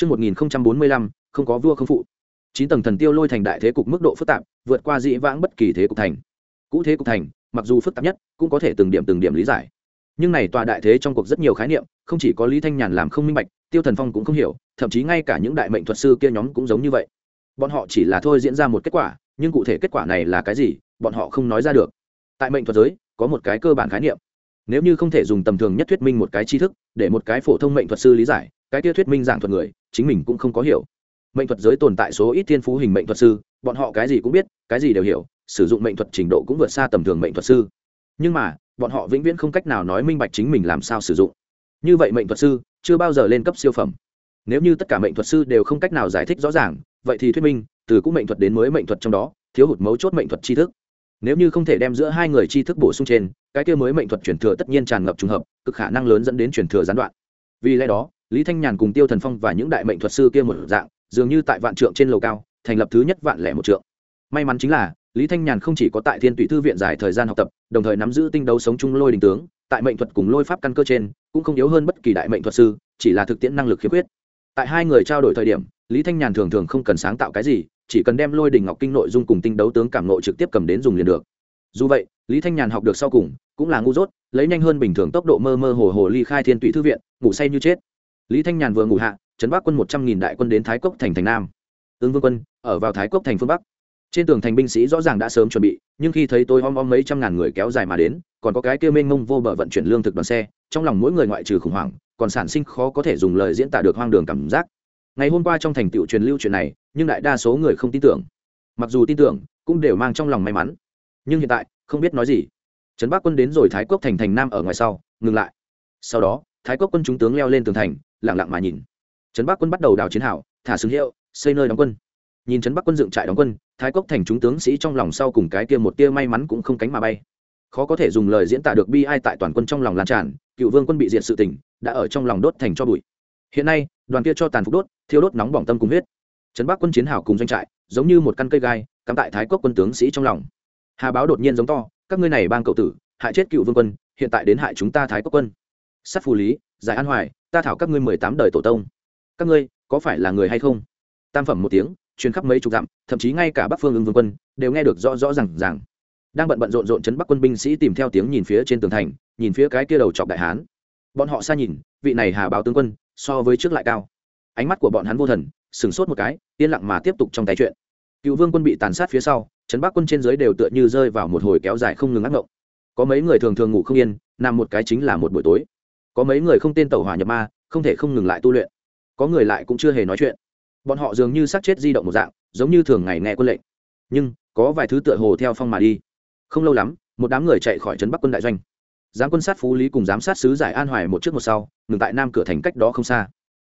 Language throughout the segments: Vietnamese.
Trước 1045, không có vua không phụ. Chín tầng thần tiêu lôi thành đại thế cục mức độ phức tạp, vượt qua dị vãng bất kỳ thế cục thành. Cũ thế cục thành, mặc dù phức tạp nhất, cũng có thể từng điểm từng điểm lý giải. Nhưng này tòa đại thế trong cuộc rất nhiều khái niệm, không chỉ có Lý Thanh Nhàn làm không minh bạch, Tiêu Thần Phong cũng không hiểu, thậm chí ngay cả những đại mệnh thuật sư kia nhóm cũng giống như vậy. Bọn họ chỉ là thôi diễn ra một kết quả, nhưng cụ thể kết quả này là cái gì, bọn họ không nói ra được. Tại mệnh thuật giới, có một cái cơ bản khái niệm. Nếu như không thể dùng tầm thường nhất thuyết minh một cái tri thức, để một cái phổ thông mệnh thuật sư lý giải, cái kia thuyết minh giảng thuật người, chính mình cũng không có hiểu. Mệnh thuật giới tồn tại số ít thiên phú hình mệnh thuật sư, bọn họ cái gì cũng biết, cái gì đều hiểu, sử dụng mệnh thuật trình độ cũng vượt xa tầm thường mệnh thuật sư. Nhưng mà, bọn họ vĩnh viễn không cách nào nói minh bạch chính mình làm sao sử dụng. Như vậy mệnh thuật sư chưa bao giờ lên cấp siêu phẩm. Nếu như tất cả mệnh thuật sư đều không cách nào giải thích rõ ràng, vậy thì thuyết minh, từ cũ mệnh thuật đến mới mệnh thuật trong đó, thiếu hụt mấu chốt mệnh thuật tri thức. Nếu như không thể đem giữa hai người tri thức bổ sung trên, cái kia mới mệnh thuật chuyển thừa tất nhiên tràn ngập trùng hợp, cực khả năng lớn dẫn đến chuyển thừa gián đoạn. Vì lẽ đó lý thanh nhàn cùng tiêu thần phong và những đại mệnh thuật sư kia một dạng, dường như tại vạn trượng trên lầu cao, thành lập thứ nhất vạn lẻ một trượng. May mắn chính là, lý thanh nhàn không chỉ có tại thiên tụy thư viện dài thời gian học tập, đồng thời nắm giữ tinh đấu sống chung lôi đình tướng, tại mệnh thuật cùng lôi pháp căn cơ trên, cũng không yếu hơn bất kỳ đại mệnh thuật sư, chỉ là thực tiễn năng lực khiếm khuyết. Tại hai người trao đổi thời điểm, lý thanh nhàn thường thường không cần sáng tạo cái gì, chỉ cần đem lôi đình ngọc kinh nội dung cùng tinh đấu tướng cảm nội trực tiếp cầm đến dùng liền được. Dù vậy, lý thanh nhàn học được sau cùng, cũng là ngu dốt, lấy nhanh hơn bình thường tốc độ mơ mơ hồ hồ ly khai thiên tụy thư viện, ngủ say như chết lý thanh nhàn vừa ngủ hạ, trấn bắc quân một trăm nghìn đại quân đến thái cốc thành thành nam. Ương vương quân, ở vào thái cốc thành phương bắc. Trên tường thành binh sĩ rõ ràng đã sớm chuẩn bị, nhưng khi thấy tôi om om mấy trăm ngàn người kéo dài mà đến, còn có cái kêu mênh mông vô bờ vận chuyển lương thực đoàn xe, trong lòng mỗi người ngoại trừ khủng hoảng, còn sản sinh khó có thể dùng lời diễn tả được hoang đường cảm giác. Ngày hôm qua trong thành tựu truyền lưu chuyện này, nhưng đại đa số người không tin tưởng. Mặc dù tin tưởng, cũng đều mang trong lòng may mắn. Nhưng hiện tại, không biết nói gì. Trấn bắc quân đến rồi thái quốc thành thành nam ở ngoài sau, ngừng lại. Sau đó, thái quốc quân chúng tướng leo lên tường thành lặng lặng mà nhìn. Trấn bắc quân bắt đầu đào chiến hào, thả xứng hiệu, xây nơi đóng quân. Nhìn trấn bắc quân dựng trại đóng quân, thái cốc thành chúng tướng sĩ trong lòng sau cùng cái kia một tia may mắn cũng không cánh mà bay. Khó có thể dùng lời diễn tả được bi ai tại toàn quân trong lòng lan tràn, cựu vương quân bị diệt sự tỉnh đã ở trong lòng đốt thành cho bụi. Hiện nay, đoàn kia cho tàn phục đốt, thiêu đốt nóng bỏng tâm cùng huyết. Trấn bắc quân chiến hào cùng doanh trại, giống như một căn cây gai, cắm tại thái cốc quân tướng sĩ trong lòng. Hà báo đột nhiên giống to, các ngươi này bang cậu tử, hại chết cựu vương quân, hiện tại đến hại chúng ta thái cốc quân. Sắt phù lý, giải an hoài ta thảo các ngươi mười tám đời tổ tông. Các ngươi, có phải là người hay không? Tam phẩm một tiếng chuyến khắp mấy chục dặm, thậm chí ngay cả bắc phương ưng vương quân, đều nghe được rõ rõ r à n g rằng đang bận bận rộn rộn chấn bắc quân binh sĩ tìm theo tiếng nhìn phía trên tường thành, nhìn phía cái kia đầu chọc đại hán. Bọn họ xa nhìn, vị này hà báo tướng quân, so với trước lại cao. Ánh mắt của bọn hắn vô thần, sửng sốt một cái, yên lặng mà tiếp tục trong tay chuyện. Cựu vương quân bị tàn sát phía sau, chấn bắc quân trên dưới đều tựa như rơi vào một hồi kéo dài không ngừng ác ngộng. Có mấy người thường thường ngủ không yên, nằm một cái chính là một buổi tối có mấy người không tên tẩu hỏa nhập ma, không thể không ngừng lại tu luyện. Có người lại cũng chưa hề nói chuyện. Bọn họ dường như sát chết di động một dạng, giống như thường ngày nghe quân lệnh. Nhưng, có vài thứ tựa hồ theo phong mà đi. Không lâu lắm, một đám người chạy khỏi trấn bắc quân đại doanh. Giám quân sát phú lý cùng giám sát sứ giải an hoài một trước một sau, ngừng tại nam cửa thành cách đó không xa.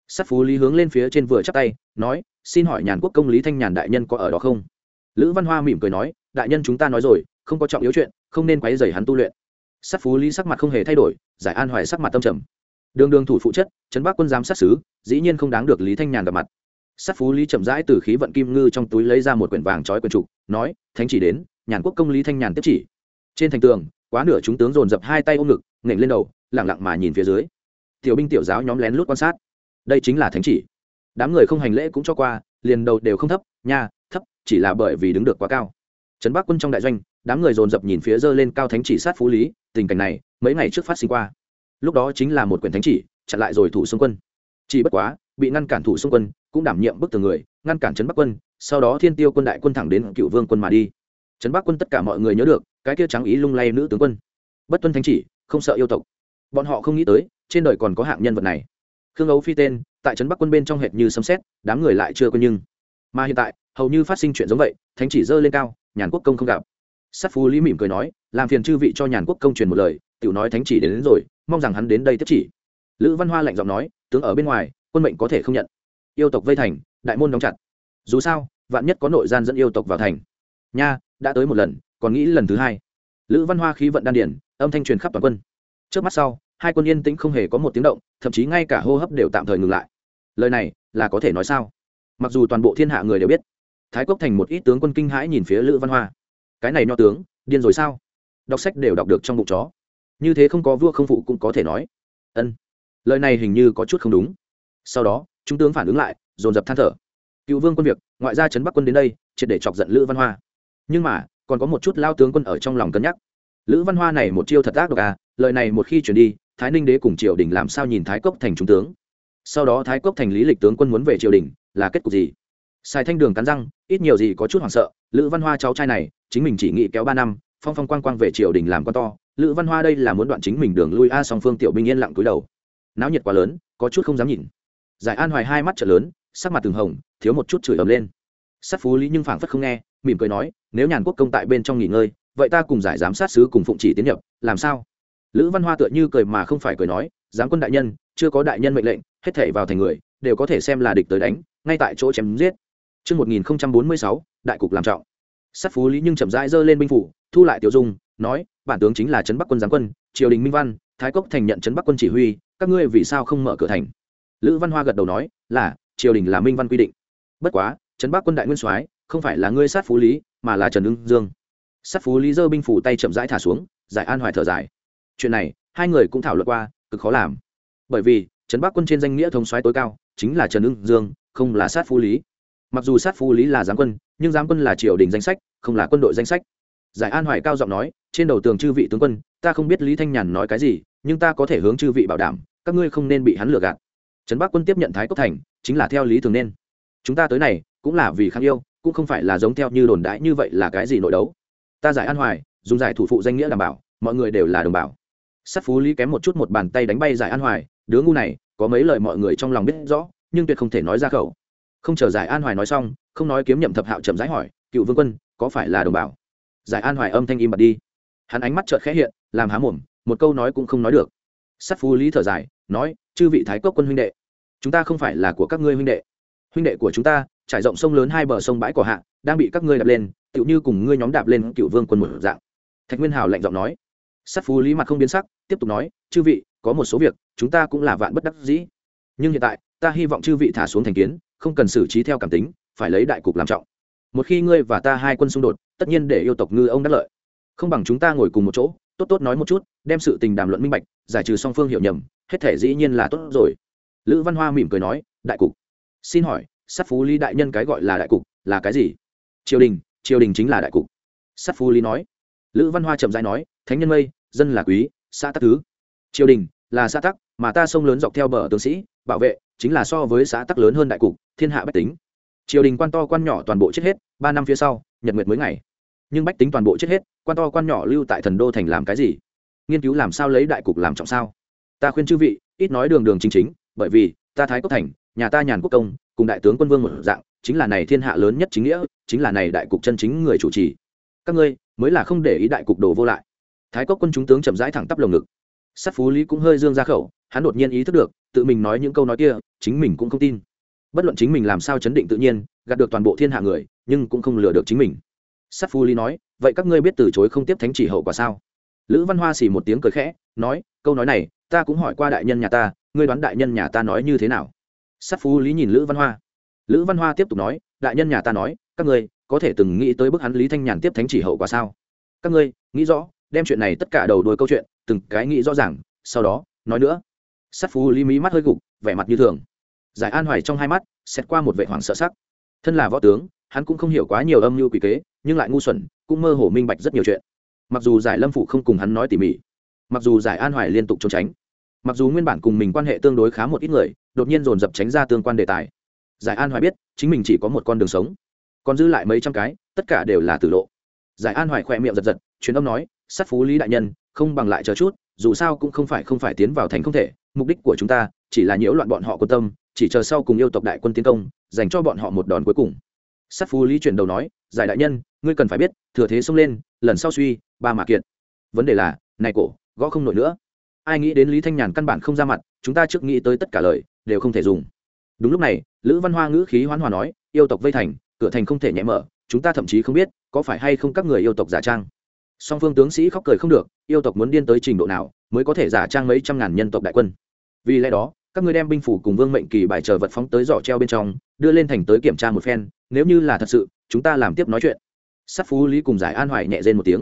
Sát phú lý hướng lên phía trên vừa chắp tay, nói, xin hỏi nhàn quốc công lý thanh nhàn đại nhân có ở đó không? Lữ văn hoa mỉm cười nói, đại nhân chúng ta nói rồi, không có trọng yếu chuyện, không nên quấy rầy hắn tu luyện. Sắc phú lý sắc mặt không hề thay đổi, giải an hoài sắc mặt tâm trầm. Đường đường thủ phụ chất, trấn bắc quân giám sát xứ dĩ nhiên không đáng được lý thanh nhàn gặp mặt. Sát phú lý chậm rãi từ khí vận kim ngư trong túi lấy ra một quyển vàng trói quyển trục, nói, thánh chỉ đến, nhàn quốc công lý thanh nhàn tiếp chỉ. Trên thành tường, quá nửa chúng tướng dồn dập hai tay ôm ngực nghệnh lên đầu lẳng lặng mà nhìn phía dưới. Tiểu binh tiểu giáo nhóm lén lút quan sát. Đây chính là thánh chỉ. Đám người không hành lễ cũng cho qua, liền đầu đều không thấp, nha, thấp, chỉ là bởi vì đứng được quá cao. Trấn bắc quân trong đại doanh đám người dồn dập nhìn phía dơ lên cao thánh chỉ sát phú lý, tình cảnh này mấy ngày trước phát sinh qua. Lúc đó chính là một quyển thánh chỉ, chặn lại rồi thủ xung quân. Chỉ bất quá, bị ngăn cản thủ xung quân, cũng đảm nhiệm bức tường người, ngăn cản trấn bắc quân, sau đó thiên tiêu quân đại quân thẳng đến cựu vương quân mà đi. Trấn bắc quân tất cả mọi người nhớ được, cái kia trắng ý lung lay nữ tướng quân. Bất tuân thánh chỉ, không sợ yêu tộc. Bọn họ không nghĩ tới, trên đời còn có hạng nhân vật này. Khương ấu phi tên, tại trấn bắc quân bên trong hệt như sấm xét đám người lại chưa quên nhưng. Mà hiện tại, hầu như phát sinh chuyện giống vậy, thánh chỉ dơ lên cao, nhàn quốc công không gặp sát phú lý mỉm cười nói làm phiền chư vị cho nhàn quốc công truyền một lời tiểu nói thánh chỉ đến, đến rồi mong rằng hắn đến đây tiếp chỉ. Lữ văn hoa lạnh giọng nói tướng ở bên ngoài quân mệnh có thể không nhận. Yêu tộc vây thành đại môn đóng chặt. Dù sao vạn nhất có nội gian dẫn yêu tộc vào thành. Nha đã tới một lần còn nghĩ lần thứ hai. Lữ văn hoa khí vận đan điển âm thanh truyền khắp toàn quân. Trước mắt sau hai quân yên tĩnh không hề có một tiếng động thậm chí ngay cả hô hấp đều tạm thời ngừng lại. Lời này là có thể nói sao? Mặc dù toàn bộ thiên hạ người đều biết thái cốc thành một ít tướng quân kinh hãi nhìn phía lữ văn hoa cái này nho tướng, điên rồi sao? Đọc sách đều đọc được trong bụng chó. Như thế không có vua không phụ cũng có thể nói. Ân. Lời này hình như có chút không đúng. Sau đó, chúng tướng phản ứng lại, dồn dập than thở. Cựu vương quân việc, ngoại gia trấn bắc quân đến đây, triệt để chọc giận lữ văn hoa. Nhưng mà, còn có một chút lao tướng quân ở trong lòng cân nhắc. Lữ văn hoa này một chiêu thật ác độc à lời này một khi chuyển đi, thái ninh đế cùng triều đình làm sao nhìn thái cốc thành trung tướng? Sau đó thái cốc thành lý lịch tướng quân muốn về triều đình, là kết cục gì? Sài thanh đường cắn răng, ít nhiều gì có chút hoảng sợ. Lữ văn hoa cháu trai này, chính mình chỉ nghĩ kéo ba năm, phong phong quang quang về triều đình làm con to. Lữ văn hoa đây là muốn đoạn chính mình đường lui a, song phương tiểu binh yên lặng túi đầu. Náo nhiệt quá lớn, có chút không dám nhìn. Giải an hoài hai mắt trợ lớn, sắc mặt từng hồng, thiếu một chút chửi ầm lên. Sát phú lý nhưng phảng phất không nghe, mỉm cười nói, nếu nhàn quốc công tại bên trong nghỉ ngơi, vậy ta cùng giải giám sát sứ cùng phụng chỉ tiến nhập, làm sao? Lữ văn hoa tựa như cười mà không phải cười nói, giám quân đại nhân, chưa có đại nhân mệnh lệnh, hết thể vào thành người, đều có thể xem là địch tới đánh, ngay tại chỗ chém giết. Trước 1046, đại cục làm trọng. Sát phú lý nhưng chậm rãi giơ lên binh phủ, thu lại tiểu dung, nói, bản tướng chính là trấn Bắc quân giám quân, triều đình Minh Văn, Thái Cốc thành nhận trấn Bắc quân chỉ huy, các ngươi vì sao không mở cửa thành? Lữ Văn Hoa gật đầu nói, là, triều đình là Minh Văn quy định. Bất quá, trấn Bắc quân đại nguyên soái, không phải là ngươi sát phú lý, mà là Trần Ưng Dương. Sát phú lý giơ binh phủ tay chậm rãi thả xuống, giải an hoài thở dài. Chuyện này, hai người cũng thảo luận qua, cực khó làm. Bởi vì, trấn Bắc quân trên danh nghĩa thống soái tối cao, chính là Trần Ưng Dương, không là sát phú lý mặc dù sát phu lý là giám quân, nhưng giám quân là triều đình danh sách, không là quân đội danh sách. Giải an hoài cao giọng nói, trên đầu tường chư vị tướng quân, ta không biết lý thanh nhàn nói cái gì, nhưng ta có thể hướng chư vị bảo đảm, các ngươi không nên bị hắn lừa gạt. Trấn bắc quân tiếp nhận thái cốc thành, chính là theo lý thường nên. Chúng ta tới này, cũng là vì kháng yêu, cũng không phải là giống theo như đồn đãi như vậy là cái gì nội đấu. Ta giải an hoài, dùng giải thủ phụ danh nghĩa đảm bảo, mọi người đều là đồng bào. Sát phú lý kém một chút một bàn tay đánh bay giải an hoài, đứa ngu này, có mấy lời mọi người trong lòng biết rõ, nhưng tuyệt không thể nói ra khẩu không chờ giải an hoài nói xong, không nói kiếm nhậm thập hạo chậm rãi hỏi, cựu vương quân, có phải là đồng bào? Giải an hoài âm thanh im bật đi. Hắn ánh mắt chợt khẽ hiện, làm há mồm, một câu nói cũng không nói được. Sắt phú lý thở dài, nói, chư vị thái cốc quân huynh đệ, chúng ta không phải là của các ngươi huynh đệ. Huynh đệ của chúng ta, trải rộng sông lớn hai bờ sông bãi cỏ hạ, đang bị các ngươi đạp lên, tựu như cùng ngươi nhóm đạp lên cựu vương quân một dạng. Thạch nguyên hào lạnh giọng nói. Sắt phú lý mặt không biến sắc, tiếp tục nói, chư vị, có một số việc, chúng ta cũng là vạn bất đắc dĩ. Nhưng hiện tại ta hy vọng chư vị thả xuống thành kiến, không cần xử trí theo cảm tính, phải lấy đại cục làm trọng. Một khi ngươi và ta hai quân xung đột, tất nhiên để yêu tộc ngư ông đắc lợi. Không bằng chúng ta ngồi cùng một chỗ, tốt tốt nói một chút, đem sự tình đàm luận minh bạch, giải trừ song phương hiểu nhầm, hết thể dĩ nhiên là tốt rồi. Lữ văn hoa mỉm cười nói, đại cục. Xin hỏi, sát phú lý đại nhân cái gọi là đại cục, là cái gì? Triều đình triều đình chính là đại cục. Sát phú lý nói. Lữ văn hoa chậm dãi nói, thánh nhân mây, dân là quý, xã tắc thứ. Triều đình, là xã tắc, mà ta sông lớn dọc theo bờ tướng sĩ bảo vệ, chính là so với xã tắc lớn hơn đại cục, thiên hạ bách tính. Triều đình quan to quan nhỏ toàn bộ chết hết, ba năm phía sau, nhật nguyệt mới ngày. Nhưng bách tính toàn bộ chết hết, quan to quan nhỏ lưu tại thần đô thành làm cái gì? Nghiên cứu làm sao lấy đại cục làm trọng sao? Ta khuyên chư vị, ít nói đường đường chính chính, bởi vì, ta thái quốc thành, nhà ta nhàn quốc công, cùng đại tướng quân vương một dạng, chính là này thiên hạ lớn nhất chính nghĩa, chính là này đại cục chân chính người chủ trì. Các ngươi, mới là không để ý đại cục đồ vô lại. Thái quốc quân chúng tướng chậm rãi thẳng tắp lồng ngực sát phú lý cũng hơi dương ra khẩu, hắn đột nhiên ý thức được, tự mình nói những câu nói kia, chính mình cũng không tin. Bất luận chính mình làm sao chấn định tự nhiên, gạt được toàn bộ thiên hạ người, nhưng cũng không lừa được chính mình. Sát phú ly nói, vậy các ngươi biết từ chối không tiếp thánh chỉ hậu quả sao? Lữ văn hoa xì một tiếng cười khẽ, nói, câu nói này, ta cũng hỏi qua đại nhân nhà ta, ngươi đoán đại nhân nhà ta nói như thế nào? Sát phú lý nhìn lữ văn hoa. Lữ văn hoa tiếp tục nói, đại nhân nhà ta nói, các ngươi có thể từng nghĩ tới bức hắn lý thanh nhàn tiếp thánh chỉ hậu quả sao? Các ngươi nghĩ rõ đem chuyện này tất cả đầu đuôi câu chuyện, từng cái nghĩ rõ ràng, sau đó, nói nữa. Sát phu lý mí mắt hơi gục, vẻ mặt như thường. Giải an hoài trong hai mắt xét qua một vệ hoàng sợ sắc. Thân là võ tướng, hắn cũng không hiểu quá nhiều âm mưu quỷ kế, nhưng lại ngu xuẩn, cũng mơ hồ minh bạch rất nhiều chuyện. Mặc dù giải lâm phụ không cùng hắn nói tỉ mỉ, mặc dù giải an hoài liên tục trốn tránh, mặc dù nguyên bản cùng mình quan hệ tương đối khá một ít người, đột nhiên dồn dập tránh ra tương quan đề tài. Giải an hoài biết, chính mình chỉ có một con đường sống, còn dư lại mấy trăm cái, tất cả đều là tử lộ. Giải an hoài khỏe miệng giật giật, truyền âm nói sát phú lý đại nhân, không bằng lại chờ chút, dù sao cũng không phải không phải tiến vào thành không thể, mục đích của chúng ta chỉ là nhiễu loạn bọn họ quan tâm, chỉ chờ sau cùng yêu tộc đại quân tiến công, dành cho bọn họ một đòn cuối cùng. Sát phú lý chuyển đầu nói, giải đại nhân, ngươi cần phải biết, thừa thế xông lên, lần sau suy, ba mạc kiện vấn đề là, này cổ, gõ không nổi nữa. Ai nghĩ đến lý thanh nhàn căn bản không ra mặt, chúng ta trước nghĩ tới tất cả lời, đều không thể dùng. Đúng lúc này, lữ văn hoa ngữ khí hoán hòa nói, yêu tộc vây thành, cửa thành không thể nhẹ mở, chúng ta thậm chí không biết, có phải hay không các người yêu tộc giả trang? Song phương tướng sĩ khóc cười không được, yêu tộc muốn điên tới trình độ nào mới có thể giả trang mấy trăm ngàn nhân tộc đại quân. Vì lẽ đó, các ngươi đem binh phủ cùng vương mệnh kỳ bài chờ vật phóng tới giỏ treo bên trong, đưa lên thành tới kiểm tra một phen, nếu như là thật sự, chúng ta làm tiếp nói chuyện. Sát phú lý cùng giải an hoài nhẹ dên một tiếng.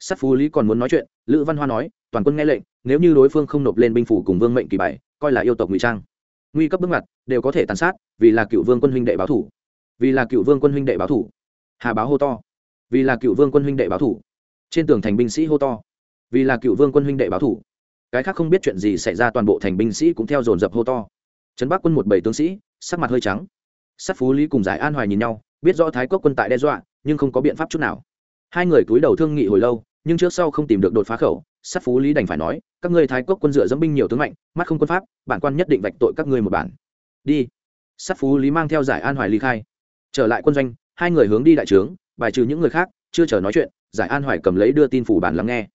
Sát phú lý còn muốn nói chuyện, lữ văn hoa nói, toàn quân nghe lệnh, nếu như đối phương không nộp lên binh phủ cùng vương mệnh kỳ bài, coi là yêu tộc ngụy trang. Nguy cấp bước ngoặt đều có thể tàn sát, vì là cựu vương quân huynh đệ báo thủ. Vì là cựu vương quân huynh đệ báo thủ. Hà báo hô to. Vì là cựu vương quân huynh đệ báo thủ trên tường thành binh sĩ hô to. Vì là cựu vương quân huynh đệ báo thủ. Cái khác không biết chuyện gì xảy ra, toàn bộ thành binh sĩ cũng theo dồn dập hô to. Trấn bắc quân một bảy tướng sĩ, sắc mặt hơi trắng. Sắc phú lý cùng giải an hoài nhìn nhau, biết rõ thái quốc quân tại đe dọa, nhưng không có biện pháp chút nào. Hai người cúi đầu thương nghị hồi lâu, nhưng trước sau không tìm được đột phá khẩu sắc phú lý đành phải nói, các ngươi thái quốc quân dựa dẫm binh nhiều tướng mạnh, mắt không quân pháp, bản quan nhất định vạch tội các ngươi một bản. Đi. Sắc phú lý mang theo giải an hoài ly khai. Trở lại quân doanh, hai người hướng đi đại trướng, bài trừ những người khác chưa chờ nói chuyện, giải an hoài cầm lấy đưa tin phủ bản lắng nghe.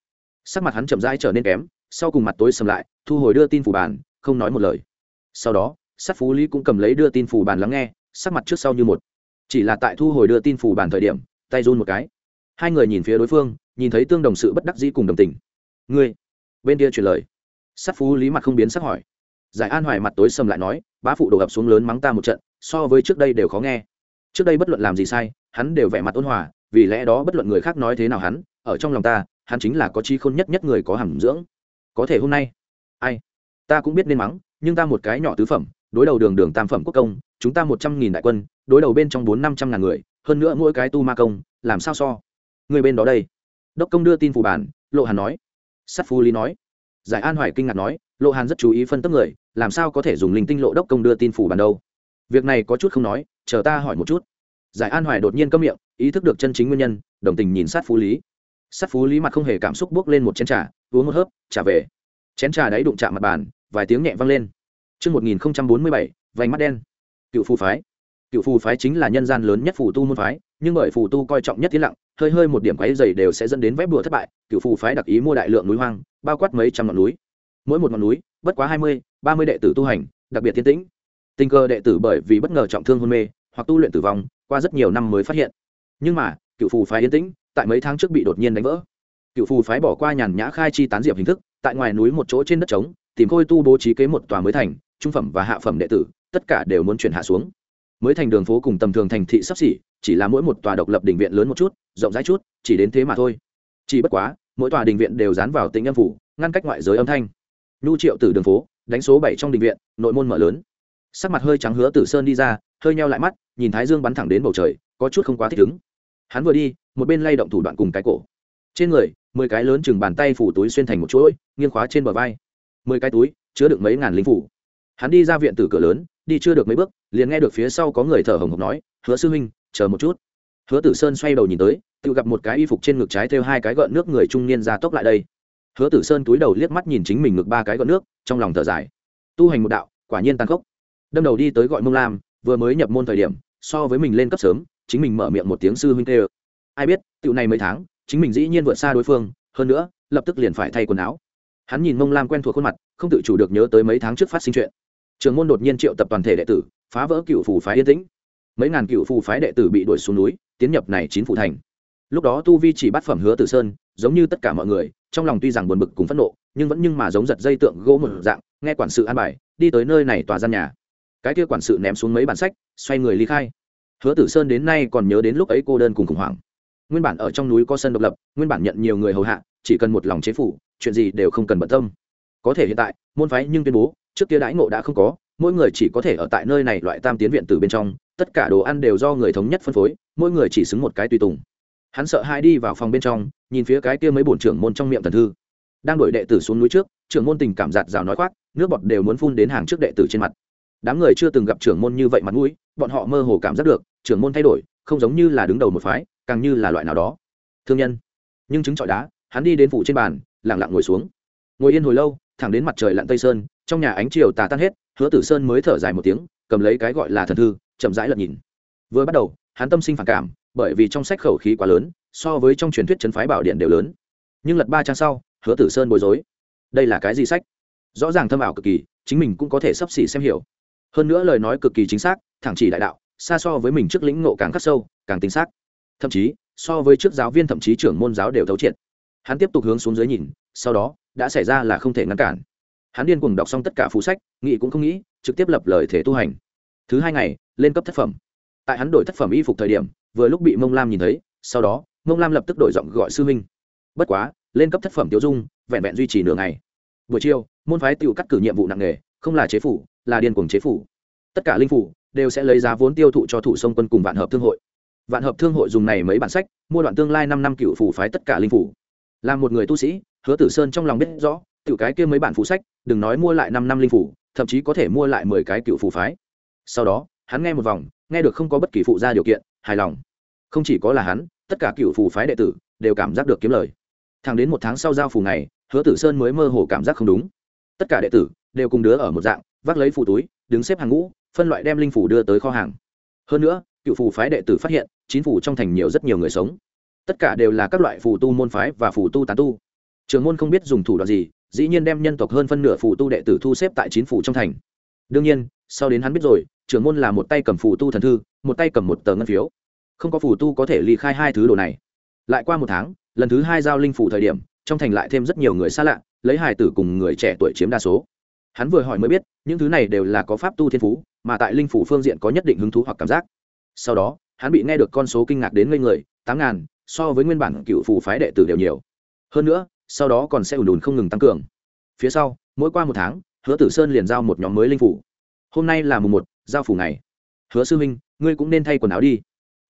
Sắc mặt hắn chậm rãi trở nên kém, sau cùng mặt tối sầm lại, thu hồi đưa tin phủ bản không nói một lời. Sau đó, sát phú lý cũng cầm lấy đưa tin phủ bản lắng nghe, sắc mặt trước sau như một. Chỉ là tại thu hồi đưa tin phủ bản thời điểm, tay run một cái. Hai người nhìn phía đối phương, nhìn thấy tương đồng sự bất đắc dĩ cùng đồng tình. Ngươi? Bên kia truyền lời. Sát phú lý mặt không biến sắc hỏi. Giải an hoài mặt tối sầm lại nói, bá phụ đổ ập xuống lớn mắng ta một trận, so với trước đây đều khó nghe. Trước đây bất luận làm gì sai, hắn đều vẻ mặt ôn hòa vì lẽ đó bất luận người khác nói thế nào hắn, ở trong lòng ta, hắn chính là có trí khôn nhất nhất người có hàm dưỡng. Có thể hôm nay, ai? Ta cũng biết nên mắng, nhưng ta một cái nhỏ tứ phẩm, đối đầu đường đường tam phẩm quốc công, chúng ta một trăm nghìn đại quân, đối đầu bên trong bốn năm trăm ngàn người, hơn nữa mỗi cái tu ma công, làm sao so? Người bên đó đây. Đốc công đưa tin phủ bản, lộ hàn nói. Sắt phu lý nói. Giải an hoài kinh ngạc nói, lộ hàn rất chú ý phân tích người, làm sao có thể dùng linh tinh lộ đốc công đưa tin phủ bản đâu? Việc này có chút không nói, chờ ta hỏi một chút giải an hoài đột nhiên câm miệng ý thức được chân chính nguyên nhân đồng tình nhìn sát phú lý sát phú lý mặt không hề cảm xúc bước lên một chén trà uống một hớp trả về chén trà đấy đụng chạm mặt bàn vài tiếng nhẹ vang lên Trước 1047, vành mắt đen. Cựu phù phái. Cựu phù phái chính là nhân gian lớn nhất phù tu môn phái, nhưng bởi phù tu coi trọng nhất tiến lặng, hơi hơi một điểm quấy dày đều sẽ dẫn đến vép bùa thất bại. Cựu phù phái đặc ý mua đại lượng núi hoang, bao quát mấy trăm ngọn núi. Mỗi một ngọn núi, bất quá hai mươi, ba mươi đệ tử tu hành, đặc biệt tiến tĩnh. Tình cờ đệ tử bởi vì bất ngờ trọng thương hôn mê, hoặc tu luyện tử vong, qua rất nhiều năm mới phát hiện. Nhưng mà, cựu phù phái yên tĩnh, tại mấy tháng trước bị đột nhiên đánh vỡ. Cựu phù phái bỏ qua nhàn nhã khai chi tán diệp hình thức, tại ngoài núi một chỗ trên đất trống, tìm khôi tu bố trí kế một tòa mới thành, trung phẩm và hạ phẩm đệ tử tất cả đều muốn chuyển hạ xuống mới thành đường phố cùng tầm thường thành thị sắp xỉ chỉ là mỗi một tòa độc lập đình viện lớn một chút rộng rãi chút chỉ đến thế mà thôi chỉ bất quá mỗi tòa đình viện đều dán vào tính âm phủ ngăn cách ngoại giới âm thanh nhu triệu từ đường phố đánh số bảy trong đình viện nội môn mở lớn sắc mặt hơi trắng hứa tử sơn đi ra hơi nheo lại mắt nhìn thái dương bắn thẳng đến bầu trời, có chút không quá thích ứng. Hắn vừa đi, một bên lay động thủ đoạn cùng cái cổ. Trên người, mười cái lớn chừng bàn tay phủ túi xuyên thành một chuỗi, nghiêng khóa trên bờ vai. Mười cái túi, chứa được mấy ngàn linh phủ. Hắn đi ra viện từ cửa lớn, đi chưa được mấy bước, liền nghe được phía sau có người thở hồng hộc nói, hứa sư huynh, chờ một chút. Hứa tử sơn xoay đầu nhìn tới, tự gặp một cái y phục trên ngực trái theo hai cái gợn nước người trung niên ra tốc lại đây. Hứa tử sơn túi đầu liếc mắt nhìn chính mình ngực ba cái gợn nước, trong lòng thở dài. Tu hành một đạo, quả nhiên tàn khốc. Đâm đầu đi tới gọi mông lam, vừa mới nhập môn thời điểm so với mình lên cấp sớm, chính mình mở miệng một tiếng sư huynh tê ai biết, tựu này mấy tháng, chính mình dĩ nhiên vượt xa đối phương, hơn nữa, lập tức liền phải thay quần áo. Hắn nhìn mông lam quen thuộc khuôn mặt, không tự chủ được nhớ tới mấy tháng trước phát sinh chuyện. Trường môn đột nhiên triệu tập toàn thể đệ tử, phá vỡ cựu phù phái yên tĩnh. Mấy ngàn cựu phù phái đệ tử bị đuổi xuống núi, tiến nhập này chín phủ thành. Lúc đó tu vi chỉ bắt phẩm hứa tử sơn, giống như tất cả mọi người, trong lòng tuy rằng buồn bực cùng phẫn nộ, nhưng vẫn nhưng mà giống giật dây tượng gỗ một dạng, nghe quản sự an bài, đi tới nơi này tòa gian nhà cái kia quản sự ném xuống mấy bản sách, xoay người ly khai. Hứa tử sơn đến nay còn nhớ đến lúc ấy cô đơn cùng khủng hoảng. Nguyên bản ở trong núi có sân độc lập, nguyên bản nhận nhiều người hầu hạ, chỉ cần một lòng chế phủ, chuyện gì đều không cần bận tâm. Có thể hiện tại, môn phái nhưng tuyên bố, trước kia đãi ngộ đã không có, mỗi người chỉ có thể ở tại nơi này loại tam tiến viện từ bên trong, tất cả đồ ăn đều do người thống nhất phân phối, mỗi người chỉ xứng một cái tùy tùng. Hắn sợ hai đi vào phòng bên trong, nhìn phía cái kia mấy bổn trưởng môn trong miệng thần thư. Đang đổi đệ tử xuống núi trước, trưởng môn tình cảm giạt rào nói khoác, nước bọt đều muốn phun đến hàng trước đệ tử trên mặt đám người chưa từng gặp trưởng môn như vậy mặt mũi, bọn họ mơ hồ cảm giác được, trưởng môn thay đổi, không giống như là đứng đầu một phái, càng như là loại nào đó. Thương nhân. Nhưng chứng trọi đá, hắn đi đến phủ trên bàn lẳng lặng ngồi xuống. Ngồi yên hồi lâu, thẳng đến mặt trời lặn tây sơn, trong nhà ánh chiều tà tan hết, hứa tử sơn mới thở dài một tiếng, cầm lấy cái gọi là thần thư, chậm rãi lật nhìn. Vừa bắt đầu, hắn tâm sinh phản cảm, bởi vì trong sách khẩu khí quá lớn, so với trong truyền thuyết chấn phái bảo điện đều lớn. Nhưng lật ba trang sau, hứa tử sơn bối rối. Đây là cái gì sách? Rõ ràng thâm ảo cực kỳ, chính mình cũng có thể sắp xỉ xem hiểu hơn nữa lời nói cực kỳ chính xác, thẳng chỉ đại đạo, xa so với mình trước lĩnh ngộ càng khắc sâu, càng tính xác. Thậm chí, so với trước giáo viên, thậm chí trưởng môn giáo đều thấu triệt. Hắn tiếp tục hướng xuống dưới nhìn, sau đó, đã xảy ra là không thể ngăn cản. Hắn điên cuồng đọc xong tất cả phụ sách, nghĩ cũng không nghĩ, trực tiếp lập lời thể tu hành. Thứ hai ngày, lên cấp thất phẩm. Tại hắn đổi thất phẩm y phục thời điểm, vừa lúc bị mông lam nhìn thấy, sau đó, mông lam lập tức đổi giọng gọi sư huynh. Bất quá, lên cấp thất phẩm tiêu dung, vẹn vẹn duy trì nửa ngày. Buổi chiều, môn phái tự cắt cử nhiệm vụ nặng nề, không là chế phủ là điên cuồng chế phủ. Tất cả linh phủ đều sẽ lấy giá vốn tiêu thụ cho thủ sông quân cùng vạn hợp thương hội. Vạn hợp thương hội dùng này mấy bản sách, mua đoạn tương lai năm năm cựu phủ phái tất cả linh phủ. Là một người tu sĩ, hứa tử sơn trong lòng biết rõ, tiểu cái kia mấy bản phủ sách, đừng nói mua lại năm năm linh phủ, thậm chí có thể mua lại mười cái cựu phủ phái. Sau đó, hắn nghe một vòng, nghe được không có bất kỳ phụ gia điều kiện, hài lòng. Không chỉ có là hắn, tất cả cựu phủ phái đệ tử đều cảm giác được kiếm lời. Thẳng đến một tháng sau giao phủ này hứa tử sơn mới mơ hồ cảm giác không đúng. Tất cả đệ tử đều cùng đứa ở một dạng vác lấy phủ túi, đứng xếp hàng ngũ, phân loại đem linh phủ đưa tới kho hàng. Hơn nữa, cựu phủ phái đệ tử phát hiện, chín phủ trong thành nhiều rất nhiều người sống. Tất cả đều là các loại phù tu môn phái và phù tu tán tu. Trường môn không biết dùng thủ đoạn gì, dĩ nhiên đem nhân tộc hơn phân nửa phù tu đệ tử thu xếp tại chín phủ trong thành. Đương nhiên, sau đến hắn biết rồi, trường môn là một tay cầm phù tu thần thư, một tay cầm một tờ ngân phiếu. Không có phù tu có thể ly khai hai thứ đồ này. Lại qua một tháng, lần thứ hai giao linh phủ thời điểm, trong thành lại thêm rất nhiều người xa lạ, lấy hài tử cùng người trẻ tuổi chiếm đa số hắn vừa hỏi mới biết, những thứ này đều là có pháp tu thiên phú, mà tại linh phủ phương diện có nhất định hứng thú hoặc cảm giác. Sau đó, hắn bị nghe được con số kinh ngạc đến ngây người, tám ngàn, so với nguyên bản cựu phù phái đệ tử đều nhiều. Hơn nữa, sau đó còn sẽ ủn đùn không ngừng tăng cường. Phía sau, mỗi qua một tháng, hứa tử sơn liền giao một nhóm mới linh phủ. Hôm nay là mùng một, giao phủ ngày. Hứa sư minh ngươi cũng nên thay quần áo đi.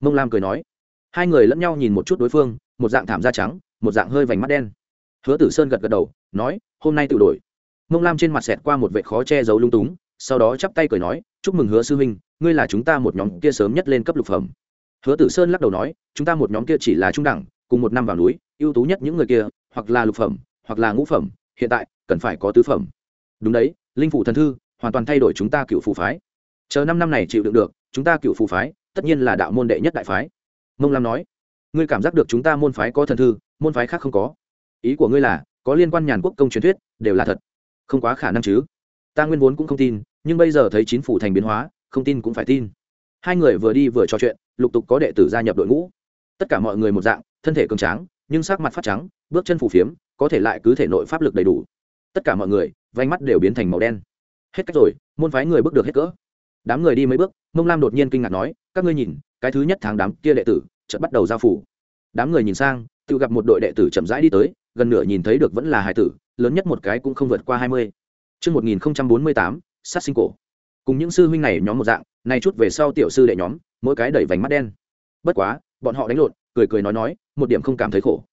Mông lam cười nói. Hai người lẫn nhau nhìn một chút đối phương, một dạng thảm da trắng, một dạng hơi vành mắt đen. Hứa tử sơn gật gật đầu, nói, hôm nay tự đổi mông lam trên mặt xẹt qua một vệ khó che giấu lung túng, sau đó chắp tay cười nói, chúc mừng hứa sư huynh ngươi là chúng ta một nhóm kia sớm nhất lên cấp lục phẩm. Hứa tử sơn lắc đầu nói, chúng ta một nhóm kia chỉ là trung đẳng, cùng một năm vào núi, ưu tú nhất những người kia, hoặc là lục phẩm, hoặc là ngũ phẩm, hiện tại, cần phải có tứ phẩm. Đúng đấy, linh phủ thần thư, hoàn toàn thay đổi chúng ta cựu phù phái. Chờ năm năm này chịu đựng được, chúng ta cựu phù phái, tất nhiên là đạo môn đệ nhất đại phái. Mông lam nói, ngươi cảm giác được chúng ta môn phái có thần thư, môn phái khác không có. Ý của ngươi là, có liên quan nhàn quốc công truyền thuyết, đều là thật không quá khả năng chứ. Ta nguyên vốn cũng không tin, nhưng bây giờ thấy chính phủ thành biến hóa, không tin cũng phải tin. Hai người vừa đi vừa trò chuyện, lục tục có đệ tử gia nhập đội ngũ. Tất cả mọi người một dạng, thân thể cường tráng, nhưng sắc mặt phát trắng, bước chân phủ phiếm, có thể lại cứ thể nội pháp lực đầy đủ. Tất cả mọi người vánh mắt đều biến thành màu đen. Hết cách rồi, môn phái người bước được hết cỡ. Đám người đi mấy bước, mông lam đột nhiên kinh ngạc nói, các ngươi nhìn, cái thứ nhất tháng đám kia đệ tử, chợt bắt đầu giao phủ đám người nhìn sang, tự gặp một đội đệ tử chậm rãi đi tới, gần nửa nhìn thấy được vẫn là hải tử lớn nhất một cái cũng không vượt qua hai mươi Trước 1048, sát sinh cổ. Cùng những sư huynh này nhóm một dạng, này chút về sau tiểu sư đệ nhóm, mỗi cái đẩy vành mắt đen. Bất quá, bọn họ đánh lộn, cười cười nói nói, một điểm không cảm thấy khổ.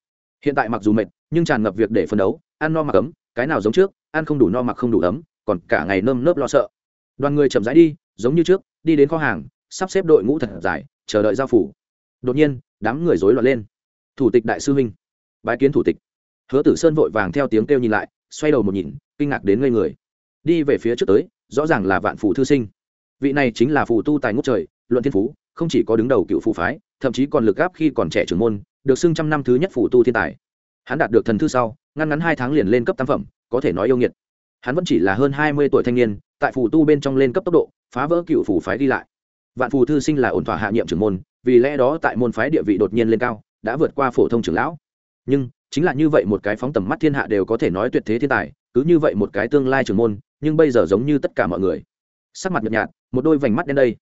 Hiện tại mặc dù mệt, nhưng tràn ngập việc để phân đấu, ăn no mặc ấm, cái nào giống trước, ăn không đủ no mặc không đủ ấm, còn cả ngày nơm nớp lo sợ. Đoàn người chậm rãi đi, giống như trước, đi đến kho hàng, sắp xếp đội ngũ thật dài, chờ đợi giao phủ. Đột nhiên, đám người rối loạn lên. Thủ tịch đại sư huynh, bái kiến thủ tịch hứa tử sơn vội vàng theo tiếng kêu nhìn lại, xoay đầu một nhìn, kinh ngạc đến ngây người. Đi về phía trước tới, rõ ràng là vạn phù thư sinh. Vị này chính là phù tu tài ngút trời, luận thiên phú, không chỉ có đứng đầu cựu phù phái, thậm chí còn lực gáp khi còn trẻ trưởng môn, được xưng trăm năm thứ nhất phù tu thiên tài. Hắn đạt được thần thư sau, ngăn ngắn hai tháng liền lên cấp tam phẩm, có thể nói yêu nghiệt. Hắn vẫn chỉ là hơn hai mươi tuổi thanh niên, tại phù tu bên trong lên cấp tốc độ, phá vỡ cựu phù phái đi lại. Vạn phù thư sinh là ổn thỏa hạ nhiệm trưởng môn, vì lẽ đó tại môn phái địa vị đột nhiên lên cao, đã vượt qua phổ thông trưởng lão. Nhưng chính là như vậy một cái phóng tầm mắt thiên hạ đều có thể nói tuyệt thế thiên tài, cứ như vậy một cái tương lai trưởng môn, nhưng bây giờ giống như tất cả mọi người. Sắc mặt nhợt nhạt, một đôi vành mắt đen đây.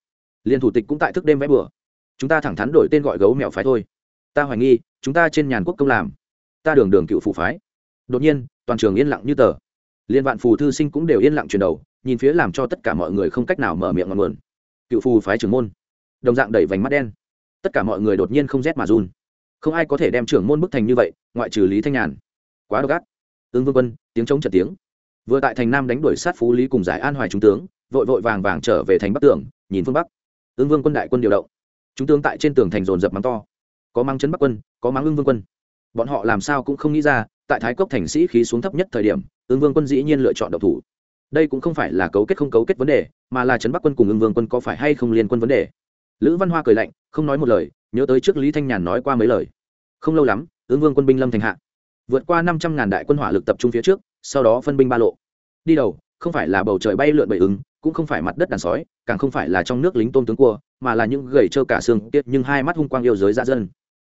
Liên thủ tịch cũng tại thức đêm vẽ bừa. Chúng ta thẳng thắn đổi tên gọi gấu mèo phái thôi. Ta hoài nghi, chúng ta trên nhàn quốc công làm. Ta đường đường cựu phụ phái. Đột nhiên, toàn trường yên lặng như tờ. Liên vạn phù thư sinh cũng đều yên lặng chuyển đầu, nhìn phía làm cho tất cả mọi người không cách nào mở miệng ngọn nguồn. Cựu phù phái trưởng môn. Đồng dạng đẩy vành mắt đen. Tất cả mọi người đột nhiên không rét mà run không ai có thể đem trưởng môn bức thành như vậy, ngoại trừ lý thanh nhàn. Quá độc ác. Ứng vương quân, tiếng chống trận tiếng. Vừa tại thành nam đánh đuổi sát phú lý cùng giải an hoài trung tướng, vội vội vàng vàng trở về thành bắc tường, nhìn phương bắc. Ứng vương quân đại quân điều động. Chúng tướng tại trên tường thành dồn dập mắng to. Có mang chấn bắc quân, có mang ương vương quân. Bọn họ làm sao cũng không nghĩ ra, tại thái cốc thành sĩ khí xuống thấp nhất thời điểm ứng vương quân dĩ nhiên lựa chọn độc thủ. Đây cũng không phải là cấu kết không cấu kết vấn đề, mà là trấn bắc quân cùng ương vương quân có phải hay không liên quân vấn đề. Lữ văn hoa cười lạnh, không nói một lời, nhớ tới trước lý thanh nhàn nói qua mấy lời không lâu lắm, ứng vương quân binh lâm thành hạ. Vượt qua năm trăm ngàn đại quân hỏa lực tập trung phía trước, sau đó phân binh ba lộ. Đi đầu, không phải là bầu trời bay lượn bầy ứng, cũng không phải mặt đất đàn sói, càng không phải là trong nước lính tôm tướng cua, mà là những gầy trơ cả xương tiết nhưng hai mắt hung quang yêu giới dã dân.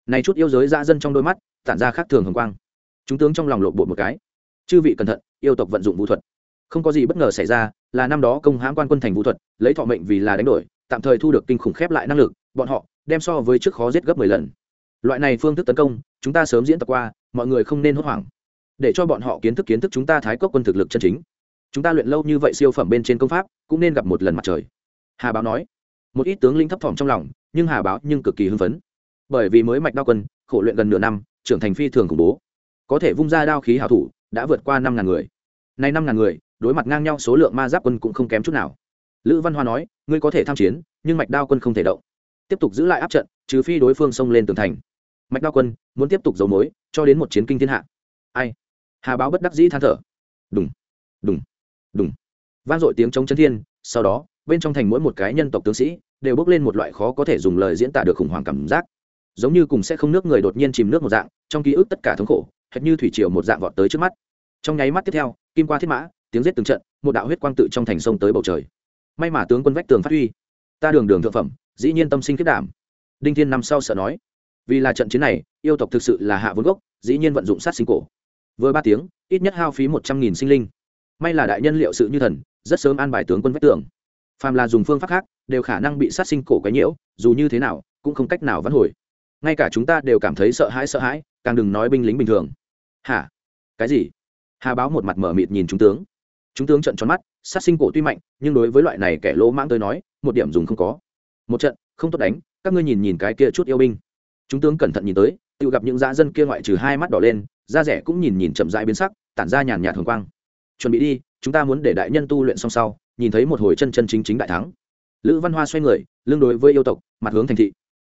Này chút yêu giới dã dân trong đôi mắt, tản ra khác thường hồng quang. Chúng tướng trong lòng lộn bột một cái. Chư vị cẩn thận, yêu tộc vận dụng vũ thuật. Không có gì bất ngờ xảy ra, là năm đó công hãm quan quân thành vũ thuật, lấy thọ mệnh vì là đánh đổi, tạm thời thu được kinh khủng khép lại năng lực, bọn họ đem so với trước khó giết gấp mười lần loại này phương thức tấn công, chúng ta sớm diễn tập qua, mọi người không nên hốt hoảng. Để cho bọn họ kiến thức kiến thức chúng ta thái cốc quân thực lực chân chính. Chúng ta luyện lâu như vậy siêu phẩm bên trên công pháp, cũng nên gặp một lần mặt trời. Hà báo nói. Một ít tướng linh thấp thỏm trong lòng, nhưng hà báo nhưng cực kỳ hưng phấn. Bởi vì mới mạch đao quân, khổ luyện gần nửa năm, trưởng thành phi thường khủng bố. Có thể vung ra đao khí hảo thủ, đã vượt qua năm ngàn người. Nay năm ngàn người, đối mặt ngang nhau số lượng ma giáp quân cũng không kém chút nào. Lữ văn hoa nói, ngươi có thể tham chiến, nhưng mạch đao quân không thể động. Tiếp tục giữ lại áp trận, trừ phi đối phương xông lên tường thành mạch đao quân, muốn tiếp tục giấu mối, cho đến một chiến kinh thiên hạ. Ai? Hà báo bất đắc dĩ than thở. Đúng đúng đúng vang dội tiếng chống chân thiên, sau đó, bên trong thành mỗi một cái nhân tộc tướng sĩ, đều bước lên một loại khó có thể dùng lời diễn tả được khủng hoảng cảm giác. Giống như cùng sẽ không nước người đột nhiên chìm nước một dạng, trong ký ức tất cả thống khổ, hệt như thủy triều một dạng vọt tới trước mắt. Trong nháy mắt tiếp theo, kim qua thiết mã, tiếng giết từng trận, một đạo huyết quang tự trong thành sông tới bầu trời. May mà tướng quân vách tường phát huy. Ta đường đường thượng phẩm, dĩ nhiên tâm sinh kết đảm. Đinh thiên năm sau sợ nói vì là trận chiến này, yêu tộc thực sự là hạ vốn gốc, dĩ nhiên vận dụng sát sinh cổ. Vừa ba tiếng, ít nhất hao phí một trăm nghìn sinh linh. May là đại nhân liệu sự như thần, rất sớm an bài tướng quân vách tường. Phàm là dùng phương pháp khác, đều khả năng bị sát sinh cổ quấy nhiễu, dù như thế nào, cũng không cách nào vãn hồi. Ngay cả chúng ta đều cảm thấy sợ hãi sợ hãi, càng đừng nói binh lính bình thường. Hả? Cái gì? Hà báo một mặt mở mịt nhìn chúng tướng. Chúng tướng trận tròn mắt, sát sinh cổ tuy mạnh, nhưng đối với loại này kẻ lỗ mãng tới nói, một điểm dùng không có. Một trận, không tốt đánh, các ngươi nhìn nhìn cái kia chút yêu binh chúng tướng cẩn thận nhìn tới, tự gặp những dã dân kia ngoại trừ hai mắt đỏ lên, da rẻ cũng nhìn nhìn chậm rãi biến sắc, tản ra nhàn nhạt thường quang. Chuẩn bị đi, chúng ta muốn để đại nhân tu luyện xong sau, nhìn thấy một hồi chân chân chính chính đại thắng. Lữ văn hoa xoay người lương đối với yêu tộc, mặt hướng thành thị.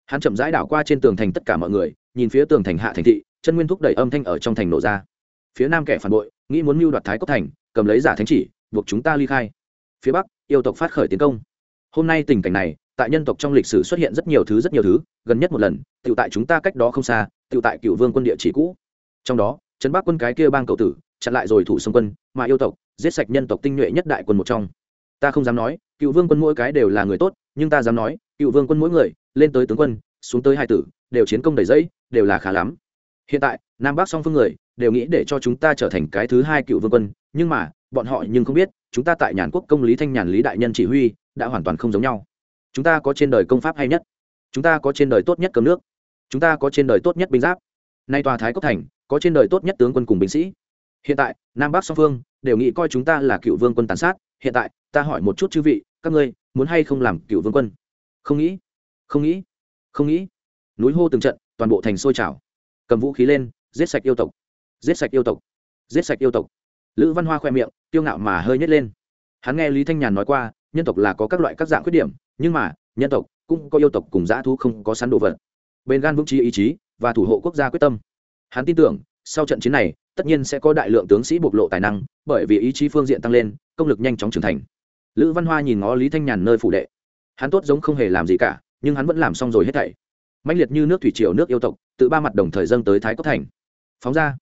Hắn chậm rãi đảo qua trên tường thành tất cả mọi người, nhìn phía tường thành hạ thành thị, chân nguyên thúc đẩy âm thanh ở trong thành nổ ra. Phía nam kẻ phản bội, nghĩ muốn mưu đoạt thái cốc thành, cầm lấy giả thánh chỉ, buộc chúng ta ly khai. Phía bắc, yêu tộc phát khởi tiến công. Hôm nay tình cảnh này tại nhân tộc trong lịch sử xuất hiện rất nhiều thứ, rất nhiều thứ, gần nhất một lần tự tại chúng ta cách đó không xa tự tại cựu vương quân địa chỉ cũ. Trong đó, trấn bắc quân cái kia bang cầu tử, chặn lại rồi thủ xung quân, mà yêu tộc, giết sạch nhân tộc tinh nhuệ nhất đại quân một trong. Ta không dám nói cựu vương quân mỗi cái đều là người tốt, nhưng ta dám nói cựu vương quân mỗi người, lên tới tướng quân, xuống tới hai tử, đều chiến công đầy dẫy, đều là khá lắm. Hiện tại, nam bắc song phương người, đều nghĩ để cho chúng ta trở thành cái thứ hai cựu vương quân, nhưng mà, bọn họ nhưng không biết, chúng ta tại nhàn quốc công lý thanh nhàn lý đại nhân chỉ huy, đã hoàn toàn không giống nhau chúng ta có trên đời công pháp hay nhất? Chúng ta có trên đời tốt nhất cấm nước. Chúng ta có trên đời tốt nhất binh giáp. Nay tòa thái cốc thành, có trên đời tốt nhất tướng quân cùng binh sĩ. Hiện tại, nam bắc song phương đều nghĩ coi chúng ta là cựu vương quân tàn sát. Hiện tại, ta hỏi một chút chư vị, các ngươi muốn hay không làm cựu vương quân? Không nghĩ không nghĩ không nghĩ. Núi hô từng trận, toàn bộ thành sôi trào. Cầm vũ khí lên, giết sạch yêu tộc. Giết sạch yêu tộc. Giết sạch yêu tộc. Lữ văn hoa khoe miệng tiêu ngạo mà hơi nhét lên. Hắn nghe lý thanh nhàn nói qua, nhân tộc là có các loại các dạng khuyết điểm nhưng mà nhân tộc cũng có yêu tộc cùng dã thú không có sắn đồ vật. Bên gan vững trí ý chí và thủ hộ quốc gia quyết tâm. Hắn tin tưởng sau trận chiến này tất nhiên sẽ có đại lượng tướng sĩ bộc lộ tài năng bởi vì ý chí phương diện tăng lên công lực nhanh chóng trưởng thành. Lữ văn hoa nhìn ngó lý thanh nhàn nơi phủ đệ. Hắn tốt giống không hề làm gì cả nhưng hắn vẫn làm xong rồi hết thảy. Mạnh liệt như nước thủy triều nước yêu tộc tự ba mặt đồng thời dâng tới thái cốc thành. Phóng ra.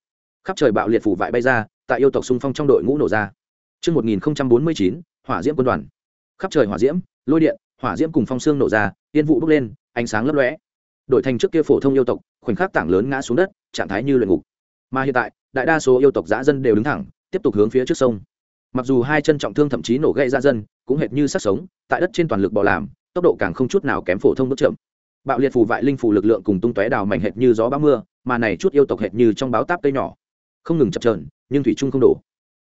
Khắp trời bạo liệt phủ vại bay ra tại yêu tộc xung phong trong đội ngũ nổ ra. Trước 1049, hỏa diễm quân đoàn. khắp trời hỏa diễm lôi điện hỏa diễm cùng phong xương nổ ra yên vụ bốc lên, ánh sáng lấp lóe. Đổi thành trước kia phổ thông yêu tộc, khoảnh khắc tảng lớn ngã xuống đất, trạng thái như luyện ngục. Mà hiện tại, đại đa số yêu tộc giã dân đều đứng thẳng, tiếp tục hướng phía trước sông. Mặc dù hai chân trọng thương thậm chí nổ gây ra dân, cũng hệt như sắc sống, tại đất trên toàn lực bỏ làm, tốc độ càng không chút nào kém phổ thông bước chậm. Bạo liệt phù vại linh phù lực lượng cùng tung tóe đào mảnh hệt như gió bão mưa, mà này chút yêu tộc hệt như trong báo táp cây nhỏ. Không ngừng chập trờn nhưng thủy trung không đổ.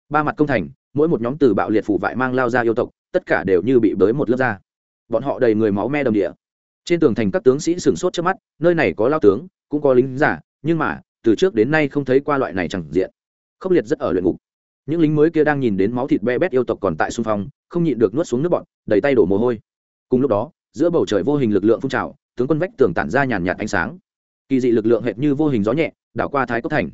Ba mặt công thành, mỗi một nhóm từ bạo liệt phù vại mang lao ra yêu tộc, tất cả đều như bị bới một lớp ra bọn họ đầy người máu me đầm địa. Trên tường thành các tướng sĩ sửng sốt trước mắt, nơi này có lao tướng, cũng có lính giả, nhưng mà, từ trước đến nay không thấy qua loại này chẳng diện. Khốc liệt rất ở luyện ngục. Những lính mới kia đang nhìn đến máu thịt be bét yêu tộc còn tại xung phong, không nhịn được nuốt xuống nước bọn, đầy tay đổ mồ hôi. Cùng lúc đó, giữa bầu trời vô hình lực lượng phun trào, tướng quân vách tường tản ra nhàn nhạt ánh sáng. Kỳ dị lực lượng hệt như vô hình gió nhẹ, đảo qua thái cốc thành.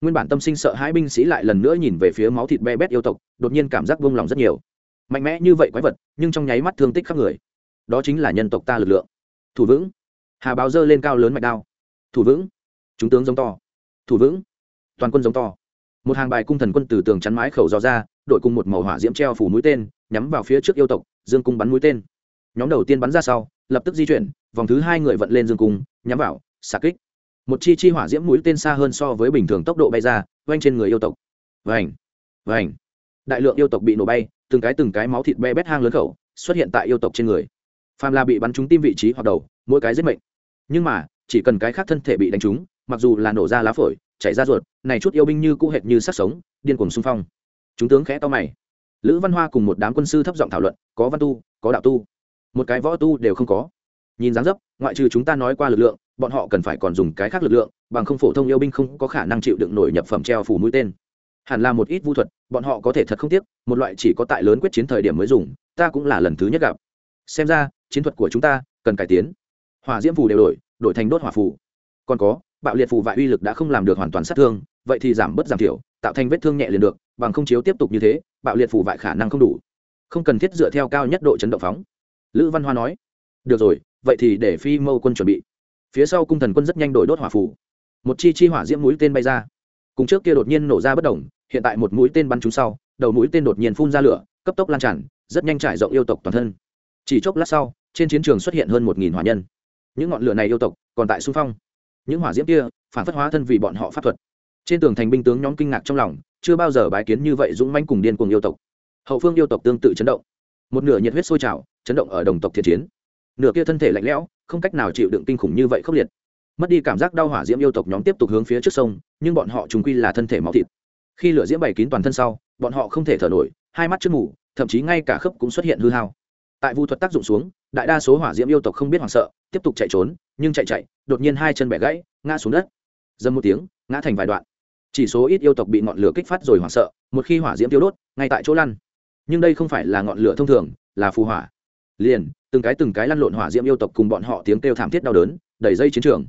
Nguyên bản tâm sinh sợ hãi binh sĩ lại lần nữa nhìn về phía máu thịt be bét yêu tộc, đột nhiên cảm giác vung lòng rất nhiều. Mạnh mẽ như vậy quái vật, nhưng trong nháy mắt thương tích khắp người đó chính là nhân tộc ta lực lượng. Thủ vững. Hà báo dơ lên cao lớn mạch đao. Thủ vững. Chúng tướng giống to. Thủ vững. Toàn quân giống to. Một hàng bài cung thần quân từ tường chắn mái khẩu dò ra, đội cùng một màu hỏa diễm treo phủ mũi tên, nhắm vào phía trước yêu tộc, dương cung bắn mũi tên. Nhóm đầu tiên bắn ra sau, lập tức di chuyển, vòng thứ hai người vận lên dương cung, nhắm vào, xạ kích. Một chi chi hỏa diễm mũi tên xa hơn so với bình thường tốc độ bay ra oanh trên người yêu tộc. Vành vành. Đại lượng yêu tộc bị nổ bay, từng cái từng cái máu thịt be bét hang lớn khẩu, xuất hiện tại yêu tộc trên người phàm là bị bắn trúng tim vị trí hoặc đầu, mỗi cái giết mệnh. Nhưng mà, chỉ cần cái khác thân thể bị đánh trúng, mặc dù là nổ ra lá phổi, chảy ra ruột, này chút yêu binh như cũ hệt như sắc sống, điên cuồng xung phong. Chúng tướng khẽ to mày. Lữ văn hoa cùng một đám quân sư thấp giọng thảo luận, có văn tu, có đạo tu. Một cái võ tu đều không có. Nhìn dáng dấp, ngoại trừ chúng ta nói qua lực lượng, bọn họ cần phải còn dùng cái khác lực lượng, bằng không phổ thông yêu binh không có khả năng chịu đựng nổi nhập phẩm treo phủ mũi tên. Hẳn là một ít vu thuật, bọn họ có thể thật không tiếc, một loại chỉ có tại lớn quyết chiến thời điểm mới dùng, ta cũng là lần thứ nhất gặp. Xem ra chiến thuật của chúng ta cần cải tiến. Hỏa diễm phù đều đổi đổi thành đốt hỏa phù. Còn có, bạo liệt phù vại uy lực đã không làm được hoàn toàn sát thương, vậy thì giảm bớt giảm thiểu, tạo thành vết thương nhẹ liền được, bằng không chiếu tiếp tục như thế, bạo liệt phù vại khả năng không đủ. Không cần thiết dựa theo cao nhất độ chấn động phóng. Lữ văn hoa nói, được rồi, vậy thì để phi mâu quân chuẩn bị. Phía sau cung thần quân rất nhanh đổi đốt hỏa phù. Một chi chi hỏa diễm mũi tên bay ra. Cùng trước kia đột nhiên nổ ra bất đồng hiện tại một mũi tên bắn trúng sau, đầu mũi tên đột nhiên phun ra lửa, cấp tốc lan tràn, rất nhanh trải rộng yêu tộc toàn thân. Chỉ chốc lát sau trên chiến trường xuất hiện hơn một nghìn hỏa nhân. Những ngọn lửa này yêu tộc còn tại xung phong. Những hỏa diễm kia phản phất hóa thân vì bọn họ pháp thuật. Trên tường thành binh tướng nhóm kinh ngạc trong lòng, chưa bao giờ bái kiến như vậy dũng manh cùng điên cùng yêu tộc. Hậu phương yêu tộc tương tự chấn động. Một nửa nhiệt huyết sôi trào, chấn động ở đồng tộc thiện chiến. Nửa kia thân thể lạnh lẽo, không cách nào chịu đựng kinh khủng như vậy khốc liệt. Mất đi cảm giác đau hỏa diễm yêu tộc nhóm tiếp tục hướng phía trước sông, nhưng bọn họ trùng quy là thân thể máu thịt. Khi lửa diễm bày kín toàn thân sau, bọn họ không thể thở nổi, hai mắt trước mù thậm chí ngay cả khớp cũng xuất hiện hư hao tại vu thuật tác dụng xuống, đại đa số hỏa diễm yêu tộc không biết hoảng sợ, tiếp tục chạy trốn, nhưng chạy chạy, đột nhiên hai chân bẻ gãy, ngã xuống đất. Dâm một tiếng, ngã thành vài đoạn. Chỉ số ít yêu tộc bị ngọn lửa kích phát rồi hoảng sợ, một khi hỏa diễm tiêu đốt, ngay tại chỗ lăn. Nhưng đây không phải là ngọn lửa thông thường, là phù hỏa. Liền, từng cái từng cái lăn lộn hỏa diễm yêu tộc cùng bọn họ tiếng kêu thảm thiết đau đớn, đẩy dây chiến trường.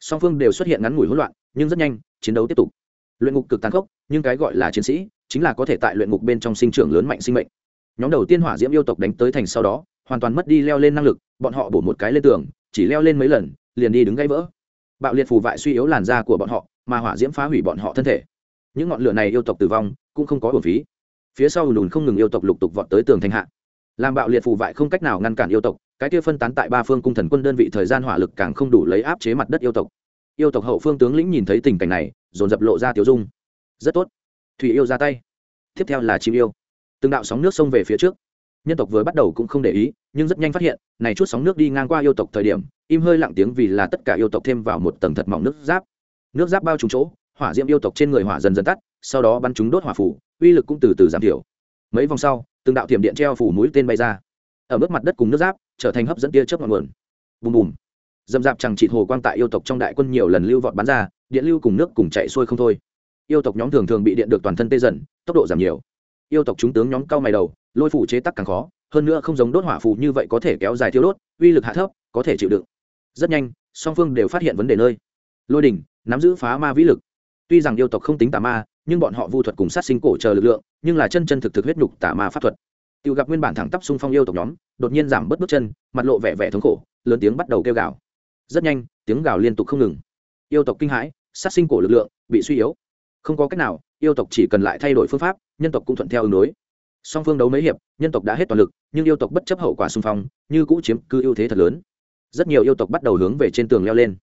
Song phương đều xuất hiện ngắn ngủi hỗn loạn, nhưng rất nhanh, chiến đấu tiếp tục. Luyện ngục cực tàn khốc, nhưng cái gọi là chiến sĩ, chính là có thể tại luyện ngục bên trong sinh trưởng lớn mạnh sinh mệnh nhóm đầu tiên hỏa diễm yêu tộc đánh tới thành sau đó, hoàn toàn mất đi leo lên năng lực, bọn họ bổ một cái lên tường, chỉ leo lên mấy lần, liền đi đứng gãy vỡ. Bạo liệt phù vại suy yếu làn da của bọn họ, mà hỏa diễm phá hủy bọn họ thân thể. Những ngọn lửa này yêu tộc tử vong, cũng không có bổn phí. Phía sau lùn không ngừng yêu tộc lục tục vọt tới tường thành hạ. Làm bạo liệt phù vại không cách nào ngăn cản yêu tộc, cái kia phân tán tại ba phương cung thần quân đơn vị thời gian hỏa lực càng không đủ lấy áp chế mặt đất yêu tộc. Yêu tộc hậu phương tướng lĩnh nhìn thấy tình cảnh này, dồn dập lộ ra tiểu dung. Rất tốt. Thủy yêu ra tay. Tiếp theo là chim yêu từng đạo sóng nước xông về phía trước. Nhân tộc vừa bắt đầu cũng không để ý, nhưng rất nhanh phát hiện, này chút sóng nước đi ngang qua yêu tộc thời điểm, im hơi lặng tiếng vì là tất cả yêu tộc thêm vào một tầng thật mỏng nước giáp. Nước giáp bao trùm chỗ, hỏa diễm yêu tộc trên người hỏa dần dần tắt, sau đó bắn chúng đốt hỏa phủ, uy lực cũng từ từ giảm thiểu. Mấy vòng sau, từng đạo tiềm điện treo phủ mũi tên bay ra. Ở mức mặt đất cùng nước giáp, trở thành hấp dẫn tia chớp ngọn nguồn. Bùm bùm. Dầm dạp chẳng chịt hồ quang tại yêu tộc trong đại quân nhiều lần lưu vọt bắn ra, điện lưu cùng nước cùng chạy xuôi không thôi. Yêu tộc nhóm thường thường bị điện được toàn thân tê dần, tốc độ giảm nhiều yêu tộc chúng tướng nhóm cao mày đầu, lôi phủ chế tắc càng khó, hơn nữa không giống đốt hỏa phù như vậy có thể kéo dài thiêu đốt, uy lực hạ thấp, có thể chịu đựng. Rất nhanh, song phương đều phát hiện vấn đề nơi. Lôi đỉnh, nắm giữ phá ma vĩ lực. Tuy rằng yêu tộc không tính tà ma, nhưng bọn họ vu thuật cùng sát sinh cổ chờ lực lượng, nhưng là chân chân thực thực huyết nhục tà ma pháp thuật. Tự gặp nguyên bản thẳng tắp xung phong yêu tộc nhóm, đột nhiên giảm bớt bước chân, mặt lộ vẻ vẻ thống khổ, lớn tiếng bắt đầu kêu gào. Rất nhanh, tiếng gào liên tục không ngừng. Yêu tộc kinh hãi, sát sinh cổ lực lượng bị suy yếu. Không có cách nào yêu tộc chỉ cần lại thay đổi phương pháp, nhân tộc cũng thuận theo ứng đối. Song phương đấu mấy hiệp, nhân tộc đã hết toàn lực, nhưng yêu tộc bất chấp hậu quả xung phong, như cũ chiếm cứ ưu thế thật lớn. Rất nhiều yêu tộc bắt đầu hướng về trên tường leo lên.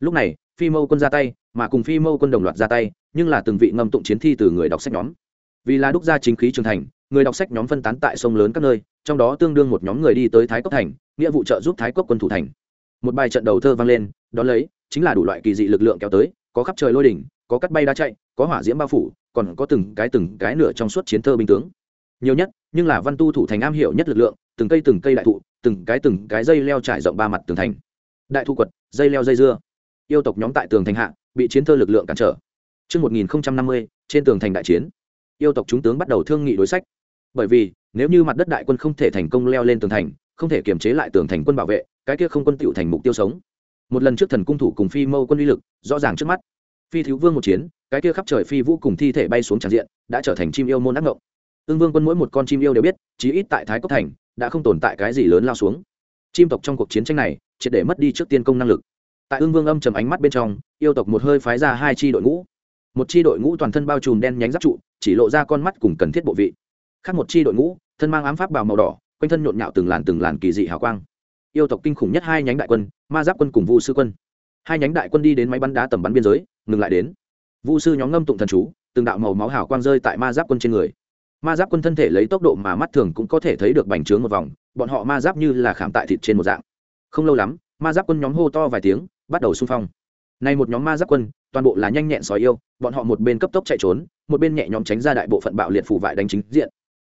Lúc này, phi mâu quân ra tay, mà cùng phi mâu quân đồng loạt ra tay, nhưng là từng vị ngâm tụng chiến thi từ người đọc sách nhóm. Vì là đúc ra chính khí trưởng thành, người đọc sách nhóm phân tán tại sông lớn các nơi, trong đó tương đương một nhóm người đi tới thái cốc thành, nghĩa vụ trợ giúp thái cốc quân thủ thành. Một bài trận đầu thơ vang lên, đón lấy, chính là đủ loại kỳ dị lực lượng kéo tới, có khắp trời lôi đỉnh, có cắt bay đá chạy có hỏa diễm bao phủ còn có từng cái từng cái nửa trong suốt chiến thơ binh tướng nhiều nhất nhưng là văn tu thủ thành am hiểu nhất lực lượng từng cây từng cây đại thụ từng cái từng cái dây leo trải rộng ba mặt tường thành đại thu quật dây leo dây dưa yêu tộc nhóm tại tường thành hạ bị chiến thơ lực lượng cản trở Trước 1050, trên tường thành đại chiến, yêu tộc chúng tướng bắt đầu thương nghị đối sách. Bởi vì, nếu như mặt đất đại quân không thể thành công leo lên tường thành, không thể kiềm chế lại tường thành quân bảo vệ, cái kia không quân tựu thành mục tiêu sống. Một lần trước thần cung thủ cùng phi mâu quân uy lực, rõ ràng trước mắt. Phi thiếu vương một chiến, cái kia khắp trời phi vũ cùng thi thể bay xuống tràn diện, đã trở thành chim yêu môn ác ngộng. ương Vương quân mỗi một con chim yêu đều biết, chí ít tại Thái Cốc thành, đã không tồn tại cái gì lớn lao xuống. Chim tộc trong cuộc chiến tranh này, triệt để mất đi trước tiên công năng lực. Tại ương vương âm trầm ánh mắt bên trong yêu tộc một hơi phái ra hai chi đội ngũ. Một chi đội ngũ toàn thân bao trùm đen nhánh giáp trụ chỉ lộ ra con mắt cùng cần thiết bộ vị. Khác một chi đội ngũ thân mang ám pháp bào màu đỏ quanh thân nhộn nhạo từng làn từng làn kỳ dị hào quang. Yêu tộc kinh khủng nhất hai nhánh đại quân ma giáp quân cùng vu sư quân. Hai nhánh đại quân đi đến máy bắn đá tầm bắn biên giới ngừng lại đến. Vu sư nhóm ngâm tụng thần chú, từng đạo màu máu hào quang rơi tại ma giáp quân trên người. Ma giáp quân thân thể lấy tốc độ mà mắt thường cũng có thể thấy được bành trướng một vòng, bọn họ ma giáp như là khảm tại thịt trên một dạng. Không lâu lắm, ma giáp quân nhóm hô to vài tiếng, bắt đầu xung phong. Nay một nhóm ma giáp quân, toàn bộ là nhanh nhẹn sói yêu, bọn họ một bên cấp tốc chạy trốn, một bên nhẹ nhóm tránh ra đại bộ phận bạo liệt phủ vại đánh chính diện.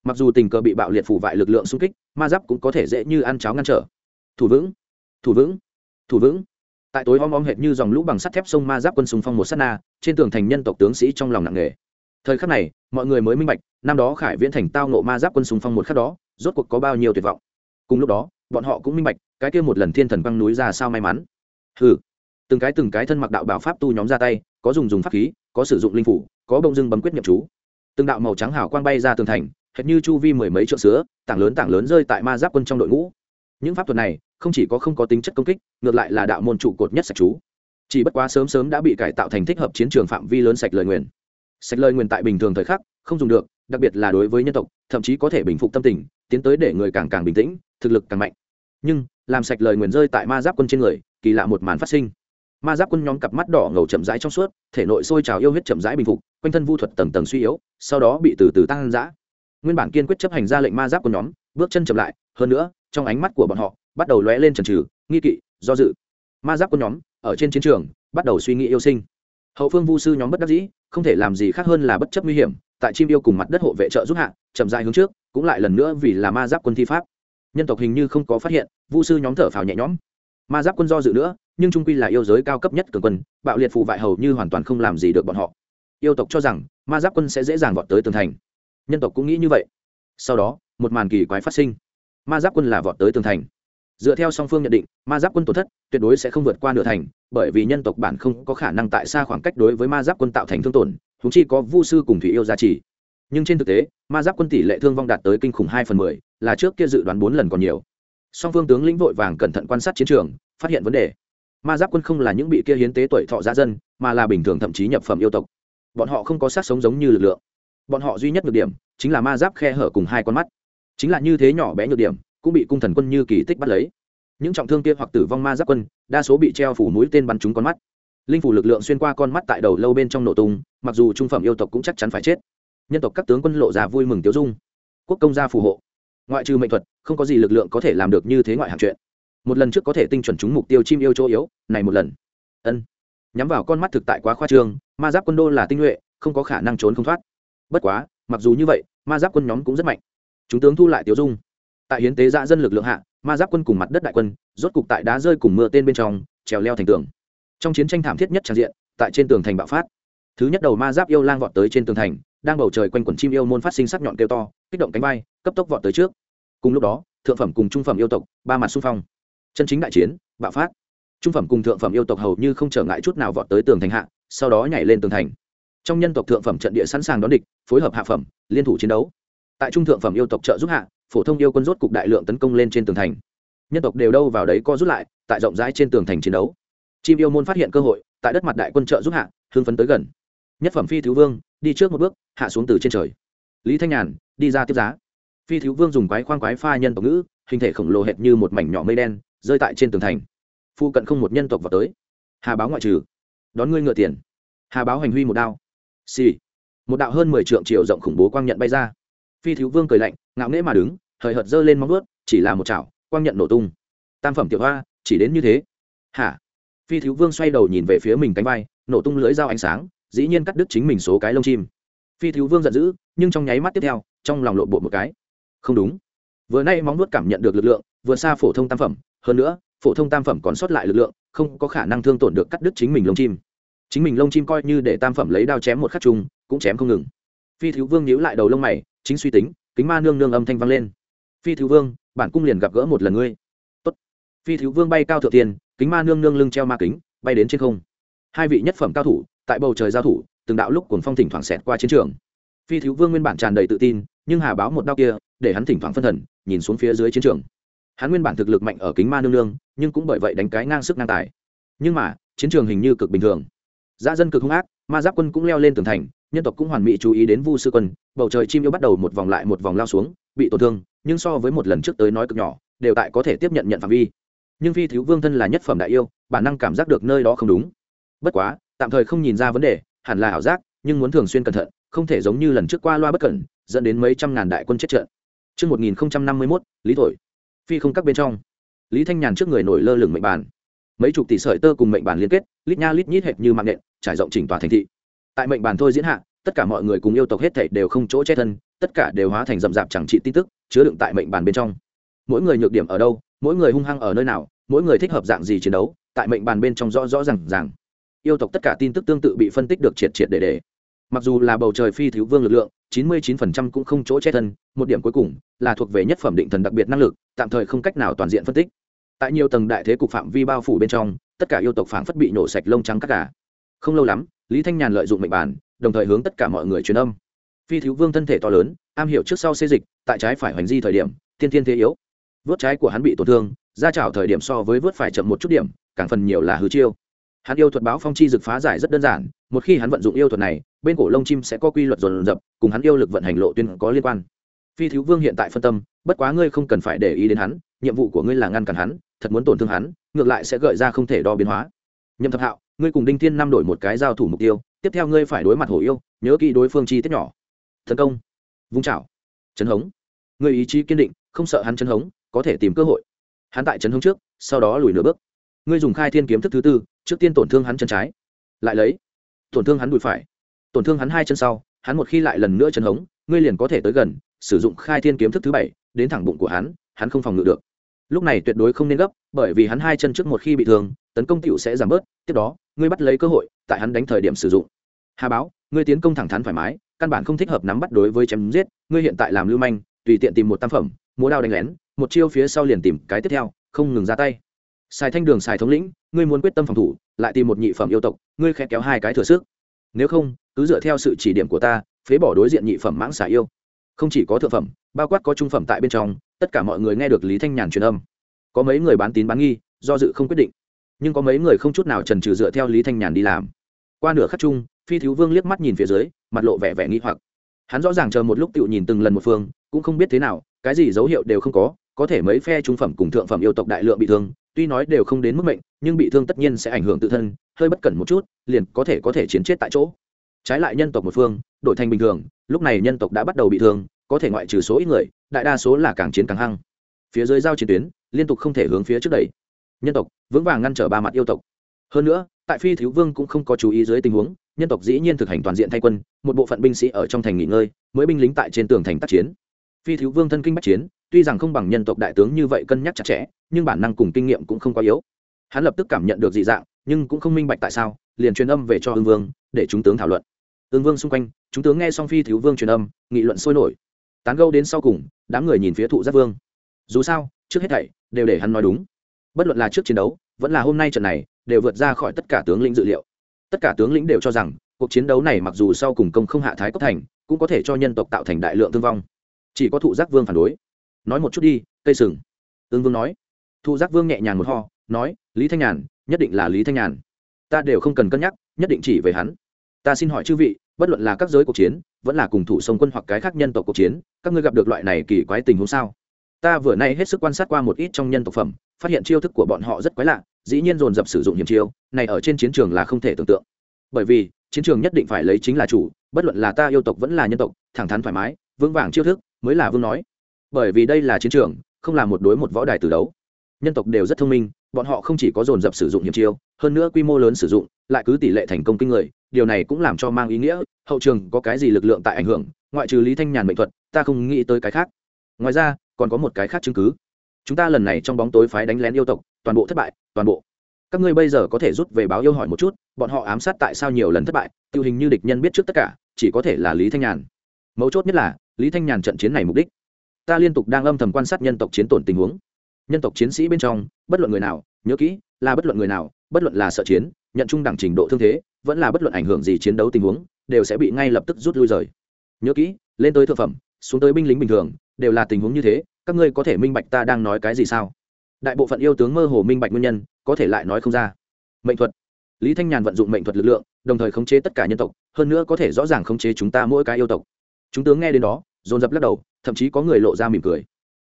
Mặc dù tình cờ bị bạo liệt phủ vại lực lượng xung kích, ma giáp cũng có thể dễ như ăn cháo ngăn trở. Thủ vững thủ vững thủ vững tại tối om om hệt như dòng lũ bằng sắt thép sông ma giáp quân sùng phong một s á t na, trên tường thành nhân tộc tướng sĩ trong lòng nặng nề. Thời khắc này, mọi người mới minh bạch, năm đó khải viễn thành tao nộ ma giáp quân sùng phong một khắc đó, rốt cuộc có bao nhiêu tuyệt vọng. Cùng lúc đó, bọn họ cũng minh bạch, cái kia một lần thiên thần băng núi ra sao may mắn. Hừ. Từng cái từng cái thân mặc đạo bảo pháp tu nhóm ra tay, có dùng dùng pháp khí, có sử dụng linh phủ, có bông dưng bấm quyết nhậm chú. Từng đạo màu trắng hào quang bay ra tường thành, hệt như chu vi mười mấy trượng sứa tảng lớn tảng lớn rơi tại ma giáp quân trong đội ngũ. Những pháp thuật này không chỉ có không có tính chất công kích, ngược lại là đạo môn trụ cột nhất sạch chú. Chỉ bất quá sớm sớm đã bị cải tạo thành thích hợp chiến trường phạm vi lớn sạch lời nguyền. Sạch lời nguyền tại bình thường thời khắc, không dùng được, đặc biệt là đối với nhân tộc, thậm chí có thể bình phục tâm tình, tiến tới để người càng càng bình tĩnh, thực lực càng mạnh. Nhưng, làm sạch lời nguyền rơi tại ma giáp quân trên người, kỳ lạ một màn phát sinh. Ma giáp quân nhóm cặp mắt đỏ ngầu chậm rãi trong suốt, thể nội sôi trào yêu huyết chậm rãi bình phục, quanh thân vu thuật tầng tầng suy yếu, sau đó bị từ từ tăng giã nguyên bản kiên quyết chấp hành ra lệnh ma giáp quân nhóm, bước chân chậm lại, hơn nữa, trong ánh mắt của bọn họ bắt đầu lóe lên trần trừ, nghi kỵ, do dự. Ma giáp quân nhóm ở trên chiến trường bắt đầu suy nghĩ yêu sinh. Hậu phương vu sư nhóm bất đắc dĩ, không thể làm gì khác hơn là bất chấp nguy hiểm, tại chim yêu cùng mặt đất hộ vệ trợ giúp hạ, chậm dài hướng trước, cũng lại lần nữa vì là ma giáp quân thi pháp. Nhân tộc hình như không có phát hiện, vu sư nhóm thở phào nhẹ nhõm. Ma giáp quân do dự nữa, nhưng trung quy là yêu giới cao cấp nhất cường quân, bạo liệt phụ vại hầu như hoàn toàn không làm gì được bọn họ. Yêu tộc cho rằng, ma giáp quân sẽ dễ dàng vọt tới tường thành. Nhân tộc cũng nghĩ như vậy. Sau đó, một màn kỳ quái phát sinh. Ma giáp quân là vọt tới tường thành dựa theo song phương nhận định, ma giáp quân tổn thất tuyệt đối sẽ không vượt qua nửa thành, bởi vì nhân tộc bản không có khả năng tại xa khoảng cách đối với ma giáp quân tạo thành thương tổn thúng chi có vu sư cùng thủy yêu giá trị nhưng trên thực tế, ma giáp quân tỷ lệ thương vong đạt tới kinh khủng hai phần mười, là trước kia dự đoán bốn lần còn nhiều. Song phương tướng lĩnh vội vàng cẩn thận quan sát chiến trường, phát hiện vấn đề. Ma giáp quân không là những bị kia hiến tế tuổi thọ gia dân, mà là bình thường thậm chí nhập phẩm yêu tộc. Bọn họ không có sát sống giống như lực lượng. Bọn họ duy nhất nhược điểm, chính là ma giáp khe hở cùng hai con mắt. Chính là như thế nhỏ bé nhược điểm cũng bị cung thần quân như kỳ tích bắt lấy. Những trọng thương kia hoặc tử vong ma giáp quân, đa số bị treo phủ mũi tên bắn trúng con mắt. Linh phủ lực lượng xuyên qua con mắt tại đầu lâu bên trong nổ tung, mặc dù trung phẩm yêu tộc cũng chắc chắn phải chết. Nhân tộc các tướng quân lộ ra vui mừng tiêu dung. Quốc công gia phù hộ. Ngoại trừ mệnh thuật, không có gì lực lượng có thể làm được như thế ngoại hạng chuyện. Một lần trước có thể tinh chuẩn trúng mục tiêu chim yêu chỗ yếu, này một lần. Ân. Nhắm vào con mắt thực tại quá khoa trương, ma giáp quân đô là tinh nhuệ, không có khả năng trốn không thoát. Bất quá, mặc dù như vậy, ma giáp quân nhóm cũng rất mạnh. Chúng tướng thu lại tiêu dung tại hiến tế dạ dân lực lượng hạ, ma giáp quân cùng mặt đất đại quân, rốt cục tại đá rơi cùng mưa tên bên trong, trèo leo thành tường. Trong chiến tranh thảm thiết nhất tràn diện, tại trên tường thành bạo phát. Thứ nhất đầu ma giáp yêu lang vọt tới trên tường thành, đang bầu trời quanh quần chim yêu môn phát sinh sắc nhọn kêu to, kích động cánh bay cấp tốc vọt tới trước. Cùng lúc đó, thượng phẩm cùng trung phẩm yêu tộc, ba mặt xung phong. Chân chính đại chiến, bạo phát. Trung phẩm cùng thượng phẩm yêu tộc hầu như không trở ngại chút nào vọt tới tường thành hạ, sau đó nhảy lên tường thành. Trong nhân tộc thượng phẩm trận địa sẵn sàng đón địch, phối hợp hạ phẩm, liên thủ chiến đấu. Tại trung thượng phẩm yêu tộc trợ giúp hạ phổ thông yêu quân rốt cục đại lượng tấn công lên trên tường thành. Nhân tộc đều đâu vào đấy co rút lại, tại rộng rãi trên tường thành chiến đấu. Chim yêu môn phát hiện cơ hội, tại đất mặt đại quân trợ giúp hạ hương phấn tới gần. Nhất phẩm phi thiếu vương, đi trước một bước, hạ xuống từ trên trời. Lý thanh nhàn, đi ra tiếp giá. Phi thiếu vương dùng quái khoang quái pha nhân tộc ngữ, hình thể khổng lồ hệt như một mảnh nhỏ mây đen, rơi tại trên tường thành. Phu cận không một nhân tộc vào tới. Hà báo ngoại trừ. Đón ngươi ngựa tiền. Hà báo hành huy một đao. Xì、sì. một đạo hơn mười triệu triệu rộng khủng bố quang nhận bay ra phi thiếu vương cười lạnh, ngạo nghễ mà đứng, hời hợt giơ lên móng ướt chỉ là một chảo, quang nhận nổ tung. Tam phẩm tiểu hoa, chỉ đến như thế. Hả? Phi thiếu vương xoay đầu nhìn về phía mình cánh vai, nổ tung lưỡi dao ánh sáng, dĩ nhiên cắt đứt chính mình số cái lông chim. Phi thiếu vương giận dữ, nhưng trong nháy mắt tiếp theo, trong lòng lộn bộ một cái. Không đúng. Vừa nay móng nuốt cảm nhận được lực lượng, vừa xa phổ thông tam phẩm, hơn nữa, phổ thông tam phẩm còn sót lại lực lượng, không có khả năng thương tổn được cắt đứt chính mình lông chim. Chính mình lông chim coi như để tam phẩm lấy đao chém một khắc chung, cũng chém không ngừng. Phi thiếu vương nhíu lại đầu lông mày chính suy tính, kính ma nương nương âm thanh vang lên. Phi thiếu vương, bản cung liền gặp gỡ một lần ngươi. Tốt. phi thiếu vương bay cao thượng tiền kính ma nương nương lưng treo ma kính, bay đến trên không. Hai vị nhất phẩm cao thủ, tại bầu trời giao thủ, từng đạo lúc cuồng phong thỉnh thoảng xẹt qua chiến trường. Phi thiếu vương nguyên bản tràn đầy tự tin, nhưng hà báo một đao kia, để hắn thỉnh thoảng phân thần, nhìn xuống phía dưới chiến trường. Hắn nguyên bản thực lực mạnh ở kính ma nương nương, nhưng cũng bởi vậy đánh cái ngang sức ngang tài. Nhưng mà, chiến trường hình như cực bình thường. Gia dân cực hung ác, ma giáp quân cũng leo lên tường thành nhân tộc cũng hoàn mỹ chú ý đến vu sư quân bầu trời chim yêu bắt đầu một vòng lại một vòng lao xuống bị tổn thương nhưng so với một lần trước tới nói cực nhỏ đều tại có thể tiếp nhận nhận phạm vi nhưng phi thiếu vương thân là nhất phẩm đại yêu bản năng cảm giác được nơi đó không đúng bất quá tạm thời không nhìn ra vấn đề hẳn là ảo giác nhưng muốn thường xuyên cẩn thận không thể giống như lần trước qua loa bất cẩn dẫn đến mấy trăm ngàn đại quân chết trận Trước 1051, Lý Thổi. Phi không các bên trong. Lý Thanh Nhàn trước người nổi lơ lửng mệnh bàn. Mấy chục tỷ sợi tơ cùng mệnh bàn liên kết, lít nha lít nhít hệt như mạng nện, trải rộng chỉnh tòa thành thị. Tại mệnh bàn thôi diễn hạ, tất cả mọi người cùng yêu tộc hết thảy đều không chỗ che thân, tất cả đều hóa thành rậm rạp chẳng trị tin tức chứa đựng tại mệnh bàn bên trong. Mỗi người nhược điểm ở đâu mỗi người hung hăng ở nơi nào mỗi người thích hợp dạng gì chiến đấu tại mệnh bàn bên trong rõ rõ rằng rằng yêu tộc tất cả tin tức tương tự bị phân tích được triệt triệt để để. Mặc dù là bầu trời phi thiếu vương lực lượng chín mươi 99% cũng không chỗ che thân một điểm cuối cùng là thuộc về nhất phẩm định thần đặc biệt năng lực tạm thời không cách nào toàn diện phân tích. Tại nhiều tầng đại thế cục phạm vi bao phủ bên trong tất cả yêu tộc phảng phất bị nổ sạch lông trắng các cả không lâu lắm lý thanh nhàn lợi dụng mệnh bản, đồng thời hướng tất cả mọi người truyền âm. Phi thiếu vương thân thể to lớn, am hiểu trước sau xê dịch, tại trái phải hoành di thời điểm thiên thiên thế yếu. Vớt trái của hắn bị tổn thương, ra chảo thời điểm so với vớt phải chậm một chút điểm, càng phần nhiều là hư chiêu. Hắn yêu thuật báo phong chi dực phá giải rất đơn giản, một khi hắn vận dụng yêu thuật này, bên cổ lông chim sẽ có quy luật dồn dập, cùng hắn yêu lực vận hành lộ tuyên có liên quan. Phi thiếu vương hiện tại phân tâm, bất quá ngươi không cần phải để ý đến hắn, nhiệm vụ của ngươi là ngăn cản hắn, thật muốn tổn thương hắn, ngược lại sẽ gợi ra không thể đo biến hóa. Nhậm thập hạo ngươi cùng đinh thiên năm đổi một cái giao thủ mục tiêu, tiếp theo ngươi phải đối mặt hổ yêu, nhớ kỹ đối phương chi tiết nhỏ. Tấn công. Vung chảo. Chấn hống. Ngươi ý chí kiên định, không sợ hắn chấn hống, có thể tìm cơ hội. Hắn tại chấn hống trước, sau đó lùi nửa bước. Ngươi dùng khai thiên kiếm thức thứ tư, trước tiên tổn thương hắn chân trái. Lại lấy. Tổn thương hắn đùi phải. Tổn thương hắn hai chân sau, hắn một khi lại lần nữa chấn hống, ngươi liền có thể tới gần, sử dụng khai thiên kiếm thức thứ bảy, đến thẳng bụng của hắn hắn không phòng ngự được. Lúc này tuyệt đối không nên gấp, bởi vì hắn hai chân trước một khi bị thương, tấn công tựu sẽ giảm bớt, tiếp đó ngươi bắt lấy cơ hội, tại hắn đánh thời điểm sử dụng. Hà báo, ngươi tiến công thẳng thắn thoải mái, căn bản không thích hợp nắm bắt đối với chém giết, ngươi hiện tại làm lưu manh, tùy tiện tìm một tam phẩm, múa đao đánh lén, một chiêu phía sau liền tìm cái tiếp theo, không ngừng ra tay. Xài thanh đường, xài thống lĩnh, ngươi muốn quyết tâm phòng thủ, lại tìm một nhị phẩm yêu tộc, ngươi khẽ kéo hai cái thừa sức. Nếu không, cứ dựa theo sự chỉ điểm của ta, phế bỏ đối diện nhị phẩm mãng xả yêu. Không chỉ có thượng phẩm, bao quát có trung phẩm tại bên trong, tất cả mọi người nghe được lý thanh nhàn truyền âm. Có mấy người bán tín bán nghi, do dự không quyết định nhưng có mấy người không chút nào trần trừ dựa theo lý thanh nhàn đi làm. Qua nửa khắc chung, phi thiếu vương liếc mắt nhìn phía dưới, mặt lộ vẻ vẻ nghi hoặc. Hắn rõ ràng chờ một lúc tựu nhìn từng lần một phương, cũng không biết thế nào, cái gì dấu hiệu đều không có có thể mấy phe trung phẩm cùng thượng phẩm yêu tộc đại lượng bị thương, tuy nói đều không đến mức mệnh, nhưng bị thương tất nhiên sẽ ảnh hưởng tự thân, hơi bất cẩn một chút, liền có thể có thể chiến chết tại chỗ. Trái lại nhân tộc một phương, đổi thành bình thường, lúc này nhân tộc đã bắt đầu bị thương, có thể ngoại trừ số ít người, đại đa số là càng chiến càng hăng. Phía dưới giao chiến tuyến, liên tục không thể hướng phía trước đẩy nhân tộc, vững vàng ngăn trở ba mặt yêu tộc. Hơn nữa, tại phi thiếu vương cũng không có chú ý dưới tình huống, nhân tộc dĩ nhiên thực hành toàn diện thay quân, một bộ phận binh sĩ ở trong thành nghỉ ngơi, mới binh lính tại trên tường thành tác chiến. Phi thiếu vương thân kinh bắc chiến, tuy rằng không bằng nhân tộc đại tướng như vậy cân nhắc chặt chẽ, nhưng bản năng cùng kinh nghiệm cũng không quá yếu. Hắn lập tức cảm nhận được dị dạng, nhưng cũng không minh bạch tại sao, liền truyền âm về cho ương vương, để chúng tướng thảo luận. Ương vương xung quanh, chúng tướng nghe xong phi thiếu vương truyền âm, nghị luận sôi nổi. Tán gâu đến sau cùng, đám người nhìn phía thụ giác vương. Dù sao, trước hết thảy, đều để hắn nói đúng bất luận là trước chiến đấu, vẫn là hôm nay trận này, đều vượt ra khỏi tất cả tướng lĩnh dự liệu. Tất cả tướng lĩnh đều cho rằng, cuộc chiến đấu này mặc dù sau cùng công không hạ thái cốc thành, cũng có thể cho nhân tộc tạo thành đại lượng thương vong. Chỉ có thụ giác vương phản đối. Nói một chút đi, cây sừng. Ương vương nói. Thụ giác vương nhẹ nhàng một ho, nói, lý thanh nhàn, nhất định là lý thanh nhàn. Ta đều không cần cân nhắc, nhất định chỉ về hắn. Ta xin hỏi chư vị, bất luận là các giới cuộc chiến, vẫn là cùng thủ sông quân hoặc cái khác nhân tộc cuộc chiến, các ngươi gặp được loại này kỳ quái tình huống sao? Ta vừa nay hết sức quan sát qua một ít trong nhân tộc phẩm phát hiện chiêu thức của bọn họ rất quái lạ, dĩ nhiên dồn dập sử dụng hiểm chiêu, này ở trên chiến trường là không thể tưởng tượng. Bởi vì, chiến trường nhất định phải lấy chính là chủ, bất luận là ta yêu tộc vẫn là nhân tộc, thẳng thắn thoải mái, vững vàng chiêu thức mới là vương nói. Bởi vì đây là chiến trường, không là một đối một võ đài từ đấu. Nhân tộc đều rất thông minh, bọn họ không chỉ có dồn dập sử dụng hiểm chiêu, hơn nữa quy mô lớn sử dụng, lại cứ tỷ lệ thành công kinh người, điều này cũng làm cho mang ý nghĩa, hậu trường có cái gì lực lượng tại ảnh hưởng, ngoại trừ lý thanh nhàn mệnh thuật, ta không nghĩ tới cái khác. Ngoài ra, còn có một cái khác chứng cứ chúng ta lần này trong bóng tối phái đánh lén yêu tộc, toàn bộ thất bại, toàn bộ. Các ngươi bây giờ có thể rút về báo yêu hỏi một chút, bọn họ ám sát tại sao nhiều lần thất bại, tiêu hình như địch nhân biết trước tất cả, chỉ có thể là lý thanh nhàn. Mấu chốt nhất là, lý thanh nhàn trận chiến này mục đích. Ta liên tục đang âm thầm quan sát nhân tộc chiến tổn tình huống. Nhân tộc chiến sĩ bên trong, bất luận người nào, nhớ kỹ, là bất luận người nào, bất luận là sợ chiến, nhận chung đẳng trình độ thương thế, vẫn là bất luận ảnh hưởng gì chiến đấu tình huống, đều sẽ bị ngay lập tức rút lui rời. Nhớ kỹ, lên tới thượng phẩm, xuống tới binh lính bình thường đều là tình huống như thế, các ngươi có thể minh bạch ta đang nói cái gì sao? Đại bộ phận yêu tướng mơ hồ minh bạch nguyên nhân, có thể lại nói không ra. Mệnh thuật. Lý thanh nhàn vận dụng mệnh thuật lực lượng, đồng thời khống chế tất cả nhân tộc, hơn nữa có thể rõ ràng khống chế chúng ta mỗi cái yêu tộc. Chúng tướng nghe đến đó, dồn dập lắc đầu, thậm chí có người lộ ra mỉm cười.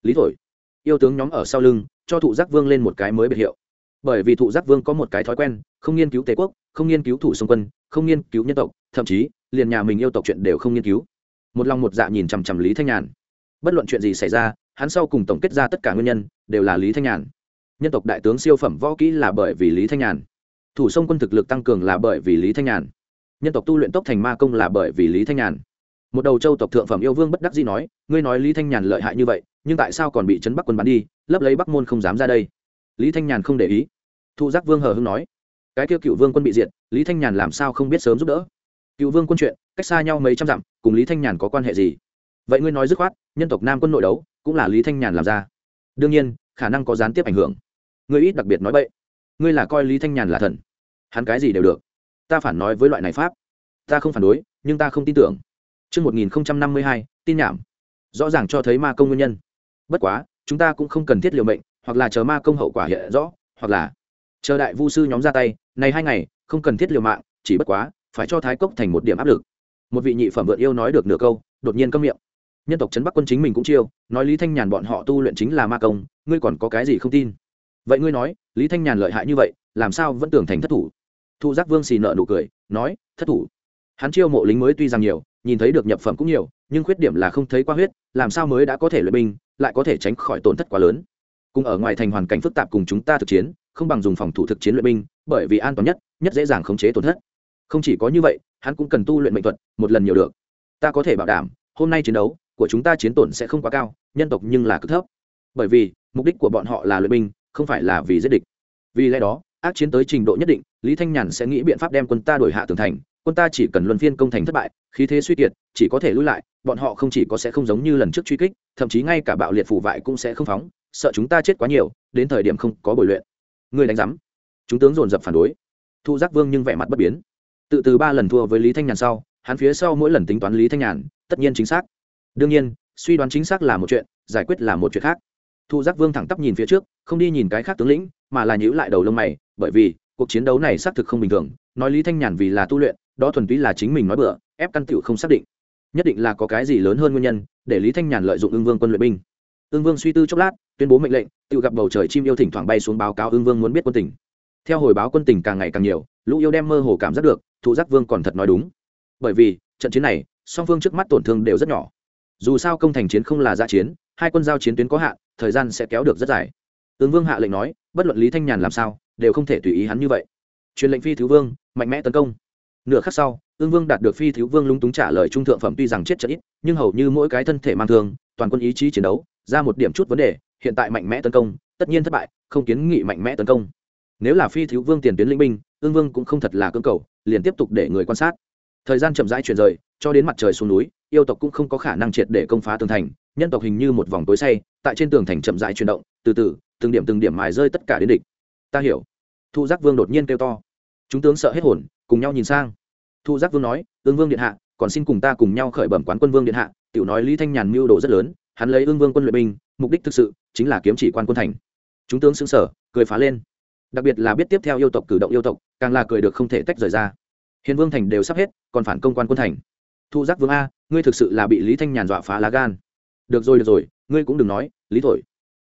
Lý thổi. Yêu tướng nhóm ở sau lưng, cho thụ giác vương lên một cái mới biệt hiệu. Bởi vì thụ giác vương có một cái thói quen, không nghiên cứu tế quốc, không nghiên cứu thủ xung quân, không nghiên cứu nhân tộc, thậm chí, liền nhà mình yêu tộc chuyện đều không nghiên cứu. Một lòng một dạ nhìn chằm chằm lý thanh nhàn bất luận chuyện gì xảy ra, hắn sau cùng tổng kết ra tất cả nguyên nhân, đều là lý thanh nhàn. Nhân tộc đại tướng siêu phẩm võ kỹ là bởi vì lý thanh nhàn. Thủ sông quân thực lực tăng cường là bởi vì lý thanh nhàn. Nhân tộc tu luyện tốc thành ma công là bởi vì lý thanh nhàn. Một đầu châu tộc thượng phẩm yêu vương bất đắc dĩ nói, ngươi nói lý thanh nhàn lợi hại như vậy, nhưng tại sao còn bị trấn bắc quân bắn đi, lấp lấy bắc môn không dám ra đây? Lý thanh nhàn không để ý. Thu giác vương hờ hưng nói, cái kia cựu vương quân bị diệt, lý thanh nhàn làm sao không biết sớm giúp đỡ? Cựu vương quân chuyện, cách xa nhau mấy trăm dặm, cùng lý thanh nhàn có quan hệ gì? Vậy ngươi nói dứt khoát nhân tộc nam quân nội đấu cũng là lý thanh nhàn làm ra đương nhiên khả năng có gián tiếp ảnh hưởng ngươi ít đặc biệt nói vậy ngươi là coi lý thanh nhàn là thần hắn cái gì đều được ta phản nói với loại này pháp ta không phản đối nhưng ta không tin tưởng Trước 1052, tin nhảm. Rõ ràng cho thấy ma công nguyên nhân. Bất quá, chúng ta cũng không cần thiết liều mệnh, hoặc là chờ ma công hậu quả hiện rõ, hoặc là chờ đại vu sư nhóm ra tay, này hai ngày, không cần thiết liều mạng, chỉ bất quá, phải cho Thái Cốc thành một điểm áp lực. Một vị nhị phẩm vượt yêu nói được nửa câu, đột nhiên câm miệng. Nhân tộc trấn Bắc quân chính mình cũng chiêu, nói Lý Thanh Nhàn bọn họ tu luyện chính là ma công, ngươi còn có cái gì không tin? Vậy ngươi nói, Lý Thanh Nhàn lợi hại như vậy, làm sao vẫn tưởng thành thất thủ? Thu Giác Vương xì nợ nụ cười, nói, thất thủ. Hắn chiêu mộ lính mới tuy rằng nhiều, nhìn thấy được nhập phẩm cũng nhiều nhưng khuyết điểm là không thấy qua huyết làm sao mới đã có thể luyện binh lại có thể tránh khỏi tổn thất quá lớn cùng ở ngoài thành hoàn cảnh phức tạp cùng chúng ta thực chiến không bằng dùng phòng thủ thực chiến luyện binh bởi vì an toàn nhất nhất dễ dàng khống chế tổn thất không chỉ có như vậy hắn cũng cần tu luyện mệnh thuật một lần nhiều được ta có thể bảo đảm hôm nay chiến đấu của chúng ta chiến tổn sẽ không quá cao, nhân tộc nhưng là cực thấp. Bởi vì, mục đích của bọn họ là luyện binh, không phải là vì giết địch. Vì lẽ đó, ác chiến tới trình độ nhất định, lý thanh nhàn sẽ nghĩ biện pháp đem quân ta đổi hạ tường thành. Quân ta chỉ cần luân phiên công thành thất bại, khí thế suy kiệt, chỉ có thể lui lại, bọn họ không chỉ có sẽ không giống như lần trước truy kích, thậm chí ngay cả bạo liệt phủ vại cũng sẽ không phóng, sợ chúng ta chết quá nhiều, đến thời điểm không có bồi luyện. Người đánh giám. Chúng tướng dồn dập phản đối. Thu giác vương nhưng vẻ mặt bất biến. Tự từ ba lần thua với lý thanh nhàn sau, hắn phía sau mỗi lần tính toán lý thanh nhàn, tất nhiên chính xác đương nhiên, suy đoán chính xác là một chuyện, giải quyết là một chuyện khác. Thu giác vương thẳng tắp nhìn phía trước, không đi nhìn cái khác tướng lĩnh, mà là nhữ lại đầu lông mày, bởi vì, cuộc chiến đấu này xác thực không bình thường, nói lý thanh nhàn vì là tu luyện, đó thuần túy là chính mình nói bừa, ép căn tựu không xác định. Nhất định là có cái gì lớn hơn nguyên nhân, để lý thanh nhàn lợi dụng ưng vương quân luyện binh. Ưng vương suy tư chốc lát, tuyên bố mệnh lệnh, tự gặp bầu trời chim yêu thỉnh thoảng bay xuống báo cáo ưng vương muốn biết quân tình. Theo hồi báo quân tình càng ngày càng nhiều, lũ yêu đem mơ hồ cảm giác được thụ giác vương còn thật nói đúng. Bởi vì, trận chiến này, song phương trước mắt tổn thương đều rất nhỏ dù sao công thành chiến không là gia chiến, hai quân giao chiến tuyến có hạn, thời gian sẽ kéo được rất dài. Tướng vương hạ lệnh nói, bất luận lý thanh nhàn làm sao, đều không thể tùy ý hắn như vậy. Truyền lệnh phi thứ vương, mạnh mẽ tấn công. Nửa khắc sau ương vương đạt được phi thiếu vương lúng túng trả lời trung thượng phẩm tuy rằng chết trận ít, nhưng hầu như mỗi cái thân thể mang thương, toàn quân ý chí chiến đấu, ra một điểm chút vấn đề, hiện tại mạnh mẽ tấn công, tất nhiên thất bại, không kiến nghị mạnh mẽ tấn công. Nếu là phi thiếu vương tiền tuyến linh binh ương vương cũng không thật là cơ cầu, liền tiếp tục để người quan sát. Thời gian chậm rãi chuyển rời, cho đến mặt trời xuống núi yêu tộc cũng không có khả năng triệt để công phá tường thành, nhân tộc hình như một vòng tối say, tại trên tường thành chậm rãi chuyển động, từ từ, từng điểm từng điểm mài rơi tất cả đến địch. Ta hiểu. Thu giác vương đột nhiên kêu to. Chúng tướng sợ hết hồn, cùng nhau nhìn sang. Thu giác vương nói, ương vương điện hạ, còn xin cùng ta cùng nhau khởi bẩm quán quân vương điện hạ, tiểu nói lý thanh nhàn mưu đồ rất lớn, hắn lấy ương vương quân luyện binh, mục đích thực sự chính là kiếm chỉ quan quân thành. Chúng tướng xứng sở cười phá lên. Đặc biệt là biết tiếp theo yêu tộc cử động yêu tộc, càng là cười được không thể tách rời ra. Hiền vương thành đều sắp hết, còn phản công quan quân thành. Thu giác vương a ngươi thực sự là bị lý thanh nhàn dọa phá lá gan. Được rồi được rồi, ngươi cũng đừng nói, lý thổi.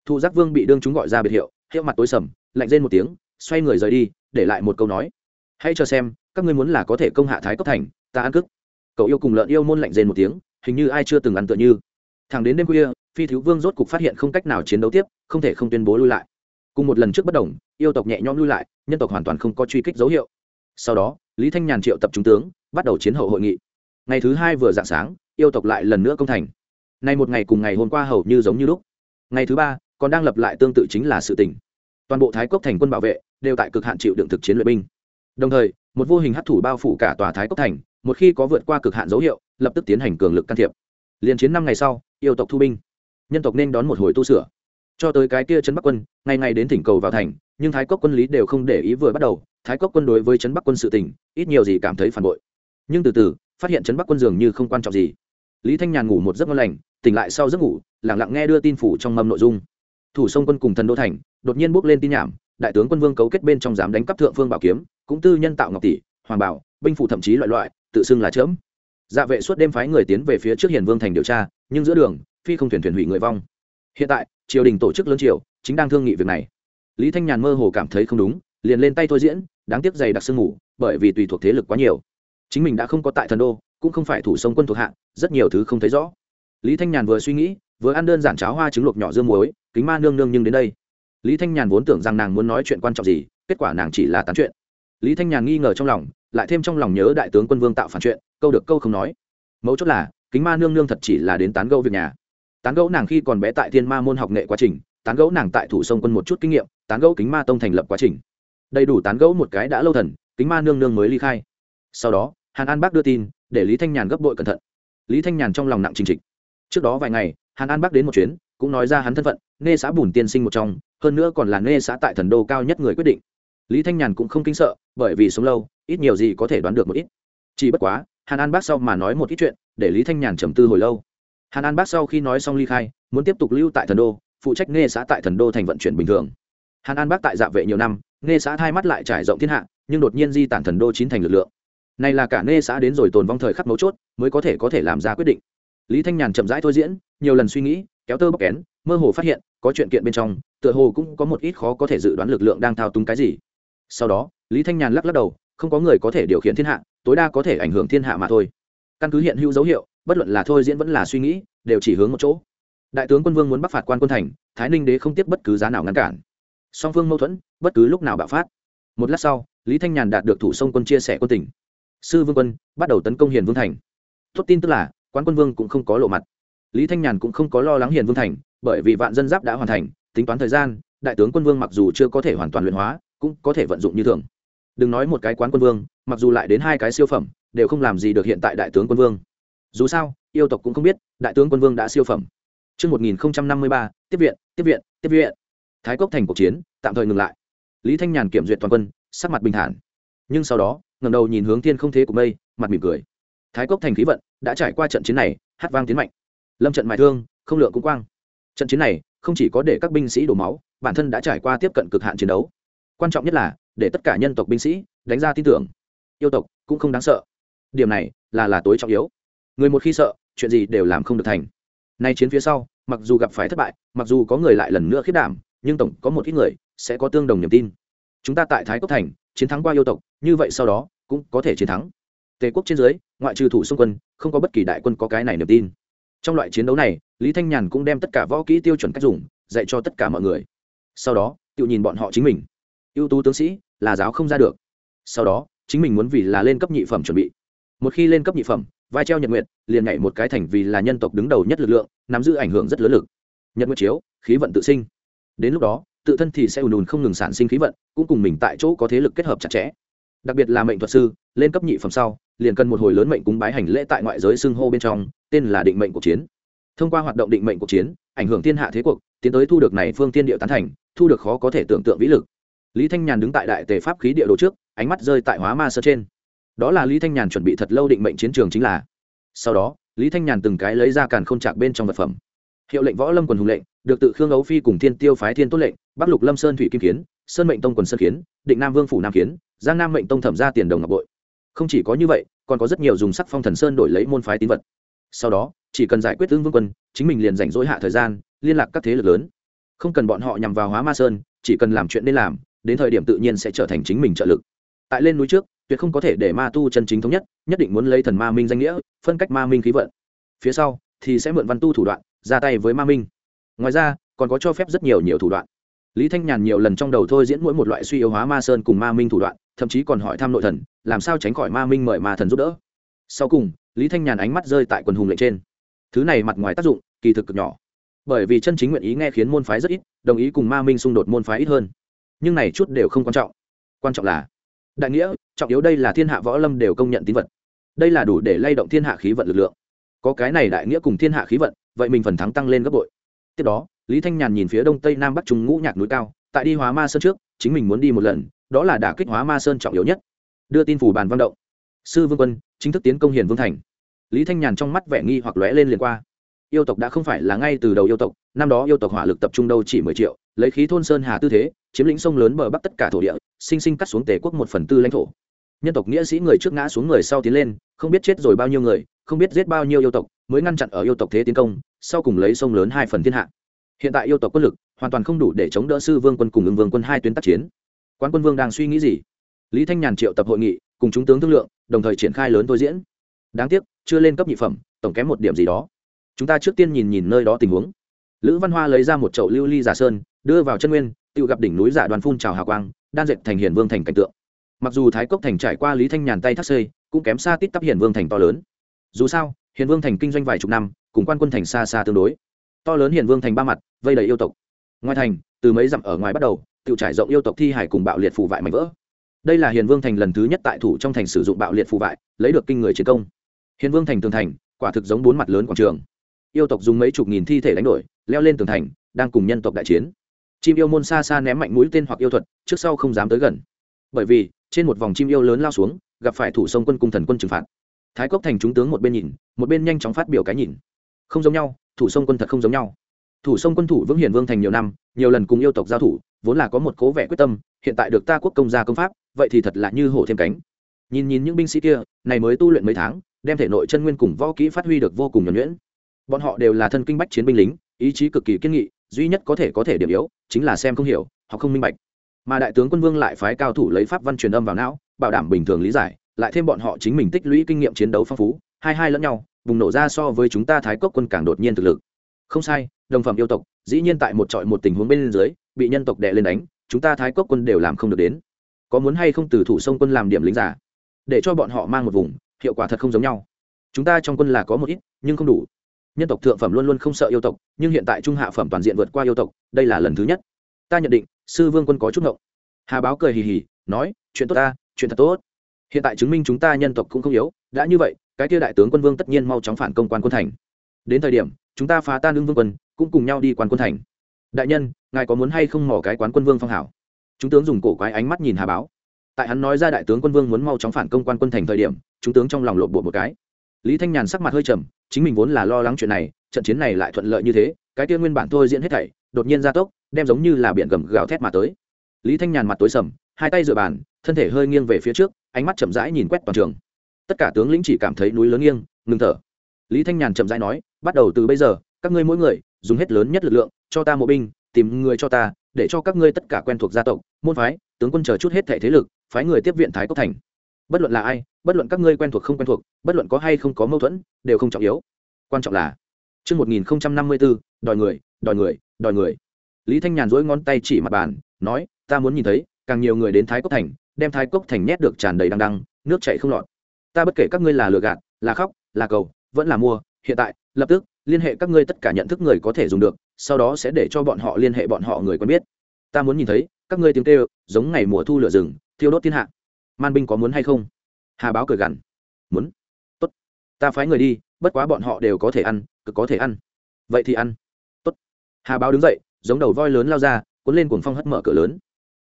Thu giác vương bị đương chúng gọi ra biệt hiệu hiệu mặt tối sầm, lạnh rên một tiếng, xoay người rời đi, để lại một câu nói. Hãy cho xem, các ngươi muốn là có thể công hạ thái cốc thành, ta ăn cức. Cậu yêu cùng lợn yêu môn lạnh rên một tiếng, hình như ai chưa từng ăn tựa như. Thẳng đến đêm khuya, phi thiếu vương rốt cục phát hiện không cách nào chiến đấu tiếp, không thể không tuyên bố lui lại. Cùng một lần trước bất đồng, yêu tộc nhẹ nhõm lui lại, nhân tộc hoàn toàn không có truy kích dấu hiệu. Sau đó, lý thanh nhàn triệu tập trung tướng, bắt đầu chiến hậu hội nghị ngày thứ hai vừa dạng sáng, yêu tộc lại lần nữa công thành. Nay một ngày cùng ngày hôm qua hầu như giống như lúc. Ngày thứ ba, còn đang lập lại tương tự chính là sự tình. toàn bộ thái cốc thành quân bảo vệ đều tại cực hạn chịu đựng thực chiến luyện binh. Đồng thời, một vô hình hấp thủ bao phủ cả tòa thái cốc thành, một khi có vượt qua cực hạn dấu hiệu, lập tức tiến hành cường lực can thiệp. Liền chiến năm ngày sau, yêu tộc thu binh. Nhân tộc nên đón một hồi tu sửa. Cho tới cái kia trấn bắc quân, ngày ngày đến thỉnh cầu vào thành, nhưng thái cốc quân lý đều không để ý vừa bắt đầu. Thái cốc quân đối với trấn bắc quân sự tình, ít nhiều gì cảm thấy phản bội. Nhưng từ từ phát hiện trấn bắc quân dường như không quan trọng gì lý thanh nhàn ngủ một giấc ngon lành tỉnh lại sau giấc ngủ lẳng lặng nghe đưa tin phủ trong mâm nội dung thủ sông quân cùng thần đô thành đột nhiên bước lên tin nhảm đại tướng quân vương cấu kết bên trong dám đánh cắp thượng phương bảo kiếm cũng tư nhân tạo ngọc tỷ hoàng bảo binh phủ thậm chí loại loại tự xưng là chớm dạ vệ suốt đêm phái người tiến về phía trước hiền vương thành điều tra nhưng giữa đường phi không thuyền thuyền hủy người vong hiện tại triều đình tổ chức lớn triều chính đang thương nghị việc này lý thanh nhàn mơ hồ cảm thấy không đúng liền lên tay thôi diễn đáng tiếc dày đặc sương ngủ bởi vì tùy thuộc thế lực quá nhiều chính mình đã không có tại thần đô, cũng không phải thủ sông quân thuộc hạ, rất nhiều thứ không thấy rõ. Lý thanh nhàn vừa suy nghĩ, vừa ăn đơn giản cháo hoa trứng luộc nhỏ dương muối, kính ma nương nương nhưng đến đây. Lý thanh nhàn vốn tưởng rằng nàng muốn nói chuyện quan trọng gì, kết quả nàng chỉ là tán chuyện. Lý thanh nhàn nghi ngờ trong lòng, lại thêm trong lòng nhớ đại tướng quân vương tạo phản chuyện, câu được câu không nói. Mấu chốt là, kính ma nương nương thật chỉ là đến tán gẫu việc nhà. Tán gẫu nàng khi còn bé tại thiên ma môn học nghệ quá trình, tán gẫu nàng tại thủ sông quân một chút kinh nghiệm, tán gẫu kính ma tông thành lập quá trình. Đầy đủ tán gẫu một cái đã lâu thần, kính ma nương nương mới ly khai. Sau đó hàn an bác đưa tin, để lý thanh nhàn gấp bội cẩn thận. Lý thanh nhàn trong lòng nặng trình trịch. Trước đó vài ngày, hàn an bác đến một chuyến, cũng nói ra hắn thân phận nghe xã bùn tiên sinh một trong, hơn nữa còn là nghe xã tại thần đô cao nhất người quyết định. Lý thanh nhàn cũng không kinh sợ, bởi vì sống lâu, ít nhiều gì có thể đoán được một ít. Chỉ bất quá, hàn an bác sau mà nói một ít chuyện, để lý thanh nhàn trầm tư hồi lâu. Hàn an bác sau khi nói xong ly khai, muốn tiếp tục lưu tại thần đô, phụ trách nghe xã tại thần đô thành vận chuyển bình thường. Hàn an bác tại dạ vệ nhiều năm nghe xã thay mắt lại trải rộng thiên hạ, nhưng đột nhiên di tản thần đô chín thành lực lượng này là cả nê xã đến rồi tồn vong thời khắc mấu chốt, mới có thể có thể làm ra quyết định. Lý thanh nhàn chậm rãi thôi diễn, nhiều lần suy nghĩ, kéo tơ bóc kén, mơ hồ phát hiện, có chuyện kiện bên trong, tựa hồ cũng có một ít khó có thể dự đoán lực lượng đang thao túng cái gì. Sau đó, lý thanh nhàn lắc lắc đầu, không có người có thể điều khiển thiên hạ, tối đa có thể ảnh hưởng thiên hạ mà thôi. Căn cứ hiện hữu dấu hiệu, bất luận là thôi diễn vẫn là suy nghĩ, đều chỉ hướng một chỗ. Đại tướng quân vương muốn bắc phạt quan quân thành, thái ninh đế không tiếp bất cứ giá nào ngăn cản. Song phương mâu thuẫn, bất cứ lúc nào bạo phát. Một lát sau, lý thanh nhàn đạt được thủ sông quân chia sẻ quân tỉnh sư vương quân bắt đầu tấn công hiền vương thành tốt tin tức là quan quân vương cũng không có lộ mặt lý thanh nhàn cũng không có lo lắng hiền vương thành bởi vì vạn dân giáp đã hoàn thành tính toán thời gian đại tướng quân vương mặc dù chưa có thể hoàn toàn luyện hóa cũng có thể vận dụng như thường đừng nói một cái quán quân vương mặc dù lại đến hai cái siêu phẩm đều không làm gì được hiện tại đại tướng quân vương dù sao yêu tộc cũng không biết đại tướng quân vương đã siêu phẩm Trước 1053, tiếp viện, tiếp viện, tiếp viện. Thái Cốc thành cuộc chiến, tạm thời ngừng lại. Lý Thanh Nhàn kiểm duyệt toàn quân, sắc mặt bình thản. Nhưng sau đó, ngẩng đầu nhìn hướng thiên không thế của mây, mặt mỉm cười. Thái Cốc thành khí vận, đã trải qua trận chiến này, hát vang tiến mạnh. Lâm trận mài thương, không lượng cũng quang. Trận chiến này, không chỉ có để các binh sĩ đổ máu, bản thân đã trải qua tiếp cận cực hạn chiến đấu. Quan trọng nhất là, để tất cả nhân tộc binh sĩ đánh ra tin tưởng. Yêu tộc cũng không đáng sợ. Điểm này là là tối trọng yếu. Người một khi sợ, chuyện gì đều làm không được thành nay chiến phía sau mặc dù gặp phải thất bại mặc dù có người lại lần nữa khiết đảm nhưng tổng có một ít người sẽ có tương đồng niềm tin chúng ta tại thái cốc thành chiến thắng qua yêu tộc như vậy sau đó, cũng có thể chiến thắng. Tề quốc trên dưới, ngoại trừ thủ xung quân, không có bất kỳ đại quân có cái này niềm tin. Trong loại chiến đấu này, lý thanh nhàn cũng đem tất cả võ kỹ tiêu chuẩn cách dùng, dạy cho tất cả mọi người. Sau đó, tự nhìn bọn họ chính mình. Ưu tú tướng sĩ, là giáo không ra được. Sau đó, chính mình muốn vì là lên cấp nhị phẩm chuẩn bị. Một khi lên cấp nhị phẩm, vai treo nhật nguyệt, liền nhảy một cái thành vì là nhân tộc đứng đầu nhất lực lượng, nắm giữ ảnh hưởng rất lớn lực. Nhật nguyệt chiếu, khí vận tự sinh. Đến lúc đó, tự thân thì sẽ ùn ùn không ngừng sản sinh khí vận, cũng cùng mình tại chỗ có thế lực kết hợp chặt chẽ đặc biệt là mệnh thuật sư, lên cấp nhị phẩm sau, liền cần một hồi lớn mệnh cúng bái hành lễ tại ngoại giới xưng hô bên trong, tên là định mệnh cuộc chiến. Thông qua hoạt động định mệnh cuộc chiến, ảnh hưởng thiên hạ thế cuộc, tiến tới thu được này phương tiên địa tán thành, thu được khó có thể tưởng tượng vĩ lực. Lý thanh nhàn đứng tại đại tề pháp khí địa đồ trước, ánh mắt rơi tại hóa ma sơ trên. Đó là lý thanh nhàn chuẩn bị thật lâu định mệnh chiến trường chính là. Sau đó, lý thanh nhàn từng cái lấy ra càn k h ô n chạc bên trong vật phẩm hiệu lệnh võ lâm quần hùng lệnh, được tự khương ấu phi cùng thiên tiêu phái thiên tốt lệnh, bắc lục lâm sơn thủy kim kiến, sơn mệnh tông quần sơn kiến, định nam vương phủ nam kiến, giang nam mệnh tông thẩm ra tiền đồng ngọc bội. Không chỉ có như vậy, còn có rất nhiều dùng sắc phong thần sơn đổi lấy môn phái tín vật. Sau đó, chỉ cần giải quyết tương vương quân, chính mình liền rảnh rỗi hạ thời gian, liên lạc các thế lực lớn. Không cần bọn họ nhằm vào hóa ma sơn, chỉ cần làm chuyện nên làm, đến thời điểm tự nhiên sẽ trở thành chính mình trợ lực. Tại lên núi trước, tuyệt không có thể để ma tu chân chính thống nhất nhất định muốn lấy thần ma minh danh nghĩa, phân cách ma minh khí vận. Phía sau, thì sẽ mượn văn tu thủ đoạn ra tay với ma minh. Ngoài ra, còn có cho phép rất nhiều nhiều thủ đoạn. Lý thanh nhàn nhiều lần trong đầu thôi diễn mỗi một loại suy yếu hóa ma sơn cùng ma minh thủ đoạn, thậm chí còn hỏi thăm nội thần, làm sao tránh khỏi ma minh mời ma thần giúp đỡ. Sau cùng, lý thanh nhàn ánh mắt rơi tại quần hùng lệnh trên. Thứ này mặt ngoài tác dụng, kỳ thực cực nhỏ. Bởi vì chân chính nguyện ý nghe khiến môn phái rất ít, đồng ý cùng ma minh xung đột môn phái ít hơn. Nhưng này chút đều không quan trọng. Quan trọng là, đại nghĩa, trọng yếu đây là thiên hạ võ lâm đều công nhận tín vật. Đây là đủ để lay động thiên hạ khí vận lực lượng. Có cái này đại nghĩa cùng thiên hạ khí vận vậy mình phần thắng tăng lên gấp bội. Tiếp đó, lý thanh nhàn nhìn phía đông tây nam bắc trung ngũ nhạc núi cao, tại đi hóa ma sơn trước, chính mình muốn đi một lần, đó là đả kích hóa ma sơn trọng yếu nhất. Đưa tin phủ bàn văn động. Sư vương quân, chính thức tiến công hiền vương thành. Lý thanh nhàn trong mắt vẻ nghi hoặc lóe lên liền qua. Yêu tộc đã không phải là ngay từ đầu yêu tộc, năm đó yêu tộc hỏa lực tập trung đâu chỉ mười triệu, lấy khí thôn sơn hà tư thế, chiếm lĩnh sông lớn bờ bắc tất cả thổ địa, sinh sinh cắt xuống tề quốc một phần tư lãnh thổ nhân tộc nghĩa sĩ người trước ngã xuống người sau tiến lên, không biết chết rồi bao nhiêu người, không biết giết bao nhiêu yêu tộc, mới ngăn chặn ở yêu tộc thế tiến công, sau cùng lấy sông lớn hai phần thiên hạ. Hiện tại yêu tộc quân lực hoàn toàn không đủ để chống đỡ sư vương quân cùng ứng vương quân hai tuyến tác chiến. Quan quân vương đang suy nghĩ gì? Lý thanh nhàn triệu tập hội nghị, cùng chúng tướng thương lượng, đồng thời triển khai lớn thôi diễn. Đáng tiếc, chưa lên cấp nhị phẩm, tổng kém một điểm gì đó. Chúng ta trước tiên nhìn nhìn nơi đó tình huống. Lữ văn hoa lấy ra một chậu lưu ly giả sơn, đưa vào chân nguyên, tự gặp đỉnh núi giả đoàn phun trào hào quang, đan dệt thành hiền vương thành cảnh tượng mặc dù thái cốc thành trải qua lý thanh nhàn tay thắt xây cũng kém xa tít tắp hiền vương thành to lớn. Dù sao, hiền vương thành kinh doanh vài chục năm, cùng quan quân thành xa xa tương đối. To lớn hiền vương thành ba mặt, vây đầy yêu tộc. Ngoài thành, từ mấy dặm ở ngoài bắt đầu tự trải rộng yêu tộc thi hải cùng bạo liệt phù vại mạnh vỡ. Đây là hiền vương thành lần thứ nhất tại thủ trong thành sử dụng bạo liệt phù vại, lấy được kinh người chiến công. Hiền vương thành tường thành, quả thực giống bốn mặt lớn quảng trường. Yêu tộc dùng mấy chục nghìn thi thể đánh đổi, leo lên tường thành, đang cùng nhân tộc đại chiến. Chim yêu môn xa xa ném mạnh mũi tên hoặc yêu thuật, trước sau không dám tới gần. Bởi vì trên một vòng chim yêu lớn lao xuống, gặp phải thủ sông quân cung thần quân trừng phạt. Thái cốc thành chúng tướng một bên nhìn, một bên nhanh chóng phát biểu cái nhìn. Không giống nhau, thủ sông quân thật không giống nhau. Thủ sông quân thủ vững hiền vương thành nhiều năm, nhiều lần cùng yêu tộc giao thủ, vốn là có một cố vẻ quyết tâm, hiện tại được ta quốc công gia công pháp, vậy thì thật là như hổ thêm cánh. Nhìn nhìn những binh sĩ kia, này mới tu luyện mấy tháng, đem thể nội chân nguyên cùng võ kỹ phát huy được vô cùng nhuẩn nhuyễn. Bọn họ đều là thân kinh bách chiến binh lính, ý chí cực kỳ kiên nghị, duy nhất có thể có thể điểm yếu, chính là xem không hiểu hoặc không minh bạch mà đại tướng quân vương lại phái cao thủ lấy pháp văn truyền âm vào não, bảo đảm bình thường lý giải, lại thêm bọn họ chính mình tích lũy kinh nghiệm chiến đấu phong phú, hai hai lẫn nhau, bùng nổ ra so với chúng ta thái cốc quân càng đột nhiên thực lực. Không sai, đồng phẩm yêu tộc, dĩ nhiên tại một trọi một tình huống bên dưới, bị nhân tộc đè lên đánh, chúng ta thái cốc quân đều làm không được đến. Có muốn hay không từ thủ sông quân làm điểm lính giả, để cho bọn họ mang một vùng, hiệu quả thật không giống nhau. Chúng ta trong quân là có một ít, nhưng không đủ. Nhân tộc thượng phẩm luôn luôn không sợ yêu tộc, nhưng hiện tại trung hạ phẩm toàn diện vượt qua yêu tộc, đây là lần thứ nhất. Ta nhận định sư vương quân có chút ngộng. Hà báo cười hì hì, nói, chuyện tốt ta, chuyện thật tốt. Hiện tại chứng minh chúng ta nhân tộc cũng không yếu, đã như vậy, cái kia đại tướng quân vương tất nhiên mau chóng phản công quan quân thành. Đến thời điểm, chúng ta phá tan lương vương quân, cũng cùng nhau đi quan quân thành. Đại nhân, ngài có muốn hay không mỏ cái quán quân vương phong hảo? Chúng tướng dùng cổ quái ánh mắt nhìn hà báo. Tại hắn nói ra đại tướng quân vương muốn mau chóng phản công quan quân thành thời điểm, chúng tướng trong lòng lộn bộ một cái. Lý thanh nhàn sắc mặt hơi trầm, chính mình vốn là lo lắng chuyện này, trận chiến này lại thuận lợi như thế, cái kia nguyên bản thôi diễn hết thảy, đột nhiên gia tốc đem giống như là biển gầm gào thét mà tới. Lý thanh nhàn mặt tối sầm hai tay dựa bàn thân thể hơi nghiêng về phía trước ánh mắt chậm rãi nhìn quét toàn trường. Tất cả tướng lĩnh chỉ cảm thấy núi lớn nghiêng ngừng thở. Lý thanh nhàn chậm rãi nói bắt đầu từ bây giờ các ngươi mỗi người dùng hết lớn nhất lực lượng cho ta mộ binh tìm người cho ta để cho các ngươi tất cả quen thuộc gia tộc môn phái tướng quân chờ chút hết thể thế lực phái người tiếp viện thái cốc thành. Bất luận là ai bất luận các ngươi quen thuộc không quen thuộc bất luận có hay không có mâu thuẫn đều không trọng yếu. Quan trọng là Trước 1054, đòi người, đòi người, đòi người. Lý Thanh Nhàn dỗi ngón tay chỉ mặt bàn, nói, ta muốn nhìn thấy, càng nhiều người đến Thái Cốc Thành, đem Thái Cốc Thành nhét được tràn đầy đăng đăng, nước chảy không lọt. Ta bất kể các ngươi là lừa gạt, là khóc, là cầu, vẫn là mua, hiện tại, lập tức, liên hệ các ngươi tất cả nhận thức người có thể dùng được, sau đó sẽ để cho bọn họ liên hệ bọn họ người quen biết. Ta muốn nhìn thấy, các ngươi tiếng kêu, giống ngày mùa thu lửa rừng, thiêu đốt thiên hạ. Man binh có muốn hay không? Hà Báo cười gằn. Muốn. Tốt. Ta phái người đi, bất quá bọn họ đều có thể ăn, cực có thể ăn vậy thì ăn tốt hà báo đứng dậy giống đầu voi lớn lao ra, cuốn lên cuồng phong hất mở cửa lớn.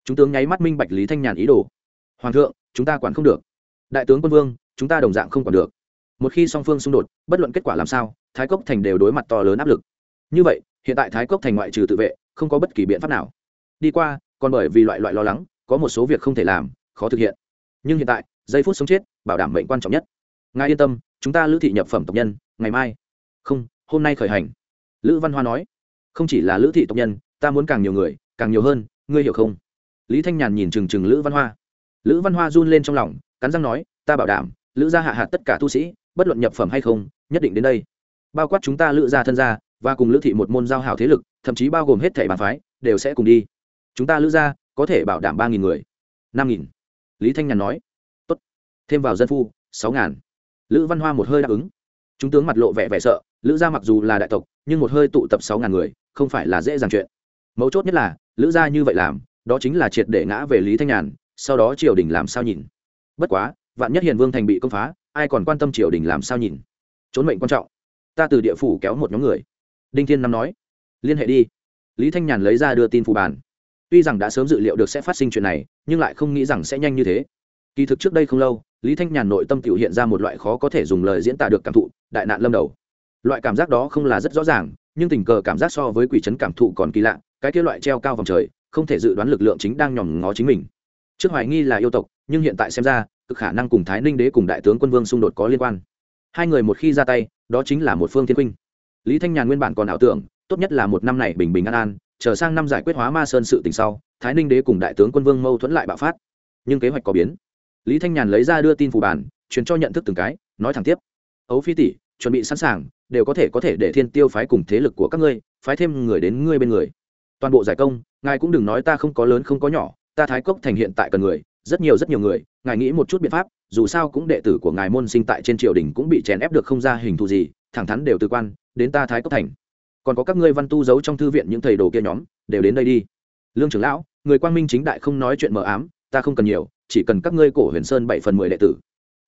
Chúng tướng nháy mắt minh bạch lý thanh nhàn ý đồ. Hoàng thượng, chúng ta quản không được. Đại tướng quân vương, chúng ta đồng dạng không quản được. Một khi song phương xung đột, bất luận kết quả làm sao, thái cốc thành đều đối mặt to lớn áp lực. Như vậy, hiện tại thái cốc thành ngoại trừ tự vệ, không có bất kỳ biện pháp nào. Đi qua, còn bởi vì loại loại lo lắng, có một số việc không thể làm, khó thực hiện. Nhưng hiện tại, giây phút sống chết, bảo đảm mệnh quan trọng nhất. Ngài yên tâm, chúng ta lữ thị nhập phẩm tộc nhân, ngày mai. Không, hôm nay khởi hành. Lữ văn hoa nói không chỉ là lữ thị tộc nhân, ta muốn càng nhiều người, càng nhiều hơn, ngươi hiểu không? Lý thanh nhàn nhìn chừng chừng lữ văn hoa. Lữ văn hoa run lên trong lòng, cắn răng nói, ta bảo đảm, lữ gia hạ hạt tất cả tu sĩ, bất luận nhập phẩm hay không, nhất định đến đây. Bao quát chúng ta lữ gia thân gia, và cùng lữ thị một môn giao hảo thế lực, thậm chí bao gồm hết thẻ bàn phái, đều sẽ cùng đi. Chúng ta lữ gia có thể bảo đảm ba nghìn người. năm nghìn. Lý thanh nhàn nói. Tốt. Thêm vào dân phu, sáu ngàn. Lữ văn hoa một hơi đáp ứng chúng tướng mặt lộ vẻ vẻ sợ, lữ gia mặc dù là đại tộc, nhưng một hơi tụ tập sáu ngàn người, không phải là dễ dàng chuyện. Mấu chốt nhất là, lữ gia như vậy làm, đó chính là triệt để ngã về lý thanh nhàn, sau đó triều đình làm sao nhìn? Bất quá, vạn nhất hiền vương thành bị công phá, ai còn quan tâm triều đình làm sao nhìn? Trốn mệnh quan trọng. Ta từ địa phủ kéo một nhóm người. Đinh thiên năm nói, liên hệ đi. Lý thanh nhàn lấy ra đưa tin phù bản tuy rằng đã sớm dự liệu được sẽ phát sinh chuyện này, nhưng lại không nghĩ rằng sẽ nhanh như thế. Kỳ thực trước đây không lâu lý thanh nhàn nội tâm tự hiện ra một loại khó có thể dùng lời diễn tả được cảm thụ, đại nạn lâm đầu. Loại cảm giác đó không là rất rõ ràng, nhưng tình cờ cảm giác so với quỷ chấn cảm thụ còn kỳ lạ, cái kia loại treo cao vòng trời, không thể dự đoán lực lượng chính đang nhòm ngó chính mình. Trước hoài nghi là yêu tộc, nhưng hiện tại xem ra, cực khả năng cùng thái ninh đế cùng đại tướng quân vương xung đột có liên quan. Hai người một khi ra tay, đó chính là một phương thiên huynh lý thanh nhàn nguyên bản còn ảo tưởng, tốt nhất là một năm này bình bình an an, chờ sang năm giải quyết hóa ma sơn sự tình sau, thái ninh đế cùng đại tướng quân vương mâu thuẫn lại bạo phát. Nhưng kế hoạch có biến lý thanh nhàn lấy ra đưa tin phù bản, truyền cho nhận thức từng cái, nói thẳng tiếp. Ấu phi tỷ, chuẩn bị sẵn sàng, đều có thể có thể để thiên tiêu phái cùng thế lực của các ngươi, phái thêm người đến ngươi bên người. Toàn bộ giải công, ngài cũng đừng nói ta không có lớn không có nhỏ, ta thái cốc thành hiện tại cần người, rất nhiều rất nhiều người, ngài nghĩ một chút biện pháp, dù sao cũng đệ tử của ngài môn sinh tại trên triều đình cũng bị chèn ép được không ra hình thù gì, thẳng thắn đều từ quan, đến ta thái cốc thành. Còn có các ngươi văn tu giấu trong thư viện những thầy đồ kia nhóm, đều đến đây đi. Lương trưởng lão, người quang minh chính đại không nói chuyện mờ ám, ta không cần nhiều chỉ cần các ngươi cổ huyền sơn bảy phần mười đệ tử.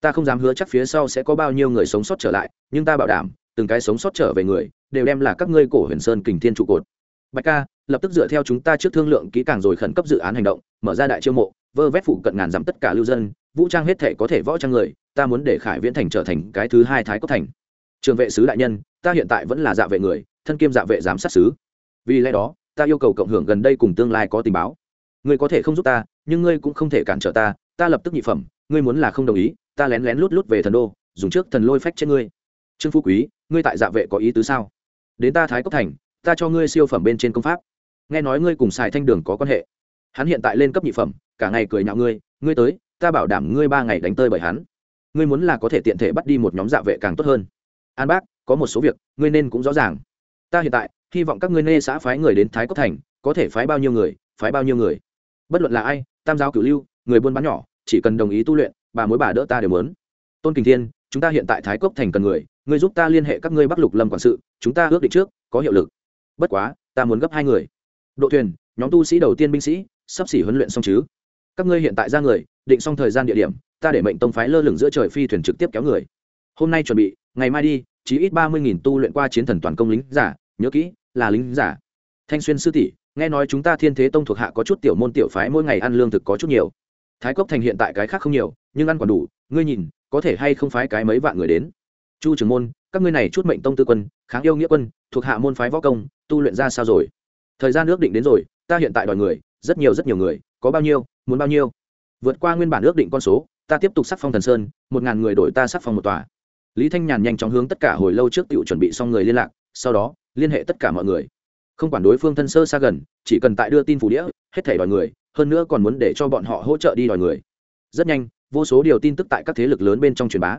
Ta không dám hứa chắc phía sau sẽ có bao nhiêu người sống sót trở lại, nhưng ta bảo đảm, từng cái sống sót trở về người, đều đem là các ngươi cổ huyền sơn kình thiên trụ cột. Bạch ca, lập tức dựa theo chúng ta trước thương lượng kỹ càng rồi khẩn cấp dự án hành động, mở ra đại chiêu mộ, vơ vét phụ cận ngàn dặm tất cả lưu dân, vũ trang hết thể có thể võ trang người, ta muốn để khải viễn thành trở thành cái thứ hai thái cốc thành. Trường vệ sứ đại nhân, ta hiện tại vẫn là dạ vệ người, thân kiêm dạ vệ giám sát sứ. Vì lẽ đó, ta yêu cầu cộng hưởng gần đây cùng tương lai có tình báo. Người có thể không giúp ta nhưng ngươi cũng không thể cản trở ta ta lập tức nhị phẩm, ngươi muốn là không đồng ý, ta lén lén lút lút về thần đô, dùng trước thần lôi phách trên ngươi. Trương phú quý, ngươi tại dạ vệ có ý tứ sao? Đến ta thái cốc thành, ta cho ngươi siêu phẩm bên trên công pháp. Nghe nói ngươi cùng xài thanh đường có quan hệ. Hắn hiện tại lên cấp nhị phẩm, cả ngày cười nhạo ngươi ngươi tới, ta bảo đảm ngươi ba ngày đánh tơi bởi hắn. Ngươi muốn là có thể tiện thể bắt đi một nhóm dạ vệ càng tốt hơn. An bác, có một số việc, ngươi nên cũng rõ ràng. Ta hiện tại, hy vọng các ngươi nê xã phái người đến thái cốc thành, có thể phái bao nhiêu người, phái bao nhiêu người. Bất luận là ai tam giáo cửu lưu, người buôn bán nhỏ, chỉ cần đồng ý tu luyện, bà mối bà đỡ ta đều muốn. Tôn kình thiên, chúng ta hiện tại thái cốc thành cần người, ngươi giúp ta liên hệ các ngươi bắc lục lâm quản sự, chúng ta ước định trước, có hiệu lực. Bất quá, ta muốn gấp hai người. Độ thuyền, nhóm tu sĩ đầu tiên binh sĩ, sắp xỉ huấn luyện xong chứ? Các ngươi hiện tại ra người, định xong thời gian địa điểm, ta để mệnh tông phái lơ lửng giữa trời phi thuyền trực tiếp kéo người. Hôm nay chuẩn bị, ngày mai đi chỉ ít ba mươi nghìn tu luyện qua chiến thần toàn công lính giả, nhớ kỹ, là lính giả. Thanh xuyên sư tỷ nghe nói chúng ta thiên thế tông thuộc hạ có chút tiểu môn tiểu phái, mỗi ngày ăn lương thực có chút nhiều. Thái cốc thành hiện tại cái khác không nhiều, nhưng ăn còn đủ. Ngươi nhìn, có thể hay không phái cái mấy vạn người đến? Chu trưởng môn, các ngươi này chút mệnh tông tư quân, kháng yêu nghĩa quân, thuộc hạ môn phái võ công, tu luyện ra sao rồi? Thời gian ước định đến rồi, ta hiện tại đòi người, rất nhiều rất nhiều người, có bao nhiêu, muốn bao nhiêu? Vượt qua nguyên bản ước định con số, ta tiếp tục sắc phong thần sơn, một ngàn người đổi ta sắc phong một tòa. Lý thanh nhàn nhanh chóng hướng tất cả hồi lâu trước tự chuẩn bị xong người liên lạc, sau đó, liên hệ tất cả mọi người không quản đối phương thân sơ xa gần chỉ cần tại đưa tin phủ đĩa hết thể đòi người hơn nữa còn muốn để cho bọn họ hỗ trợ đi đòi người rất nhanh vô số điều tin tức tại các thế lực lớn bên trong truyền bá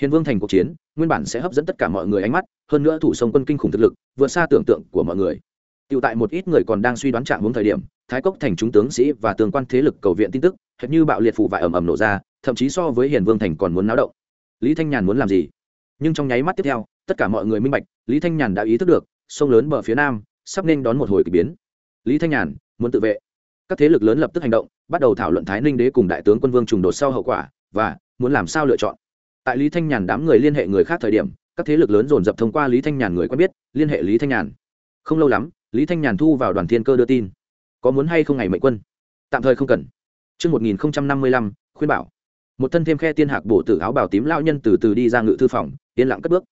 hiền vương thành cuộc chiến nguyên bản sẽ hấp dẫn tất cả mọi người ánh mắt hơn nữa thủ sông quân kinh khủng thực lực vượt xa tưởng tượng của mọi người Tiểu tại một ít người còn đang suy đoán trạng hướng thời điểm, Thái Cốc thành chúng tướng sĩ và tương quan thế lực cầu viện tin tức, hệt như bạo liệt phủ vải ầm ầm nổ ra, thậm chí so với Hiền Vương thành còn muốn náo động. Lý Thanh Nhàn muốn làm gì? Nhưng trong nháy mắt tiếp theo, tất cả mọi người minh bạch, Lý Thanh Nhàn đã ý thức được, sông lớn bờ phía nam sắp nên đón một hồi kỳ biến. Lý Thanh Nhàn muốn tự vệ. Các thế lực lớn lập tức hành động, bắt đầu thảo luận Thái Ninh đế cùng đại tướng quân Vương trùng đột sau hậu quả và muốn làm sao lựa chọn. Tại Lý Thanh Nhàn đám người liên hệ người khác thời điểm, các thế lực lớn dồn dập thông qua Lý Thanh Nhàn người quen biết, liên hệ Lý Thanh Nhàn. Không lâu lắm, lý thanh nhàn thu vào đoàn thiên cơ đưa tin có muốn hay không ngày mệnh quân tạm thời không cần Trước 1055, khuyên bảo. Một thân thêm khe tiên hạc bổ tử áo bào tím lao nhân từ từ đi ra ngự thư phòng, yên lặng cất bước.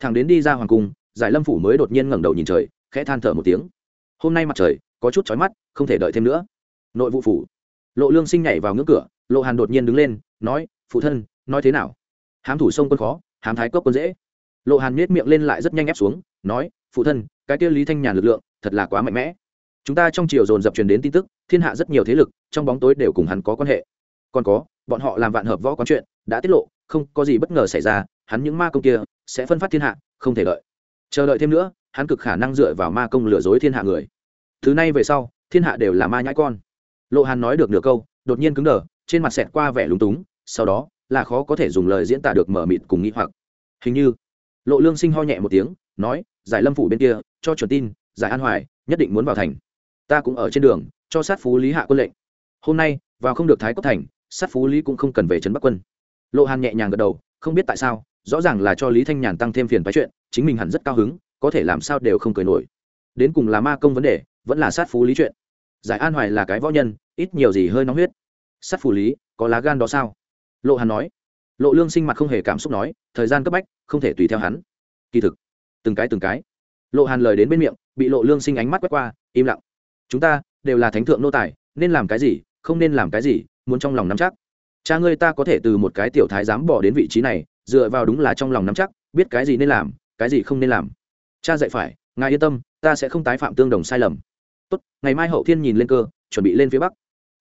Thằng đến đi ra hoàng cung, giải lâm phủ mới đột nhiên ngẩng đầu nhìn trời, khẽ than thở một tiếng. Hôm nay mặt trời có chút chói mắt, không thể đợi thêm nữa. Nội vụ phủ. Lộ Lương Sinh nhảy vào ngưỡng cửa, Lộ Hàn đột nhiên đứng lên, nói: "Phụ thân, nói thế nào? Hám thủ sông quân khó, hám thái cốc quân dễ." Lộ Hàn nhếch miệng lên lại rất nhanh ép xuống, nói: "Phụ thân, cái kia Lý Thanh Nhàn lực lượng, thật là quá mạnh mẽ chúng ta trong chiều dồn dập truyền đến tin tức thiên hạ rất nhiều thế lực trong bóng tối đều cùng hắn có quan hệ còn có bọn họ làm vạn hợp võ quán chuyện đã tiết lộ không có gì bất ngờ xảy ra hắn những ma công kia sẽ phân phát thiên hạ không thể đợi chờ đợi thêm nữa hắn cực khả năng dựa vào ma công lừa dối thiên hạ người. Thứ này về sau, thiên hạ đều là ma nhãi con. Lộ hàn nói được nửa câu, đột nhiên cứng đờ, trên mặt xẹt qua vẻ lúng túng, sau đó, là khó có thể dùng lời diễn tả được mở mịt cùng nghĩ hoặc. Hình như, lộ lương sinh ho nhẹ một tiếng, nói, giải lâm phủ bên kia, cho chuẩn tin, giải an hoài, nhất định muốn vào thành. Ta cũng ở trên đường, cho sát phú lý hạ quân lệnh. Hôm nay, vào không được thái cốc thành, sát phú lý cũng không cần về trấn bắc quân. Lộ hàn nhẹ nhàng gật đầu, không biết tại sao, rõ ràng là cho lý thanh nhàn tăng thêm phiền phái chuyện, chính mình hẳn rất cao hứng có thể làm sao đều không cười nổi. Đến cùng là ma công vấn đề, vẫn là sát phú lý chuyện. Giải an hoài là cái võ nhân, ít nhiều gì hơi nóng huyết. Sát phú lý, có lá gan đó sao? Lộ hàn nói. Lộ lương sinh mặt không hề cảm xúc nói, thời gian cấp bách, không thể tùy theo hắn. Kỳ thực, từng cái từng cái. Lộ hàn lời đến bên miệng, bị lộ lương sinh ánh mắt quét qua, im lặng. Chúng ta đều là thánh thượng nô tài, nên làm cái gì, không nên làm cái gì, muốn trong lòng nắm chắc. Cha ngươi ta có thể từ một cái tiểu thái dám bỏ đến vị trí này, dựa vào đúng là trong lòng nắm chắc, biết cái gì nên làm, cái gì không nên làm cha dạy phải ngài yên tâm ta sẽ không tái phạm tương đồng sai lầm tốt ngày mai hậu thiên nhìn lên cơ chuẩn bị lên phía bắc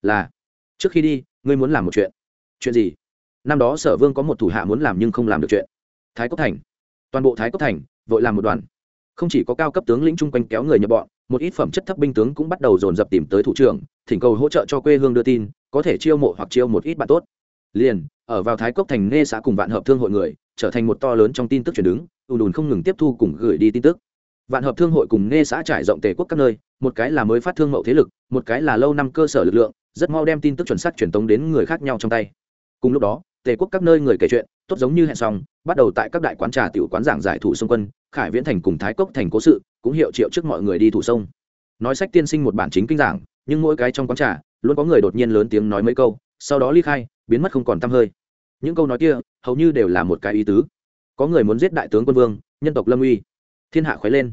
là trước khi đi ngươi muốn làm một chuyện chuyện gì năm đó sở vương có một thủ hạ muốn làm nhưng không làm được chuyện thái cốc thành toàn bộ thái cốc thành vội làm một đoàn không chỉ có cao cấp tướng lĩnh chung quanh kéo người nhập bọn một ít phẩm chất thấp binh tướng cũng bắt đầu dồn dập tìm tới thủ trưởng thỉnh cầu hỗ trợ cho quê hương đưa tin có thể chiêu mộ hoặc chiêu một ít bạn tốt liền ở vào thái cốc thành nghe xã cùng vạn hợp thương hội người trở thành một to lớn trong tin tức chuyển đứng, ùn ùn không ngừng tiếp thu cùng gửi đi tin tức. Vạn hợp thương hội cùng nghe xã trải rộng tề quốc các nơi, một cái là mới phát thương mậu thế lực, một cái là lâu năm cơ sở lực lượng, rất mau đem tin tức chuẩn xác truyền tống đến người khác nhau trong tay. Cùng lúc đó, tề quốc các nơi người kể chuyện, tốt giống như hẹn xong, bắt đầu tại các đại quán trà tiểu quán giảng giải thủ sông quân, khải viễn thành cùng thái cốc thành cố sự, cũng hiệu triệu trước mọi người đi thủ sông. Nói sách tiên sinh một bản chính kinh giảng, nhưng mỗi cái trong quán trà, luôn có người đột nhiên lớn tiếng nói mấy câu, sau đó ly khai, biến mất không còn tăm hơi. Những câu nói kia hầu như đều là một cái ý tứ. Có người muốn giết đại tướng quân vương, nhân tộc lâm uy. Thiên hạ khuấy lên.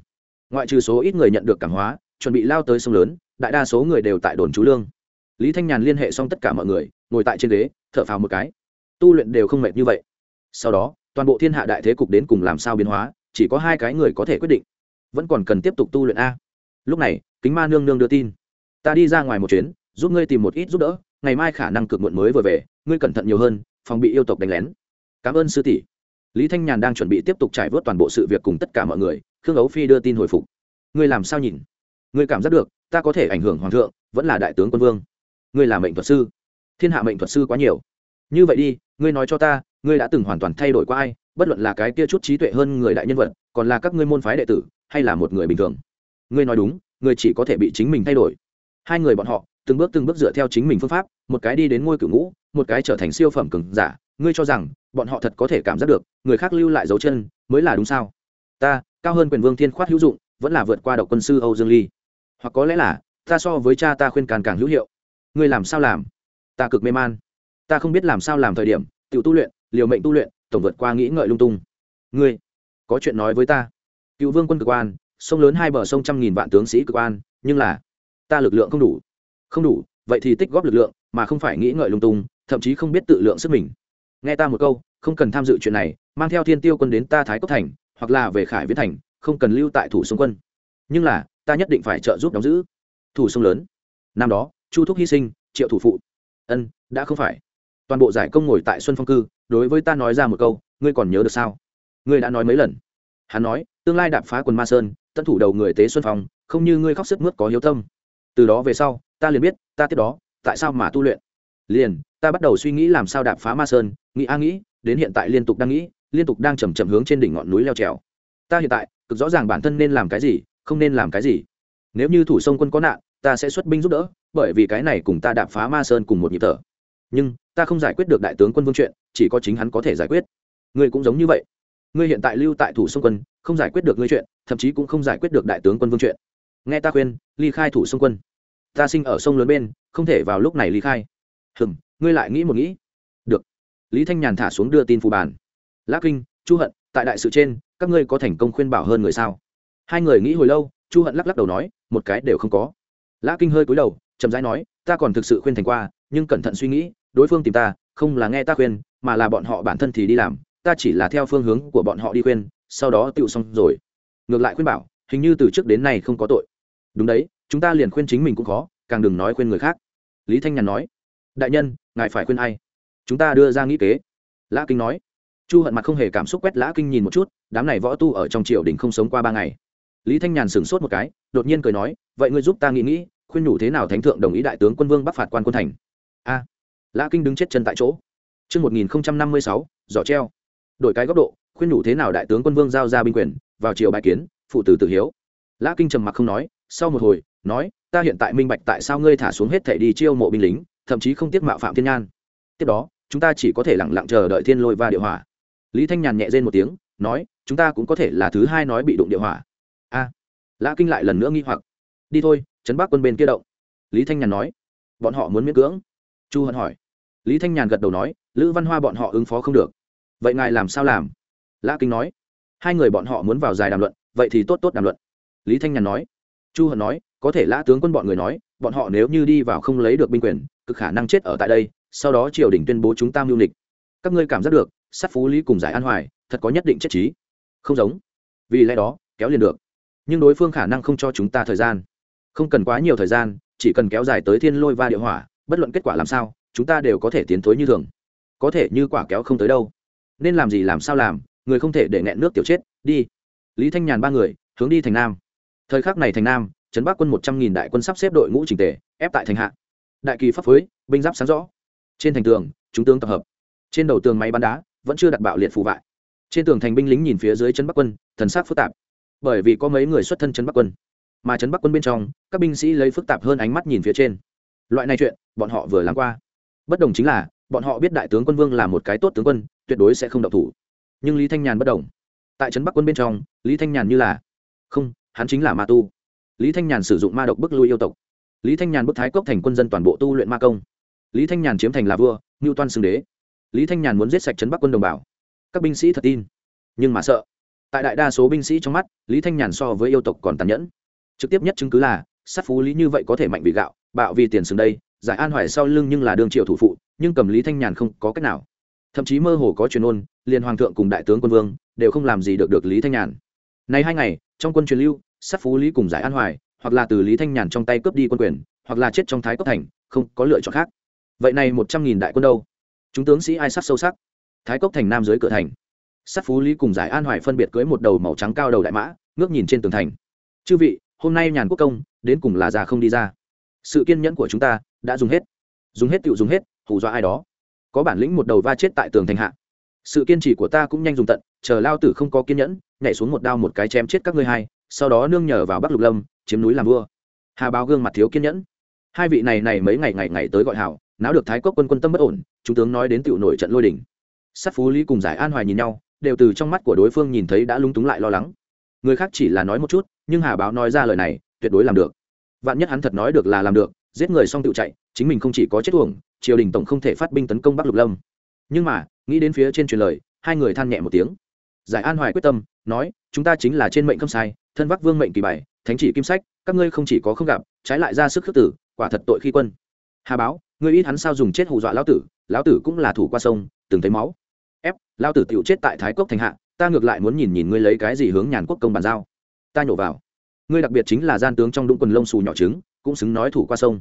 Ngoại trừ số ít người nhận được cảm hóa, chuẩn bị lao tới sông lớn, đại đa số người đều tại đồn chú lương. Lý thanh nhàn liên hệ xong tất cả mọi người, ngồi tại trên ghế, thở phào một cái. Tu luyện đều không mệt như vậy. Sau đó, toàn bộ thiên hạ đại thế cục đến cùng làm sao biến hóa, chỉ có hai cái người có thể quyết định. Vẫn còn cần tiếp tục tu luyện a. Lúc này, kính ma nương nương đưa tin. Ta đi ra ngoài một chuyến, giúp ngươi tìm một ít giúp đỡ, ngày mai khả năng cực muộn mới vừa về, ngươi cẩn thận nhiều hơn, phòng bị yêu tộc đánh lén cảm ơn sư tỷ. Lý thanh nhàn đang chuẩn bị tiếp tục trải vớt toàn bộ sự việc cùng tất cả mọi người, khương ấu phi đưa tin hồi phục. Ngươi làm sao nhìn? Ngươi cảm giác được, ta có thể ảnh hưởng hoàng thượng, vẫn là đại tướng quân vương. Ngươi là mệnh thuật sư. Thiên hạ mệnh thuật sư quá nhiều. Như vậy đi, ngươi nói cho ta, ngươi đã từng hoàn toàn thay đổi qua ai, bất luận là cái kia chút trí tuệ hơn người đại nhân vật, còn là các ngươi môn phái đệ tử, hay là một người bình thường. Ngươi nói đúng, ngươi chỉ có thể bị chính mình thay đổi. Hai người bọn họ, từng bước từng bước dựa theo chính mình phương pháp, một cái đi đến ngôi cửu ngũ, một cái trở thành siêu phẩm cường giả ngươi cho rằng bọn họ thật có thể cảm giác được người khác lưu lại dấu chân mới là đúng sao? Ta, cao hơn quyền vương thiên khoát hữu dụng, vẫn là vượt qua độc quân sư âu dương ly. Hoặc có lẽ là, ta so với cha ta khuyên càng càng hữu hiệu. Ngươi làm sao làm? Ta cực mê man. Ta không biết làm sao làm thời điểm tự tu luyện, liều mệnh tu luyện, tổng vượt qua nghĩ ngợi lung tung. Ngươi, có chuyện nói với ta. Cựu vương quân cực quan sông lớn hai bờ sông trăm nghìn vạn tướng sĩ cực quan nhưng là, ta lực lượng không đủ. Không đủ, vậy thì tích góp lực lượng, mà không phải nghĩ ngợi lung tung, thậm chí không biết tự lượng sức mình nghe ta một câu, không cần tham dự chuyện này, mang theo thiên tiêu quân đến ta thái cốc thành, hoặc là về khải viễn thành, không cần lưu tại thủ sông quân. Nhưng là, ta nhất định phải trợ giúp đóng giữ. Thủ sông lớn. Năm đó, chu thúc hy sinh, triệu thủ phụ. Ân, đã không phải. Toàn bộ giải công ngồi tại xuân phong cư, đối với ta nói ra một câu, ngươi còn nhớ được sao? Ngươi đã nói mấy lần? Hắn nói, tương lai đạp phá quần ma sơn tân thủ đầu người tế xuân phong, không như ngươi khóc sức mướt có hiếu tâm. Từ đó về sau, ta liền biết, ta tiếp đó, tại sao mà tu luyện? Liền ta bắt đầu suy nghĩ làm sao đạp phá ma sơn, nghĩ a nghĩ, đến hiện tại liên tục đang nghĩ, liên tục đang chầm chậm hướng trên đỉnh ngọn núi leo trèo. Ta hiện tại, cực rõ ràng bản thân nên làm cái gì, không nên làm cái gì. Nếu như thủ sông quân có nạn, ta sẽ xuất binh giúp đỡ, bởi vì cái này cùng ta đạp phá ma sơn cùng một nhịp thở. Nhưng, ta không giải quyết được đại tướng quân vương chuyện, chỉ có chính hắn có thể giải quyết. Ngươi cũng giống như vậy. Ngươi hiện tại lưu tại thủ sông quân, không giải quyết được ngươi chuyện, thậm chí cũng không giải quyết được đại tướng quân vương chuyện. Nghe ta khuyên, ly khai thủ sông quân. Ta sinh ở sông lớn bên, không thể vào lúc này ly khai. Hừng ngươi lại nghĩ một nghĩ. Được. Lý thanh nhàn thả xuống đưa tin phù bàn. Lã kinh, chu hận, tại đại sự trên, các ngươi có thành công khuyên bảo hơn người sao? Hai người nghĩ hồi lâu, chu hận lắc lắc đầu nói, một cái đều không có. Lã kinh hơi cúi đầu, chậm rãi nói, ta còn thực sự khuyên thành qua, nhưng cẩn thận suy nghĩ, đối phương tìm ta, không là nghe ta khuyên, mà là bọn họ bản thân thì đi làm, ta chỉ là theo phương hướng của bọn họ đi khuyên, sau đó tựu xong rồi. Ngược lại khuyên bảo, hình như từ trước đến nay không có tội. Đúng đấy, chúng ta liền khuyên chính mình cũng khó, càng đừng nói khuyên người khác. Lý thanh nhàn nói đại nhân ngài phải khuyên ai? Chúng ta đưa ra nghĩ kế. Lã kinh nói. Chu hận mặt không hề cảm xúc quét lã kinh nhìn một chút đám này võ tu ở trong triều đình không sống qua ba ngày. Lý thanh nhàn sửng sốt một cái đột nhiên cười nói vậy ngươi giúp ta nghĩ nghĩ khuyên nhủ thế nào thánh thượng đồng ý đại tướng quân vương bắc phạt quan quân thành? A. Lã kinh đứng chết chân tại chỗ. Trước 1056, giỏ treo. Đổi cái góc độ, khuyên nhủ thế nào đại tướng quân vương giao ra binh quyền, vào triều bài kiến, phụ tử tử hiếu. Lã Kinh trầm mặc không nói, sau một hồi, nói, ta hiện tại minh bạch tại sao ngươi thả xuống hết thể đi chiêu mộ binh lính, thậm chí không tiếc mạo phạm thiên nhan. Tiếp đó, chúng ta chỉ có thể lặng lặng chờ đợi thiên lôi và địa hỏa. Lý Thanh Nhàn nhẹ rên một tiếng, nói, chúng ta cũng có thể là thứ hai nói bị đụng địa hỏa. A. Lã Kinh lại lần nữa nghi hoặc. Đi thôi, trấn Bắc quân bên kia động. Lý Thanh Nhàn nói, bọn họ muốn miễn cưỡng. Chu Hận hỏi lý thanh nhàn gật đầu nói lữ văn hoa bọn họ ứng phó không được vậy ngài làm sao làm lã kinh nói hai người bọn họ muốn vào dài đàm luận vậy thì tốt tốt đàm luận lý thanh nhàn nói chu hận nói có thể lã tướng quân bọn người nói bọn họ nếu như đi vào không lấy được binh quyền, cực khả năng chết ở tại đây, sau đó triều đình tuyên bố chúng ta mưu nịch các ngươi cảm giác được, sát phú lý cùng giải an hoài, thật có nhất định chất trí. Không giống. Vì lẽ đó, kéo liền được. Nhưng đối phương khả năng không cho chúng ta thời gian. Không cần quá nhiều thời gian, chỉ cần kéo dài tới thiên lôi va địa hỏa, bất luận kết quả làm sao, chúng ta đều có thể tiến thối như thường. Có thể như quả kéo không tới đâu. Nên làm gì làm sao làm, người không thể để nghẹn nước tiểu chết, đi. Lý thanh nhàn ba người, hướng đi thành nam. Thời khắc này thành nam trấn bắc quân một trăm nghìn đại quân sắp xếp đội ngũ trình tề, ép tại thành hạ. Đại kỳ pháp phối, binh giáp sáng rõ. Trên thành tường, chúng tướng tập hợp. Trên đầu tường máy bắn đá, vẫn chưa đặt bạo liệt phù vại. Trên tường thành binh lính nhìn phía dưới Trấn bắc quân, thần sắc phức tạp. Bởi vì có mấy người xuất thân Trấn bắc quân. Mà trấn bắc quân bên trong, các binh sĩ lấy phức tạp hơn ánh mắt nhìn phía trên. Loại này chuyện, bọn họ vừa lắng qua. Bất đồng chính là, bọn họ biết đại tướng quân vương là một cái tốt tướng quân, tuyệt đối sẽ không độc thủ. Nhưng lý thanh nhàn bất đồng. Tại trấn bắc quân bên trong, lý thanh nhàn như là, không, hắn chính là ma tu lý thanh nhàn sử dụng ma độc bức lui yêu tộc. Lý thanh nhàn bức thái cốc thành quân dân toàn bộ tu luyện ma công. Lý thanh nhàn chiếm thành là vua, ngưu toan xưng đế. Lý thanh nhàn muốn giết sạch trấn bắc quân đồng bào. Các binh sĩ thật tin. Nhưng mà sợ. Tại đại đa số binh sĩ trong mắt, lý thanh nhàn so với yêu tộc còn tàn nhẫn. Trực tiếp nhất chứng cứ là, sát phú lý như vậy có thể mạnh vì gạo, bạo vì tiền xứng đây, giải an hoài sau lưng nhưng là đương triệu thủ phụ, nhưng cầm lý thanh nhàn không có cách nào. Thậm chí mơ hồ có truyền ôn, liền hoàng thượng cùng đại tướng quân vương, đều không làm gì được được lý thanh nhàn. Này hai ngày, trong quân truyền lưu sát phú lý cùng giải an hoài, hoặc là từ lý thanh nhàn trong tay cướp đi quân quyền, hoặc là chết trong thái cốc thành, không có lựa chọn khác. Vậy này một trăm nghìn đại quân đâu? Chúng tướng sĩ ai sát sâu sắc? Thái cốc thành nam dưới cửa thành. Sát phú lý cùng giải an hoài phân biệt cưới một đầu màu trắng cao đầu đại mã, ngước nhìn trên tường thành. Chư vị, hôm nay nhàn quốc công, đến cùng là già không đi ra. Sự kiên nhẫn của chúng ta đã dùng hết. Dùng hết tựu dùng hết, hù dọa ai đó. Có bản lĩnh một đầu va chết tại tường thành hạ. Sự kiên trì của ta cũng nhanh dùng tận, chờ lao tử không có kiên nhẫn, nhảy xuống một đao một cái chém chết các ngươi hai sau đó nương nhờ vào bắc lục lâm, chiếm núi làm vua. Hà báo gương mặt thiếu kiên nhẫn. Hai vị này này mấy ngày ngày ngày tới gọi hảo, náo được thái cốc quân quân tâm bất ổn, chúng tướng nói đến tựu nổi trận lôi đỉnh sát phú lý cùng giải an hoài nhìn nhau, đều từ trong mắt của đối phương nhìn thấy đã lung túng lại lo lắng. Người khác chỉ là nói một chút, nhưng hà báo nói ra lời này, tuyệt đối làm được. Vạn nhất hắn thật nói được là làm được, giết người xong tự chạy, chính mình không chỉ có chết uổng, triều đình tổng không thể phát binh tấn công bắc lục lâm. Nhưng mà, nghĩ đến phía trên truyền lời, hai người than nhẹ một tiếng. Giải an hoài quyết tâm, nói, chúng ta chính là trên mệnh không sai thân vác vương mệnh kỳ bảy thánh chỉ kim sách, các ngươi không chỉ có không gặp, trái lại ra sức khước tử, quả thật tội khi quân. Hà báo, ngươi ít hắn sao dùng chết hù dọa lão tử lão tử cũng là thủ qua sông, từng thấy máu. Ép, lão tử tựu chết tại thái cốc thành hạ, ta ngược lại muốn nhìn nhìn ngươi lấy cái gì hướng nhàn quốc công bàn giao. Ta nhổ vào. Ngươi đặc biệt chính là gian tướng trong đũng quần lông xù nhỏ trứng, cũng xứng nói thủ qua sông.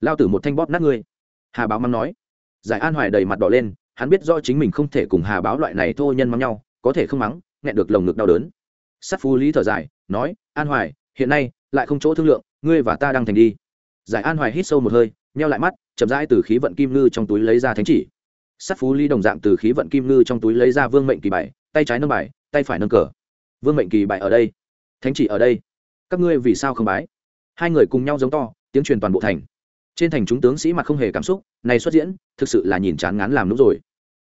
Lao tử một thanh bóp nát ngươi. Hà báo mắng nói. Giải an hoài đầy mặt đỏ lên, hắn biết do chính mình không thể cùng hà báo loại này thô nhân mắng nhau, có thể không mắng, nghẹn được lồng ngực đau đớn sắt phú lý thở dài, nói, an hoài, hiện nay lại không chỗ thương lượng, ngươi và ta đang thành đi. Giải an hoài hít sâu một hơi neo lại mắt, chậm rãi từ khí vận kim ngư trong túi lấy ra thánh chỉ. Sắt phú lý đồng dạng từ khí vận kim ngư trong túi lấy ra vương mệnh kỳ bài, tay trái nâng bài, tay phải nâng cờ. Vương mệnh kỳ bài ở đây. Thánh chỉ ở đây? Các ngươi vì sao không bái? Hai người cùng nhau giống to, tiếng truyền toàn bộ thành. Trên thành chúng tướng sĩ mặt không hề cảm xúc, này xuất diễn, thực sự là nhìn chán ngán làm đúng rồi.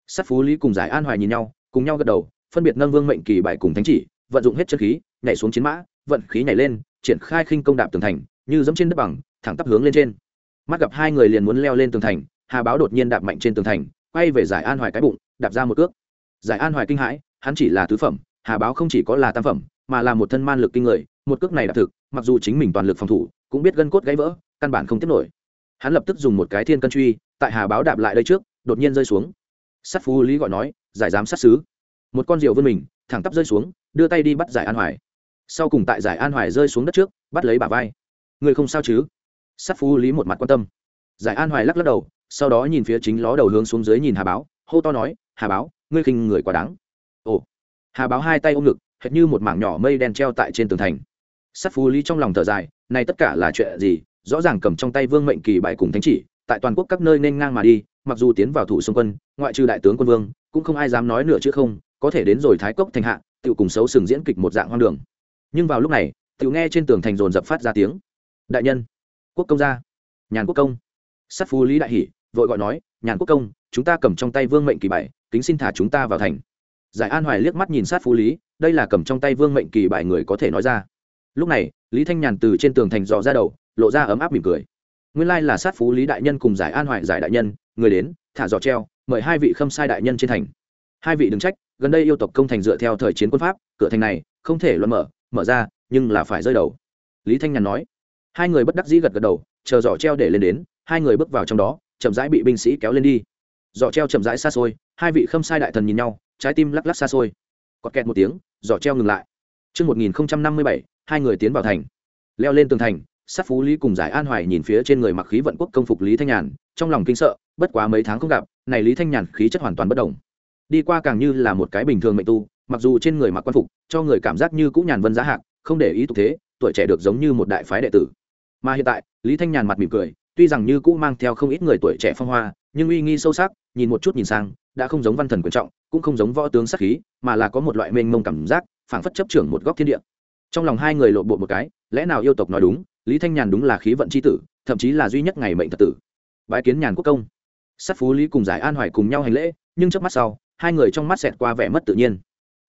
Sắt phú lý cùng giải an hoài nhìn nhau, cùng nhau gật đầu, phân biệt nâng vương mệnh kỳ bài cùng thánh chỉ vận dụng hết chân khí, nhảy xuống chiến mã, vận khí nhảy lên, triển khai khinh công đạp tường thành, như dẫm trên đất bằng, thẳng tắp hướng lên trên. Mắt gặp hai người liền muốn leo lên tường thành, hà báo đột nhiên đạp mạnh trên tường thành, quay về giải an hoài cái bụng, đạp ra một cước. Giải an hoài kinh hãi, hắn chỉ là tứ phẩm, hà báo không chỉ có là tam phẩm, mà là một thân man lực kinh người, một cước này đạp thực, mặc dù chính mình toàn lực phòng thủ, cũng biết gân cốt gãy vỡ, căn bản không tiếp nổi. Hắn lập tức dùng một cái thiên cân truy, tại hà báo đạp lại đây trước, đột nhiên rơi xuống. Sắt phú lý gọi nói, giải giám sát xứ một con rượu vươn mình, thẳng tắp rơi xuống đưa tay đi bắt giải an hoài. Sau cùng tại giải an hoài rơi xuống đất trước, bắt lấy bà vai. Người không sao chứ? Sắt phú lý một mặt quan tâm. Giải an hoài lắc lắc đầu, sau đó nhìn phía chính ló đầu hướng xuống dưới nhìn hà báo, hô to nói, hà báo, ngươi khinh người quá đáng. Ồ. Hà báo hai tay ôm ngực, hệt như một mảng nhỏ mây đen treo tại trên tường thành. Sắt phú lý trong lòng thở dài, này tất cả là chuyện gì? Rõ ràng cầm trong tay vương mệnh kỳ bài cùng thánh chỉ, tại toàn quốc các nơi nên ngang mà đi, mặc dù tiến vào thủ xung quân, ngoại trừ đại tướng quân vương, cũng không ai dám nói nửa chữ không, có thể đến rồi thái cốc thành hạ tự cùng xấu sừng diễn kịch một dạng hoang đường. Nhưng vào lúc này tự nghe trên tường thành dồn dập phát ra tiếng. Đại nhân, quốc công gia nhàn quốc công. Sắt phú lý đại hỷ, vội gọi nói, nhàn quốc công, chúng ta cầm trong tay vương mệnh kỳ bài, kính xin thả chúng ta vào thành. Giải an hoài liếc mắt nhìn sát phú lý, đây là cầm trong tay vương mệnh kỳ bài người có thể nói ra. Lúc này, lý thanh nhàn từ trên tường thành dò ra đầu, lộ ra ấm áp mỉm cười. Nguyên lai là sát phú lý đại nhân cùng giải an hoài giải đại nhân, người đến, thả giò treo, mời hai vị khâm sai đại nhân trên thành. Hai vị đừng trách gần đây yêu tộc công thành dựa theo thời chiến quân pháp cửa thành này không thể luận mở mở ra nhưng là phải rơi đầu. Lý thanh nhàn nói. Hai người bất đắc dĩ gật gật đầu chờ giỏ treo để lên đến hai người bước vào trong đó chậm rãi bị binh sĩ kéo lên đi. Giỏ treo chậm rãi xa xôi hai vị khâm sai đại thần nhìn nhau trái tim lắc lắc xa xôi. Có kẹt một tiếng giỏ treo ngừng lại. Trước 1057, hai người tiến vào thành. Leo lên tường thành, sát phú lý cùng giải an hoài nhìn phía trên người mặc khí vận quốc công phục lý thanh nhàn trong lòng kinh sợ bất quá mấy tháng không gặp này lý thanh nhàn khí chất hoàn toàn bất đồng đi qua càng như là một cái bình thường mệnh tu, mặc dù trên người mặc quan phục, cho người cảm giác như cũng nhàn vân giá hạc, không để ý tục thế, tuổi trẻ được giống như một đại phái đệ tử. Mà hiện tại, lý thanh nhàn mặt mỉm cười, tuy rằng như cũ mang theo không ít người tuổi trẻ phong hoa, nhưng uy nghi sâu sắc, nhìn một chút nhìn sang, đã không giống văn thần quyền trọng, cũng không giống võ tướng sắc khí, mà là có một loại mênh mông cảm giác, phảng phất chấp trưởng một góc thiên địa. Trong lòng hai người lộ bộ một cái, lẽ nào yêu tộc nói đúng, lý thanh nhàn đúng là khí vận c h i tử, thậm chí là duy nhất ngày mệnh thật tử. Bãi kiến nhàn quốc công. Sát phú lý cùng giải an hoài cùng nhau hành lễ, nhưng trước mắt sau hai người trong mắt xẹt qua vẻ mất tự nhiên.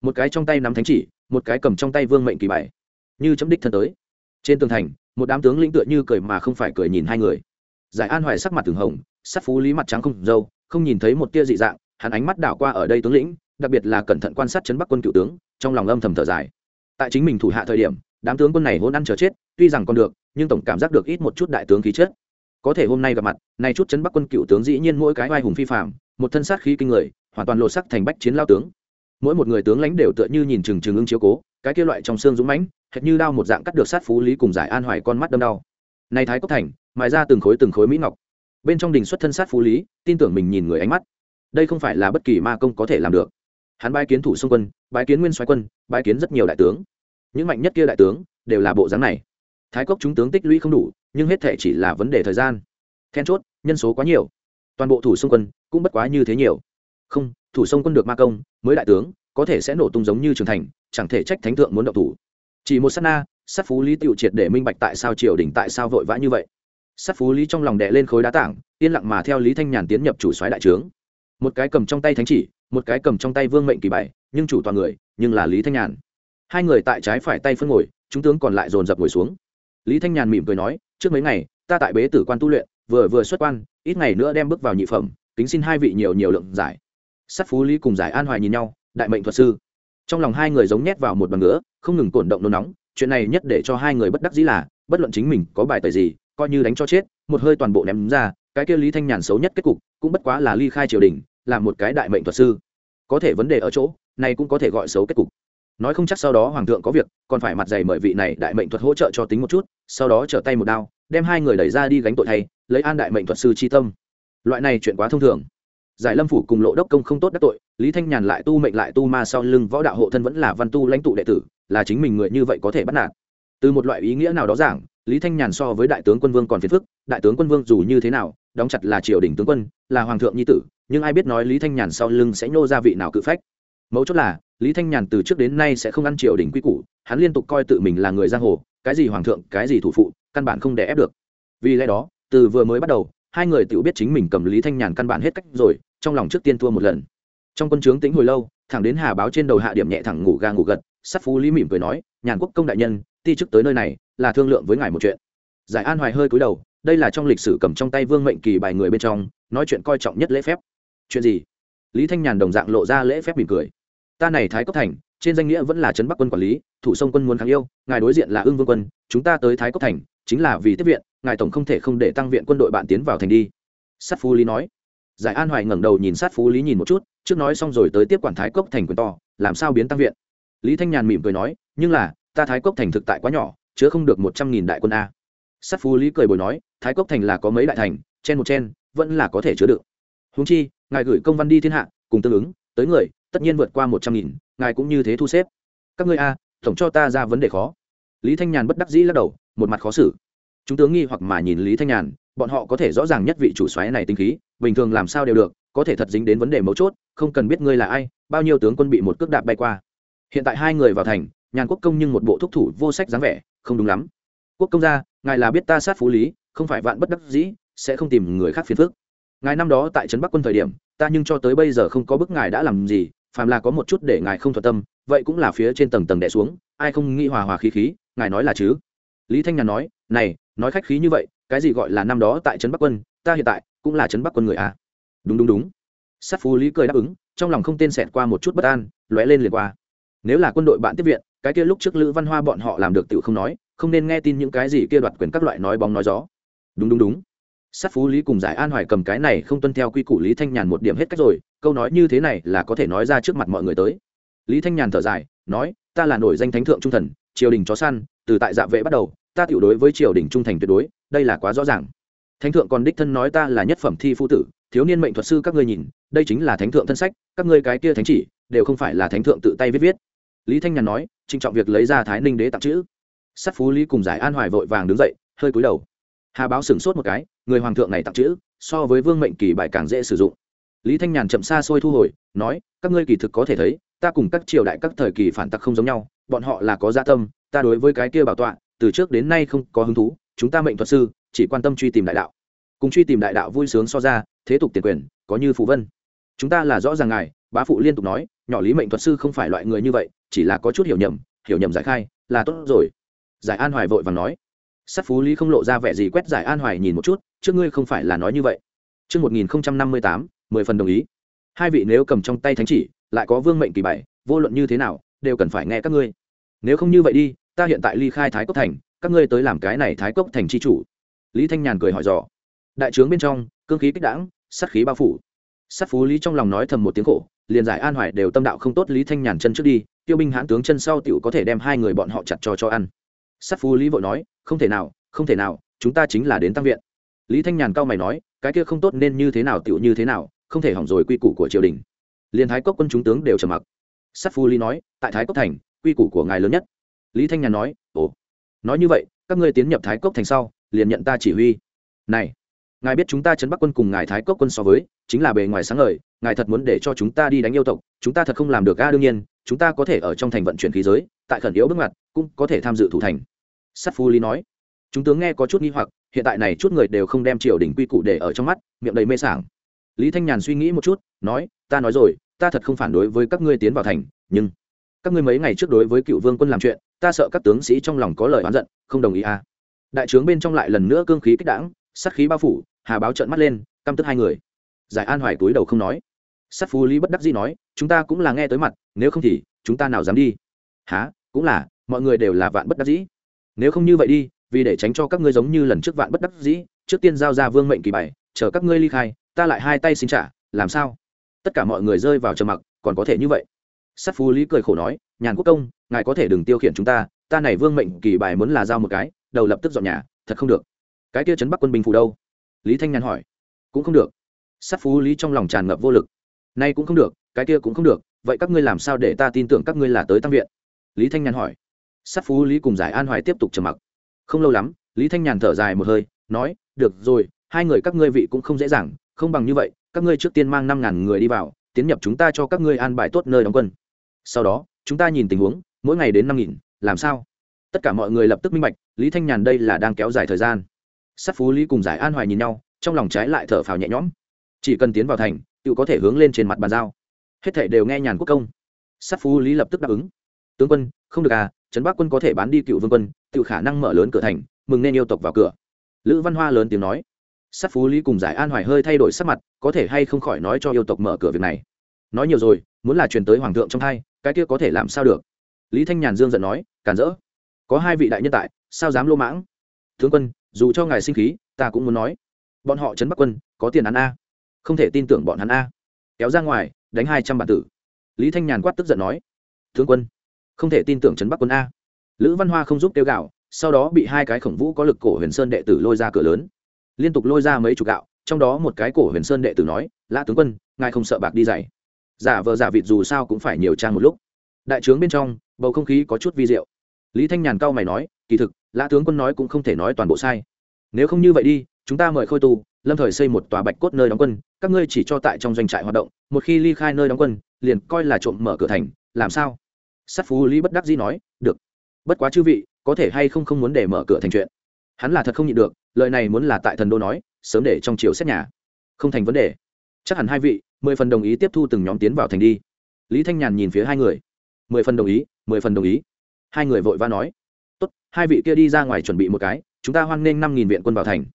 Một cái trong tay nắm thánh chỉ một cái cầm trong tay vương mệnh kỳ bài, như chấm đích thân tới. Trên tường thành một đám tướng lĩnh tựa như cười mà không phải cười nhìn hai người. Giải an hoài sắc mặt từng hồng sắc phú lý mặt trắng không dâu không nhìn thấy một tia dị dạng hắn ánh mắt đảo qua ở đây tướng lĩnh đặc biệt là cẩn thận quan sát chấn bắc quân cựu tướng trong lòng âm thầm thở dài. Tại chính mình thủ hạ thời điểm đám tướng quân này hôn ăn chờ chết tuy rằng còn được nhưng tổng cảm giác được ít một chút đại tướng khí chất. Có thể hôm nay gặp mặt nay chút chấn bắc quân cựu tướng dĩ nhiên mỗi cái oai hùng phi phạm một thân sát khí kinh người hoàn toàn lột sắc thành bách chiến lao tướng. Mỗi một người tướng lãnh đều tựa như nhìn chừng chừng ưng chiếu cố, cái kia loại trong xương dũng mãnh, hệt như đao một dạng cắt được sát phú lý cùng giải an hoài con mắt đâm đau. Này thái cốc thành, mài ra từng khối từng khối mỹ ngọc. Bên trong đình xuất thân sát phú lý, tin tưởng mình nhìn người ánh mắt. Đây không phải là bất kỳ ma công có thể làm được. Hắn bái kiến thủ xung quân, bái kiến nguyên soái quân, bái kiến rất nhiều đại tướng. Những mạnh nhất kia đại tướng, đều là bộ dáng này. Thái cốc chúng tướng tích lũy không đủ, nhưng hết thể chỉ là vấn đề thời gian. Then chốt, nhân số quá nhiều. Toàn bộ thủ xung quân, cũng bất quá như thế nhiều không, thủ sông quân được ma công, mới đại tướng, có thể sẽ nổ tung giống như trường thành, chẳng thể trách thánh thượng muốn động thủ. Chỉ một sát na, sát phú lý tựu triệt để minh bạch tại sao triều đình tại sao vội vã như vậy. Sát phú lý trong lòng đè lên khối đá tảng, yên lặng mà theo lý thanh nhàn tiến nhập chủ soái đại trướng. Một cái cầm trong tay thánh chỉ, một cái cầm trong tay vương mệnh kỳ bảy nhưng chủ toàn người, nhưng là lý thanh nhàn. Hai người tại trái phải tay phân ngồi, chúng tướng còn lại dồn dập ngồi xuống. Lý thanh nhàn mỉm cười nói, trước mấy ngày, ta tại bế tử quan tu luyện, vừa vừa xuất quan, ít ngày nữa đem bước vào nhị phẩm, kính xin hai vị nhiều nhiều lượng giải sắt phú lý cùng giải an hoài nhìn nhau, đại mệnh thuật sư. Trong lòng hai người giống nhét vào một bằng nữa không ngừng cổn động nôn nóng, chuyện này nhất để cho hai người bất đắc dĩ là, bất luận chính mình có bài tời gì, coi như đánh cho chết, một hơi toàn bộ ném ra, cái kia lý thanh nhàn xấu nhất kết cục, cũng bất quá là ly khai triều đình, là một cái đại mệnh thuật sư. Có thể vấn đề ở chỗ, này cũng có thể gọi xấu kết cục. Nói không chắc sau đó hoàng thượng có việc, còn phải mặt dày mời vị này đại mệnh thuật hỗ trợ cho tính một chút, sau đó trở tay một đao, đem hai người đẩy ra đi gánh tội thay, lấy an đại mệnh thuật sư chi tâm. Loại này chuyện quá thông thường giải lâm phủ cùng lộ đốc công không tốt đắc tội, lý thanh nhàn lại tu mệnh lại tu ma sau lưng võ đạo hộ thân vẫn là văn tu lãnh tụ đệ tử, là chính mình người như vậy có thể bắt nạt. Từ một loại ý nghĩa nào đó giảng, lý thanh nhàn so với đại tướng quân vương còn phiền phức, đại tướng quân vương dù như thế nào, đóng chặt là triều đình tướng quân, là hoàng thượng nhi tử, nhưng ai biết nói lý thanh nhàn sau lưng sẽ nhô ra vị nào cự phách. Mấu chốt là, lý thanh nhàn từ trước đến nay sẽ không ăn triều đình quy củ, hắn liên tục coi tự mình là người giang hồ, cái gì hoàng thượng, cái gì thủ phụ, căn bản không đè ép được. Vì lẽ đó, từ vừa mới bắt đầu hai người tự biết chính mình cầm lý thanh nhàn căn bản hết cách rồi, trong lòng trước tiên thua một lần. Trong quân trướng tính hồi lâu, thẳng đến hà báo trên đầu hạ điểm nhẹ thẳng ngủ ga ngủ gật sắt phú lý mỉm cười nói, nhàn quốc công đại nhân, ti chức tới nơi này, là thương lượng với ngài một chuyện. Giải an hoài hơi cúi đầu, đây là trong lịch sử cầm trong tay vương mệnh kỳ bài người bên trong, nói chuyện coi trọng nhất lễ phép. Chuyện gì? Lý thanh nhàn đồng dạng lộ ra lễ phép mỉm cười. Ta này thái cốc thành, trên danh nghĩa vẫn là trấn bắc quân quản lý, thủ sông quân muốn kháng yêu, ngài đối diện là ưng vương quân, chúng ta tới thái cốc thành, chính là vì tiếp viện ngài tổng không thể không để tăng viện quân đội bạn tiến vào thành đi. Sát phú lý nói. Giải an hoài ngẩng đầu nhìn sát phú lý nhìn một chút, trước nói xong rồi tới tiếp quản thái cốc thành quyền to, làm sao biến tăng viện? Lý thanh nhàn mỉm cười nói, nhưng là, ta thái cốc thành thực tại quá nhỏ, chứa không được một trăm nghìn đại quân a. Sát phú lý cười bồi nói, thái cốc thành là có mấy đại thành, chen một chen, vẫn là có thể chứa được. Húng chi, ngài gửi công văn đi thiên hạ, cùng tương ứng, tới người, tất nhiên vượt qua một trăm nghìn, ngài cũng như thế thu xếp. Các ngươi a, tổng cho ta ra vấn đề khó. Lý thanh nhàn bất đắc dĩ lắc đầu, một mặt khó xử chúng tướng nghi hoặc mà nhìn lý thanh nhàn, bọn họ có thể rõ ràng nhất vị chủ xoáy này tinh khí, bình thường làm sao đều được, có thể thật dính đến vấn đề mấu chốt, không cần biết ngươi là ai, bao nhiêu tướng quân bị một cước đạp bay qua. Hiện tại hai người vào thành, nhàn quốc công nhưng một bộ thúc thủ vô sách dáng vẻ, không đúng lắm. Quốc công gia, ngài là biết ta sát phú lý, không phải vạn bất đắc dĩ, sẽ không tìm người khác phiền phức. Ngài năm đó tại trấn bắc quân thời điểm, ta nhưng cho tới bây giờ không có bức ngài đã làm gì, phàm là có một chút để ngài không thuận tâm, vậy cũng là phía trên tầng tầng đẻ xuống, ai không nghĩ hòa hòa khí khí, ngài nói là chứ? Lý thanh nhàn nói, này nói khách khí như vậy, cái gì gọi là năm đó tại trấn bắc quân, ta hiện tại cũng là trấn bắc quân người à? Đúng đúng đúng. Sát phú lý cười đáp ứng, trong lòng không tên xẹt qua một chút bất an, lóe lên liền qua. Nếu là quân đội bạn tiếp viện, cái kia lúc trước lữ văn hoa bọn họ làm được tự không nói, không nên nghe tin những cái gì kia đoạt quyền các loại nói bóng nói gió. Đúng đúng đúng. Sát phú lý cùng giải an hoài cầm cái này không tuân theo quy củ lý thanh nhàn một điểm hết cách rồi, câu nói như thế này là có thể nói ra trước mặt mọi người tới. Lý thanh nhàn thở dài, nói, ta là nổi danh thánh thượng trung thần, triều đình chó săn, từ tại dạ vệ bắt đầu ta tiểu đối với triều đình trung thành tuyệt đối, đây là quá rõ ràng. Thánh thượng còn đích thân nói ta là nhất phẩm thi phu tử, thiếu niên mệnh thuật sư các ngươi nhìn, đây chính là thánh thượng thân sách, các ngươi cái kia thánh chỉ, đều không phải là thánh thượng tự tay viết viết. Lý thanh nhàn nói trinh trọng việc lấy ra thái ninh đế tặng chữ. Sắt phú lý cùng giải an hoài vội vàng đứng dậy, hơi cúi đầu. Hà báo sửng sốt một cái, người hoàng thượng này tặng chữ, so với vương mệnh kỳ bài càng dễ sử dụng. Lý thanh nhàn chậm xa xôi thu hồi, nói, các ngươi kỳ thực có thể thấy, ta cùng các triều đại các thời kỳ phản tặc không giống nhau, bọn họ là có gia dạ tâm, ta đối với cái kia bảo tọa từ trước đến nay không có hứng thú chúng ta mệnh thuật sư chỉ quan tâm truy tìm đại đạo. Cùng truy tìm đại đạo vui sướng so ra thế tục tiền quyền có như phụ vân. Chúng ta là rõ ràng ngài bá phụ liên tục nói nhỏ lý mệnh thuật sư không phải loại người như vậy chỉ là có chút hiểu nhầm hiểu nhầm giải khai là tốt rồi. Giải an hoài vội vàng nói. Sát phú lý không lộ ra vẻ gì quét giải an hoài nhìn một chút trước ngươi không phải là nói như vậy. Trước 1058, 10 phần đồng ý. Hai vị nếu cầm trong tay thánh chỉ, lại có vương mệnh kỳ bảy, vô luận như thế nào, đều cần phải nghe các ngươi. Nếu không như vậy đi, ta hiện tại ly khai Thái Cốc Thành, các ngươi tới làm cái này Thái Cốc Thành chi chủ. Lý Thanh Nhàn cười hỏi dò. Đại trướng bên trong, cương khí kích đãng, sát khí bao phủ. Sát phú Lý trong lòng nói thầm một tiếng khổ, liền giải an hoài đều tâm đạo không tốt Lý Thanh Nhàn chân trước đi, tiêu binh hãn tướng chân sau tiểu có thể đem hai người bọn họ chặt cho cho ăn. Sát phú Lý vội nói, không thể nào, không thể nào, chúng ta chính là đến tăng viện lý thanh nhàn cao mày nói cái kia không tốt nên như thế nào tựu như thế nào không thể hỏng rồi quy củ của triều đình liền thái cốc quân chúng tướng đều trầm mặc sắt phu lý nói tại thái cốc thành quy củ của ngài lớn nhất lý thanh nhàn nói, ồ, nói như vậy, các ngươi tiến nhập thái cốc thành sau, liền nhận ta chỉ huy. Này, ngài biết chúng ta chấn bắc quân cùng ngài thái cốc quân so với, chính là bề ngoài sáng ngời, ngài thật muốn để cho chúng ta đi đánh yêu tộc, chúng ta thật không làm được a đương nhiên, chúng ta có thể ở trong thành vận chuyển khí giới, tại khẩn yếu bước mặt cũng có thể tham dự thủ thành. Sắt phu lý nói. Chúng tướng nghe có chút nghi hoặc, hiện tại này chút người đều không đem triều đình quy củ để ở trong mắt, miệng đầy mê sảng. Lý thanh nhàn suy nghĩ một chút, nói, ta nói rồi, ta thật không phản đối với các ngươi tiến vào thành, nhưng các ngươi mấy ngày trước đối với cựu vương quân làm chuyện ta sợ các tướng sĩ trong lòng có lời oán giận, không đồng ý à. Đại trướng bên trong lại lần nữa cương khí kích đảng, sát khí bao phủ, hà báo trợn mắt lên, căm tức hai người. Giải an hoài túi đầu không nói. Sát phú lý bất đắc dĩ nói, chúng ta cũng là nghe tới mặt, nếu không thì chúng ta nào dám đi? Há cũng là, mọi người đều là vạn bất đắc dĩ. Nếu không như vậy đi, vì để tránh cho các ngươi giống như lần trước vạn bất đắc dĩ, trước tiên giao ra vương mệnh kỳ bảy chờ các ngươi ly khai, ta lại hai tay xin trả, làm sao? Tất cả mọi người rơi vào trầm mặc, còn có thể như vậy sắt phú lý cười khổ nói, nhàn quốc công, ngài có thể đừng tiêu khiển chúng ta ta này vương mệnh kỳ bài muốn là giao một cái, đầu lập tức dọn nhà, thật không được. Cái kia trấn bắc quân binh phủ đâu? Lý thanh nhàn hỏi. Cũng không được. Sắt phú lý trong lòng tràn ngập vô lực. Nay cũng không được, cái kia cũng không được, vậy các ngươi làm sao để ta tin tưởng các ngươi là tới tăng viện? Lý thanh nhàn hỏi. Sắt phú lý cùng giải an hoài tiếp tục trầm mặc. Không lâu lắm, lý thanh nhàn thở dài một hơi, nói, được rồi, hai người các ngươi vị cũng không dễ dàng, không bằng như vậy, các ngươi trước tiên mang năm ngàn người đi vào, tiến nhập chúng ta cho các ngươi an bài tốt nơi đóng quân sau đó, chúng ta nhìn tình huống, mỗi ngày đến năm nghìn, làm sao? Tất cả mọi người lập tức minh bạch, lý thanh nhàn đây là đang kéo dài thời gian. Sát phú lý cùng giải an hoài nhìn nhau, trong lòng trái lại thở phào nhẹ nhõm. Chỉ cần tiến vào thành, tự có thể hướng lên trên mặt bàn giao. Hết thể đều nghe nhàn quốc công. Sát phú lý lập tức đáp ứng. Tướng quân, không được à trấn bắc quân có thể bán đi cựu vương quân, tự khả năng mở lớn cửa thành, mừng nên yêu tộc vào cửa. Lữ văn hoa lớn tiếng nói. Sắc phú lý cùng giải an hoài hơi thay đổi sắc mặt, có thể hay không khỏi nói cho yêu tộc mở cửa việc này nói nhiều rồi, muốn là truyền tới hoàng thượng trong hai cái kia có thể làm sao được? Lý thanh nhàn dương giận nói, cản rỡ. Có hai vị đại nhân tại, sao dám lô mãng? Tướng quân, dù cho ngài sinh khí, ta cũng muốn nói. Bọn họ trấn bắc quân, có tiền án a. Không thể tin tưởng bọn hắn a. Kéo ra ngoài, đánh hai trăm bản tử. Lý thanh nhàn quát tức giận nói, tướng quân, không thể tin tưởng trấn bắc quân a. Lữ văn hoa không giúp tiêu gạo sau đó bị hai cái khổng vũ có lực cổ huyền sơn đệ tử lôi ra cửa lớn. Liên tục lôi ra mấy chục gạo, trong đó một cái cổ huyền sơn đệ tử nói, lã tướng quân, ngài không sợ bạc đi dày giả vờ giả vịt dù sao cũng phải nhiều trang một lúc. Đại trướng bên trong, bầu không khí có chút vi diệu. Lý thanh nhàn cao mày nói, kỳ thực, lã tướng quân nói cũng không thể nói toàn bộ sai. Nếu không như vậy đi, chúng ta mời khôi tu, lâm thời xây một tòa bạch cốt nơi đóng quân, các ngươi chỉ cho tại trong doanh trại hoạt động, một khi ly khai nơi đóng quân, liền coi là trộm mở cửa thành, làm sao? Sát phú lý bất đắc dĩ nói, được. Bất quá chư vị, có thể hay không không muốn để mở cửa thành chuyện? Hắn là thật không nhịn được, lời này muốn là tại thần đô nói, sớm để trong chiều xét nhà. Không thành vấn đề. Chắc hẳn hai vị mười phần đồng ý tiếp thu từng nhóm tiến vào thành đi. Lý thanh nhàn nhìn phía hai người. Mười phần đồng ý, mười phần đồng ý. Hai người vội va nói. Tốt, hai vị kia đi ra ngoài chuẩn bị một cái, chúng ta hoan nghênh năm nghìn viện quân vào thành.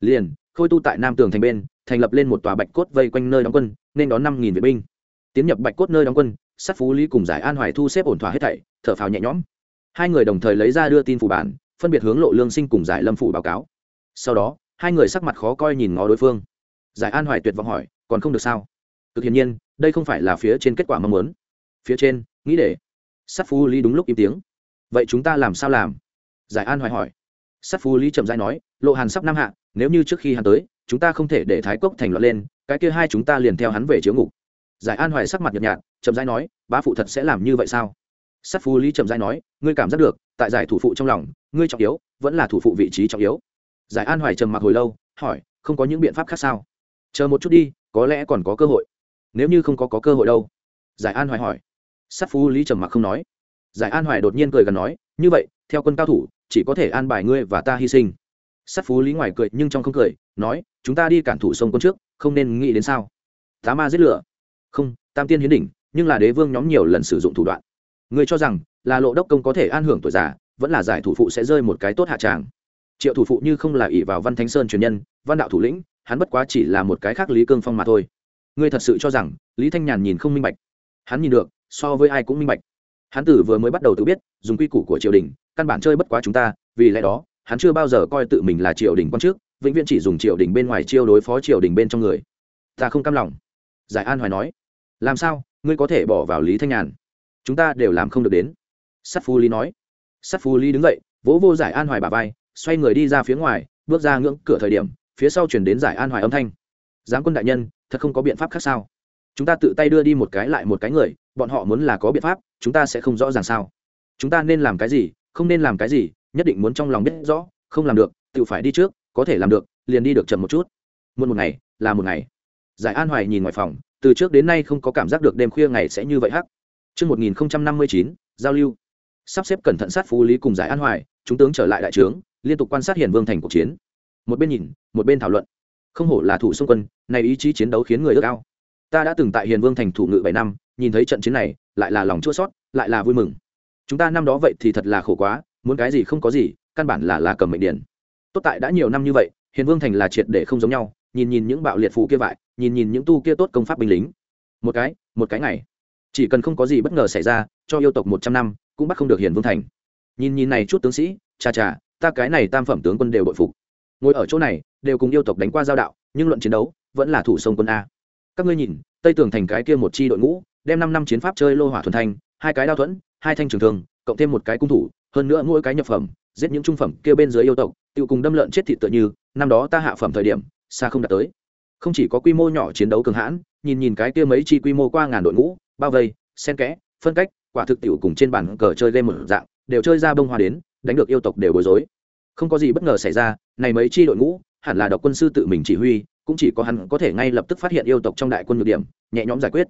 Liền, khôi tu tại nam tường thành bên, thành lập lên một tòa bạch cốt vây quanh nơi đóng quân, nên đón năm nghìn viện binh. Tiến nhập bạch cốt nơi đóng quân, sát phú lý cùng giải an hoài thu xếp ổn thỏa hết thảy, thở phào nhẹ nhõm. Hai người đồng thời lấy ra đưa tin phủ bản, phân biệt hướng lộ lương sinh cùng giải lâm phủ báo cáo. Sau đó, hai người sắc mặt khó coi nhìn ngó đối phương. Giải an hoài tuyệt vọng hỏi, còn không được sao? Cực hiển nhiên, đây không phải là phía trên kết quả mong muốn. Phía trên, nghĩ để. Sắt phú lý đúng lúc im tiếng. Vậy chúng ta làm sao làm? Giải an hoài hỏi. Sắt phú lý chậm dãi nói, lộ hàn sắp năm hạ, nếu như trước khi hắn tới, chúng ta không thể để thái cốc thành loạn lên, cái kia hai chúng ta liền theo hắn về chiếu ngục. Giải an hoài sắc mặt nhợt nhạt, chậm rãi nói, bá phụ thật sẽ làm như vậy sao? Sắt phú lý chậm rãi nói, ngươi cảm giác được, tại giải thủ phụ trong lòng, ngươi trọng yếu, vẫn là thủ phụ vị trí trọng yếu. Giải an hoài trầm mặc hồi lâu, hỏi, không có những biện pháp khác sao? Chờ một chút đi, có lẽ còn có cơ hội nếu như không có, có cơ hội đâu. Giải an hoài hỏi. Sát phú lý trầm mặc không nói. Giải an hoài đột nhiên cười gần nói như vậy theo quân cao thủ chỉ có thể an bài ngươi và ta hy sinh. Sát phú lý ngoài cười nhưng trong không cười nói chúng ta đi cản thủ sông quân trước không nên nghĩ đến sao. Tá ma giết lửa. Không tam tiên hiến đỉnh nhưng là đế vương nhóm nhiều lần sử dụng thủ đoạn. Ngươi cho rằng là lộ đốc công có thể an hưởng tuổi già vẫn là giải thủ phụ sẽ rơi một cái tốt hạ tràng? Triệu thủ phụ như không là ỷ vào văn thánh sơn truyền nhân văn đạo thủ lĩnh hắn bất quá chỉ là một cái khác lý cương phong mà thôi ngươi thật sự cho rằng lý thanh nhàn nhìn không minh bạch hắn nhìn được so với ai cũng minh bạch hắn tử vừa mới bắt đầu tự biết dùng quy củ của triều đình căn bản chơi bất quá chúng ta vì lẽ đó hắn chưa bao giờ coi tự mình là triều đình quan trước vĩnh viễn chỉ dùng triều đình bên ngoài chiêu đối phó triều đình bên trong người ta không cam lòng giải an hoài nói làm sao ngươi có thể bỏ vào lý thanh nhàn chúng ta đều làm không được đến sắt phu lý nói sắt phu lý đứng dậy vỗ vô giải an hoài bà vai xoay người đi ra phía ngoài bước ra ngưỡng cửa thời điểm phía sau chuyển đến giải an hoài âm thanh giáng quân đại nhân thật không có biện pháp khác sao chúng ta tự tay đưa đi một cái lại một cái người bọn họ muốn là có biện pháp chúng ta sẽ không rõ ràng sao chúng ta nên làm cái gì không nên làm cái gì nhất định muốn trong lòng biết rõ không làm được tự phải đi trước có thể làm được liền đi được chậm một chút muộn một ngày là một ngày giải an hoài nhìn ngoài phòng từ trước đến nay không có cảm giác được đêm khuya ngày sẽ như vậy hắc Trước 1059, giao lưu. Sắp xếp cẩn thận sát phú lý cùng giải an hoài, chúng tướng trở lại đại trướng, liên tục quan sát hiển vương thành cuộc chiến. Một bên nhìn, một bên thảo luận. Không hổ là thủ xung quân, này ý chí chiến đấu khiến người ước ao. Ta đã từng tại hiền vương thành thủ ngự bảy năm, nhìn thấy trận chiến này, lại là lòng chua xót, lại là vui mừng. Chúng ta năm đó vậy thì thật là khổ quá, muốn cái gì không có gì, căn bản là là cầm mệnh điển. Tốt tại đã nhiều năm như vậy, hiền vương thành là triệt để không giống nhau, nhìn nhìn những bạo liệt phụ kia vại, nhìn nhìn những tu kia tốt công pháp binh lính. Một cái, một cái ngày chỉ cần không có gì bất ngờ xảy ra cho yêu tộc một trăm năm cũng bắt không được hiền vương thành nhìn nhìn này chút tướng sĩ cha cha ta cái này tam phẩm tướng quân đều bội phục ngồi ở chỗ này, đều cùng yêu tộc đánh qua giao đạo, nhưng luận chiến đấu, vẫn là thủ sông quân a. Các ngươi nhìn, tây tường thành cái kia một chi đội ngũ, đem năm năm chiến pháp chơi lô hỏa thuần thanh, hai cái đao thuẫn, hai thanh trường thương, cộng thêm một cái cung thủ, hơn nữa mỗi cái nhập phẩm, giết những trung phẩm kia bên dưới yêu tộc tự cùng đâm lợn chết thịt tựa như, năm đó ta hạ phẩm thời điểm, xa không đạt tới. Không chỉ có quy mô nhỏ chiến đấu cường hãn, nhìn nhìn cái kia mấy chi quy mô qua ngàn đội ngũ, bao vây sen kẽ, phân cách, quả thực tiểu cùng trên bàn cờ chơi game một dạng, đều chơi ra bông hoa đến, đánh được yêu tộc đều bối rối không có gì bất ngờ xảy ra, này mấy chi đội ngũ, hẳn là độc quân sư tự mình chỉ huy, cũng chỉ có hắn có thể ngay lập tức phát hiện yêu tộc trong đại quân nhược điểm, nhẹ nhõm giải quyết.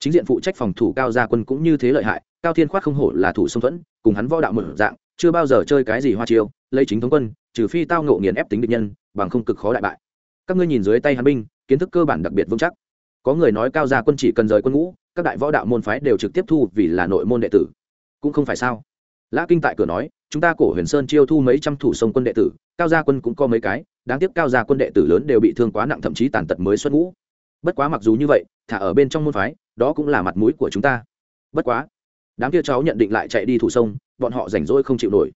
Chính diện phụ trách phòng thủ cao gia quân cũng như thế lợi hại, cao thiên khoát không hổ là thủ sông thuẫn, cùng hắn võ đạo mở dạng, chưa bao giờ chơi cái gì hoa chiêu, lấy chính thống quân, trừ phi tao ngộ nghiền ép tính địch nhân, bằng không cực khó đại bại. Các ngươi nhìn dưới tay hắn binh, kiến thức cơ bản đặc biệt vững chắc. Có người nói cao gia quân chỉ cần rời quân ngũ, các đại võ đạo môn phái đều trực tiếp thu vì là nội môn đệ tử. Cũng không phải sao? Lã kinh tại cửa nói chúng ta cổ huyền sơn chiêu thu mấy trăm thủ sông quân đệ tử, cao gia quân cũng có mấy cái, đáng tiếc cao gia quân đệ tử lớn đều bị thương quá nặng, thậm chí tàn tật mới xuất ngũ. Bất quá mặc dù như vậy, thả ở bên trong môn phái, đó cũng là mặt mũi của chúng ta. Bất quá, đám kia cháu nhận định lại chạy đi thủ sông, bọn họ rảnh rỗi không chịu nổi.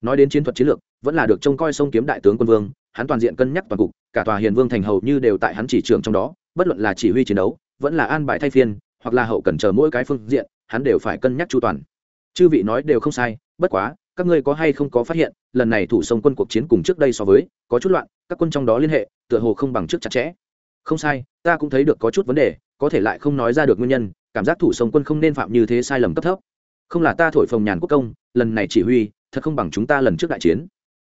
Nói đến chiến thuật chiến lược, vẫn là được trông coi sông kiếm đại tướng quân vương, hắn toàn diện cân nhắc toàn cục, cả tòa hiền vương thành hầu như đều tại hắn chỉ trường trong đó, bất luận là chỉ huy chiến đấu, vẫn là an bài thay phiên, hoặc là hậu cần chờ mỗi cái phương diện, hắn đều phải cân nhắc chu toàn. Chư vị nói đều không sai, bất quá các ngươi có hay không có phát hiện, lần này thủ sông quân cuộc chiến cùng trước đây so với, có chút loạn, các quân trong đó liên hệ, tựa hồ không bằng trước chặt chẽ. Không sai, ta cũng thấy được có chút vấn đề, có thể lại không nói ra được nguyên nhân, cảm giác thủ sông quân không nên phạm như thế sai lầm cấp thấp. Không là ta thổi phồng nhàn quốc công, lần này chỉ huy, thật không bằng chúng ta lần trước đại chiến.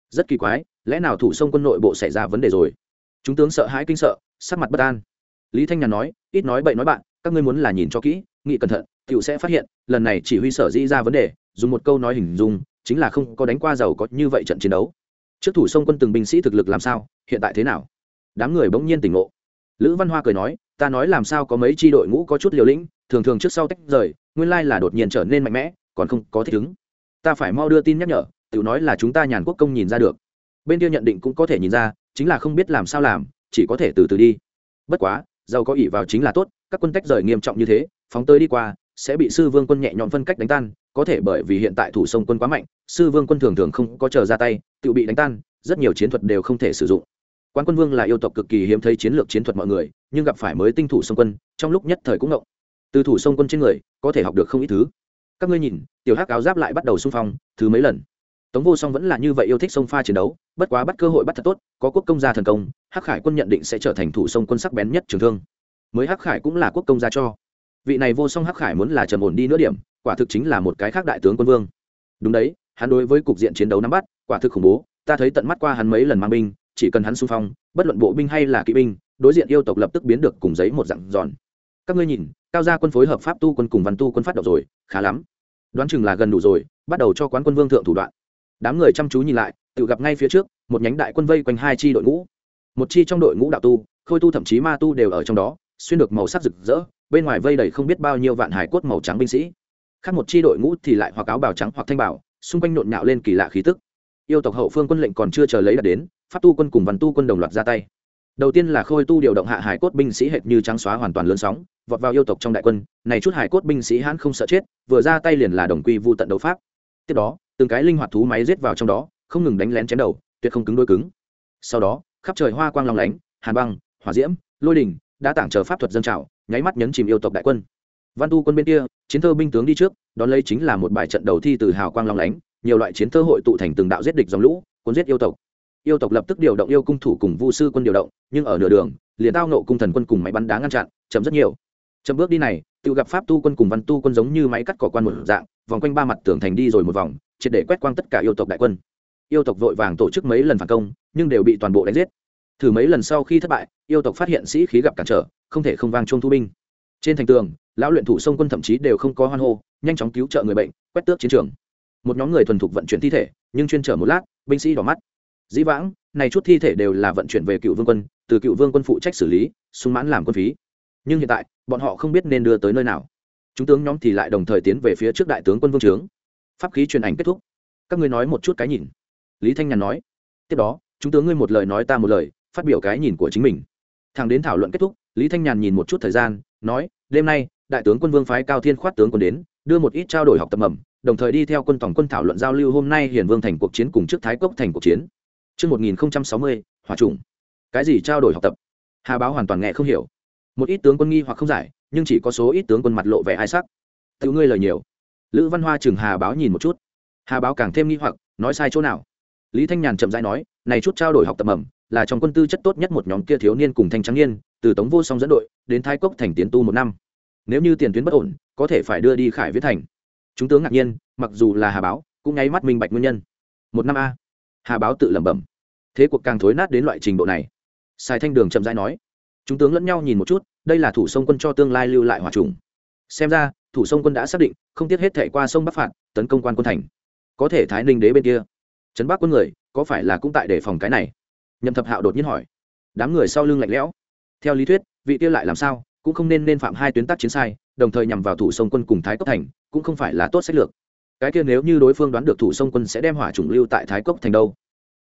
Rất kỳ quái, lẽ nào thủ sông quân nội bộ xảy ra vấn đề rồi? Chúng tướng sợ hãi kinh sợ, sắc mặt bất an. Lý thanh nhàn nói, ít nói bậy nói bạn, các ngươi muốn là nhìn cho kỹ nghĩ cẩn thận, tiểu sẽ phát hiện, lần này chỉ huy sở dĩ ra vấn đề, dùng một câu nói hình dung chính là không có đánh qua giàu có như vậy trận chiến đấu. Trước thủ sông quân từng binh sĩ thực lực làm sao, hiện tại thế nào? Đám người bỗng nhiên tỉnh ngộ. Lữ văn hoa cười nói, ta nói làm sao có mấy tri đội ngũ có chút liều lĩnh, thường thường trước sau tách rời, nguyên lai là đột nhiên trở nên mạnh mẽ, còn không có thích ứng. Ta phải mau đưa tin nhắc nhở tự nói là chúng ta nhàn quốc công nhìn ra được. Bên kia nhận định cũng có thể nhìn ra, chính là không biết làm sao làm, chỉ có thể từ từ đi. Bất quá, giàu có ỷ vào chính là tốt, các quân tách rời nghiêm trọng như thế, phóng tới đi qua, sẽ bị sư vương quân nhẹ nhõm phân cách đánh tan, có thể bởi vì hiện tại thủ sông quân quá mạnh sư vương quân thường thường không có chờ ra tay, tự bị đánh tan, rất nhiều chiến thuật đều không thể sử dụng. Quan quân vương là yêu tộc cực kỳ hiếm thấy chiến lược chiến thuật mọi người, nhưng gặp phải mới tinh thủ sông quân, trong lúc nhất thời cũng ngộng. Từ thủ sông quân trên người, có thể học được không ít thứ. Các ngươi nhìn, tiểu hắc áo giáp lại bắt đầu xung phong, thứ mấy lần? Tống vô song vẫn là như vậy yêu thích sông pha chiến đấu, bất quá bắt cơ hội bắt thật tốt, có quốc công gia thần công, hắc khải quân nhận định sẽ trở thành thủ sông quân sắc bén nhất trường thương. Mới hắc khải cũng là quốc công gia cho. Vị này vô song hắc khải muốn là trầm ổn đi nữa điểm, quả thực chính là một cái khác đại tướng quân vương. Đúng đấy hắn đối với cục diện chiến đấu nắm bắt, quả thực khủng bố. Ta thấy tận mắt qua hắn mấy lần mang binh, chỉ cần hắn xung phong, bất luận bộ binh hay là kỵ binh, đối diện yêu tộc lập tức biến được cùng giấy một dặn giòn. Các ngươi nhìn, cao gia quân phối hợp pháp tu quân cùng văn tu quân phát động rồi, khá lắm. Đoán chừng là gần đủ rồi, bắt đầu cho quán quân vương thượng thủ đoạn. Đám người chăm chú nhìn lại, tự gặp ngay phía trước, một nhánh đại quân vây quanh hai chi đội ngũ. Một chi trong đội ngũ đạo tu, khôi tu thậm chí ma tu đều ở trong đó, xuyên được màu sắc rực rỡ, bên ngoài vây đầy không biết bao nhiêu vạn hải cốt màu trắng binh sĩ. Khác một chi đội ngũ thì lại hoặc áo bào trắng hoặc thanh bảo xung quanh nộn nhạo lên kỳ lạ khí tức. Yêu tộc hậu phương quân lệnh còn chưa chờ lấy đạt đến, pháp tu quân cùng văn tu quân đồng loạt ra tay. Đầu tiên là khôi tu điều động hạ hải cốt binh sĩ hệt như trắng xóa hoàn toàn lớn sóng, vọt vào yêu tộc trong đại quân, này chút hải cốt binh sĩ hãn không sợ chết, vừa ra tay liền là đồng quy vu tận đấu pháp. Tiếp đó, từng cái linh hoạt thú máy giết vào trong đó, không ngừng đánh lén chém đầu, tuyệt không cứng đôi cứng. Sau đó, khắp trời hoa quang long lánh, hàn băng, hỏa diễm, lôi đình đã tảng chờ pháp thuật dân trào, nháy mắt nhấn chìm yêu tộc đại quân văn tu quân bên kia, chiến thơ binh tướng đi trước, đón lấy chính là một bài trận đầu thi từ hào quang long lánh, nhiều loại chiến thơ hội tụ thành từng đạo giết địch dòng lũ, cuốn giết yêu tộc. Yêu tộc lập tức điều động yêu cung thủ cùng vu sư quân điều động, nhưng ở nửa đường, liền tao nộ cung thần quân cùng máy bắn đá ngăn chặn, chậm rất nhiều. Chậm bước đi này, tự gặp pháp tu quân cùng văn tu quân giống như máy cắt cỏ quan một dạng, vòng quanh ba mặt tường thành đi rồi một vòng, triệt để quét quang tất cả yêu tộc đại quân. Yêu tộc vội vàng tổ chức mấy lần phản công, nhưng đều bị toàn bộ đánh giết. Thử mấy lần sau khi thất bại, yêu tộc phát hiện sĩ khí gặp cản trở, không thể không vang chuông thu binh. Trên thành tường lão luyện thủ sông quân thậm chí đều không có hoan hô, nhanh chóng cứu trợ người bệnh, quét tước chiến trường. Một nhóm người thuần thục vận chuyển thi thể, nhưng chuyên trở một lát, binh sĩ đỏ mắt. Dĩ vãng, này chút thi thể đều là vận chuyển về cựu vương quân, từ cựu vương quân phụ trách xử lý, sung mãn làm quân phí. Nhưng hiện tại, bọn họ không biết nên đưa tới nơi nào. Chúng tướng nhóm thì lại đồng thời tiến về phía trước đại tướng quân vương trướng. Pháp khí truyền ảnh kết thúc. Các ngươi nói một chút cái nhìn. Lý thanh nhàn nói. Tiếp đó, chúng tướng ngươi một lời nói ta một lời, phát biểu cái nhìn của chính mình. Thằng đến thảo luận kết thúc, lý thanh nhàn nhìn một chút thời gian, nói, đêm nay đại tướng quân vương phái cao thiên khoát tướng quân đến đưa một ít trao đổi học tập mầm đồng thời đi theo quân tổng quân thảo luận giao lưu hôm nay hiển vương thành cuộc chiến cùng trước thái cốc thành cuộc chiến Trước 1060, hòa trùng. Cái gì trao đổi học tập? Hà báo hoàn toàn nghe không hiểu. Một ít tướng quân nghi hoặc không giải, nhưng chỉ có số ít tướng quân mặt lộ vẻ ai sắc. Tự ngươi lời nhiều. Lữ Văn Hoa chừng Hà báo nhìn một chút. Hà báo càng thêm nghi hoặc, nói sai chỗ nào? Lý Thanh Nhàn chậm rãi nói, này chút trao đổi học tập mầm, là trong quân tư chất tốt nhất một nhóm kia thiếu niên cùng thanh trắng niên, từ Tống Vô Song dẫn đội, đến Thái Cốc thành tiến tu một năm. Nếu như tiền tuyến bất ổn, có thể phải đưa đi Khải viết thành. Chúng tướng ngạc nhiên, mặc dù là Hà báo, cũng nháy mắt minh bạch nguyên nhân. Một năm a. Hà báo tự lẩm bẩm. Thế cuộc càng thối nát đến loại trình độ này. Sài thanh đường chậm rãi nói. Chúng tướng lẫn nhau nhìn một chút đây là thủ sông quân cho tương lai lưu lại hòa trùng. Xem ra thủ sông quân đã xác định không tiếc hết thệ qua sông bắc phạt tấn công quan quân thành. Có thể thái ninh đế bên kia. Trấn bắc quân người có phải là cũng tại để phòng cái này? Nhậm thập hạo đột nhiên hỏi. Đám người sau lưng lạnh lẽo. Theo lý thuyết vị kia lại làm sao? Cũng không nên nên phạm hai tuyến tác chiến sai, đồng thời nhằm vào thủ sông quân cùng thái cốc thành, cũng không phải là tốt sách lược. Cái kia nếu như đối phương đoán được thủ sông quân sẽ đem hỏa chủng lưu tại thái cốc thành đâu?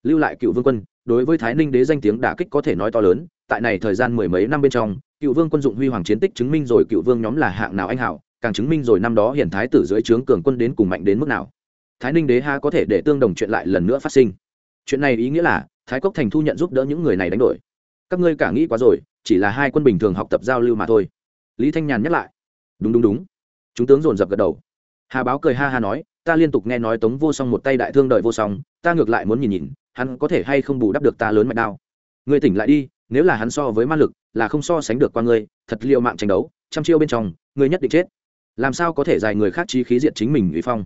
Lưu lại cựu vương quân, đối với thái ninh đế danh tiếng đả kích có thể nói to lớn, tại này thời gian mười mấy năm bên trong, cựu vương quân dụng huy hoàng chiến tích chứng minh rồi cựu vương nhóm là hạng nào anh hảo càng chứng minh rồi năm đó hiển thái tử dưới trướng cường quân đến cùng mạnh đến mức nào. Thái ninh đế ha có thể để tương đồng chuyện lại lần nữa phát sinh. Chuyện này ý nghĩa là thái cốc thành thu nhận giúp đỡ những người này đánh đổi. Các ngươi cả nghĩ quá rồi chỉ là hai quân bình thường học tập giao lưu mà thôi. Lý thanh nhàn nhắc lại. Đúng đúng đúng. Chúng tướng dồn dập gật đầu. Hà báo cười ha ha nói, ta liên tục nghe nói tống vô song một tay đại thương đợi vô song, ta ngược lại muốn nhìn nhìn, hắn có thể hay không bù đắp được ta lớn mạch đao. Ngươi tỉnh lại đi, nếu là hắn so với ma lực, là không so sánh được qua ngươi, thật liệu mạng tranh đấu, trăm chiêu bên trong, ngươi nhất định chết. Làm sao có thể dài người khác chi khí diện chính mình uy phong?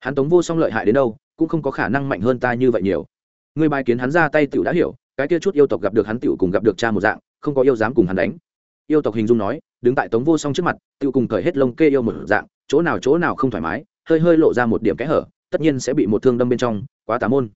Hắn tống vô song lợi hại đến đâu, cũng không có khả năng mạnh hơn ta như vậy nhiều. Ngươi bài kiến hắn ra tay tiểu đã hiểu, cái kia chút yêu tộc gặp được hắn tiểu cùng gặp được cha một dạng không có yêu dám cùng hắn đánh. Yêu tộc hình dung nói, đứng tại tống vô song trước mặt tiểu cùng cởi hết lông kê yêu một dạng, chỗ nào chỗ nào không thoải mái, hơi hơi lộ ra một điểm kẽ hở, tất nhiên sẽ bị một thương đâm bên trong, quá tà môn.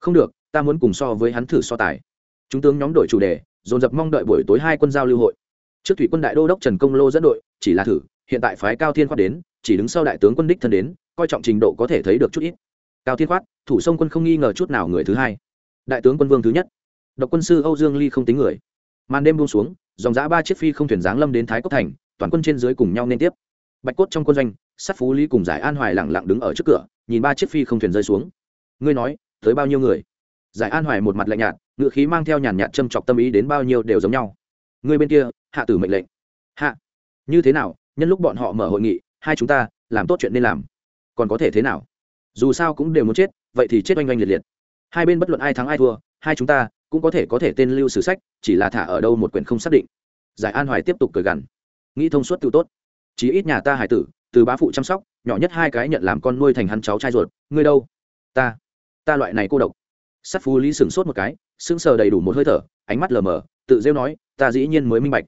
Không được, ta muốn cùng so với hắn thử so tài. Chúng tướng nhóm đội chủ đề, dồn dập mong đợi buổi tối hai quân giao lưu hội. Trước thủy quân đại đô đốc trần công lô dẫn đội, chỉ là thử, hiện tại phái cao thiên khoát đến, chỉ đứng sau đại tướng quân đích thân đến, coi trọng trình độ có thể thấy được chút ít. Cao thiên khoát, thủ sông quân không nghi ngờ chút nào người thứ hai. Đại tướng quân vương thứ nhất. Độc quân sư âu dương ly không tính người màn đêm buông xuống, dòng giã ba chiếc phi không thuyền giáng lâm đến thái cốc thành, toàn quân trên dưới cùng nhau nên tiếp. Bạch cốt trong quân doanh, sát phú lý cùng giải an hoài lẳng lặng đứng ở trước cửa, nhìn ba chiếc phi không thuyền rơi xuống. Ngươi nói, tới bao nhiêu người? Giải an hoài một mặt lạnh nhạt ngự khí mang theo nhàn nhạt châm chọc tâm ý đến bao nhiêu đều giống nhau. Ngươi bên kia, hạ tử mệnh lệnh. Hạ. Như thế nào, nhân lúc bọn họ mở hội nghị, hai chúng ta, làm tốt chuyện nên làm. Còn có thể thế nào? Dù sao cũng đều muốn chết, vậy thì chết oanh oanh liệt liệt. Hai bên bất luận ai thắng ai thua, hai chúng ta cũng có thể có thể tên lưu sử sách, chỉ là thả ở đâu một quyển không xác định. Giải an hoài tiếp tục cười gằn. Nghĩ thông suốt tự tốt. Chí ít nhà ta hải tử, từ bá phụ chăm sóc, nhỏ nhất hai cái nhận làm con nuôi thành hắn cháu trai ruột, ngươi đâu? Ta ta loại này cô độc. Sắt phú lý sửng sốt một cái, sững sờ đầy đủ một hơi thở, ánh mắt lờ mờ, tự rêu nói, ta dĩ nhiên mới minh bạch.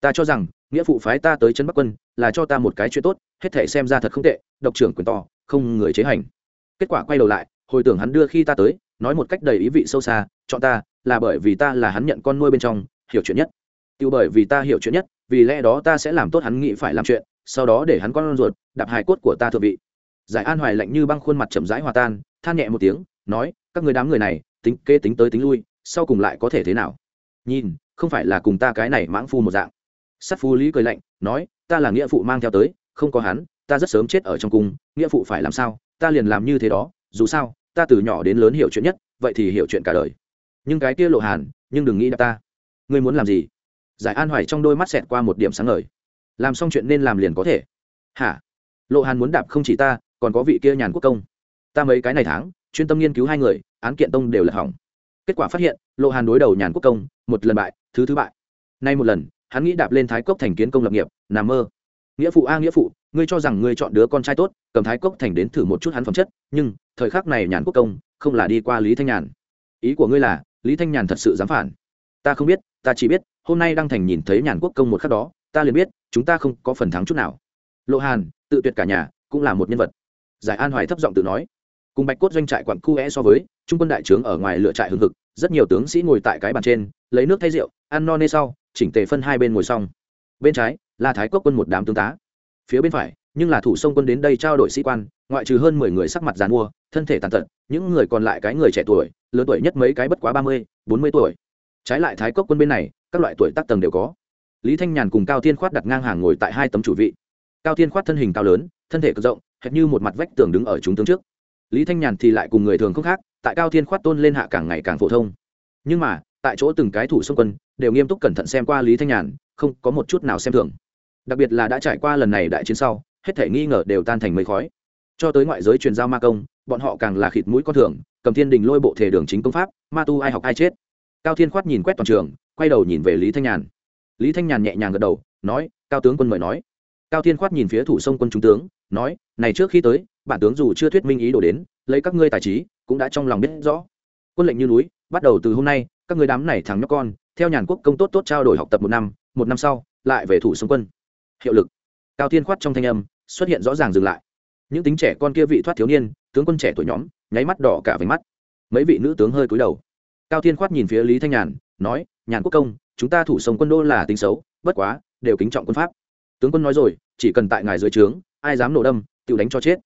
Ta cho rằng, nghĩa phụ phái ta tới chân bắc quân, là cho ta một cái chuyện tốt, hết thể xem ra thật không tệ, độc trưởng quyền to, không người chế hành. Kết quả quay đầu lại, hồi tưởng hắn đưa khi ta tới, nói một cách đầy ý vị sâu xa, chọn ta là bởi vì ta là hắn nhận con nuôi bên trong, hiểu chuyện nhất. Tiêu bởi vì ta hiểu chuyện nhất, vì lẽ đó ta sẽ làm tốt hắn nghĩ phải làm chuyện, sau đó để hắn con ruột, đạp hài cốt của ta thượng vị. Giải an hoài lạnh như băng khuôn mặt chậm rãi hòa tan, than nhẹ một tiếng, nói, các người đám người này, tính kê tính tới tính lui, sau cùng lại có thể thế nào? Nhìn, không phải là cùng ta cái này mãng phu một dạng. Sắt phu lý cười lạnh, nói, ta là nghĩa phụ mang theo tới, không có hắn, ta rất sớm chết ở trong cung, nghĩa phụ phải làm sao, ta liền làm như thế đó, dù sao, ta từ nhỏ đến lớn hiểu chuyện nhất, vậy thì hiểu chuyện cả đời nhưng cái kia lộ hàn, nhưng đừng nghĩ đáp ta. Ngươi muốn làm gì? Giải an hoài trong đôi mắt xẹt qua một điểm sáng ngời. Làm xong chuyện nên làm liền có thể. Hả? Lộ hàn muốn đạp không chỉ ta, còn có vị kia nhàn quốc công. Ta mấy cái này tháng, chuyên tâm nghiên cứu hai người, án kiện tông đều là hỏng. Kết quả phát hiện, lộ hàn đối đầu nhàn quốc công, một lần bại, thứ thứ bại. Nay một lần, hắn nghĩ đạp lên thái cốc thành kiến công lập nghiệp nằm mơ. Nghĩa phụ a, nghĩa phụ, ngươi cho rằng ngươi chọn đứa con trai tốt, cầm thái cốc thành đến thử một chút hắn phẩm chất, nhưng thời khắc này nhàn quốc công không là đi qua lý thanh nhàn. Ý của ngươi là lý thanh nhàn thật sự dám phản. Ta không biết, ta chỉ biết, hôm nay đăng thành nhìn thấy nhàn quốc công một khắc đó, ta liền biết, chúng ta không có phần thắng chút nào. Lộ hàn, tự tuyệt cả nhà, cũng là một nhân vật. Giải an hoài thấp giọng tự nói. Cùng bạch cốt doanh trại quặng khu é so với, trung quân đại trướng ở ngoài lựa trại hương thực rất nhiều tướng sĩ ngồi tại cái bàn trên, lấy nước thay rượu, ăn no nê sau, chỉnh tề phân hai bên ngồi xong. Bên trái, là thái quốc quân một đám tướng tá. Phía bên phải nhưng là thủ sông quân đến đây trao đổi sĩ quan, ngoại trừ hơn mười người sắc mặt dàn mua thân thể tàn tật, những người còn lại cái người trẻ tuổi, lớn tuổi nhất mấy cái bất quá ba mươi, bốn mươi tuổi. Trái lại thái cốc quân bên này, các loại tuổi tác tầng đều có. Lý thanh nhàn cùng cao thiên khoát đặt ngang hàng ngồi tại hai tấm chủ vị. Cao thiên khoát thân hình cao lớn, thân thể cực rộng, hệt như một mặt vách tường đứng ở chúng tướng trước. Lý thanh nhàn thì lại cùng người thường không khác, tại cao thiên khoát tôn lên hạ càng ngày càng phổ thông. Nhưng mà, tại chỗ từng cái thủ sông quân, đều nghiêm túc cẩn thận xem qua lý thanh nhàn, không có một chút nào xem thường. Đặc biệt là đã trải qua lần này đại chiến sau hết thể nghi ngờ đều tan thành mây khói. Cho tới ngoại giới truyền giao ma công, bọn họ càng là khịt mũi con thường, cầm thiên đình lôi bộ thể đường chính công pháp, ma tu ai học ai chết. Cao thiên khoát nhìn quét toàn trường, quay đầu nhìn về lý thanh nhàn. Lý thanh nhàn nhẹ nhàng gật đầu, nói, cao tướng quân mời nói. Cao thiên khoát nhìn phía thủ sông quân trung tướng, nói, này trước khi tới, bản tướng dù chưa thuyết minh ý đồ đến, lấy các ngươi tài trí, cũng đã trong lòng biết rõ. Quân lệnh như núi, bắt đầu từ hôm nay, các người đám này thằng nhóc con, theo nhàn quốc công tốt tốt trao đổi học tập một năm một năm sau, lại về thủ sông quân. Hiệu lực. Cao thiên khoát trong thanh âm xuất hiện rõ ràng dừng lại. Những tính trẻ con kia vị thoát thiếu niên, tướng quân trẻ tuổi nhóm, nháy mắt đỏ cả váy mắt. Mấy vị nữ tướng hơi cúi đầu. Cao thiên khoát nhìn phía lý thanh nhàn, nói, nhàn quốc công, chúng ta thủ sông quân đô là tính xấu, bất quá, đều kính trọng quân pháp. Tướng quân nói rồi, chỉ cần tại ngài dưới trướng, ai dám nổ đâm tự đánh cho chết.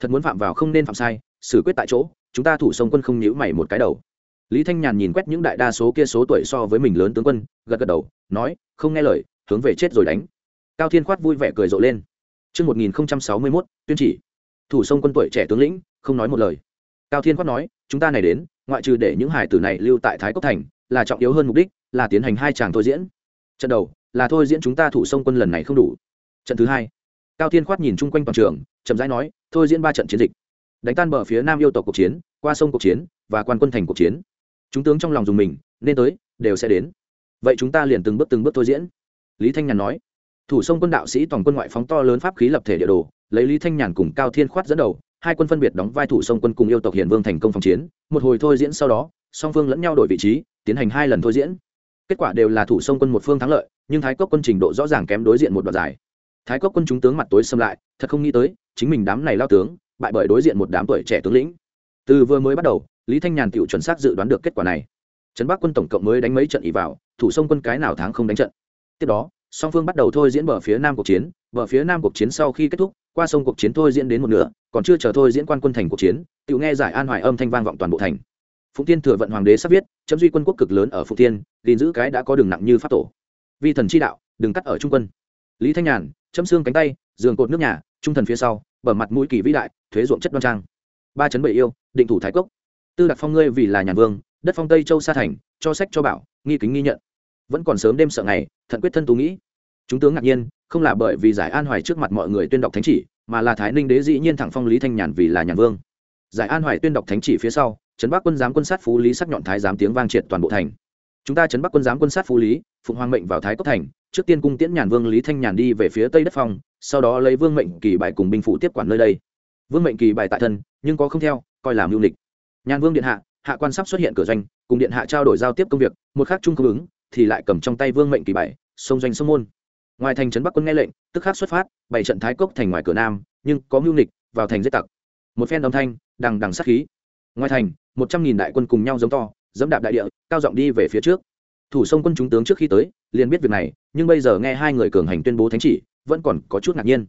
Thật muốn phạm vào không nên phạm sai, xử quyết tại chỗ, chúng ta thủ sông quân không nhíu mày một cái đầu. Lý thanh nhàn nhìn quét những đại đa số kia số tuổi so với mình lớn tướng quân, gật gật đầu, nói, không nghe lời, hướng về chết rồi đánh. Cao thiên khoát vui vẻ cười rộ lên. Trước 1061, tuyên chỉ. Thủ sông quân tuổi trẻ tướng lĩnh, không nói một lời. Cao Thiên Quát nói, chúng ta này đến, ngoại trừ để những hải tử này lưu tại Thái Cốc Thành, là trọng yếu hơn mục đích, là tiến hành hai chàng thôi diễn. Trận đầu, là thôi diễn chúng ta thủ sông quân lần này không đủ. Trận thứ hai, Cao Thiên Khoát nhìn chung quanh toàn trường, chậm rãi nói, thôi diễn ba trận chiến dịch. Đánh tan bờ phía Nam yêu tộc cuộc chiến, qua sông cuộc chiến, và quan quân thành cuộc chiến. Chúng tướng trong lòng dùng mình, nên tới, đều sẽ đến. Vậy chúng ta liền từng bước từng bước thôi diễn. Lý Thanh Nhàn nói, thủ sông quân đạo sĩ toàn quân ngoại phóng to lớn pháp khí lập thể địa đồ, lấy lý thanh nhàn cùng cao thiên khoát dẫn đầu, hai quân phân biệt đóng vai thủ sông quân cùng yêu tộc hiền vương thành công phòng chiến, một hồi thôi diễn sau đó, song phương lẫn nhau đổi vị trí, tiến hành hai lần thôi diễn. Kết quả đều là thủ sông quân một phương thắng lợi, nhưng thái cốc quân trình độ rõ ràng kém đối diện một đoạn dài. Thái cốc quân chúng tướng mặt tối xâm lại, thật không nghĩ tới, chính mình đám này lao tướng, bại bởi đối diện một đám tuổi trẻ tướng lĩnh. Từ vừa mới bắt đầu, lý thanh nhàn tự chuẩn xác dự đoán được kết quả này. Trấn bắc quân tổng cộng mới đánh mấy trận ỉ vào, thủ sông quân cái nào tháng không đánh trận. Tiếp đó song phương bắt đầu thôi diễn bờ phía nam cuộc chiến, bờ phía nam cuộc chiến sau khi kết thúc, qua sông cuộc chiến thôi diễn đến một nửa, còn chưa chờ thôi diễn quan quân thành cuộc chiến, tự nghe giải an hoài âm thanh vang vọng toàn bộ thành. Phụng tiên thừa vận hoàng đế sắp viết, chấm duy quân quốc cực lớn ở phụng tiên gìn giữ cái đã có đường nặng như pháp tổ. Vi thần chi đạo, đừng cắt ở trung quân. Lý thanh nhàn, chấm xương cánh tay, giường cột nước nhà, trung thần phía sau, bờ mặt mũi kỳ vĩ đại, thuế ruộng chất đoan trang. Ba chấn bảy yêu, định thủ thái cốc. Tư đặc phong ngươi vì là nhàn vương, đất phong tây châu sa thành, cho sách cho bảo, nghi kính nghi nhận. Vẫn còn sớm đêm sợ ngày, thận quyết thân tú nghĩ chúng tướng ngạc nhiên không là bởi vì giải an hoài trước mặt mọi người tuyên đọc thánh chỉ mà là thái ninh đế dĩ nhiên thẳng phong lý thanh nhàn vì là nhàn vương. Giải an hoài tuyên đọc thánh chỉ phía sau trấn bắc quân giám quân sát phú lý sắc nhọn thái giám tiếng vang triệt toàn bộ thành. Chúng ta trấn bắc quân giám quân sát phú lý phụng hoàng mệnh vào thái cốc thành trước tiên cung tiễn nhàn vương lý thanh nhàn đi về phía tây đất phong sau đó lấy vương mệnh kỳ bài cùng binh phủ tiếp quản nơi đây. Vương mệnh kỳ bài tại thân nhưng có không theo coi làm mưu lịch nhàn vương điện hạ hạ quan sắp xuất hiện cửa doanh cùng điện hạ trao đổi giao tiếp công việc một khác chung không ứng thì lại cầm trong tay vương mệnh kỳ bài, sông doanh sông môn ngoài thành trấn bắc quân nghe lệnh, tức khắc xuất phát bảy trận thái cốc thành ngoài cửa nam, nhưng có mưu nịch vào thành giết tặc. Một phen âm thanh, đằng đằng sát khí. Ngoài thành, một trăm nghìn đại quân cùng nhau giống to, dẫm đạp đại địa, cao giọng đi về phía trước. Thủ sông quân chúng tướng trước khi tới, liền biết việc này, nhưng bây giờ nghe hai người cường hành tuyên bố thánh chỉ, vẫn còn có chút ngạc nhiên.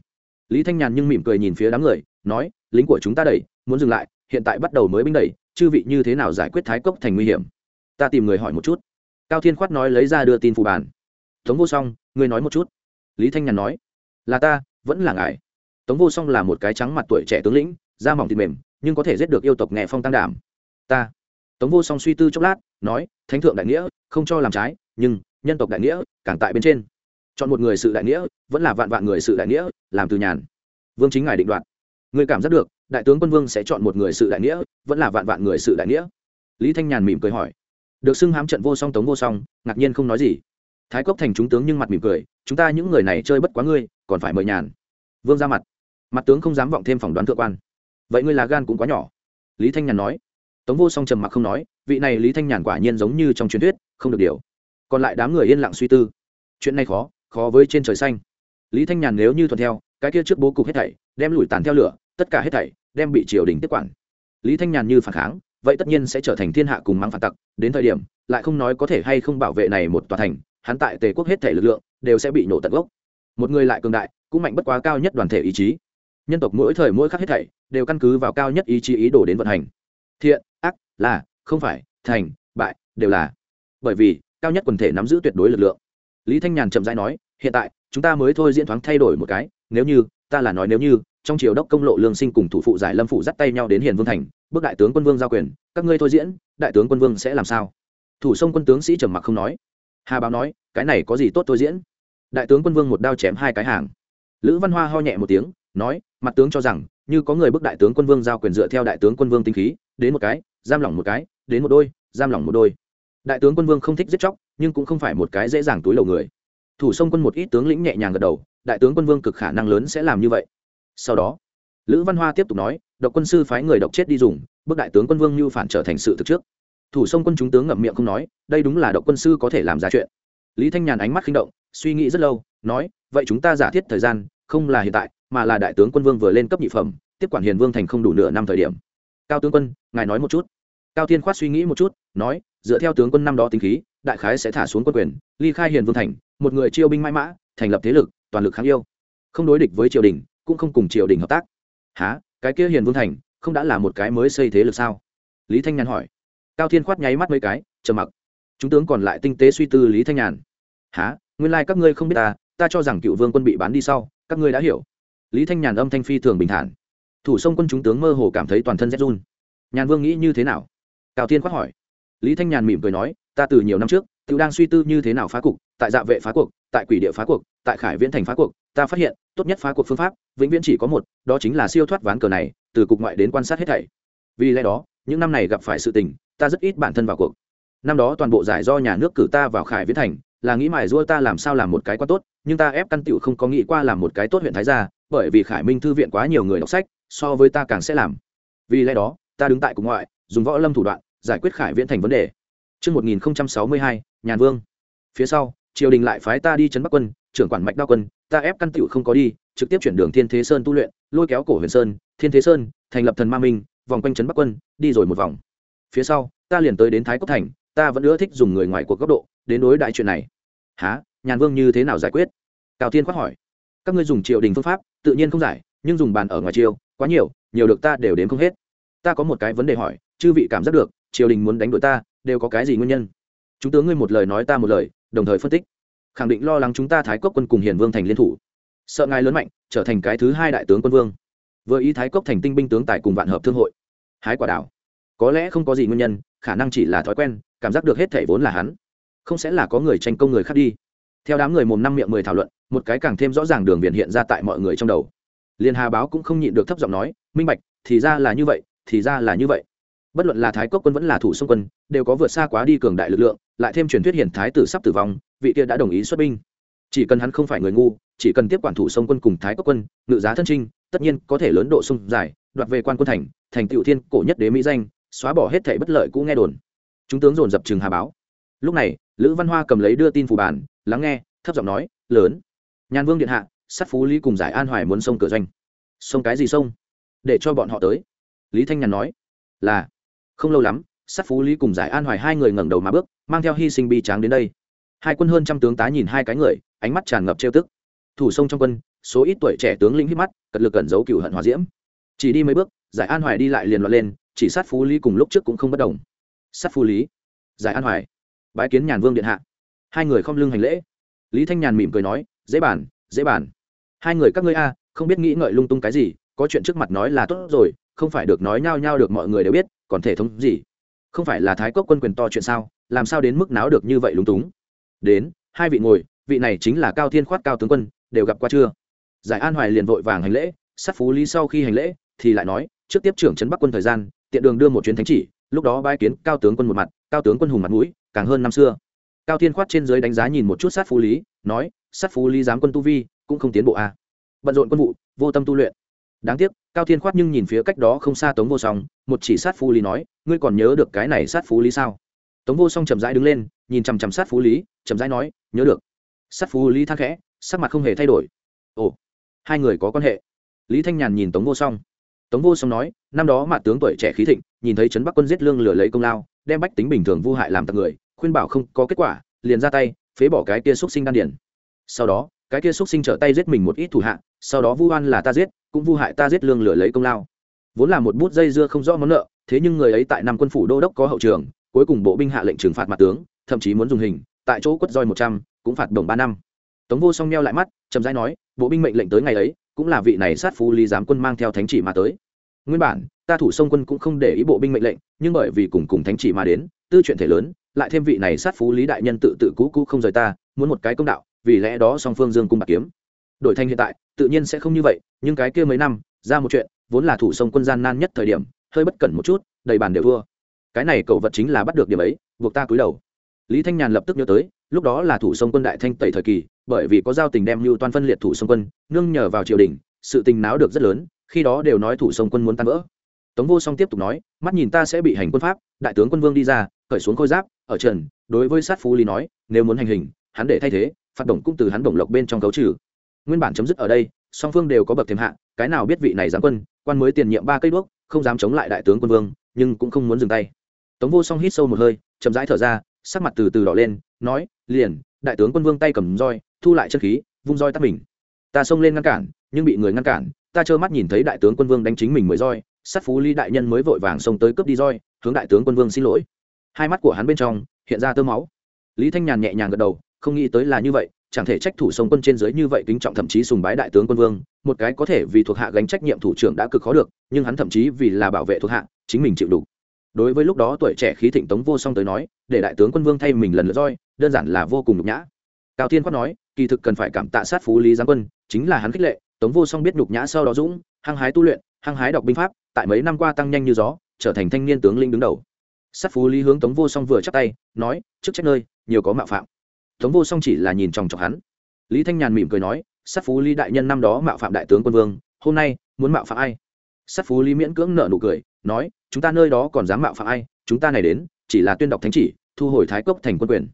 Lý thanh nhàn nhưng mỉm cười nhìn phía đám người, nói, lính của chúng ta đẩy, muốn dừng lại, hiện tại bắt đầu mới binh đẩy, chư vị như thế nào giải quyết thái cốc thành nguy hiểm? Ta tìm người hỏi một chút. Cao thiên khoát nói lấy ra đưa tin phù bản tống vô song ngươi nói một chút. Lý thanh nhàn nói, là ta, vẫn là ngài. Tống vô song là một cái trắng mặt tuổi trẻ tướng lĩnh, da mỏng thịt mềm, nhưng có thể giết được yêu tộc nghệ phong tăng đảm. Ta. Tống vô song suy tư chốc lát, nói, thánh thượng đại nghĩa, không cho làm trái, nhưng, nhân tộc đại nghĩa, càng tại bên trên. Chọn một người sự đại nghĩa, vẫn là vạn vạn người sự đại nghĩa, làm từ nhàn. Vương chính ngài định đoạt. Người cảm giác được, đại tướng quân vương sẽ chọn một người sự đại nghĩa, vẫn là vạn vạn người sự đại nghĩa? Lý thanh nhàn mỉm cười hỏi. Được xưng hám trận vô song, tống vô song, ngạc nhiên không nói gì thái cốc thành chúng tướng nhưng mặt mỉm cười, chúng ta những người này chơi bất quá ngươi, còn phải mời nhàn. Vương ra mặt. Mặt tướng không dám vọng thêm phỏng đoán thượng quan. Vậy ngươi là gan cũng quá nhỏ. Lý thanh nhàn nói. Tống vô song trầm mặc không nói, vị này lý thanh nhàn quả nhiên giống như trong truyền thuyết, không được điều. Còn lại đám người yên lặng suy tư. Chuyện này khó khó với trên trời xanh. Lý thanh nhàn nếu như thuận theo, cái kia trước bố cục hết thảy, đem lùi tàn theo lửa, tất cả hết thảy, đem bị triều đình tiếp quản. Lý thanh nhàn như phản kháng, vậy tất nhiên sẽ trở thành thiên hạ cùng mắng phản tặc, đến thời điểm, lại không nói có thể hay không bảo vệ này một tòa thành hắn tại tề quốc hết thể lực lượng đều sẽ bị nổ tận gốc. Một người lại cường đại, cũng mạnh bất quá cao nhất đoàn thể ý chí. Nhân tộc mỗi thời mỗi khắc hết thảy đều căn cứ vào cao nhất ý chí ý đồ đến vận hành. Thiện, ác, là, không phải, thành, bại, đều là. Bởi vì, cao nhất quần thể nắm giữ tuyệt đối lực lượng. Lý thanh nhàn chậm rãi nói, hiện tại, chúng ta mới thôi diễn thoáng thay đổi một cái, nếu như, ta là nói nếu như, trong triều đốc công lộ lương sinh cùng thủ phụ giải lâm phụ dắt tay nhau đến hiền vương thành, bước đại tướng quân vương giao quyền, các ngươi thôi diễn, đại tướng quân vương sẽ làm sao? Thủ sông quân tướng sĩ trầm mặc không nói hà báo nói, cái này có gì tốt tôi diễn? Đại tướng quân vương một đao chém hai cái hàng. Lữ văn hoa ho nhẹ một tiếng, nói, mặt tướng cho rằng, như có người bức đại tướng quân vương giao quyền dựa theo đại tướng quân vương tinh khí, đến một cái, giam lỏng một cái, đến một đôi, giam lỏng một đôi. Đại tướng quân vương không thích giết chóc, nhưng cũng không phải một cái dễ dàng túi lầu người. Thủ sông quân một ít tướng lĩnh nhẹ nhàng gật đầu, đại tướng quân vương cực khả năng lớn sẽ làm như vậy. Sau đó, lữ văn hoa tiếp tục nói, độc quân sư phái người độc chết đi dùng, bức đại tướng quân vương như phản trở thành sự thực trước thủ sông quân chúng tướng ngậm miệng không nói, đây đúng là độc quân sư có thể làm ra chuyện. Lý thanh nhàn ánh mắt khinh động, suy nghĩ rất lâu, nói, vậy chúng ta giả thiết thời gian, không là hiện tại, mà là đại tướng quân vương vừa lên cấp nhị phẩm, tiếp quản hiền vương thành không đủ nửa năm thời điểm. Cao tướng quân, ngài nói một chút. Cao thiên khoát suy nghĩ một chút, nói, dựa theo tướng quân năm đó tính khí, đại khái sẽ thả xuống quân quyền, ly khai hiền vương thành, một người chiêu binh mãi mã, thành lập thế lực, toàn lực kháng yêu. Không đối địch với triều đình, cũng không cùng triều đình hợp tác. Há cái kia hiền vương thành, không đã là một cái mới xây thế lực sao? Lý thanh nhàn hỏi cao thiên khoát nháy mắt mấy cái, trầm mặc. Chúng tướng còn lại tinh tế suy tư lý thanh nhàn. Há nguyên lai、like、các ngươi không biết ta ta cho rằng cựu vương quân bị bán đi sau, các ngươi đã hiểu. Lý thanh nhàn âm thanh phi thường bình thản. Thủ sông quân chúng tướng mơ hồ cảm thấy toàn thân rét run. Nhàn vương nghĩ như thế nào? Cao thiên khoát hỏi. Lý thanh nhàn mỉm cười nói, ta từ nhiều năm trước tự đang suy tư như thế nào phá cục, tại dạ vệ phá cuộc, tại quỷ địa phá cuộc, tại khải viễn thành phá cuộc, ta phát hiện, tốt nhất phá cuộc phương pháp, vĩnh viễn chỉ có một, đó chính là siêu thoát ván cờ này, từ cục ngoại đến quan sát hết thảy. Vì lẽ đó, những năm này gặp phải sự tình ta rất ít bản thân vào cuộc năm đó toàn bộ giải do nhà nước cử ta vào khải viễn thành là nghĩ mài giũa ta làm sao làm một cái quá tốt nhưng ta ép căn tiểu không có nghĩ qua làm một cái tốt huyện thái gia bởi vì khải minh thư viện quá nhiều người đọc sách so với ta càng sẽ làm vì lẽ đó ta đứng tại cùng ngoại dùng võ lâm thủ đoạn giải quyết khải viễn thành vấn đề Trước 1062, Nhàn Vương. Phía sau, triều đình lại phái ta đi trấn Bắc quân, trưởng quản mạch đao quân, ta ép căn tiểu không có đi, trực tiếp chuyển đường Thiên Thế Sơn tu luyện, lôi kéo cổ Huyền Sơn, Thiên Thế Sơn, thành lập thần ma minh, vòng quanh trấn Bắc quân, đi rồi một vòng. Phía sau, ta liền tới đến Thái Cốc thành, ta vẫn ưa thích dùng người ngoài cuộc góc độ đến đối đại chuyện này. Hả? Nhàn Vương như thế nào giải quyết? Cao Thiên khoác hỏi. Các ngươi dùng triều đình phương pháp, tự nhiên không giải, nhưng dùng bàn ở ngoài triều, quá nhiều, nhiều được ta đều đến không hết. Ta có một cái vấn đề hỏi, chư vị cảm giác được, triều đình muốn đánh đuổi ta, đều có cái gì nguyên nhân? Chúng tướng ngươi một lời nói ta một lời, đồng thời phân tích khẳng định lo lắng chúng ta thái cốc quân cùng hiền vương thành liên thủ sợ ngài lớn mạnh trở thành cái thứ hai đại tướng quân vương vừa ý thái cốc thành tinh binh tướng tại cùng vạn hợp thương hội hái quả đảo có lẽ không có gì nguyên nhân khả năng chỉ là thói quen cảm giác được hết thể vốn là hắn. Không sẽ là có người tranh công người khác đi. Theo đám người mồm năm miệng mười thảo luận một cái càng thêm rõ ràng đường viện hiện ra tại mọi người trong đầu. Liên hà báo cũng không nhịn được thấp giọng nói minh bạch thì ra là như vậy thì ra là như vậy. Bất luận là thái cốc quân vẫn là thủ sông quân đều có vượt xa quá đi cường đại lực lượng lại thêm truyền thuyết hiển thái tử sắp tử vong vị kia đã đồng ý xuất binh. Chỉ cần hắn không phải người ngu chỉ cần tiếp quản thủ sông quân cùng thái cốc quân ngự giá thân trinh tất nhiên có thể lớn độ sung giải, đoạt về quan quân thành thành tiểu thiên cổ nhất đế mỹ danh xóa bỏ hết thể bất lợi cũ nghe đồn. Chúng tướng dồn dập chừng hà báo. Lúc này, lữ văn hoa cầm lấy đưa tin phủ bản, lắng nghe, thấp giọng nói, lớn. Nhàn vương điện hạ, sát phú lý cùng giải an hoài muốn sông cửa doanh. Sông cái gì sông? Để cho bọn họ tới. Lý thanh nhàn nói, là. Không lâu lắm, sát phú lý cùng giải an hoài hai người ngẩng đầu mà bước, mang theo hy sinh bi tráng đến đây. Hai quân hơn trăm tướng tá nhìn hai cái người, ánh mắt tràn ngập trêu tức. Thủ sông trong quân, số ít tuổi trẻ tướng lĩnh hít mắt, cật lực cẩn giấu cựu hận hòa diễm. Chỉ đi mấy bước, giải an hoài đi lại liền loạn lên chỉ sát phú lý cùng lúc trước cũng không bất đồng. Sát phú lý, giải an hoài, bái kiến nhàn vương điện hạ. Hai người không lưng hành lễ. Lý thanh nhàn mỉm cười nói, dễ bàn dễ bàn. Hai người các ngươi a, không biết nghĩ ngợi lung tung cái gì, có chuyện trước mặt nói là tốt rồi, không phải được nói nhao nhao được mọi người đều biết, còn thể thống gì? Không phải là thái cốc quân quyền to chuyện sao, làm sao đến mức náo được như vậy lúng túng? Đến, hai vị ngồi, vị này chính là cao thiên khoát cao tướng quân, đều gặp qua chưa? Giải an hoài liền vội vàng hành lễ, sát phú lý sau khi hành lễ, thì lại nói, trước tiếp trưởng trấn bắc quân thời gian tiện đường đưa một chuyến thánh chỉ, lúc đó bái kiến cao tướng quân một mặt, cao tướng quân hùng mặt mũi, càng hơn năm xưa. Cao thiên khoát trên giới đánh giá nhìn một chút sát phú lý, nói, sát phú lý giám quân tu vi, cũng không tiến bộ a. À. bận rộn quân vụ, vô tâm tu luyện. Đáng tiếc, cao thiên khoát nhưng nhìn phía cách đó không xa tống vô song, một chỉ sát phú lý nói, ngươi còn nhớ được cái này sát phú lý sao? Tống vô song chậm rãi đứng lên, nhìn chằm chằm sát phú lý, chậm rãi nói, nhớ được. Sát phú lý thang khẽ, sắc mặt không hề thay đổi. Ồ, hai người có quan hệ. Lý thanh nhàn nhìn tống vô song. Tống vô song nói năm đó mặt tướng tuổi trẻ khí thịnh, nhìn thấy trấn bắc quân giết lương lừa lấy công lao, đem bách tính bình thường vô hại làm tặc người, khuyên bảo không có kết quả, liền ra tay, phế bỏ cái kia xúc sinh đan điển sau đó, cái kia xúc sinh trở tay giết mình một ít thủ hạ, sau đó vu oan là ta giết, cũng vu hại ta giết lương lừa lấy công lao. Vốn là một bút dây dưa không rõ món nợ, thế nhưng người ấy tại năm quân phủ đô đốc có hậu trường, cuối cùng bộ binh hạ lệnh trừng phạt mặt tướng, thậm chí muốn dùng hình, tại chỗ quất roi một trăm, cũng phạt đồng ba năm. Tống vô song neo lại mắt, chậm rãi nói, bộ binh mệnh lệnh tới ngày ấy, cũng là vị này sát phú lý giám quân mang theo thánh chỉ mà tới nguyên bản, ta thủ sông quân cũng không để ý bộ binh mệnh lệnh, nhưng bởi vì cùng cùng thánh chỉ mà đến, tư chuyện thể lớn, lại thêm vị này sát phú lý đại nhân tự tự cũ cũ không rời ta, muốn một cái công đạo, vì lẽ đó song phương dương cung bạc kiếm. Đổi thành hiện tại, tự nhiên sẽ không như vậy, nhưng cái kia mấy năm, ra một chuyện, vốn là thủ sông quân gian nan nhất thời điểm, hơi bất cẩn một chút, đầy bàn đều thua. Cái này cậu vật chính là bắt được điểm ấy, buộc ta cúi đầu. Lý thanh nhàn lập tức nhớ tới, lúc đó là thủ sông quân đại thanh tẩy thời kỳ, bởi vì có giao tình đem lưu toàn phân liệt thủ sông quân, nương nhờ vào triều đình, sự tình náo được rất lớn khi đó đều nói thủ sông quân muốn tan vỡ. Tống vô song tiếp tục nói, mắt nhìn ta sẽ bị hành quân pháp, đại tướng quân vương đi ra, cởi xuống khôi giáp, ở trần, đối với sát phú lý nói, nếu muốn hành hình, hắn để thay thế, phạt đồng cũng từ hắn đồng lộc bên trong cấu trừ. Nguyên bản chấm dứt ở đây, song phương đều có bậc thêm hạ, cái nào biết vị này giáng quân, quan mới tiền nhiệm ba cây đuốc, không dám chống lại đại tướng quân vương, nhưng cũng không muốn dừng tay. Tống vô song hít sâu một hơi, chậm rãi thở ra, sắc mặt từ từ đỏ lên, nói, liền, đại tướng quân vương tay cầm roi, thu lại chân khí, vung roi tắt mình. Ta xông lên ngăn cản, nhưng bị người ngăn cản ta trơ mắt nhìn thấy đại tướng quân vương đánh chính mình mới roi, sát phú lý đại nhân mới vội vàng xông tới cướp đi roi, hướng đại tướng quân vương xin lỗi. Hai mắt của hắn bên trong hiện ra tơ máu. Lý thanh nhàn nhẹ nhàng gật đầu, không nghĩ tới là như vậy, chẳng thể trách thủ sông quân trên dưới như vậy kính trọng thậm chí sùng bái đại tướng quân vương, một cái có thể vì thuộc hạ gánh trách nhiệm thủ trưởng đã cực khó được, nhưng hắn thậm chí vì là bảo vệ thuộc hạ, chính mình chịu đủ. Đối với lúc đó tuổi trẻ khí thịnh tống vô song tới nói, để đại tướng quân vương thay mình lần lượt roi, đơn giản là vô cùng nhục nhã. Cao thiên quát nói, kỳ thực cần phải cảm tạ sát phú lý giáng quân, chính là hắn khích lệ tống vô song biết nhục nhã sau đó dũng, hăng hái tu luyện, hăng hái đọc binh pháp, tại mấy năm qua tăng nhanh như gió, trở thành thanh niên tướng linh đứng đầu. Sát phú lý hướng tống vô song vừa chắc tay, nói trước trách nơi, nhiều có mạo phạm. Tống vô song chỉ là nhìn chòng chọc hắn. Lý thanh nhàn mỉm cười nói, sát phú lý đại nhân năm đó mạo phạm đại tướng quân vương, hôm nay muốn mạo phạm ai? Sát phú lý miễn cưỡng nợ nụ cười, nói, chúng ta nơi đó còn dám mạo phạm ai? Chúng ta này đến, chỉ là tuyên đọc thánh chỉ, thu hồi thái cốc thành quân quyền.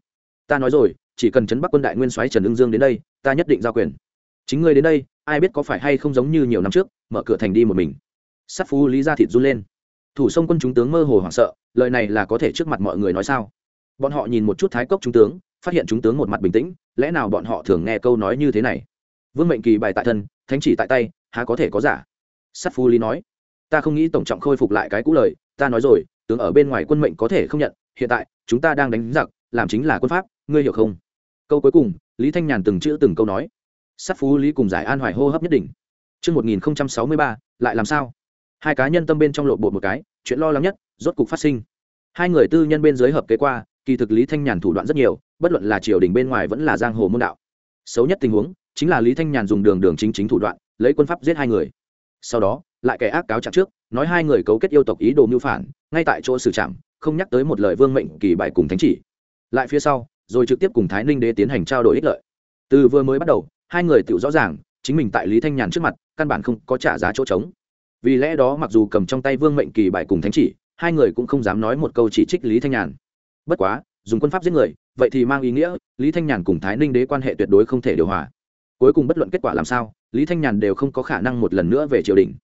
Ta nói rồi, chỉ cần chấn bắc quân đại nguyên soái trần ưng dương đến đây, ta nhất định giao quyền. Chính ngươi đến đây ai biết có phải hay không giống như nhiều năm trước, mở cửa thành đi một mình. Sắt phú lý ra thịt run lên. Thủ sông quân chúng tướng mơ hồ hoảng sợ, lời này là có thể trước mặt mọi người nói sao? Bọn họ nhìn một chút thái cốc trung tướng, phát hiện chúng tướng một mặt bình tĩnh, lẽ nào bọn họ thường nghe câu nói như thế này? Vương mệnh kỳ bài tại thân, thánh chỉ tại tay, há có thể có giả? Sắt phú lý nói, ta không nghĩ tổng trọng khôi phục lại cái cũ lời, ta nói rồi, tướng ở bên ngoài quân mệnh có thể không nhận, hiện tại, chúng ta đang đánh giặc, làm chính là quân pháp, ngươi hiểu không? Câu cuối cùng, lý thanh nhàn từng chữ từng câu nói sát phú lý cùng giải an hoài hô hấp nhất định Trước 1063, lại làm sao? Hai cá nhân tâm bên trong lộ bột một cái, chuyện lo lắng nhất, rốt cục phát sinh. Hai người tư nhân bên dưới hợp kế qua, kỳ thực Lý Thanh Nhàn thủ đoạn rất nhiều, bất luận là triều đình bên ngoài vẫn là giang hồ môn đạo. Xấu nhất tình huống, chính là Lý Thanh Nhàn dùng đường đường chính chính thủ đoạn, lấy quân pháp giết hai người. Sau đó, lại kẻ ác cáo trạng trước, nói hai người cấu kết yêu tộc ý đồ mưu phản, ngay tại chỗ xử trảm, không nhắc tới một lời vương mệnh kỳ bài cùng thánh chỉ. Lại phía sau, rồi trực tiếp cùng Thái Ninh đế tiến hành trao đổi ích lợi. Từ vừa mới bắt đầu, hai người tự rõ ràng, chính mình tại Lý Thanh Nhàn trước mặt, căn bản không có trả giá chỗ trống. Vì lẽ đó mặc dù cầm trong tay vương mệnh kỳ bài cùng thánh chỉ hai người cũng không dám nói một câu chỉ trích lý thanh nhàn. Bất quá dùng quân pháp giết người vậy thì mang ý nghĩa lý thanh nhàn cùng thái ninh đế quan hệ tuyệt đối không thể điều hòa. Cuối cùng bất luận kết quả làm sao lý thanh nhàn đều không có khả năng một lần nữa về triều đình.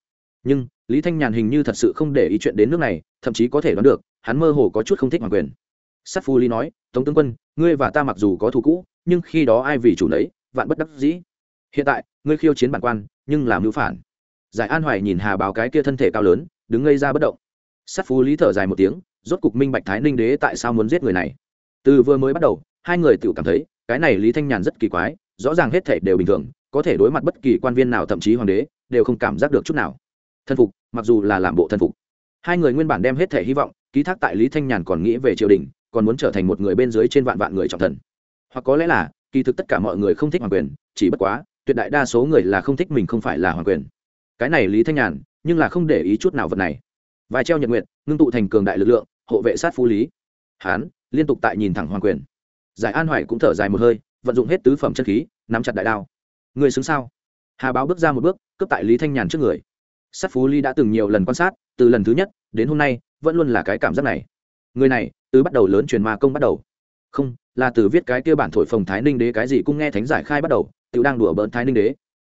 Nhưng lý thanh nhàn hình như thật sự không để ý chuyện đến nước này thậm chí có thể đoán được hắn mơ hồ có chút không thích hoàng quyền. Sắt phu lý nói tống tướng quân ngươi và ta mặc dù có thù cũ nhưng khi đó ai vì chủ nấy vạn bất đắc dĩ. Hiện tại, ngươi khiêu chiến bản quan, nhưng làm hữu phản. Giải an hoài nhìn hà báo cái kia thân thể cao lớn, đứng ngây ra bất động. Sắt phu lý thở dài một tiếng, rốt cục minh bạch thái ninh đế tại sao muốn giết người này. Từ vừa mới bắt đầu, hai người tự cảm thấy, cái này lý thanh nhàn rất kỳ quái, rõ ràng hết thể đều bình thường, có thể đối mặt bất kỳ quan viên nào thậm chí hoàng đế, đều không cảm giác được chút nào. Thân phục, mặc dù là làm bộ thân phục. Hai người nguyên bản đem hết thể hy vọng, ký thác tại lý thanh nhàn còn nghĩ về triều đình, còn muốn trở thành một người bên dưới trên vạn vạn người trọng thần. Hoặc có lẽ là kỳ thực tất cả mọi người không thích hoàng quyền chỉ bất quá tuyệt đại đa số người là không thích mình không phải là hoàng quyền. Cái này lý thanh nhàn nhưng là không để ý chút nào vật này. Vài treo nhật nguyện ngưng tụ thành cường đại lực lượng hộ vệ sát phú lý. Hán liên tục tại nhìn thẳng hoàng quyền. Giải an hoài cũng thở dài một hơi vận dụng hết tứ phẩm chân khí nắm chặt đại đao. Người xứng sau, hà báo bước ra một bước cướp tại lý thanh nhàn trước người. Sát phú lý đã từng nhiều lần quan sát từ lần thứ nhất đến hôm nay vẫn luôn là cái cảm giác này. Người này từ bắt đầu lớn truyền ma công bắt đầu không, là từ viết cái kia bản thổi phồng thái ninh đế cái gì cũng nghe thánh giải khai bắt đầu, tự đang đùa bỡn thái ninh đế.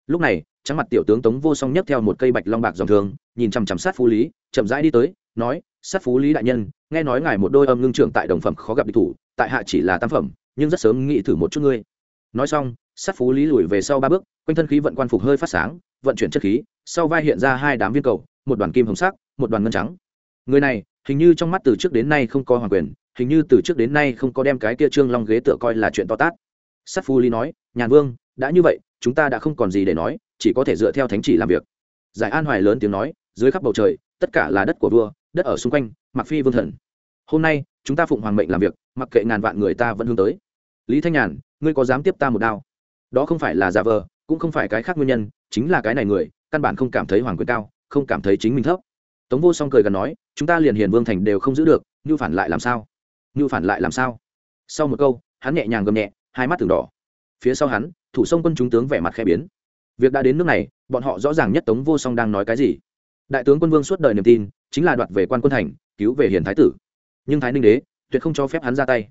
Lúc này, trắng mặt tiểu tướng tống vô song nhấc theo một cây bạch long bạc dòng thường, nhìn chằm chằm sát phú lý, chậm rãi đi tới, nói, sát phú lý đại nhân, nghe nói ngài một đôi âm ngưng trưởng tại đồng phẩm khó gặp địch thủ, tại hạ chỉ là tam phẩm, nhưng rất sớm nghĩ thử một chút ngươi. Nói xong, sát phú lý lùi về sau ba bước, quanh thân khí vận quan phục hơi phát sáng, vận chuyển chất khí, sau vai hiện ra hai đám viên cầu, một đoàn kim hồng sắc, một đoàn ngân trắng. Người này hình như trong mắt từ trước đến nay không có hoàng quyền, hình như từ trước đến nay không có đem cái kia trương long ghế tựa coi là chuyện to tát. Sắt phu Ly nói, nhàn vương, đã như vậy, chúng ta đã không còn gì để nói, chỉ có thể dựa theo thánh chỉ làm việc. Giải an hoài lớn tiếng nói, dưới khắp bầu trời, tất cả là đất của vua, đất ở xung quanh, mặc phi vương thần. Hôm nay, chúng ta phụng hoàng mệnh làm việc, mặc kệ ngàn vạn người ta vẫn hướng tới. Lý thanh nhàn, ngươi có dám tiếp ta một đao? Đó không phải là giả vờ, cũng không phải cái khác nguyên nhân, chính là cái này người, căn bản không cảm thấy hoàng quyền cao, không cảm thấy chính mình thấp tống vô song cười gần nói, chúng ta liền hiền vương thành đều không giữ được như phản lại làm sao? Như phản lại làm sao? Sau một câu, hắn nhẹ nhàng gầm nhẹ, hai mắt từng đỏ. Phía sau hắn, thủ sông quân chúng tướng vẻ mặt khẽ biến. Việc đã đến nước này, bọn họ rõ ràng nhất tống vô song đang nói cái gì. Đại tướng quân vương suốt đời niềm tin, chính là đoạt về quan quân thành, cứu về hiền thái tử. Nhưng thái ninh đế, tuyệt không cho phép hắn ra tay.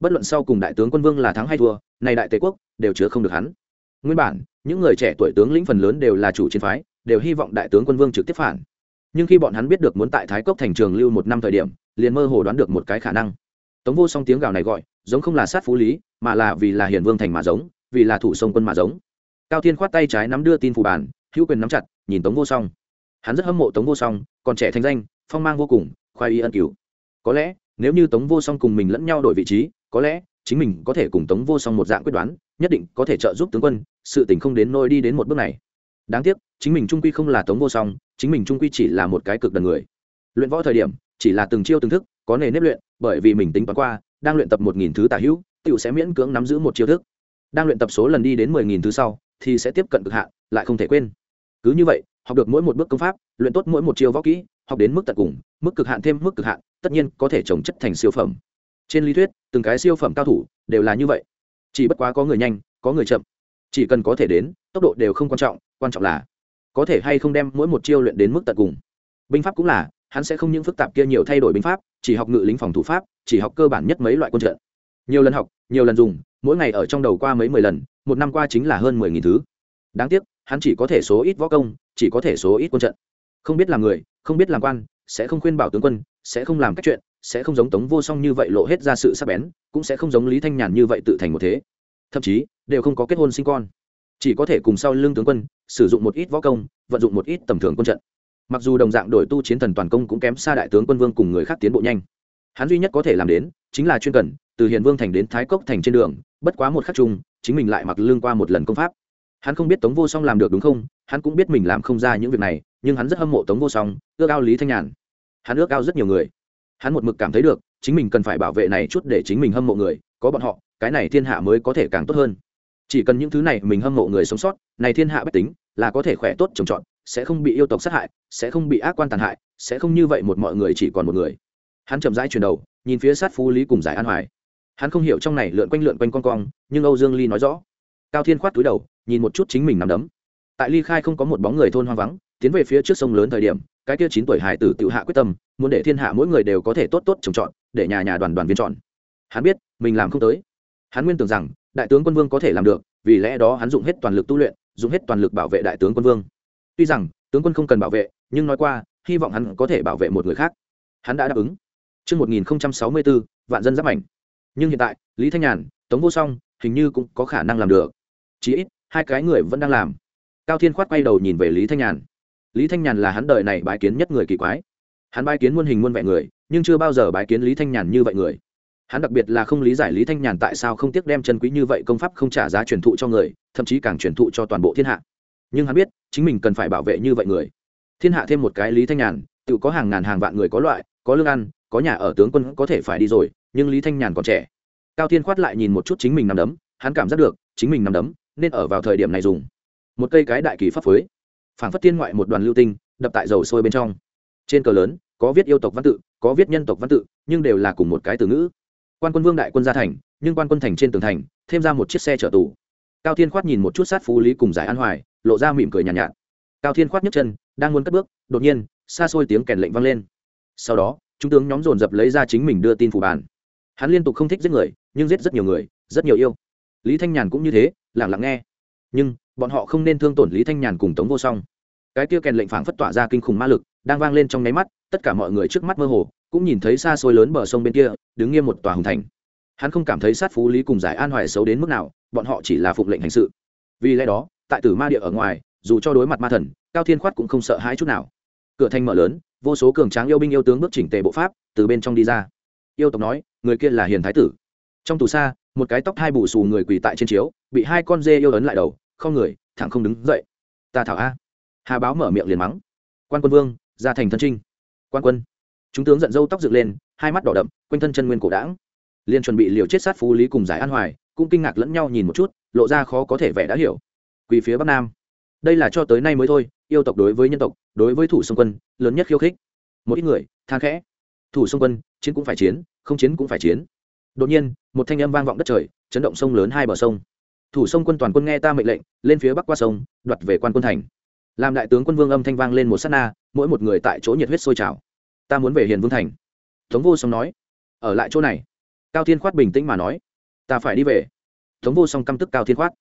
Bất luận sau cùng đại tướng quân vương là thắng hay thua, này đại tề quốc, đều chứa không được hắn. Nguyên bản, những người trẻ tuổi tướng lĩnh phần lớn đều là chủ chiến phái, đều hy vọng đại tướng quân vương trực tiếp phản nhưng khi bọn hắn biết được muốn tại thái cốc thành trường lưu một năm thời điểm, liền mơ hồ đoán được một cái khả năng. Tống vô song tiếng gào này gọi, giống không là sát phú lý, mà là vì là hiền vương thành mà giống, vì là thủ sông quân mà giống. Cao thiên khoát tay trái nắm đưa tin phù bản, hữu quyền nắm chặt, nhìn tống vô song. Hắn rất hâm mộ tống vô song, còn trẻ thành danh, phong mang vô cùng, khoai y ân cứu có lẽ, nếu như tống vô song cùng mình lẫn nhau đổi vị trí, có lẽ chính mình có thể cùng tống vô song một dạng quyết đoán, nhất định có thể trợ giúp tướng quân, sự tình không đến nôi đi đến một bước này đáng tiếc, chính mình trung quy không là tống vô song, chính mình trung quy chỉ là một cái cực đần người. Luyện võ thời điểm, chỉ là từng chiêu từng thức, có nề nếp luyện, bởi vì mình tính toán qua, đang luyện tập một nghìn thứ tả hữu tựu sẽ miễn cưỡng nắm giữ một chiêu thức. Đang luyện tập số lần đi đến mười nghìn thứ sau, thì sẽ tiếp cận cực hạn, lại không thể quên. Cứ như vậy, học được mỗi một bước công pháp, luyện tốt mỗi một chiêu võ kỹ, học đến mức tận cùng, mức cực hạn thêm mức cực hạn, tất nhiên có thể trồng chất thành siêu phẩm. Trên lý thuyết, từng cái siêu phẩm cao thủ, đều là như vậy. Chỉ bất quá có người nhanh, có người chậm chỉ cần có thể đến, tốc độ đều không quan trọng quan trọng là có thể hay không đem mỗi một chiêu luyện đến mức tận cùng. Binh pháp cũng là, hắn sẽ không những phức tạp kia nhiều thay đổi binh pháp, chỉ học ngự lính phòng thủ pháp, chỉ học cơ bản nhất mấy loại quân trận. Nhiều lần học, nhiều lần dùng, mỗi ngày ở trong đầu qua mấy mười lần, một năm qua chính là hơn mười nghìn thứ. Đáng tiếc, hắn chỉ có thể số ít võ công, chỉ có thể số ít quân trận. Không biết làm người, không biết làm quan, sẽ không khuyên bảo tướng quân, sẽ không làm cách chuyện, sẽ không giống tống vô song như vậy lộ hết ra sự sắc bén, cũng sẽ không giống lý thanh nhàn như vậy tự thành một thế thậm chí đều không có kết hôn sinh con. Chỉ có thể cùng sau lưng tướng quân, sử dụng một ít võ công, vận dụng một ít tầm thường quân trận. Mặc dù đồng dạng đổi tu chiến thần toàn công cũng kém xa đại tướng quân vương cùng người khác tiến bộ nhanh. Hắn duy nhất có thể làm đến, chính là chuyên cần, từ hiền vương thành đến thái cốc thành trên đường, bất quá một khắc chung, chính mình lại mặc lương qua một lần công pháp. Hắn không biết tống vô song làm được đúng không, hắn cũng biết mình làm không ra những việc này, nhưng hắn rất hâm mộ tống vô song, ước ao lý thanh nhàn. Hắn ước ao rất nhiều người. Hắn một mực cảm thấy được, chính mình cần phải bảo vệ này chút để chính mình hâm mộ người, có bọn họ cái này thiên hạ mới có thể càng tốt hơn. Chỉ cần những thứ này mình hâm mộ người sống sót, này thiên hạ bách tính, là có thể khỏe tốt trồng trọt, sẽ không bị yêu tộc sát hại, sẽ không bị ác quan tàn hại, sẽ không như vậy một mọi người chỉ còn một người. Hắn chậm rãi chuyển đầu, nhìn phía sát phú lý cùng giải an hoài. Hắn không hiểu trong này lượn quanh lượn quanh con cong, nhưng âu dương ly nói rõ. Cao thiên khoát túi đầu, nhìn một chút chính mình nằm đấm. Tại ly khai không có một bóng người thôn hoang vắng, tiến về phía trước sông lớn thời điểm, cái kia chín tuổi hải tử tự hạ quyết tâm, muốn để thiên hạ mỗi người đều có thể tốt tốt trồng trọt, để nhà nhà đoàn đoàn viên trọn. Hắn biết, mình làm không tới hắn nguyên tưởng rằng đại tướng quân vương có thể làm được vì lẽ đó hắn dùng hết toàn lực tu luyện dùng hết toàn lực bảo vệ đại tướng quân vương tuy rằng tướng quân không cần bảo vệ nhưng nói qua hy vọng hắn có thể bảo vệ một người khác hắn đã đáp ứng Trước 1064, vạn dân giáp ảnh. Nhưng hiện tại, Lý Thanh Nhàn, Tống Vô Song, hình như cũng có khả năng làm được. Chỉ ít, hai cái người vẫn đang làm. Cao Thiên Khoát quay đầu nhìn về Lý Thanh Nhàn. Lý Thanh Nhàn là hắn đời này bái kiến nhất người kỳ quái. Hắn bái kiến muôn hình muôn vẻ người, nhưng chưa bao giờ bái kiến Lý Thanh Nhàn như vậy người. Hắn đặc biệt là không lý giải Lý Thanh Nhàn tại sao không tiếc đem chân quý như vậy công pháp không trả giá truyền thụ cho người, thậm chí càng truyền thụ cho toàn bộ thiên hạ. Nhưng hắn biết, chính mình cần phải bảo vệ như vậy người. Thiên hạ thêm một cái Lý Thanh Nhàn, tự có hàng ngàn hàng vạn người có loại, có lương ăn, có nhà ở tướng quân có thể phải đi rồi nhưng lý thanh nhàn còn trẻ. Cao thiên khoát lại nhìn một chút chính mình nằm đấm hắn cảm giác được chính mình nằm đấm nên ở vào thời điểm này dùng. Một cây cái đại kỳ pháp phối. Phảng phất thiên ngoại một đoàn lưu tinh đập tại dầu sôi bên trong. Trên cờ lớn có viết yêu tộc văn tự có viết nhân tộc văn tự nhưng đều là cùng một cái từ ngữ quan quân vương đại quân ra thành nhưng quan quân thành trên tường thành thêm ra một chiếc xe chở tù. Cao thiên khoát nhìn một chút sát phú lý cùng giải an hoài lộ ra mỉm cười nhàn nhạt, nhạt. Cao thiên khoát nhấc chân đang muốn cất bước đột nhiên xa xôi tiếng kèn lệnh vang lên. Sau đó chúng tướng nhóm dồn dập lấy ra chính mình đưa tin phủ bàn. Hắn liên tục không thích giết người nhưng giết rất nhiều người rất nhiều yêu. Lý thanh nhàn cũng như thế lẳng lặng nghe. Nhưng bọn họ không nên thương tổn lý thanh nhàn cùng tống vô song. Cái kia kèn lệnh phảng phất tỏa ra kinh khủng ma lực đang vang lên trong nháy mắt tất cả mọi người trước mắt mơ hồ cũng nhìn thấy xa xôi lớn bờ sông bên kia đứng nghiêm một tòa hùng thành. Hắn không cảm thấy sát phú lý cùng giải an hoài xấu đến mức nào, bọn họ chỉ là phụng lệnh hành sự. Vì lẽ đó, tại tử ma địa ở ngoài, dù cho đối mặt ma thần, cao thiên khoát cũng không sợ hãi chút nào. Cửa thanh mở lớn, vô số cường tráng yêu binh yêu tướng bước chỉnh tề bộ pháp, từ bên trong đi ra. Yêu tộc nói, người kia là hiền thái tử. Trong tù xa, một cái tóc hai bù xù người quỳ tại trên chiếu, bị hai con dê yêu ấn lại đầu, không người, thẳng không đứng dậy. Ta thảo a. Hà báo mở miệng liền mắng. Quan quân vương ra thành thân trinh. Quan quân. Chúng tướng giận dâu tóc dựng lên hai mắt đỏ đậm, quanh thân chân nguyên cổ đảng liền chuẩn bị liều chết sát phú lý cùng giải an hoài, cũng kinh ngạc lẫn nhau nhìn một chút, lộ ra khó có thể vẻ đã hiểu. Quỳ phía bắc nam. Đây là cho tới nay mới thôi, yêu tộc đối với nhân tộc, đối với thủ sông quân, lớn nhất khiêu khích. Một ít người, than khẽ. Thủ sông quân, chiến cũng phải chiến, không chiến cũng phải chiến. Đột nhiên, một thanh âm vang vọng đất trời, chấn động sông lớn hai bờ sông. Thủ sông quân toàn quân nghe ta mệnh lệnh, lên phía bắc qua sông, đoạt về quan quân thành. Làm đại tướng quân vương âm thanh vang lên một s á t na, mỗi một người tại chỗ nhiệt huyết sôi trào. Ta muốn về hiền vương thành tống vô song nói, ở lại chỗ này. Cao thiên khoát bình tĩnh mà nói, ta phải đi về. Tống vô song căm tức cao thiên khoát,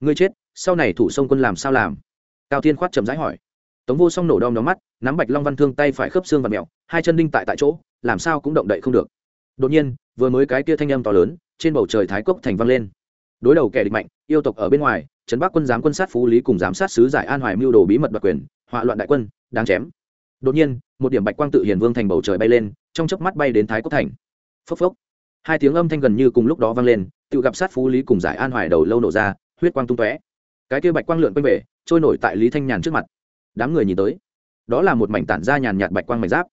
ngươi chết, sau này thủ sông quân làm sao làm? Cao thiên khoát chậm rãi hỏi. Tống vô song nổ đom đóm mắt, nắm bạch long văn thương tay phải khớp xương và mẹo, hai chân đinh tại tại chỗ, làm sao cũng động đậy không được. Đột nhiên, vừa mới cái kia thanh âm to lớn, trên bầu trời thái cốc thành vang lên. Đối đầu kẻ địch mạnh, yêu tộc ở bên ngoài, trấn bắc quân giám quân sát phú lý cùng giám sát sứ giải an hoài mưu đồ bí mật đặc quyền họa loạn đại quân, đáng chém. Đột nhiên, một điểm bạch quang tự hiền vương thành bầu trời bay lên trong chớp mắt bay đến thái quốc thành. Phốc phốc. Hai tiếng âm thanh gần như cùng lúc đó vang lên, tự gặp sát phú lý cùng giải an hoài đầu lâu nổ ra, huyết quang tung tóe. Cái kia bạch quang lượn quanh về, trôi nổi tại lý thanh nhàn trước mặt. Đám người nhìn tới, đó là một mảnh tản ra nhàn nhạt bạch quang mảnh giáp.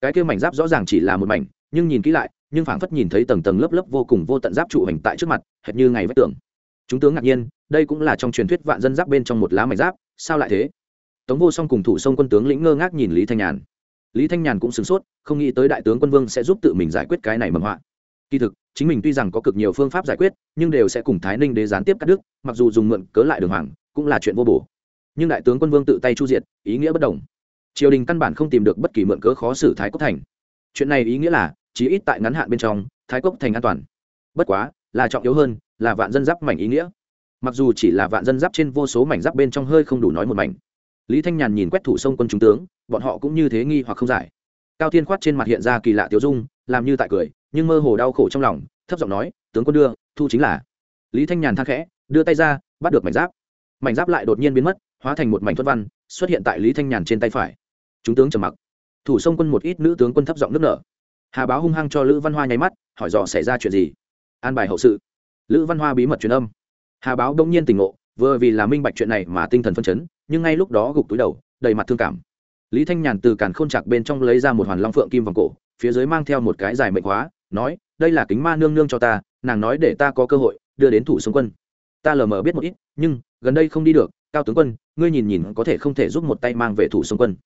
Cái kia mảnh giáp rõ ràng chỉ là một mảnh, nhưng nhìn kỹ lại, nhưng phảng phất nhìn thấy tầng tầng lớp lớp vô cùng vô tận giáp trụ hình tại trước mặt, hệt như ngày vách tường. Chúng tướng ngạc nhiên, đây cũng là trong truyền thuyết vạn dân giáp bên trong một lá mảnh giáp, sao lại thế? Tống vô song cùng thủ sông quân tướng lĩnh ngơ ngác nhìn lý thanh nhàn lý thanh nhàn cũng sửng sốt, không nghĩ tới đại tướng quân vương sẽ giúp tự mình giải quyết cái này mầm họa. Kỳ thực, chính mình tuy rằng có cực nhiều phương pháp giải quyết, nhưng đều sẽ cùng thái ninh đế gián tiếp cắt đứt, mặc dù dùng mượn cớ lại đường hoàng, cũng là chuyện vô bổ. Nhưng đại tướng quân vương tự tay chu diệt, ý nghĩa bất đồng. Triều đình căn bản không tìm được bất kỳ mượn cớ khó xử thái quốc thành. Chuyện này ý nghĩa là, chí ít tại ngắn hạn bên trong, thái quốc thành an toàn. Bất quá, là trọng yếu hơn, là vạn dân giáp mảnh ý nghĩa. Mặc dù chỉ là vạn dân giáp trên vô số mảnh giáp bên trong hơi không đủ nói một mảnh lý thanh nhàn nhìn quét thủ sông quân chúng tướng, bọn họ cũng như thế nghi hoặc không giải. Cao thiên khoát trên mặt hiện ra kỳ lạ tiêu dung, làm như tại cười, nhưng mơ hồ đau khổ trong lòng, thấp giọng nói, tướng quân đưa, thu chính là. Lý thanh nhàn thang khẽ, đưa tay ra, bắt được mảnh giáp. Mảnh giáp lại đột nhiên biến mất, hóa thành một mảnh thuất văn, xuất hiện tại lý thanh nhàn trên tay phải. Chúng tướng trầm mặc. Thủ sông quân một ít nữ tướng quân thấp giọng nước nở. Hà báo hung hăng cho lữ văn hoa nháy mắt, hỏi dò xảy ra chuyện gì. An bài hậu sự. Lữ văn hoa bí mật truyền âm. Hà báo đông nhiên tỉnh ngộ vừa vì là minh bạch chuyện này mà tinh thần phân chấn, nhưng ngay lúc đó gục túi đầu, đầy mặt thương cảm. Lý thanh nhàn từ càn k h ô n chạc bên trong lấy ra một hoàn long phượng kim vòng cổ, phía dưới mang theo một cái dài mệnh hóa, nói, đây là kính ma nương nương cho ta, nàng nói để ta có cơ hội, đưa đến thủ sông quân. Ta lờ mờ biết một ít, nhưng, gần đây không đi được, cao tướng quân, ngươi nhìn nhìn có thể không thể giúp một tay mang về thủ sông quân.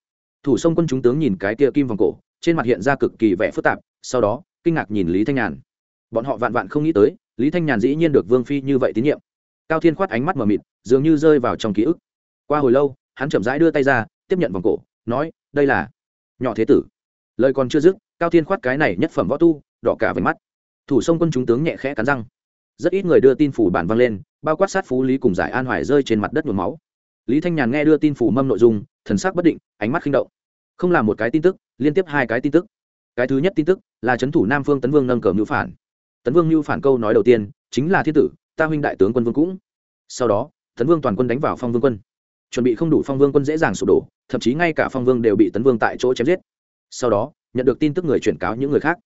Thủ sông quân chúng tướng nhìn cái tia kim vòng cổ, trên mặt hiện ra cực kỳ vẻ phức tạp, sau đó, kinh ngạc nhìn lý thanh nhàn. Bọn họ vạn vạn không nghĩ tới, lý thanh nhàn dĩ nhiên được vương phi như vậy tín nhiệm cao thiên khoát ánh mắt mờ mịt, dường như rơi vào trong ký ức. Qua hồi lâu, hắn chậm rãi đưa tay ra, tiếp nhận vòng cổ, nói, đây là nhỏ thế tử. Lời còn chưa dứt, cao thiên khoát cái này nhất phẩm võ tu, đỏ cả về mắt. Thủ sông quân chúng tướng nhẹ khẽ cắn răng. Rất ít người đưa tin phủ bản vang lên, bao quát sát phú lý cùng giải an hoài rơi trên mặt đất nhuốm máu. Lý thanh nhàn nghe đưa tin phủ mâm nội dung, thần sắc bất định, ánh mắt khinh động. Không là một cái tin tức, liên tiếp hai cái tin tức. Cái thứ nhất tin tức là c thủ nam phương tấn vương nâng cờ mưu phản. Tấn vương mưu phản câu nói đầu tiên chính là thiên tử ta huynh đại tướng quân vương cũng. Sau đó, tấn vương toàn quân đánh vào phong vương quân. Chuẩn bị không đủ phong vương quân dễ dàng sụp đổ, thậm chí ngay cả phong vương đều bị tấn vương tại chỗ chém giết. Sau đó, nhận được tin tức người chuyển cáo những người khác.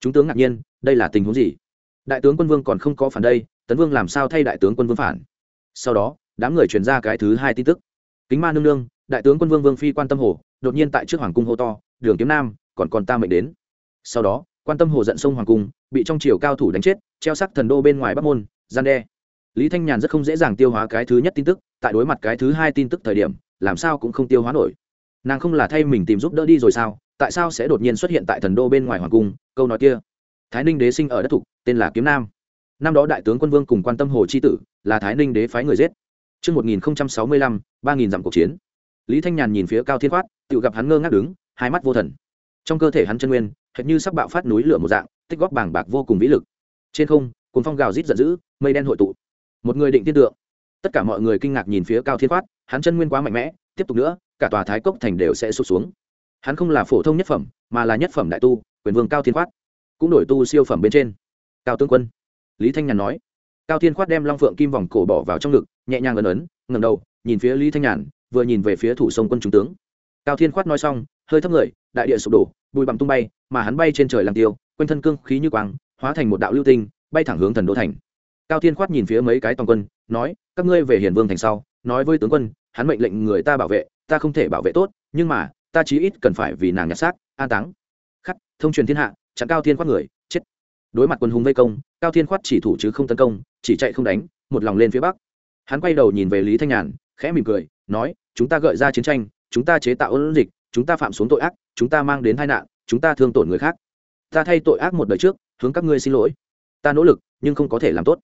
Chúng tướng ngạc nhiên, đây là tình huống gì? Đại tướng quân vương còn không có phản đây, tấn vương làm sao thay đại tướng quân vương phản? Sau đó, đám người truyền ra cái thứ hai tin tức. Kính ma nương nương, đại tướng quân vương vương phi quan tâm hồ, đột nhiên tại trước hoàng cung hô to, đường kiếm nam, còn còn ta mệnh đến. Sau đó, quan tâm hồ giận sông hoàng cung, bị trong triều cao thủ đánh chết, treo sắc thần đô bên ngoài bắc môn gian đe lý thanh nhàn rất không dễ dàng tiêu hóa cái thứ nhất tin tức tại đối mặt cái thứ hai tin tức thời điểm làm sao cũng không tiêu hóa nổi nàng không là thay mình tìm giúp đỡ đi rồi sao tại sao sẽ đột nhiên xuất hiện tại thần đô bên ngoài hoàng cung câu nói kia thái ninh đế sinh ở đất thục tên là kiếm nam năm đó đại tướng quân vương cùng quan tâm hồ c h i tử là thái ninh đế phái người giết Trước 1065, 3.000 dặm cuộc chiến. Lý Thanh Nhàn nhìn phía Cao Thiên Khoát, tự gặp hắn ngơ ngác đứng, hai mắt vô thần. Trong cơ thể hắn chân nguyên, hệt như sắp bạo phát núi lửa một dạng, tích góp bàng bạc vô cùng vĩ lực. Trên không, cùng phong gào rít giận dữ, mây đen hội tụ. Một người định tiên tượng. Tất cả mọi người kinh ngạc nhìn phía Cao Thiên Khoát, hắn chân nguyên quá mạnh mẽ, tiếp tục nữa, cả tòa Thái Cốc thành đều sẽ sụp xuống. Hắn không là phổ thông nhất phẩm, mà là nhất phẩm đại tu, quyền vương Cao Thiên Khoát cũng đổi tu siêu phẩm bên trên cao tướng quân lý thanh nhàn nói cao thiên khoát đem long phượng kim vòng cổ bỏ vào trong ngực nhẹ nhàng ấn ấn ngầm đầu nhìn phía lý thanh nhàn vừa nhìn về phía thủ sông quân trung tướng cao thiên khoát nói xong hơi thấp người đại địa sụp đổ bụi bặm tung bay mà hắn bay trên trời làm tiêu quanh thân cương khí như quang hóa thành một đạo lưu tinh bay thẳng hướng thần đô thành. Cao thiên khoát nhìn phía mấy cái toàn quân, nói, các ngươi về hiền vương thành sau, nói với tướng quân, hắn mệnh lệnh người ta bảo vệ, ta không thể bảo vệ tốt, nhưng mà, ta chí ít cần phải vì nàng nhặt xác, an táng. Khắc, thông truyền thiên hạ, chặn cao thiên khoát người, chết. Đối mặt quân hùng vây công, cao thiên khoát chỉ thủ chứ không tấn công, chỉ chạy không đánh, một lòng lên phía bắc. Hắn quay đầu nhìn về lý thanh nhàn, khẽ mỉm cười, nói, chúng ta gợi ra chiến tranh, chúng ta chế tạo ôn dịch, chúng ta phạm xuống tội ác, chúng ta mang đến tai nạn, chúng ta thương tổn người khác. Ta thay tội ác một đời trước, hướng các ngươi xin lỗi ta nỗ lực, nhưng không có thể làm tốt.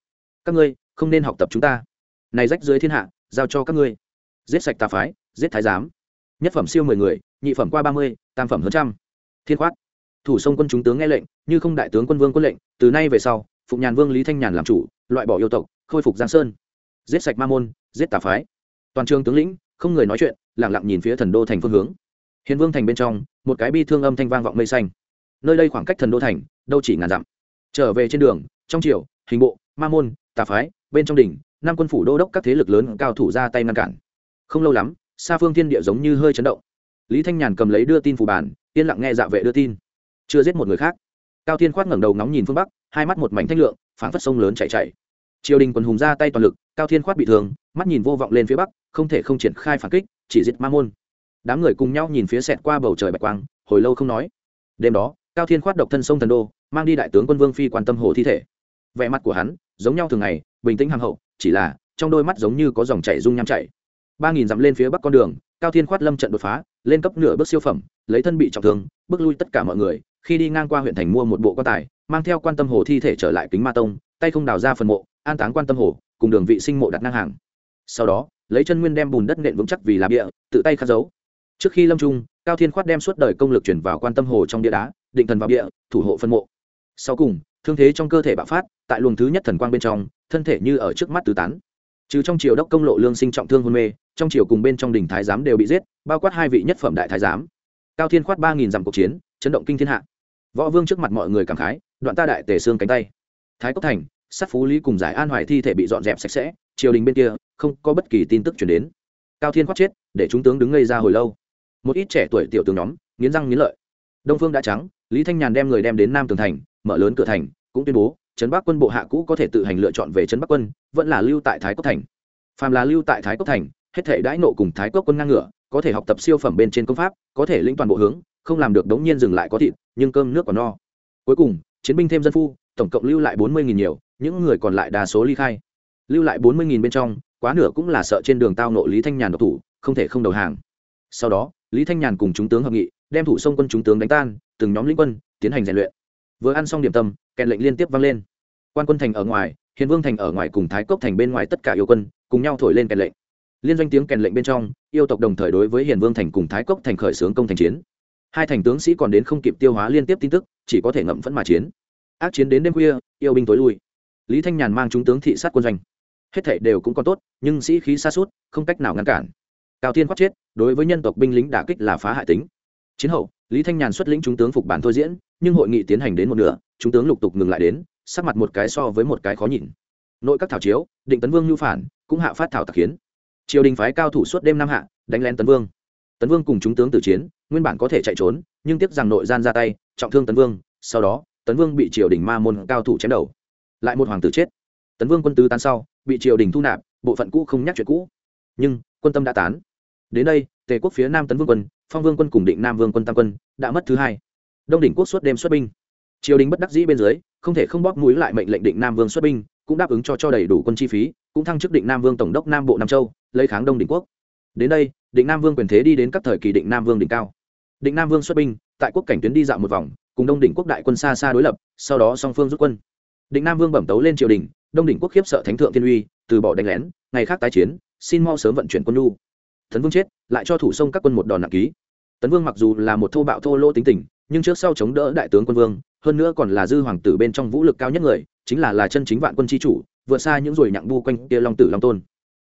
Các ngươi, không nên học tập chúng ta. Này rách dưới thiên hạ, giao cho các ngươi. Giết sạch tà phái, giết thái giám. Nhất phẩm siêu mười người, nhị phẩm qua ba mươi, tam phẩm hơn trăm. Thiên khoát thủ sông quân chúng tướng nghe lệnh, như không đại tướng quân vương quân lệnh, từ nay về sau, phụng nhàn vương lý thanh nhàn làm chủ, loại bỏ yêu tộc, khôi phục giang sơn. Giết sạch ma môn, giết tà phái. Toàn trường tướng lĩnh, không người nói chuyện lẳng lặng nhìn phía thần đô thành phương hướng. Hiền vương thành bên trong, một cái bi thương âm thanh vang vọng mây xanh. Nơi đây khoảng cách thần đô thành, đâu chỉ ngàn dặm trở về trên đường, trong triều, hình bộ, ma môn, tà phái, bên trong đỉnh, năm quân phủ đô đốc các thế lực lớn cao thủ ra tay ngăn cản. Không lâu lắm xa phương thiên địa giống như hơi chấn động. Lý thanh nhàn cầm lấy đưa tin phủ bản, yên lặng nghe dạ vệ đưa tin. Chưa giết một người khác. Cao thiên khoát ngẩng đầu ngóng nhìn phương bắc, hai mắt một mảnh thanh lượng, phảng phất sông lớn chạy chạy triều đình quần hùng ra tay toàn lực, cao thiên khoát bị thương, mắt nhìn vô vọng lên phía bắc, không thể không triển khai phản kích, chỉ giết ma môn. Đám người cùng nhau nhìn phía sẹt qua bầu trời bạch quang, hồi lâu không nói. Đêm đó, cao thiên khoát độc thân sông thần đô mang đi đại tướng quân vương phi quan tâm hồ thi thể. Vẻ mặt của hắn giống nhau thường ngày, bình tĩnh hàng hậu, chỉ là trong đôi mắt giống như có dòng chảy rung nham chảy. Ba nghìn dặm lên phía bắc con đường, cao thiên khoát lâm trận đột phá, lên cấp nửa bước siêu phẩm, lấy thân bị trọng thương, bước lui tất cả mọi người, khi đi ngang qua huyện thành mua một bộ quan tài, mang theo quan tâm hồ thi thể trở lại kính ma tông, tay không đào ra phần mộ, an táng quan tâm hồ, cùng đường vị sinh mộ đặt ngang hàng. Sau đó, lấy chân nguyên đem bùn đất nện vững chắc vì làm địa tự tay khắc dấu. Trước khi lâm trung, cao thiên khoát đem suốt đời công lực chuyển vào quan tâm hồ trong địa đá, định thần vào địa thủ hộ phân mộ sau cùng, thương thế trong cơ thể bạo phát, tại luồng thứ nhất thần quang bên trong, thân thể như ở trước mắt tứ tán. Trừ trong triều đốc công lộ lương sinh trọng thương hôn mê, trong triều cùng bên trong đình thái giám đều bị giết, bao quát hai vị nhất phẩm đại thái giám. Cao thiên khoát ba nghìn dặm cuộc chiến, chấn động kinh thiên hạ. Võ vương trước mặt mọi người cảm khái, đoạn ta đại tề xương cánh tay. Thái cốc thành, sát phú lý cùng giải an hoài thi thể bị dọn dẹp sạch sẽ, triều đình bên kia, không có bất kỳ tin tức chuyển đến. Cao thiên khoát chết, để chúng tướng đứng ngây ra hồi lâu. Một ít trẻ tuổi tiểu tướng nhóm, nghiến răng nghiến lợi. Đông phương đã trắng, lý thanh nhàn đem người đem đến nam tường thành mở lớn cửa thành, cũng tuyên bố, trấn bắc quân bộ hạ cũ có thể tự hành lựa chọn về trấn bắc quân, vẫn là lưu tại thái cốc thành. Phàm là lưu tại thái cốc thành, hết thể đãi nộ cùng thái cốc quân ngang ngửa, có thể học tập siêu phẩm bên trên công pháp, có thể lĩnh toàn bộ hướng, không làm được đống nhiên dừng lại có thịt, nhưng cơm nước còn no. Cuối cùng, chiến binh thêm dân phu, tổng cộng lưu lại bốn mươi nhiều, những người còn lại đa số ly khai. Lưu lại bốn mươi bên trong, quá nửa cũng là sợ trên đường tao nộ lý thanh nhàn độc thủ, không thể không đầu hàng. Sau đó, lý thanh nhàn cùng chúng tướng hợp nghị, đem thủ sông quân chúng tướng đánh tan, từng nhóm lĩnh quân tiến hành rèn luyện vừa ăn xong điểm tâm, kèn lệnh liên tiếp vang lên. Quan quân thành ở ngoài, hiền vương thành ở ngoài cùng thái cốc thành bên ngoài tất cả yêu quân, cùng nhau thổi lên kèn lệnh. Liên doanh tiếng kèn lệnh bên trong, yêu tộc đồng thời đối với hiền vương thành cùng thái cốc thành khởi xướng công thành chiến. Hai thành tướng sĩ còn đến không kịp tiêu hóa liên tiếp tin tức, chỉ có thể ngậm phẫn mà chiến. Ác chiến đến đêm khuya, yêu binh tối lui. Lý thanh nhàn mang chúng tướng thị sát quân doanh. Hết thảy đều cũng còn tốt, nhưng sĩ khí xa suốt không cách nào ngăn cản. Cao tiên quát chết, đối với nhân tộc binh lính đả kích là phá hại tính. Chiến hậu, lý thanh nhàn xuất lĩnh chúng tướng phục bản thôi diễn nhưng hội nghị tiến hành đến một nửa, chúng tướng lục tục ngừng lại đến, sắc mặt một cái so với một cái khó nhìn. Nội các thảo chiếu, định tấn vương nhu phản, cũng hạ phát thảo tặc kiến. Triều đình phái cao thủ suốt đêm năm hạ, đánh lén tấn vương. Tấn vương cùng chúng tướng tử chiến, nguyên bản có thể chạy trốn, nhưng tiếc rằng nội gian ra tay, trọng thương tấn vương, sau đó, tấn vương bị triều đình ma môn cao thủ chém đầu. Lại một hoàng tử chết. Tấn vương quân tứ tán sau, bị triều đình thu nạp, bộ phận cũ không nhắc chuyện cũ. Nhưng, quân tâm đã tán. Đến đây, tề quốc phía nam tấn vương quân, phong vương quân cùng định nam vương quân tam quân, đã mất thứ hai đông đỉnh quốc suốt đêm xuất binh. Triều đình bất đắc dĩ bên dưới, không thể không bóp mũi lại mệnh lệnh định nam vương xuất binh, cũng đáp ứng cho cho đầy đủ quân chi phí, cũng thăng chức định nam vương tổng đốc nam bộ nam châu, lấy kháng đông đỉnh quốc. Đến đây, định nam vương quyền thế đi đến các thời kỳ định nam vương đỉnh cao. Định nam vương xuất binh, tại quốc cảnh tuyến đi dạo một vòng, cùng đông đỉnh quốc đại quân xa xa đối lập, sau đó song phương rút quân. Định nam vương bẩm tấu lên triều đình, đông đỉnh quốc khiếp sợ thánh thượng thiên uy, từ bỏ đánh lén, ngày khác tái chiến, xin mau sớm vận chuyển quân nhu. Tấn vương chết, lại cho thủ sông các quân một đòn nặng ký. Tấn vương mặc dù là một thô bạo thô lỗ tính tình nhưng trước sau chống đỡ đại tướng quân vương, hơn nữa còn là dư hoàng tử bên trong vũ lực cao nhất người, chính là là chân chính vạn quân tri chủ, vượt xa những ruồi nhặng bu quanh kia long tử long tôn.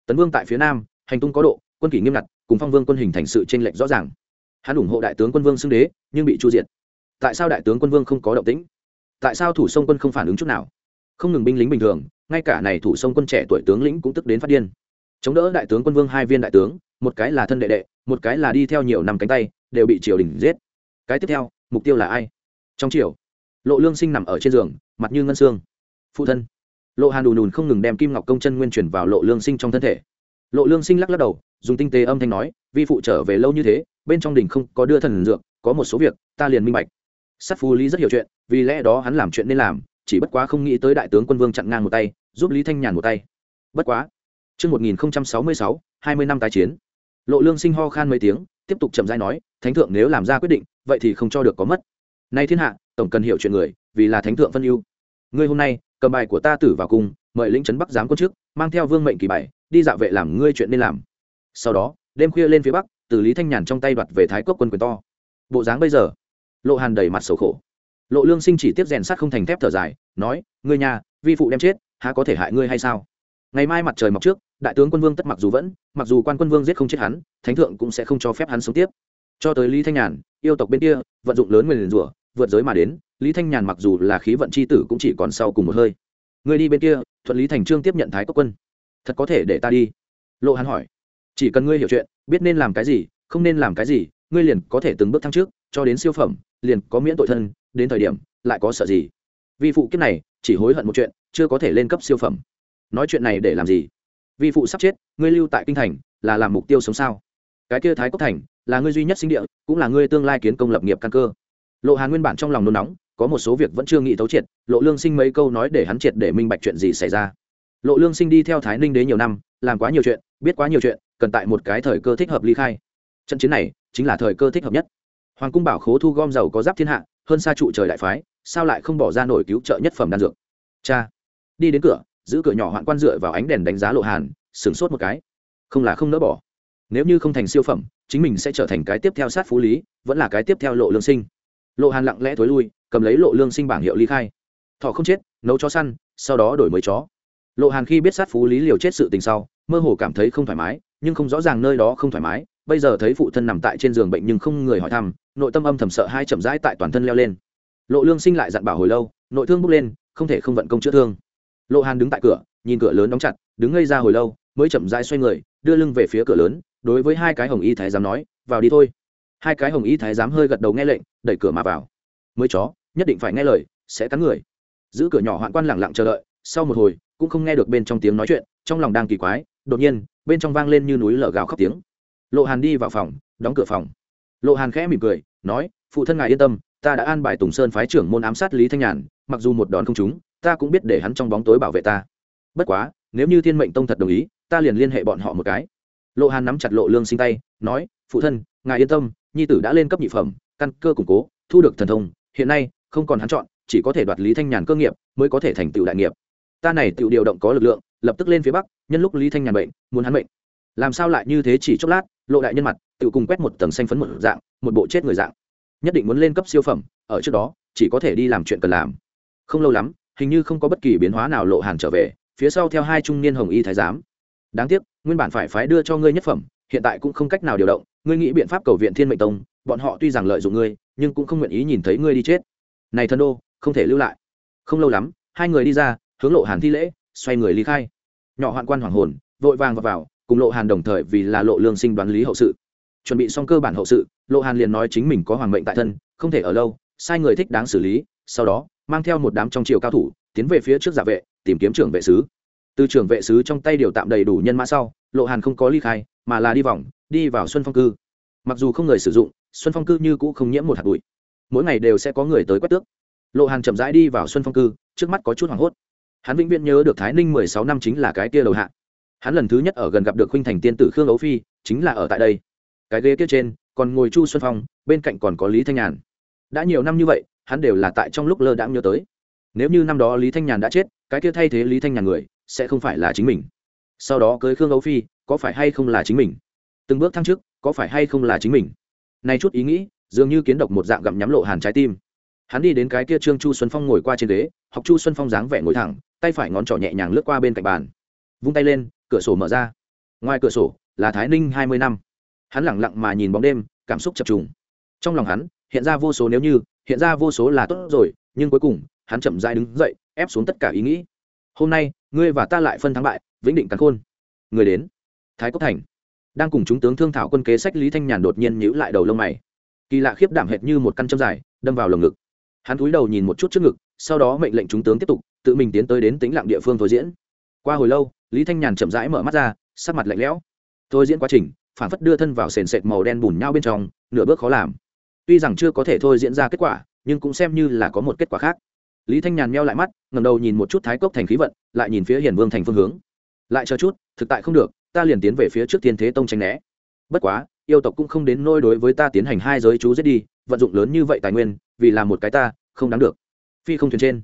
Tấn vương tại phía nam, hành tung có độ, quân kỷ nghiêm ngặt, cùng phong vương quân hình thành sự tranh lệch rõ ràng. Hắn ủng hộ đại tướng quân vương xưng đế, nhưng bị chu diệt. Tại sao đại tướng quân vương không có động tĩnh? Tại sao thủ sông quân không phản ứng chút nào? Không ngừng binh lính bình thường, ngay cả này thủ sông quân trẻ tuổi tướng lĩnh cũng tức đến phát điên. Chống đỡ đại tướng quân vương hai viên đại tướng, một cái là thân đệ đệ, một cái là đi theo nhiều năm cánh tay, đều bị triều đình giết. Cái tiếp theo mục tiêu là ai? Trong triều lộ lương sinh nằm ở trên giường mặt như ngân xương. Phụ thân lộ hàn Đùn đùn không ngừng đem kim ngọc công chân nguyên chuyển vào lộ lương sinh trong thân thể. Lộ lương sinh lắc lắc đầu dùng tinh tế âm thanh nói vi phụ trở về lâu như thế bên trong đình không có đưa thần dược có một số việc ta liền minh bạch. Sắt Phu lý rất hiểu chuyện vì lẽ đó hắn làm chuyện nên làm chỉ bất quá không nghĩ tới đại tướng quân vương chặn ngang một tay giúp lý thanh nhàn một tay. Bất quá Trước 1066, 20 năm tái chiến. Lộ Lương Sinh ho khan mấy tiếng, tiếp tục chậm rãi nói, Thánh thượng nếu làm ra quyết định, vậy thì không cho được có mất. Nay thiên hạ, tổng cần hiểu chuyện người, vì là Thánh thượng phân ưu. Ngươi hôm nay, cầm bài của ta tử vào cung, mời lĩnh trấn Bắc giám quân trước, mang theo vương mệnh kỳ bài, đi dạo vệ làm ngươi chuyện nên làm. Sau đó, đêm khuya lên phía bắc, từ Lý Thanh Nhàn trong tay đoạt về Thái Cốc quân quyền to. Bộ dáng bây giờ, Lộ Hàn đầy mặt xấu khổ. Lộ Lương Sinh chỉ tiếp rèn sắt không thành thép thở dài, nói, ngươi nhà, vi phụ đem chết, há có thể hại ngươi hay sao? ngày mai mặt trời mọc trước đại tướng quân vương tất mặc dù vẫn, mặc dù quan quân vương giết không chết hắn, thánh thượng cũng sẽ không cho phép hắn sống tiếp. Cho tới lý thanh nhàn, yêu tộc bên kia, vận dụng lớn nguyền rủa, vượt giới mà đến, lý thanh nhàn mặc dù là khí vận c h i tử cũng chỉ còn sau cùng một hơi. Người đi bên kia, thuận lý thành trương tiếp nhận thái cốc quân. Thật có thể để ta đi? Lộ hắn hỏi. Chỉ cần ngươi hiểu chuyện, biết nên làm cái gì, không nên làm cái gì, ngươi liền có thể từng bước thăng trước, cho đến siêu phẩm, liền có miễn tội thân, đến thời điểm, lại có sợ gì? Vì phụ kiếp này, chỉ hối hận một chuyện, chưa có thể lên cấp siêu phẩm. Nói chuyện này để làm gì? Vi phụ sắp chết, ngươi lưu tại kinh thành là làm mục tiêu sống sao? Cái kia thái cốc thành là ngươi duy nhất sinh địa, cũng là ngươi tương lai kiến công lập nghiệp căn cơ. Lộ hàn nguyên bản trong lòng nôn nóng, có một số việc vẫn chưa nghĩ thấu triệt, lộ lương sinh mấy câu nói để hắn triệt để minh bạch chuyện gì xảy ra. Lộ lương sinh đi theo thái ninh đế nhiều năm, làm quá nhiều chuyện, biết quá nhiều chuyện, cần tại một cái thời cơ thích hợp ly khai. Trận chiến này chính là thời cơ thích hợp nhất. Hoàng cung bảo khố thu gom dầu có giáp thiên hạ, hơn xa trụ trời đại phái, sao lại không bỏ ra nổi cứu trợ nhất phẩm đan dược? Cha, đi đến cửa giữ cửa nhỏ hoạn quan dựa vào ánh đèn đánh giá lộ hàn, sửng sốt một cái. Không là không nỡ bỏ. Nếu như không thành siêu phẩm, chính mình sẽ trở thành cái tiếp theo sát phú lý, vẫn là cái tiếp theo lộ lương sinh. Lộ hàn lặng lẽ thối lui, cầm lấy lộ lương sinh bảng hiệu ly khai. Thọ không chết, nấu chó săn, sau đó đổi mới chó. Lộ hàn khi biết sát phú lý liều chết sự tình sau, mơ hồ cảm thấy không thoải mái, nhưng không rõ ràng nơi đó không thoải mái. Bây giờ thấy phụ thân nằm tại trên giường bệnh nhưng không người hỏi thăm, nội tâm âm thầm sợ hai chậm rãi tại toàn thân leo lên. Lộ lương sinh lại dặn bảo hồi lâu, nội thương bốc lên, không thể không vận công chữa thương lộ hàn đứng tại cửa, nhìn cửa lớn đóng chặt, đứng ngây ra hồi lâu, mới chậm rãi xoay người, đưa lưng về phía cửa lớn, đối với hai cái hồng y thái giám nói, vào đi thôi. Hai cái hồng y thái giám hơi gật đầu nghe lệnh, đẩy cửa mà vào. Mới chó, nhất định phải nghe lời, sẽ cắn người. Giữ cửa nhỏ hoạn quan lẳng lặng chờ đợi, sau một hồi, cũng không nghe được bên trong tiếng nói chuyện, trong lòng đang kỳ quái, đột nhiên, bên trong vang lên như núi lở gào khóc tiếng. Lộ hàn đi vào phòng, đóng cửa phòng. Lộ hàn khẽ mỉm cười, nói, phụ thân ngài yên tâm, ta đã an bài tùng sơn phái trưởng môn ám sát lý thanh nhàn, mặc dù một đòn không trúng ta cũng biết để hắn trong bóng tối bảo vệ ta. Bất quá, nếu như thiên mệnh tông thật đồng ý, ta liền liên hệ bọn họ một cái. Lộ hàn nắm chặt lộ lương sinh tay, nói, phụ thân, ngài yên tâm, nhi tử đã lên cấp nhị phẩm, căn cơ củng cố, thu được thần thông, hiện nay không còn hắn chọn, chỉ có thể đoạt lý thanh nhàn cơ nghiệp mới có thể thành tựu đại nghiệp. Ta này tựu điều động có lực lượng, lập tức lên phía bắc, nhân lúc lý thanh nhàn bệnh, muốn hắn bệnh làm sao lại như thế chỉ chốc lát, lộ đại nhân mặt tự cùng quét một tầng xanh phấn một dạng, một bộ chết người dạng. Nhất định muốn lên cấp siêu phẩm, ở trước đó, chỉ có thể đi làm chuyện cần làm. Không lâu lắm hình như không có bất kỳ biến hóa nào lộ hàn trở về phía sau theo hai trung niên hồng y thái giám. Đáng tiếc nguyên bản phải phái đưa cho ngươi nhất phẩm hiện tại cũng không cách nào điều động ngươi nghĩ biện pháp cầu viện thiên mệnh tông bọn họ tuy rằng lợi dụng ngươi nhưng cũng không nguyện ý nhìn thấy ngươi đi chết. Này thân đô không thể lưu lại. Không lâu lắm hai người đi ra hướng lộ hàn thi lễ xoay người ly khai. Nhỏ hoạn quan hoàng hồn vội vàng vào, vào cùng lộ hàn đồng thời vì là lộ lương sinh đoán lý hậu sự. Chuẩn bị xong cơ bản hậu sự lộ hàn liền nói chính mình có hoàng mệnh tại thân không thể ở lâu sai người thích đáng xử lý sau đó mang theo một đám trong triều cao thủ, tiến về phía trước giả vệ, tìm kiếm trưởng vệ sứ. Từ trưởng vệ sứ trong tay điều tạm đầy đủ nhân mã sau, lộ hàn không có ly khai, mà là đi vòng, đi vào xuân phong cư. Mặc dù không người sử dụng, xuân phong cư như cũ không nhiễm một hạt bụi. Mỗi ngày đều sẽ có người tới quét tước. Lộ hàn chậm rãi đi vào xuân phong cư, trước mắt có chút hoảng hốt. Hắn vĩnh viễn nhớ được thái ninh mười sáu năm chính là cái kia đầu hạ. Hắn lần thứ nhất ở gần gặp được huynh thành tiên tử khương ấu phi, chính là ở tại đây. Cái ghế kia trên, còn ngồi chu xuân phong, bên cạnh còn có lý thanh nhàn. Đã nhiều năm như vậy hắn đều là tại trong lúc lơ đãng nhớ tới. Nếu như năm đó lý thanh nhàn đã chết, cái kia thay thế lý thanh nhàn người, sẽ không phải là chính mình. Sau đó cưới khương âu phi, có phải hay không là chính mình? Từng bước thăng trước có phải hay không là chính mình? Nay chút ý nghĩ, dường như kiến độc một dạng gặm nhắm lộ hàn trái tim. Hắn đi đến cái kia trương chu xuân phong ngồi qua trên ghế, học chu xuân phong dáng vẻ ngồi thẳng, tay phải ngón trỏ nhẹ nhàng lướt qua bên cạnh bàn. Vung tay lên, cửa sổ mở ra. Ngoài cửa sổ, là thái ninh hai mươi năm. Hắn lẳng lặng mà nhìn bóng đêm, cảm xúc chập trùng. Trong lòng hắn, hiện ra vô số nếu như hiện ra vô số là tốt rồi, nhưng cuối cùng, hắn chậm dai đứng dậy, ép xuống tất cả ý nghĩ. Hôm nay, ngươi và ta lại phân thắng bại, vĩnh định cắn khôn. Người đến. Thái cốc thành. Đang cùng chúng tướng thương thảo quân kế sách, lý thanh nhàn đột nhiên nhíu lại đầu lông mày. Kỳ lạ khiếp đảm hệt như một căn châm dài, đâm vào lồng ngực. Hắn cúi đầu nhìn một chút trước ngực, sau đó mệnh lệnh chúng tướng tiếp tục, tự mình tiến tới đến tính lặng địa phương thôi diễn. Qua hồi lâu, lý thanh nhàn chậm rãi mở mắt ra, sắc mặt lạnh lẽo. Thôi diễn quá trình phản phất đưa thân vào sền sệt màu đen bùn nhau bên trong, nửa bước khó làm tuy rằng chưa có thể thôi diễn ra kết quả, nhưng cũng xem như là có một kết quả khác. Lý thanh nhàn meo lại mắt ngầm đầu nhìn một chút thái cốc thành khí vận, lại nhìn phía hiền vương thành phương hướng. Lại chờ chút, thực tại không được, ta liền tiến về phía trước tiên thế tông tranh né. Bất quá, yêu tộc cũng không đến nôi đối với ta tiến hành hai giới chú giết đi, vận dụng lớn như vậy tài nguyên, vì là một cái ta, không đáng được. Phi không thuyền trên.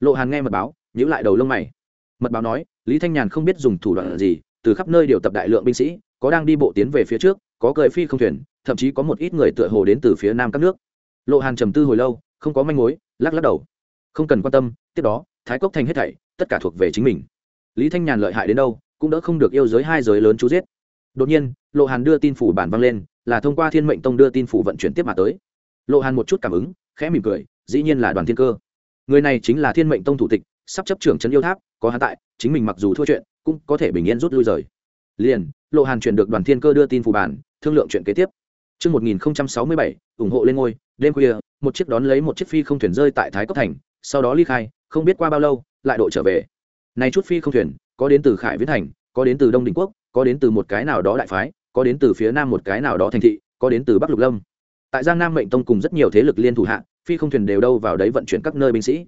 Lộ hàn nghe mật báo nhữ lại đầu lông mày. Mật báo nói, lý thanh nhàn không biết dùng thủ đoạn gì, từ khắp nơi điều tập đại lượng binh sĩ, có đang đi bộ tiến về phía trước có cười phi không thuyền, thậm chí có một ít người tựa hồ đến từ phía nam các nước. Lộ hàn trầm tư hồi lâu, không có manh mối, lắc lắc đầu. Không cần quan tâm, tiếp đó, thái cốc thành hết thảy, tất cả thuộc về chính mình. Lý thanh nhàn lợi hại đến đâu, cũng đỡ không được yêu giới hai giới lớn chú giết. Đột nhiên, lộ hàn đưa tin phủ bản vang lên, là thông qua thiên mệnh tông đưa tin phủ vận chuyển tiếp mà tới. Lộ hàn một chút cảm ứng, khẽ mỉm cười, dĩ nhiên là đoàn thiên cơ. Người này chính là thiên mệnh tông thủ tịch, sắp chấp trưởng trấn yêu tháp, có hắn tại, chính mình mặc dù thua chuyện, cũng có thể bình yên rút lui rời liền lộ hàn chuyển được đoàn thiên cơ đưa tin phù bản thương lượng chuyện kế tiếp Trước 1067, ủng hộ lên ngôi, đêm khuya, một chiếc đón lấy một chiếc phi không thuyền rơi tại Thái Cốc Thành, sau đó ly khai, không biết qua bao lâu, lại độ trở về. Này chút phi không thuyền, có đến từ Khải Viễn Thành, có đến từ Đông Đình Quốc, có đến từ một cái nào đó đại phái, có đến từ phía nam một cái nào đó thành thị, có đến từ Bắc Lục Lâm. Tại Giang Nam Mệnh Tông cùng rất nhiều thế lực liên thủ hạ, phi không thuyền đều đâu vào đấy vận chuyển các nơi binh sĩ.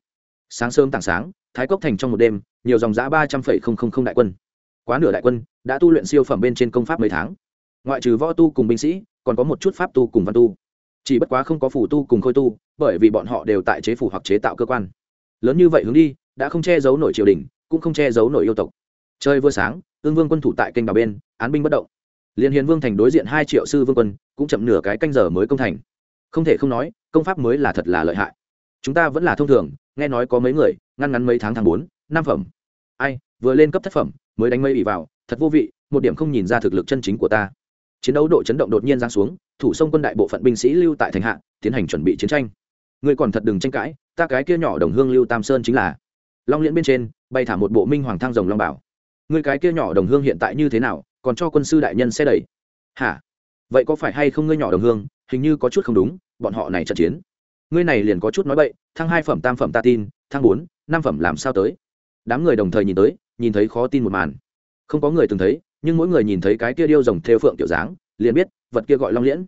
Sáng sớm tảng sáng, Thái Cốc Thành trong một đêm, nhiều dòng giã ba trăm phẩy không không không đại quân. Quá nửa đại quân đã tu luyện siêu phẩm bên trên công pháp mấy tháng. Ngoại trừ võ tu cùng binh sĩ, còn có một chút pháp tu cùng văn tu. Chỉ bất quá không có phủ tu cùng khôi tu bởi vì bọn họ đều tại chế phủ hoặc chế tạo cơ quan. Lớn như vậy hướng đi đã không che giấu nổi triều đình cũng không che giấu nổi yêu tộc. Chơi vừa sáng ương vương quân thủ tại kênh đào bên án binh bất động. Liên hiền vương thành đối diện hai triệu sư vương quân cũng chậm nửa cái canh giờ mới công thành. Không thể không nói công pháp mới là thật là lợi hại. Chúng ta vẫn là thông thường nghe nói có mấy người ngăn ngắn mấy tháng tháng bốn năm phẩm ai, vừa lên cấp thất phẩm, mới đánh mây ỉ vào, thật vô vị, một điểm không nhìn ra thực lực chân chính của ta. Chiến đấu độ chấn động đột nhiên giáng xuống, thủ sông quân đại bộ phận binh sĩ lưu tại thành hạ, tiến hành chuẩn bị chiến tranh. Người còn thật đừng tranh cãi, ta cái kia nhỏ đồng hương lưu tam sơn chính là. Long liễn bên trên, bay thả một bộ minh hoàng thang rồng long bảo. Người cái kia nhỏ đồng hương hiện tại như thế nào, còn cho quân sư đại nhân xe đẩy? Hả? Vậy có phải hay không ngươi nhỏ đồng hương, hình như có chút không đúng, bọn họ này trận chiến. Ngươi này liền có chút nói bậy, thăng hai phẩm tam phẩm ta tin, thăng bốn, năm phẩm làm sao tới? Đám người đồng thời nhìn tới, nhìn thấy khó tin một màn. Không có người từng thấy, nhưng mỗi người nhìn thấy cái kia điêu rồng theo phượng kiểu dáng, liền biết, vật kia gọi long liễn.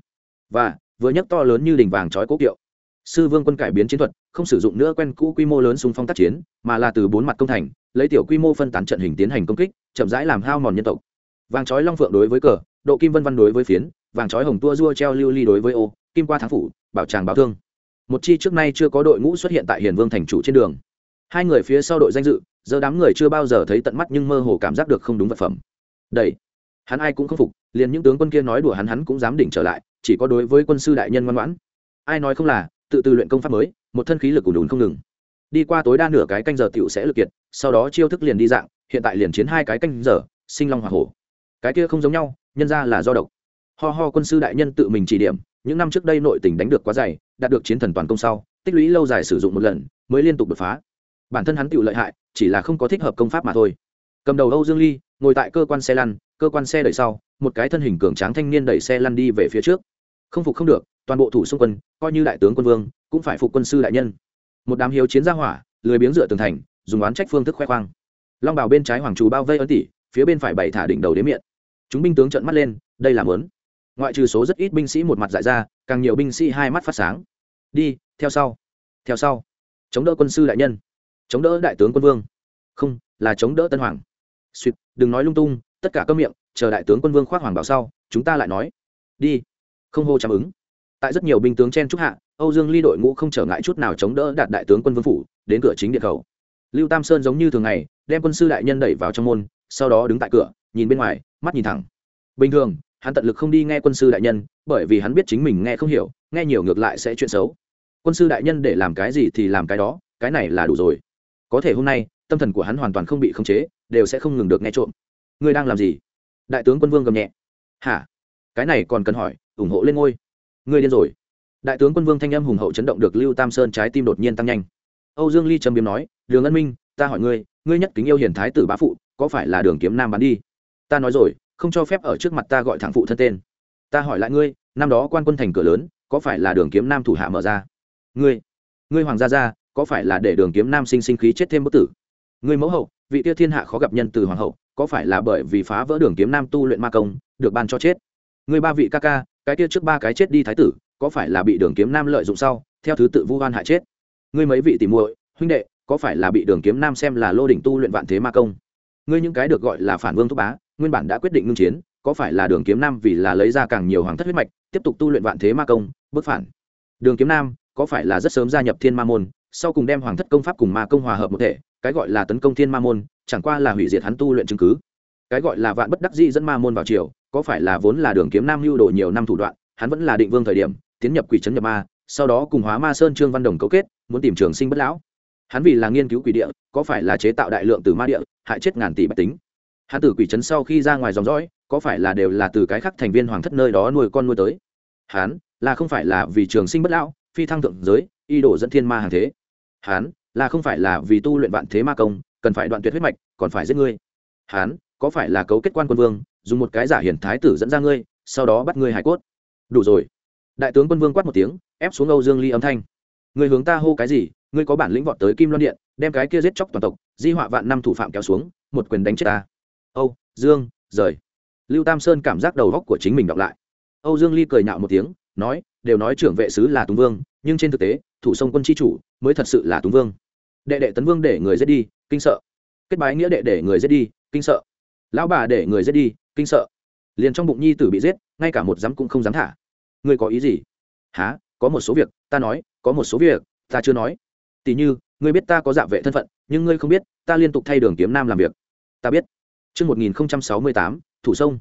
Và, vừa nhấc to lớn như đỉnh vàng trói cố kiệu. Sư vương quân cải biến chiến thuật, không sử dụng nữa quen cũ quy mô lớn xung phong tác chiến, mà là từ bốn mặt công thành, lấy tiểu quy mô phân tán trận hình tiến hành công kích, chậm rãi làm hao mòn nhân tộc. Vàng trói long phượng đối với cờ, độ kim vân văn đối với phiến, vàng trói hồng tua dua treo lưu ly đối với ô, kim qua thắng phủ, bảo tràng báo thương. Một chi trước nay chưa có đội ngũ xuất hiện tại hiền vương thành chủ trên đường. Hai người phía sau đội danh dự giờ đám người chưa bao giờ thấy tận mắt nhưng mơ hồ cảm giác được không đúng vật phẩm. Đầy. Hắn ai cũng không phục, liền những tướng quân kia nói đùa hắn hắn cũng dám đỉnh trở lại, chỉ có đối với quân sư đại nhân ngoan ngoãn. Ai nói không là, tự từ luyện công pháp mới, một thân khí lực ủn ủn không ngừng. Đi qua tối đa nửa cái canh giờ tiểu sẽ lực kiệt, sau đó chiêu thức liền đi dạng, hiện tại liền chiến hai cái canh giờ, sinh long hỏa hổ. Cái kia không giống nhau, nhân ra là do độc. Ho ho quân sư đại nhân tự mình chỉ điểm, những năm trước đây nội tỉnh đánh được quá dày, đạt được chiến thần toàn công sau, tích lũy lâu dài sử dụng một lần, mới liên tục đột phá bản thân hắn tự lợi hại, chỉ là không có thích hợp công pháp mà thôi. Cầm đầu âu dương ly, ngồi tại cơ quan xe lăn, cơ quan xe đẩy sau, một cái thân hình cường tráng thanh niên đẩy xe lăn đi về phía trước. Không phục không được, toàn bộ thủ xung quân, coi như đại tướng quân vương, cũng phải phục quân sư đại nhân. Một đám hiếu chiến gia hỏa, lười biếng dựa tường thành, dùng oán trách phương thức khoe khoang. Long bào bên trái hoàng trù bao vây ấn tỷ, phía bên phải bảy thả đỉnh đầu đến miệng chúng binh tướng trợn mắt lên, đây là mớn ngoại trừ số rất ít binh sĩ một mặt dại ra, càng nhiều binh sĩ hai mắt phát sáng. Đi, theo sau. Theo sau. Chống đỡ quân sư đại nhân chống đỡ đại tướng quân vương. Không, là chống đỡ tân hoàng. Suýt đừng nói lung tung, tất cả cơm miệng, chờ đại tướng quân vương khoác hoàng bảo sau, chúng ta lại nói. Đi. Không hô chạm ứng. Tại rất nhiều binh tướng chen trúc hạ, âu dương ly đội ngũ không trở ngại chút nào chống đỡ đạt đại tướng quân vương phủ, đến cửa chính điện khẩu lưu tam sơn giống như thường ngày, đem quân sư đại nhân đẩy vào trong môn, sau đó đứng tại cửa, nhìn bên ngoài, mắt nhìn thẳng. Bình thường, hắn tận lực không đi nghe quân sư đại nhân, bởi vì hắn biết chính mình nghe không hiểu, nghe nhiều ngược lại sẽ chuyện xấu. Quân sư đại nhân để làm cái gì thì làm cái đó, cái này là đủ rồi có thể hôm nay, tâm thần của hắn hoàn toàn không bị khống chế, đều sẽ không ngừng được nghe trộm. Ngươi đang làm gì? Đại tướng quân vương gầm nhẹ. Hả? Cái này còn cần hỏi, ủng hộ lên ngôi. Ngươi điên rồi. Đại tướng quân vương thanh âm hùng hậu chấn động được lưu tam sơn trái tim đột nhiên tăng nhanh. Âu dương ly trầm biếm nói, đường ân minh, ta hỏi ngươi ngươi nhất kính yêu hiền thái tử bá phụ, có phải là đường kiếm nam bán đi? Ta nói rồi, không cho phép ở trước mặt ta gọi thẳng phụ thân tên. Ta hỏi lại ngươi, năm đó quan quân thành cửa lớn, có phải là đường kiếm nam thủ hạ mở ra? Ngươi ngươi hoàng gia gia có phải là để đường kiếm nam sinh sinh khí chết thêm bất tử? Ngươi mẫu hậu, vị tiêu thiên hạ khó gặp nhân từ hoàng hậu, có phải là bởi vì phá vỡ đường kiếm nam tu luyện ma công, được ban cho chết? Ngươi ba vị ca ca, cái kia trước ba cái chết đi thái tử, có phải là bị đường kiếm nam lợi dụng sau, theo thứ tự vu oan hại chết? Ngươi mấy vị tỷ muội, huynh đệ, có phải là bị đường kiếm nam xem là lô đỉnh tu luyện vạn thế ma công? Ngươi những cái được gọi là phản vương thúc bá, nguyên bản đã quyết định ngưng chiến, có phải là đường kiếm nam vì là lấy ra càng nhiều hoàng thất huyết mạch, tiếp tục tu luyện vạn thế ma công, bức phản? Đường kiếm nam có phải là rất sớm gia nhập thiên ma môn, sau cùng đem hoàng thất công pháp cùng ma công hòa hợp một thể, cái gọi là tấn công thiên ma môn, chẳng qua là hủy diệt hắn tu luyện chứng cứ. Cái gọi là vạn bất đắc di dẫn ma môn vào triều, có phải là vốn là đường kiếm nam lưu đồ nhiều năm thủ đoạn, hắn vẫn là định vương thời điểm, tiến nhập quỷ trấn nhập ma, sau đó cùng hóa ma sơn trương văn đồng cấu kết, muốn tìm trường sinh bất lão. Hắn vì là nghiên cứu quỷ địa, có phải là chế tạo đại lượng từ ma địa, hại chết ngàn tỷ bách tính. Hắn từ quỷ trấn sau khi ra ngoài dòng dõi, có phải là đều là từ cái khác thành viên hoàng thất nơi đó nuôi con nuôi tới. Hắn, là không phải là vì trường sinh bất lão phi thăng thượng giới, y đổ dẫn thiên ma hàng thế. Hắn là không phải là vì tu luyện vạn thế ma công, cần phải đoạn tuyệt huyết mạch, còn phải giết ngươi. Hắn có phải là cấu kết quan quân vương, dùng một cái giả hiển thái tử dẫn ra ngươi, sau đó bắt ngươi hải cốt? Đủ rồi. Đại tướng quân vương quát một tiếng, ép xuống âu dương ly âm thanh. Người hướng ta hô cái gì? Ngươi có bản lĩnh vọt tới kim loan điện, đem cái kia giết chóc toàn tộc, di họa vạn năm thủ phạm kéo xuống, một quyền đánh chết ta. Âu dương, rời. Lưu tam sơn cảm giác đầu góc của chính mình đọc lại. Âu dương ly cười nhạo một tiếng, nói đều nói trưởng vệ sứ là túng vương nhưng trên thực tế thủ sông quân tri chủ mới thật sự là túng vương. Đệ đệ tấn vương để người giết đi kinh sợ. Kết bái nghĩa đệ để người giết đi kinh sợ. Lão bà để người giết đi kinh sợ. Liền trong bụng nhi tử bị giết ngay cả một dám cũng không dám thả. Ngươi có ý gì? Há có một số việc ta nói có một số việc ta chưa nói. Tỷ như ngươi biết ta có dạ vệ thân phận nhưng ngươi không biết ta liên tục thay đường kiếm nam làm việc. Ta biết. Trước 1068, thủ sông.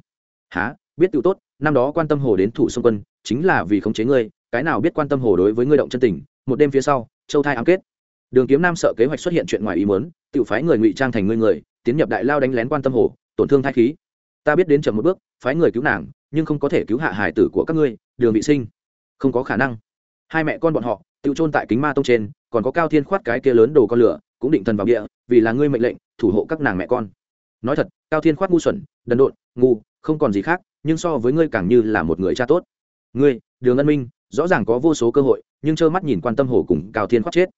hả? Biết tự tốt, năm đó quan tâm hồ đến thủ sông quân, chính là vì khống chế ngươi, cái nào biết quan tâm hồ đối với ngươi động chân tình, một đêm phía sau, châu thai ám kết. Đường Kiếm Nam sợ kế hoạch xuất hiện chuyện ngoài ý muốn, tự phái người ngụy trang thành ngươi người, tiến nhập đại lao đánh lén quan tâm hồ, tổn thương thai khí. Ta biết đến chậm một bước, phái người cứu nàng, nhưng không có thể cứu hạ hải tử của các ngươi, Đường Vị Sinh. Không có khả năng. Hai mẹ con bọn họ, tiêu trôn tại kính ma tông trên, còn có Cao Thiên khoát cái kia lớn đồ con lửa, cũng định thần vào địa, vì là ngươi mệnh lệnh, thủ hộ các nàng mẹ con nói thật cao thiên khoát ngu xuẩn đần độn ngu không còn gì khác nhưng so với ngươi càng như là một người cha tốt ngươi, đường ân minh, rõ ràng có vô số cơ hội, nhưng trơ mắt nhìn quan tâm hồ cùng cao thiên khoát chết.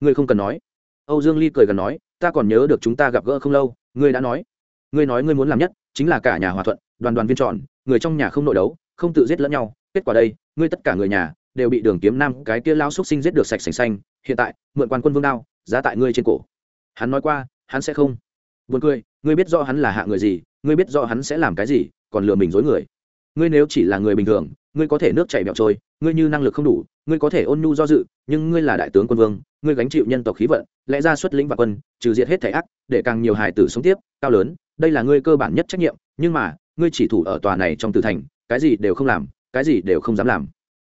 Ngươi không cần nói. Âu dương ly cười gần nói, ta còn nhớ được chúng ta gặp gỡ không lâu, ngươi đã nói. Ngươi nói ngươi muốn làm nhất chính là cả nhà hòa thuận, đoàn đoàn viên tròn, người trong nhà không nội đấu, không tự giết lẫn nhau. Kết quả đây, ngươi tất cả người nhà đều bị đường kiếm nam, cái kia lao xúc sinh giết được sạch sành xanh. Hiện tại, mượn quan quân vương đao, giá tại ngươi trên cổ. Hắn nói qua, hắn sẽ không. Buồn cười, ngươi biết rõ hắn là hạ người gì, ngươi biết rõ hắn sẽ làm cái gì, còn lừa mình dối người. Ngươi nếu chỉ là người bình thường ngươi có thể nước chảy bẹo trôi, ngươi như năng lực không đủ, ngươi có thể ôn nhu do dự, nhưng ngươi là đại tướng quân vương, ngươi gánh chịu nhân tộc khí vận, lẽ ra xuất lĩnh và quân, trừ diệt hết thể ác, để càng nhiều hài tử sống tiếp, cao lớn, đây là ngươi cơ bản nhất trách nhiệm, nhưng mà, ngươi chỉ thủ ở tòa này trong tử thành, cái gì đều không làm, cái gì đều không dám làm.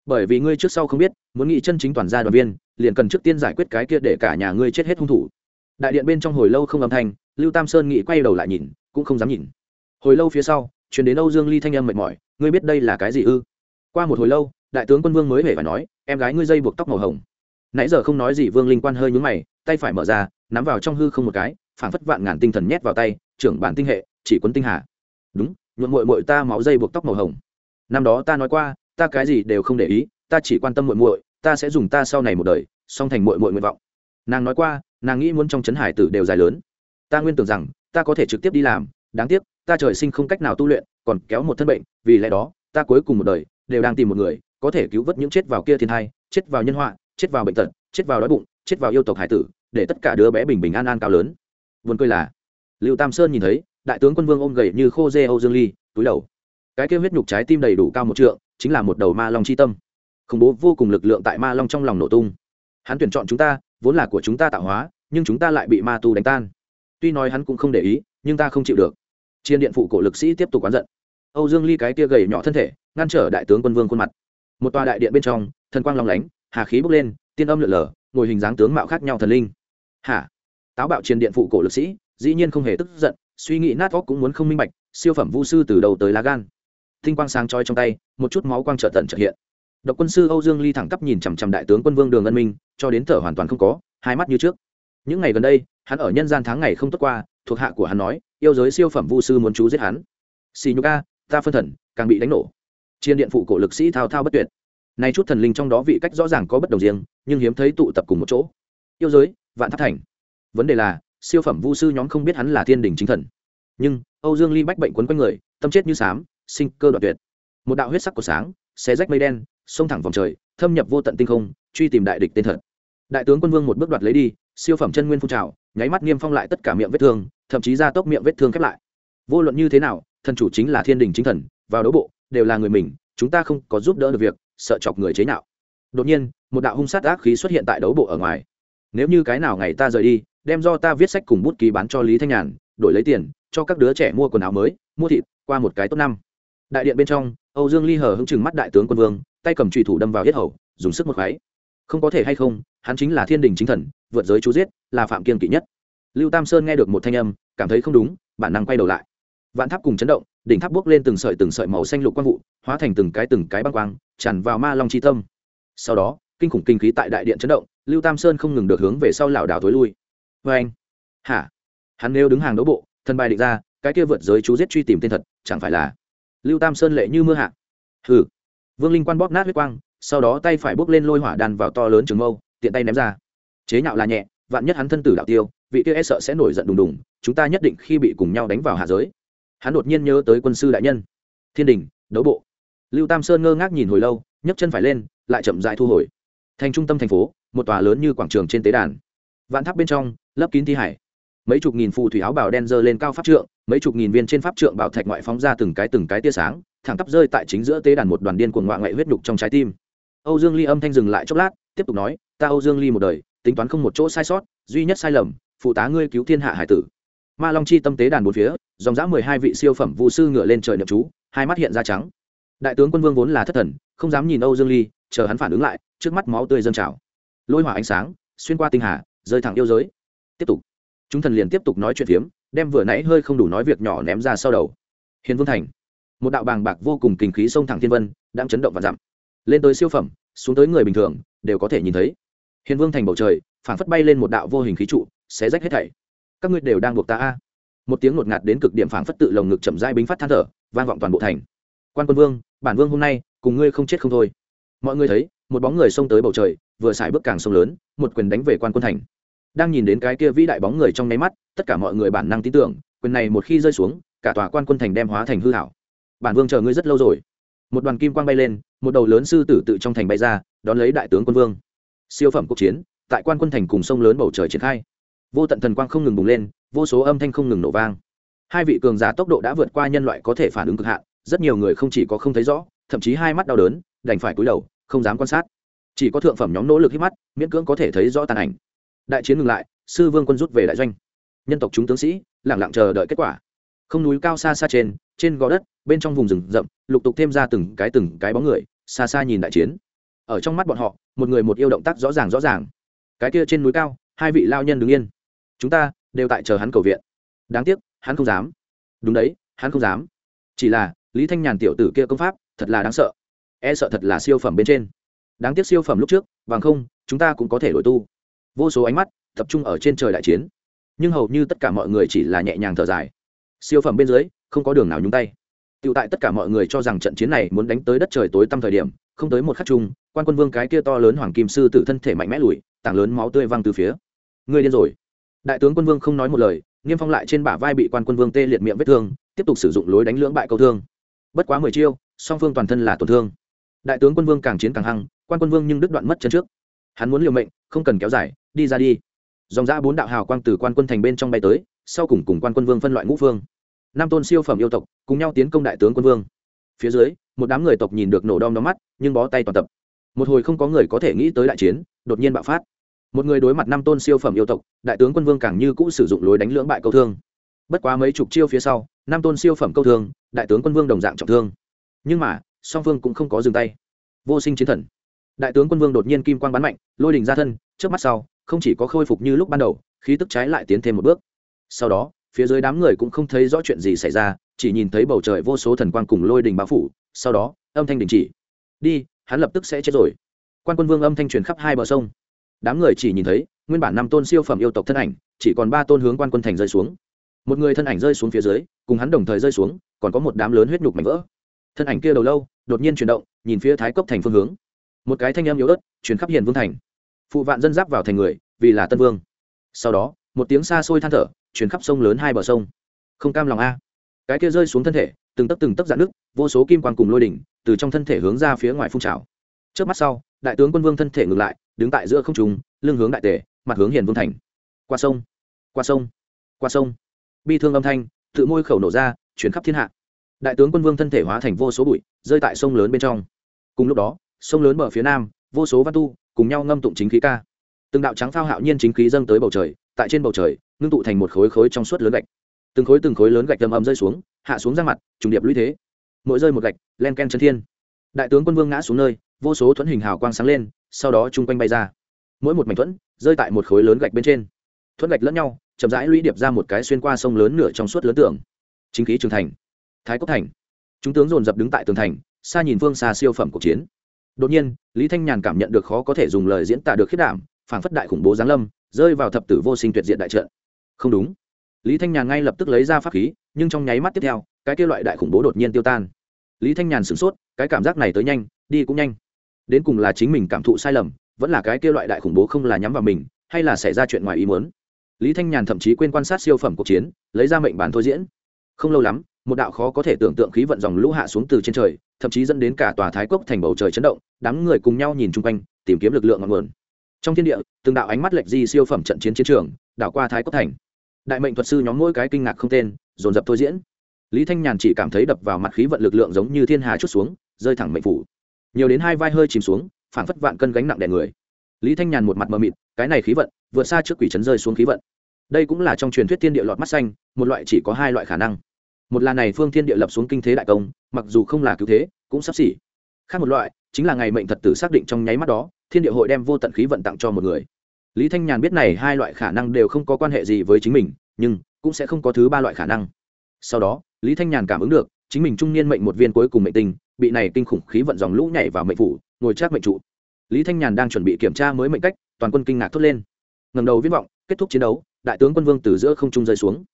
Bởi vì ngươi trước sau không biết, muốn nghị chân chính toàn gia đoàn viên, liền cần trước tiên giải quyết cái kia để cả nhà ngươi chết hết hung thủ. Đại điện bên trong hồi lâu không âm thanh, lưu tam sơn nghĩ quay đầu lại nhìn, cũng không dám nhìn. Hồi lâu phía sau chuyển đến âu dương ly thanh âm mệt mỏi, ngươi biết đây là cái gì ư? Qua một hồi lâu, đại tướng quân vương mới hề phải nói, em gái ngươi dây buộc tóc màu hồng. Nãy giờ không nói gì, vương linh quan hơi nhúng mày, tay phải mở ra, nắm vào trong hư không một cái, phảng phất vạn ngàn tinh thần nhét vào tay, trưởng bản tinh hệ, chỉ quân tinh hà. Đúng, nhuộm muội muội ta máu dây buộc tóc màu hồng. Năm đó ta nói qua, ta cái gì đều không để ý, ta chỉ quan tâm muội muội, ta sẽ dùng ta sau này một đời, song thành muội muội nguyện vọng. Nàng nói qua, nàng nghĩ muốn trong chấn hải tử đều dài lớn. Ta nguyên tưởng rằng, ta có thể trực tiếp đi làm, đáng tiếc, ta trời sinh không cách nào tu luyện, còn kéo một thân bệnh, vì lẽ đó, ta cuối cùng một đời đều đang tìm một người, có thể cứu vớt những chết vào kia thiên hai chết vào nhân họa, chết vào bệnh tật, chết vào đói bụng, chết vào yêu tộc hải tử, để tất cả đứa bé bình bình an an cao lớn. Vườn cười là, lưu tam sơn nhìn thấy, đại tướng quân vương ôm gầy như khô dê âu dương ly, túi đầu. Cái kêu huyết nhục trái tim đầy đủ cao một trượng, chính là một đầu ma long c h i tâm. Khủng bố vô cùng lực lượng tại ma long trong lòng nổ tung. Hắn tuyển chọn chúng ta, vốn là của chúng ta tạo hóa, nhưng chúng ta lại bị ma tu đánh tan. Tuy nói hắn cũng không để ý, nhưng ta không chịu được. Chiên điện phụ cổ lực sĩ tiếp tục oán giận. Âu dương ly cái kia gầy nhỏ thân thể ngăn trở đại tướng quân vương khuôn mặt. Một tòa đại điện bên trong, thần quang long lánh, hà khí bốc lên, tiên âm lượn lờ, ngồi hình dáng tướng mạo khác nhau thần linh. Hả? Táo bạo chiến điện phụ cổ lực sĩ, dĩ nhiên không hề tức giận, suy nghĩ nát óc cũng muốn không minh bạch, siêu phẩm vu sư từ đầu tới lá gan. Tinh quang sáng trói trong tay, một chút máu quang trợ tận trợ hiện. Độc quân sư âu dương ly thẳng tắp nhìn chằm chằm đại tướng quân vương đường ân minh, cho đến thở hoàn toàn không có, hai mắt như trước. Những ngày gần đây, hắn ở nhân gian tháng ngày không tốt qua, thuộc hạ của hắn nói, yêu giới siêu phẩm vu sư muốn chú giết hắn. Xì nhục a, ta phân thần, càng bị đánh nổ chiên điện phụ cổ lực sĩ thao thao bất tuyệt. Nay chút thần linh trong đó vị cách rõ ràng có bất đồng riêng, nhưng hiếm thấy tụ tập cùng một chỗ. Yêu giới, vạn tháp thành. Vấn đề là, siêu phẩm vu sư nhóm không biết hắn là thiên đình chính thần. Nhưng, âu dương ly bách bệnh quấn quanh người, tâm chết như sám, sinh cơ đoạn tuyệt. Một đạo huyết sắc của sáng, xé rách mây đen, xông thẳng vòng trời, thâm nhập vô tận tinh không, truy tìm đại địch tên thật. Đại tướng quân vương một bước đoạt lấy đi, siêu phẩm chân nguyên phun trào, nháy mắt niêm phong lại tất cả miệng vết thương, thậm chí ra tốc miệng vết thương khép lại. Vô luận như thế nào, thần chủ chính là thiên đình chính thần, vào đấu bộ đều là người mình, chúng ta không có giúp đỡ được việc, sợ chọc người chế nhạo. Đột nhiên, một đạo hung sát ác khí xuất hiện tại đấu bộ ở ngoài. Nếu như cái nào ngày ta rời đi, đem do ta viết sách cùng bút ký bán cho lý thanh nhàn, đổi lấy tiền, cho các đứa trẻ mua quần áo mới, mua thịt, qua một cái tốt năm. Đại điện bên trong, âu dương ly hờ hững chừng mắt đại tướng quân vương, tay cầm trùy thủ đâm vào yết hầu, dùng sức một khoáy không có thể hay không, hắn chính là thiên đình chính thần, vượt giới chú giết, là phạm kiên kỵ nhất. Lưu tam sơn nghe được một thanh âm, cảm thấy không đúng, bản năng quay đầu lại. Vạn tháp cùng chấn động đỉnh tháp bốc lên từng sợi từng sợi màu xanh lục quang vụ, hóa thành từng cái từng cái băng quang, tràn vào ma long chi tâm. Sau đó, kinh khủng kinh khí tại đại điện chấn động, lưu tam sơn không ngừng được hướng về sau lảo đảo thối lui. Vê anh hả? Hắn nếu đứng hàng đấu bộ, thân bài định ra, cái kia vượt giới chú giết truy tìm tên thật, chẳng phải là lưu tam sơn lệ như mưa hạ? Hừ! Vương linh quan bóp nát huyết quang, sau đó tay phải bốc lên lôi hỏa đàn vào to lớn trường mâu, tiện tay ném ra. Chế nhạo là nhẹ, vạn nhất hắn thân tử đạo tiêu, vị kia e sợ sẽ nổi giận đùng đùng, chúng ta nhất định khi bị cùng nhau đánh vào hạ giới hắn đột nhiên nhớ tới quân sư đại nhân. Thiên đình, đấu bộ. Lưu tam sơn ngơ ngác nhìn hồi lâu, nhấc chân phải lên, lại chậm dại thu hồi. Thành trung tâm thành phố, một tòa lớn như quảng trường trên tế đàn. Vạn tháp bên trong, lấp kín thi hải. Mấy chục nghìn phù thủy áo bào đen dơ lên cao pháp trượng, mấy chục nghìn viên trên pháp trượng bảo thạch ngoại phóng ra từng cái từng cái tia sáng, thẳng tắp rơi tại chính giữa tế đàn một đoàn điên cuồng ngoại ngoại huyết nhục trong trái tim. Âu dương ly âm thanh dừng lại chốc lát, tiếp tục nói, ta âu dương ly một đời, tính toán không một chỗ sai sót, duy nhất sai lầm, phụ tá ngươi cứu thiên hạ hải tử. Ma long chi tâm tế đàn bốn phía dòng dã mười hai vị siêu phẩm vụ sư ngựa lên trời niệm chú, hai mắt hiện ra trắng. Đại tướng quân vương vốn là thất thần, không dám nhìn âu dương ly, chờ hắn phản ứng lại, trước mắt máu tươi dâng trào. Lôi hỏa ánh sáng, xuyên qua tinh hà, rơi thẳng yêu giới. Tiếp tục. Chúng thần liền tiếp tục nói chuyện phiếm, đem vừa nãy hơi không đủ nói việc nhỏ ném ra sau đầu. Hiền vương thành. Một đạo bàng bạc vô cùng kinh khí sông thẳng thiên vân, đang chấn động và dặm. Lên tới siêu phẩm, xuống tới người bình thường, đều có thể nhìn thấy. Hiền vương thành bầu trời phản phất bay lên một đạo vô hình khí trụ, xé rách hết thảy. Các ngươi đều đang buộc ta a một tiếng ngột ngạt đến cực điểm phảng phất tự lồng ngực chậm rãi bính phát than thở, vang vọng toàn bộ thành. Quan quân vương, bản vương hôm nay, cùng ngươi không chết không thôi. Mọi người thấy, một bóng người xông tới bầu trời, vừa xài bước càng sông lớn, một quyền đánh về quan quân thành. Đang nhìn đến cái kia vĩ đại bóng người trong nháy mắt, tất cả mọi người bản năng tin tưởng, quyền này một khi rơi xuống, cả tòa quan quân thành đem hóa thành hư hảo. Bản vương chờ ngươi rất lâu rồi. Một đoàn kim quang bay lên, một đầu lớn sư tử tự trong thành bay ra, đón lấy đại tướng quân vương. Siêu phẩm quốc chiến, tại quan quân thành cùng sông lớn bầu trời triển khai. Vô tận thần quang không ngừng bùng lên vô số âm thanh không ngừng nổ vang. Hai vị cường giả tốc độ đã vượt qua nhân loại có thể phản ứng cực hạn, rất nhiều người không chỉ có không thấy rõ, thậm chí hai mắt đau đớn, đành phải cúi đầu, không dám quan sát. Chỉ có thượng phẩm nhóm nỗ lực hít mắt, miễn cưỡng có thể thấy rõ tàn ảnh. Đại chiến ngừng lại, sư vương quân rút về đại doanh. Nhân tộc chúng tướng sĩ lẳng lặng chờ đợi kết quả. Không núi cao xa xa trên trên gò đất, bên trong vùng rừng rậm, lục tục thêm ra từng cái từng cái bóng người, xa xa nhìn đại chiến. Ở trong mắt bọn họ, một người một yêu động tác rõ ràng rõ ràng. Cái kia trên núi cao, hai vị lao nhân đứng yên. Chúng ta đều tại chờ hắn cầu viện. Đáng tiếc, hắn không dám. Đúng đấy, hắn không dám. Chỉ là, lý thanh nhàn tiểu tử kia công pháp, thật là đáng sợ. E sợ thật là siêu phẩm bên trên. Đáng tiếc siêu phẩm lúc trước, bằng không, chúng ta cũng có thể đổi tu. Vô số ánh mắt tập trung ở trên trời đại chiến. Nhưng hầu như tất cả mọi người chỉ là nhẹ nhàng thở dài. Siêu phẩm bên dưới, không có đường nào nhúng tay. Tiểu tại tất cả mọi người cho rằng trận chiến này muốn đánh tới đất trời tối tăm thời điểm, không tới một khắc chung, quan quân vương cái kia to lớn hoàng kim sư tử thân thể mạnh mẽ lùi, tảng lớn máu tươi văng từ phía. Người điên rồi đại tướng quân vương không nói một lời niêm phong lại trên bả vai bị quan quân vương tê liệt miệng vết thương, tiếp tục sử dụng lối đánh lưỡng bại câu thương. Bất quá mười chiêu, song phương toàn thân là tổn thương. Đại tướng quân vương càng chiến càng hăng, quan quân vương nhưng đứt đoạn mất chân trước. Hắn muốn liều mệnh, không cần kéo dài, đi ra đi. Dòng ra bốn đạo hào quang từ quan quân thành bên trong bay tới, sau cùng cùng quan quân vương phân loại ngũ phương. Năm tôn siêu phẩm yêu tộc, cùng nhau tiến công đại tướng quân vương. Phía dưới, một đám người tộc nhìn được nổ đom đóm mắt, nhưng bó tay toàn tập. Một hồi không có người có thể nghĩ tới đại chiến, đột nhiên bạo phát một người đối mặt năm tôn siêu phẩm yêu tộc, đại tướng quân vương càng như cũ sử dụng lối đánh lưỡng bại câu thương. Bất quá mấy chục chiêu phía sau, năm tôn siêu phẩm câu thương, đại tướng quân vương đồng dạng trọng thương. Nhưng mà, song phương cũng không có dừng tay. Vô sinh chiến thần. Đại tướng quân vương đột nhiên kim quang bắn mạnh, lôi đình ra thân trước mắt sau, không chỉ có khôi phục như lúc ban đầu, khí tức trái lại tiến thêm một bước. Sau đó, phía dưới đám người cũng không thấy rõ chuyện gì xảy ra, chỉ nhìn thấy bầu trời vô số thần quang cùng lôi đình bao phủ, sau đó, âm thanh đình chỉ. Đi, hắn lập tức sẽ chết rồi. Quan quân vương âm thanh truyền khắp hai bờ sông đám người chỉ nhìn thấy, nguyên bản năm tôn siêu phẩm yêu tộc thân ảnh, chỉ còn ba tôn hướng quan quân thành rơi xuống. Một người thân ảnh rơi xuống phía dưới, cùng hắn đồng thời rơi xuống, còn có một đám lớn huyết nhục mảnh vỡ. Thân ảnh kia đầu lâu, đột nhiên chuyển động, nhìn phía thái cốc thành phương hướng. Một cái thanh âm yếu ớt chuyển khắp hiền vương thành. Phụ vạn dân giáp vào thành người, vì là tân vương. Sau đó, một tiếng xa xôi than thở chuyển khắp sông lớn hai bờ sông. Không cam lòng a. Cái kia rơi xuống thân thể, từng tấc từng tấc dạn nước vô số kim quan cùng lôi đỉnh, từ trong thân thể hướng ra phía ngoài phun trào. Trước mắt sau đại tướng quân vương thân thể ngừng lại, đứng tại giữa không trùng lưng hướng đại tề, mặt hướng hiền vương thành. Qua sông qua sông qua sông. Bi thương âm thanh, tự môi khẩu nổ ra, chuyển khắp thiên hạ. Đại tướng quân vương thân thể hóa thành vô số bụi, rơi tại sông lớn bên trong. Cùng lúc đó, sông lớn bờ phía nam, vô số văn tu, cùng nhau ngâm tụng chính khí ca. Từng đạo trắng phao hạo nhiên chính khí dâng tới bầu trời, tại trên bầu trời, ngưng tụ thành một khối khối trong suốt lớn gạch. Từng khối từng khối lớn gạch tầm ầm rơi xuống, hạ xuống ra mặt, trùng điệp lũy thế. Mỗi rơi một gạch, len ken chân thiên. Đại tướng quân vương ngã xuống nơi vô số thuẫn hình hào quang sáng lên, sau đó chung quanh bay ra. Mỗi một mảnh thuẫn rơi tại một khối lớn gạch bên trên. Thuẫn gạch lẫn nhau, chậm rãi lũy điệp ra một cái xuyên qua sông lớn nửa trong suốt lớn tưởng chính khí trường thành, thái cốc thành. Chúng tướng dồn dập đứng tại tường thành, xa nhìn phương xa siêu phẩm cuộc chiến. Đột nhiên, lý thanh nhàn cảm nhận được khó có thể dùng lời diễn tả được khiết đảm phản phất đại khủng bố giáng lâm, rơi vào thập tử vô sinh tuyệt diện đại trận. Không đúng. Lý thanh nhàn ngay lập tức lấy ra pháp khí, nhưng trong nháy mắt tiếp theo, cái kia loại đại khủng bố đột nhiên tiêu tan. Lý thanh nhàn sửng sốt, cái cảm giác này tới nhanh, đi cũng nhanh đến cùng là chính mình cảm thụ sai lầm, vẫn là cái kia loại đại khủng bố không là nhắm vào mình, hay là xảy ra chuyện ngoài ý muốn. Lý thanh nhàn thậm chí quên quan sát siêu phẩm cuộc chiến, lấy ra mệnh bản thôi diễn. Không lâu lắm, một đạo khó có thể tưởng tượng khí vận dòng lũ hạ xuống từ trên trời, thậm chí dẫn đến cả tòa thái cốc thành bầu trời chấn động, đám người cùng nhau nhìn chung quanh, tìm kiếm lực lượng ngọn nguồn. Trong thiên địa, từng đạo ánh mắt lệch di siêu phẩm trận chiến chiến trường, đảo qua thái cốc thành. Đại mệnh thuật sư nhóm mỗi cái kinh ngạc không tên, dồn dập thôi diễn. Lý thanh nhàn chỉ cảm thấy đập vào mặt khí vận lực lượng giống như thiên hà chút xuống, rơi thẳng mệnh phủ nhiều đến hai vai hơi chìm xuống, phảng phất vạn cân gánh nặng đè người. Lý thanh nhàn một mặt mờ mịt, cái này khí vận, vượt xa trước quỷ trấn rơi xuống khí vận. Đây cũng là trong truyền thuyết thiên địa lọt mắt xanh, một loại chỉ có hai loại khả năng. Một là này phương thiên địa lập xuống kinh thế đại công, mặc dù không là cứu thế, cũng sắp xỉ. Khác một loại, chính là ngày mệnh thật tử xác định trong nháy mắt đó, thiên địa hội đem vô tận khí vận tặng cho một người. Lý thanh nhàn biết này hai loại khả năng đều không có quan hệ gì với chính mình, nhưng cũng sẽ không có thứ ba loại khả năng. Sau đó, lý thanh nhàn cảm ứng được, chính mình trung niên mệnh một viên cuối cùng mệnh tình bị này kinh khủng khí vận dòng lũ nhảy vào mệnh phủ, ngồi chắc mệnh trụ. Lý thanh nhàn đang chuẩn bị kiểm tra mới mệnh cách, toàn quân kinh ngạc thốt lên. Ngầm đầu viết vọng, kết thúc chiến đấu, đại tướng quân vương từ giữa không trung rơi xuống.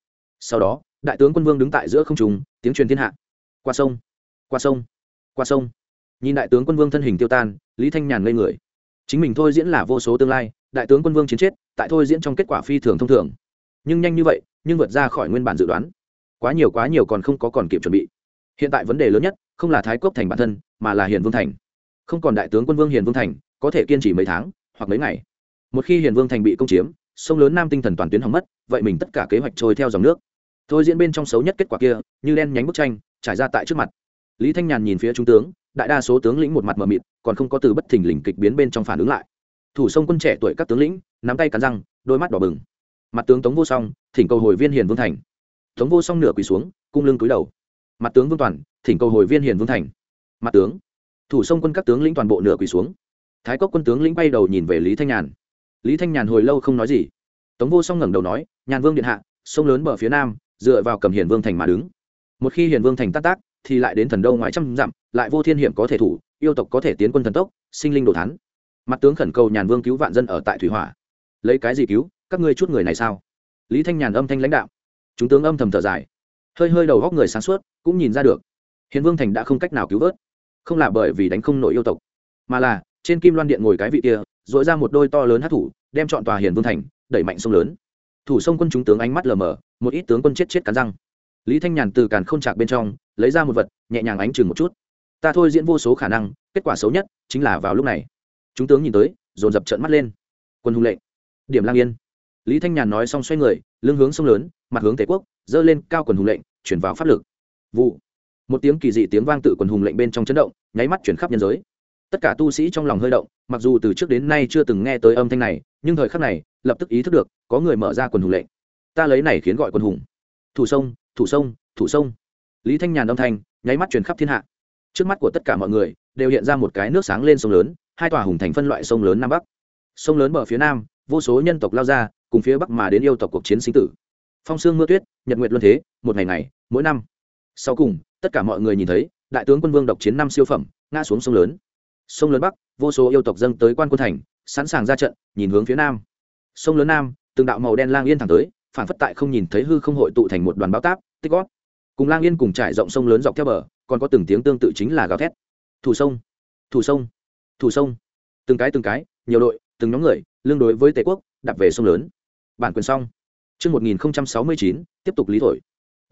Sau đó, đại tướng quân vương đứng tại giữa không trung, tiếng truyền thiên hạ. Qua sông qua sông qua sông. Nhìn đại tướng quân vương thân hình tiêu tan, lý thanh nhàn ngây người. Chính mình thôi diễn là vô số tương lai, đại tướng quân vương chiến chết, tại thôi diễn trong kết quả phi thường thông thường. Nhưng nhanh như vậy, nhưng vượt ra khỏi nguyên bản dự đoán. Quá nhiều quá nhiều còn không có còn kịp chuẩn bị. Hiện tại vấn đề lớn nhất không là thái cốc thành bản thân, mà là hiền vương thành. Không còn đại tướng quân vương hiền vương thành, có thể kiên trì mấy tháng, hoặc mấy ngày. Một khi hiền vương thành bị công chiếm, sông lớn nam tinh thần toàn tuyến hỏng mất, vậy mình tất cả kế hoạch trôi theo dòng nước. Thôi diễn bên trong xấu nhất kết quả kia, như đen nhánh bức tranh, trải ra tại trước mặt. Lý thanh nhàn nhìn phía trung tướng, đại đa số tướng lĩnh một mặt mờ mịt, còn không có từ bất thình lình kịch biến bên trong phản ứng lại. Thủ sông quân trẻ tuổi các tướng lĩnh, nắm tay cắn răng, đôi mắt đỏ bừng. Mặt tướng tống vô song, thỉnh cầu hồi viên hiền vương thành. Tống vô song nửa quỳ xuống, cung lưng cúi đầu mặt tướng vương toàn, thỉnh cầu hồi viên hiền vương thành. Mặt tướng, thủ sông quân các tướng lĩnh toàn bộ nửa quỳ xuống. Thái cốc quân tướng lĩnh bay đầu nhìn về lý thanh nhàn. Lý thanh nhàn hồi lâu không nói gì. Tống vô song ngẩng đầu nói, nhàn vương điện hạ, sông lớn bờ phía nam, dựa vào cầm hiền vương thành mà đứng. Một khi hiền vương thành tác tác, thì lại đến thần đâu ngoài trăm dặm, lại vô thiên hiểm có thể thủ, yêu tộc có thể tiến quân thần tốc, sinh linh đồ thắn mặt tướng khẩn cầu nhàn vương cứu vạn dân ở tại thủy hỏa. Lấy cái gì cứu? Các ngươi chút người này sao? Lý thanh nhàn âm thanh lãnh đạo. Chúng tướng âm thầm thở dài. Hơi hơi đầu góc người sáng suốt cũng nhìn ra được. Hiền vương thành đã không cách nào cứu vớt. Không là bởi vì đánh không nổi yêu tộc, mà là trên kim loan điện ngồi cái vị kia dội ra một đôi to lớn hát thủ, đem chọn tòa hiền vương thành đẩy mạnh sông lớn. Thủ sông quân chúng tướng ánh mắt lờ mờ, một ít tướng quân chết chết cắn răng. Lý thanh nhàn từ càn k h ô n chạc bên trong, lấy ra một vật, nhẹ nhàng ánh chừng một chút. Ta thôi diễn vô số khả năng, kết quả xấu nhất chính là vào lúc này. Chúng tướng nhìn tới, dồn dập trận mắt lên. Quân hùng lệnh điểm lang yên. Lý thanh nhàn nói xong xoay người, lưng hướng sông lớn, mặt hướng tề quốc dơ lên cao quần hùng lệnh, chuyển vào pháp lực vụ. Một tiếng kỳ dị tiếng vang tự quần hùng lệnh bên trong chấn động, nháy mắt chuyển khắp nhân giới. Tất cả tu sĩ trong lòng hơi động, mặc dù từ trước đến nay chưa từng nghe tới âm thanh này, nhưng thời khắc này, lập tức ý thức được, có người mở ra quần hùng lệnh. Ta lấy này khiến gọi quần hùng. Thủ sông thủ sông thủ sông. Lý thanh nhàn âm thanh, nháy mắt truyền khắp thiên hạ. Trước mắt của tất cả mọi người, đều hiện ra một cái nước sáng lên sông lớn, hai tòa hùng thành phân loại sông lớn nam bắc. Sông lớn bờ phía nam, vô số nhân tộc lao ra, cùng phía bắc mà đến yêu tộc cuộc chiến sinh tử. Phong sương mưa tuyết, nhật nguyệt luân thế, một ngày ngày, mỗi năm sau cùng tất cả mọi người nhìn thấy đại tướng quân vương độc chiến năm siêu phẩm ngã xuống sông lớn. Sông lớn bắc vô số yêu tộc dâng tới quan quân thành sẵn sàng ra trận nhìn hướng phía nam. Sông lớn nam từng đạo màu đen lang yên thẳng tới phản phất tại không nhìn thấy hư không hội tụ thành một đoàn báo táp tích gót cùng lang yên cùng trải rộng sông lớn dọc theo bờ còn có từng tiếng tương tự chính là gào thét. Thủ sông thủ sông thủ sông. Từng cái từng cái nhiều đội từng nhóm người lương đối với tề quốc đặt về sông lớn. Bản quyền xong. Mươi 1069, tiếp tục lý thổi.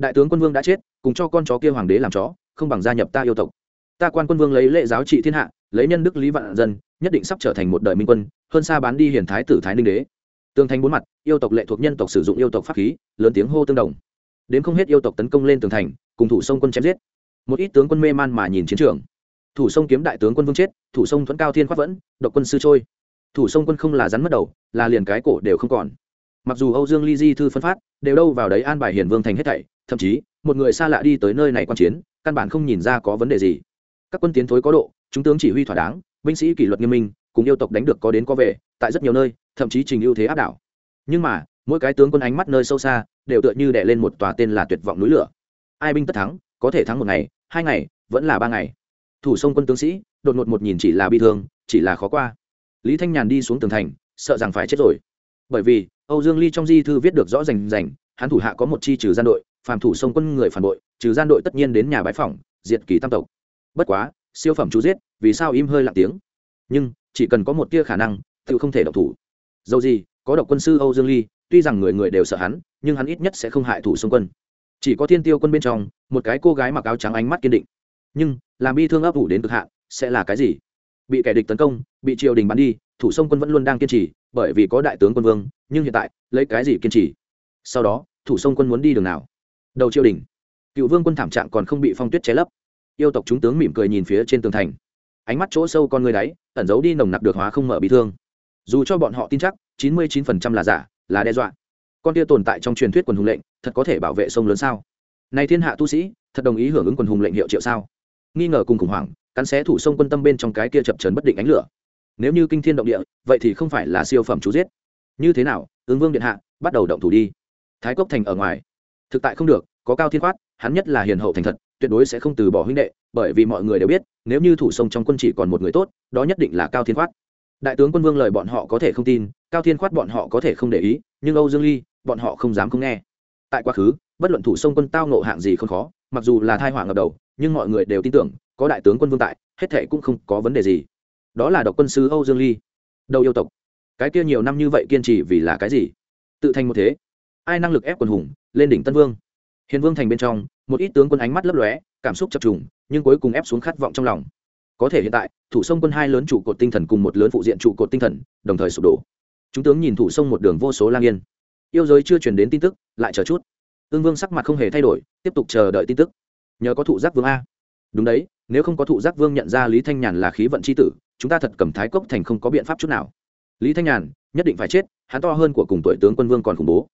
Đại tướng quân vương đã chết, cùng cho con chó kia hoàng đế làm chó, không bằng gia nhập ta yêu tộc. Ta quan quân vương lấy lệ giáo trị thiên hạ, lấy nhân đức lý vạn dân nhất định sắp trở thành một đời minh quân hơn xa bán đi hiển thái tử thái ninh đế. Tương thành bốn mặt yêu tộc lệ thuộc nhân tộc sử dụng yêu tộc pháp khí lớn tiếng hô tương đồng. Đến không hết yêu tộc tấn công lên tường thành cùng thủ sông quân chém giết. Một ít tướng quân mê man mà nhìn chiến trường. Thủ sông kiếm đại tướng quân vương chết thủ sông thuẫn cao thiên khoát vẫn độc quân sư trôi. Thủ sông quân không là rắn mất đầu là liền cái cổ đều không còn. Mặc dù âu dương ly di thư phân phát đều đâu vào đấy an bài hiền vương thành hết thảy thậm chí, một người xa lạ đi tới nơi này quan chiến, căn bản không nhìn ra có vấn đề gì. Các quân tiến thối có độ, chúng tướng chỉ huy thỏa đáng, binh sĩ kỷ luật nghiêm minh, cùng yêu tộc đánh được có đến có về, tại rất nhiều nơi, thậm chí trình ưu thế áp đảo. Nhưng mà, mỗi cái tướng quân ánh mắt nơi sâu xa, đều tựa như đè lên một tòa tên là tuyệt vọng núi lửa. Ai binh tất thắng, có thể thắng một ngày, hai ngày, vẫn là ba ngày. Thủ sông quân tướng sĩ, đột ngột một nhìn chỉ là bi thương, chỉ là khó qua. Lý thanh nhàn đi xuống tường thành, sợ rằng phải chết rồi. Bởi vì, âu dương ly trong di thư viết được rõ rành rành, hắn thủ hạ có một chi trừ gian đội phàm thủ sông quân người phản bội, trừ gian đội tất nhiên đến nhà bái phỏng, diệt kỳ tam tộc. Bất quá, siêu phẩm chú giết, vì sao im hơi lặng tiếng? Nhưng, chỉ cần có một tia khả năng, tự không thể độc thủ. Dầu gì, có độc quân sư âu dương ly, tuy rằng người người đều sợ hắn, nhưng hắn ít nhất sẽ không hại thủ sông quân. Chỉ có thiên tiêu quân bên trong, một cái cô gái mặc áo trắng ánh mắt kiên định. Nhưng, làm bi thương ấp ủ đến cực hạn, sẽ là cái gì? Bị kẻ địch tấn công, bị triều đình bắn đi, thủ sông quân vẫn luôn đang kiên trì, bởi vì có đại tướng quân vương, nhưng hiện tại, lấy cái gì kiên trì? Sau đó, thủ sông quân muốn đi đường nào? Đầu triều đình. Cựu vương quân thảm trạng còn không bị phong tuyết che lấp. Yêu tộc chúng tướng mỉm cười nhìn phía trên tường thành. Ánh mắt chỗ sâu con người đáy, ẩn giấu đi nồng nặc được hóa không mở bị thương. Dù cho bọn họ tin chắc, chín mươi chín phần trăm là giả, là đe dọa. Con tia tồn tại trong truyền thuyết quần hùng lệnh, thật có thể bảo vệ sông lớn sao? Này thiên hạ tu sĩ, thật đồng ý hưởng ứng quần hùng lệnh hiệu triệu sao? Nghi ngờ cùng khủng hoảng, cắn xé thủ sông quân tâm bên trong cái kia chập trấn bất định ánh lửa. Nếu như kinh thiên động địa, vậy thì không phải là siêu phẩm chú giết. Như thế nào ứng vương điện hạ, bắt đầu động thủ đi. Thái cốc thành ở ngoài thực tại không được, có cao thiên khoát, hắn nhất là hiền hậu thành thật, tuyệt đối sẽ không từ bỏ huynh đệ, bởi vì mọi người đều biết, nếu như thủ sông trong quân chỉ còn một người tốt, đó nhất định là cao thiên khoát. Đại tướng quân vương lời bọn họ có thể không tin, cao thiên khoát bọn họ có thể không để ý, nhưng âu dương ly, bọn họ không dám không nghe. Tại quá khứ, bất luận thủ sông quân tao nộ hạng gì không khó, mặc dù là thai hỏa ngập đầu, nhưng mọi người đều tin tưởng, có đại tướng quân vương tại, hết thệ cũng không có vấn đề gì. Đó là độc quân sứ âu dương ly. Đầu yêu tộc. Cái kia nhiều năm như vậy kiên trì vì là cái gì? Tự thành một thế. Ai năng lực ép quân hùng lên đỉnh tân vương. Hiền vương thành bên trong, một ít tướng quân ánh mắt lấp lóe, cảm xúc chập trùng, nhưng cuối cùng ép xuống khát vọng trong lòng. Có thể hiện tại, thủ sông quân hai lớn trụ cột tinh thần cùng một lớn phụ diện trụ cột tinh thần, đồng thời sụp đổ. Chúng tướng nhìn thủ sông một đường vô số lang yên. Yêu giới chưa truyền đến tin tức, lại chờ chút. Ương vương sắc mặt không hề thay đổi, tiếp tục chờ đợi tin tức. Nhờ có thụ giác vương a. Đúng đấy, nếu không có thụ giác vương nhận ra lý thanh nhàn là khí vận c h i tử, chúng ta thật cầm thái cốc thành không có biện pháp chút nào. Lý thanh nhàn, nhất định phải chết, hắn to hơn của cùng tuổi tướng quân vương còn khủng bố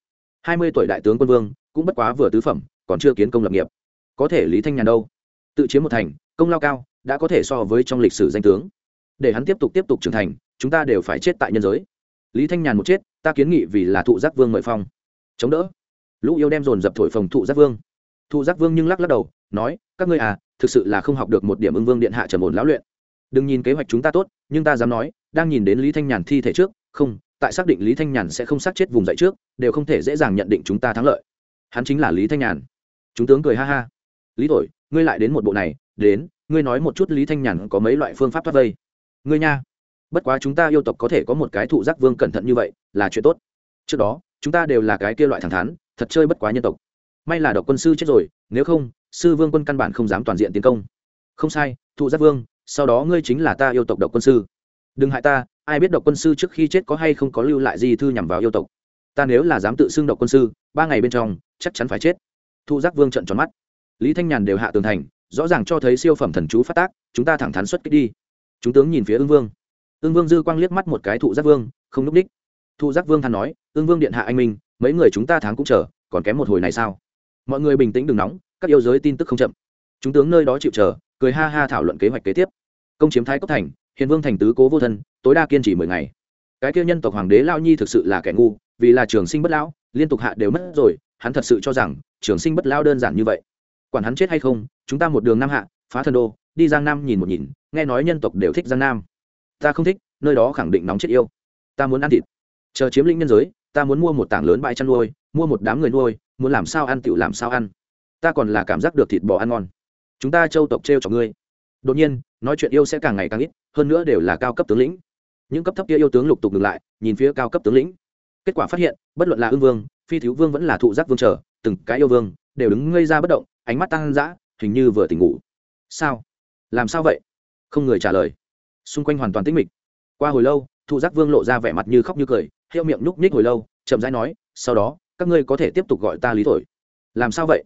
hai mươi tuổi đại tướng quân vương, cũng bất quá vừa tứ phẩm, còn chưa kiến công lập nghiệp. Có thể lý thanh nhàn đâu? Tự chiếm một thành, công lao cao, đã có thể so với trong lịch sử danh tướng. Để hắn tiếp tục tiếp tục trưởng thành, chúng ta đều phải chết tại nhân giới. Lý thanh nhàn một chết, ta kiến nghị vì là thụ giác vương mời phong. Chống đỡ. Lũ yêu đem dồn dập thổi phồng thụ giác vương. Thụ giác vương nhưng lắc lắc đầu, nói, các ngươi à thực sự là không học được một điểm ưng vương điện hạ trầm ổn lão luyện. Đừng nhìn kế hoạch chúng ta tốt, nhưng ta dám nói, đang nhìn đến lý thanh nhàn thi thể trước, không tại xác định lý thanh nhàn sẽ không sát chết vùng dậy trước, đều không thể dễ dàng nhận định chúng ta thắng lợi. Hắn chính là lý thanh nhàn. Chúng tướng cười ha ha. Lý thổi ngươi lại đến một bộ này, đến, ngươi nói một chút lý thanh nhàn có mấy loại phương pháp thoát vây. Ngươi nha. Bất quá chúng ta yêu tộc có thể có một cái thụ giác vương cẩn thận như vậy, là chuyện tốt. Trước đó, chúng ta đều là cái kia loại thẳng thắn, thật chơi bất quá nhân tộc. May là độc quân sư chết rồi, nếu không, sư vương quân căn bản không dám toàn diện tiến công. Không sai, thụ giác vương, sau đó ngươi chính là ta yêu tộc độc quân sư. Đừng hại ta ai biết độc quân sư trước khi chết có hay không có lưu lại gì thư nhằm vào yêu tộc. Ta nếu là dám tự xưng độc quân sư, ba ngày bên trong, chắc chắn phải chết. Thu giác vương trận tròn mắt. Lý thanh nhàn đều hạ tường thành, rõ ràng cho thấy siêu phẩm thần chú phát tác, chúng ta thẳng thắn xuất kích đi. Chúng tướng nhìn phía ưng vương. Ưng vương dư quang liếc mắt một cái thụ giác vương, không n ú c đích. Thụ giác vương than nói, ưng vương điện hạ anh minh, mấy người chúng ta tháng cũng chờ, còn kém một hồi này sao? Mọi người bình tĩnh đừng nóng, các yêu giới tin tức không chậm. Chúng tướng nơi đó chịu chờ, cười ha ha thảo luận kế hoạch kế tiếp. Công chiếm thái cốc thành hiền vương thành tứ cố vô thân, tối đa kiên trì mười ngày. Cái kia nhân tộc hoàng đế lao nhi thực sự là kẻ ngu, vì là trường sinh bất lão, liên tục hạ đều mất rồi, hắn thật sự cho rằng, trường sinh bất lão đơn giản như vậy. Quản hắn chết hay không, chúng ta một đường nam hạ, phá thần đô, đi giang nam nhìn một nhìn, nghe nói nhân tộc đều thích giang nam. Ta không thích, nơi đó khẳng định nóng chết yêu. Ta muốn ăn thịt. Chờ chiếm lĩnh nhân giới, ta muốn mua một tảng lớn bãi chăn nuôi, mua một đám người nuôi, muốn làm sao ăn tựu làm sao ăn. Ta còn là cảm giác được thịt bò ăn ngon. Chúng ta châu tộc t r e o cho ngươi đột nhiên, nói chuyện yêu sẽ càng ngày càng ít, hơn nữa đều là cao cấp tướng lĩnh. Những cấp thấp kia yêu tướng lục tục ngừng lại, nhìn phía cao cấp tướng lĩnh. Kết quả phát hiện, bất luận là ưng vương, phi thiếu vương vẫn là thụ giác vương trở từng cái yêu vương đều đứng ngây ra bất động, ánh mắt tăng dã, hình như vừa tỉnh ngủ. Sao? Làm sao vậy? Không người trả lời. Xung quanh hoàn toàn tĩnh mịch. Qua hồi lâu, thụ giác vương lộ ra vẻ mặt như khóc như cười hiệu miệng nhúc nhích hồi lâu, chậm rãi nói, sau đó, các ngươi có thể tiếp tục gọi ta lý thổi. Làm sao vậy?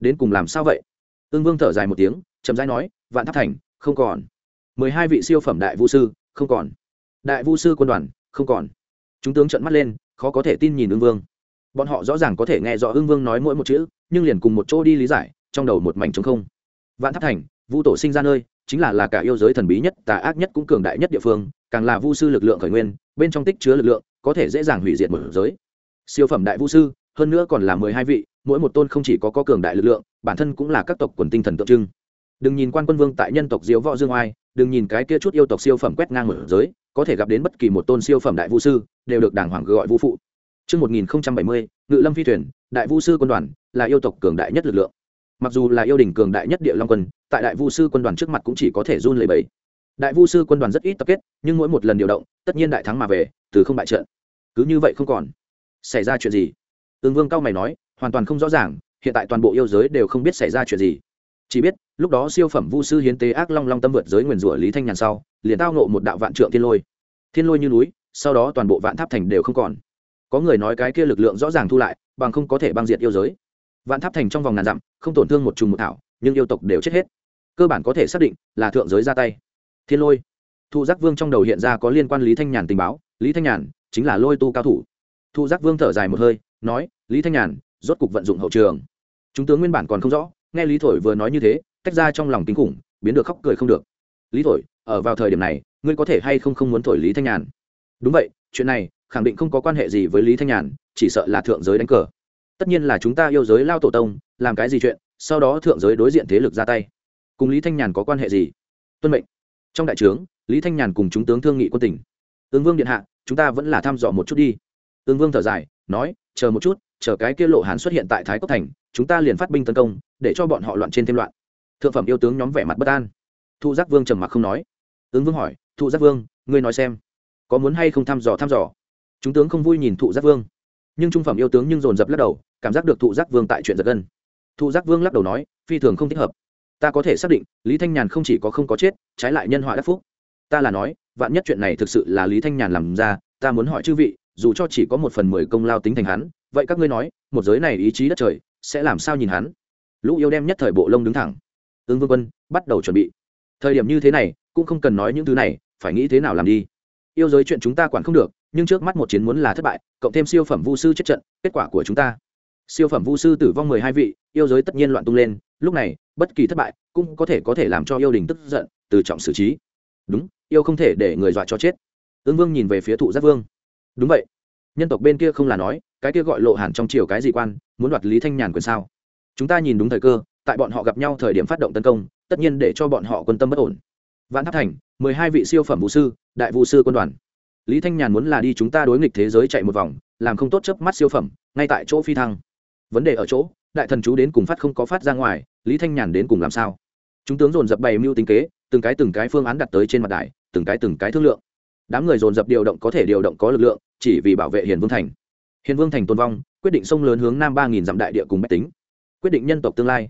Đến cùng làm sao vậy? Ương vương thở dài một tiếng, chậm rãi nói vạn tháp thành, không còn. mười hai vị siêu phẩm đại vũ sư, không còn. Đại vũ sư quân đoàn, không còn. Chúng tướng trợn mắt lên, khó có thể tin nhìn ương vương. Bọn họ rõ ràng có thể nghe rõ ương vương nói mỗi một chữ, nhưng liền cùng một chỗ đi lý giải, trong đầu một mảnh trống không. Vạn tháp thành, vu tổ sinh ra nơi, chính là là cả yêu giới thần bí nhất, tà ác nhất cũng cường đại nhất địa phương, càng là vu sư lực lượng khởi nguyên, bên trong tích chứa lực lượng, có thể dễ dàng hủy diệt một giới. Siêu phẩm đại vu sư, hơn nữa còn là mười hai vị, mỗi một tôn không chỉ có có cường đại lực lượng, bản thân cũng là các tộc quần tinh thần tượng trưng đừng nhìn quan quân vương tại nhân tộc diếu võ dương oai đừng nhìn cái kia chút yêu tộc siêu phẩm quét ngang ở giới có thể gặp đến bất kỳ một tôn siêu phẩm đại vu sư đều được đảng hoàng gọi vũ phụ Trước 1070, Ngự Lâm Phi thuyền, Đại Vu sư quân đoàn là yêu tộc cường đại nhất lực lượng. Mặc dù là yêu đình cường đại nhất địa long quân, tại Đại Vu sư quân đoàn trước mặt cũng chỉ có thể run lẩy bẩy. Đại Vu sư quân đoàn rất ít tập kết, nhưng mỗi một lần điều động, tất nhiên đại thắng mà về, từ không bại trận. Cứ như vậy không còn. Xảy ra chuyện gì? Ưng Vương cao mày nói, hoàn toàn không rõ ràng, hiện tại toàn bộ yêu giới đều không biết xảy ra chuyện gì. Chỉ biết, lúc đó siêu phẩm Vu sư hiến tế ác long long tâm vượt giới nguyền rủa Lý Thanh Nhàn sau, liền tao nộ một đạo vạn trượng thiên lôi. Thiên lôi như núi, sau đó toàn bộ vạn tháp thành đều không còn. Có người nói cái kia lực lượng rõ ràng thu lại, bằng không có thể băng diệt yêu giới. Vạn tháp thành trong vòng ngàn dặm, không tổn thương một trùng một thảo, nhưng yêu tộc đều chết hết. Cơ bản có thể xác định là thượng giới ra tay. Thiên lôi. Thu Giác Vương trong đầu hiện ra có liên quan Lý Thanh Nhàn tình báo, Lý Thanh Nhàn chính là lôi tu cao thủ. Thu Giác Vương thở dài một hơi, nói, Lý Thanh Nhàn, rốt cục vận dụng hậu trường. Chúng tướng nguyên bản còn không rõ, nghe Lý Thổi vừa nói như thế, tách ra trong lòng kinh khủng, biến được khóc cười không được. Lý Thổi, ở vào thời điểm này, ngươi có thể hay không không muốn thổi Lý Thanh Nhàn? Đúng vậy, chuyện này khẳng định không có quan hệ gì với Lý Thanh Nhàn, chỉ sợ là thượng giới đánh cờ. Tất nhiên là chúng ta yêu giới lao tổ tông, làm cái gì chuyện, sau đó thượng giới đối diện thế lực ra tay. Cùng Lý Thanh Nhàn có quan hệ gì? Tuân mệnh. Trong đại trướng, Lý Thanh Nhàn cùng chúng tướng thương nghị quân tỉnh. Ưng Vương điện hạ, chúng ta vẫn là thăm dò một chút đi. Ưng Vương thở dài, nói, chờ một chút, chờ cái kia lộ hán xuất hiện tại Thái Cốc thành, chúng ta liền phát binh tấn công, để cho bọn họ loạn trên thêm loạn. Thượng phẩm yêu tướng nhóm vẻ mặt bất an. Thu Giác Vương trầm mặc không nói. ứng Vương hỏi, Thu Giác Vương, ngươi nói xem, có muốn hay không thăm dò thăm dò? Chúng tướng không vui nhìn Thụ Giác Vương, nhưng trung phẩm yêu tướng nhưng dồn dập lắc đầu, cảm giác được Thụ Giác Vương tại chuyện giật gân. Thụ Giác Vương lắc đầu nói, phi thường không thích hợp. Ta có thể xác định, Lý Thanh Nhàn không chỉ có không có chết, trái lại nhân họa đắc phúc. Ta là nói, vạn nhất chuyện này thực sự là Lý Thanh Nhàn làm ra, ta muốn hỏi chư vị, dù cho chỉ có một phần mười công lao tính thành hắn vậy các ngươi nói một giới này ý chí đất trời sẽ làm sao nhìn hắn lũ yêu đem nhất thời bộ lông đứng thẳng. Ương vương quân, bắt đầu chuẩn bị. Thời điểm như thế này, cũng không cần nói những thứ này, phải nghĩ thế nào làm đi. Yêu giới chuyện chúng ta quản không được, nhưng trước mắt một chiến muốn là thất bại, cộng thêm siêu phẩm vu sư chết trận, kết quả của chúng ta. Siêu phẩm vu sư tử vong mười hai vị, yêu giới tất nhiên loạn tung lên, lúc này, bất kỳ thất bại cũng có thể có thể làm cho yêu đình tức giận, từ trọng xử trí. Đúng, yêu không thể để người dọa cho chết. Ương vương nhìn về phía thụ giác vương. Đúng vậy. Nhân tộc bên kia không là nói, cái kia gọi lộ hẳn trong chiều cái gì quan, muốn đoạt lý thanh nhàn quyền sao? Chúng ta nhìn đúng thời cơ, tại bọn họ gặp nhau thời điểm phát động tấn công, tất nhiên để cho bọn họ quân tâm bất ổn. Vạn tháp thành, mười hai vị siêu phẩm vũ sư, đại vũ sư quân đoàn. Lý thanh nhàn muốn là đi chúng ta đối nghịch thế giới chạy một vòng, làm không tốt chớp mắt siêu phẩm, ngay tại chỗ phi thăng. Vấn đề ở chỗ, đại thần chú đến cùng phát không có phát ra ngoài, lý thanh nhàn đến cùng làm sao? Chúng tướng dồn dập bày mưu tính kế, từng cái từng cái phương án đặt tới trên mặt đài, từng cái từng cái thương lượng. Đám người dồn dập điều động có thể điều động có lực lượng, chỉ vì bảo vệ hiền vương thành. Hiền vương thành tồn vong, quyết định sông lớn hướng nam ba nghìn dặm đại địa cùng máy tính quyết định nhân tộc tương lai.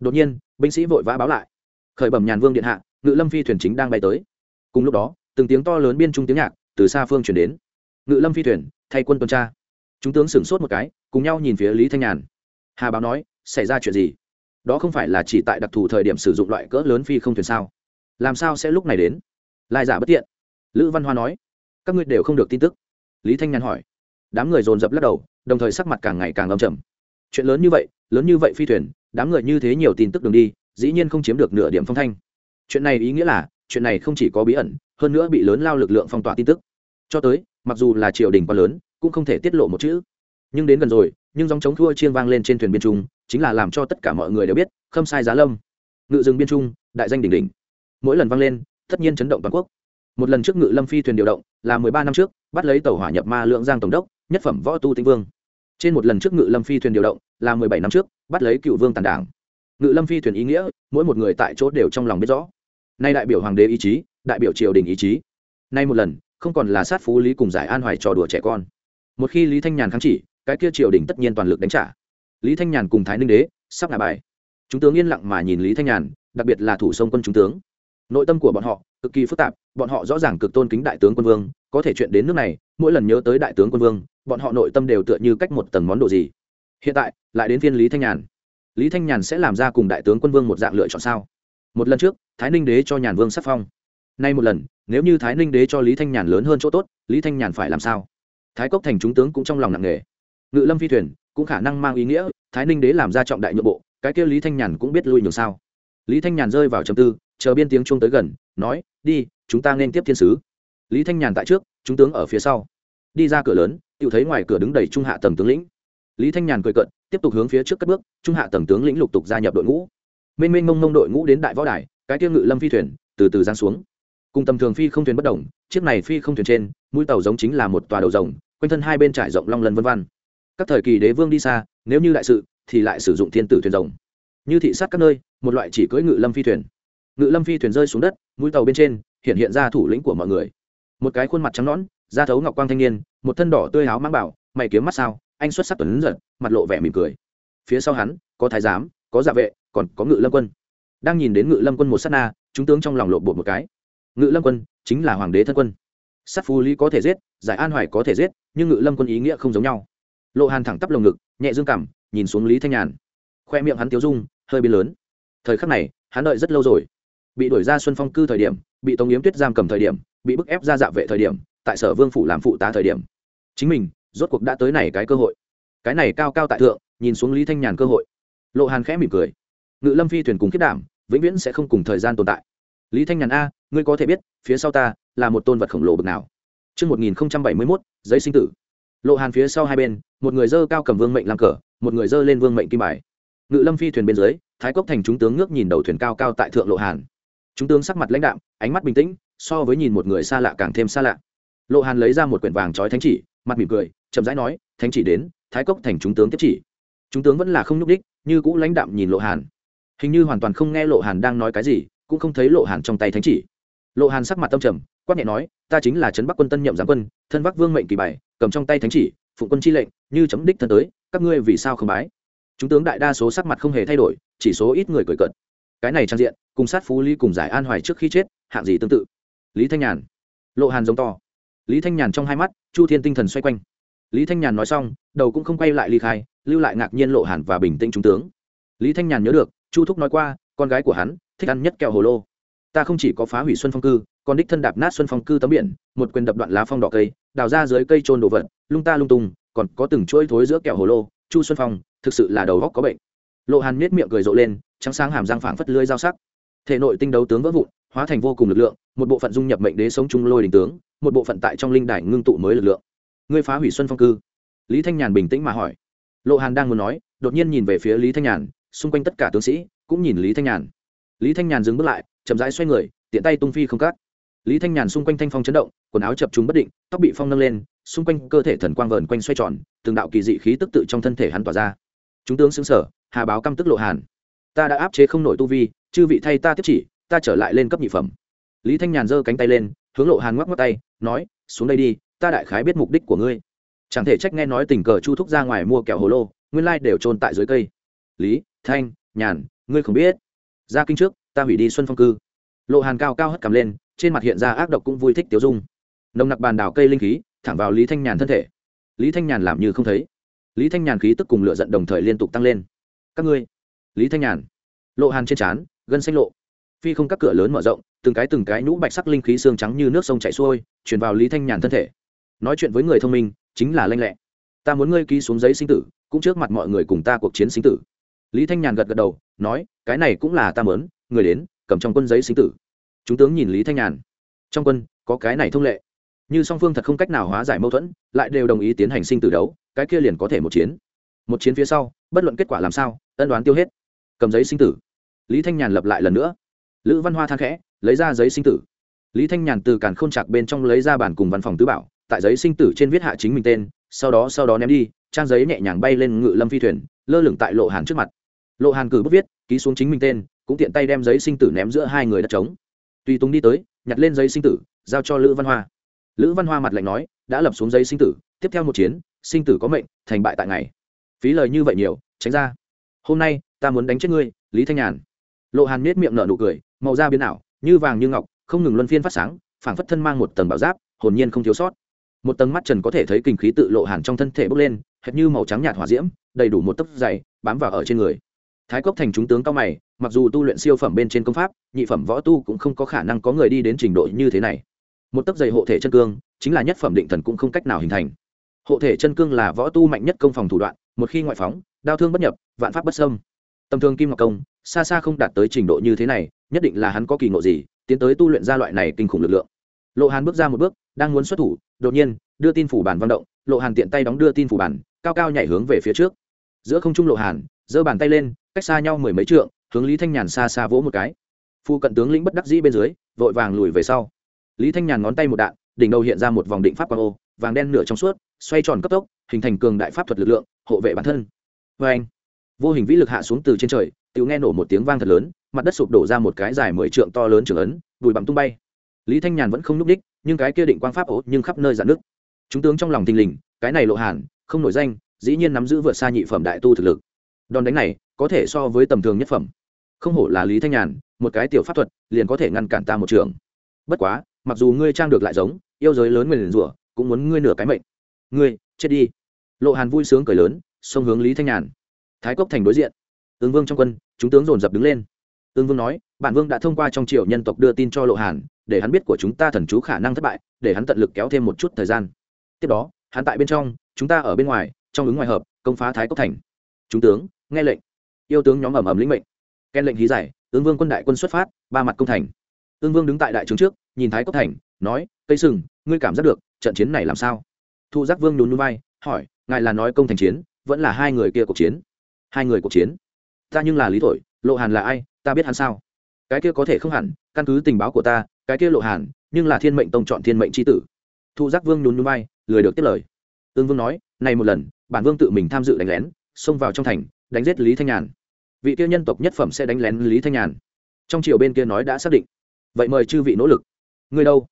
Đột nhiên, binh sĩ vội vã báo lại. Khởi bẩm nhàn vương điện hạ, ngự lâm phi thuyền chính đang bay tới. Cùng lúc đó, từng tiếng to lớn biên trung tiếng nhạc từ xa phương chuyển đến. Ngự lâm phi thuyền, thay quân tuần tra. Chúng tướng sửng sốt một cái, cùng nhau nhìn phía lý thanh nhàn. Hà báo nói, xảy ra chuyện gì? Đó không phải là chỉ tại đặc thù thời điểm sử dụng loại cỡ lớn phi không thuyền sao? Làm sao sẽ lúc này đến? Lai giả bất tiện. Lữ văn hoa nói, các ngươi đều không được tin tức. Lý thanh nhàn hỏi. Đám người dồn dập lắc đầu, đồng thời sắc mặt càng ngày càng âm trầm chuyện lớn như vậy, lớn như vậy phi thuyền, đám người như thế nhiều tin tức đường đi, dĩ nhiên không chiếm được nửa điểm phong thanh. Chuyện này ý nghĩa là, chuyện này không chỉ có bí ẩn, hơn nữa bị lớn lao lực lượng phong tỏa tin tức. Cho tới, mặc dù là triều đình quá lớn, cũng không thể tiết lộ một chữ. Nhưng đến gần rồi, nhưng dòng chống thua chiên vang lên trên thuyền biên trung, chính là làm cho tất cả mọi người đều biết, khâm sai giá lâm. Ngự rừng biên trung, đại danh đỉnh đỉnh. Mỗi lần vang lên, tất nhiên chấn động toàn quốc. Một lần trước ngự lâm phi thuyền điều động, là mười ba năm trước, bắt lấy tàu hỏa nhập ma lượng giang tổng đốc, nhất phẩm võ tu tinh vương trên một lần trước ngự lâm phi thuyền điều động, là mười bảy năm trước, bắt lấy cựu vương tàn đảng. Ngự lâm phi thuyền ý nghĩa, mỗi một người tại chỗ đều trong lòng biết rõ. Nay đại biểu hoàng đế ý chí, đại biểu triều đình ý chí. Nay một lần, không còn là sát phú lý cùng giải an hoài trò đùa trẻ con. Một khi lý thanh nhàn kháng chỉ, cái kia triều đình tất nhiên toàn lực đánh trả. Lý thanh nhàn cùng thái ninh đế sắp ngả bài. Chúng tướng yên lặng mà nhìn lý thanh nhàn, đặc biệt là thủ sông quân chúng tướng. Nội tâm của bọn họ cực kỳ phức tạp, bọn họ rõ ràng cực tôn kính đại tướng quân vương, có thể chuyện đến nước này, mỗi lần nhớ tới đại tướng quân vương bọn họ nội tâm đều tựa như cách một tầng món đồ gì. Hiện tại, lại đến phiên lý thanh nhàn. Lý thanh nhàn sẽ làm ra cùng đại tướng quân vương một dạng lựa chọn sao? Một lần trước, thái ninh đế cho nhàn vương sắc phong. Nay một lần, nếu như thái ninh đế cho lý thanh nhàn lớn hơn chỗ tốt, lý thanh nhàn phải làm sao? Thái cốc thành chúng tướng cũng trong lòng nặng nề. Ngự lâm phi thuyền cũng khả năng mang ý nghĩa, thái ninh đế làm ra trọng đại nhượng bộ, cái kia lý thanh nhàn cũng biết lui nhường sao. Lý thanh nhàn rơi vào trầm tư, chờ biên tiếng chuông tới gần, nói, đi, chúng ta nên tiếp thiên sứ. Lý thanh nhàn tại trước, chúng tướng ở phía sau. Đi ra cửa lớn tự thấy ngoài cửa đứng đầy trung hạ tầng tướng lĩnh. Lý thanh nhàn cười cận tiếp tục hướng phía trước cất bước, trung hạ tầng tướng lĩnh lục tục gia nhập đội ngũ. Mênh mênh mông mông đội ngũ đến đại võ đài, cái tiêu ngự lâm phi thuyền, từ từ giang xuống. Cùng tầm thường phi không thuyền bất đồng, chiếc này phi không thuyền trên, mũi tàu giống chính là một tòa đầu rồng, quanh thân hai bên trải rộng long lân vân văn các thời kỳ đế vương đi xa, nếu như đại sự, thì lại sử dụng thiên tử thuyền rồng. Như thị sát các nơi, một loại chỉ cưỡi ngự lâm phi thuyền. Ngự lâm phi thuyền rơi xuống đất, mũi tàu bên trên, hiện hiện ra thủ lĩnh của mọi người. Một cái khuôn mặt trắng nõn da thấu ngọc quang thanh niên, một thân đỏ tươi áo mang bảo, mày kiếm mắt sao, anh xuất sắc tuấn giật, mặt lộ vẻ mỉm cười. Phía sau hắn, có thái giám, có dạ vệ, còn có ngự lâm quân. Đang nhìn đến ngự lâm quân một s á t na, chúng tướng trong lòng lộ bột một cái. Ngự lâm quân chính là hoàng đế thân quân. Sắt phù lý có thể giết, giải an hoài có thể giết, nhưng ngự lâm quân ý nghĩa không giống nhau. Lộ hàn thẳng tắp lồng ngực, nhẹ dương cảm nhìn xuống lý thanh nhàn. Khoe miệng hắn tiếu dung, hơi biến lớn. Thời khắc này, hắn đợi rất lâu rồi. Bị đuổi ra xuân phong cư thời điểm, bị tống yếm tuyết giam cầm thời điểm, bị bức ép ra dạ vệ thời điểm tại sở vương phủ làm phụ tá thời điểm chính mình rốt cuộc đã tới này cái cơ hội cái này cao cao tại thượng nhìn xuống lý thanh nhàn cơ hội lộ hàn khẽ mỉm cười ngự lâm phi thuyền cùng kết đảm vĩnh viễn sẽ không cùng thời gian tồn tại lý thanh nhàn a ngươi có thể biết phía sau ta là một tôn vật khổng lồ bực nào Trước 1071, giấy sinh tử. Lộ hàn phía sau hai bên, một người dơ cao cầm vương mệnh làm cờ, một người dơ lên vương mệnh kim bài. Ngự lâm phi thuyền bên dưới, thái cốc thành chúng tướng ngước nhìn đầu thuyền cao cao tại thượng lộ hàn. Chúng tướng sắc mặt lãnh đạm, ánh mắt bình tĩnh, so với nhìn một người xa lạ càng thêm xa lạ. Lộ hàn lấy ra một quyển vàng trói thánh chỉ, mặt mỉm cười, chậm rãi nói, thánh chỉ đến, thái cốc thành chúng tướng tiếp chỉ. Chúng tướng vẫn là không nhúc đích, như cũ lãnh đạm nhìn lộ hàn. Hình như hoàn toàn không nghe lộ hàn đang nói cái gì cũng không thấy lộ hàn trong tay thánh chỉ. Lộ hàn sắc mặt tâm trầm quát nhẹ nói ta chính là trấn bắc quân tân nhậm giám quân thân vác vương mệnh kỳ bảy cầm trong tay thánh chỉ phụng quân chi lệnh như chấm đích thân tới các ngươi vì sao không bái? Chúng tướng đại đa số sắc mặt không hề thay đổi chỉ số ít người cười cợt. Cái này trang diện cùng sát phú Ly cùng giải an hoài trước khi chết hạng gì tương tự? Lý thanh nhàn. Lộ hàn giống to lý thanh nhàn trong hai mắt, chu thiên tinh thần xoay quanh. Lý thanh nhàn nói xong, đầu cũng không quay lại ly khai, lưu lại ngạc nhiên lộ hàn và bình tĩnh trung tướng. Lý thanh nhàn nhớ được, chu thúc nói qua, con gái của hắn, thích ăn nhất kẹo hồ lô. Ta không chỉ có phá hủy xuân phong cư, còn đích thân đạp nát xuân phong cư tấm biển, một quyền đập đoạn lá phong đỏ cây, đào ra dưới cây trôn đồ vật, lung ta lung tung, còn có từng chuỗi thối giữa kẹo hồ lô, chu xuân phong, thực sự là đầu góc có bệnh. Lộ hàn miết miệng cười rộ lên, trắng sáng hàm răng phảng phất lưới dao sắc. Thể nội tinh đấu tướng vỡ vụn hóa thành vô cùng lực lượng, một bộ phận dung nhập mệnh đế sống trung lôi đình tướng, một bộ phận tại trong linh đài ngưng tụ mới lực lượng. Ngươi phá hủy xuân phong cư? Lý thanh nhàn bình tĩnh mà hỏi. Lộ hàn đang muốn nói, đột nhiên nhìn về phía lý thanh nhàn, xung quanh tất cả tướng sĩ cũng nhìn lý thanh nhàn. Lý thanh nhàn dừng bước lại, chậm rãi xoay người, tiện tay tung phi không cắt lý thanh nhàn xung quanh thanh phong chấn động, quần áo chập chúng bất định, tóc bị phong nâng lên, xung quanh cơ thể thần quang vờn quanh xoay tròn, từng đạo kỳ dị khí tức tự trong thân thể hắn tỏa ra. Chúng tướng xứng sở hà báo căm tức lộ hàn. Ta đã áp chế không nổi tu vi, chư vị thay ta tiếp chỉ ta trở lại lên cấp nhị phẩm. Lý thanh nhàn giơ cánh tay lên, hướng lộ hàn ngoắc ngoắc tay, nói, xuống đây đi, ta đại khái biết mục đích của ngươi. Chẳng thể trách nghe nói tình cờ chu thúc ra ngoài mua kẹo hồ lô, nguyên lai đều trôn tại dưới cây. Lý, thanh, nhàn, ngươi không biết. Ra kinh trước, ta hủy đi xuân phong cư. Lộ hàn cao cao hất cầm lên, trên mặt hiện ra ác độc cũng vui thích tiêu dung. Nồng nặc bàn đảo cây linh khí, thẳng vào lý thanh nhàn thân thể. Lý thanh nhàn làm như không thấy. Lý thanh nhàn khí tức cùng lựa giận đồng thời liên tục tăng lên. Các ngươi, lý thanh nhàn. Lộ hàn trên trán, gân xanh lộ phi không các cửa lớn mở rộng, từng cái từng cái nhũ bạch sắc linh khí xương trắng như nước sông chảy xuôi, truyền vào lý thanh nhàn thân thể. Nói chuyện với người thông minh, chính là lanh lẹ. Ta muốn ngươi ký xuống giấy sinh tử, cũng trước mặt mọi người cùng ta cuộc chiến sinh tử. Lý thanh nhàn gật gật đầu, nói, cái này cũng là ta mớn người đến, cầm trong quân giấy sinh tử. Chúng tướng nhìn lý thanh nhàn. Trong quân, có cái này thông lệ. Như song phương thật không cách nào hóa giải mâu thuẫn, lại đều đồng ý tiến hành sinh tử đấu, cái kia liền có thể một chiến. Một chiến phía sau, bất luận kết quả làm sao, ân đoán tiêu hết. Cầm giấy sinh tử. Lý thanh nhàn lập lại lần nữa lữ văn hoa than khẽ, lấy ra giấy sinh tử. Lý thanh nhàn từ càn k h ô n chạc bên trong lấy ra bản cùng văn phòng tứ bảo, tại giấy sinh tử trên viết hạ chính mình tên, sau đó sau đó ném đi, trang giấy nhẹ nhàng bay lên ngự lâm phi thuyền, lơ lửng tại lộ hàn trước mặt. Lộ hàn cử bút viết, ký xuống chính mình tên, cũng tiện tay đem giấy sinh tử ném giữa hai người đất trống. Tùy tùng đi tới, nhặt lên giấy sinh tử, giao cho lữ văn hoa. Lữ văn hoa mặt lạnh nói, đã lập xuống giấy sinh tử, tiếp theo một chiến, sinh tử có mệnh, thành bại tại ngày. Phí lời như vậy nhiều, tránh ra. Hôm nay, ta muốn đánh chết ngươi, lý thanh nhàn lộ hàn nết miệng nở nụ cười, màu da biến ảo, như vàng như ngọc, không ngừng luân phiên phát sáng, phảng phất thân mang một tầng bảo giáp, hồn nhiên không thiếu sót. Một tầng mắt trần có thể thấy kinh khí tự lộ hàn trong thân thể bốc lên, hệt như màu trắng nhạt hỏa diễm, đầy đủ một tấc dày, bám vào ở trên người. Thái cốc thành chúng tướng cao mày, mặc dù tu luyện siêu phẩm bên trên công pháp, nhị phẩm võ tu cũng không có khả năng có người đi đến trình độ như thế này. Một tấc dày hộ thể chân cương, chính là nhất phẩm định thần cũng không cách nào hình thành. Hộ thể chân cương là võ tu mạnh nhất công phòng thủ đoạn, một khi ngoại phóng, đao thương bất nhập, vạn pháp bất sâm tầm thường kim ngọc công, xa xa không đạt tới trình độ như thế này, nhất định là hắn có kỳ ngộ gì, tiến tới tu luyện ra loại này kinh khủng lực lượng. Lộ hàn bước ra một bước, đang muốn xuất thủ, đột nhiên, đưa tin phủ bản văn động, lộ hàn tiện tay đóng đưa tin phủ bản, cao cao nhảy hướng về phía trước. Giữa không trung lộ hàn, giơ bàn tay lên, cách xa nhau mười mấy trượng, hướng lý thanh nhàn xa xa vỗ một cái. Phu cận tướng lĩnh bất đắc dĩ bên dưới, vội vàng lùi về sau. Lý thanh nhàn ngón tay một đạn, đỉnh đầu hiện ra một vòng định pháp quang ô, vàng đen nửa trong suốt, xoay tròn cấp tốc, hình thành cường đại pháp thuật lực lượng, hộ vệ bản thân. Vê anh vô hình vĩ lực hạ xuống từ trên trời tự nghe nổ một tiếng vang thật lớn, mặt đất sụp đổ ra một cái dài mười trượng to lớn trường ấn, bụi bặm tung bay. Lý thanh nhàn vẫn không núp đích, nhưng cái kia định quang pháp ố nhưng khắp nơi dạn nước. Chúng tướng trong lòng thình lình, cái này lộ hàn, không nổi danh, dĩ nhiên nắm giữ vượt xa nhị phẩm đại tu thực lực. Đòn đánh này, có thể so với tầm thường nhất phẩm. Không hổ là lý thanh nhàn, một cái tiểu pháp thuật, liền có thể ngăn cản ta một trường. Bất quá, mặc dù ngươi trang được lại giống, yêu giới lớn người liền rủa, cũng muốn ngươi nửa cái mệnh. Ngươi, chết đi. Lộ hàn vui sướng cười lớn, xông hướng lý thanh nhàn thái cốc thành đối diện. Tướng vương trong quân, chúng tướng dồn dập đứng lên. Tướng vương nói, bản vương đã thông qua trong triều nhân tộc đưa tin cho lộ hàn, để hắn biết của chúng ta thần chú khả năng thất bại, để hắn tận lực kéo thêm một chút thời gian. Tiếp đó, hắn tại bên trong, chúng ta ở bên ngoài, trong ứng ngoài hợp, công phá thái cốc thành. Chúng tướng, nghe lệnh. Yêu tướng nhóm ẩm ẩm lĩnh mệnh. Ken lệnh hí giải tướng vương quân đại quân xuất phát, ba mặt công thành. Ương vương đứng tại đại trướng trước, nhìn thái cốc thành, nói, cây sừng, ngươi cảm giác được, trận chiến này làm sao? Thu giác vương nhún núi vai, hỏi, ngài là nói công thành chiến, vẫn là hai người kia cuộc chiến? Hai người cuộc chiến. Ta nhưng là lý thổi, lộ hàn là ai, ta biết hắn sao? Cái kia có thể không hẳn, căn cứ tình báo của ta, cái kia lộ hàn, nhưng là thiên mệnh tông chọn thiên mệnh c h i tử. Thu giác vương nhún nhún bay lười được tiếp lời. Ương vương nói, này một lần, bản vương tự mình tham dự đánh lén, xông vào trong thành, đánh giết lý thanh nhàn. Vị kia nhân tộc nhất phẩm sẽ đánh lén lý thanh nhàn. Trong triều bên kia nói đã xác định. Vậy mời chư vị nỗ lực. Người đâu?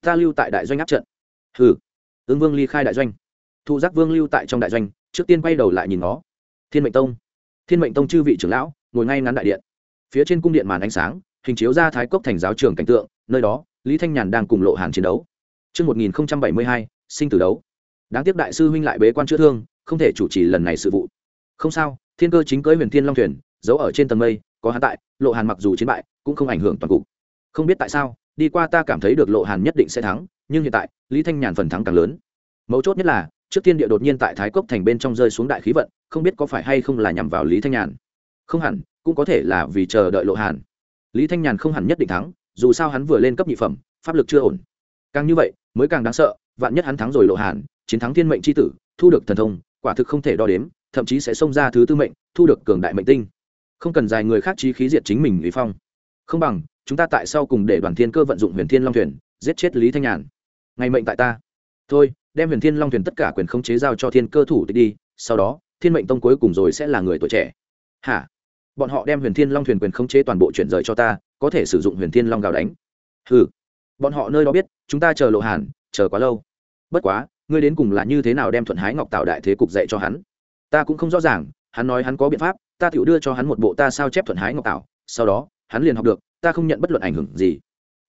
Ta lưu tại đại doanh áp trận. Hừ. Ương vương ly khai đại doanh. Thu giác vương lưu tại trong đại doanh, trước tiên quay đầu lại nhìn nó. Thiên mệnh tông thiên mệnh tông chư vị trưởng lão ngồi ngay ngắn đại điện. Phía trên cung điện màn ánh sáng hình chiếu ra thái cốc thành giáo trường cảnh tượng nơi đó lý thanh nhàn đang cùng lộ hàn chiến đấu. Trước 1072, sinh tử đấu. đáng tiếc đại sư huynh lại bế quan chữa thương không thể chủ trì lần này sự vụ. Không sao thiên cơ chính cưới huyền thiên long thuyền giấu ở trên tầng mây có hắn tại lộ hàn mặc dù chiến bại cũng không ảnh hưởng toàn cục. Không biết tại sao đi qua ta cảm thấy được lộ hàn nhất định sẽ thắng nhưng hiện tại lý thanh nhàn phần thắng càng lớn. Mấu chốt nhất là trước tiên địa đột nhiên tại thái cốc thành bên trong rơi xuống đại khí vận, không biết có phải hay không là nhằm vào lý thanh nhàn. Không hẳn, cũng có thể là vì chờ đợi lộ hàn. Lý thanh nhàn không hẳn nhất định thắng, dù sao hắn vừa lên cấp nhị phẩm, pháp lực chưa ổn. Càng như vậy, mới càng đáng sợ, vạn nhất hắn thắng rồi lộ hàn, chiến thắng thiên mệnh c h i tử, thu được thần thông, quả thực không thể đo đếm, thậm chí sẽ xông ra thứ tư mệnh, thu được cường đại mệnh tinh. Không cần dài người khác trí khí diệt chính mình lý phong. Không bằng, chúng ta tại sao cùng để đoàn thiên cơ vận dụng huyền thiên long thuyền, giết chết lý thanh nhàn. Ngày mệnh tại ta. Thôi đem huyền thiên long thuyền tất cả quyền khống chế giao cho thiên cơ thủ đi, sau đó, thiên mệnh tông cuối cùng rồi sẽ là người tuổi trẻ. Hả? Bọn họ đem huyền thiên long thuyền quyền khống chế toàn bộ chuyển rời cho ta, có thể sử dụng huyền thiên long gào đánh. Ừ bọn họ nơi đó biết, chúng ta chờ lộ hàn, chờ quá lâu. Bất quá, ngươi đến cùng là như thế nào đem thuận hái ngọc tạo đại thế cục dạy cho hắn? Ta cũng không rõ ràng, hắn nói hắn có biện pháp, ta tự đưa cho hắn một bộ ta sao chép thuận hái ngọc tạo sau đó, hắn liền học được, ta không nhận bất luận ảnh hưởng gì.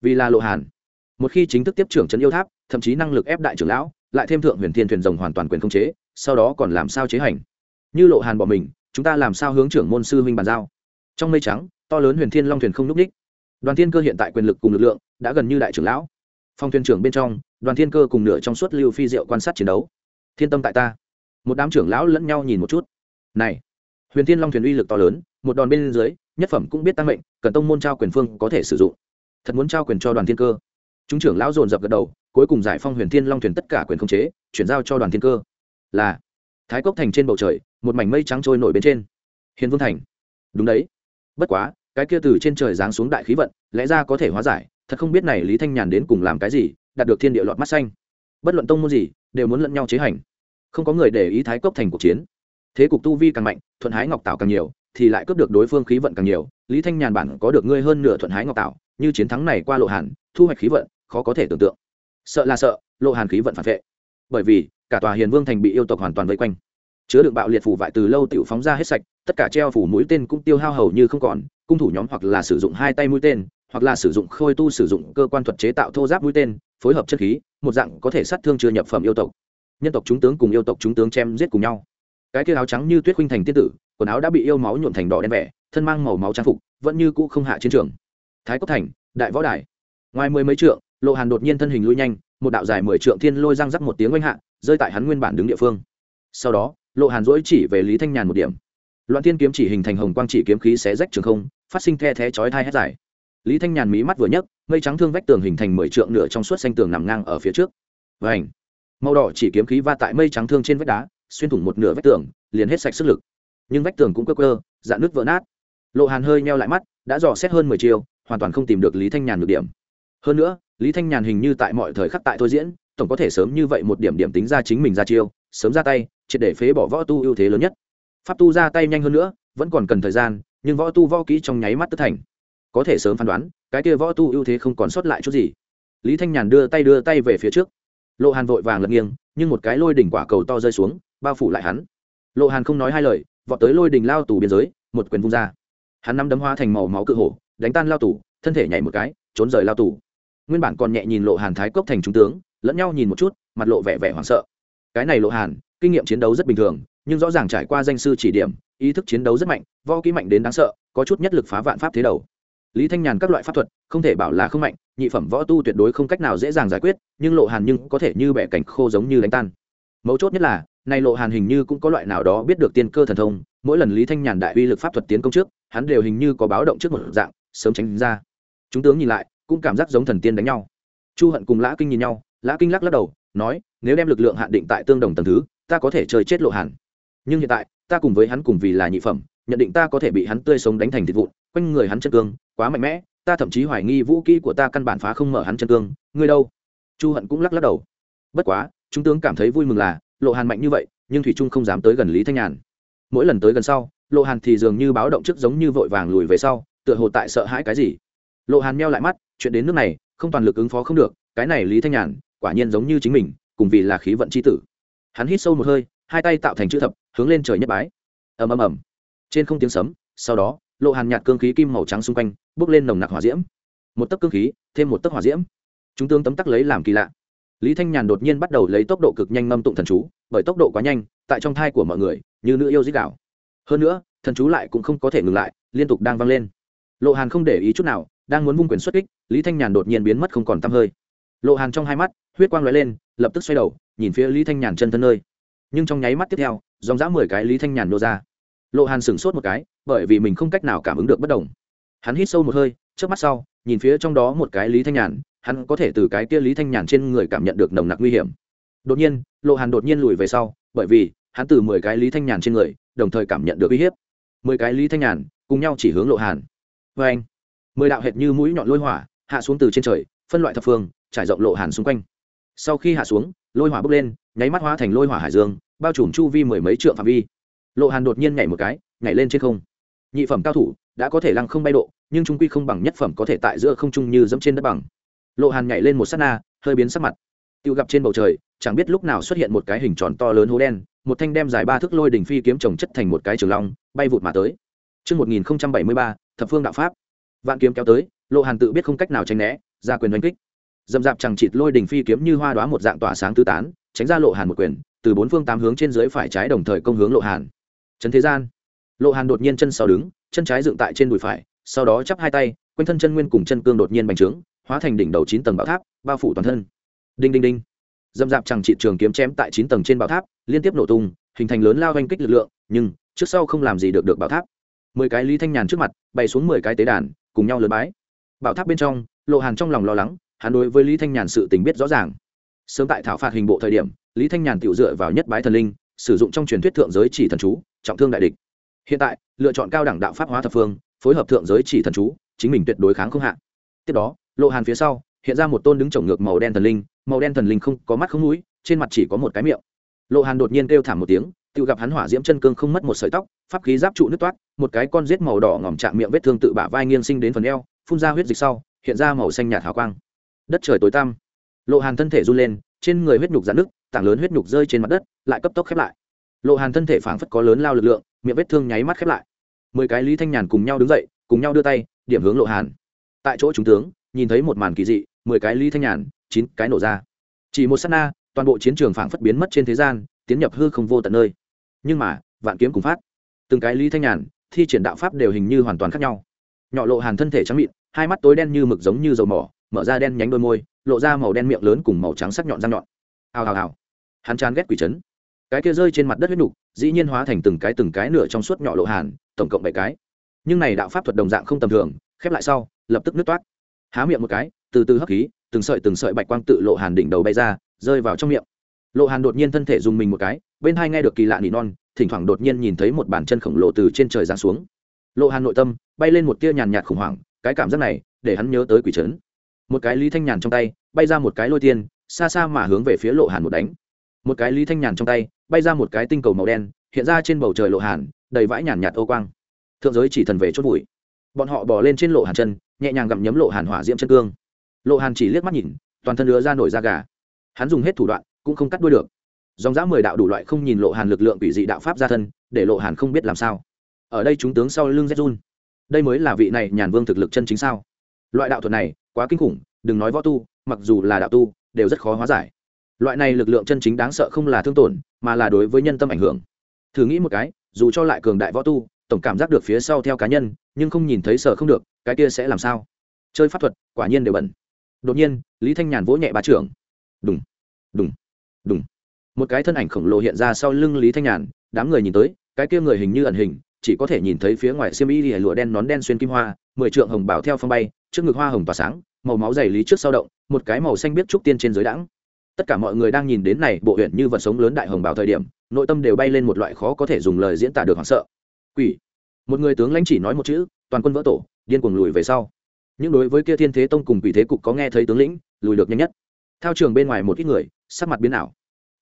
Vì là lộ hàn. Một khi chính thức tiếp trưởng trấn yêu tháp, thậm chí năng lực ép đại trưởng lão lại thêm thượng huyền thiên thuyền rồng hoàn toàn quyền không chế, sau đó còn làm sao chế hành? Như lộ hàn bỏ mình, chúng ta làm sao hướng trưởng môn sư huynh bàn giao? Trong mây trắng, to lớn huyền thiên long thuyền không n ú c ních. Đoàn thiên cơ hiện tại quyền lực cùng lực lượng đã gần như đại trưởng lão. Phong thuyền trưởng bên trong, đoàn thiên cơ cùng nửa trong suốt lưu phi diệu quan sát chiến đấu. Thiên tâm tại ta. Một đám trưởng lão lẫn nhau nhìn một chút. Này, huyền thiên long thuyền uy lực to lớn, một đòn bên dưới, nhất phẩm cũng biết tăng mệnh, cần tông môn trao quyền phương có thể sử dụng. Thật muốn trao quyền cho đoàn thiên cơ chúng trưởng lão dồn dập gật đầu, cuối cùng giải phong huyền thiên long thuyền tất cả quyền khống chế, chuyển giao cho đoàn thiên cơ. Là, thái cốc thành trên bầu trời, một mảnh mây trắng trôi nổi bên trên. Hiền vương thành. Đúng đấy. Bất quá, cái kia từ trên trời giáng xuống đại khí vận, lẽ ra có thể hóa giải, thật không biết này lý thanh nhàn đến cùng làm cái gì, đạt được thiên địa lọt mắt xanh. Bất luận tông môn gì, đều muốn lẫn nhau chế hành. Không có người để ý thái cốc thành cuộc chiến. Thế cục tu vi càng mạnh, thuận hái ngọc tạo càng nhiều, thì lại cướp được đối phương khí vận càng nhiều. Lý thanh nhàn bản có được ngươi hơn nửa thuận hái ngọc tạo như chiến thắng này qua lộ hàn, thu hoạch khí vận khó có thể tưởng tượng. Sợ là sợ, lộ hàn khí vận phản vệ. Bởi vì, cả tòa hiền vương thành bị yêu tộc hoàn toàn vây quanh. Chứa đựng bạo liệt phủ vải từ lâu tiểu phóng ra hết sạch, tất cả treo phủ mũi tên cũng tiêu hao hầu như không còn, cung thủ nhóm hoặc là sử dụng hai tay mũi tên, hoặc là sử dụng khôi tu sử dụng cơ quan thuật chế tạo thô giáp mũi tên, phối hợp chất khí, một dạng có thể sát thương chưa nhập phẩm yêu tộc. Nhân tộc chúng tướng cùng yêu tộc chúng tướng chém giết cùng nhau. Cái kia áo trắng như tuyết khuynh thành tiên tử, quần áo đã bị yêu máu nhuộm thành đỏ đen vẻ, thân mang màu máu trang phục, vẫn như cũ không hạ chiến trường. Thái cốc thành, đại võ đài. Ngoài mười mấy trượng lộ hàn đột nhiên thân hình lui nhanh, một đạo dài mười trượng thiên lôi răng rắc một tiếng oanh hạ, rơi tại hắn nguyên bản đứng địa phương. Sau đó, lộ hàn dỗi chỉ về lý thanh nhàn một điểm. Loạn thiên kiếm chỉ hình thành hồng quang chỉ kiếm khí xé rách trường không, phát sinh the thé chói thai hét dài. Lý thanh nhàn mí mắt vừa nhấc, mây trắng thương vách tường hình thành mười trượng nửa trong suốt xanh tường nằm ngang ở phía trước. Và ảnh màu đỏ chỉ kiếm khí va tại mây trắng thương trên vách đá, xuyên thủng một nửa vách tường, liền hết sạch sức lực. Nhưng vách tường cũng cơ cơ dạn nước vỡ nát. Lộ hàn hơi meo lại mắt, đã dò xét hơn mười chiều, hoàn toàn không tìm được lý thanh nhàn được điểm hơn nữa, lý thanh nhàn hình như tại mọi thời khắc tại thôi diễn, tổng có thể sớm như vậy một điểm điểm tính ra chính mình ra chiêu, sớm ra tay, triệt để phế bỏ võ tu ưu thế lớn nhất. Pháp tu ra tay nhanh hơn nữa, vẫn còn cần thời gian, nhưng võ tu võ kỹ trong nháy mắt tất thành. Có thể sớm phán đoán, cái kia võ tu ưu thế không còn sót lại chút gì. Lý thanh nhàn đưa tay đưa tay về phía trước. Lộ hàn vội vàng lật nghiêng, nhưng một cái lôi đỉnh quả cầu to rơi xuống, bao phủ lại hắn. Lộ hàn không nói hai lời, vọt tới lôi đỉnh lao tù biên giới, một quyền vung ra. Hắn nắm đấm hoa thành màu máu cự hổ, đánh tan lao tù, thân thể nhảy một cái, trốn rời lao tù nguyên bản còn nhẹ nhìn lộ hàn thái cốc thành trung tướng, lẫn nhau nhìn một chút, mặt lộ vẻ vẻ hoảng sợ. Cái này lộ hàn, kinh nghiệm chiến đấu rất bình thường, nhưng rõ ràng trải qua danh sư chỉ điểm, ý thức chiến đấu rất mạnh, võ kỹ mạnh đến đáng sợ, có chút nhất lực phá vạn pháp thế đầu. Lý thanh nhàn các loại pháp thuật, không thể bảo là không mạnh, nhị phẩm võ tu tuyệt đối không cách nào dễ dàng giải quyết, nhưng lộ hàn nhưng có thể như bẻ cảnh khô giống như đánh tan. Mấu chốt nhất là, nay lộ hàn hình như cũng có loại nào đó biết được tiên cơ thần thông, mỗi lần lý thanh nhàn đại uy lực pháp thuật tiến công trước, hắn đều hình như có báo động trước một dạng, sớm tránh ra. Chúng tướng nhìn lại cũng cảm giác giống thần tiên đánh nhau. Chu hận cùng lã kinh nhìn nhau, lã kinh lắc lắc đầu, nói, nếu đem lực lượng hạn định tại tương đồng tầng thứ, ta có thể chơi chết lộ hàn. Nhưng hiện tại, ta cùng với hắn cùng vì là nhị phẩm, nhận định ta có thể bị hắn tươi sống đánh thành thịt vụn, quanh người hắn chân cương, quá mạnh mẽ, ta thậm chí hoài nghi vũ kỹ của ta căn bản phá không mở hắn chân cương, ngươi đâu? Chu hận cũng lắc lắc đầu. Bất quá, chúng tướng cảm thấy vui mừng là, lộ hàn mạnh như vậy, nhưng thủy trung không dám tới gần lý thanh nhàn. Mỗi lần tới gần sau, lộ hàn thì dường như báo động trước giống như vội vàng lùi về sau, tựa hồ tại sợ hãi cái gì. Lộ hàn meo lại mắt chuyện đến nước này, không toàn lực ứng phó không được, cái này lý thanh nhàn, quả nhiên giống như chính mình, cùng vì là khí vận c h i tử. Hắn hít sâu một hơi, hai tay tạo thành chữ thập, hướng lên trời nhất bái. Ầm ầm ầm. Trên không tiếng sấm, sau đó, lộ hàn nhạt cương khí kim màu trắng xung quanh, bước lên nồng nặc hỏa diễm. Một tấc cương khí, thêm một tấc hỏa diễm. Chúng tương tấm tắc lấy làm kỳ lạ. Lý thanh nhàn đột nhiên bắt đầu lấy tốc độ cực nhanh ngâm tụng thần chú, bởi tốc độ quá nhanh, tại trong thai của mọi người, như nữ yêu dích đạo. Hơn nữa, thần chú lại cũng không có thể ngừng lại, liên tục đang vang lên. Lộ hàn không để ý chút nào đang muốn vung quyền xuất kích, lý thanh nhàn đột nhiên biến mất không còn tăm hơi. Lộ hàn trong hai mắt, huyết quang lóe lên, lập tức xoay đầu, nhìn phía lý thanh nhàn chân thân nơi. Nhưng trong nháy mắt tiếp theo, dòng dã mười cái lý thanh nhàn nô ra. Lộ hàn sửng sốt một cái, bởi vì mình không cách nào cảm ứng được bất đồng. Hắn hít sâu một hơi trước mắt sau, nhìn phía trong đó một cái lý thanh nhàn, hắn có thể từ cái kia lý thanh nhàn trên người cảm nhận được nồng nặc nguy hiểm. Đột nhiên, lộ hàn đột nhiên lùi về sau, bởi vì, hắn từ mười cái lý thanh nhàn trên người, đồng thời cảm nhận được uy hiếp. Mười cái lý thanh nhàn, cùng nhau chỉ hướng lộ hàn. Vê anh mười đạo hệt như mũi nhọn lôi hỏa hạ xuống từ trên trời phân loại thập phương trải rộng lộ hàn xung quanh. Sau khi hạ xuống lôi hỏa bốc lên nháy mắt hóa thành lôi hỏa hải dương bao trùm chu vi mười mấy trượng phạm vi. Lộ hàn đột nhiên nhảy một cái nhảy lên trên không. Nhị phẩm cao thủ đã có thể lăng không bay độ nhưng trung quy không bằng nhất phẩm có thể tại giữa không trung như dẫm trên đất bằng. Lộ hàn nhảy lên một s á t na hơi biến sắc mặt. Tự gặp trên bầu trời chẳng biết lúc nào xuất hiện một cái hình tròn to lớn hố đen một thanh đem dài ba thước lôi đỉnh phi kiếm trồng chất thành một cái trường long bay vụt mà tới. Trước 1073, thập phương đạo pháp. Vạn kiếm kéo tới, Lộ Hàn tự biết không cách nào tránh né, ra quyền đánh kích. Dầm dạp chẳng chịt lôi đỉnh phi kiếm như hoa đoá một dạng tỏa sáng tứ tán, tránh ra Lộ Hàn một quyền, từ bốn phương tám hướng trên dưới phải trái đồng thời công hướng Lộ Hàn. Trấn thế gian. Lộ Hàn đột nhiên chân sau đứng, chân trái dựng tại trên đùi phải, sau đó chắp hai tay, quanh thân chân nguyên cùng chân cương đột nhiên bành trướng, hóa thành đỉnh đầu chín tầng bảo tháp, bao phủ toàn thân. Đinh đinh đinh dầm dạp chẳng trị trường kiếm chém tại chín tầng trên bảo tháp liên tiếp nổ tung hình thành lớn lao oanh kích lực lượng nhưng trước sau không làm gì được được bảo tháp mười cái lý thanh nhàn trước mặt, bày xuống mười cái tế đàn, cùng nhau lớn bái. Bảo tháp bên trong, lộ hàn trong lòng lo lắng, hắn đối với lý thanh nhàn sự tình biết rõ ràng. Sớm tại thảo phạt hình bộ thời điểm, lý thanh nhàn tự dựa vào nhất bái thần linh, sử dụng trong truyền thuyết thượng giới chỉ thần chú, trọng thương đại địch. Hiện tại, lựa chọn cao đẳng đạo pháp hóa thập phương, phối hợp thượng giới chỉ thần chú, chính mình tuyệt đối kháng không hạ. Tiếp đó, lộ hàn phía sau, hiện ra một tôn đứng trồng ngược màu đen thần linh, màu đen thần linh không, có mắt không mũi, trên mặt chỉ có một cái miệng. Lộ hàn đột nhiên kêu thảm một tiếng tự gặp hắn hỏa diễm chân cương không mất một sợi tóc, pháp khí giáp trụ nứt toát, một cái con rết màu đỏ ngỏm chạm miệng vết thương tự bả vai nghiêng sinh đến phần eo, phun ra huyết dịch sau, hiện ra màu xanh nhạt hào quang. Đất trời tối tăm. Lộ hàn thân thể run lên, trên người huyết nhục dạn nước tảng lớn huyết nhục rơi trên mặt đất, lại cấp tốc khép lại. Lộ hàn thân thể phảng phất có lớn lao lực lượng, miệng vết thương nháy mắt khép lại. Mười cái lý thanh nhàn cùng nhau đứng dậy, cùng nhau đưa tay, điểm hướng lộ hàn. Tại chỗ chúng tướng, nhìn thấy một màn kỳ dị, mười cái lý thanh nhàn, chín cái nổ ra. Chỉ một s á t na, toàn bộ chiến trường phảng phất biến mất trên thế gian, tiến nhập hư không vô tận nơi nhưng mà, vạn kiếm cùng phát. Từng cái lý thanh nhàn, thi triển đạo pháp đều hình như hoàn toàn khác nhau. Nhọ lộ hàn thân thể trắng mịn, hai mắt tối đen như mực giống như dầu mỏ, mở ra đen nhánh đôi môi, lộ ra màu đen miệng lớn cùng màu trắng sắc nhọn răng nhọn. Hào hào hào. Hắn chán ghét quỷ chấn. Cái kia rơi trên mặt đất huyết nục, dĩ nhiên hóa thành từng cái từng cái nửa trong suốt nhọ lộ hàn, tổng cộng bảy cái. Nhưng này đạo pháp thuật đồng dạng không tầm thường, khép lại sau, lập tức nứt toát. Há miệng một cái, từ từ hấp khí, từng sợi từng sợi bạch quang tự lộ hàn đỉnh đầu bay ra, rơi vào trong miệng lộ hàn đột nhiên thân thể dùng mình một cái, bên hai nghe được kỳ lạ nỉ non, thỉnh thoảng đột nhiên nhìn thấy một bàn chân khổng lồ từ trên trời giáng xuống. Lộ hàn nội tâm bay lên một tia nhàn nhạt khủng hoảng, cái cảm giác này để hắn nhớ tới quỷ trấn. Một cái lý thanh nhàn trong tay bay ra một cái lôi tiên, xa xa mà hướng về phía lộ hàn một đánh. Một cái lý thanh nhàn trong tay bay ra một cái tinh cầu màu đen, hiện ra trên bầu trời lộ hàn, đầy vãi nhàn nhạt ô quang. Thượng giới chỉ thần về chốt bụi. Bọn họ bỏ lên trên lộ hàn chân, nhẹ nhàng gặm nhấm lộ hàn hỏa diễm chân cương. Lộ hàn chỉ liếc mắt nhìn, toàn thân lứa ra nổi da gà. Hắn dùng hết thủ đoạn cũng không cắt đuôi được. Dòng dã mười đạo đủ loại không nhìn lộ hàn lực lượng quỷ dị đạo pháp ra thân, để lộ hàn không biết làm sao. Ở đây chúng tướng sau lưng zhun đây mới là vị này nhàn vương thực lực chân chính sao? Loại đạo thuật này, quá kinh khủng, đừng nói võ tu, mặc dù là đạo tu, đều rất khó hóa giải. Loại này lực lượng chân chính đáng sợ không là thương tổn, mà là đối với nhân tâm ảnh hưởng. Thử nghĩ một cái, dù cho lại cường đại võ tu, tổng cảm giác được phía sau theo cá nhân, nhưng không nhìn thấy sợ không được, cái kia sẽ làm sao? Chơi pháp thuật, quả nhiên đều bẩn. Đột nhiên, lý thanh nhàn vỗ nhẹ bà trưởng. Đúng đúng đúng. Một cái thân ảnh khổng lồ hiện ra sau lưng lý thanh nhàn, đám người nhìn tới, cái kia người hình như ẩn hình, chỉ có thể nhìn thấy phía ngoài xiêm y lụa đen nón đen xuyên kim hoa, mười trượng hồng bảo theo phong bay, trước ngực hoa hồng tỏa sáng, màu máu dày lý trước sau động, một cái màu xanh biết trúc tiên trên dưới đẳng. Tất cả mọi người đang nhìn đến này, bộ huyện như vật sống lớn đại hồng bảo thời điểm, nội tâm đều bay lên một loại khó có thể dùng lời diễn tả được hoảng sợ. Quỷ. Một người tướng lãnh chỉ nói một chữ, toàn quân vỡ tổ, điên cuồng lùi về sau. Nhưng đối với kia thiên thế tông cùng quỷ thế cục có nghe thấy tướng lĩnh, lùi được nhanh nhất. Theo trường bên ngoài một ít người, sắc mặt biến ảo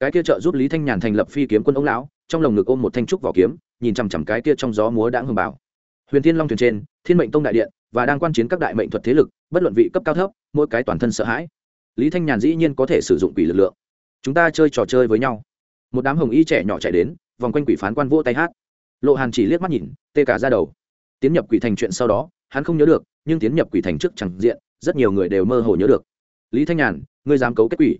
cái kia trợ giúp lý thanh nhàn thành lập phi kiếm quân ông lão, trong lồng ngực ôm một thanh trúc vỏ kiếm, nhìn chằm chằm cái kia trong gió múa đã hương bảo. Huyền thiên long thuyền trên, thiên mệnh tông đại điện, và đang quan chiến các đại mệnh thuật thế lực, bất luận vị cấp cao thấp, mỗi cái toàn thân sợ hãi. Lý thanh nhàn dĩ nhiên có thể sử dụng quỷ lực lượng. Chúng ta chơi trò chơi với nhau. Một đám hồng y trẻ nhỏ chạy đến, vòng quanh quỷ phán quan vỗ tay hát. Lộ hàn chỉ liếc mắt nhìn, tê cả ra đầu. Tiến nhập quỷ thành chuyện sau đó, hắn không nhớ được, nhưng tiến nhập quỷ thành trước chẳng diện, rất nhiều người đều mơ hồ nhớ được. Lý thanh nhàn, ngươi dám cấu kết quỷ.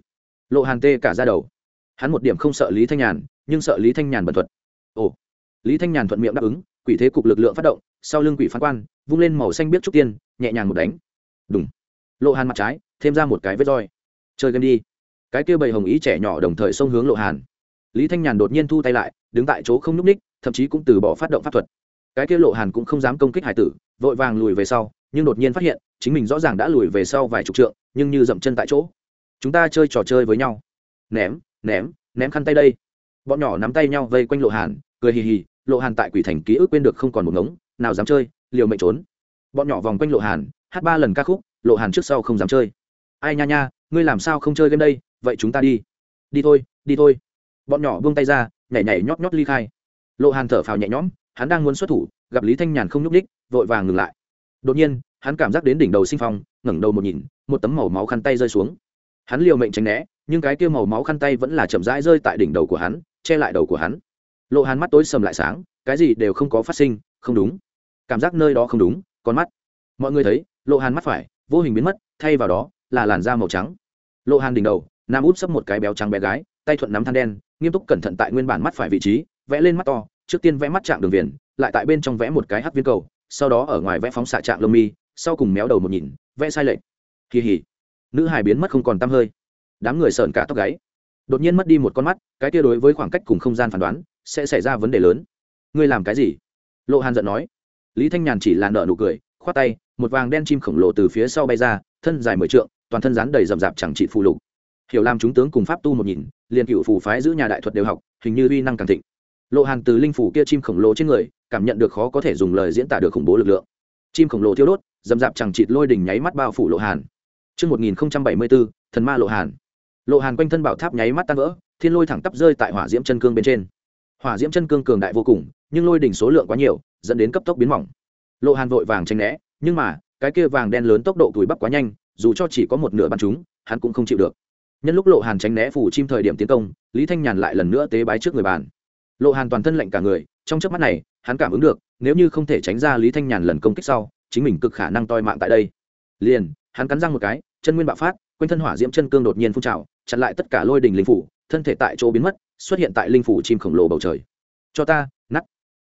Lộ hàn tê cả ra đầu hắn một điểm không sợ lý thanh nhàn, nhưng sợ lý thanh nhàn bẩn thuật. Ồ, lý thanh nhàn thuận miệng đáp ứng, quỷ thế cục lực lượng phát động, sau lưng quỷ phán quan, vung lên màu xanh biết trúc tiên, nhẹ nhàng một đánh. Đúng lộ hàn mặt trái, thêm ra một cái vết roi. Chơi game đi. Cái kia bầy hồng ý trẻ nhỏ đồng thời xông hướng lộ hàn. Lý thanh nhàn đột nhiên thu tay lại, đứng tại chỗ không n ú c ních, thậm chí cũng từ bỏ phát động pháp thuật. Cái kia lộ hàn cũng không dám công kích hải tử, vội vàng lùi về sau, nhưng đột nhiên phát hiện, chính mình rõ ràng đã lùi về sau vài chục trượng, nhưng như dậm chân tại chỗ. Chúng ta chơi trò chơi với nhau. Ném ném ném khăn tay đây. Bọn nhỏ nắm tay nhau vây quanh lộ hàn, cười hì hì, lộ hàn tại quỷ thành ký ức quên được không còn một ngống, nào dám chơi, liều mệnh trốn. Bọn nhỏ vòng quanh lộ hàn, hát ba lần ca khúc, lộ hàn trước sau không dám chơi. Ai nha nha, ngươi làm sao không chơi game đây, vậy chúng ta đi. Đi thôi đi thôi. Bọn nhỏ buông tay ra, nhảy nhảy nhót nhót ly khai. Lộ hàn thở phào nhẹ nhõm, hắn đang muốn xuất thủ, gặp lý thanh nhàn không nhúc ních vội vàng ngừng lại. Đột nhiên, hắn cảm giác đến đỉnh đầu sinh phong, ngẩng đầu một nhìn, một tấm màu máu khăn tay rơi xuống. Hắn liều mệnh tránh né nhưng cái kia màu máu khăn tay vẫn là chậm rãi rơi tại đỉnh đầu của hắn, che lại đầu của hắn. Lộ hàn mắt tối sầm lại sáng, cái gì đều không có phát sinh, không đúng. Cảm giác nơi đó không đúng, con mắt. Mọi người thấy, lộ hàn mắt phải, vô hình biến mất, thay vào đó là làn da màu trắng. Lộ hàn đỉnh đầu, nam út sấp một cái béo trắng bé gái, tay thuận nắm than đen, nghiêm túc cẩn thận tại nguyên bản mắt phải vị trí, vẽ lên mắt to, trước tiên vẽ mắt trạng đường viền, lại tại bên trong vẽ một cái hắc viên cầu, sau đó ở ngoài vẽ phóng xạ trạng lông mi, sau cùng méo đầu một nhìn, vẽ sai lệch. Kỳ hỉ. Nữ hài biến mất không còn tăm hơi đám người sờn cả tóc gáy. Đột nhiên mất đi một con mắt cái kia đối với khoảng cách cùng không gian phán đoán sẽ xảy ra vấn đề lớn. Ngươi làm cái gì? Lộ hàn giận nói. Lý thanh nhàn chỉ là nợ nụ cười khoát tay một vàng đen chim khổng lồ từ phía sau bay ra thân dài mười trượng toàn thân rán đầy rậm rạp chẳng trị phù lục. Hiểu làm chúng tướng cùng pháp tu một nhìn liền cựu phù phái giữ nhà đại thuật đều học hình như uy năng càng thịnh. Lộ hàn từ linh phủ kia chim khổng lồ trên người cảm nhận được khó có thể dùng lời diễn tả được khủng bố lực lượng. Chim khổng lồ thiêu đốt dầm dạp chẳng chịt lôi đỉnh nháy mắt bao phủ lộ hàn. Trước 1074, thần ma lộ hàn. Lộ hàn quanh thân bảo tháp nháy mắt tan vỡ, thiên lôi thẳng tắp rơi tại hỏa diễm chân cương bên trên. Hỏa diễm chân cương cường đại vô cùng, nhưng lôi đỉnh số lượng quá nhiều, dẫn đến cấp tốc biến mỏng. Lộ hàn vội vàng tránh né, nhưng mà cái kia vàng đen lớn tốc độ túi bắp quá nhanh, dù cho chỉ có một nửa bắn chúng, hắn cũng không chịu được. Nhân lúc Lộ Hàn tránh né phủ chim thời điểm tiến công, Lý Thanh Nhàn lại lần nữa tế bái trước người bàn. Lộ Hàn toàn thân lạnh cả người, trong chớp mắt này, hắn cảm ứng được, nếu như không thể tránh ra Lý Thanh Nhàn lần công kích sau, chính mình cực khả năng toi mạng tại đây. Liền, hắn cắn răng một cái, chân nguyên bạo phát, quanh thân hỏa diễm chân cương đột nhiên phun trào, chặn lại tất cả lôi đình linh phủ, thân thể tại chỗ biến mất, xuất hiện tại linh phủ chim khổng lồ bầu trời. Cho ta, nắt.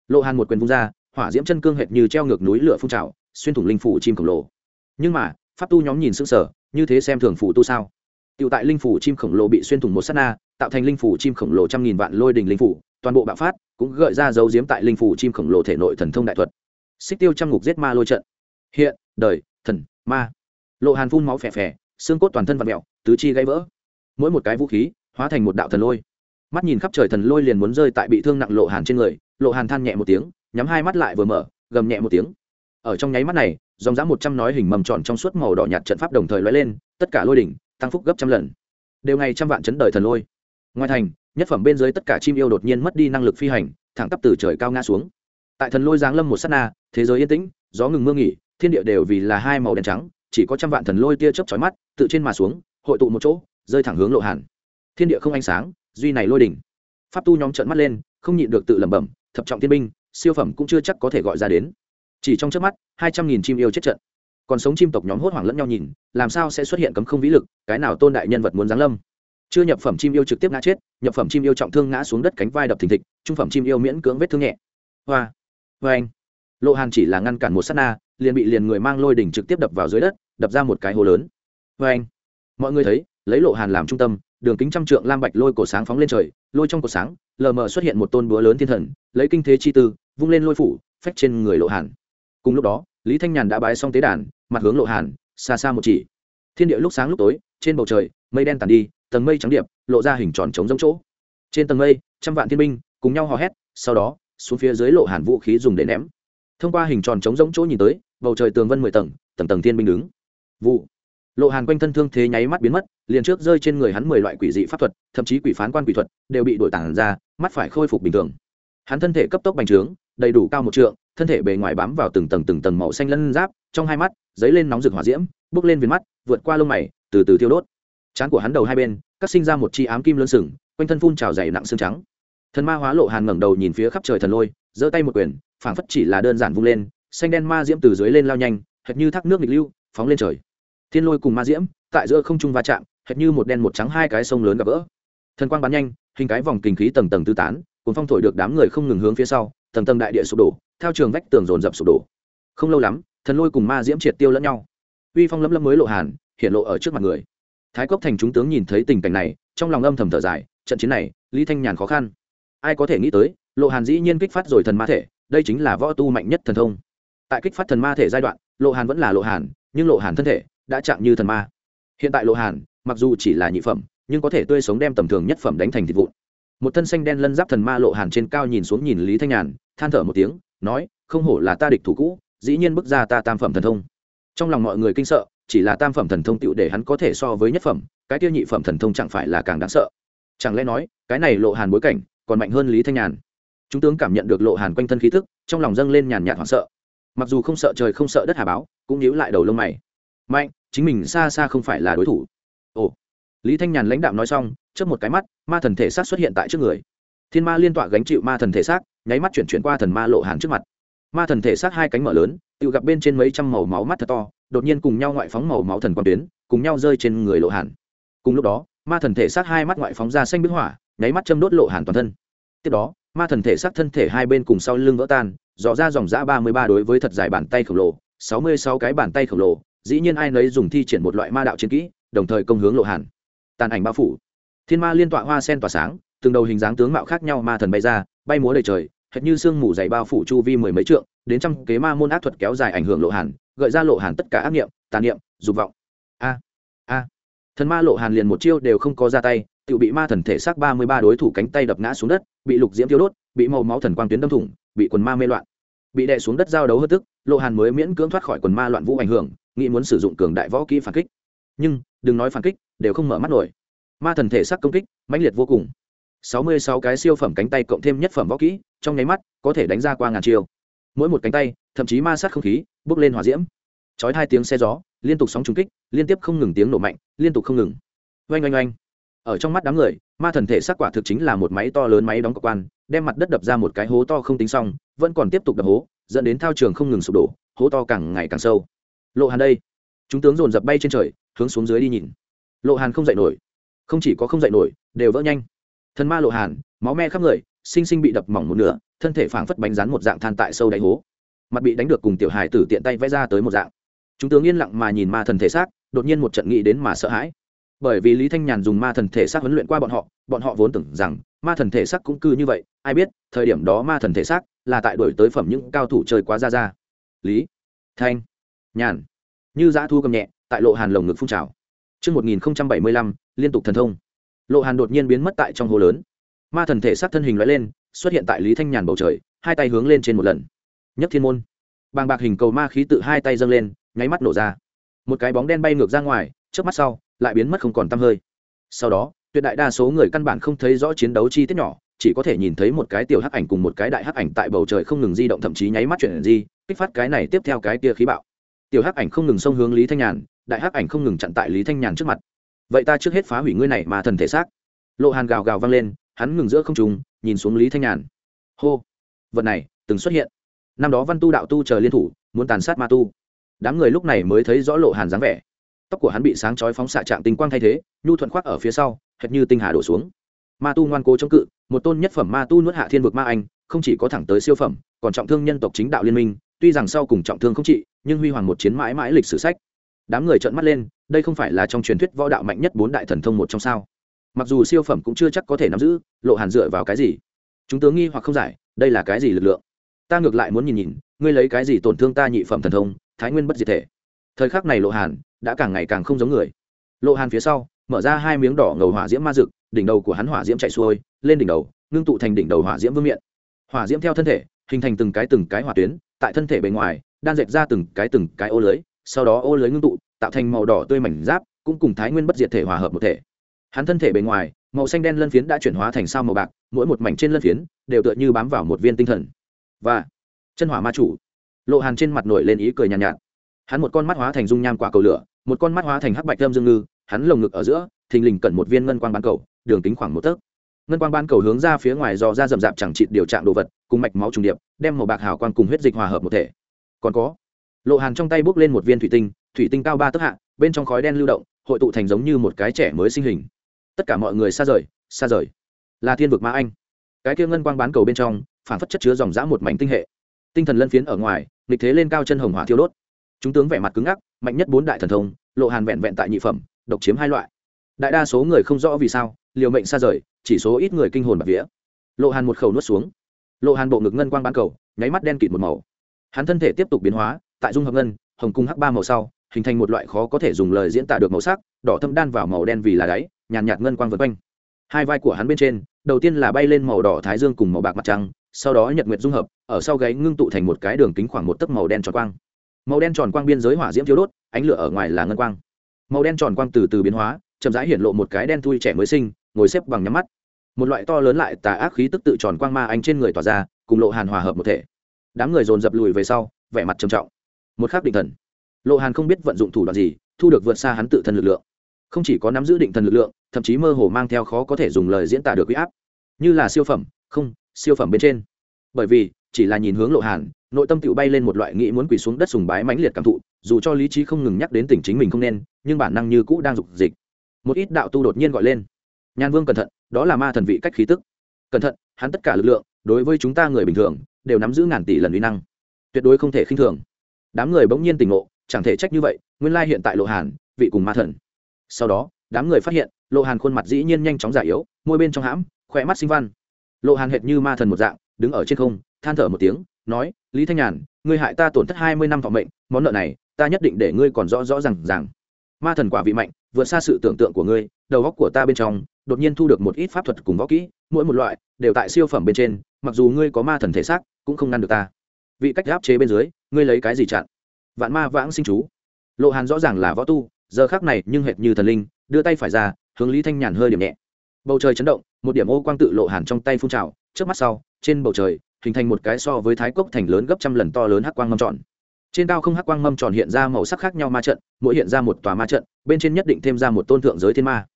Lộ Hàn một quyền vung ra, hỏa diễm chân cương hệt như treo ngược núi lửa phun trào, xuyên thủng linh phủ chim khổng lồ. Nhưng mà, pháp tu nhóm nhìn sững sờ, như thế xem thường phủ tu sao? Tiểu tại linh phủ chim khổng lồ bị xuyên thủng một sát na, tạo thành linh phủ chim khổng lồ trăm nghìn vạn lôi đình linh phủ, toàn bộ bạo phát, cũng gợi ra dấu diếm tại linh phủ chim khổng lồ thể nội thần thông đại thuật. Xích tiêu trăm ngục giết ma lôi trận. Hiện, đời, thần, ma. Lộ Hàn phun máu phè phè, xương cốt toàn thân vặn mẹo tứ chi gãy vỡ. Mỗi một cái vũ khí hóa thành một đạo thần lôi. Mắt nhìn khắp trời thần lôi liền muốn rơi tại bị thương nặng Lộ Hàn trên người, Lộ Hàn than nhẹ một tiếng, nhắm hai mắt lại vừa mở, gầm nhẹ một tiếng. Ở trong nháy mắt này, dòng dã một trăm nói hình mầm tròn trong suốt màu đỏ nhạt trận pháp đồng thời lóe lên, tất cả lôi đỉnh tăng phúc gấp trăm lần đều ngày trăm vạn chấn đời thần lôi ngoài thành nhất phẩm bên dưới tất cả chim yêu đột nhiên mất đi năng lực phi hành thẳng tắp từ trời cao ngã xuống tại thần lôi giáng lâm một s á t na thế giới yên tĩnh gió ngừng mưa nghỉ thiên địa đều vì là hai màu đen trắng chỉ có trăm vạn thần lôi tia chớp chói mắt tự trên mà xuống hội tụ một chỗ rơi thẳng hướng lộ hàn. Thiên địa không ánh sáng, duy này lôi đỉnh. Pháp tu nhóm trợn mắt lên, không nhịn được tự lẩm bẩm, thập trọng thiên binh, siêu phẩm cũng chưa chắc có thể gọi ra đến. Chỉ trong trước mắt, hai trăm nghìn chim yêu chết trận. Còn sống chim tộc nhóm hốt hoảng lẫn nhau nhìn, làm sao sẽ xuất hiện cấm không vĩ lực, cái nào tôn đại nhân vật muốn giáng lâm? Chưa nhập phẩm chim yêu trực tiếp ngã chết, nhập phẩm chim yêu trọng thương ngã xuống đất cánh vai đập thình thịch, trung phẩm chim yêu miễn cưỡng vết thương nhẹ. Hoa hoa anh. Lộ hàn chỉ là ngăn cản một s á t na, liền bị liền người mang lôi đỉnh trực tiếp đập vào dưới đất, đập ra một cái hố lớn. Hoa anh mọi người thấy, lấy lộ hàn làm trung tâm, đường kính trăm trượng lam bạch lôi cổ sáng phóng lên trời, lôi trong cổ sáng, lờ mờ xuất hiện một tôn búa lớn thiên thần, lấy kinh thế chi tư, vung lên lôi phủ, phách trên người lộ hàn. Cùng lúc đó, lý thanh nhàn đã bái xong tế đàn, mặt hướng lộ hàn, xa xa một chỉ. Thiên địa lúc sáng lúc tối, trên bầu trời, mây đen tàn đi, tầng mây trắng điệp, lộ ra hình tròn trống giống chỗ. Trên tầng mây, trăm vạn thiên binh, cùng nhau hò hét, sau đó, xuống phía dưới lộ hàn vũ khí dùng để ném. Thông qua hình tròn trống giống chỗ nhìn tới, bầu trời tường vân mười tầng tầng tầng thiên binh đứng. Vụ lộ hàn quanh thân thương thế nháy mắt biến mất, liền trước rơi trên người hắn mười loại quỷ dị pháp thuật, thậm chí quỷ phán quan quỷ thuật, đều bị đổi tản ra, mắt phải khôi phục bình thường. Hắn thân thể cấp tốc bành trướng, đầy đủ cao một trượng, thân thể bề ngoài bám vào từng tầng từng tầng màu xanh lân giáp, trong hai mắt, dấy lên nóng rực hỏa diễm bước lên viền mắt, vượt qua lông mày, từ từ tiêu đốt. Trán của hắn đầu hai bên, cắt sinh ra một chi ám kim lân sừng, quanh thân phun trào dày nặng xương trắng. Thần ma hóa lộ hàn ngẩng đầu nhìn phía khắp trời thần lôi, giơ tay một quyền, phảng phất chỉ là đơn giản vung lên, xanh đen ma diễm từ dưới lên lao nhanh, hệt như thác nước nghịch lưu, phóng lên trời thiên lôi cùng ma diễm, tại giữa không trung va chạm, hệt như một đen một trắng hai cái sông lớn gặp vỡ thần quang bắn nhanh, hình cái vòng kinh khí tầng tầng tư tán, cuốn phong thổi được đám người không ngừng hướng phía sau, tầng tầng đại địa sụp đổ theo trường vách tường dồn dập sụp đổ. Không lâu lắm, thần lôi cùng ma diễm triệt tiêu lẫn nhau. Uy phong lâm lâm mới lộ hàn, hiện lộ ở trước mặt người. Thái cốc thành chúng tướng nhìn thấy tình cảnh này, trong lòng âm thầm thở dài, trận chiến này, lý thanh nhàn khó khăn. Ai có thể nghĩ tới, lộ hàn dĩ nhiên kích phát rồi thần ma thể, đây chính là võ tu mạnh nhất thần thông. Tại kích phát thần ma thể giai đoạn, lộ hàn vẫn là lộ hàn, nhưng lộ hàn thân thể đã chạm như thần ma. Hiện tại lộ hàn, mặc dù chỉ là nhị phẩm, nhưng có thể tươi sống đem tầm thường nhất phẩm đánh thành thịt vụn. Một thân xanh đen lân giáp thần ma lộ hàn trên cao nhìn xuống nhìn lý thanh nhàn, than thở một tiếng, nói, không hổ là ta địch thủ cũ, dĩ nhiên bước ra ta tam phẩm thần thông. Trong lòng mọi người kinh sợ, chỉ là tam phẩm thần thông tựu để hắn có thể so với nhất phẩm, cái tiêu nhị phẩm thần thông chẳng phải là càng đáng sợ. Chẳng lẽ nói, cái này lộ hàn bối cảnh còn mạnh hơn lý thanh nhàn? Chúng tướng cảm nhận được lộ hàn quanh thân khí thức trong lòng dâng lên nhàn nhạt hoảng sợ. Mặc dù không sợ trời không sợ đất hà báo, cũng nhíu lại đầu lông mày mạnh, chính mình xa xa không phải là đối thủ. Ồ. Lý thanh nhàn lãnh đạo nói xong trước một cái mắt, ma thần thể xác xuất hiện tại trước người. Thiên ma liên tọa gánh chịu ma thần thể xác, nháy mắt chuyển chuyển qua thần ma lộ hàn trước mặt. Ma thần thể xác hai cánh mở lớn, tự gặp bên trên mấy trăm màu máu mắt thật to, đột nhiên cùng nhau ngoại phóng màu máu thần quang tuyến, cùng nhau rơi trên người lộ hàn. Cùng lúc đó, ma thần thể xác hai mắt ngoại phóng ra xanh bức hỏa, nháy mắt châm đốt lộ hàn toàn thân. Tiếp đó, ma thần thể xác thân thể hai bên cùng sau lưng vỡ tan, dò ra dòng giã ba mươi ba đối với thật dài bàn tay khổng lồ, sáu mươi sáu cái bàn tay khổng lồ dĩ nhiên ai nấy dùng thi triển một loại ma đạo chiến kỹ, đồng thời công hướng lộ hàn. Tàn ảnh bao phủ. Thiên ma liên tọa hoa sen tỏa sáng, từng đầu hình dáng tướng mạo khác nhau ma thần bay ra, bay múa đầy trời, hệt như sương mù dày bao phủ chu vi mười mấy trượng, đến trăm kế ma môn ác thuật kéo dài ảnh hưởng lộ hàn, gợi ra lộ hàn tất cả ác nghiệm tàn niệm, dục vọng. A a. Thần ma lộ hàn liền một chiêu đều không có ra tay, tự bị ma thần thể xác ba mươi ba đối thủ cánh tay đập ngã xuống đất, bị lục diễm tiêu đốt, bị màu máu thần quang tuyến đâm thủng, bị quần ma mê loạn. Bị đè xuống đất giao đấu hớt tức, lộ hàn mới miễn cưỡng thoát khỏi quần ma loạn vũ ảnh hưởng nghĩ muốn sử dụng cường đại võ kỹ phản kích. Nhưng, đừng nói phản kích, đều không mở mắt nổi. Ma thần thể xác công kích, mãnh liệt vô cùng. Sáu mươi sáu cái siêu phẩm cánh tay cộng thêm nhất phẩm võ kỹ, trong nháy mắt, có thể đánh ra qua ngàn chiêu. Mỗi một cánh tay, thậm chí ma sát không khí bước lên hỏa diễm. Chói hai tiếng xe gió, liên tục sóng trúng kích, liên tiếp không ngừng tiếng nổ mạnh, liên tục không ngừng. Oanh oanh oanh. Ở trong mắt đám người, ma thần thể xác quả thực chính là một máy to lớn máy đóng cơ quan, đem mặt đất đập ra một cái hố to không tính xong, vẫn còn tiếp tục đập hố, dẫn đến thao trường không ngừng sụp đổ, hố to càng ngày càng sâu lộ hàn đây. Chúng tướng dồn dập bay trên trời, hướng xuống dưới đi nhìn. Lộ hàn không dậy nổi. Không chỉ có không dậy nổi, đều vỡ nhanh. Thần ma lộ hàn, máu me khắp người, sinh sinh bị đập mỏng một nửa, thân thể phảng phất bánh rán một dạng than tại sâu đáy hố. Mặt bị đánh được cùng tiểu hài tử tiện tay vẽ ra tới một dạng. Chúng tướng yên lặng mà nhìn ma thần thể xác, đột nhiên một trận nghĩ đến mà sợ hãi. Bởi vì lý thanh nhàn dùng ma thần thể xác huấn luyện qua bọn họ bọn họ vốn tưởng rằng, ma thần thể xác cũng cư như vậy, ai biết, thời điểm đó ma thần thể xác là tại đổi tới phẩm những cao thủ chơi quá ra ra. Lý thanh nhàn như dã thu cầm nhẹ tại lộ hàn lồng ngực phun trào Trước 1075, liên tục thần thông. Lộ Hàn đột nhiên biến mất tại trong hồ lớn. Ma thần thể sát thân hình lóe lên, xuất hiện tại Lý Thanh Nhàn bầu trời, hai tay hướng lên trên một lần. Nhất thiên môn. Bàng bạc hình cầu ma khí tự hai tay dâng lên, nháy mắt nổ ra. Một cái bóng đen bay ngược ra ngoài, trước mắt sau, lại biến mất không còn tăm hơi. Sau đó, tuyệt đại đa số người căn bản không thấy rõ chiến đấu chi tiết nhỏ, chỉ có thể nhìn thấy một cái tiểu hắc ảnh cùng một cái đại hắc ảnh tại bầu trời không ngừng di động thậm chí nháy mắt chuyển di, kích phát cái này tiếp theo cái kia khí bạo. Tiểu hắc ảnh không ngừng xông hướng Lý Thanh Nhàn, đại hắc ảnh không ngừng chặn tại Lý Thanh Nhàn trước mặt. Vậy ta trước hết phá hủy ngươi này mà thần thể xác. Lộ hàn gào gào vang lên hắn ngừng giữa không trùng nhìn xuống lý thanh nhàn. Hô! Vật này từng xuất hiện. Năm đó văn tu đạo tu chờ liên thủ muốn tàn sát ma tu. Đám người lúc này mới thấy rõ lộ hàn dáng vẻ. Tóc của hắn bị sáng chói phóng xạ trạng tinh quang thay thế nhu thuận khoác ở phía sau hệt như tinh hà đổ xuống. Ma tu ngoan cố chống cự một tôn nhất phẩm ma tu nuốt hạ thiên vực ma anh không chỉ có thẳng tới siêu phẩm còn trọng thương nhân tộc chính đạo liên minh tuy rằng sau cùng trọng thương không trị, nhưng huy hoàng một chiến mãi mãi lịch sử sách. Đám người trợn mắt lên, đây không phải là trong truyền thuyết võ đạo mạnh nhất bốn đại thần thông một trong sao. Mặc dù siêu phẩm cũng chưa chắc có thể nắm giữ, lộ hàn dựa vào cái gì? Chúng tướng nghi hoặc không giải, đây là cái gì lực lượng? Ta ngược lại muốn nhìn nhìn, ngươi lấy cái gì tổn thương ta nhị phẩm thần thông, thái nguyên bất diệt thể? Thời khắc này lộ hàn đã càng ngày càng không giống người. Lộ hàn phía sau, mở ra hai miếng đỏ ngầu hỏa diễm ma rực đỉnh đầu của hắn hỏa diễm chạy xuôi, lên đỉnh đầu, ngưng tụ thành đỉnh đầu hỏa diễm vương miện. Hỏa diễm theo thân thể hình thành từng cái từng cái hỏa tuyến tại thân thể bề ngoài đan dệt ra từng cái từng cái ô lưới sau đó ô lưới ngưng tụ tạo thành màu đỏ tươi mảnh giáp cũng cùng thái nguyên bất diệt thể hòa hợp một thể. Hắn thân thể bề ngoài màu xanh đen lân phiến đã chuyển hóa thành sao màu bạc mỗi một mảnh trên lân phiến đều tựa như bám vào một viên tinh thần. Và chân hỏa ma chủ. Lộ hàn trên mặt nổi lên ý cười nhàn nhạt, nhạt. Hắn một con mắt hóa thành dung nham quả cầu lửa một con mắt hóa thành hắc bạch thơm dương ngư hắn lồng ngực ở giữa thình lình cẩn một viên ngân quang bán cầu đường kính khoảng một tấc ngân quang ban cầu hướng ra phía ngoài dò ra rậm rạp chẳng trị điều trạng đồ vật, cùng mạch máu trùng điệp, đem màu bạc hào quang cùng huyết dịch hòa hợp một thể. Còn có, lộ hàn trong tay bốc lên một viên thủy tinh thủy tinh cao ba tấc hạ, bên trong khói đen lưu động, hội tụ thành giống như một cái trẻ mới sinh hình. Tất cả mọi người xa rời xa rời. Là thiên vực ma anh. Cái kia ngân quang bán cầu bên trong, phản phất chất chứa dòng dã một mảnh tinh hệ. Tinh thần lân phiến ở ngoài, nghịch thế lên cao chân hồng hỏa thiêu đốt. Chúng tướng vẻ mặt cứng ngắc, mạnh nhất bốn đại thần thông, lộ hàn vẹn vẹn tại nhị phẩm, độc chiếm hai loại. Đại đa số người không rõ vì sao liều mệnh xa rời chỉ số ít người kinh hồn bạc vía. Lộ hàn một khẩu nuốt xuống. Lộ hàn bộ ngực ngân quang bán cầu nháy mắt đen kịt một màu. Hắn thân thể tiếp tục biến hóa tại dung hợp ngân hồng cung hắc ba màu sau hình thành một loại khó có thể dùng lời diễn tả được màu sắc đỏ thâm đan vào màu đen vì là đáy nhàn nhạt, nhạt ngân quang vân quanh. Hai vai của hắn bên trên đầu tiên là bay lên màu đỏ thái dương cùng màu bạc mặt trăng sau đó nhật nguyệt dung hợp ở sau gáy ngưng tụ thành một cái đường kính khoảng một tấc màu đen tròn quang. Màu đen tròn quang biên giới hỏa diễm thiếu đốt ánh lửa ở ngoài là ngân quang. Màu đen tròn quang từ từ biến hóa chậm rãi hiện lộ một cái đen thui trẻ mới sinh ngồi xếp bằng nhắm mắt. Một loại to lớn lại tà ác khí tức tự tròn quang ma anh trên người tỏa ra, cùng lộ hàn hòa hợp một thể. Đám người dồn dập lùi về sau, vẻ mặt trầm trọng. Một khắc định thần. Lộ hàn không biết vận dụng thủ đoạn gì, thu được vượt xa hắn tự thân lực lượng. Không chỉ có nắm giữ định thần lực lượng, thậm chí mơ hồ mang theo khó có thể dùng lời diễn tả được huy áp. Như là siêu phẩm, không, siêu phẩm bên trên. Bởi vì, chỉ là nhìn hướng lộ hàn, nội tâm tự bay lên một loại nghĩ muốn quỳ xuống đất sùng bái mãnh liệt cảm thụ, dù cho lý trí không ngừng nhắc đến tình chính mình không nên, nhưng bản năng như cũ đang dục dịch. Một ít đạo tu đột nhiên gọi lên nhan vương cẩn thận, đó là ma thần vị cách khí tức. Cẩn thận, hắn tất cả lực lượng, đối với chúng ta người bình thường, đều nắm giữ ngàn tỷ lần uy năng. Tuyệt đối không thể khinh thường. Đám người bỗng nhiên tỉnh ngộ, chẳng thể trách như vậy, nguyên lai hiện tại lộ hàn, vị cùng ma thần. Sau đó, đám người phát hiện, lộ hàn khuôn mặt dĩ nhiên nhanh chóng giả yếu, môi bên trong hãm khỏe mắt sinh văn. Lộ hàn hệt như ma thần một dạng, đứng ở trên không, than thở một tiếng, nói, lý thanh nhàn, ngươi hại ta tổn thất hai mươi năm thọ mệnh, món nợ này, ta nhất định để ngươi còn rõ rõ r à n g rằng ma thần quả vị mạnh, vượt xa sự tưởng tượng của ngươi, đầu góc của ta bên trong, đột nhiên thu được một ít pháp thuật cùng võ kỹ, mỗi một loại đều tại siêu phẩm bên trên, mặc dù ngươi có ma thần thể xác, cũng không ngăn được ta. Vị cách áp chế bên dưới, ngươi lấy cái gì chặn? Vạn ma vãng sinh chú. Lộ hàn rõ ràng là võ tu, giờ khác này nhưng hệt như thần linh, đưa tay phải ra, hướng lý thanh nhàn hơi điểm nhẹ. Bầu trời chấn động, một điểm ô quang tự lộ hàn trong tay phun trào trước mắt sau, trên bầu trời, hình thành một cái so với thái cốc thành lớn gấp trăm lần to lớn hắc quang ngâm tròn trên cao không hắc quang mâm tròn hiện ra màu sắc khác nhau ma trận, mỗi hiện ra một tòa ma trận, bên trên nhất định thêm ra một tôn thượng giới thiên ma.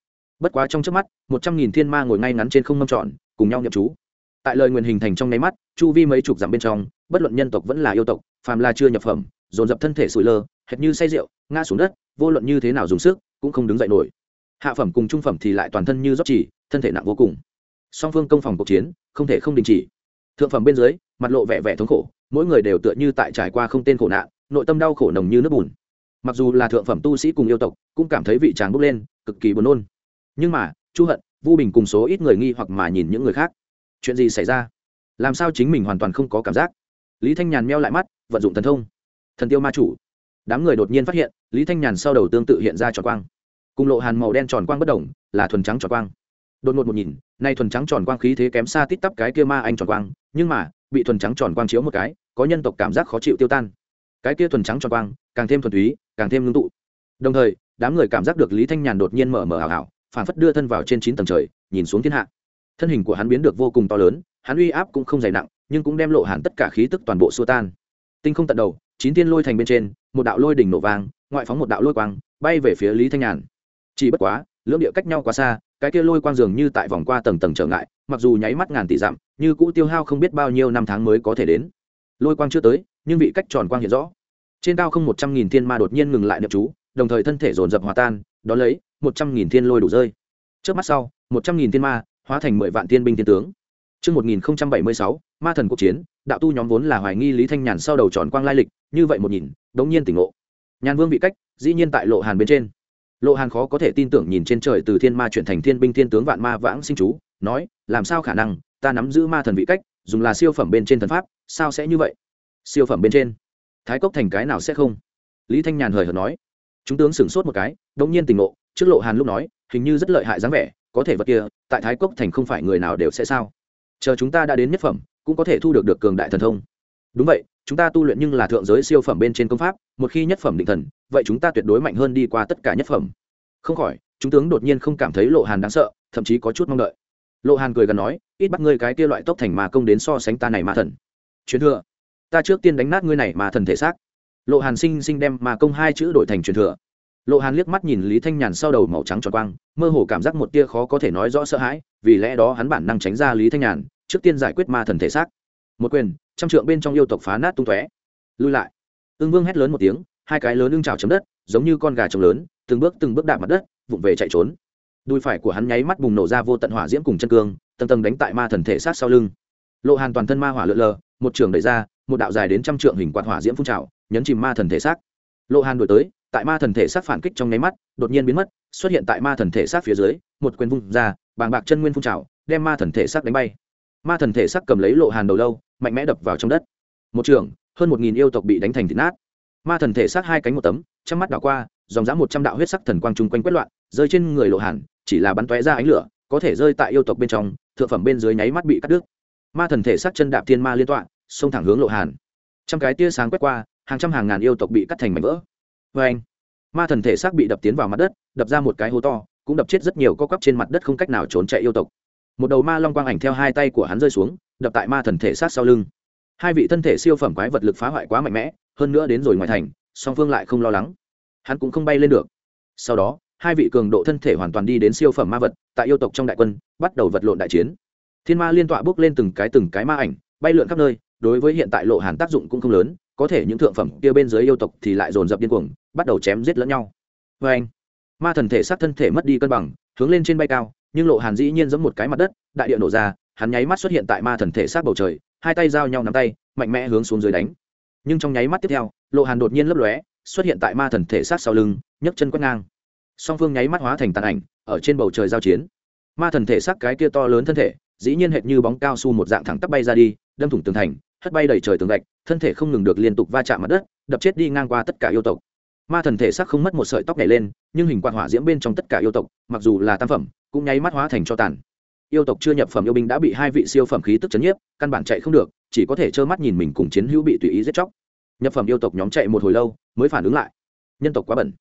Bất quá trong trước mắt, một trăm nghìn thiên ma ngồi ngay ngắn trên không mâm tròn, cùng nhau nhậm chú. Tại lời nguyền hình thành trong nháy mắt, chu vi mấy chục dặm bên trong, bất luận nhân tộc vẫn là yêu tộc, phàm là chưa nhập phẩm, dồn dập thân thể sụi lơ, hệt như say rượu, ngã xuống đất, vô luận như thế nào dùng sức, cũng không đứng dậy nổi. Hạ phẩm cùng trung phẩm thì lại toàn thân như rót chỉ, thân thể nặng vô cùng. Song phương công phòng cuộc chiến, không thể không đình chỉ. Thượng phẩm bên dưới, mặt lộ vẻ vẻ thống khổ mỗi người đều tựa như tại trải qua không tên khổ nạn, nội tâm đau khổ nồng như nước bùn. Mặc dù là thượng phẩm tu sĩ cùng yêu tộc, cũng cảm thấy vị tràng bốc lên, cực kỳ buồn nôn. Nhưng mà, chu hận, vu bình cùng số ít người nghi hoặc mà nhìn những người khác. Chuyện gì xảy ra? Làm sao chính mình hoàn toàn không có cảm giác? Lý thanh nhàn meo lại mắt, vận dụng thần thông. Thần tiêu ma chủ. Đám người đột nhiên phát hiện, lý thanh nhàn sau đầu tương tự hiện ra tròn quang. Cùng lộ hàn màu đen tròn quang bất đồng, là thuần trắng tròn quang. Đột ngột một nhìn, nay thuần trắng tròn quang khí thế kém xa tít tắp cái kia ma anh tròn quang, nhưng mà, bị thuần trắng tròn quang chiếu một cái có nhân tộc cảm giác khó chịu tiêu tan. Cái kia thuần trắng tròn quang, càng thêm thuần túy, càng thêm ngưng tụ. Đồng thời, đám người cảm giác được lý thanh nhàn đột nhiên mở mở ảo ảo, phản phất đưa thân vào trên chín tầng trời, nhìn xuống thiên hạ. Thân hình của hắn biến được vô cùng to lớn, hắn uy áp cũng không dày nặng, nhưng cũng đem lộ hẳn tất cả khí tức toàn bộ xua tan. Tinh không tận đầu, chín tiên lôi thành bên trên, một đạo lôi đỉnh nổ vang, ngoại phóng một đạo lôi quang, bay về phía lý thanh nhàn. Chỉ bất quá, lưỡng địa cách nhau quá xa, cái kia lôi quang dường như tại vòng qua tầng tầng trở ngại, mặc dù nháy mắt ngàn tỷ dặm, như cũ tiêu hao không biết bao nhiêu năm tháng mới có thể đến lôi quang chưa tới nhưng vị cách tròn quang hiện rõ trên cao không một trăm nghìn thiên ma đột nhiên ngừng lại niệm chú đồng thời thân thể dồn dập hòa tan đón lấy một trăm nghìn thiên lôi đủ rơi trước mắt sau một trăm nghìn thiên ma hóa thành mười vạn thiên binh thiên tướng Trước 1076, ma thần cuộc chiến, đạo tu nhóm vốn là hoài nghi Lý Thanh Nhàn sau đầu tròn quang lai lịch, như vậy một nhìn, đống nhiên tỉnh ngộ. Nhàn Vương bị cách, dĩ nhiên tại lộ hàn bên trên. Lộ Hàn khó có thể tin tưởng nhìn trên trời từ thiên ma chuyển thành thiên binh thiên tướng vạn ma vãng sinh chú, nói, làm sao khả năng, ta nắm giữ ma thần vị cách, dùng là siêu phẩm bên trên thần pháp, sao sẽ như vậy? Siêu phẩm bên trên? Thái cốc thành cái nào sẽ không? Lý Thanh Nhàn hời hợt nói. Chúng tướng sửng sốt một cái, đống nhiên tình ngộ, trước Lộ Hàn lúc nói, hình như rất lợi hại dáng vẻ, có thể vật kia, tại Thái cốc thành không phải người nào đều sẽ sao? chờ chúng ta đã đến nhất phẩm cũng có thể thu được được cường đại thần thông đúng vậy chúng ta tu luyện nhưng là thượng giới siêu phẩm bên trên công pháp một khi nhất phẩm định thần vậy chúng ta tuyệt đối mạnh hơn đi qua tất cả nhất phẩm không khỏi chúng tướng đột nhiên không cảm thấy lộ hàn đáng sợ thậm chí có chút mong đợi lộ hàn cười gần nói ít bắt ngươi cái kia loại tốc thành mà công đến so sánh ta này mà thần truyền thừa. Ta trước tiên đánh nát ngươi này mà thần thể xác. Lộ hàn sinh sinh đem mà công hai chữ đổi thành truyền thừa. Lộ hàn liếc mắt nhìn lý thanh nhàn sau đầu màu trắng tròn quang, mơ hồ cảm giác một tia khó có thể nói rõ sợ hãi, vì lẽ đó hắn bản năng tránh ra lý thanh nhàn, trước tiên giải quyết ma thần thể xác. Một quyền, trăm trượng bên trong yêu tộc phá nát tung tóe. Lui lại. Ưng vương hét lớn một tiếng, hai cái lớn ưng trào chấm đất, giống như con gà trống lớn, từng bước từng bước đạp mặt đất, vụng về chạy trốn. Đùi phải của hắn nháy mắt bùng nổ ra vô tận hỏa diễm cùng chân cương, tầng tầng đánh tại ma thần thể sát sau lưng. Lộ hàn toàn thân ma hỏa lượn lờ một trường đẩy ra, một đạo dài đến trăm trượng hình quạt hỏa diễm phun trào, nhấn chìm ma thần thể xác. Lộ hàn đổi tới, tại ma thần thể xác phản kích trong nháy mắt, đột nhiên biến mất, xuất hiện tại ma thần thể xác phía dưới, một quyền vung ra, bàng bạc chân nguyên phun trào, đem ma thần thể xác đánh bay. Ma thần thể xác cầm lấy lộ hàn đầu lâu, mạnh mẽ đập vào trong đất. Một trường, hơn một nghìn yêu tộc bị đánh thành thịt nát. Ma thần thể xác hai cánh một tấm trăm mắt đảo qua, dòng dã một trăm đạo huyết sắc thần quang chung quanh quét loạn, rơi trên người lộ hàn, chỉ là bắn tóe ra ánh lửa, có thể rơi tại yêu tộc bên trong, thượng phẩm bên dưới nháy mắt bị cắt đứt ma thần thể sát chân đạp thiên ma liên tọa, xông thẳng hướng lộ hàn. Trăm cái tia sáng quét qua, hàng trăm hàng ngàn yêu tộc bị cắt thành mảnh vỡ. Vê anh, ma thần thể xác bị đập tiến vào mặt đất, đập ra một cái hố to, cũng đập chết rất nhiều co cắp trên mặt đất không cách nào trốn chạy yêu tộc. Một đầu ma long quang ảnh theo hai tay của hắn rơi xuống, đập tại ma thần thể sát sau lưng. Hai vị thân thể siêu phẩm quái vật lực phá hoại quá mạnh mẽ, hơn nữa đến rồi ngoài thành, song phương lại không lo lắng. Hắn cũng không bay lên được. Sau đó, hai vị cường độ thân thể hoàn toàn đi đến siêu phẩm ma vật, tại yêu tộc trong đại quân, bắt đầu vật lộn đại chiến thiên ma liên tọa bước lên từng cái từng cái ma ảnh, bay lượn khắp nơi, đối với hiện tại lộ hàn tác dụng cũng không lớn, có thể những thượng phẩm kia bên dưới yêu tộc thì lại dồn dập điên cuồng, bắt đầu chém giết lẫn nhau. Vê anh, ma thần thể sát thân thể mất đi cân bằng, hướng lên trên bay cao, nhưng lộ hàn dĩ nhiên giống một cái mặt đất, đại địa nổ ra, hắn nháy mắt xuất hiện tại ma thần thể sát bầu trời, hai tay giao nhau nắm tay, mạnh mẽ hướng xuống dưới đánh. Nhưng trong nháy mắt tiếp theo, lộ hàn đột nhiên lấp lóe, xuất hiện tại ma thần thể sát sau lưng, nhấc chân quét ngang. Song phương nháy mắt hóa thành tàn ảnh, ở trên bầu trời giao chiến. Ma thần thể xác cái kia to lớn thân thể dĩ nhiên hệt như bóng cao su một dạng thẳng tắp bay ra đi, đâm thủng tường thành, hất bay đầy trời tường gạch, thân thể không ngừng được liên tục va chạm mặt đất, đập chết đi ngang qua tất cả yêu tộc. Ma thần thể xác không mất một sợi tóc nhảy lên, nhưng hình quạt hỏa diễm bên trong tất cả yêu tộc, mặc dù là tam phẩm, cũng nháy mắt hóa thành cho tàn. Yêu tộc chưa nhập phẩm yêu binh đã bị hai vị siêu phẩm khí tức chấn nhiếp, căn bản chạy không được, chỉ có thể trơ mắt nhìn mình cùng chiến hữu bị tùy ý giết chóc. Nhập phẩm yêu tộc nhóm chạy một hồi lâu, mới phản ứng lại. Nhân tộc quá bẩn.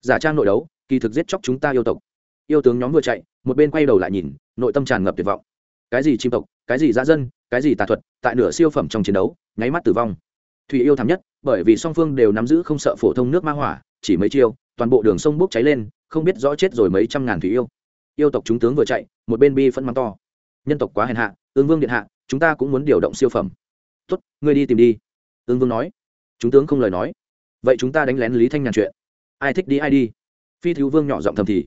Giả trang nội đấu, kỳ thực giết chóc chúng ta yêu tộc. Yêu tướng nhóm vừa chạy, một bên quay đầu lại nhìn, nội tâm tràn ngập tuyệt vọng cái gì chim tộc, cái gì gia dân, cái gì tà thuật, tại nửa siêu phẩm trong chiến đấu, nháy mắt tử vong. Thủy yêu thảm nhất, bởi vì song phương đều nắm giữ không sợ phổ thông nước ma hỏa, chỉ mấy chiêu, toàn bộ đường sông bốc cháy lên, không biết rõ chết rồi mấy trăm ngàn thủy yêu. Yêu tộc chúng tướng vừa chạy, một bên bi phân mắng to. Nhân tộc quá hèn hạ, ương vương điện hạ, chúng ta cũng muốn điều động siêu phẩm. Tốt, ngươi đi tìm đi. Ương vương nói. Chúng tướng không lời nói. Vậy chúng ta đánh lén lý thanh nhàn chuyện. Ai thích đi, ai đi. Phi thiếu vương nhỏ giọng thầm thì.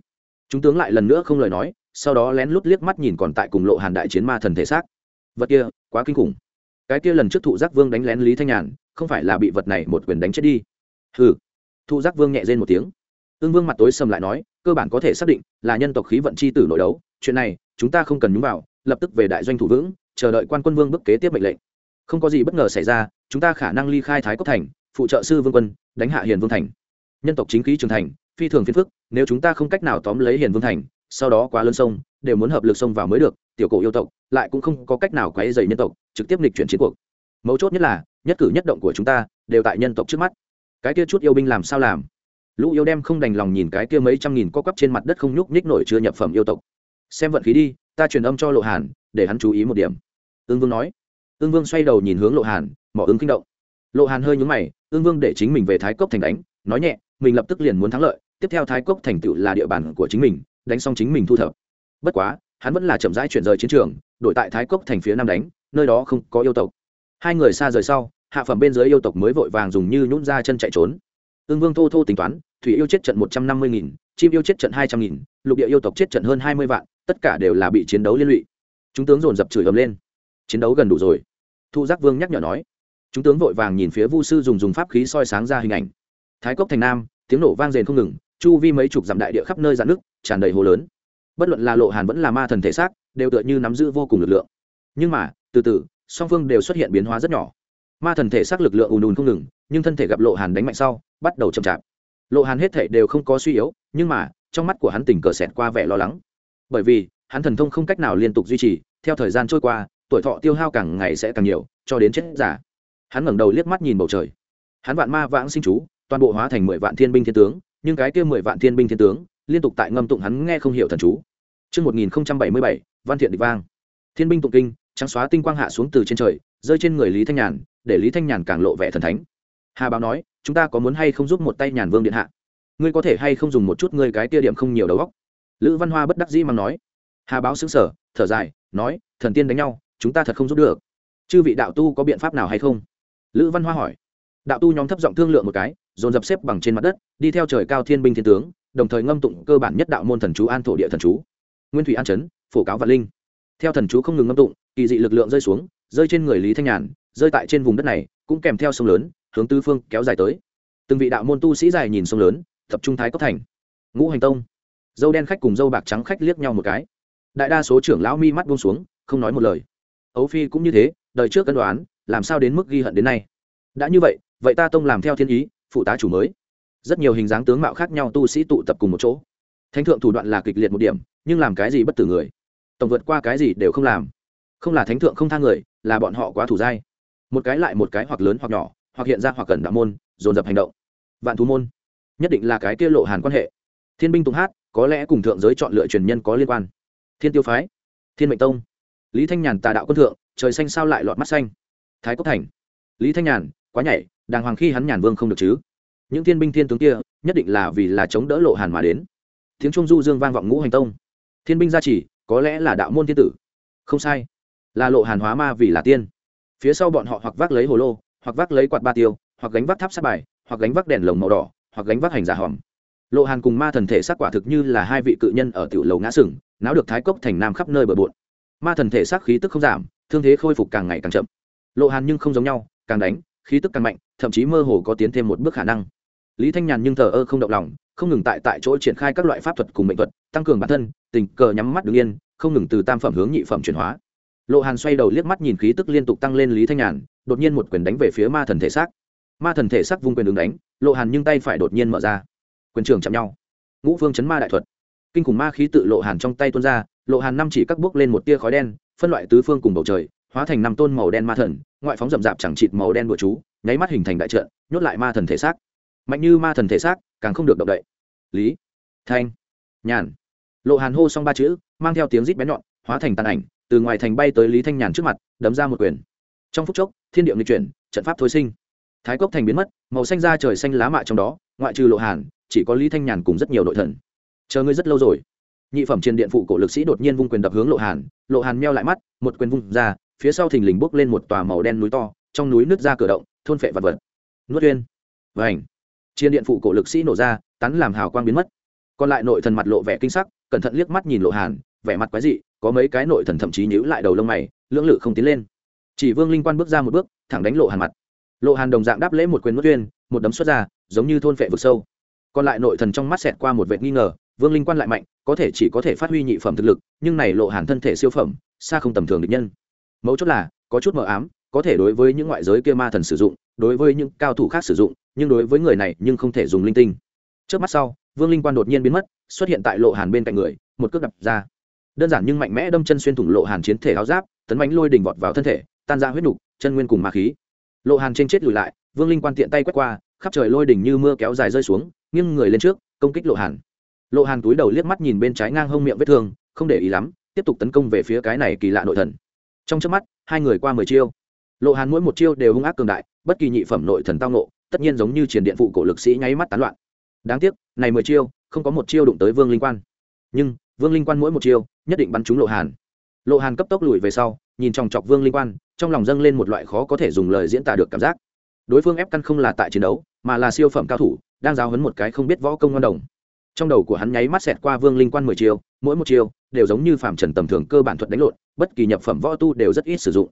Chúng tướng lại lần nữa không lời nói sau đó lén lút liếc mắt nhìn còn tại cùng lộ hàn đại chiến ma thần thể xác. Vật kia, quá kinh khủng. Cái kia lần trước thụ giác vương đánh lén lý thanh nhàn, không phải là bị vật này một quyền đánh chết đi. Hừ. Thụ giác vương nhẹ rên một tiếng. Ương vương mặt tối sầm lại nói, cơ bản có thể xác định là nhân tộc khí vận chi tử nội đấu, chuyện này chúng ta không cần nhúng vào, lập tức về đại doanh thủ vững, chờ đợi quan quân vương bức kế tiếp mệnh lệnh. Không có gì bất ngờ xảy ra, chúng ta khả năng ly khai thái cốc thành, phụ trợ sư vương quân, đánh hạ hiền vương thành. Nhân tộc chính khí trưởng thành, phi thường phiền phức, nếu chúng ta không cách nào tóm lấy hiền vương thành sau đó quá lớn sông, đều muốn hợp lực sông vào mới được, tiểu cổ yêu tộc lại cũng không có cách nào quấy dày nhân tộc, trực tiếp lịch chuyển chiến cuộc. Mấu chốt nhất là, nhất cử nhất động của chúng ta đều tại nhân tộc trước mắt. Cái kia chút yêu binh làm sao làm? Lũ yêu đem không đành lòng nhìn cái kia mấy trăm nghìn co quắp trên mặt đất không nhúc nhích nổi chưa nhập phẩm yêu tộc. Xem vận khí đi, ta truyền âm cho lộ hàn, để hắn chú ý một điểm. Ương vương nói. Ương vương xoay đầu nhìn hướng lộ hàn, mỏ ứng kinh động. Lộ hàn hơi nhúng mày ương vương để chính mình về thái cốc thành đánh, nói nhẹ, mình lập tức liền muốn thắng lợi, tiếp theo thái cốc thành tựu là địa bàn của chính mình đánh xong chính mình thu thập. Bất quá, hắn vẫn là chậm rãi chuyển rời chiến trường, đổi tại thái cốc thành phía nam đánh, nơi đó không có yêu tộc. Hai người xa rời sau, hạ phẩm bên dưới yêu tộc mới vội vàng dùng như nhún ra chân chạy trốn. Ương vương thô thô tính toán, thủy yêu chết trận một trăm năm mươi nghìn, chim yêu chết trận hai trăm nghìn, lục địa yêu tộc chết trận hơn hai mươi vạn, tất cả đều là bị chiến đấu liên lụy. Chúng tướng dồn dập chửi ầm lên. Chiến đấu gần đủ rồi. Thu giác vương nhắc nhở nói. Chúng tướng vội vàng nhìn phía vu sư dùng dùng pháp khí soi sáng ra hình ảnh. Thái cốc thành nam, tiếng nổ vang rền không ngừng chu vi mấy chục dặm đại địa khắp nơi dạn nước, tràn đầy hồ lớn. Bất luận là lộ hàn vẫn là ma thần thể xác, đều tựa như nắm giữ vô cùng lực lượng. Nhưng mà, từ từ, song phương đều xuất hiện biến hóa rất nhỏ. Ma thần thể xác lực lượng ùn ùn không ngừng, nhưng thân thể gặp lộ hàn đánh mạnh sau, bắt đầu chậm chạp. Lộ hàn hết thể đều không có suy yếu, nhưng mà, trong mắt của hắn tình cờ xẹt qua vẻ lo lắng. Bởi vì, hắn thần thông không cách nào liên tục duy trì, theo thời gian trôi qua, tuổi thọ tiêu hao càng ngày sẽ càng nhiều, cho đến chết giả hắn ngẩng đầu liếc mắt nhìn bầu trời. Hắn vạn ma vãng sinh chú, toàn bộ hóa thành mười vạn thiên binh thiên tướng nhưng cái kia mười vạn thiên binh thiên tướng liên tục tại ngâm tụng hắn nghe không hiểu thần chú Trước 1077, văn thiện địch vang. Thiên binh tụng kinh, trắng xóa tinh quang hạ xuống từ trên trời, rơi trên người Lý Thanh Nhàn, để Lý Thanh Nhàn càng lộ vẻ thần thánh. Hà Báo nói, chúng ta có muốn hay không giúp một tay Nhàn Vương điện hạ? Ngươi có thể hay không dùng một chút ngươi cái kia điểm không nhiều đầu óc? Lữ Văn Hoa bất đắc dĩ mà nói. Hà Báo sững sờ, thở dài, nói, thần tiên đánh nhau, chúng ta thật không giúp được. Chư vị đạo tu có biện pháp nào hay không? Lữ Văn Hoa hỏi. Đạo tu nhóm thấp giọng thương lượng một cái, dồn dập xếp bằng trên mặt đất, đi theo trời cao thiên binh thiên tướng, đồng thời ngâm tụng cơ bản nhất đạo môn thần chú an thổ địa thần chú. Nguyên thủy an chấn phổ cáo và linh. Theo thần chú không ngừng ngâm tụng kỳ dị lực lượng rơi xuống rơi trên người lý thanh nhàn rơi tại trên vùng đất này cũng kèm theo sông lớn hướng tứ phương kéo dài tới. Từng vị đạo môn tu sĩ dài nhìn sông lớn tập trung thái cốc thành. Ngũ hành tông. Dâu đen khách cùng dâu bạc trắng khách liếc nhau một cái. Đại đa số trưởng lão mi mắt buông xuống không nói một lời. Ấu phi cũng như thế đời trước cân đoán làm sao đến mức ghi hận đến nay? Đã như vậy vậy ta tông làm theo thiên ý phụ tá chủ mới. Rất nhiều hình dáng tướng mạo khác nhau tu sĩ tụ tập cùng một chỗ. Thánh thượng thủ đoạn là kịch liệt một điểm, nhưng làm cái gì bất tử người? Tổng vượt qua cái gì đều không làm. Không là thánh thượng không tha người, là bọn họ quá thủ dai. Một cái lại một cái hoặc lớn hoặc nhỏ, hoặc hiện ra hoặc cần đạo môn, dồn dập hành động. Vạn thú môn. Nhất định là cái kia lộ hàn quan hệ. Thiên binh tùng hát, có lẽ cùng thượng giới chọn lựa truyền nhân có liên quan. Thiên tiêu phái. Thiên mệnh tông. Lý thanh nhàn tà đạo quân thượng, trời xanh sao lại lọt mắt xanh. Thái cốc thành. Lý thanh nhàn, quá nhảy đàng hoàng khi hắn nhàn vương không được chứ? Những thiên binh thiên tướng kia, nhất định là vì là chống đỡ lộ hàn mà đến. Tiếng trung du dương vang vọng ngũ hành tông. Thiên binh gia trì, có lẽ là đạo môn thiên tử. Không sai. Là lộ hàn hóa ma vì là tiên. Phía sau bọn họ hoặc vác lấy hồ lô, hoặc vác lấy quạt ba tiêu, hoặc gánh vác tháp sát bài, hoặc gánh vác đèn lồng màu đỏ, hoặc gánh vác hành giả hòm. Lộ hàn cùng ma thần thể xác quả thực như là hai vị cự nhân ở tiểu lầu ngã sừng, náo được thái cốc thành nam khắp nơi bờ bộn. Ma thần thể xác khí tức không giảm, thương thế khôi phục càng ngày càng chậm. Lộ hàn nhưng không giống nhau, càng đánh, khí tức càng mạnh thậm chí mơ hồ có tiến thêm một bước khả năng. Lý thanh nhàn nhưng thờ ơ không động lòng, không ngừng tại tại chỗ triển khai các loại pháp thuật cùng mệnh thuật, tăng cường bản thân, tình cờ nhắm mắt đứng yên, không ngừng từ tam phẩm hướng nhị phẩm chuyển hóa. Lộ hàn xoay đầu liếc mắt nhìn khí tức liên tục tăng lên lý thanh nhàn, đột nhiên một quyền đánh về phía ma thần thể xác. Ma thần thể xác vung quyền đứng đánh, lộ hàn nhưng tay phải đột nhiên mở ra. Quyền trường chạm nhau. Ngũ phương chấn ma đại thuật. Kinh khủng ma khí tự lộ hàn trong tay tuôn ra, lộ hàn năm chỉ các bước lên một tia khói đen, phân loại tứ phương cùng bầu trời hóa thành năm tôn màu đen ma thần, ngoại phóng rậm rạp chẳng chịt màu đen bụa chú, nháy mắt hình thành đại trận, nhốt lại ma thần thể xác. Mạnh như ma thần thể xác, càng không được động đậy. Lý, thanh, nhàn. Lộ hàn hô xong ba chữ, mang theo tiếng rít bén nhọn, hóa thành tàn ảnh, từ ngoài thành bay tới lý thanh nhàn trước mặt, đấm ra một quyền. Trong phút chốc, thiên điệu nghịch chuyển, trận pháp thôi sinh. Thái cốc thành biến mất, màu xanh ra trời xanh lá mạ trong đó, ngoại trừ lộ hàn, chỉ có lý thanh nhàn cùng rất nhiều nội thần. Chờ ngươi rất lâu rồi. Nhị phẩm trên điện phụ cổ lực sĩ đột nhiên vung quyền đập hướng lộ hàn lộ hàn meo lại mắt, một quyền vung ra phía sau thình lình bốc lên một tòa màu đen núi to, trong núi nứt ra cửa động, thôn phệ vật vật. Nuốt uyên vảnh chiến điện phụ cổ lực sĩ nổ ra tắn làm hào quang biến mất. Còn lại nội thần mặt lộ vẻ kinh sắc, cẩn thận liếc mắt nhìn lộ hàn, vẻ mặt quái dị, có mấy cái nội thần thậm chí nhíu lại đầu lông mày, lưỡng lự không tiến lên. Chỉ vương linh quan bước ra một bước, thẳng đánh lộ hàn mặt. Lộ hàn đồng dạng đáp lễ một quyền nuốt uyên một đấm xuất ra, giống như thôn phệ vực sâu. Còn lại nội thần trong mắt xẹt qua một vệt nghi ngờ, vương linh quan lại mạnh, có thể chỉ có thể phát huy nhị phẩm thực lực, nhưng này lộ hàn thân thể siêu phẩm, xa không tầm thường địch nhân mấu chốt là, có chút mờ ám, có thể đối với những ngoại giới kia ma thần sử dụng, đối với những cao thủ khác sử dụng, nhưng đối với người này nhưng không thể dùng linh tinh. Trước mắt sau, vương linh quan đột nhiên biến mất, xuất hiện tại lộ hàn bên cạnh người, một cước đập ra. Đơn giản nhưng mạnh mẽ đâm chân xuyên thủng lộ hàn chiến thể áo giáp, tấn bánh lôi đỉnh vọt vào thân thể, tan ra huyết nục, chân nguyên cùng ma khí. Lộ hàn trên chết lùi lại, vương linh quan tiện tay quét qua, khắp trời lôi đỉnh như mưa kéo dài rơi xuống, nghiêng người lên trước, công kích lộ hàn. Lộ hàn túi đầu liếc mắt nhìn bên trái ngang hông miệng vết thương, không để ý lắm, tiếp tục tấn công về phía cái này kỳ lạ nội thần trong trước mắt, hai người qua mười chiêu. Lộ hàn mỗi một chiêu đều hung ác cường đại, bất kỳ nhị phẩm nội thần tao nộ tất nhiên giống như triển điện phụ cổ lực sĩ nháy mắt tán loạn. Đáng tiếc, này mười chiêu, không có một chiêu đụng tới vương linh quan. Nhưng, vương linh quan mỗi một chiêu, nhất định bắn trúng lộ hàn. Lộ hàn cấp tốc lùi về sau, nhìn chòng chọc vương linh quan, trong lòng dâng lên một loại khó có thể dùng lời diễn tả được cảm giác. Đối phương ép căn không là tại chiến đấu, mà là siêu phẩm cao thủ, đang giáo hấn một cái không biết võ công ngon đồng. Trong đầu của hắn nháy mắt xẹt qua vương linh quan mười chiêu, mỗi một chiêu đều giống như phạm trần tầm thường cơ bản thuật đánh lộn bất kỳ nhập phẩm võ tu đều rất ít sử dụng.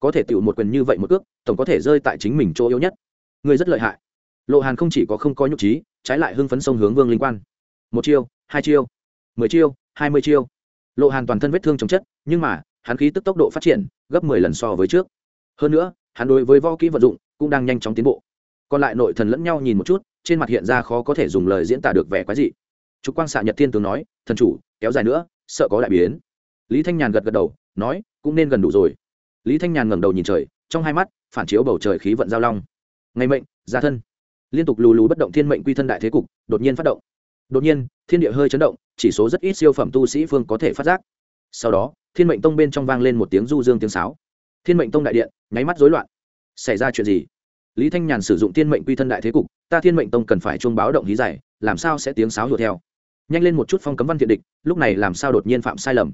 Có thể tựu một quyền như vậy một cước, tổng có thể rơi tại chính mình chỗ yếu nhất. Người rất lợi hại. Lộ hàn không chỉ có không có nhục trí, trái lại hưng phấn sông hướng vương linh quan. Một chiêu, hai chiêu, mười chiêu, hai mươi chiêu. Lộ hàn toàn thân vết thương chống chất, nhưng mà, hắn khí tức tốc độ phát triển, gấp mười lần so với trước. Hơn nữa, hắn đối với võ kỹ vận dụng cũng đang nhanh chóng tiến bộ. Còn lại nội thần lẫn nhau nhìn một chút, trên mặt hiện ra khó có thể dùng lời diễn tả được vẻ quái dị. Trục quang xạ nhật thiên tướng nói, thần chủ, kéo dài nữa, sợ có đại biến. Lý thanh nhàn gật gật đầu nói, cũng nên gần đủ rồi. Lý thanh nhàn ngẩng đầu nhìn trời, trong hai mắt, phản chiếu bầu trời khí vận giao long. Ngày mệnh, gia thân. Liên tục lù lù bất động thiên mệnh quy thân đại thế cục, đột nhiên phát động. Đột nhiên, thiên địa hơi chấn động, chỉ số rất ít siêu phẩm tu sĩ phương có thể phát giác. Sau đó, thiên mệnh tông bên trong vang lên một tiếng du dương tiếng sáo. Thiên mệnh tông đại điện, nháy mắt rối loạn. Xảy ra chuyện gì? Lý thanh nhàn sử dụng thiên mệnh quy thân đại thế cục, ta thiên mệnh tông cần phải chuông báo động hí giải làm sao sẽ tiếng sáo hùa theo? Nhanh lên một chút phong cấm văn thiện địch, lúc này làm sao đột nhiên phạm sai lầm?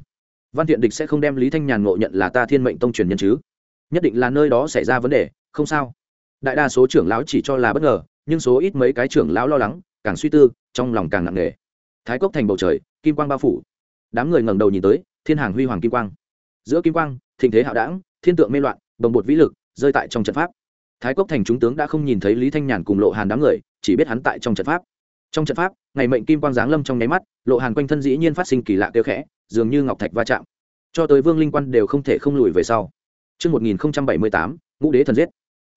Văn thiện địch sẽ không đem lý thanh nhàn ngộ nhận là ta thiên mệnh tông truyền nhân chứ? Nhất định là nơi đó xảy ra vấn đề, không sao. Đại đa số trưởng lão chỉ cho là bất ngờ, nhưng số ít mấy cái trưởng lão lo lắng, càng suy tư, trong lòng càng nặng nề. Thái cốc thành bầu trời, kim quang bao phủ. Đám người ngẩng đầu nhìn tới, thiên hàng huy hoàng kim quang. Giữa kim quang, thịnh thế hạo đảng, thiên tượng mê loạn bồng bột vĩ lực, rơi tại trong trận pháp. Thái cốc thành chúng tướng đã không nhìn thấy lý thanh nhàn cùng lộ hàn đám người, chỉ biết hắn tại trong trận pháp. Trong trận pháp, ngày mệnh kim quang giáng lâm trong nháy mắt, lộ hàn quanh thân dĩ nhiên phát sinh kỳ lạ kêu khẽ dường như ngọc thạch va chạm. Cho tới vương linh quan đều không thể không lùi về sau. Trước 1078, ngũ đế thần giết.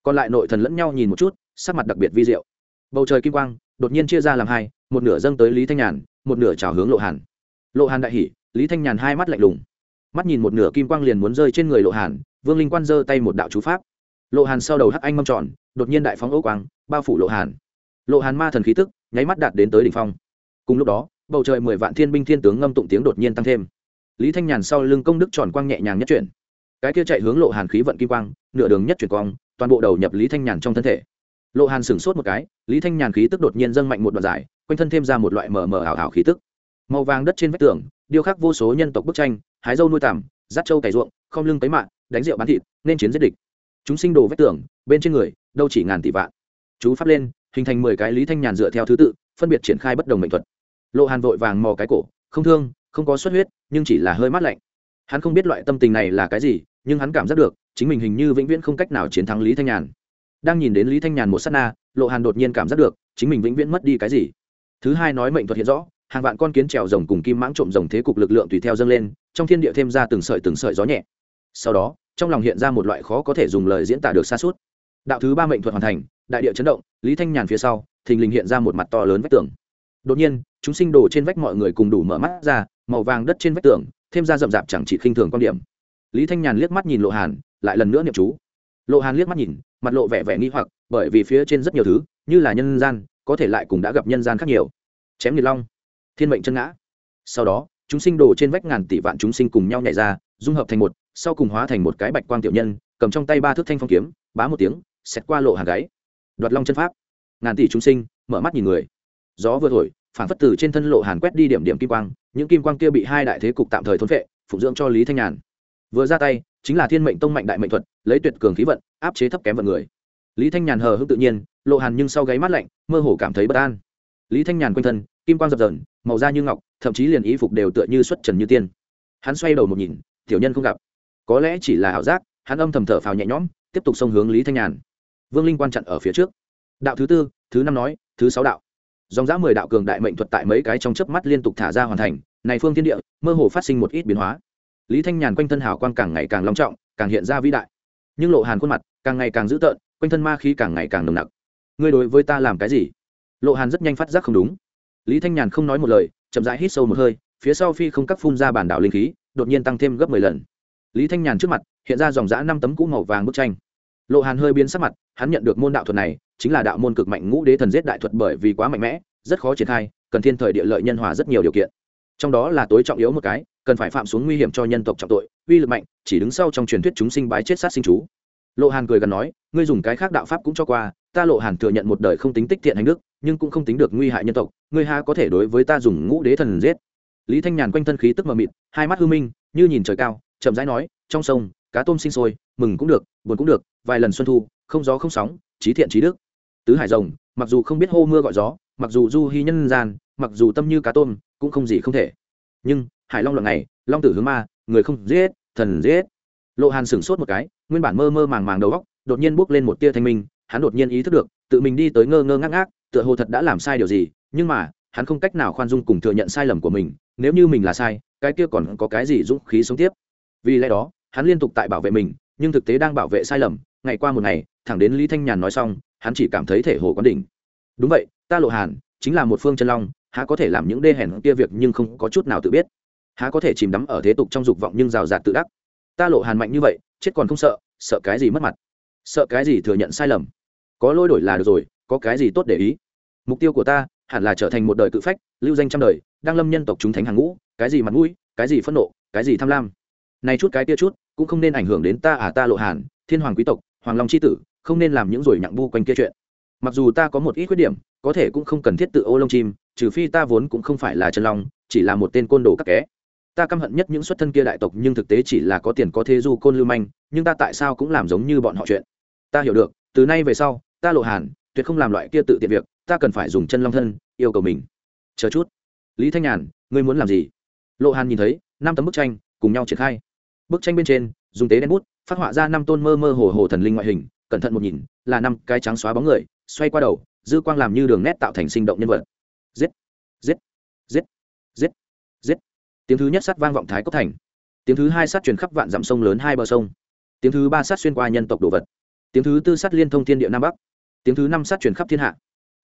Còn lại nội thần lẫn nhau nhìn một chút, sắc mặt đặc biệt vi diệu. bầu trời kim quang đột nhiên chia ra làm hai một nửa dâng tới lý thanh nhàn một nửa trào hướng lộ hàn. Lộ hàn đại hỉ lý thanh nhàn hai mắt lạnh lùng. Mắt nhìn một nửa kim quang liền muốn rơi trên người lộ hàn vương linh quan giơ tay một đạo chú pháp. Lộ hàn sau đầu hắc anh mâm tròn đột nhiên đại phóng ấu quang bao phủ lộ hàn. Lộ hàn ma thần khí tức nháy mắt đạt đến tới đỉnh phong. Cùng lúc đó bầu trời mười vạn thiên binh thiên tướng ngâm tụng tiếng đột nhiên tăng thêm. Lý thanh nhàn sau lưng công đức tròn quang nhẹ nhàng nhất chuyển. Cái kia chạy hướng lộ hàn khí vận kim quang, nửa đường nhất chuyển quang, toàn bộ đầu nhập lý thanh nhàn trong thân thể. Lộ hàn sửng sốt một cái, lý thanh nhàn khí tức đột nhiên dâng mạnh một đoạn dài, quanh thân thêm ra một loại mờ mờ ảo ảo khí tức. Màu vàng đất trên vách tường, điêu khắc vô số nhân tộc bức tranh, hái dâu nuôi tằm, dắt trâu cày ruộng không lưng cấy mạng, đánh rượu bán thịt, nên chiến giết địch. Chúng sinh đồ vách tường, bên trên người, đâu chỉ ngàn tỷ vạn. Chú pháp lên, hình thành mười cái lý thanh nhàn dựa theo thứ tự, phân biệt triển khai bất đồng mệnh thuật lộ hàn vội vàng mò cái cổ, không thương, không có xuất huyết, nhưng chỉ là hơi mát lạnh. Hắn không biết loại tâm tình này là cái gì, nhưng hắn cảm giác được, chính mình hình như vĩnh viễn không cách nào chiến thắng lý thanh nhàn. Đang nhìn đến lý thanh nhàn một s á t na, lộ hàn đột nhiên cảm giác được, chính mình vĩnh viễn mất đi cái gì. Thứ hai nói mệnh thuật hiện rõ, hàng vạn con kiến trèo rồng cùng kim mãng trộm rồng thế cục lực lượng tùy theo dâng lên, trong thiên địa thêm ra từng sợi từng sợi gió nhẹ. Sau đó, trong lòng hiện ra một loại khó có thể dùng lời diễn tả được xa suốt đạo thứ ba mệnh thuật hoàn thành, đại địa chấn động, lý thanh nhàn phía sau, thình lình hiện ra một mặt to lớn vách tường đột nhiên, chúng sinh đổ trên vách mọi người cùng đủ mở mắt ra, màu vàng đất trên vách tường, thêm ra rậm rạp chẳng chỉ khinh thường quan điểm. Lý thanh nhàn liếc mắt nhìn lộ hàn, lại lần nữa niệm chú. Lộ hàn liếc mắt nhìn, mặt lộ vẻ vẻ nghi hoặc, bởi vì phía trên rất nhiều thứ, như là nhân gian, có thể lại cùng đã gặp nhân gian khác nhiều. Chém nghiệt long, thiên mệnh chân ngã. Sau đó, chúng sinh đổ trên vách ngàn tỷ vạn chúng sinh cùng nhau nhảy ra, dung hợp thành một, sau cùng hóa thành một cái bạch quang tiểu nhân, cầm trong tay ba thước thanh phong kiếm, bá một tiếng, xẹt qua lộ hàng gáy. Đoạt long chân pháp. Ngàn tỷ chúng sinh, mở mắt nhìn người gió vừa thổi phản phất từ trên thân lộ hàn quét đi điểm điểm kim quang, những kim quang kia bị hai đại thế cục tạm thời thốn vệ phụng dưỡng cho lý thanh nhàn. Vừa ra tay, chính là thiên mệnh tông mạnh đại mệnh thuật, lấy tuyệt cường khí vận, áp chế thấp kém vận người. Lý thanh nhàn hờ hững tự nhiên, lộ hàn nhưng sau gáy mắt lạnh, mơ hồ cảm thấy bất an. Lý thanh nhàn quanh thân, kim quang dập dờn, màu da như ngọc, thậm chí liền ý phục đều tựa như xuất trần như tiên. Hắn xoay đầu một nhìn, tiểu nhân không gặp. Có lẽ chỉ là ảo giác, hắn âm thầm thở phào nhẹ nhõm, tiếp tục xông hướng lý thanh nhàn. Vương linh quan chặn ở phía trước. Đạo thứ tư, thứ năm nói, thứ sáu đạo dòng dã mười đạo cường đại mệnh thuật tại mấy cái trong chớp mắt liên tục thả ra hoàn thành, này phương thiên địa, mơ hồ phát sinh một ít biến hóa. Lý thanh nhàn quanh thân hào quang càng ngày càng long trọng, càng hiện ra vĩ đại. Nhưng lộ hàn khuôn mặt càng ngày càng dữ tợn, quanh thân ma khí càng ngày càng nồng nặc. Ngươi đối với ta làm cái gì? Lộ hàn rất nhanh phát giác không đúng. Lý thanh nhàn không nói một lời, chậm rãi hít sâu một hơi, phía sau phi không cắt phun ra bản đảo linh khí, đột nhiên tăng thêm gấp mười lần. Lý thanh nhàn trước mặt, hiện ra dòng dã năm tấm cũ màu vàng bức tranh lộ hàn hơi biến sắc mặt, hắn nhận được môn đạo thuật này, chính là đạo môn cực mạnh ngũ đế thần giết đại thuật bởi vì quá mạnh mẽ, rất khó triển khai, cần thiên thời địa lợi nhân hòa rất nhiều điều kiện. Trong đó là tối trọng yếu một cái, cần phải phạm xuống nguy hiểm cho nhân tộc trọng tội, uy lực mạnh, chỉ đứng sau trong truyền thuyết chúng sinh bái chết sát sinh chú. Lộ hàn cười gần nói, ngươi dùng cái khác đạo pháp cũng cho qua, ta lộ hàn thừa nhận một đời không tính tích thiện hành đức, nhưng cũng không tính được nguy hại nhân tộc, ngươi ha có thể đối với ta dùng ngũ đế thần giết. Lý thanh nhàn quanh thân khí tức mờ mịt, hai mắt hư minh, như nhìn trời cao, chậm rãi nói, trong sông cá tôm sinh sôi, mừng cũng được, buồn cũng được, vài lần xuân thu, không gió không sóng, trí thiện trí đức. Tứ hải rồng, mặc dù không biết hô mưa gọi gió, mặc dù du hy nhân gian, mặc dù tâm như cá tôm, cũng không gì không thể. Nhưng, hải long lần này long tử hướng ma, người không giết, thần giết. Lộ hàn sửng sốt một cái, nguyên bản mơ mơ màng màng đầu góc đột nhiên bước lên một tia thanh minh, hắn đột nhiên ý thức được, tự mình đi tới ngơ ngơ ngác ngác, tựa hồ thật đã làm sai điều gì, nhưng mà, hắn không cách nào khoan dung cùng thừa nhận sai lầm của mình, nếu như mình là sai, cái kia còn có cái gì dũng khí sống tiếp? Vì lẽ đó hắn liên tục tại bảo vệ mình, nhưng thực tế đang bảo vệ sai lầm. Ngày qua một ngày, thẳng đến lý thanh nhàn nói xong, hắn chỉ cảm thấy thể hồ quán đỉnh. Đúng vậy, ta lộ hàn, chính là một phương chân long, há có thể làm những đê hèn kia việc nhưng không có chút nào tự biết. Há có thể chìm đắm ở thế tục trong dục vọng nhưng rào rạt tự đắc. Ta lộ hàn mạnh như vậy, chết còn không sợ sợ cái gì mất mặt? Sợ cái gì thừa nhận sai lầm? Có lỗi đổi là được rồi, có cái gì tốt để ý? Mục tiêu của ta, hẳn là trở thành một đời cự phách, lưu danh trăm đời, đang lâm nhân tộc chúng thánh hàng ngũ, cái gì mặt mũi, cái gì phẫn nộ, cái gì tham lam? Này chút cái tia chút cũng không nên ảnh hưởng đến ta à ta lộ hàn, thiên hoàng quý tộc, hoàng long c h i tử, không nên làm những rồi nhặng bu quanh kia chuyện. Mặc dù ta có một ít khuyết điểm, có thể cũng không cần thiết tự ô lông chim, trừ phi ta vốn cũng không phải là chân long, chỉ là một tên côn đồ các ké ta căm hận nhất những xuất thân kia đại tộc nhưng thực tế chỉ là có tiền có thế du côn lưu manh, nhưng ta tại sao cũng làm giống như bọn họ chuyện. Ta hiểu được, từ nay về sau, ta lộ hàn, tuyệt không làm loại kia tự tiện việc, ta cần phải dùng chân long thân, yêu cầu mình. Chờ chút. Lý thanh nhàn, ngươi muốn làm gì? Lộ hàn nhìn thấy, năm tấm bức tranh, cùng nhau triển khai bức tranh bên trên dùng tế đen bút phát họa ra năm tôn mơ mơ hồ hồ thần linh ngoại hình cẩn thận một nhìn là năm cái trắng xóa bóng người xoay qua đầu dư quang làm như đường nét tạo thành sinh động nhân vật. Giết giết giết giết giết. Tiếng thứ nhất sắt vang vọng thái cốc thành. Tiếng thứ hai sát truyền khắp vạn dặm sông lớn hai bờ sông. Tiếng thứ ba sát xuyên qua nhân tộc đồ vật. Tiếng thứ tư sát liên thông thiên địa nam bắc. Tiếng thứ năm sát truyền khắp thiên hạ.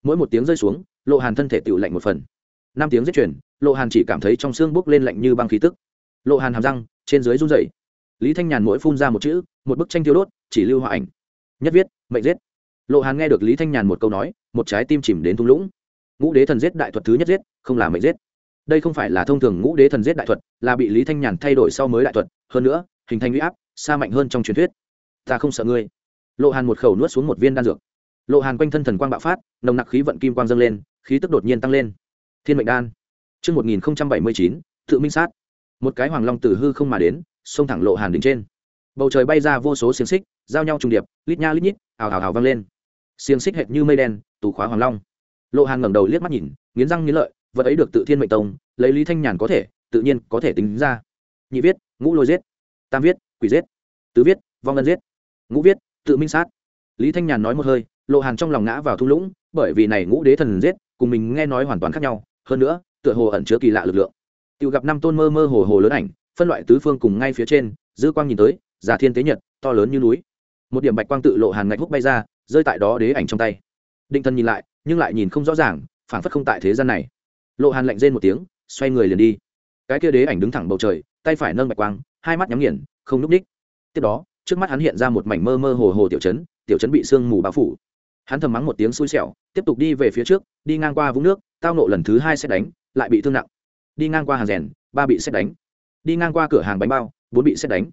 Mỗi một tiếng rơi xuống lộ hàn thân thể tự lạnh một phần. Năm tiếng giết truyền, lộ hàn chỉ cảm thấy trong xương bốc lên lạnh như băng khí tức. Lộ hàn hàm răng trên dưới run rẩy. Lý thanh nhàn mỗi phun ra một chữ một bức tranh tiêu đốt chỉ lưu họa ảnh. Nhất viết mệnh giết. Lộ hàn nghe được lý thanh nhàn một câu nói một trái tim chìm đến thung lũng. Ngũ đế thần giết đại thuật thứ nhất giết không là mệnh giết. Đây không phải là thông thường ngũ đế thần giết đại thuật là bị lý thanh nhàn thay đổi sau mới đại thuật. Hơn nữa hình thành huy áp xa mạnh hơn trong truyền thuyết. Ta không sợ ngươi. Lộ hàn một khẩu nuốt xuống một viên đan dược. Lộ hàn quanh thân thần quang bạo phát nồng nặc khí vận kim quang dâng lên khí tức đột nhiên tăng lên. Thiên mệnh đan. Trước 1079, tự minh sát. Một cái hoàng long từ hư không mà đến, xông thẳng lộ hàn đỉnh trên. Bầu trời bay ra vô số xiềng xích, giao nhau trùng điệp, lít nha lít nhít, ào ào ào vang lên. Xiềng xích hệt như mây đen, tù khóa hoàng long. Lộ Hàn ngẩng đầu liếc mắt nhìn, nghiến răng nghiến lợi, vật ấy được tự thiên mệnh tông, lấy Lý Thanh Nhàn có thể, tự nhiên có thể tính ra. Nhị viết, ngũ lôi giết. Tam viết, quỷ giết. Tứ viết, vong ân giết. Ngũ viết, tự minh sát. Lý Thanh Nhàn nói một hơi, Lộ Hàn trong lòng ngã vào thung lũng, bởi vì này ngũ đế thần giết, cùng mình nghe nói hoàn toàn khác nhau, hơn nữa, tựa hồ ẩn chứa kỳ lạ lực lượng tự gặp năm tôn mơ mơ hồ hồ lớn ảnh, phân loại tứ phương cùng ngay phía trên, dư quang nhìn tới, giả thiên tế nhật, to lớn như núi. Một điểm bạch quang tự lộ hàn ngạch húc bay ra, rơi tại đó đế ảnh trong tay. Định thân nhìn lại, nhưng lại nhìn không rõ ràng, phảng phất không tại thế gian này. Lộ hàn lạnh rên một tiếng, xoay người liền đi. Cái kia đế ảnh đứng thẳng bầu trời, tay phải nâng bạch quang, hai mắt nhắm nghiền, không núp ních. Tiếp đó, trước mắt hắn hiện ra một mảnh mơ mơ hồ hồ tiểu chấn tiểu chấn bị sương mù bao phủ. Hắn thầm mắng một tiếng xui xẻo, tiếp tục đi về phía trước, đi ngang qua vũng nước, tao nộ lần thứ hai sẽ đánh, lại bị thương nặng đi ngang qua hàng rèn, ba bị xét đánh. Đi ngang qua cửa hàng bánh bao, bốn bị xét đánh.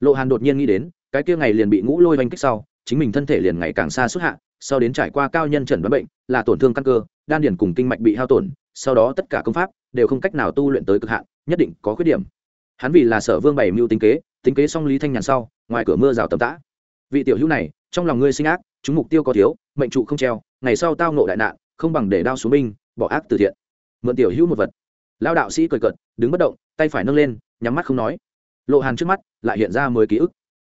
Lộ hàn đột nhiên nghĩ đến, cái kia ngày liền bị ngũ lôi oanh kích sau, chính mình thân thể liền ngày càng xa suốt hạ, sau đến trải qua cao nhân trần đoán bệnh, là tổn thương căn cơ, đan điển cùng kinh mạch bị hao tổn, sau đó tất cả công pháp đều không cách nào tu luyện tới cực hạn, nhất định có khuyết điểm. Hắn vì là sở vương bảy mưu tính kế tính kế song lý thanh nhàn sau, ngoài cửa mưa rào tầm tã. Vị tiểu hữu này, trong lòng ngươi sinh ác, chúng mục tiêu có thiếu, mệnh trụ không treo, ngày sau tao nộ đại nạn, không bằng để đao xuống binh, bỏ ác từ thiện. Mượn tiểu hữu một vật lao đạo sĩ cười cợt, đứng bất động, tay phải nâng lên, nhắm mắt không nói. Lộ hàn trước mắt lại hiện ra mười ký ức.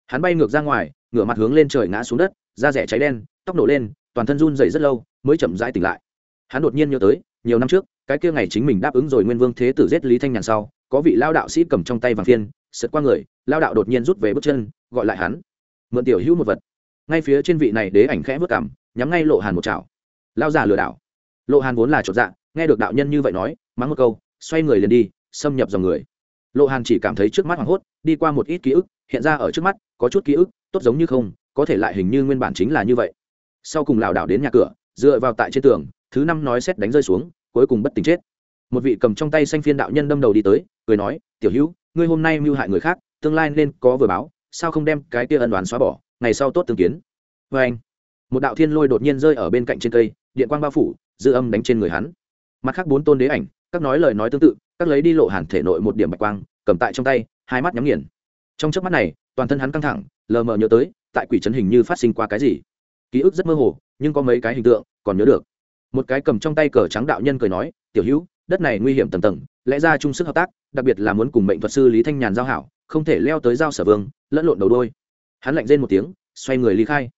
Hắn bay ngược ra ngoài, ngửa mặt hướng lên trời ngã xuống đất, da rẻ cháy đen, tóc nổ lên, toàn thân run dày rất lâu, mới chậm rãi tỉnh lại. Hắn đột nhiên nhớ tới, nhiều năm trước, cái kia ngày chính mình đáp ứng rồi nguyên vương thế tử giết lý thanh nhàn sau, có vị lao đạo sĩ cầm trong tay vàng phiên, sượt qua người lao đạo đột nhiên rút về bước chân, gọi lại hắn. Mượn tiểu hữu một vật. Ngay phía trên vị này đế ảnh khẽ vớt cảm, nhắm ngay lộ hàn một chảo. Lao già lừa đảo. Lộ hàn vốn là chột dạ nghe được đạo nhân như vậy nói, mắng một câu xoay người liền đi, xâm nhập dòng người. Lộ hàn chỉ cảm thấy trước mắt hoảng hốt, đi qua một ít ký ức, hiện ra ở trước mắt, có chút ký ức, tốt giống như không, có thể lại hình như nguyên bản chính là như vậy. Sau cùng lảo đảo đến nhà cửa, dựa vào tại trên tường, thứ năm nói xét đánh rơi xuống, cuối cùng bất tỉnh chết. Một vị cầm trong tay xanh phiên đạo nhân đâm đầu đi tới, cười nói, tiểu hữu, ngươi hôm nay mưu hại người khác, tương lai nên có vừa báo, sao không đem cái kia ân đoán xóa bỏ, ngày sau tốt tương kiến. Vê anh, một đạo thiên lôi đột nhiên rơi ở bên cạnh trên cây, điện quang bao phủ, dư âm đánh trên người hắn. Mặt khác bốn tôn đế ảnh các nói lời nói tương tự, các lấy đi lộ hàn thể nội một điểm bạch quang, cầm tại trong tay, hai mắt nhắm nghiền. Trong trước mắt này, toàn thân hắn căng thẳng, lờ mờ nhớ tới, tại quỷ trấn hình như phát sinh qua cái gì. Ký ức rất mơ hồ, nhưng có mấy cái hình tượng, còn nhớ được. Một cái cầm trong tay cờ trắng đạo nhân cười nói, tiểu hữu, đất này nguy hiểm tầm tầng, lẽ ra chung sức hợp tác, đặc biệt là muốn cùng mệnh thuật sư lý thanh nhàn giao hảo, không thể leo tới giao sở vương, lẫn lộn đầu đôi. Hắn lạnh rên một tiếng, xoay người ly khai.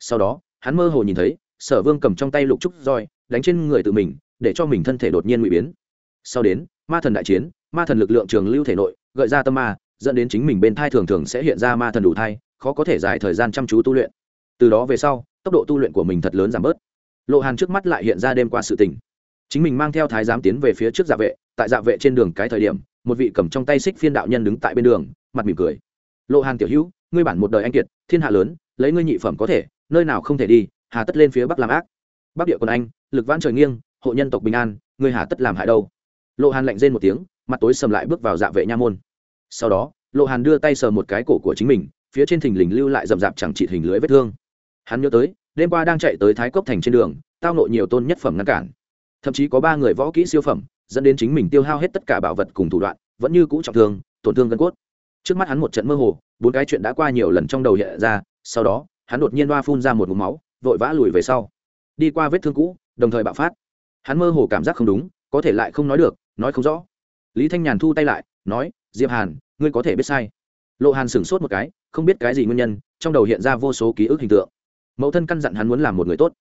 Sau đó, hắn mơ hồ nhìn thấy, sở vương cầm trong tay lục trúc roi, đánh trên người tự mình, để cho mình thân thể đột nhiên ngụy biến sau đến, ma thần đại chiến, ma thần lực lượng trường lưu thể nội, gợi ra tâm ma, dẫn đến chính mình bên thai thường thường sẽ hiện ra ma thần đủ thai, khó có thể dài thời gian chăm chú tu luyện. Từ đó về sau, tốc độ tu luyện của mình thật lớn giảm bớt. Lộ hàn trước mắt lại hiện ra đêm qua sự tình. Chính mình mang theo thái giám tiến về phía trước dạ vệ, tại dạ vệ trên đường cái thời điểm, một vị cầm trong tay xích phiên đạo nhân đứng tại bên đường, mặt mỉm cười. Lộ hàn tiểu hữu, ngươi bản một đời anh kiệt, thiên hạ lớn, lấy ngươi nhị phẩm có thể, nơi nào không thể đi, hà tất lên phía bắc làm ác. Bắc địa quân anh, lực vãn trời nghiêng, hộ nhân tộc bình an, ngươi hà tất làm hại đâu? Lộ hàn lạnh rên một tiếng, mặt tối sầm lại bước vào dạ vệ nha môn. Sau đó, lộ hàn đưa tay sờ một cái cổ của chính mình, phía trên thình lình lưu lại rậm rạp chẳng trị hình lưới vết thương. Hắn nhớ tới, đêm qua đang chạy tới thái cốc thành trên đường, tao nộ nhiều tôn nhất phẩm ngăn cản. Thậm chí có ba người võ kỹ siêu phẩm, dẫn đến chính mình tiêu hao hết tất cả bảo vật cùng thủ đoạn, vẫn như cũ trọng thương, tổn thương gân cốt. Trước mắt hắn một trận mơ hồ, bốn cái chuyện đã qua nhiều lần trong đầu hiện ra, sau đó, hắn đột nhiên đoa phun ra một mũ máu, vội vã lùi về sau. Đi qua vết thương cũ, đồng thời bạo phát. Hắn mơ hồ cảm giác không đúng, có thể lại không nói được nói không rõ. Lý thanh nhàn thu tay lại, nói, diệp hàn, ngươi có thể biết sai. Lộ hàn sửng sốt một cái, không biết cái gì nguyên nhân, trong đầu hiện ra vô số ký ức hình tượng. Mẫu thân căn dặn hắn muốn làm một người tốt.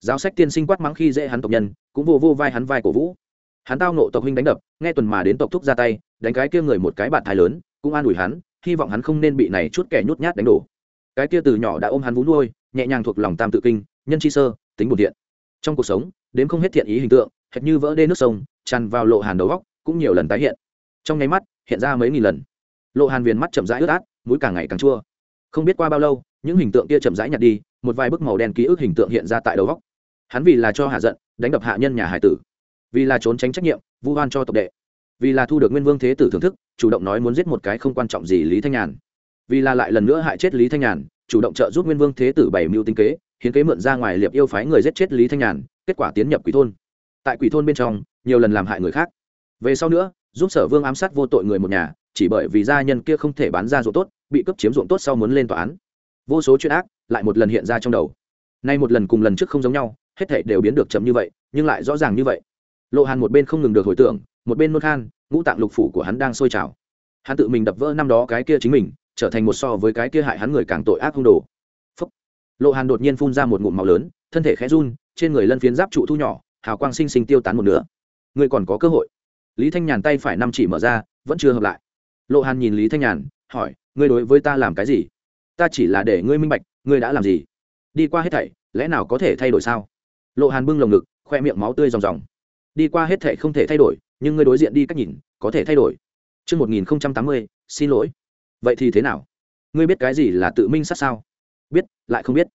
Giáo sách tiên sinh quát mắng khi dễ hắn tộc nhân, cũng vô vô vai hắn vai cổ vũ. Hắn tao nộ tộc huynh đánh đập, nghe tuần mà đến tộc thúc ra tay, đánh cái kia người một cái bạn thai lớn, cũng an ủi hắn, hy vọng hắn không nên bị này chút kẻ nhút nhát đánh đổ. Cái kia từ nhỏ đã ôm hắn vú nuôi, nhẹ nhàng thuộc lòng tam tự kinh, nhân chi sơ, tính bổn thiện. Trong cuộc sống đến không hết thiện ý hình tượng, hệt như vỡ đê nước sông tràn vào lộ hàn đầu góc, cũng nhiều lần tái hiện. Trong nháy mắt, hiện ra mấy nghìn lần. Lộ hàn viền mắt chậm rãi ướt át, mũi càng ngày càng chua. Không biết qua bao lâu, những hình tượng kia chậm rãi nhặt đi, một vài bức màu đen ký ức hình tượng hiện ra tại đầu góc. Hắn vì là cho hạ giận, đánh đập hạ nhân nhà hải tử. Vì là trốn tránh trách nhiệm, vu oan cho tộc đệ. Vì là thu được nguyên vương thế tử thưởng thức, chủ động nói muốn giết một cái không quan trọng gì lý thanh nhàn. Vì là lại lần nữa hại chết lý thanh nhàn, chủ động trợ giúp nguyên vương thế tử bảy mưu tinh kế, hiến kế mượn ra ngoài liệp yêu phái người giết chết lý thanh nhàn, kết quả tiến nhập quỷ thôn tại quỷ thôn bên trong, nhiều lần làm hại người khác. Về sau nữa, giúp sở vương ám sát vô tội người một nhà, chỉ bởi vì gia nhân kia không thể bán ra ruộng tốt, bị cấp chiếm ruộng tốt sau muốn lên tòa án. Vô số chuyện ác lại một lần hiện ra trong đầu. Nay một lần cùng lần trước không giống nhau, hết thảy đều biến được chậm như vậy, nhưng lại rõ ràng như vậy. Lộ hàn một bên không ngừng được hồi tưởng, một bên nôn khan, ngũ tạng lục phủ của hắn đang sôi trào. Hắn tự mình đập vỡ năm đó cái kia chính mình, trở thành một so với cái kia hại hắn người càng tội ác hung đồ. Phúc. lộ hàn đột nhiên phun ra một ngụm màu lớn, thân thể khẽ run, trên người lân phiến giáp trụ thu nhỏ hào quang sinh sinh tiêu tán một nửa ngươi còn có cơ hội lý thanh nhàn tay phải năm chỉ mở ra vẫn chưa hợp lại lộ hàn nhìn lý thanh nhàn hỏi ngươi đối với ta làm cái gì ta chỉ là để ngươi minh bạch ngươi đã làm gì đi qua hết thảy lẽ nào có thể thay đổi sao lộ hàn bưng lồng ngực khoe miệng máu tươi ròng ròng đi qua hết thảy không thể thay đổi nhưng ngươi đối diện đi cách nhìn có thể thay đổi Trước 1080, xin lỗi. Vậy thì thế nào? Ngươi biết cái gì là tự minh sát sao? Biết, lại không biết.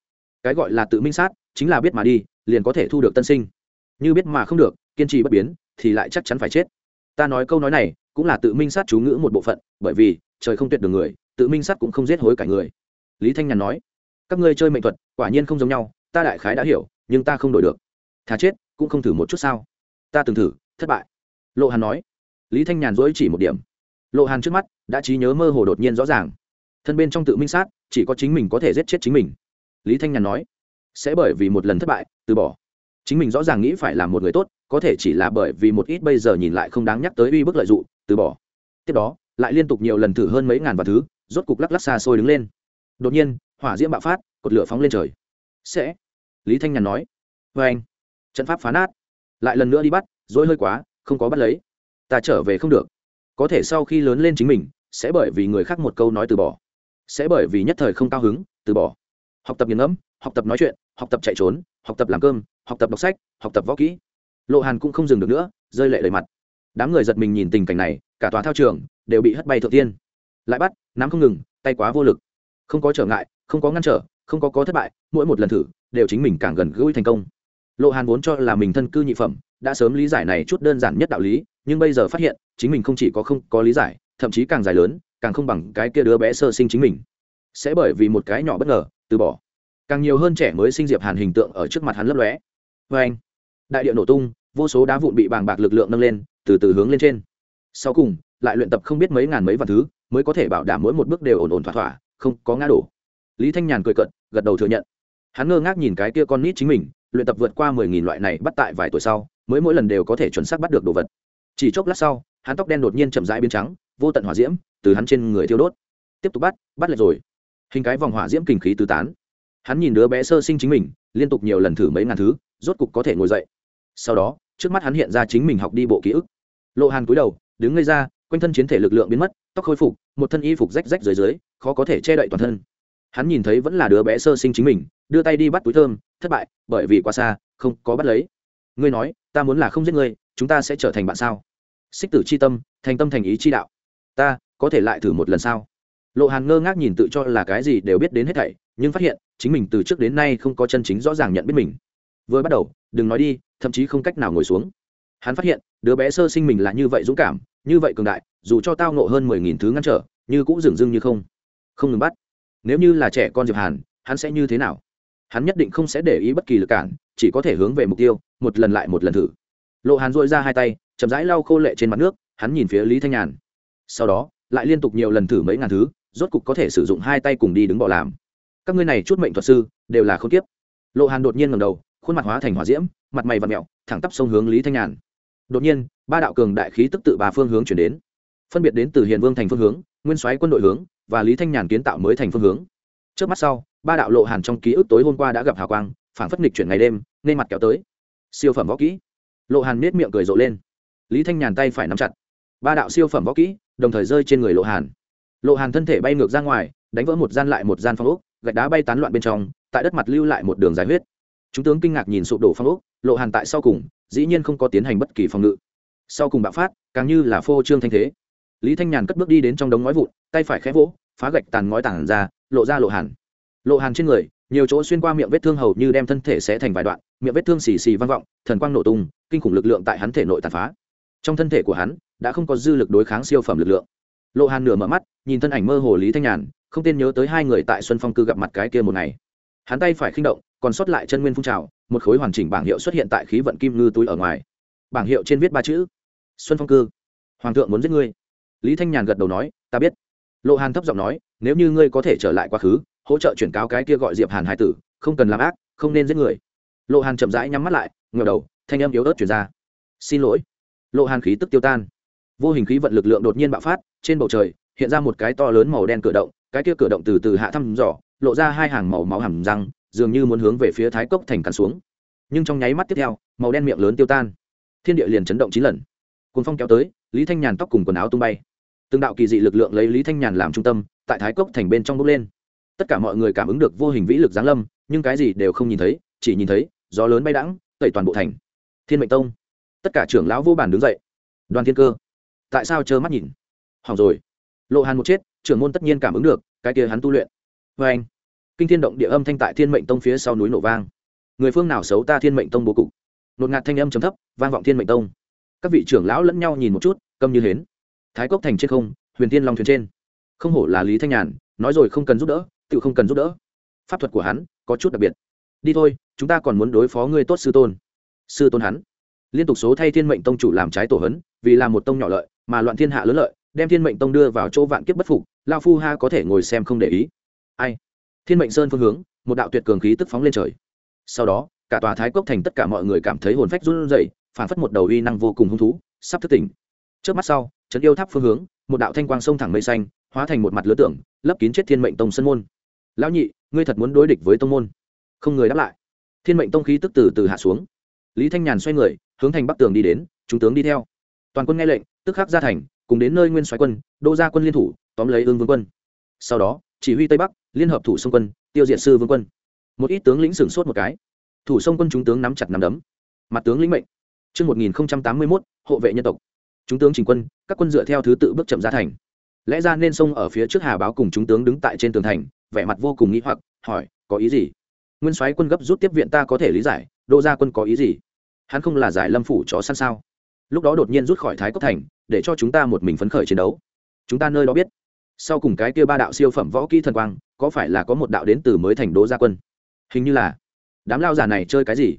Cái gọi là tự minh sát, chính là biết mà đi, liền có thể thu được tân sinh. Như biết mà không được, kiên trì bất biến, thì lại chắc chắn phải chết. Ta nói câu nói này, cũng là tự minh sát chú ngữ một bộ phận, bởi vì, trời không tuyệt đường người, tự minh sát cũng không giết hối cả người. Lý Thanh Nhàn nói, các ngươi chơi mệnh thuật, quả nhiên không giống nhau, ta đại khái đã hiểu, nhưng ta không đổi được. Thà chết, cũng không thử một chút sao? Ta từng thử, thất bại. Lộ Hàn nói. Lý Thanh Nhàn dối chỉ một điểm lộ hàn trước mắt đã trí nhớ mơ hồ đột nhiên rõ ràng thân bên trong tự minh sát chỉ có chính mình có thể giết chết chính mình lý thanh nhàn nói sẽ bởi vì một lần thất bại từ bỏ chính mình rõ ràng nghĩ phải làm một người tốt, có thể chỉ là bởi vì một ít bây giờ nhìn lại không đáng nhắc tới uy bức lợi dụng, từ bỏ. Tiếp đó, lại liên tục nhiều lần thử hơn mấy ngàn và thứ, rốt cục lắc lắc xa xôi đứng lên. Đột nhiên, hỏa diễm bạo phát, cột lửa phóng lên trời. Sẽ. Lý thanh nhàn nói. Vê anh. Trận pháp phá nát. Lại lần nữa đi bắt, dỗi hơi quá, không có bắt lấy. Ta trở về không được. Có thể sau khi lớn lên chính mình, sẽ bởi vì người khác một câu nói từ bỏ. Sẽ bởi vì nhất thời không cao hứng, từ bỏ. Học tập nghiền ngẫm, học tập nói chuyện, học tập chạy trốn, học tập làm cơm học tập đọc sách, học tập võ kỹ. Lộ hàn cũng không dừng được nữa, rơi lệ lời mặt. Đám người giật mình nhìn tình cảnh này, cả tòa thao trường đều bị hất bay thượng tiên. Lại bắt nắm không ngừng, tay quá vô lực. Không có trở ngại, không có ngăn trở, không có có thất bại, mỗi một lần thử đều chính mình càng gần gũi thành công. Lộ hàn vốn cho là mình thân cư nhị phẩm, đã sớm lý giải này chút đơn giản nhất đạo lý, nhưng bây giờ phát hiện, chính mình không chỉ có không có lý giải, thậm chí càng dài lớn, càng không bằng cái kia đứa bé sơ sinh chính mình. Sẽ bởi vì một cái nhỏ bất ngờ, từ bỏ. Càng nhiều hơn trẻ mới sinh diệp hàn hình tượng ở trước mặt hắn lấp lóe vê anh. Đại điệu nổ tung, vô số đá vụn bị bàng bạc lực lượng nâng lên, từ từ hướng lên trên. Sau cùng, lại luyện tập không biết mấy ngàn mấy vạn thứ, mới có thể bảo đảm mỗi một bước đều ổn ổn thỏa thỏa, không có ngã đổ. Lý thanh nhàn cười cận gật đầu thừa nhận. Hắn ngơ ngác nhìn cái kia con nít chính mình, luyện tập vượt qua mười nghìn loại này bắt tại vài tuổi sau, mới mỗi lần đều có thể chuẩn xác bắt được đồ vật. Chỉ chốc lát sau, hắn tóc đen đột nhiên chậm rãi biến trắng, vô tận hỏa diễm từ hắn trên người thiêu đốt. Tiếp tục bắt bắt lại rồi. Hình cái vòng hỏa diễm kinh khí tứ tán. Hắn nhìn đứa bé sơ sinh chính mình, liên tục nhiều lần thử mấy ngàn thứ rốt cục có thể ngồi dậy. Sau đó, trước mắt hắn hiện ra chính mình học đi bộ ký ức. Lộ hàn cúi đầu, đứng ngây ra, quanh thân chiến thể lực lượng biến mất, tóc khôi phục, một thân y phục rách rách dưới dưới, khó có thể che đậy toàn thân. Hắn nhìn thấy vẫn là đứa bé sơ sinh chính mình, đưa tay đi bắt túi thơm, thất bại, bởi vì quá xa, không có bắt lấy. Ngươi nói, ta muốn là không giết ngươi, chúng ta sẽ trở thành bạn sao? Xích tử c h i tâm, thành tâm thành ý chi đạo. Ta, có thể lại thử một lần sao? Lộ hàn ngơ ngác nhìn tự cho là cái gì đều biết đến hết thảy, nhưng phát hiện, chính mình từ trước đến nay không có chân chính rõ ràng nhận biết mình vừa bắt đầu, đừng nói đi, thậm chí không cách nào ngồi xuống. Hắn phát hiện, đứa bé sơ sinh mình là như vậy dũng cảm, như vậy cường đại, dù cho tao nộ hơn mười nghìn thứ ngăn trở, như cũng dừng dưng như không. Không ngừng bắt. Nếu như là trẻ con diệp hàn, hắn sẽ như thế nào? Hắn nhất định không sẽ để ý bất kỳ lực cản, chỉ có thể hướng về mục tiêu, một lần lại một lần thử. Lộ hàn dội ra hai tay, chậm rãi lau khô lệ trên mặt nước, hắn nhìn phía lý thanh nhàn. Sau đó, lại liên tục nhiều lần thử mấy ngàn thứ, rốt cục có thể sử dụng hai tay cùng đi đứng bỏ làm. Các ngươi này chút mệnh thuật sư, đều là không tiếp lộ hàn đột nhiên ngầm đầu khuôn mặt hóa thành hỏa diễm, mặt mày và mẹo thẳng tắp sông hướng lý thanh nhàn. Đột nhiên, ba đạo cường đại khí tức tự bà phương hướng chuyển đến. Phân biệt đến từ hiền vương thành phương hướng, nguyên soái quân đội hướng, và lý thanh nhàn kiến tạo mới thành phương hướng. Trước mắt sau, ba đạo lộ hàn trong ký ức tối hôm qua đã gặp hào quang phản phất nghịch chuyển ngày đêm, nên mặt kéo tới. Siêu phẩm võ kỹ. Lộ hàn nết miệng cười rộ lên. Lý thanh nhàn tay phải nắm chặt. Ba đạo siêu phẩm võ kỹ, đồng thời rơi trên người lộ hàn. Lộ hàn thân thể bay ngược ra ngoài, đánh vỡ một gian lại một gian phong ốc, gạch đá bay tán loạn bên trong, tại đất mặt lưu lại một đường dài huyết chúng tướng kinh ngạc nhìn sụp đổ phong ốc, lộ hàn tại sau cùng, dĩ nhiên không có tiến hành bất kỳ phòng ngự. Sau cùng bạo phát, càng như là phô trương thanh thế. Lý thanh nhàn cất bước đi đến trong đống ngói vụn, tay phải khẽ vỗ, phá gạch tàn ngói tàn ra, lộ ra lộ hàn. Lộ hàn trên người, nhiều chỗ xuyên qua miệng vết thương hầu như đem thân thể sẽ thành vài đoạn, miệng vết thương xì xì vang vọng, thần quang nổ tung, kinh khủng lực lượng tại hắn thể nội tàn phá. Trong thân thể của hắn, đã không có dư lực đối kháng siêu phẩm lực lượng. Lộ hàn nửa mở mắt, nhìn thân ảnh mơ hồ lý thanh nhàn, không tên nhớ tới hai người tại xuân phong cư gặp mặt cái kia một ngày. Hắn tay phải khinh động còn sót lại chân nguyên phun trào, một khối hoàn chỉnh bảng hiệu xuất hiện tại khí vận kim ngư túi ở ngoài. Bảng hiệu trên viết ba chữ, xuân phong cư. Hoàng thượng muốn giết ngươi. Lý thanh nhàn gật đầu nói, ta biết. Lộ hàn thấp giọng nói, nếu như ngươi có thể trở lại quá khứ, hỗ trợ chuyển cáo cái kia gọi diệp hàn hải tử, không cần làm ác, không nên giết người. Lộ hàn chậm rãi nhắm mắt lại ngờ đầu, thanh âm yếu ớt chuyển ra. Xin lỗi. Lộ hàn khí tức tiêu tan. Vô hình khí vận lực lượng đột nhiên bạo phát, trên bầu trời, hiện ra một cái to lớn màu đen cửa động, cái kia cửa động từ từ hạ thăm dò, lộ ra hai hàng màu máu hầm răng dường như muốn hướng về phía thái cốc thành cắn xuống. Nhưng trong nháy mắt tiếp theo, màu đen miệng lớn tiêu tan. Thiên địa liền chấn động chín lần. Cùng phong kéo tới, lý thanh nhàn tóc cùng quần áo tung bay. Từng đạo kỳ dị lực lượng lấy lý thanh nhàn làm trung tâm, tại thái cốc thành bên trong bốc lên. Tất cả mọi người cảm ứng được vô hình vĩ lực giáng lâm, nhưng cái gì đều không nhìn thấy, chỉ nhìn thấy, gió lớn bay đãng, tẩy toàn bộ thành. Thiên mệnh tông. Tất cả trưởng lão vô bản đứng dậy. Đoàn thiên cơ. Tại sao trơ mắt nhìn? Hỏng rồi. Lộ hàn một chết, trưởng môn tất nhiên cảm ứng được, cái kia hắn tu luyện. Vê anh kinh thiên động địa âm thanh tại thiên mệnh tông phía sau núi nổ vang. Người phương nào xấu ta thiên mệnh tông bố cục? Nột ngạt thanh âm chấm thấp, vang vọng thiên mệnh tông. Các vị trưởng lão lẫn nhau nhìn một chút, câm như hến. Thái cốc thành trên không, huyền tiên long thuyền trên. Không hổ là lý thanh nhàn, nói rồi không cần giúp đỡ, tự không cần giúp đỡ. Pháp thuật của hắn có chút đặc biệt. Đi thôi, chúng ta còn muốn đối phó ngươi tốt sư tôn. Sư tôn hắn. Liên tục số thay thiên mệnh tông chủ làm trái tổ hấn, vì là một tông nhỏ lợi, mà loạn thiên hạ lớn lợi, đem thiên mệnh tông đưa vào chỗ vạn kiếp bất phục lao phu ha có thể ngồi xem không để ý. Ai? Thiên mệnh sơn phương hướng, một đạo tuyệt cường khí tức phóng lên trời. Sau đó, cả tòa thái cốc thành tất cả mọi người cảm thấy hồn phách run rẩy, phản phất một đầu uy năng vô cùng hung thú, sắp thức tỉnh. Trước mắt sau, trấn yêu tháp phương hướng, một đạo thanh quang sông thẳng mây xanh, hóa thành một mặt lứa tưởng lấp kín chết thiên mệnh tông sân môn. Lão nhị, ngươi thật muốn đối địch với tông môn? Không người đáp lại. Thiên mệnh tông khí tức từ từ hạ xuống. Lý thanh nhàn xoay người, hướng thành bắc tường đi đến, chúng tướng đi theo. Toàn quân nghe lệnh, tức khắc ra thành, cùng đến nơi nguyên soái quân, đô gia quân liên thủ, tóm lấy ương vương quân. Sau đó chỉ huy tây bắc liên hợp thủ sông quân tiêu diệt sư vương quân một ít tướng lĩnh sửng sốt một cái thủ sông quân chúng tướng nắm chặt nắm đấm mặt tướng lĩnh mệnh Trước 1081, hộ vệ nhân tộc. Chúng tướng chỉnh quân, các quân dựa theo thứ tự bước chậm ra thành. Lẽ ra nên sông ở phía trước Hà báo cùng chúng tướng đứng tại trên tường thành, vẻ mặt vô cùng nghi hoặc, hỏi, có ý gì? Nguyên soái quân gấp rút tiếp viện ta có thể lý giải, Đô gia quân có ý gì? Hắn không là giải Lâm phủ chó săn sao? Lúc đó đột nhiên rút khỏi Thái Cốc thành, để cho chúng ta một mình phấn khởi chiến đấu. Chúng ta nơi đó biết, sau cùng cái kia ba đạo siêu phẩm võ kỹ thần quang, có phải là có một đạo đến từ mới thành Đô gia quân? Hình như là. Đám lao giả này chơi cái gì?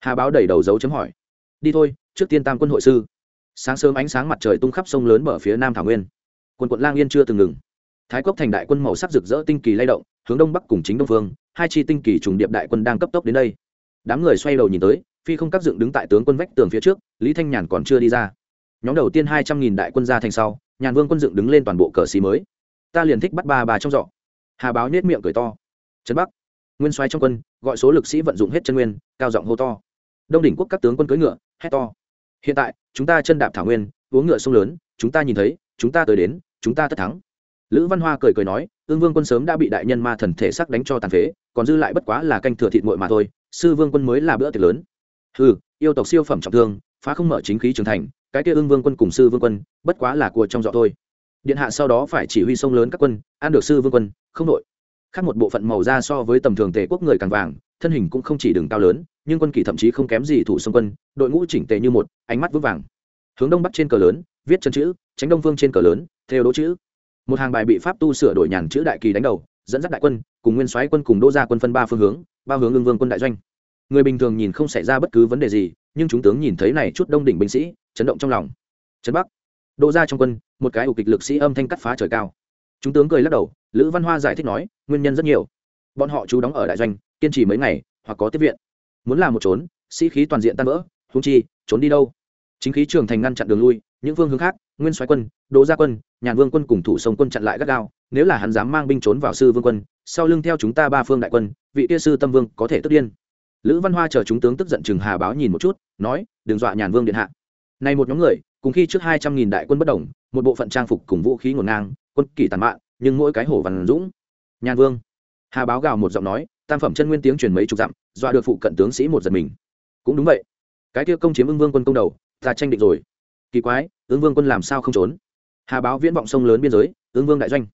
Hà báo đẩy đầu dấu chấm hỏi. Đi thôi trước tiên tam quân hội sư. Sáng sớm ánh sáng mặt trời tung khắp sông lớn mở phía nam thảo nguyên. Quân quận lang yên chưa từng ngừng. Thái cốc thành đại quân màu sắc rực rỡ tinh kỳ lay động hướng đông bắc cùng chính đông phương hai chi tinh kỳ trùng điệp đại quân đang cấp tốc đến đây. Đám người xoay đầu nhìn tới phi không các dựng đứng tại tướng quân vách tường phía trước lý thanh nhàn còn chưa đi ra. Nhóm đầu tiên hai trăm nghìn đại quân ra thành sau nhàn vương quân dựng đứng lên toàn bộ cờ xí mới ta liền thích bắt ba bà trong giọ hà báo nhét miệng cười to. Trấn bắc. Nguyên soái trong quân, gọi số lực sĩ vận dụng hết chân nguyên, cao giọng hô to. Đông đỉnh quốc các tướng quân cưỡi ngựa, hét to. Hiện tại, chúng ta chân đạp thảo nguyên, uống ngựa sông lớn, chúng ta nhìn thấy, chúng ta tới đến, chúng ta tất thắng. Lữ văn hoa cười cười nói, ương vương quân sớm đã bị đại nhân ma thần thể sắc đánh cho tàn phế, còn dư lại bất quá là canh thừa thịt nguội mà thôi, sư vương quân mới là bữa tiệc lớn. Ừ yêu tộc siêu phẩm trọng thương, phá không mở chính khí trưởng thành, cái kia ương vương quân cùng sư vương quân, bất quá là cua trong dọ thôi điện hạ sau đó phải chỉ huy sông lớn các quân, an được sư vương quân, không nội. khác một bộ phận màu da so với tầm thường tề quốc người càng vàng, thân hình cũng không chỉ đường cao lớn, nhưng quân kỳ thậm chí không kém gì thủ sông quân, đội ngũ chỉnh tề như một, ánh mắt vững vàng. Hướng đông bắc trên cờ lớn, viết chân chữ, tránh đông vương trên cờ lớn, theo đỗ chữ. Một hàng bài bị pháp tu sửa đổi nhàn chữ đại kỳ đánh đầu, dẫn dắt đại quân, cùng nguyên soái quân cùng đô gia quân phân ba phương hướng, ba hướng ương vương quân đại doanh. Người bình thường nhìn không xảy ra bất cứ vấn đề gì, nhưng chúng tướng nhìn thấy này chút đông đỉnh binh sĩ, chấn động trong lòng. Trấn bắc. Đô gia trong quân một cái ủ kịch lực sĩ âm thanh cắt phá trời cao. Chúng tướng cười lắc đầu, lữ văn hoa giải thích nói, nguyên nhân rất nhiều. Bọn họ chú đóng ở đại doanh, kiên trì mấy ngày, hoặc có tiếp viện. Muốn làm một trốn sĩ khí toàn diện tan vỡ húng chi, trốn đi đâu? Chính khí trường thành ngăn chặn đường lui, những phương hướng khác, nguyên soái quân đỗ gia quân, nhàn vương quân cùng thủ sông quân chặn lại gắt gao, nếu là hắn dám mang binh trốn vào sư vương quân, sau lưng theo chúng ta ba phương đại quân, vị tia sư tâm vương có thể tức điên. Lữ văn hoa chờ chúng tướng tức giận chừng hà báo nhìn một chút, nói, đừng dọa nhàn vương điện hạ. Này một nhóm người, cùng khi trước hai trăm nghìn đại quân bất đồng một bộ phận trang phục cùng vũ khí ngổn ngang, quân kỳ tàn mạn, nhưng mỗi cái hổ văn dũng. Nhàn vương, hà báo gào một giọng nói, tam phẩm chân nguyên tiếng truyền mấy chục dặm, dọa được phụ cận tướng sĩ một giật mình. Cũng đúng vậy. Cái kia công chiếm ưng vương quân công đầu, ta tranh định rồi. Kỳ quái, ưng vương quân làm sao không trốn? Hà báo viễn vọng sông lớn biên giới, ưng vương đại doanh.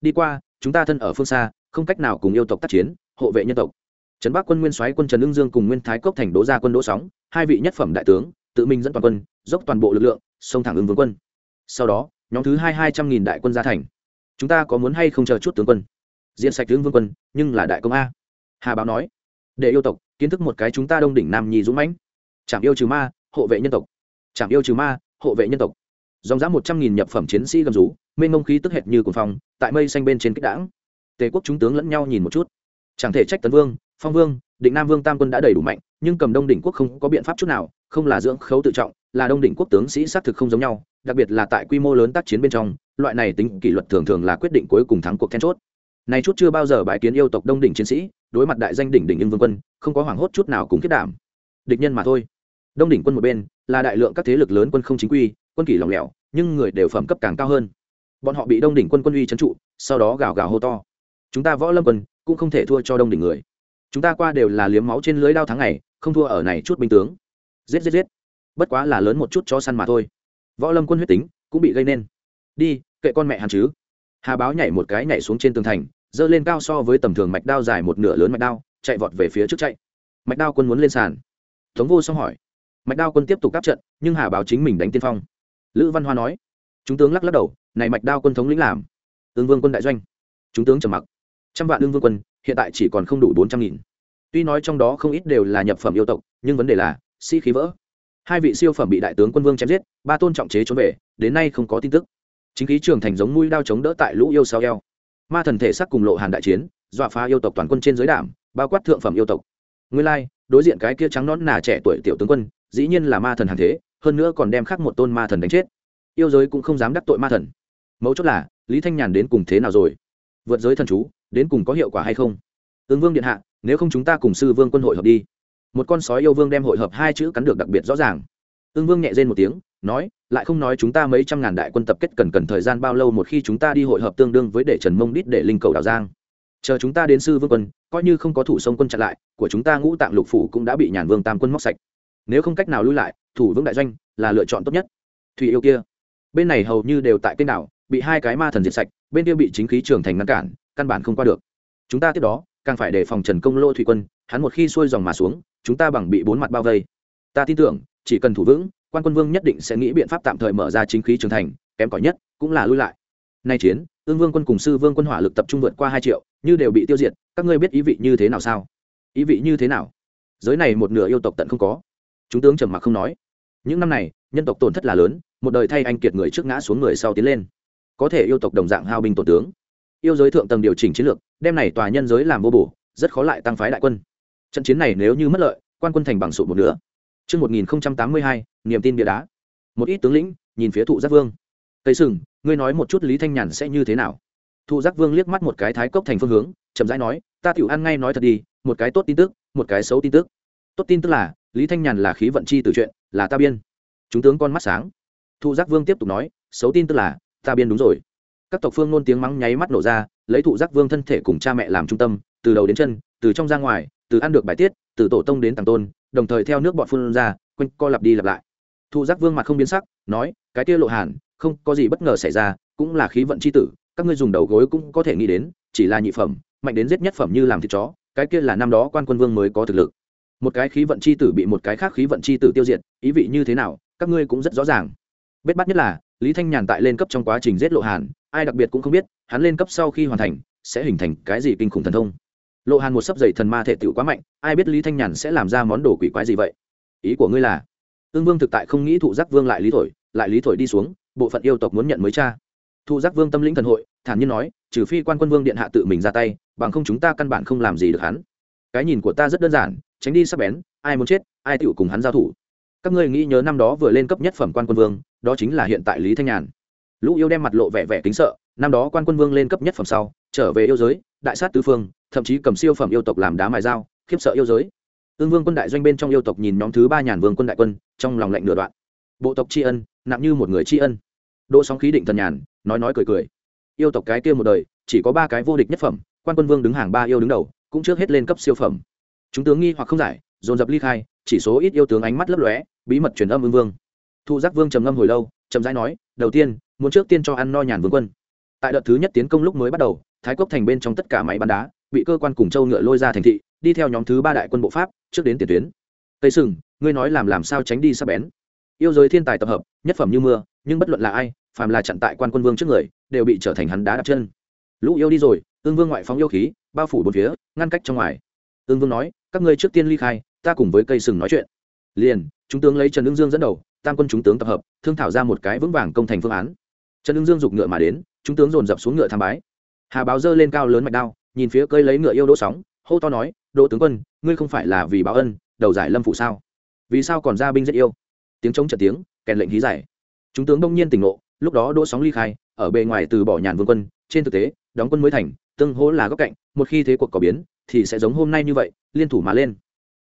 Đi qua, chúng ta thân ở phương xa, không cách nào cùng yêu tộc tác chiến, hộ vệ nhân tộc. Trấn bắc quân nguyên soái quân trần ưng dương cùng nguyên thái cốc thành đỗ gia quân đỗ sóng, hai vị nhất phẩm đại tướng, tự mình dẫn toàn quân, dốc toàn bộ lực lượng, xông thẳng ưng vương quân sau đó, nhóm thứ hai hai trăm nghìn đại quân ra thành. Chúng ta có muốn hay không chờ chút tướng quân? Diện sạch tướng vương quân, nhưng là đại công a. Hà báo nói. Để yêu tộc, kiến thức một cái chúng ta đông đỉnh nam nhi dũng mãnh. Chạm yêu trừ ma, hộ vệ nhân tộc. Chạm yêu trừ ma, hộ vệ nhân tộc. Dòng dã một trăm nghìn nhập phẩm chiến sĩ gầm rú, mênh ngông khí tức hệt như cuồng phong, tại mây xanh bên trên kích đảng tề quốc chúng tướng lẫn nhau nhìn một chút. Chẳng thể trách tấn vương, phong vương, định nam vương tam quân đã đầy đủ mạnh, nhưng cầm đông đỉnh quốc không có biện pháp chút nào, không là dưỡng khấu tự trọng, là đông đỉnh quốc tướng sĩ xác thực không giống nhau đặc biệt là tại quy mô lớn tác chiến bên trong, loại này tính kỷ luật thường thường là quyết định cuối cùng thắng cuộc then chốt. Này chút chưa bao giờ bãi kiến yêu tộc đông đỉnh chiến sĩ, đối mặt đại danh đỉnh đỉnh ưng vương quân, không có hoảng hốt chút nào cũng kết đảm địch nhân mà thôi. Đông đỉnh quân một bên, là đại lượng các thế lực lớn quân không chính quy, quân kỷ lỏng lẻo, nhưng người đều phẩm cấp càng cao hơn. Bọn họ bị đông đỉnh quân quân uy trấn trụ, sau đó gào gào hô to. Chúng ta võ lâm quân, cũng không thể thua cho đông đỉnh người. Chúng ta qua đều là liếm máu trên lưới đao tháng ngày, không thua ở này chút binh tướng. Giết giết giết. Bất quá là lớn một chút cho săn mà thôi võ lâm quân huyết tính cũng bị gây nên. Đi, kệ con mẹ hắn chứ. Hà báo nhảy một cái nhảy xuống trên tường thành giơ lên cao so với tầm thường mạch đao dài một nửa lớn mạch đao, chạy vọt về phía trước chạy. Mạch đao quân muốn lên sàn. Tống vô xong hỏi. Mạch đao quân tiếp tục áp trận, nhưng hà báo chính mình đánh tiên phong. Lữ văn hoa nói. Chúng tướng lắc lắc đầu, này mạch đao quân thống lĩnh làm. Ương vương quân đại doanh. Chúng tướng trầm mặc. Trăm vạn ương vương quân, hiện tại chỉ còn không đủ bốn trăm nghìn. Tuy nói trong đó không ít đều là nhập phẩm yêu tộc, nhưng vấn đề là, sĩ、si、khí vỡ hai vị siêu phẩm bị đại tướng quân vương chém giết, ba tôn trọng chế trốn về, đến nay không có tin tức. Chính khí trường thành giống mũi đao chống đỡ tại lũ yêu sao eo. Ma thần thể sắc cùng lộ hàn đại chiến, dọa phá yêu tộc toàn quân trên giới đảm, bao quát thượng phẩm yêu tộc. Nguyên lai, đối diện cái kia trắng nón nà trẻ tuổi tiểu tướng quân, dĩ nhiên là ma thần hàng thế, hơn nữa còn đem khắc một tôn ma thần đánh chết. Yêu giới cũng không dám đắc tội ma thần. Mấu chốt là, lý thanh nhàn đến cùng thế nào rồi? Vượt giới thần chú, đến cùng có hiệu quả hay không? Ứng vương điện hạ, nếu không chúng ta cùng sư vương quân hội hợp đi một con sói yêu vương đem hội hợp hai chữ cắn được đặc biệt rõ ràng. Ương vương nhẹ dên một tiếng, nói, lại không nói chúng ta mấy trăm ngàn đại quân tập kết cần cần thời gian bao lâu một khi chúng ta đi hội hợp tương đương với để trần mông đít để linh cầu đào giang. Chờ chúng ta đến sư vương quân, coi như không có thủ sông quân chặn lại, của chúng ta ngũ tạng lục phủ cũng đã bị nhàn vương tam quân móc sạch. Nếu không cách nào lui lại, thủ vương đại doanh là lựa chọn tốt nhất. Thủy yêu kia, bên này hầu như đều tại kênh đảo, bị hai cái ma thần diệt sạch, bên kia bị chính khí trưởng thành ngăn cản, căn bản không qua được. Chúng ta tiếp đó, càng phải đề phòng trần công lô thủy quân, hắn một khi xuôi dòng mà xuống chúng ta bằng bị bốn mặt bao vây. Ta tin tưởng, chỉ cần thủ vững, quan quân vương nhất định sẽ nghĩ biện pháp tạm thời mở ra chính khí trưởng thành, kém cỏi nhất cũng là lui lại. Nay chiến, ương vương quân cùng sư vương quân hỏa lực tập trung vượt qua hai triệu, như đều bị tiêu diệt, các ngươi biết ý vị như thế nào sao? Ý vị như thế nào? Giới này một nửa yêu tộc tận không có. Chúng tướng trầm mặc không nói. Những năm này, nhân tộc tổn thất là lớn, một đời thay anh kiệt người trước ngã xuống người sau tiến lên. Có thể yêu tộc đồng dạng hao binh tổ tướng. Yêu giới thượng tầng điều chỉnh chiến lược đem này tòa nhân giới làm vô bổ, rất khó lại tăng phái đại quân trận chiến này nếu như mất lợi quan quân thành bằng sụt một nửa Trước 1082, niềm tin bia đá. Một ít tướng lĩnh, nhìn phía thụ giác vương. Tây sừng, ngươi nói một chút Lý Thanh Nhàn sẽ như thế nào? Thụ giác vương liếc mắt một cái thái cốc thành phương hướng, chậm rãi nói, ta tiểu ăn ngay nói thật đi, một cái tốt tin tức, một cái xấu tin tức. Tốt tin tức là, Lý Thanh Nhàn là khí vận chi từ chuyện, là ta biên. Chúng tướng con mắt sáng. Thụ giác vương tiếp tục nói, xấu tin tức là, ta biên đúng rồi. Các tộc phương nôn tiếng mắng nháy mắt nổ ra, lấy thụ giác vương thân thể cùng cha mẹ làm trung tâm, từ đầu đến chân, từ trong ra ngoài, từ ăn được bài tiết, từ tổ tông đến tàng tôn, đồng thời theo nước bọn phun ra quanh co lặp đi lặp lại. Thụ giác vương mặt không biến sắc nói cái kia lộ hàn không có gì bất ngờ xảy ra cũng là khí vận c h i tử các ngươi dùng đầu gối cũng có thể nghĩ đến chỉ là nhị phẩm mạnh đến giết nhất phẩm như làm thịt chó cái kia là năm đó quan quân vương mới có thực lực. Một cái khí vận c h i tử bị một cái khác khí vận c h i tử tiêu diệt ý vị như thế nào các ngươi cũng rất rõ ràng. Bết bắt nhất là lý thanh nhàn tại lên cấp trong quá trình giết lộ hàn ai đặc biệt cũng không biết hắn lên cấp sau khi hoàn thành sẽ hình thành cái gì kinh khủng thần thông lộ hàn một sấp dày thần ma thể tựu quá mạnh, ai biết lý thanh nhàn sẽ làm ra món đồ quỷ quái gì vậy? Ý của ngươi là ương vương thực tại không nghĩ thụ giác vương lại lý thổi, lại lý thổi đi xuống, bộ phận yêu tộc muốn nhận mới cha. Thụ giác vương tâm lĩnh thần hội, thản nhiên nói, trừ phi quan quân vương điện hạ tự mình ra tay, bằng không chúng ta căn bản không làm gì được hắn. Cái nhìn của ta rất đơn giản, tránh đi sắp bén, ai muốn chết, ai tựu cùng hắn giao thủ. Các ngươi nghĩ nhớ năm đó vừa lên cấp nhất phẩm quan quân vương, đó chính là hiện tại lý thanh nhàn. Lũ yêu đem mặt lộ vẻ vẻ kính sợ, năm đó quan quân vương lên cấp nhất phẩm sau, trở về yêu giới, đại sát tứ phương thậm chí cầm siêu phẩm yêu tộc làm đá mài dao, khiếp sợ yêu giới. Ương vương quân đại doanh bên trong yêu tộc nhìn nhóm thứ ba nhàn vương quân đại quân, trong lòng lạnh nửa đoạn. Bộ tộc tri ân, nặng như một người tri ân. Đỗ sóng khí định thần nhàn, nói nói cười cười. Yêu tộc cái kia một đời, chỉ có ba cái vô địch nhất phẩm, quan quân vương đứng hàng ba yêu đứng đầu, cũng trước hết lên cấp siêu phẩm. Chúng tướng nghi hoặc không giải, dồn dập ly khai, chỉ số ít yêu tướng ánh mắt lấp lóe, bí mật truyền âm ương vương. Thu giác vương trầm ngâm hồi lâu trầm rãi nói, đầu tiên, muốn trước tiên cho ăn no nhàn vương quân. Tại đợt thứ nhất tiến công lúc mới bắt đầu, thái cốc thành bên trong tất cả máy bắn đá bị cơ quan cùng châu ngựa lôi ra thành thị, đi theo nhóm thứ ba đại quân bộ pháp, trước đến tiền tuyến. Tây sừng, ngươi nói làm làm sao tránh đi sắp bén? Yêu giới thiên tài tập hợp, nhất phẩm như mưa, nhưng bất luận là ai, phàm là chặn tại quan quân vương trước người, đều bị trở thành hắn đá đạp chân. Lũ yêu đi rồi ương vương ngoại phóng yêu khí, bao phủ bốn phía, ngăn cách trong ngoài. Ương vương nói, các ngươi trước tiên ly khai, ta cùng với cây sừng nói chuyện. Liền, chúng tướng lấy trần ương dương dẫn đầu, tam quân chúng tướng tập hợp, thương thảo ra một cái vững vàng công thành phương án. Trần ương dương giục ngựa mà đến, chúng tướng dồn dập xuống ngựa tham bái. Hà báo dơ lên cao lớn mạch đao nhìn phía cây lấy ngựa yêu đỗ sóng, hô to nói, đỗ tướng quân, ngươi không phải là vì báo ân, đầu giải lâm phụ sao? Vì sao còn ra binh rất yêu? Tiếng trống trận tiếng, kèn lệnh hí giải. Chúng tướng đông nhiên tỉnh ngộ, lúc đó đỗ sóng ly khai, ở bề ngoài từ bỏ nhàn vương quân, trên thực tế, đóng quân mới thành, tương hỗ là góc cạnh, một khi thế cuộc có biến, thì sẽ giống hôm nay như vậy, liên thủ mà lên.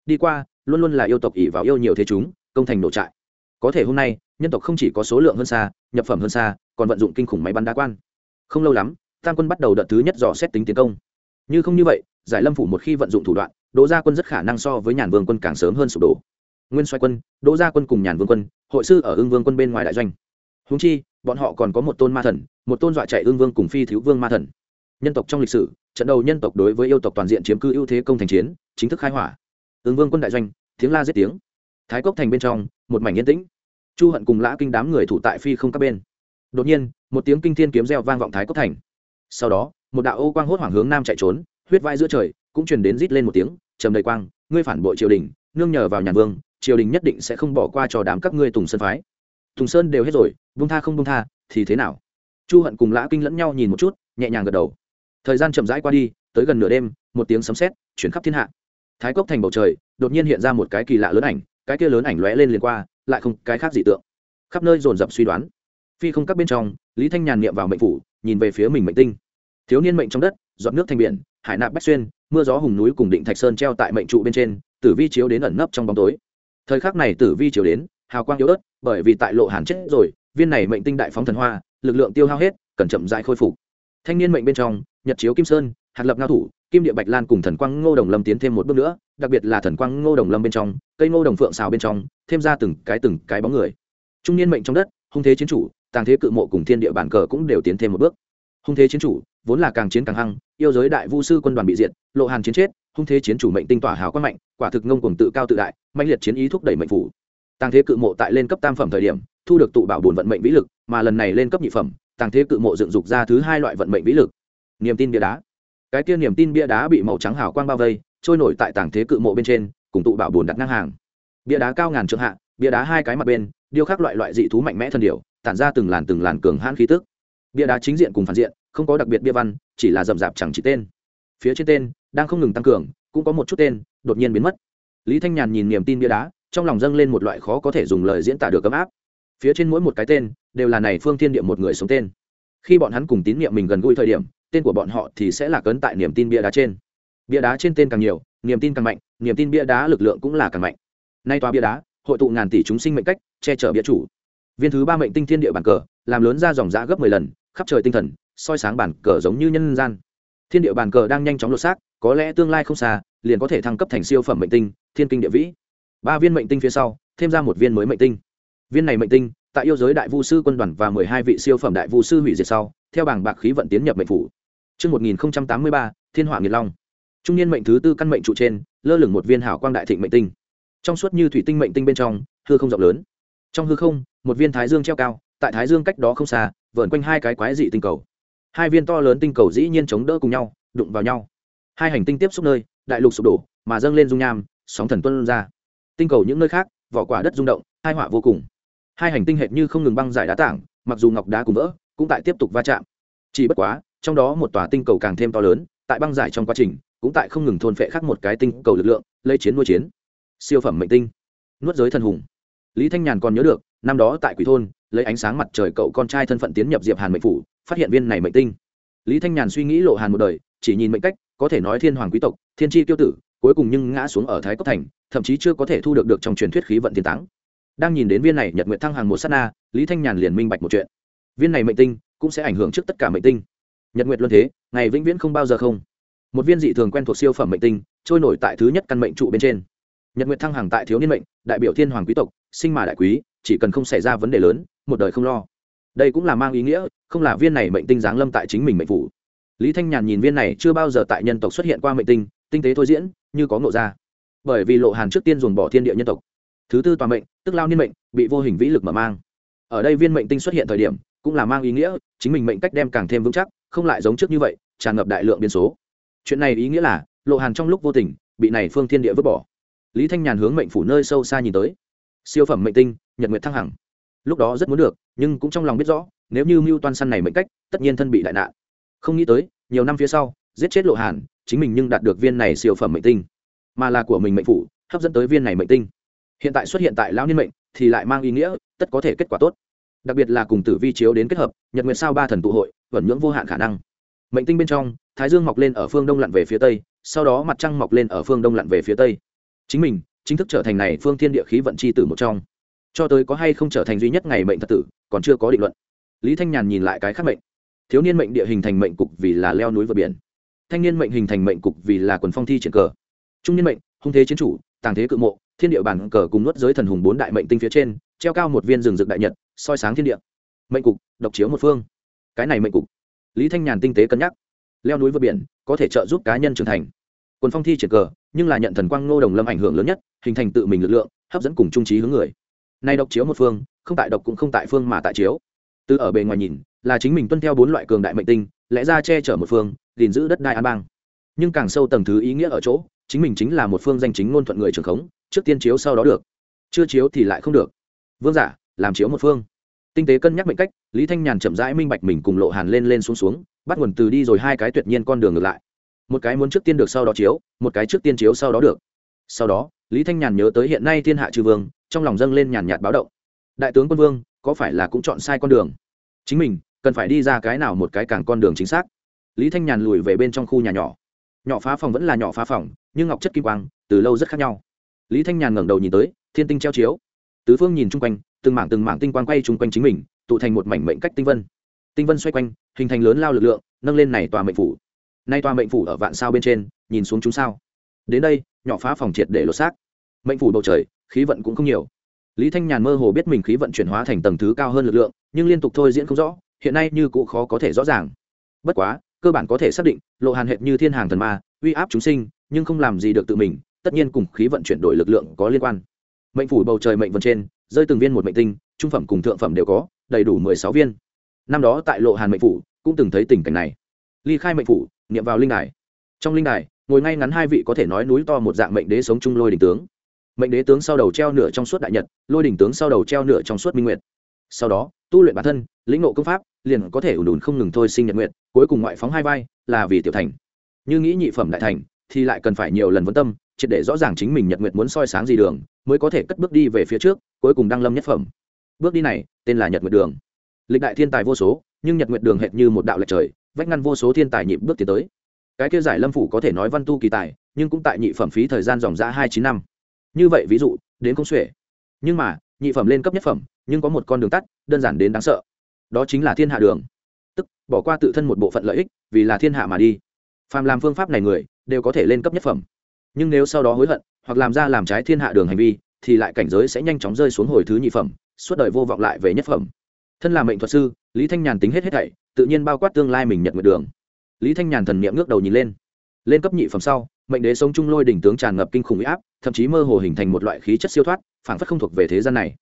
Đi qua, luôn luôn là yêu tộc ỉ vào yêu nhiều thế chúng, công thành nổ trại. Có thể hôm nay, nhân tộc không chỉ có số lượng hơn xa, nhập phẩm hơn xa, còn vận dụng kinh khủng máy bắn đá quan. Không lâu lắm, tam quân bắt đầu đợt thứ nhất dò xét tính tiến công như không như vậy, giải lâm phủ một khi vận dụng thủ đoạn, đỗ gia quân rất khả năng so với nhàn vương quân càng sớm hơn sụp đổ. Nguyên xoay quân, đỗ gia quân cùng nhàn vương quân, hội sư ở ương vương quân bên ngoài đại doanh. Húng chi, bọn họ còn có một tôn ma thần, một tôn dọa chạy ương vương cùng phi thiếu vương ma thần. Nhân tộc trong lịch sử, trận đầu nhân tộc đối với yêu tộc toàn diện chiếm cư ưu thế công thành chiến, chính thức khai hỏa. Ương vương quân đại doanh, tiếng la giết tiếng. Thái cốc thành bên trong, một mảnh yên tĩnh. Chu hận cùng lã kinh đám người thủ tại phi không các bên. Đột nhiên, một tiếng kinh thiên kiếm reo vang vọng thái cốc thành sau đó, một đạo ô quang hốt hoảng hướng nam chạy trốn, huyết vai giữa trời, cũng truyền đến rít lên một tiếng, trầm đầy quang, ngươi phản bội triều đình, nương nhờ vào nhàn vương, triều đình nhất định sẽ không bỏ qua cho đám các ngươi tùng sơn phái. Tùng sơn đều hết rồi bung tha không bung tha, thì thế nào? Chu hận cùng lã kinh lẫn nhau nhìn một chút, nhẹ nhàng gật đầu. Thời gian chậm rãi qua đi, tới gần nửa đêm, một tiếng sấm sét chuyển khắp thiên hạ. Thái cốc thành bầu trời, đột nhiên hiện ra một cái kỳ lạ lớn ảnh, cái kia lớn ảnh lóe lên liền qua, lại không cái khác dị tượng. Khắp nơi dồn dập suy đoán. Phi không các bên trong, lý thanh nhàn niệm vào mệnh phủ, nhìn về phía mình mệnh tinh thiếu niên mệnh trong đất dọn nước thành biển, hải nạp bách xuyên, mưa gió hùng núi cùng định thạch sơn treo tại mệnh trụ bên trên, tử vi chiếu đến ẩn nấp trong bóng tối. Thời khắc này tử vi chiếu đến, hào quang yếu ớt, bởi vì tại lộ hàn chết rồi, viên này mệnh tinh đại phóng thần hoa, lực lượng tiêu hao hết, cần chậm dại khôi phục. Thanh niên mệnh bên trong, nhật chiếu kim sơn, hạt lập ngao thủ, kim địa bạch lan cùng thần quang ngô đồng lâm tiến thêm một bước nữa, đặc biệt là thần quang ngô đồng lâm bên trong, cây ngô đồng phượng xào bên trong, thêm ra từng cái từng cái bóng người. Trung niên mệnh trong đất, hung thế chiến chủ, tàng thế cự mộ cùng thiên địa bản cờ cũng đều tiến thêm một bước. Hung thế chiến chủ vốn là càng chiến càng hăng, yêu giới đại vu sư quân đoàn bị diệt, lộ hàn chiến chết, hung thế chiến chủ mệnh tinh tỏa hào quang mạnh, quả thực ngông cùng tự cao tự đại mạnh liệt chiến ý thúc đẩy mệnh phủ. Tàng thế cự mộ tại lên cấp tam phẩm thời điểm, thu được tụ bảo bổn vận mệnh vĩ lực, mà lần này lên cấp nhị phẩm, tàng thế cự mộ dựng dục ra thứ hai loại vận mệnh vĩ lực. Niềm tin bia đá. Cái kia niềm tin bia đá bị màu trắng hào quang bao vây, trôi nổi tại tàng thế cự mộ bên trên, cùng tụ bảo buồn đặt ngang hàng. Bia đá cao ngàn trượng hạ, bia đá hai cái mặt bên, điêu khắc loại loại dị thú mạnh mẽ thân điều tản ra từng làn từng làn cường hãn khí tức. Bia đá chính diện cùng phản diện không có đặc biệt bia văn, chỉ là rậm rạp chẳng chỉ tên. Phía trên tên, đang không ngừng tăng cường, cũng có một chút tên, đột nhiên biến mất. Lý thanh nhàn nhìn niềm tin bia đá, trong lòng dâng lên một loại khó có thể dùng lời diễn tả được ấm áp. Phía trên mỗi một cái tên, đều là này phương thiên địa một người sống tên. Khi bọn hắn cùng tín nhiệm mình gần gũi thời điểm, tên của bọn họ thì sẽ là cấn tại niềm tin bia đá trên. Bia đá trên tên càng nhiều, niềm tin càng mạnh, niềm tin bia đá lực lượng cũng là càng mạnh. Nay tòa bia đá, hội tụ ngàn tỷ chúng sinh mệnh cách, che chở bia chủ. Viên thứ ba mệnh tinh thiên địa bản cờ, làm lớn ra dòng giã gấp mười lần, khắp trời tinh thần soi sáng bản cờ giống như nhân gian thiên địa bản cờ đang nhanh chóng lột xác có lẽ tương lai không xa liền có thể thăng cấp thành siêu phẩm mệnh tinh thiên kinh địa vĩ ba viên mệnh tinh phía sau thêm ra một viên mới mệnh tinh viên này mệnh tinh tại yêu giới đại vu sư quân đoàn và mười hai vị siêu phẩm đại vu sư hủy diệt sau theo bảng bạc khí vận tiến nhập mệnh phủ Trước 1083, Thiên Hỏa Nghiệt Long. Trung niên mệnh thứ tư căn mệnh trụ trên, lơ lửng một viên hảo quang đại thịnh mệnh tinh. Trong suốt như thủy tinh mệnh tinh bên trong, hư không rộng lớn. Trong hư không, một viên thái dương treo cao, tại thái dương cách đó không xa, vờn quanh hai cái quái dị tinh cầu. Hai viên to lớn tinh cầu dĩ nhiên chống đỡ cùng nhau, đụng vào nhau. Hai hành tinh tiếp xúc nơi, đại lục sụp đổ, mà dâng lên dung nham, sóng thần tuân ra. Tinh cầu những nơi khác, vỏ quả đất rung động, hai họa vô cùng. Hai hành tinh hệt như không ngừng băng giải đá tảng, mặc dù ngọc đá cùng vỡ, cũng tại tiếp tục va chạm. Chỉ bất quá, trong đó một tòa tinh cầu càng thêm to lớn tại băng giải trong quá trình cũng tại không ngừng thôn phệ khác một cái tinh cầu lực lượng lấy chiến nuôi chiến siêu phẩm mệnh tinh nuốt giới thần hùng lý thanh nhàn còn nhớ được năm đó tại quỷ thôn lấy ánh sáng mặt trời cậu con trai thân phận tiến nhập diệp hàn mệnh phủ phát hiện viên này mệnh tinh. Lý thanh nhàn suy nghĩ lộ hàn một đời, chỉ nhìn mệnh cách, có thể nói thiên hoàng quý tộc, thiên tri tiêu tử, cuối cùng nhưng ngã xuống ở thái cốc thành, thậm chí chưa có thể thu được được trong truyền thuyết khí vận thiên táng. Đang nhìn đến viên này nhật nguyện thăng hàng một s á t na, lý thanh nhàn liền minh bạch một chuyện. Viên này mệnh tinh cũng sẽ ảnh hưởng trước tất cả mệnh tinh. Nhật nguyệt luân thế, ngày vĩnh viễn không bao giờ không. Một viên dị thường quen thuộc siêu phẩm mệnh tinh, trôi nổi tại thứ nhất căn mệnh trụ bên trên. Nhật nguyệt thăng hàng tại thiếu niên mệnh, đại biểu thiên hoàng quý tộc, sinh mà đại quý, chỉ cần không xảy ra vấn đề lớn, một đời không lo đây cũng là mang ý nghĩa, không là viên này mệnh tinh giáng lâm tại chính mình mệnh phủ. Lý thanh nhàn nhìn viên này chưa bao giờ tại nhân tộc xuất hiện qua mệnh tinh tinh tế thôi diễn, như có ngộ ra. Bởi vì lộ hàn trước tiên dồn bỏ thiên địa nhân tộc. Thứ tư toàn mệnh, tức lao niên mệnh, bị vô hình vĩ lực mở mang. Ở đây viên mệnh tinh xuất hiện thời điểm, cũng là mang ý nghĩa, chính mình mệnh cách đem càng thêm vững chắc, không lại giống trước như vậy, tràn ngập đại lượng biên số. Chuyện này ý nghĩa là, lộ hàn trong lúc vô tình, bị này phương thiên địa vứt bỏ. Lý thanh nhàn hướng mệnh phủ nơi sâu xa nhìn tới. Siêu phẩm mệnh tinh, nhật nguyệt thăng hằng. Lúc đó rất muốn được nhưng cũng trong lòng biết rõ, nếu như mưu toan săn này mệnh cách, tất nhiên thân bị đại nạn. Không nghĩ tới, nhiều năm phía sau, giết chết lộ hàn, chính mình nhưng đạt được viên này siêu phẩm mệnh tinh. Mà là của mình mệnh phủ, hấp dẫn tới viên này mệnh tinh. Hiện tại xuất hiện tại lão niên mệnh, thì lại mang ý nghĩa, tất có thể kết quả tốt. Đặc biệt là cùng tử vi chiếu đến kết hợp, nhật nguyệt sao ba thần tụ hội vẩn nhưỡng vô hạn khả năng. Mệnh tinh bên trong, thái dương mọc lên ở phương đông lặn về phía tây, sau đó mặt trăng mọc lên ở phương đông lặn về phía tây. Chính mình, chính thức trở thành này phương thiên địa khí vận chi tử một trong cho tới có hay không trở thành duy nhất ngày mệnh thật tử, còn chưa có định luận. Lý thanh nhàn nhìn lại cái khác mệnh. Thiếu niên mệnh địa hình thành mệnh cục vì là leo núi vượt biển. Thanh niên mệnh hình thành mệnh cục vì là quần phong thi triển cờ. Trung niên mệnh, hung thế chiến chủ, tàng thế cự mộ, thiên địa bản cờ cùng nuốt giới thần hùng bốn đại mệnh tinh phía trên, treo cao một viên rừng rực đại nhật, soi sáng thiên địa. Mệnh cục, độc chiếu một phương. Cái này mệnh cục. Lý thanh nhàn tinh tế cân nhắc. Leo núi vượt biển, có thể trợ giúp cá nhân trưởng thành. Quần phong thi triển cờ, nhưng là nhận thần quang ngô đồng lâm ảnh hưởng lớn nhất, hình thành tự mình lực lượng, hấp dẫn cùng trung trí hướng người nay độc chiếu một phương, không tại độc cũng không tại phương mà tại chiếu. Từ ở bề ngoài nhìn, là chính mình tuân theo bốn loại cường đại mệnh tinh, lẽ ra che chở một phương, gìn giữ đất đai an bang. Nhưng càng sâu tầng thứ ý nghĩa ở chỗ, chính mình chính là một phương danh chính ngôn thuận người trường khống, trước tiên chiếu sau đó được. Chưa chiếu thì lại không được. Vương giả, làm chiếu một phương. Tinh tế cân nhắc mệnh cách, lý thanh nhàn chậm rãi minh bạch mình cùng lộ hàn lên lên xuống xuống, bắt nguồn từ đi rồi hai cái tuyệt nhiên con đường ngược lại. Một cái muốn trước tiên được sau đó chiếu, một cái trước tiên chiếu sau đó được. Sau đó lý thanh nhàn nhớ tới hiện nay thiên hạ trừ vương, trong lòng dâng lên nhàn nhạt báo động. Đại tướng quân vương, có phải là cũng chọn sai con đường? Chính mình, cần phải đi ra cái nào một cái càng con đường chính xác? Lý thanh nhàn lùi về bên trong khu nhà nhỏ. Nhỏ phá phòng vẫn là nhỏ phá phòng, nhưng ngọc chất kim quang, từ lâu rất khác nhau. Lý thanh nhàn ngẩng đầu nhìn tới, thiên tinh treo chiếu. Tứ phương nhìn chung quanh, từng mảng từng mảng tinh quang quay chung quanh chính mình, tụ thành một mảnh mệnh cách tinh vân. Tinh vân xoay quanh, hình thành lớn lao lực lượng, nâng lên này tòa mệnh phủ. Nay tòa mệnh phủ ở vạn sao bên trên, nhìn xuống chúng sao. Đến đây, nhỏ phá phòng triệt để lột xác mệnh phủ bầu trời, khí vận cũng không nhiều. Lý thanh nhàn mơ hồ biết mình khí vận chuyển hóa thành tầng thứ cao hơn lực lượng, nhưng liên tục thôi diễn không rõ, hiện nay như cụ khó có thể rõ ràng. Bất quá, cơ bản có thể xác định, lộ hàn hệt như thiên hàng thần ma, uy áp chúng sinh, nhưng không làm gì được tự mình, tất nhiên cùng khí vận chuyển đổi lực lượng có liên quan. Mệnh phủ bầu trời mệnh vân trên, rơi từng viên một mệnh tinh, trung phẩm cùng thượng phẩm đều có, đầy đủ mười sáu viên. Năm đó tại lộ hàn mệnh phủ, cũng từng thấy tình cảnh này. Ly khai mệnh phủ, niệm vào linh đài. Trong linh đài, ngồi ngay ngắn hai vị có thể nói núi to một dạng mệnh đế sống chung lôi đỉnh tướng mệnh đế tướng sau đầu treo nửa trong suốt đại nhật, lôi đỉnh tướng sau đầu treo nửa trong suốt minh nguyệt. Sau đó, tu luyện bản thân, lĩnh ngộ công pháp, liền có thể ủn đùn không ngừng thôi sinh nhật nguyện cuối cùng ngoại phóng hai vai, là vì tiểu thành. Như nghĩ nhị phẩm đại thành, thì lại cần phải nhiều lần vấn tâm, triệt để rõ ràng chính mình nhật nguyện muốn soi sáng gì đường, mới có thể cất bước đi về phía trước, cuối cùng đăng lâm nhất phẩm. Bước đi này, tên là nhật nguyệt đường. Lịch đại thiên tài vô số, nhưng nhật nguyệt đường hệt như một đạo lệch trời, vách ngăn vô số thiên tài nhịp bước tiến tới. Cái kia giải lâm phủ có thể nói văn tu kỳ tài, nhưng cũng tại nhị phẩm phí thời gian dòng ra hai chín năm như vậy ví dụ, đến công xuể. Nhưng mà, nhị phẩm lên cấp nhất phẩm, nhưng có một con đường tắt, đơn giản đến đáng sợ. Đó chính là thiên hạ đường. Tức, bỏ qua tự thân một bộ phận lợi ích, vì là thiên hạ mà đi. Phàm làm phương pháp này người, đều có thể lên cấp nhất phẩm. Nhưng nếu sau đó hối hận, hoặc làm ra làm trái thiên hạ đường hành vi, thì lại cảnh giới sẽ nhanh chóng rơi xuống hồi thứ nhị phẩm, suốt đời vô vọng lại về nhất phẩm. Thân là mệnh thuật sư, lý thanh nhàn tính hết hết thảy, tự nhiên bao quát tương lai mình nhận nguyện đường. Lý thanh nhàn thần niệm ngước đầu nhìn lên. Lên cấp nhị phẩm sau, mệnh đế sống chung lôi đỉnh tướng tràn ngập kinh khủng huy áp thậm chí mơ hồ hình thành một loại khí chất siêu thoát phản phất không thuộc về thế gian này.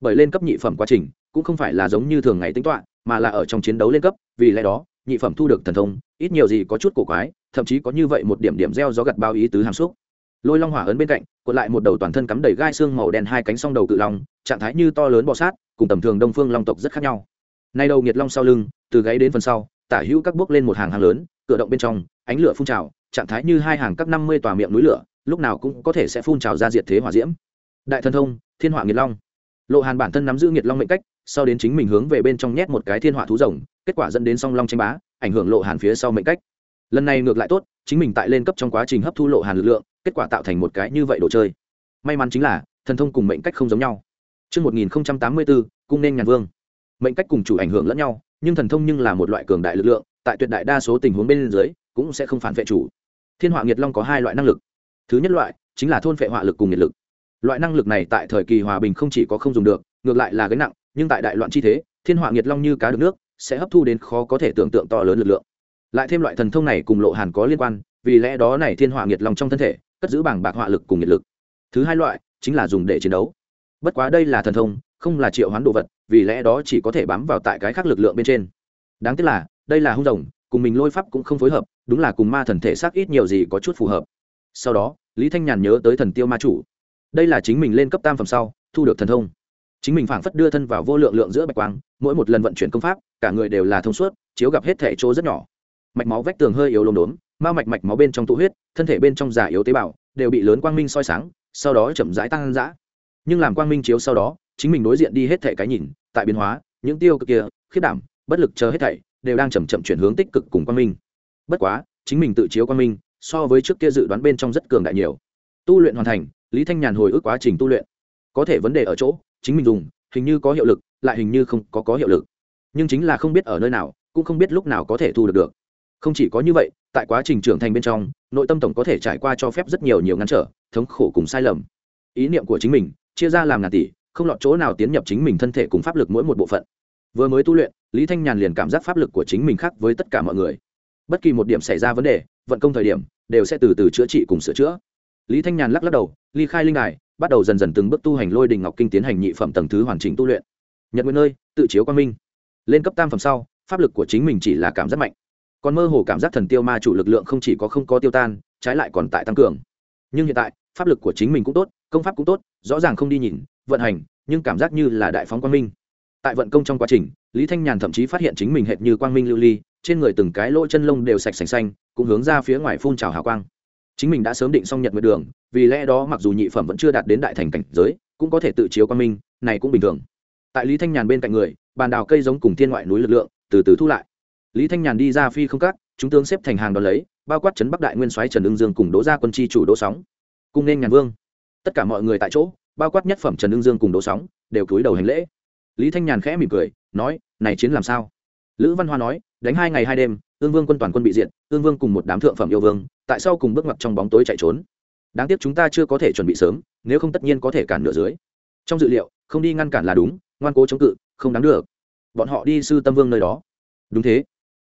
Bởi lên cấp nhị phẩm quá trình, cũng không phải là giống như thường ngày tính toán, mà là ở trong chiến đấu lên cấp, vì lẽ đó, nhị phẩm thu được thần thông, ít nhiều gì có chút cổ quái, thậm chí có như vậy một điểm điểm gieo gió gặt bao ý tứ hàm xúc. Lôi long hỏa ấn bên cạnh, cuộn lại một đầu toàn thân cắm đầy gai xương màu đen hai cánh song đầu cự long, trạng thái như to lớn bọ sát, cùng tầm thường đông phương long tộc rất khác nhau. Nay đầu nghiệt long sau lưng, từ gáy đến phần sau, tả hữu các bước lên một hàng hàng lớn, cửa động bên trong, ánh lửa phun trào, trạng thái như hai hàng các năm mươi tòa miệng núi lửa lúc nào cũng có thể sẽ phun trào ra diệt thế hỏa diễm đại thần thông thiên hỏa nghiệt long lộ hàn bản thân nắm giữ nghiệt long mệnh cách sau đến chính mình hướng về bên trong nhét một cái thiên hỏa thú rồng kết quả dẫn đến song long tranh bá ảnh hưởng lộ hàn phía sau mệnh cách lần này ngược lại tốt chính mình tại lên cấp trong quá trình hấp thu lộ hàn lực lượng kết quả tạo thành một cái như vậy đồ chơi may mắn chính là thần thông cùng mệnh cách không giống nhau Trước 1084, cung nên ngàn vương. Mệnh cách cùng chủ ảnh hưởng lẫn nhau, nhưng thần thông nhưng là một loại cường đại lực lượng, tại tuyệt đại đa số tình huống bên dưới cũng sẽ không phản vệ chủ. Thiên Hỏa Nghiệt Long có hai loại năng lực. Thứ nhất loại chính là thôn phệ hỏa lực cùng nhiệt lực. Loại năng lực này tại thời kỳ hòa bình không chỉ có không dùng được, ngược lại là gánh nặng, nhưng tại đại loạn chi thế, thiên hỏa nhiệt long như cá được nước sẽ hấp thu đến khó có thể tưởng tượng to lớn lực lượng. Lại thêm loại thần thông này cùng lộ hàn có liên quan, vì lẽ đó này thiên hỏa nhiệt long trong thân thể cất giữ bảng bạc hỏa lực cùng nhiệt lực. Thứ hai loại chính là dùng để chiến đấu. Bất quá đây là thần thông, không là triệu hoán đồ vật, vì lẽ đó chỉ có thể bám vào tại cái khác lực lượng bên trên. Đáng tiếc là, đây là hung rồng, cùng mình lôi pháp cũng không phối hợp, đúng là cùng ma thần thể xác ít nhiều gì có chút phù hợp sau đó, lý thanh nhàn nhớ tới thần tiêu ma chủ. Đây là chính mình lên cấp tam phẩm sau, thu được thần thông. Chính mình phảng phất đưa thân vào vô lượng lượng giữa bạch quang, mỗi một lần vận chuyển công pháp, cả người đều là thông suốt, chiếu gặp hết thể chỗ rất nhỏ. Mạch máu vách tường hơi yếu lốm đốm, ma mạch mạch máu bên trong tụ huyết, thân thể bên trong giả yếu tế bào, đều bị lớn quang minh soi sáng, sau đó chậm rãi tăng dã. Nhưng làm quang minh chiếu sau đó, chính mình đối diện đi hết thể cái nhìn, tại biến hóa, những tiêu cực kia khiết đảm, bất lực chờ hết thảy, đều đang chậm chậm chuyển hướng tích cực cùng quang minh. Bất quá, chính mình tự chiếu quang minh so với trước kia dự đoán bên trong rất cường đại nhiều. Tu luyện hoàn thành, lý thanh nhàn hồi ức quá trình tu luyện. Có thể vấn đề ở chỗ, chính mình dùng, hình như có hiệu lực, lại hình như không có có hiệu lực. Nhưng chính là không biết ở nơi nào, cũng không biết lúc nào có thể thu được được. Không chỉ có như vậy, tại quá trình trưởng thành bên trong, nội tâm tổng có thể trải qua cho phép rất nhiều nhiều ngăn trở, thống khổ cùng sai lầm. Ý niệm của chính mình, chia ra làm ngàn tỷ, không lọt chỗ nào tiến nhập chính mình thân thể cùng pháp lực mỗi một bộ phận. Vừa mới tu luyện, lý thanh nhàn liền cảm giác pháp lực của chính mình khác với tất cả mọi người. Bất kỳ một điểm xảy ra vấn đề vận công thời điểm, đều sẽ từ từ chữa trị cùng sửa chữa. Lý thanh nhàn lắc lắc đầu, ly khai linh đài, bắt đầu dần dần từng bước tu hành lôi đình ngọc kinh tiến hành nhị phẩm tầng thứ hoàn chỉnh tu luyện. Nhật nguyên nơi, tự chiếu quang minh. Lên cấp tam phẩm sau, pháp lực của chính mình chỉ là cảm giác mạnh. Còn mơ hồ cảm giác thần tiêu ma chủ lực lượng không chỉ có không có tiêu tan, trái lại còn tại tăng cường. Nhưng hiện tại, pháp lực của chính mình cũng tốt, công pháp cũng tốt, rõ ràng không đi nhìn, vận hành, nhưng cảm giác như là đại phóng quang minh. Tại vận công trong quá trình, lý thanh nhàn thậm chí phát hiện chính mình hệt như quang minh lưu ly, trên người từng cái lỗ chân lông đều sạch sành xanh cũng hướng ra phía ngoài phun trào hào quang. Chính mình đã sớm định xong nhật nguyệt đường, vì lẽ đó mặc dù nhị phẩm vẫn chưa đạt đến đại thành cảnh giới, cũng có thể tự chiếu qua minh, này cũng bình thường. Tại lý thanh nhàn bên cạnh người, bàn đào cây giống cùng thiên ngoại núi lực lượng, từ từ thu lại. Lý thanh nhàn đi ra phi không cắt chúng tướng xếp thành hàng đón lấy, bao quát trấn bắc đại nguyên soái trần ưng dương cùng đỗ gia quân chi chủ đỗ sóng. Cùng nên nhàn vương. Tất cả mọi người tại chỗ, bao quát nhất phẩm trần ưng dương cùng đỗ sóng, đều cúi đầu hành lễ. Lý thanh nhàn khẽ mỉm cười, nói, này chiến làm sao? Lữ văn hoa nói đánh hai ngày hai đêm ương vương quân toàn quân bị diện, ương vương cùng một đám thượng phẩm yêu vương tại sao cùng bước ngoặt trong bóng tối chạy trốn. Đáng tiếc chúng ta chưa có thể chuẩn bị sớm nếu không tất nhiên có thể cản nửa dưới. Trong dự liệu không đi ngăn cản là đúng ngoan cố chống cự không đáng được. Bọn họ đi sư tâm vương nơi đó. Đúng thế.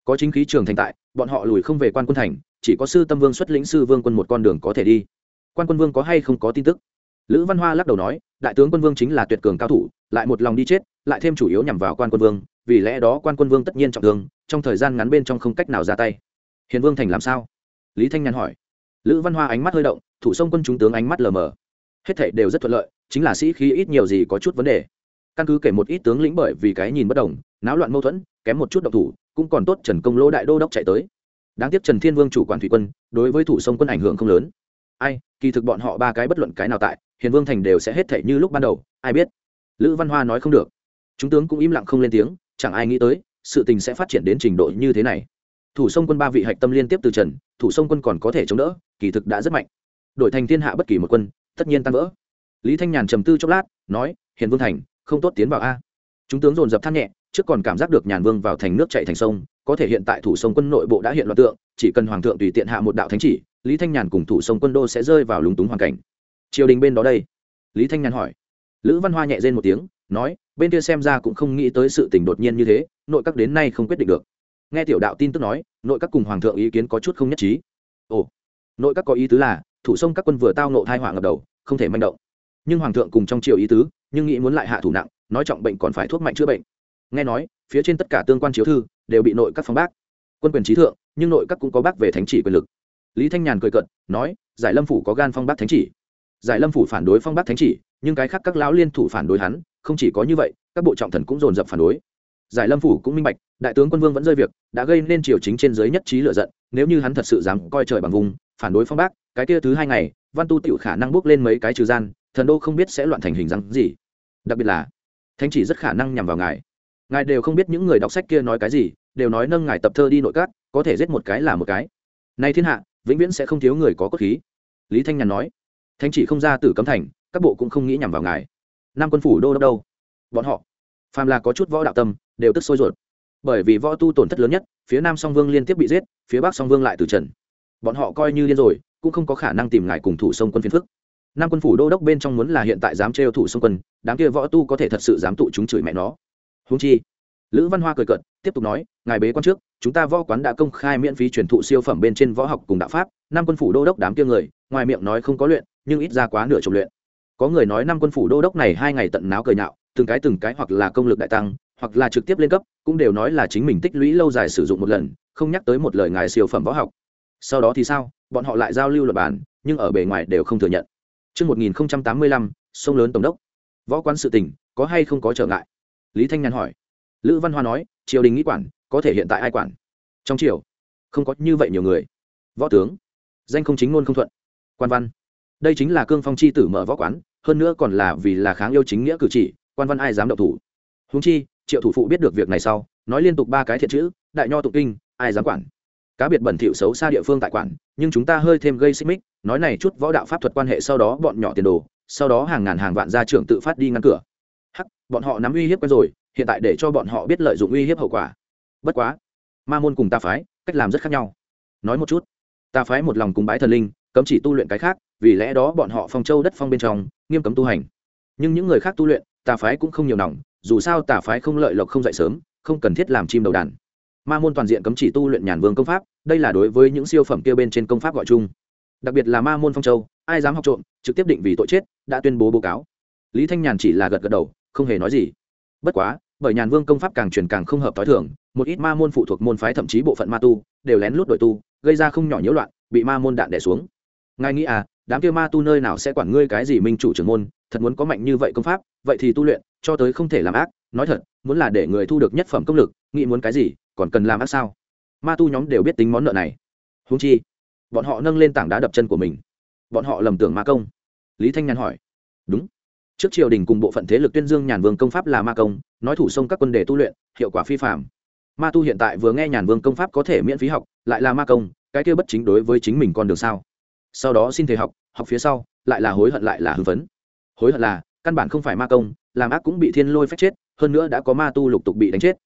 Có chính khí trường thành tại bọn họ lùi không về quan quân thành chỉ có sư tâm vương xuất lĩnh sư vương quân một con đường có thể đi. Quan quân vương có hay không có tin tức? Lữ văn hoa lắc đầu nói đại tướng quân vương chính là tuyệt cường cao thủ lại một lòng đi chết lại thêm chủ yếu nhằm vào quan quân vương vì lẽ đó quan quân vương tất nhiên trọng thương, trong thời gian ngắn bên trong không cách nào ra tay. Hiền vương thành làm sao? Lý thanh nhàn hỏi. Lữ văn hoa ánh mắt hơi động, thủ sông quân chúng tướng ánh mắt lờ mờ. Hết thảy đều rất thuận lợi, chính là sĩ khí ít nhiều gì có chút vấn đề. Căn cứ kể một ít tướng lĩnh bởi vì cái nhìn bất đồng, náo loạn mâu thuẫn, kém một chút độc thủ, cũng còn tốt trần công lô đại đô đốc chạy tới. Đáng tiếc trần thiên vương chủ quản thủy quân, đối với thủ sông quân ảnh hưởng không lớn. Ai, kỳ thực bọn họ ba cái bất luận cái nào tại, hiền vương thành đều sẽ hết thảy như lúc ban đầu, ai biết? Lữ văn hoa nói không được. Chúng tướng cũng im lặng không lên tiếng chẳng ai nghĩ tới, sự tình sẽ phát triển đến trình độ như thế này. Thủ sông quân ba vị hạch tâm liên tiếp từ trần, thủ sông quân còn có thể chống đỡ, kỳ thực đã rất mạnh. Đổi thành thiên hạ bất kỳ một quân, tất nhiên tan vỡ. Lý thanh nhàn trầm tư chốc lát, nói, hiền vương thành, không tốt tiến vào a. Chúng tướng dồn dập than nhẹ, trước còn cảm giác được nhàn vương vào thành nước chạy thành sông, có thể hiện tại thủ sông quân nội bộ đã hiện loạn tượng, chỉ cần hoàng thượng tùy tiện hạ một đạo thánh chỉ, lý thanh nhàn cùng thủ sông quân đô sẽ rơi vào lúng túng hoàn cảnh. Triều đình bên đó đây. Lý thanh nhàn hỏi. Lữ văn hoa nhẹ rên một tiếng nói, bên kia xem ra cũng không nghĩ tới sự tình đột nhiên như thế, nội các đến nay không quyết định được. Nghe tiểu đạo tin tức nói, nội các cùng hoàng thượng ý kiến có chút không nhất trí. Ồ, nội các có ý tứ là, thủ sông các quân vừa tao nộ thai hỏa ngập đầu, không thể manh động. Nhưng hoàng thượng cùng trong triều ý tứ, nhưng nghĩ muốn lại hạ thủ nặng, nói trọng bệnh còn phải thuốc mạnh chữa bệnh. Nghe nói, phía trên tất cả tương quan chiếu thư, đều bị nội các phong bác. Quân quyền trí thượng, nhưng nội các cũng có bác về thánh chỉ quyền lực. Lý thanh nhàn cười cận nói, giải lâm phủ có gan phong bác thánh chỉ. Giải lâm phủ phản đối phong bác thánh chỉ, nhưng cái khác các lão liên thủ phản đối hắn không chỉ có như vậy, các bộ trọng thần cũng dồn dập phản đối. Giải lâm phủ cũng minh bạch, đại tướng quân vương vẫn rơi việc, đã gây nên triều chính trên giới nhất trí lựa giận, nếu như hắn thật sự dám coi trời bằng vùng, phản đối phong bác, cái kia thứ hai ngày, văn tu tiểu khả năng bước lên mấy cái trừ gian, thần đô không biết sẽ loạn thành hình dáng gì. Đặc biệt là, thánh chỉ rất khả năng nhằm vào ngài. Ngài đều không biết những người đọc sách kia nói cái gì, đều nói nâng ngài tập thơ đi nội các, có thể giết một cái là một cái. Nay thiên hạ, vĩnh viễn sẽ không thiếu người có cốt khí. Lý thanh nhàn nói, thánh chỉ không ra từ cấm thành, các bộ cũng không nghĩ nhằm vào ngài nam quân phủ đô đốc đâu? Bọn họ. Phàm là có chút võ đạo tâm, đều tức sôi ruột. Bởi vì võ tu tổn thất lớn nhất, phía nam song vương liên tiếp bị giết, phía bắc song vương lại từ trần bọn họ coi như điên rồi, cũng không có khả năng tìm ngài cùng thủ sông quân phiền phức. Nam quân phủ đô đốc bên trong muốn là hiện tại dám trêu thủ sông quân, đám kia võ tu có thể thật sự dám tụ chúng chửi mẹ nó. Húng chi, lữ văn hoa cười cợt, tiếp tục nói, ngài bế quan trước, chúng ta võ quán đã công khai miễn phí truyền thụ siêu phẩm bên trên võ học cùng đạo pháp, Nam quân phủ đô đốc đám kia người, ngoài miệng nói không có luyện, nhưng ít ra quá nửa trồng luyện có người nói năm quân phủ đô đốc này hai ngày tận náo cười nhạo từng cái từng cái hoặc là công lực đại tăng hoặc là trực tiếp lên cấp cũng đều nói là chính mình tích lũy lâu dài sử dụng một lần không nhắc tới một lời ngài siêu phẩm võ học sau đó thì sao bọn họ lại giao lưu luật bản nhưng ở bề ngoài đều không thừa nhận Trước 1085, sông lớn tổng đốc. Võ quán sự tình, có hay không có trở ngại? Lý Thanh Nhàn hỏi. Lữ Văn Hoa nói, triều đình nghĩ quản, có thể hiện tại ai quản? Trong triều, không có như vậy nhiều người. Võ tướng, danh không chính ngôn không thuận. Quan văn, đây chính là cương phong chi tử mở võ quán, hơn nữa còn là vì là kháng yêu chính nghĩa cử chỉ, quan văn ai dám động thủ? húng chi, Triệu thủ phụ biết được việc này sau, nói liên tục ba cái thiện chữ, đại nho tụng kinh, ai dám quản? cá biệt bẩn thỉu xấu xa địa phương tại quản nhưng chúng ta hơi thêm gây xích mích nói này chút võ đạo pháp thuật quan hệ sau đó bọn nhỏ tiền đồ sau đó hàng ngàn hàng vạn gia trưởng tự phát đi ngăn cửa hắc bọn họ nắm uy hiếp quen rồi hiện tại để cho bọn họ biết lợi dụng uy hiếp hậu quả bất quá ma môn cùng ta phái cách làm rất khác nhau nói một chút ta phái một lòng cùng bái thần linh cấm chỉ tu luyện cái khác, vì lẽ đó bọn họ phong châu đất phong bên trong, nghiêm cấm tu hành. Nhưng những người khác tu luyện, tà phái cũng không nhiều nòng, dù sao tà phái không lợi lộc không dậy sớm, không cần thiết làm chim đầu đàn. Ma môn toàn diện cấm chỉ tu luyện nhàn vương công pháp, đây là đối với những siêu phẩm kia bên trên công pháp gọi chung. Đặc biệt là ma môn phong châu, ai dám học trộm, trực tiếp định vì tội chết, đã tuyên bố báo cáo. Lý thanh nhàn chỉ là gật gật đầu, không hề nói gì. Bất quá, bởi nhàn vương công pháp càng truyền càng không hợp t h o i thường, một ít ma môn phụ thuộc môn phái thậm chí bộ phận ma tu, đều lén lút đội tu, gây ra không nhỏ nhiễu loạn, bị ma môn đạn đẻ xuống ngài nghĩ à đám kia ma tu nơi nào sẽ quản ngươi cái gì minh chủ trưởng môn, thật muốn có mạnh như vậy công pháp, vậy thì tu luyện, cho tới không thể làm ác. Nói thật, muốn là để người thu được nhất phẩm công lực, nghĩ muốn cái gì, còn cần làm ác sao? Ma tu nhóm đều biết tính món nợ này. Húng chi, bọn họ nâng lên tảng đá đập chân của mình. Bọn họ lầm tưởng ma công. Lý thanh nhàn hỏi. Đúng. Trước triều đình cùng bộ phận thế lực tuyên dương nhàn vương công pháp là ma công, nói thủ sông các quân đề tu luyện, hiệu quả phi phạm ma tu hiện tại vừa nghe nhàn vương công pháp có thể miễn phí học, lại là ma công, cái kia bất chính đối với chính mình con đường sao? Sau đó xin thầy học học phía sau, lại là hối hận lại là hưng phấn. Hối hận là, căn bản không phải ma công, làm ác cũng bị thiên lôi phép chết, hơn nữa đã có ma tu lục tục bị đánh chết.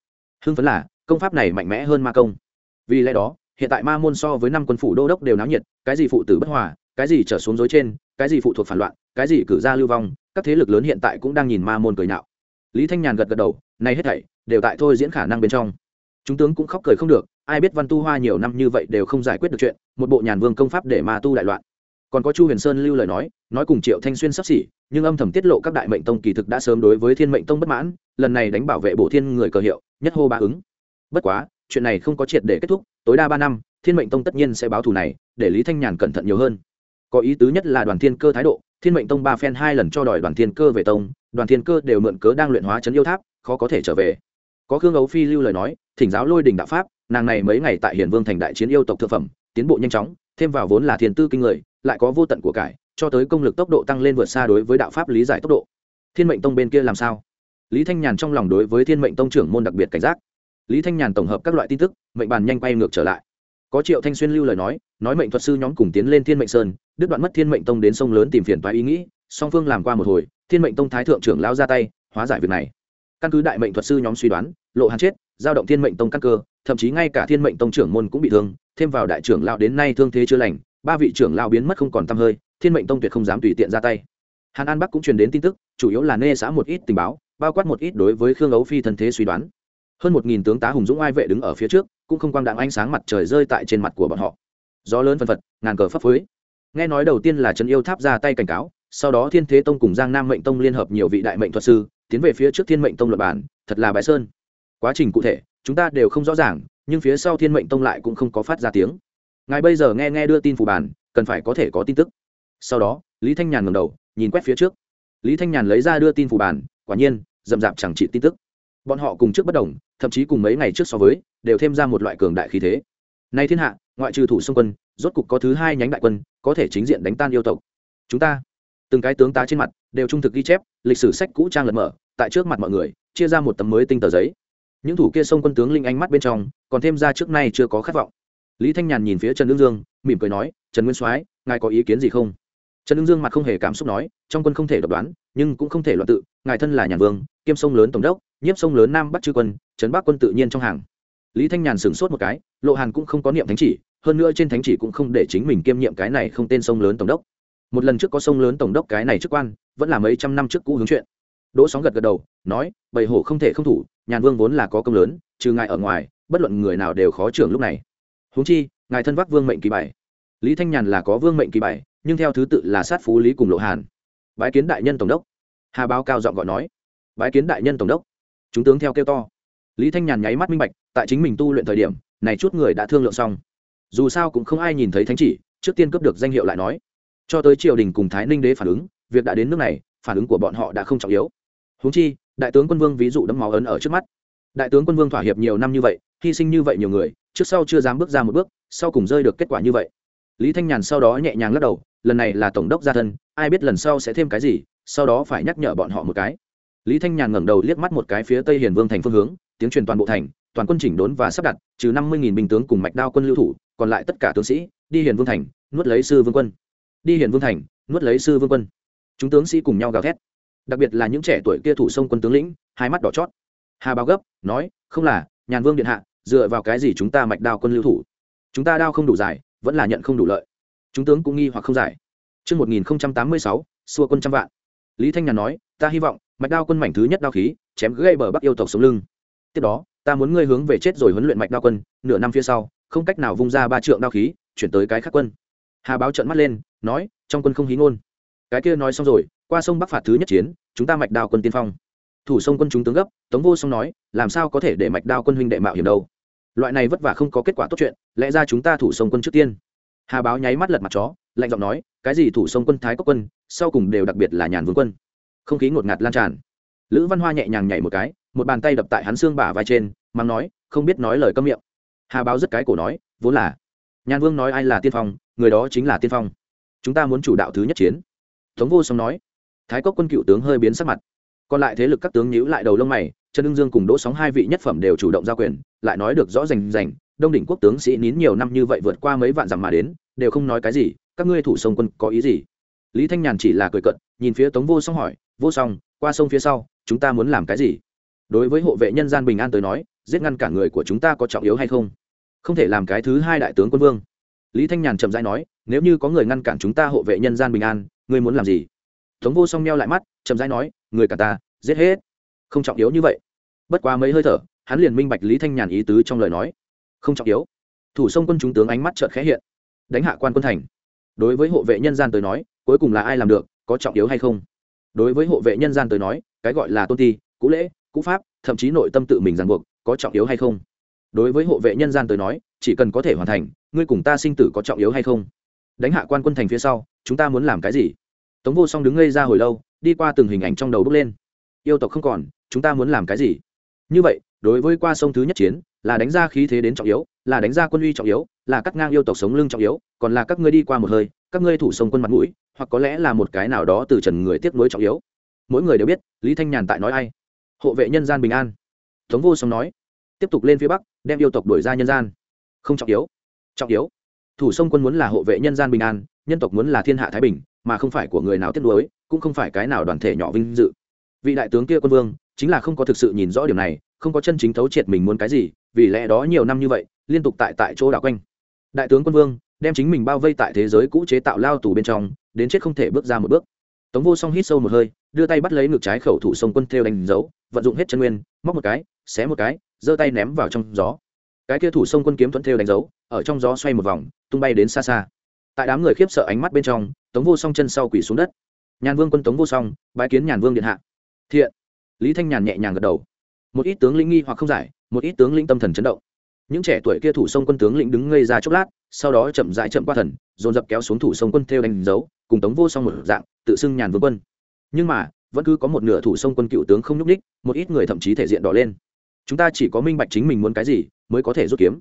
Hưng phấn là, công pháp này mạnh mẽ hơn ma công. Vì lẽ đó, hiện tại ma môn so với năm quân phủ đô đốc đều náo nhiệt, cái gì phụ tử bất hòa, cái gì trở xuống dối trên, cái gì phụ thuộc phản loạn, cái gì cử ra lưu vong, các thế lực lớn hiện tại cũng đang nhìn ma môn cười nhạo. Lý thanh nhàn gật gật đầu nay hết thảy đều tại thôi diễn khả năng bên trong chúng tướng cũng khóc cười không được, ai biết văn tu hoa nhiều năm như vậy đều không giải quyết được chuyện, một bộ nhàn vương công pháp để ma tu đại loạn. Còn có chu huyền sơn lưu lời nói nói cùng triệu thanh xuyên sắp xỉ, nhưng âm thầm tiết lộ các đại mệnh tông kỳ thực đã sớm đối với thiên mệnh tông bất mãn, lần này đánh bảo vệ bổ thiên người cờ hiệu, nhất hô ba ứng. Bất quá, chuyện này không có triệt để kết thúc, tối đa ba năm, thiên mệnh tông tất nhiên sẽ báo thù này, để lý thanh nhàn cẩn thận nhiều hơn. Có ý tứ nhất là đoàn thiên cơ thái độ, thiên mệnh tông ba phen hai lần cho đòi đoàn thiên cơ về tông, đoàn thiên cơ đều mượn cớ đang luyện hóa chấn yêu tháp, khó có thể trở về có khương ấu phi lưu lời nói, thỉnh giáo lôi đình đạo pháp, nàng này mấy ngày tại hiền vương thành đại chiến yêu tộc thực phẩm, tiến bộ nhanh chóng, thêm vào vốn là thiên tư kinh người, lại có vô tận của cải, cho tới công lực tốc độ tăng lên vượt xa đối với đạo pháp lý giải tốc độ. Thiên mệnh tông bên kia làm sao? Lý thanh nhàn trong lòng đối với thiên mệnh tông trưởng môn đặc biệt cảnh giác. Lý thanh nhàn tổng hợp các loại tin tức, mệnh bàn nhanh quay ngược trở lại. Có triệu thanh xuyên lưu lời nói nói mệnh thuật sư nhóm cùng tiến lên thiên mệnh sơn, đứt đoạn mất thiên mệnh tông đến sông lớn tìm phiền toái ý nghĩ, song phương làm qua một hồi, thiên mệnh tông thái thượng trưởng lao ra tay, hóa giải việc này căn cứ đại mệnh thuật sư nhóm suy đoán, lộ hàn chết, giao động thiên mệnh tông căn cơ, thậm chí ngay cả thiên mệnh tông trưởng môn cũng bị thương, thêm vào đại trưởng lao đến nay thương thế chưa lành, ba vị trưởng lao biến mất không còn t hơi, thiên mệnh tông tuyệt không dám tùy tiện ra tay. Hàn an bắc cũng truyền đến tin tức, chủ yếu là nê xã một ít tình báo, bao quát một ít đối với khương ấu phi thân thế suy đoán. Hơn một nghìn tướng tá hùng dũng ai vệ đứng ở phía trước, cũng không quang đạn ánh sáng mặt trời rơi tại trên mặt của bọn họ. Gió lớn phân phật, ngàn cờ phấp phới. Nghe nói đầu tiên là Trấn yêu tháp ra tay cảnh cáo, sau đó thiên thế tông cùng giang nam mệnh tông liên hợp nhiều vị đại mệnh thuật sư tiến về phía trước thiên mệnh tông luật bản, thật là bãi sơn. Quá trình cụ thể, chúng ta đều không rõ ràng, nhưng phía sau thiên mệnh tông lại cũng không có phát ra tiếng. Ngài bây giờ nghe nghe đưa tin phủ bản, cần phải có thể có tin tức. Sau đó, lý thanh nhàn ngầm đầu, nhìn quét phía trước. Lý thanh nhàn lấy ra đưa tin phủ bản, quả nhiên d ầ m d chẳng trị tin tức. Bọn họ cùng trước bất đồng, thậm chí cùng mấy ngày trước so với, đều thêm ra một loại cường đại khí thế. Nay thiên hạ, ngoại trừ thủ xung quân, rốt cục có thứ hai nhánh đại quân, có thể chính diện đánh tan yêu tộc. Chúng ta từng cái tướng tá trên mặt đều trung thực ghi chép, lịch sử sách cũ trang lật mở, tại trước mặt mọi người, chia ra một tấm mới tinh tờ giấy. Những thủ kia sông quân tướng linh ánh mắt bên trong, còn thêm ra trước nay chưa có khát vọng. Lý thanh nhàn nhìn phía trần lương dương, mỉm cười nói, trần nguyên soái, ngài có ý kiến gì không? Trần lương dương mặt không hề cảm xúc nói, trong quân không thể độc đoán, nhưng cũng không thể loạn tự, ngài thân là nhàn vương, kiêm sông lớn tổng đốc, nhiếp sông lớn nam bắc chư quân, trấn bắc quân tự nhiên trong hàng. Lý thanh nhàn sửng sốt một cái, lộ hàn cũng không có niệm thánh chỉ, hơn nữa trên thánh chỉ cũng không để chính mình kiêm nhiệm cái này không tên sông lớn tổng đốc một lần trước có sông lớn tổng đốc cái này chức quan, vẫn là mấy trăm năm trước cũ hướng chuyện. Đỗ sóng gật gật đầu, nói, bầy hổ không thể không thủ, nhàn vương vốn là có công lớn, trừ ngài ở ngoài, bất luận người nào đều khó trưởng lúc này. Huống chi, ngài thân vác vương mệnh kỳ bảy lý thanh nhàn là có vương mệnh kỳ bảy nhưng theo thứ tự là sát phú lý cùng lộ hàn. Bái kiến đại nhân tổng đốc. Hà báo cao giọng gọi nói, bái kiến đại nhân tổng đốc. Chúng tướng theo kêu to. Lý thanh nhàn nháy mắt minh bạch, tại chính mình tu luyện thời điểm, này chút người đã thương lượng xong. Dù sao cũng không ai nhìn thấy thánh chỉ, trước tiên cấp được danh hiệu lại nói cho tới triều đình cùng thái ninh đế phản ứng, việc đã đến nước này, phản ứng của bọn họ đã không trọng yếu. Húng chi, đại tướng quân vương ví dụ đấm máu ấn ở trước mắt. Đại tướng quân vương thỏa hiệp nhiều năm như vậy, hy sinh như vậy nhiều người, trước sau chưa dám bước ra một bước, sau cùng rơi được kết quả như vậy. Lý thanh nhàn sau đó nhẹ nhàng lắc đầu, lần này là tổng đốc gia thân, ai biết lần sau sẽ thêm cái gì, sau đó phải nhắc nhở bọn họ một cái. Lý thanh nhàn ngẩng đầu liếc mắt một cái phía tây hiền vương thành phương hướng, tiếng truyền toàn bộ thành, toàn quân chỉnh đốn và sắp đặt, trừ năm mươi binh tướng cùng mạch đao quân lưu thủ, còn lại tất cả tướng sĩ, đi hiền vương thành, nuốt lấy sư vương quân đi hiển vương thành nuốt lấy sư vương quân chúng tướng sĩ cùng nhau gào thét đặc biệt là những trẻ tuổi kia thủ sông quân tướng lĩnh hai mắt đỏ chót hà báo gấp nói không là nhàn vương điện hạ dựa vào cái gì chúng ta mạch đao quân lưu thủ chúng ta đao không đủ dài vẫn là nhận không đủ lợi chúng tướng cũng nghi hoặc không giải Trước 1086, xua quân trăm vạn. Lý Thanh Nhàn nói, ta hy vọng, mạch đao quân mảnh thứ nhất đao khí, chém gây bờ bắc yêu tộc sống lưng. Tiếp đó, ta muốn ngươi hướng về chết rồi huấn luyện mạch đao quân, nửa năm phía sau, không cách nào vung ra ba trượng đao khí, chuyển tới cái khác quân. Hà báo trợn mắt lên, nói, trong quân không hí ngôn. Cái kia nói xong rồi, qua sông bắc phạt thứ nhất chiến, chúng ta mạch đao quân tiên phong. Thủ sông quân chúng tướng gấp, Tống Vô Song nói, làm sao có thể để mạch đao quân huynh đệ mạo hiểm đâu? Loại này vất vả không có kết quả tốt chuyện, lẽ ra chúng ta thủ sông quân trước tiên hà báo nháy mắt lật mặt chó lạnh giọng nói cái gì thủ sông quân thái cốc quân sau cùng đều đặc biệt là nhàn vương quân không khí ngột ngạt lan tràn lữ văn hoa nhẹ nhàng nhảy một cái một bàn tay đập tại hắn xương bả vai trên mắng nói không biết nói lời câm miệng hà báo rất cái cổ nói vốn là nhàn vương nói ai là tiên phong người đó chính là tiên phong chúng ta muốn chủ đạo thứ nhất chiến. Tống vô song nói. Thái cốc quân cựu tướng hơi biến sắc mặt. Còn lại thế lực các tướng nhíu lại đầu lông mày, trần ưng dương cùng đỗ sóng hai vị nhất phẩm đều chủ động giao quyền, lại nói được rõ rành rành, đông đỉnh quốc tướng sĩ nín nhiều năm như vậy vượt qua mấy vạn dặm mà đến, đều không nói cái gì, các ngươi thủ sông quân có ý gì? Lý thanh nhàn chỉ là cười cận nhìn phía tống vô song hỏi, vô song, qua sông phía sau, chúng ta muốn làm cái gì? Đối với hộ vệ nhân gian bình an tới nói, giết ngăn cả người của chúng ta có trọng yếu hay không? Không thể làm cái thứ hai đại tướng quân vương. Lý thanh nhàn chậm rãi nói nếu như có người ngăn cản chúng ta hộ vệ nhân gian bình an, ngươi muốn làm gì? Tống vô song meo lại mắt, chậm rãi nói, người cả ta, giết hết. Không trọng yếu như vậy. Bất quá mấy hơi thở, hắn liền minh bạch lý thanh nhàn ý tứ trong lời nói. Không trọng yếu. Thủ sông quân chúng tướng ánh mắt trợt khẽ hiện. Đánh hạ quan quân thành. Đối với hộ vệ nhân gian tới nói, cuối cùng là ai làm được, có trọng yếu hay không? Đối với hộ vệ nhân gian tới nói, cái gọi là tôn ti, cũ lễ, cũ pháp, thậm chí nội tâm tự mình ràng buộc, có trọng yếu hay không? Đối với hộ vệ nhân gian tới nói, chỉ cần có thể hoàn thành, ngươi cùng ta sinh tử có trọng yếu hay không? Đánh hạ quan quân thành phía sau, chúng ta muốn làm cái gì? Tống vô song đứng ngây ra hồi lâu, đi qua từng hình ảnh trong đầu bước lên. Yêu tộc không còn, chúng ta muốn làm cái gì? Như vậy, đối với qua sông thứ nhất chiến, là đánh ra khí thế đến trọng yếu, là đánh ra quân uy trọng yếu, là cắt ngang yêu tộc sống lưng trọng yếu, còn là các ngươi đi qua một hơi, các ngươi thủ sông quân mặt mũi, hoặc có lẽ là một cái nào đó từ trần người tiếp nối trọng yếu. Mỗi người đều biết, lý thanh nhàn tại nói ai? Hộ vệ nhân gian bình an. Tống vô song nói, tiếp tục lên phía bắc, đem yêu tộc đuổi ra nhân gian. Không trọng yếu. Trọng yếu thủ sông quân muốn là hộ vệ nhân gian bình an, nhân tộc muốn là thiên hạ thái bình, mà không phải của người nào tiếp nối cũng không phải cái nào đoàn thể nhỏ vinh dự. Vị đại tướng kia quân vương, chính là không có thực sự nhìn rõ điểm này, không có chân chính thấu triệt mình muốn cái gì, vì lẽ đó nhiều năm như vậy, liên tục tại tại chỗ đảo quanh. Đại tướng quân vương, đem chính mình bao vây tại thế giới cũ chế tạo lao tù bên trong, đến chết không thể bước ra một bước. Tống vô song hít sâu một hơi, đưa tay bắt lấy ngực trái khẩu thủ sông quân theo đánh dấu, vận dụng hết chân nguyên, móc một cái, xé một cái, giơ tay ném vào trong gió cái kia thủ sông quân kiếm thuận theo đánh dấu, ở trong gió xoay một vòng, tung bay đến xa xa. Tại đám người khiếp sợ ánh mắt bên trong, tống vô song chân sau quỳ xuống đất. Nhàn vương quân tống vô song, bái kiến nhàn vương điện hạ. Thiện. Lý thanh nhàn nhẹ nhàng gật đầu. Một ít tướng lĩnh nghi hoặc không giải, một ít tướng lĩnh tâm thần chấn động. Những trẻ tuổi kia thủ sông quân tướng lĩnh đứng ngây ra chốc lát, sau đó chậm dại chậm qua thần, dồn dập kéo xuống thủ sông quân theo đánh dấu, cùng tống vô song một dạng, tự xưng nhàn vương quân. Nhưng mà, vẫn cứ có một nửa thủ sông quân cựu tướng không nhúc ních một ít người thậm chí thể diện đỏ lên. Chúng ta chỉ có minh bạch chính mình muốn cái gì mới có thể rút kiếm.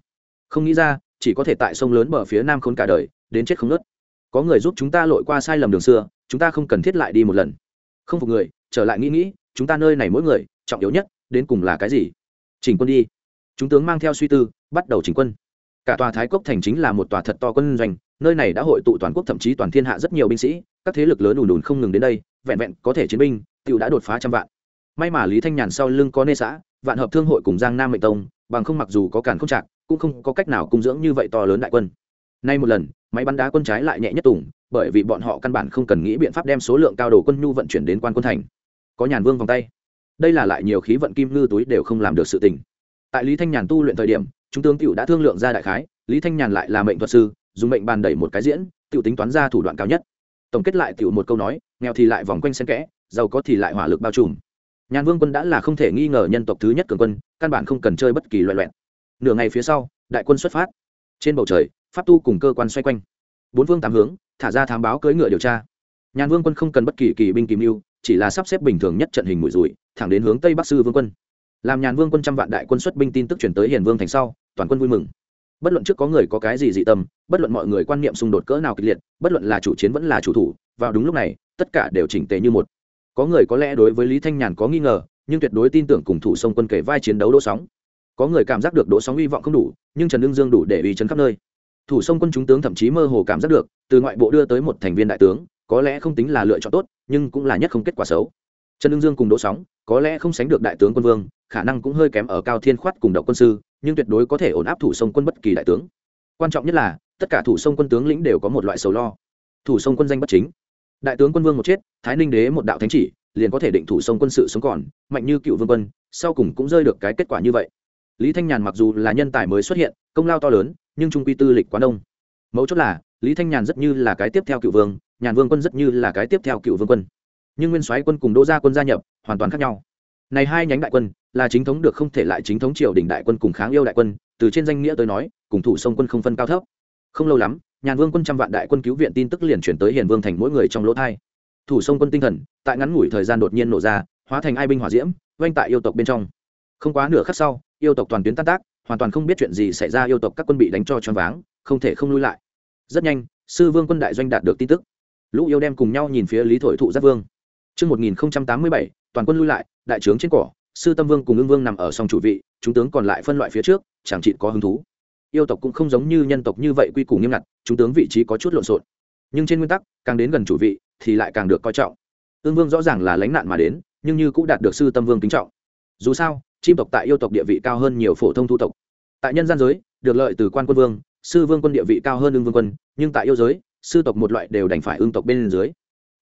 Không nghĩ ra, chỉ có thể tại sông lớn bờ phía nam khốn cả đời, đến chết không nớt. Có người giúp chúng ta lội qua sai lầm đường xưa, chúng ta không cần thiết lại đi một lần. Không phục người, trở lại nghĩ nghĩ, chúng ta nơi này mỗi người, trọng yếu nhất, đến cùng là cái gì? Chỉnh quân đi. Chúng tướng mang theo suy tư, bắt đầu chỉnh quân. Cả tòa thái cốc thành chính là một tòa thật to quân doanh, nơi này đã hội tụ toàn quốc thậm chí toàn thiên hạ rất nhiều binh sĩ, các thế lực lớn ùn ùn không ngừng đến đây, vẹn vẹn có thể chiến binh tự đã đột phá trăm vạn. May mà lý thanh nhàn sau lưng có nê xã, vạn hợp thương hội cùng giang nam mệnh tông bằng không mặc dù có cản không chạc cũng không có cách nào cung dưỡng như vậy to lớn đại quân. Nay một lần, máy bắn đá quân trái lại nhẹ nhất tùng, bởi vì bọn họ căn bản không cần nghĩ biện pháp đem số lượng cao đồ quân nhu vận chuyển đến quan quân thành. Có nhàn vương vòng tay. Đây là lại nhiều khí vận kim ngư túi đều không làm được sự tình. Tại lý thanh nhàn tu luyện thời điểm, chúng tướng cựu đã thương lượng ra đại khái, lý thanh nhàn lại là mệnh thuật sư, dùng mệnh bàn đẩy một cái diễn cựu tính toán ra thủ đoạn cao nhất. Tổng kết lại cựu một câu nói, nghèo thì lại vòng quanh sen kẽ, giàu có thì lại hỏa lực bao trùm nhàn vương quân đã là không thể nghi ngờ nhân tộc thứ nhất cường quân, căn bản không cần chơi bất kỳ loại loẹn nửa ngày phía sau, đại quân xuất phát. Trên bầu trời, pháp tu cùng cơ quan xoay quanh. Bốn phương tám hướng, thả ra thám báo cưỡi ngựa điều tra. Nhàn vương quân không cần bất kỳ kỳ binh kìm mưu, chỉ là sắp xếp bình thường nhất trận hình mũi rủi thẳng đến hướng tây bắc sư vương quân. Làm nhàn vương quân trăm vạn đại quân xuất binh tin tức chuyển tới hiền vương thành sau, toàn quân vui mừng. Bất luận trước có người có cái gì dị tâm, bất luận mọi người quan niệm xung đột cỡ nào kịch liệt, bất luận là chủ chiến vẫn là chủ thủ, vào đúng lúc này, tất cả đều chỉnh tề như một có người có lẽ đối với lý thanh nhàn có nghi ngờ, nhưng tuyệt đối tin tưởng cùng thủ sông quân kể vai chiến đấu đỗ sóng. Có người cảm giác được đỗ sóng hy vọng không đủ, nhưng trần lương dương đủ để uy chấn khắp nơi. Thủ sông quân chúng tướng thậm chí mơ hồ cảm giác được, từ ngoại bộ đưa tới một thành viên đại tướng, có lẽ không tính là lựa chọn tốt, nhưng cũng là nhất không kết quả xấu. Trần lương dương cùng đỗ sóng, có lẽ không sánh được đại tướng quân vương, khả năng cũng hơi kém ở cao thiên khoát cùng đậu quân sư, nhưng tuyệt đối có thể ổn áp thủ sông quân bất kỳ đại tướng. Quan trọng nhất là, tất cả thủ sông quân tướng lĩnh đều có một loại sầu lo. Thủ sông quân danh bất chính đại tướng quân vương một chết, thái ninh đế một đạo thánh chỉ, liền có thể định thủ sông quân sự sống còn, mạnh như cựu vương quân, sau cùng cũng rơi được cái kết quả như vậy. Lý thanh nhàn mặc dù là nhân tài mới xuất hiện, công lao to lớn, nhưng trung quy tư lịch quá đông. Mấu chốt là, lý thanh nhàn rất như là cái tiếp theo cựu vương, nhàn vương quân rất như là cái tiếp theo cựu vương quân. Nhưng nguyên soái quân cùng đỗ gia quân gia nhập, hoàn toàn khác nhau. Này hai nhánh đại quân, là chính thống được không thể lại chính thống triều đình đại quân cùng kháng yêu đại quân, từ trên danh nghĩa tới nói, cùng thủ sông quân không phân cao thấp. Không lâu lắm nhàn vương quân trăm vạn đại quân cứu viện tin tức liền chuyển tới hiền vương thành mỗi người trong lỗ thai. Thủ sông quân tinh thần tại ngắn ngủi thời gian đột nhiên nổ ra hóa thành ai binh hỏa diễm oanh tại yêu tộc bên trong. Không quá nửa khắc sau yêu tộc toàn tuyến tan tác hoàn toàn không biết chuyện gì xảy ra yêu tộc các quân bị đánh cho choáng váng không thể không lui lại. Rất nhanh sư vương quân đại doanh đạt được tin tức. Lũ yêu đem cùng nhau nhìn phía lý thổi thụ giác vương. Trước 1087, toàn quân lui lại, đại trướng trên cỏ, sư tâm vương cùng ưng vương nằm ở song chủ vị, chúng tướng còn lại phân loại phía trước, chẳng chỉ có hứng thú. Yêu tộc cũng không giống như nhân tộc như vậy quy củ nghiêm ngặt, chúng tướng vị trí có chút lộn xộn. Nhưng trên nguyên tắc, càng đến gần chủ vị thì lại càng được coi trọng. Tương vương rõ ràng là lánh nạn mà đến, nhưng như cũng đạt được sư tâm vương kính trọng. Dù sao, chim tộc tại yêu tộc địa vị cao hơn nhiều phổ thông thu tộc. Tại nhân gian giới, được lợi từ quan quân vương, sư vương quân địa vị cao hơn ưng vương quân, nhưng tại yêu giới, sư tộc một loại đều đành phải ưng tộc bên dưới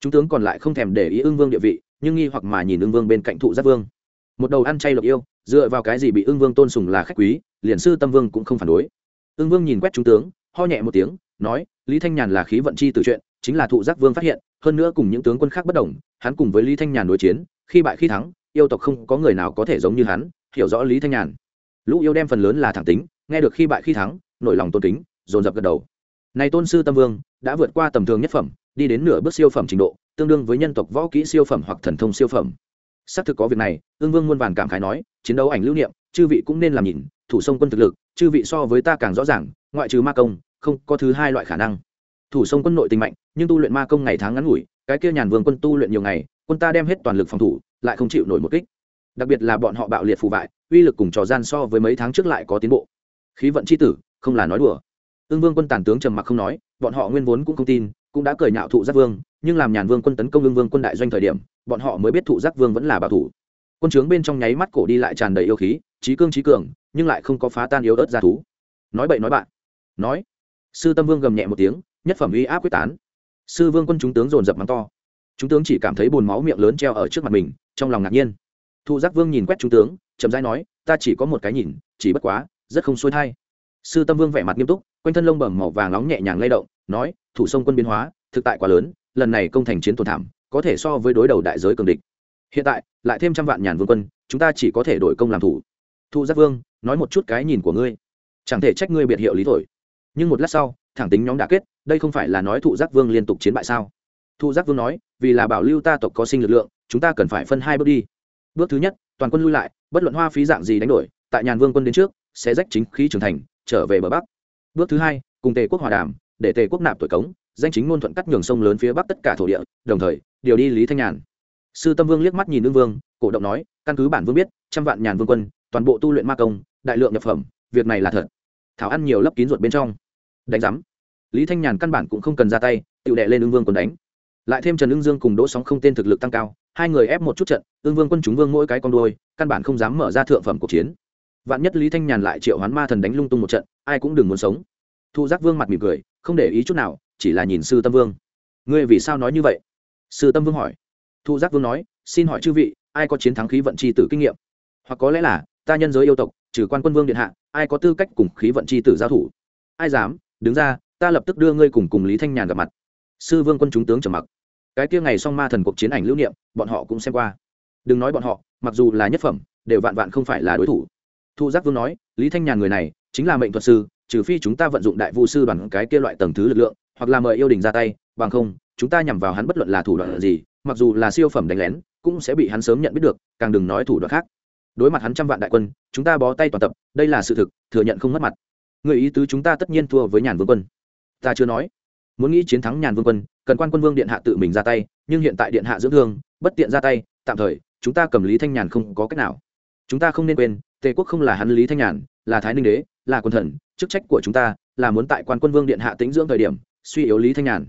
chúng tướng còn lại không thèm để ý ưng vương địa vị nhưng nghi hoặc mà nhìn ưng vương bên cạnh thụ giáp vương một đầu ăn chay lộc yêu dựa vào cái gì bị ưng vương tôn sùng là khách quý liền sư tâm vương cũng không phản đối ưng vương nhìn quét chúng tướng, ho nhẹ một tiếng, nói, lý thanh nhàn là khí vận chi từ chuyện, chính là thụ giác vương phát hiện, hơn nữa cùng những tướng quân khác bất đồng, hắn cùng với lý thanh nhàn đối chiến, khi bại khi thắng, yêu tộc không có người nào có thể giống như hắn, hiểu rõ lý thanh nhàn. Lũ yêu đem phần lớn là thẳng tính, nghe được khi bại khi thắng, nổi lòng tôn kính, dồn dập gật đầu. Này tôn sư tâm vương, đã vượt qua tầm thường nhất phẩm, đi đến nửa bước siêu phẩm trình độ, tương đương với nhân tộc võ kỹ siêu phẩm hoặc thần thông siêu phẩm. Xác thực có việc này ương vương muôn vàn cảm khái nói, chiến đấu ảnh lưu niệm, chư vị cũng nên làm nhìn thủ sông quân thực lực, chư vị so với ta càng rõ ràng, ngoại trừ ma công, không có thứ hai loại khả năng. Thủ sông quân nội tình mạnh, nhưng tu luyện ma công ngày tháng ngắn ngủi, cái kia nhàn vương quân tu luyện nhiều ngày, quân ta đem hết toàn lực phòng thủ, lại không chịu nổi một kích. Đặc biệt là bọn họ bạo liệt phù vại, uy lực cùng trò gian so với mấy tháng trước lại có tiến bộ. Khí vận c h i tử, không là nói đùa. Ương vương quân tàn tướng trầm mặc không nói, bọn họ nguyên vốn cũng không tin, cũng đã cười nhạo thụ giác vương, nhưng làm nhàn vương quân tấn công ương vương quân đại doanh thời điểm, bọn họ mới biết thụ giác vương vẫn là bảo thủ. Quân trướng bên trong nháy mắt cổ đi lại tràn đầy yêu khí trí cương trí cường, nhưng lại không có phá tan yếu ớt ra thú. Nói bậy nói bạn. Nói. Sư tâm vương gầm nhẹ một tiếng, nhất phẩm uy áp quyết tán. Sư vương quân chúng tướng dồn dập mắng to. Chúng tướng chỉ cảm thấy bồn máu miệng lớn treo ở trước mặt mình, trong lòng ngạc nhiên. Thụ giác vương nhìn quét chúng tướng, chậm rãi nói, ta chỉ có một cái nhìn, chỉ bất quá, rất không xuôi thai. Sư tâm vương vẻ mặt nghiêm túc, quanh thân lông bẩm màu vàng nóng nhẹ nhàng lay động, nói, thủ sông quân biến hóa, thực tại quá lớn, lần này công thành chiến tổn thảm, có thể so với đối đầu đại giới cường địch. Hiện tại, lại thêm trăm vạn nhàn vương quân, chúng ta chỉ có thể đổi công làm thủ thu giác vương, nói một chút cái nhìn của ngươi. Chẳng thể trách ngươi biệt hiệu lý thổi. Nhưng một lát sau, thẳng tính nhóm đã kết, đây không phải là nói thụ giác vương liên tục chiến bại sao? Thụ giác vương nói, vì là bảo lưu ta tộc có sinh lực lượng, chúng ta cần phải phân hai bước đi. Bước thứ nhất, toàn quân lui lại, bất luận hoa phí dạng gì đánh đổi, tại nhàn vương quân đến trước, sẽ rách chính khí trưởng thành, trở về bờ bắc. Bước thứ hai, cùng tề quốc hòa đàm, để tề quốc nạp tuổi cống, danh chính ngôn thuận cắt nhường sông lớn phía bắc tất cả thổ địa, đồng thời, điều đi lý thanh nhàn. Sư tâm vương liếc mắt nhìn ương vương, cổ động nói, căn cứ bản vương biết, trăm vạn nhàn vương quân toàn bộ tu luyện ma công, đại lượng nhập phẩm, việc này là thật. Thảo ăn nhiều lấp kín ruột bên trong. Đánh giám. Lý thanh nhàn căn bản cũng không cần ra tay tự đệ lên ương vương còn đánh. Lại thêm trần ương dương cùng đỗ sóng không tên thực lực tăng cao, hai người ép một chút trận ương vương quân chúng vương mỗi cái con đôi căn bản không dám mở ra thượng phẩm cuộc chiến. Vạn nhất lý thanh nhàn lại triệu hoán ma thần đánh lung tung một trận, ai cũng đừng muốn sống. Thu giác vương mặt mỉm cười, không để ý chút nào, chỉ là nhìn sư tâm vương. Ngươi vì sao nói như vậy? Sư tâm vương hỏi. Thu giác vương nói, xin hỏi chư vị, ai có chiến thắng khí vận c h i tử kinh nghiệm? Hoặc có lẽ là ta nhân giới yêu tộc, trừ quan quân vương điện hạ, ai có tư cách cùng khí vận c h i tử giao thủ? Ai dám? Đứng ra, ta lập tức đưa ngươi cùng cùng lý thanh nhàn gặp mặt. Sư vương quân chúng tướng trầm mặc. Cái kia ngày song ma thần cuộc chiến ảnh lưu niệm, bọn họ cũng xem qua. Đừng nói bọn họ, mặc dù là nhất phẩm, đều vạn vạn không phải là đối thủ. Thu giác vương nói, lý thanh nhàn người này, chính là mệnh thuật sư, trừ phi chúng ta vận dụng đại vu sư đoàn cái kia loại tầng thứ lực lượng, hoặc là mời yêu đình ra tay, bằng không, chúng ta nhằm vào hắn bất luận là thủ đoạn gì, mặc dù là siêu phẩm đánh lén, cũng sẽ bị hắn sớm nhận biết được, càng đừng nói thủ đoạn khác đối mặt hắn trăm vạn đại quân, chúng ta bó tay toàn tập, đây là sự thực, thừa nhận không mất mặt. Người ý tứ chúng ta tất nhiên thua với nhàn vương quân. Ta chưa nói. Muốn nghĩ chiến thắng nhàn vương quân, cần quan quân vương điện hạ tự mình ra tay, nhưng hiện tại điện hạ dưỡng thương, bất tiện ra tay, tạm thời, chúng ta cầm lý thanh nhàn không có cách nào. Chúng ta không nên quên, tề quốc không là hắn lý thanh nhàn, là thái ninh đế, là quân thần, chức trách của chúng ta là muốn tại quan quân vương điện hạ tĩnh dưỡng thời điểm, suy yếu lý thanh nhàn.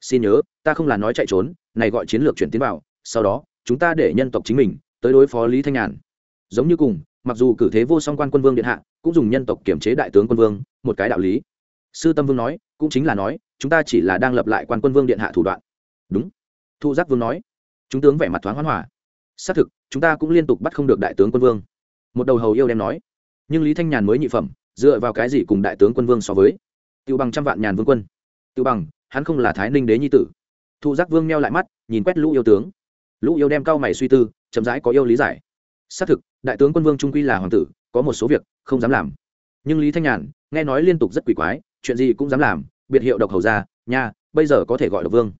Xin nhớ, ta không là nói chạy trốn, này gọi chiến lược chuyển tiến vào, sau đó, chúng ta để nhân tộc chính mình, tới đối phó lý thanh nhàn giống như cùng, mặc dù cử thế vô song quan quân vương điện hạ, cũng dùng nhân tộc kiểm chế đại tướng quân vương, một cái đạo lý. Sư tâm vương nói, cũng chính là nói, chúng ta chỉ là đang lập lại quan quân vương điện hạ thủ đoạn. Đúng. Thu giác vương nói, chúng tướng vẻ mặt thoáng hoán hòa. xác thực, chúng ta cũng liên tục bắt không được đại tướng quân vương. Một đầu hầu yêu đem nói, nhưng lý thanh nhàn mới nhị phẩm, dựa vào cái gì cùng đại tướng quân vương so với? Tiêu bằng trăm vạn nhàn vương quân. Tiêu bằng, hắn không là thái ninh đế nhi tử. Thu giác vương meo lại mắt, nhìn quét lũ yêu tướng. Lũ yêu đem cao mày suy tư, chậm rãi có yêu lý giải xác thực, đại tướng quân vương trung quy là hoàng tử, có một số việc không dám làm. Nhưng lý thanh nhàn nghe nói liên tục rất quỷ quái, chuyện gì cũng dám làm, biệt hiệu độc hầu ra, nha, bây giờ có thể gọi độc vương.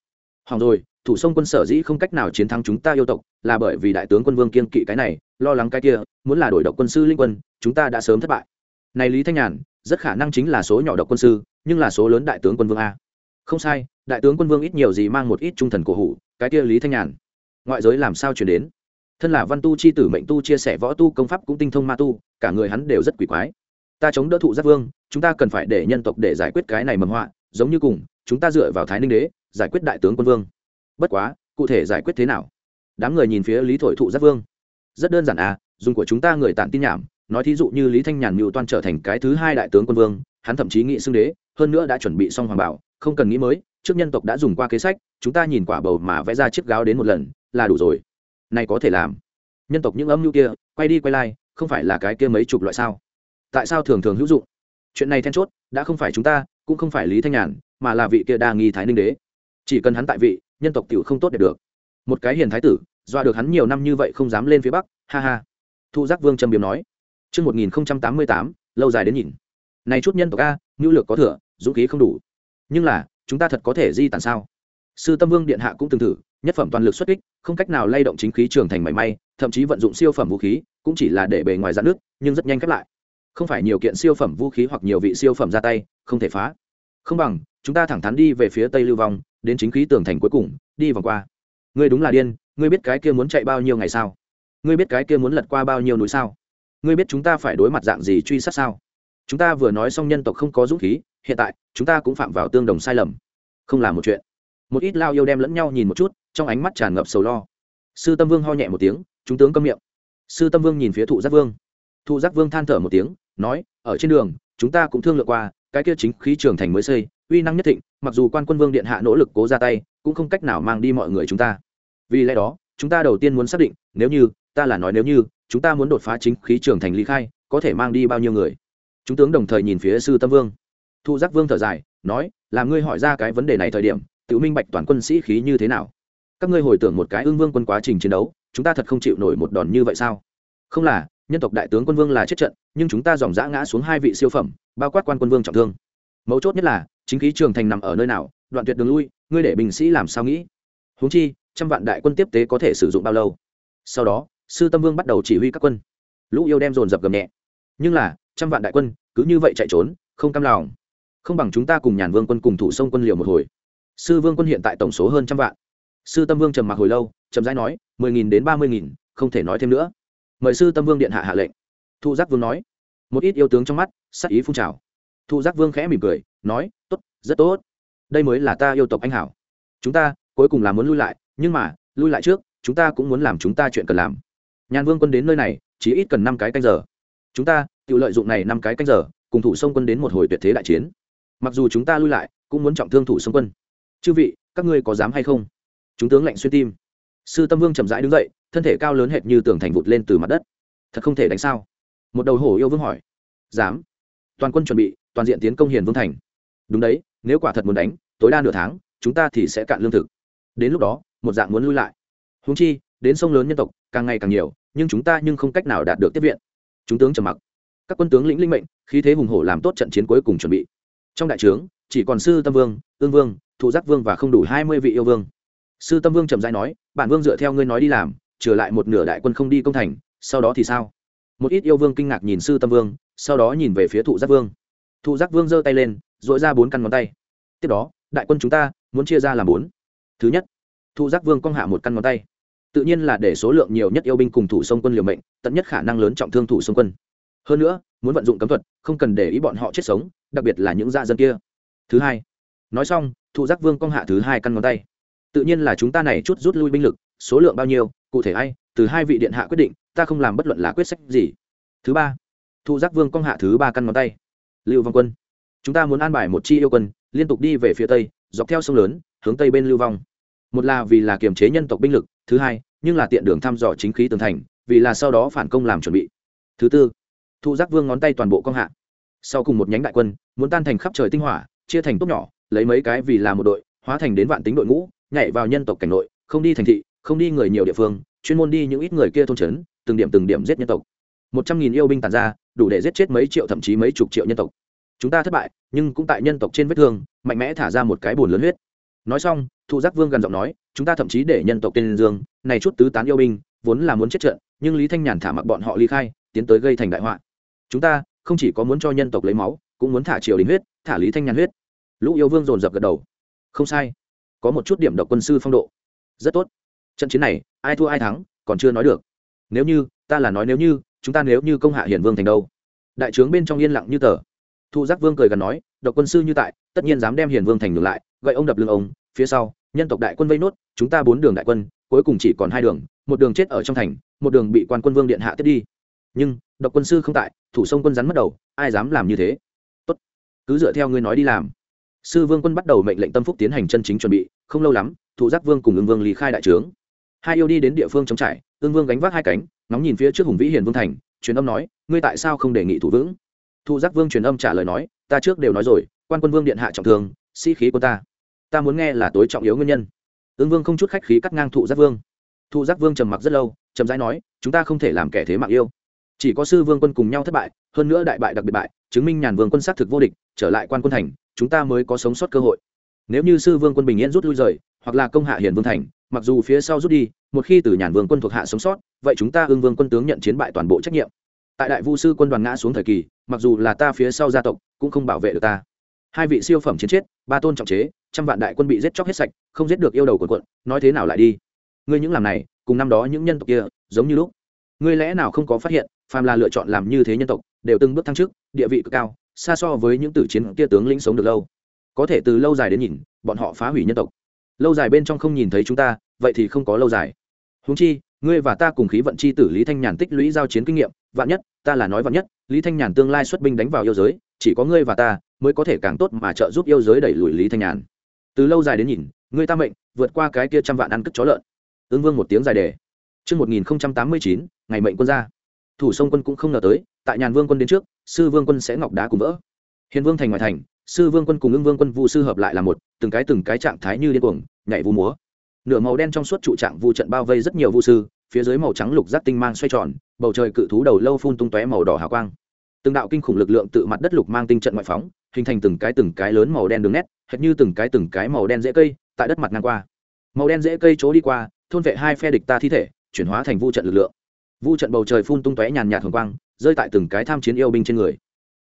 Hỏng rồi, thủ sông quân sở dĩ không cách nào chiến thắng chúng ta yêu tộc, là bởi vì đại tướng quân vương kiên kỵ cái này, lo lắng cái kia, muốn là đổi độc quân sư linh quân, chúng ta đã sớm thất bại. Này lý thanh nhàn, rất khả năng chính là số nhỏ độc quân sư, nhưng là số lớn đại tướng quân vương a. Không sai, đại tướng quân vương ít nhiều gì mang một ít trung thần cổ hủ, cái kia lý thanh nhàn. Ngoại giới làm sao chuyển đến? Thân là văn tu c h i tử mệnh tu chia sẻ võ tu công pháp cũng tinh thông ma tu, cả người hắn đều rất quỷ quái. Ta chống đỡ thụ giác vương, chúng ta cần phải để nhân tộc để giải quyết cái này mầm họa, giống như cùng, chúng ta dựa vào thái ninh đế, giải quyết đại tướng quân vương. Bất quá, cụ thể giải quyết thế nào? Đám người nhìn phía lý thổi thụ giác vương. Rất đơn giản à dùng của chúng ta người tản tin nhảm, nói thí dụ như lý thanh nhàn mưu toan trở thành cái thứ hai đại tướng quân vương, hắn thậm chí nghị xưng đế, hơn nữa đã chuẩn bị xong hoàng bảo, không cần nghĩ mới, trước nhân tộc đã dùng qua kế sách, chúng ta nhìn quả bầu mà vẽ ra chiếc gáo đến một lần, là đủ rồi này có thể làm. Nhân tộc những âm mưu kia quay đi quay lại không phải là cái kia mấy chục loại sao? Tại sao thường thường hữu dụng? Chuyện này then chốt đã không phải chúng ta cũng không phải lý thanh nhàn mà là vị kia đa nghi thái ninh đế. Chỉ cần hắn tại vị nhân tộc tiểu không tốt đẹp được. Một cái hiền thái tử dọa được hắn nhiều năm như vậy không dám lên phía bắc ha ha. Thu giác vương trầm biếm nói. Trước 1088, lâu dài đến nhìn. Này chút nhân tộc A, nhu lược có thừa, dũng khí không đủ. Nhưng là chúng ta thật có thể di tản sao? Sư tâm vương điện hạ cũng từng thử nhất phẩm toàn lực xuất kích, không cách nào lay động chính khí trường thành mảy may, thậm chí vận dụng siêu phẩm vũ khí, cũng chỉ là để bề ngoài giãn nước nhưng rất nhanh khép lại. Không phải nhiều kiện siêu phẩm vũ khí hoặc nhiều vị siêu phẩm ra tay, không thể phá. Không bằng, chúng ta thẳng thắn đi về phía tây lưu vong, đến chính khí tường thành cuối cùng, đi vòng qua. Ngươi đúng là điên, ngươi biết cái kia muốn chạy bao nhiêu ngày sao? Ngươi biết cái kia muốn lật qua bao nhiêu núi sao? Ngươi biết chúng ta phải đối mặt dạng gì truy sát sao? Chúng ta vừa nói xong nhân tộc không có dũng khí, hiện tại, chúng ta cũng phạm vào tương đồng sai lầm. Không làm một chuyện. Một ít lao yêu đem lẫn nhau nhìn một chút trong ánh mắt tràn ngập sầu lo. Sư tâm vương ho nhẹ một tiếng, chúng tướng câm miệng. Sư tâm vương nhìn phía thụ giác vương. Thụ giác vương than thở một tiếng, nói, ở trên đường, chúng ta cũng thương lượng qua, cái kia chính khí trường thành mới xây, uy năng nhất thịnh, mặc dù quan quân vương điện hạ nỗ lực cố ra tay, cũng không cách nào mang đi mọi người chúng ta. Vì lẽ đó, chúng ta đầu tiên muốn xác định, nếu như, ta là nói nếu như, chúng ta muốn đột phá chính khí trường thành ly khai, có thể mang đi bao nhiêu người? Chúng tướng đồng thời nhìn phía sư tâm vương. Thụ giác vương thở dài, nói, là ngươi hỏi ra cái vấn đề này thời điểm tự minh bạch toàn quân sĩ khí như thế nào? Các ngươi hồi tưởng một cái ưng vương quân quá trình chiến đấu, chúng ta thật không chịu nổi một đòn như vậy sao? Không là, nhân tộc đại tướng quân vương là chết trận, nhưng chúng ta dòng dã ngã xuống hai vị siêu phẩm, bao quát quan quân vương trọng thương. Mấu chốt nhất là, chính khí trường thành nằm ở nơi nào, đoạn tuyệt đường lui, ngươi để binh sĩ làm sao nghĩ? Huống chi, trăm vạn đại quân tiếp tế có thể sử dụng bao lâu? Sau đó, sư tâm vương bắt đầu chỉ huy các quân. Lũ yêu đem dồn dập gầm nhẹ. Nhưng là, trăm vạn đại quân, cứ như vậy chạy trốn, không cam lòng. Không bằng chúng ta cùng nhàn vương quân cùng thủ sông quân liều một hồi. Sư vương quân hiện tại tổng số hơn trăm vạn sư tâm vương trầm mặc hồi lâu trầm rãi nói, mười nghìn đến ba mươi nghìn, không thể nói thêm nữa. Mời sư tâm vương điện hạ hạ lệnh. Thu giác vương nói. Một ít yêu tướng trong mắt, sắc ý phun trào. Thu giác vương khẽ mỉm cười, nói, tốt, rất tốt. Đây mới là ta yêu tộc anh hảo. Chúng ta cuối cùng là muốn lui lại, nhưng mà, lui lại trước, chúng ta cũng muốn làm chúng ta chuyện cần làm. Nhàn vương quân đến nơi này, chỉ ít cần năm cái canh giờ. Chúng ta, tự lợi dụng này năm cái canh giờ, cùng thủ sông quân đến một hồi tuyệt thế đại chiến. Mặc dù chúng ta lui lại, cũng muốn trọng thương thủ sông quân. Chư vị, các ngươi có dám hay không? Chúng tướng lạnh xuyên tim. Sư tâm vương chậm rãi đứng dậy, thân thể cao lớn hệt như tường thành vụt lên từ mặt đất. Thật không thể đánh sao? Một đầu hổ yêu vương hỏi. Dám. Toàn quân chuẩn bị, toàn diện tiến công hiền vương thành. Đúng đấy, nếu quả thật muốn đánh, tối đa nửa tháng, chúng ta thì sẽ cạn lương thực. Đến lúc đó, một dạng muốn lui lại. Húng chi, đến sông lớn nhân tộc, càng ngày càng nhiều, nhưng chúng ta nhưng không cách nào đạt được tiếp viện. Chúng tướng trầm mặc. Các quân tướng lĩnh linh mệnh, khí thế hùng hổ làm tốt trận chiến cuối cùng chuẩn bị. Trong đại trướng, chỉ còn sư tâm vương, ương vương, thụ giác vương và không đủ hai mươi vị yêu vương sư tâm vương trầm dai nói, bản vương dựa theo ngươi nói đi làm, trở lại một nửa đại quân không đi công thành, sau đó thì sao? Một ít yêu vương kinh ngạc nhìn sư tâm vương, sau đó nhìn về phía thụ giác vương. Thụ giác vương giơ tay lên dội ra bốn căn ngón tay. Tiếp đó, đại quân chúng ta muốn chia ra làm bốn. Thứ nhất, thụ giác vương cong hạ một căn ngón tay. Tự nhiên là để số lượng nhiều nhất yêu binh cùng thủ sông quân liều mệnh, tận nhất khả năng lớn trọng thương thủ sông quân. Hơn nữa, muốn vận dụng cấm thuật, không cần để ý bọn họ chết sống, đặc biệt là những dạ dân kia. Thứ hai, nói xong, thụ giác vương cong hạ thứ hai căn ngón tay tự nhiên là chúng ta này chút rút lui binh lực, số lượng bao nhiêu, cụ thể ai, từ hai vị điện hạ quyết định, ta không làm bất luận là quyết sách gì. Thứ ba, Thu giác vương cong hạ thứ ba căn ngón tay. Lưu vong quân, chúng ta muốn an bài một chi yêu quân, liên tục đi về phía tây, dọc theo sông lớn, hướng tây bên lưu vong. Một là vì là kiềm chế nhân tộc binh lực, thứ hai, nhưng là tiện đường thăm dò chính khí tường thành, vì là sau đó phản công làm chuẩn bị. Thứ tư, Thu giác vương ngón tay toàn bộ cong hạ. Sau cùng một nhánh đại quân, muốn tan thành khắp trời tinh hỏa, chia thành tốt nhỏ, lấy mấy cái vì là một đội, hóa thành đến vạn tính đội ngũ nhảy vào nhân tộc cảnh nội, không đi thành thị, không đi người nhiều địa phương, chuyên môn đi những ít người kia thôn trấn, từng điểm từng điểm giết nhân tộc. Một trăm nghìn yêu binh tàn ra, đủ để giết chết mấy triệu thậm chí mấy chục triệu nhân tộc. Chúng ta thất bại, nhưng cũng tại nhân tộc trên vết thương, mạnh mẽ thả ra một cái bùn lớn huyết. Nói xong thụ giác vương gần giọng nói, chúng ta thậm chí để nhân tộc tên dương, này chút tứ tán yêu binh, vốn là muốn chết trận, nhưng lý thanh nhàn thả mặc bọn họ ly khai, tiến tới gây thành đại họa. Chúng ta không chỉ có muốn cho nhân tộc lấy máu, cũng muốn thả triều đình huyết, thả lý thanh nhàn huyết. Lũ yêu vương dồn dập gật đầu. Không sai có một chút điểm độc quân sư phong độ. Rất tốt. Trận chiến này, ai thua ai thắng, còn chưa nói được. Nếu như, ta là nói nếu như, chúng ta nếu như công hạ hiển vương thành đâu? Đại trướng bên trong yên lặng như tờ. Thu giác vương cười gần nói, độc quân sư như tại, tất nhiên dám đem hiển vương thành ngược lại, gậy ông đập lưng ông, phía sau, nhân tộc đại quân vây nốt, chúng ta bốn đường đại quân, cuối cùng chỉ còn hai đường, một đường chết ở trong thành, một đường bị quan quân vương điện hạ tiếp đi. Nhưng, độc quân sư không tại, thủ sông quân rắn mất đầu, ai dám làm như thế? Tốt. Cứ dựa theo ngươi nói đi làm sư vương quân bắt đầu mệnh lệnh tâm phúc tiến hành chân chính chuẩn bị, không lâu lắm, thủ giác vương cùng ương vương lý khai đại trướng. Hai yêu đi đến địa phương chống trải, ưng vương gánh vác hai cánh, ngóng nhìn phía trước hùng vĩ hiền vương thành, truyền âm nói, ngươi tại sao không đề nghị thủ vững? Thụ giác vương truyền âm trả lời nói, ta trước đều nói rồi, quan quân vương điện hạ trọng thương, sĩ、si、khí của ta. Ta muốn nghe là tối trọng yếu nguyên nhân. Ưng vương không chút khách khí cắt ngang thụ giác vương. Thụ giác vương trầm mặc rất lâu trầm rãi nói, chúng ta không thể làm kẻ thế mạng yêu. Chỉ có sư vương quân cùng nhau thất bại, hơn nữa đại bại đặc biệt bại, chứng minh nhàn vương quân xác thực vô địch, trở lại quan quân thành chúng ta mới có sống sót cơ hội. Nếu như sư vương quân bình yên rút lui rời, hoặc là công hạ hiền vương thành, mặc dù phía sau rút đi, một khi từ nhàn vương quân thuộc hạ sống sót, vậy chúng ta ương vương quân tướng nhận chiến bại toàn bộ trách nhiệm. Tại đại vu sư quân đoàn ngã xuống thời kỳ, mặc dù là ta phía sau gia tộc, cũng không bảo vệ được ta. Hai vị siêu phẩm chiến chết, ba tôn trọng chế, trăm vạn đại quân bị giết chóc hết sạch, không giết được yêu đầu quần quận, nói thế nào lại đi? Ngươi những làm này, cùng năm đó những nhân tộc kia, giống như lúc. Ngươi lẽ nào không có phát hiện, phàm là lựa chọn làm như thế nhân tộc, đều từng bước thăng chức, địa vị cực cao xa so với những tử chiến kia tướng lĩnh sống được lâu. Có thể từ lâu dài đến nhìn bọn họ phá hủy nhân tộc. Lâu dài bên trong không nhìn thấy chúng ta vậy thì không có lâu dài. Húng chi ngươi và ta cùng khí vận chi tử lý thanh nhàn tích lũy giao chiến kinh nghiệm vạn nhất ta là nói vạn nhất lý thanh nhàn tương lai xuất binh đánh vào yêu giới chỉ có ngươi và ta mới có thể càng tốt mà trợ giúp yêu giới đẩy lùi lý thanh nhàn. Từ lâu dài đến nhìn ngươi ta mệnh vượt qua cái kia trăm vạn ăn cất chó lợn. Ương vương một tiếng dài đề. Trước 1089, ngày mệnh quân ra. Thủ sông quân cũng không ngờ tới, tại nhàn vương quân đến trước, sư vương quân sẽ ngọc đá cùng vỡ. Hiền vương thành ngoài thành, sư vương quân cùng ưng vương quân vu sư hợp lại là một, từng cái từng cái trạng thái như điên cuồng, nhảy vu múa. Nửa màu đen trong suốt trụ trạng vu trận bao vây rất nhiều vu sư, phía dưới màu trắng lục giác tinh mang xoay tròn, bầu trời cự thú đầu lâu phun tung tóe màu đỏ hào quang từng đạo kinh khủng lực lượng tự mặt đất lục mang tinh trận ngoại phóng hình thành từng cái từng cái lớn màu đen đường nét hệt như từng cái từng cái màu đen dễ cây tại đất mặt ngang qua màu đen dễ cây chỗ đi qua thôn vệ hai phe địch ta thi thể chuyển hóa thành vu trận lực lượng vu trận bầu trời phun tung tóe nhàn nhạt hồng quang rơi tại từng cái tham chiến yêu binh trên người.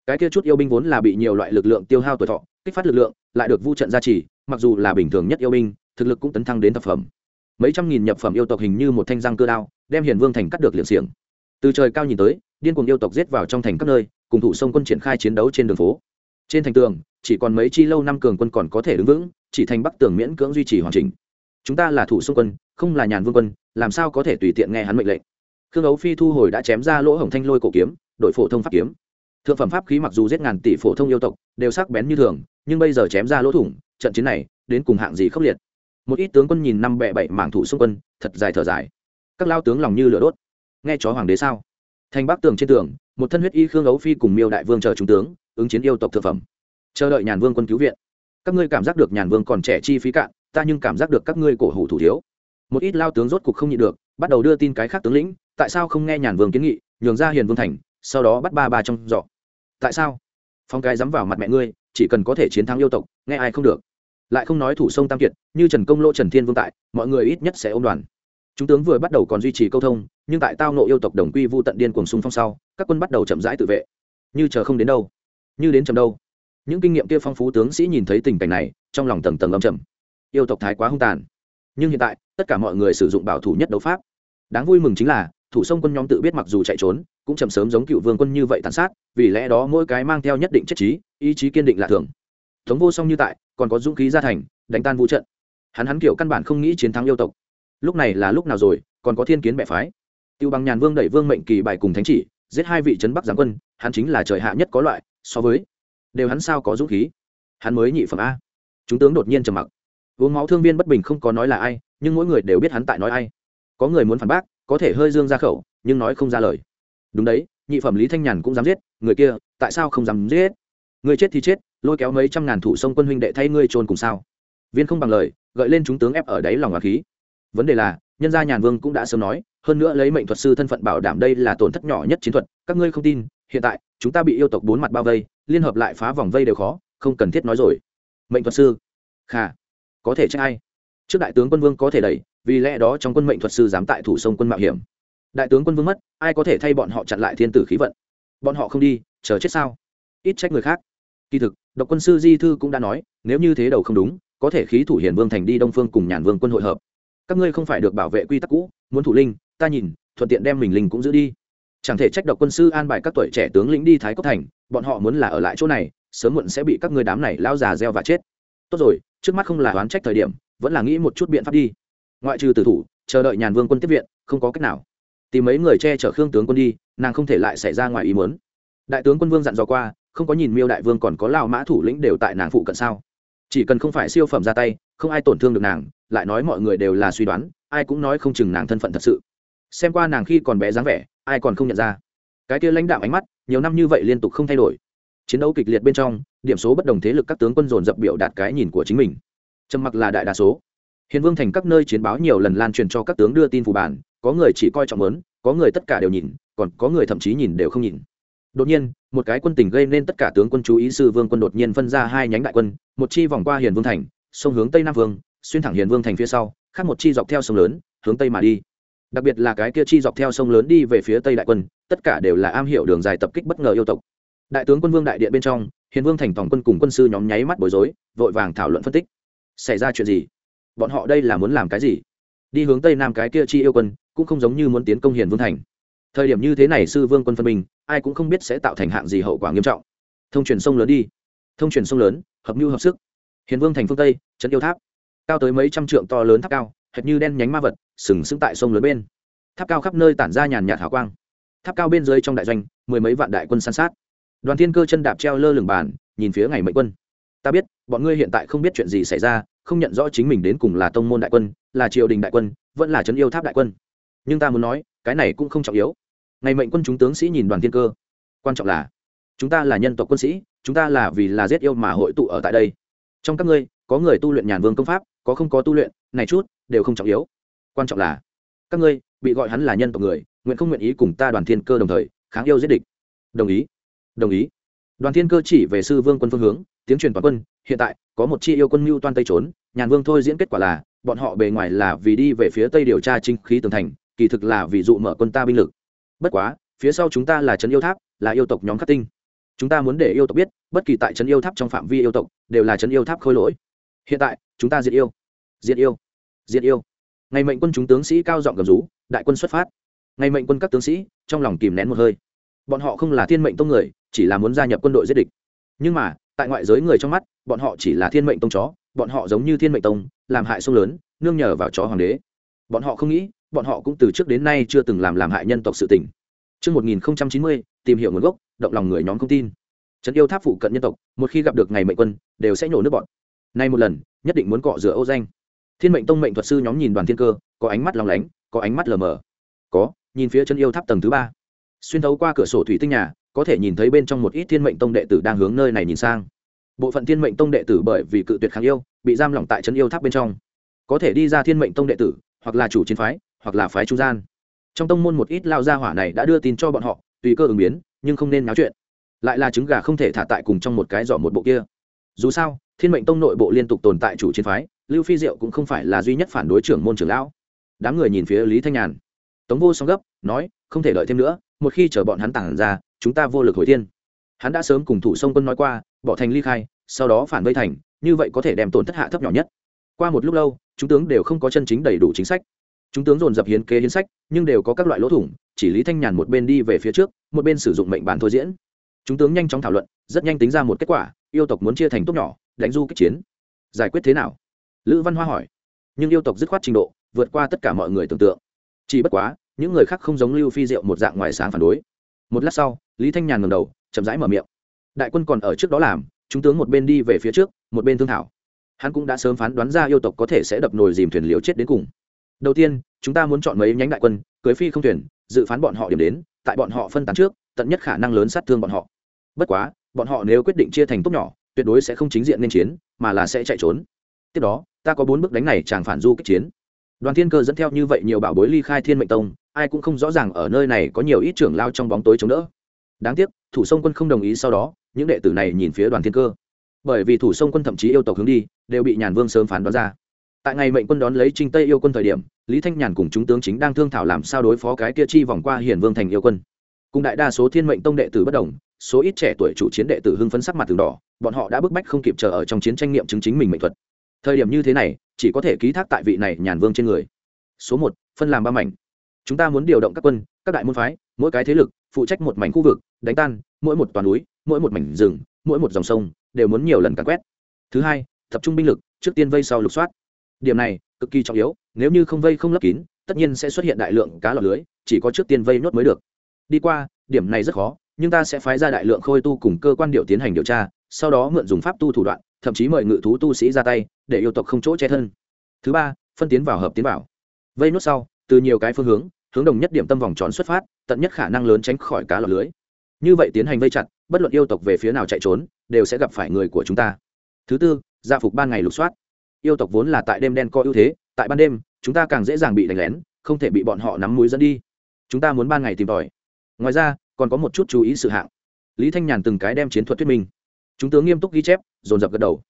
Cái kia chút yêu binh vốn là bị nhiều loại lực lượng tiêu hao tuổi thọ, kích phát lực lượng, lại được vu trận gia trì, mặc dù là bình thường nhất yêu binh, thực lực cũng tấn thăng đến thập phẩm. Mấy trăm nghìn nhập phẩm yêu tộc hình như một thanh răng cơ đao, đem hiền vương thành cắt được liệng xiềng. Từ trời cao nhìn tới, điên cuồng yêu tộc giết vào trong thành các nơi, cùng thủ sông quân triển khai chiến đấu trên đường phố. Trên thành tường, chỉ còn mấy chi lâu năm cường quân còn có thể đứng vững, chỉ thành bắc tường miễn cưỡng duy trì hoàn chỉnh. Chúng ta là thủ sông quân, không là nhàn vương quân, làm sao có thể tùy tiện nghe hắn mệnh lệnh? Khương ấu phi thu hồi đã chém ra lỗ hồng thanh lôi cổ kiếm đội phổ thông pháp kiếm. Thượng phẩm pháp khí mặc dù giết ngàn tỷ phổ thông yêu tộc, đều sắc bén như thường, nhưng bây giờ chém ra lỗ thủng, trận chiến này, đến cùng hạng gì khốc liệt. Một ít tướng quân nhìn năm bẹ bảy mảng thủ xung quân, thật dài thở dài. Các lao tướng lòng như lửa đốt. Nghe chó hoàng đế sao? Thành bắc tường trên tường, một thân huyết y khương ấu phi cùng miêu đại vương chờ trung tướng, ứng chiến yêu tộc thực phẩm. Chờ đợi nhàn vương quân cứu viện. Các ngươi cảm giác được nhàn vương còn trẻ chi phí cạn, ta nhưng cảm giác được các ngươi cổ hủ thủ thiếu. Một ít lao tướng rốt cục không nhịn được, bắt đầu đưa tin cái khác tướng lĩnh tại sao không nghe nhàn vương kiến nghị, nhường ra hiền vương thành, sau đó bắt ba ba trong giỏ? Tại sao? Phong cái dám vào mặt mẹ ngươi, chỉ cần có thể chiến thắng yêu tộc, nghe ai không được. Lại không nói thủ sông tam kiệt, như trần công lỗ, trần thiên vương tại, mọi người ít nhất sẽ ôm đoàn. Chúng tướng vừa bắt đầu còn duy trì câu thông, nhưng tại tao nộ yêu tộc đồng quy vu tận điên cuồng xung phong sau, các quân bắt đầu chậm rãi tự vệ. Như chờ không đến đâu. Như đến chậm đâu. Những kinh nghiệm kia phong phú tướng sĩ nhìn thấy tình cảnh này, trong lòng tầng tầng âm trầm. Yêu tộc thái quá hung tàn. Nhưng hiện tại, tất cả mọi người sử dụng bảo thủ nhất đấu pháp. Đáng vui mừng chính là thủ sông quân nhóm tự biết mặc dù chạy trốn, cũng chậm sớm giống cựu vương quân như vậy tàn sát, vì lẽ đó mỗi cái mang theo nhất định chất trí, ý chí kiên định là thường. Thống vô song như tại, còn có dũng khí ra thành, đánh tan vũ trận. Hắn hắn kiểu căn bản không nghĩ chiến thắng yêu tộc. Lúc này là lúc nào rồi, còn có thiên kiến bệ phái. Tiêu bằng nhàn vương đẩy vương mệnh kỳ bài cùng thánh chỉ, giết hai vị trấn bắc giáng quân, hắn chính là trời hạ nhất có loại, so với đều hắn sao có dũng khí. Hắn mới nhị phẩm a. Chúng tướng đột nhiên trầm mặc. Uống máu thương viên bất bình không có nói là ai, nhưng mỗi người đều biết hắn tại nói ai. Có người muốn phản bác có thể hơi dương ra khẩu, nhưng nói không ra lời. Đúng đấy, nhị phẩm lý thanh nhàn cũng dám giết, người kia, tại sao không dám giết? Người chết thì chết, lôi kéo mấy trăm ngàn thủ sông quân huynh đệ thay ngươi trôn cùng sao? Viên không bằng lời, gợi lên chúng tướng ép ở đáy lòng và khí. Vấn đề là, nhân gia nhàn vương cũng đã sớm nói, hơn nữa lấy mệnh thuật sư thân phận bảo đảm đây là tổn thất nhỏ nhất chiến thuật, các ngươi không tin, hiện tại, chúng ta bị yêu tộc bốn mặt bao vây, liên hợp lại phá vòng vây đều khó, không cần thiết nói rồi. Mệnh thuật sư? Khả có thể trách ai? Trước đại tướng quân vương có thể đẩy, vì lẽ đó trong quân mệnh thuật sư dám tại thủ sông quân mạo hiểm. Đại tướng quân vương mất, ai có thể thay bọn họ chặn lại thiên tử khí vận? Bọn họ không đi, chờ chết sao? Ít trách người khác. Kỳ thực, độc quân sư di thư cũng đã nói, nếu như thế đầu không đúng, có thể khí thủ hiền vương thành đi đông phương cùng nhàn vương quân hội hợp. Các ngươi không phải được bảo vệ quy tắc cũ, muốn thủ linh, ta nhìn, thuận tiện đem mình linh cũng giữ đi. Chẳng thể trách độc quân sư an bài các tuổi trẻ tướng lĩnh đi thái cốc thành, bọn họ muốn là ở lại chỗ này, sớm muộn sẽ bị các ngươi đám này lao già gieo và chết tốt rồi, trước mắt không là oán trách thời điểm, vẫn là nghĩ một chút biện pháp đi. Ngoại trừ tử thủ, chờ đợi nhàn vương quân tiếp viện, không có cách nào. Tìm mấy người che chở khương tướng quân đi, nàng không thể lại xảy ra ngoài ý muốn. Đại tướng quân vương dặn dò qua, không có nhìn miêu đại vương còn có lao mã thủ lĩnh đều tại nàng phụ cận sao? Chỉ cần không phải siêu phẩm ra tay, không ai tổn thương được nàng, lại nói mọi người đều là suy đoán, ai cũng nói không chừng nàng thân phận thật sự. Xem qua nàng khi còn bé dáng vẻ, ai còn không nhận ra. Cái kia lãnh đạo ánh mắt, nhiều năm như vậy liên tục không thay đổi. Chiến đấu kịch liệt bên trong điểm số bất đồng thế lực các tướng quân dồn dập biểu đạt cái nhìn của chính mình. Trầm mặc là đại đa số. Hiền vương thành các nơi chiến báo nhiều lần lan truyền cho các tướng đưa tin phù bản, có người chỉ coi trọng lớn có người tất cả đều nhìn, còn có người thậm chí nhìn đều không nhìn. Đột nhiên, một cái quân tình gây nên tất cả tướng quân chú ý sư vương quân đột nhiên phân ra hai nhánh đại quân, một chi vòng qua hiền vương thành, sông hướng tây nam vương, xuyên thẳng hiền vương thành phía sau, khác một chi dọc theo sông lớn, hướng tây mà đi. Đặc biệt là cái kia chi dọc theo sông lớn đi về phía tây đại quân, tất cả đều là am hiểu đường dài tập kích bất ngờ yêu tộc đại tướng quân vương đại điện bên trong, hiền vương thành tổng quân cùng quân sư nhóm nháy mắt bối rối, vội vàng thảo luận phân tích. Xảy ra chuyện gì? Bọn họ đây là muốn làm cái gì? Đi hướng tây nam cái kia chi yêu quân, cũng không giống như muốn tiến công hiền vương thành. Thời điểm như thế này sư vương quân phân minh, ai cũng không biết sẽ tạo thành hạng gì hậu quả nghiêm trọng. Thông truyền sông lớn đi. Thông truyền sông lớn, hợp mưu hợp sức. Hiền vương thành phương tây, trấn yêu tháp. Cao tới mấy trăm trượng to lớn tháp cao, hệt như đen nhánh ma vật, sừng sững tại sông lớn bên. Tháp cao khắp nơi tản ra nhàn nhạt hào quang. Tháp cao bên dưới trong đại doanh, mười mấy vạn đại quân san sát đoàn thiên cơ chân đạp treo lơ lửng bàn, nhìn phía ngày mệnh quân. Ta biết, bọn ngươi hiện tại không biết chuyện gì xảy ra, không nhận rõ chính mình đến cùng là tông môn đại quân, là triều đình đại quân, vẫn là trấn yêu tháp đại quân. Nhưng ta muốn nói, cái này cũng không trọng yếu. Ngày mệnh quân chúng tướng sĩ nhìn đoàn thiên cơ. Quan trọng là, chúng ta là nhân tộc quân sĩ, chúng ta là vì là giết yêu mà hội tụ ở tại đây. Trong các ngươi, có người tu luyện nhàn vương công pháp, có không có tu luyện, này chút đều không trọng yếu. Quan trọng là, các ngươi bị gọi hắn là nhân tộc người, nguyện không nguyện ý cùng ta đoàn thiên cơ đồng thời, kháng yêu giết địch. Đồng ý đồng ý. Đoàn thiên cơ chỉ về sư vương quân phương hướng, tiếng truyền toàn quân, hiện tại, có một chi yêu quân mưu toan tây trốn, nhàn vương thôi diễn kết quả là, bọn họ bề ngoài là vì đi về phía tây điều tra trinh khí tường thành, kỳ thực là vì dụ mở quân ta binh lực. Bất quá, phía sau chúng ta là trấn yêu tháp, là yêu tộc nhóm khắc tinh. Chúng ta muốn để yêu tộc biết, bất kỳ tại trấn yêu tháp trong phạm vi yêu tộc, đều là trấn yêu tháp khôi lỗi. Hiện tại, chúng ta diệt yêu. Diệt yêu. Diệt yêu. Ngày mệnh quân chúng tướng sĩ cao giọng gầm rú, đại quân xuất phát. Ngày mệnh quân các tướng sĩ, trong lòng kìm nén một hơi. Bọn họ không là thiên mệnh tông người chỉ là muốn gia nhập quân đội giết địch nhưng mà tại ngoại giới người trong mắt bọn họ chỉ là thiên mệnh tông chó bọn họ giống như thiên mệnh tông làm hại sông lớn nương nhờ vào chó hoàng đế bọn họ không nghĩ bọn họ cũng từ trước đến nay chưa từng làm làm hại nhân tộc sự tỉnh Trước 1090, tìm hiểu nguồn gốc, động lòng người nhóm không tin. Trấn yêu tháp phụ cận nhân tộc, một khi gặp được ngày mệnh quân, đều sẽ nhổ nước bọn. Nay một lần, nhất định muốn cọ rửa ô danh. thiên mệnh tông mệnh thuật sư nhóm nhìn đoàn thiên cơ có ánh mắt lòng lánh có ánh mắt lờ mờ có nhìn phía chân yêu tháp tầng thứ ba xuyên thấu qua cửa sổ thủy tinh nhà có thể nhìn thấy bên trong một ít thiên mệnh tông đệ tử đang hướng nơi này nhìn sang. Bộ phận thiên mệnh tông đệ tử bởi vì cự tuyệt kháng yêu, bị giam lỏng tại chân yêu tháp bên trong. Có thể đi ra thiên mệnh tông đệ tử, hoặc là chủ chiến phái, hoặc là phái trung gian. Trong tông môn một ít lao gia hỏa này đã đưa tin cho bọn họ, tùy cơ ứng biến, nhưng không nên náo chuyện. Lại là trứng gà không thể thả tại cùng trong một cái giỏ một bộ kia. Dù sao, thiên mệnh tông nội bộ liên tục tồn tại chủ chiến phái, lưu phi diệu cũng không phải là duy nhất phản đối trưởng môn trưởng lão. Đám người nhìn phía lý thanh nhàn. Tống vô song gấp, nói, không thể đợi thêm nữa, một khi chờ bọn hắn tản ra chúng ta vô lực hồi thiên. Hắn đã sớm cùng thủ sông quân nói qua, bỏ thành ly khai, sau đó phản vây thành, như vậy có thể đem tổn thất hạ thấp nhỏ nhất. Qua một lúc lâu, chúng tướng đều không có chân chính đầy đủ chính sách. Chúng tướng dồn dập hiến kế hiến sách, nhưng đều có các loại lỗ thủng, chỉ lý thanh nhàn một bên đi về phía trước, một bên sử dụng mệnh bản thôi diễn. Chúng tướng nhanh chóng thảo luận, rất nhanh tính ra một kết quả, yêu tộc muốn chia thành tốt nhỏ, đánh du kích chiến. Giải quyết thế nào? Lữ văn hoa hỏi. Nhưng yêu tộc dứt khoát trình độ, vượt qua tất cả mọi người tưởng tượng. Chỉ bất quá, những người khác không giống lưu phi diệu một dạng ngoài sáng phản đối một lát sau, lý thanh nhàn ngầm đầu, chậm rãi mở miệng. Đại quân còn ở trước đó làm, chúng tướng một bên đi về phía trước, một bên thương thảo. Hắn cũng đã sớm phán đoán ra yêu tộc có thể sẽ đập nồi dìm thuyền liều chết đến cùng. Đầu tiên, chúng ta muốn chọn mấy nhánh đại quân, cưới phi không thuyền, dự phán bọn họ điểm đến, tại bọn họ phân tán trước, tận nhất khả năng lớn sát thương bọn họ. Bất quá, bọn họ nếu quyết định chia thành tốt nhỏ, tuyệt đối sẽ không chính diện nên chiến, mà là sẽ chạy trốn. Tiếp đó, ta có bốn bước đánh này chàng phản du kích chiến. Đoàn thiên cơ dẫn theo như vậy nhiều bảo bối ly khai thiên mệnh tông ai cũng không rõ ràng ở nơi này có nhiều ít trưởng lao trong bóng tối chống đỡ. Đáng tiếc, thủ sông quân không đồng ý sau đó, những đệ tử này nhìn phía đoàn thiên cơ. Bởi vì thủ sông quân thậm chí yêu tộc hướng đi, đều bị nhàn vương sớm phán đoán ra. Tại ngày mệnh quân đón lấy trinh tây yêu quân thời điểm, lý thanh nhàn cùng chúng tướng chính đang thương thảo làm sao đối phó cái kia chi vòng qua hiển vương thành yêu quân. Cùng đại đa số thiên mệnh tông đệ tử bất đồng, số ít trẻ tuổi chủ chiến đệ tử hưng phấn sắc mặt từng đỏ, bọn họ đã bức bách không kịp chờ ở trong chiến tranh nghiệm chứng chính mình mệnh thuật. Thời điểm như thế này, chỉ có thể ký thác tại vị này nhàn vương trên người. Số một, phân làm ba mảnh chúng ta muốn điều động các quân, các đại môn phái, mỗi cái thế lực, phụ trách một mảnh khu vực, đánh tan, mỗi một toàn núi, mỗi một mảnh rừng, mỗi một dòng sông, đều muốn nhiều lần càn quét. Thứ hai, tập trung binh lực, trước tiên vây sau lục soát. Điểm này, cực kỳ trọng yếu, nếu như không vây không lấp kín, tất nhiên sẽ xuất hiện đại lượng cá lọc lưới, chỉ có trước tiên vây nốt mới được. Đi qua, điểm này rất khó, nhưng ta sẽ phái ra đại lượng khôi tu cùng cơ quan điệu tiến hành điều tra, sau đó mượn dùng pháp tu thủ đoạn, thậm chí mời ngự thú tu sĩ ra tay, để yêu tộc không chỗ che thân. Thứ ba, phân tiến vào hợp tiến vào. Vây nốt sau từ nhiều cái phương hướng hướng đồng nhất điểm tâm vòng tròn xuất phát, tận nhất khả năng lớn tránh khỏi cá lọc lưới. Như vậy tiến hành vây chặt, bất luận yêu tộc về phía nào chạy trốn, đều sẽ gặp phải người của chúng ta. Thứ tư gia phục ban ngày lục soát. Yêu tộc vốn là tại đêm đen có ưu thế, tại ban đêm, chúng ta càng dễ dàng bị đánh lén, không thể bị bọn họ nắm mũi dẫn đi. Chúng ta muốn ban ngày tìm tòi. Ngoài ra, còn có một chút chú ý sự hạng. Lý thanh nhàn từng cái đem chiến thuật thuyết minh. Chúng tướng nghiêm túc ghi chép, dồn dập gật đầu.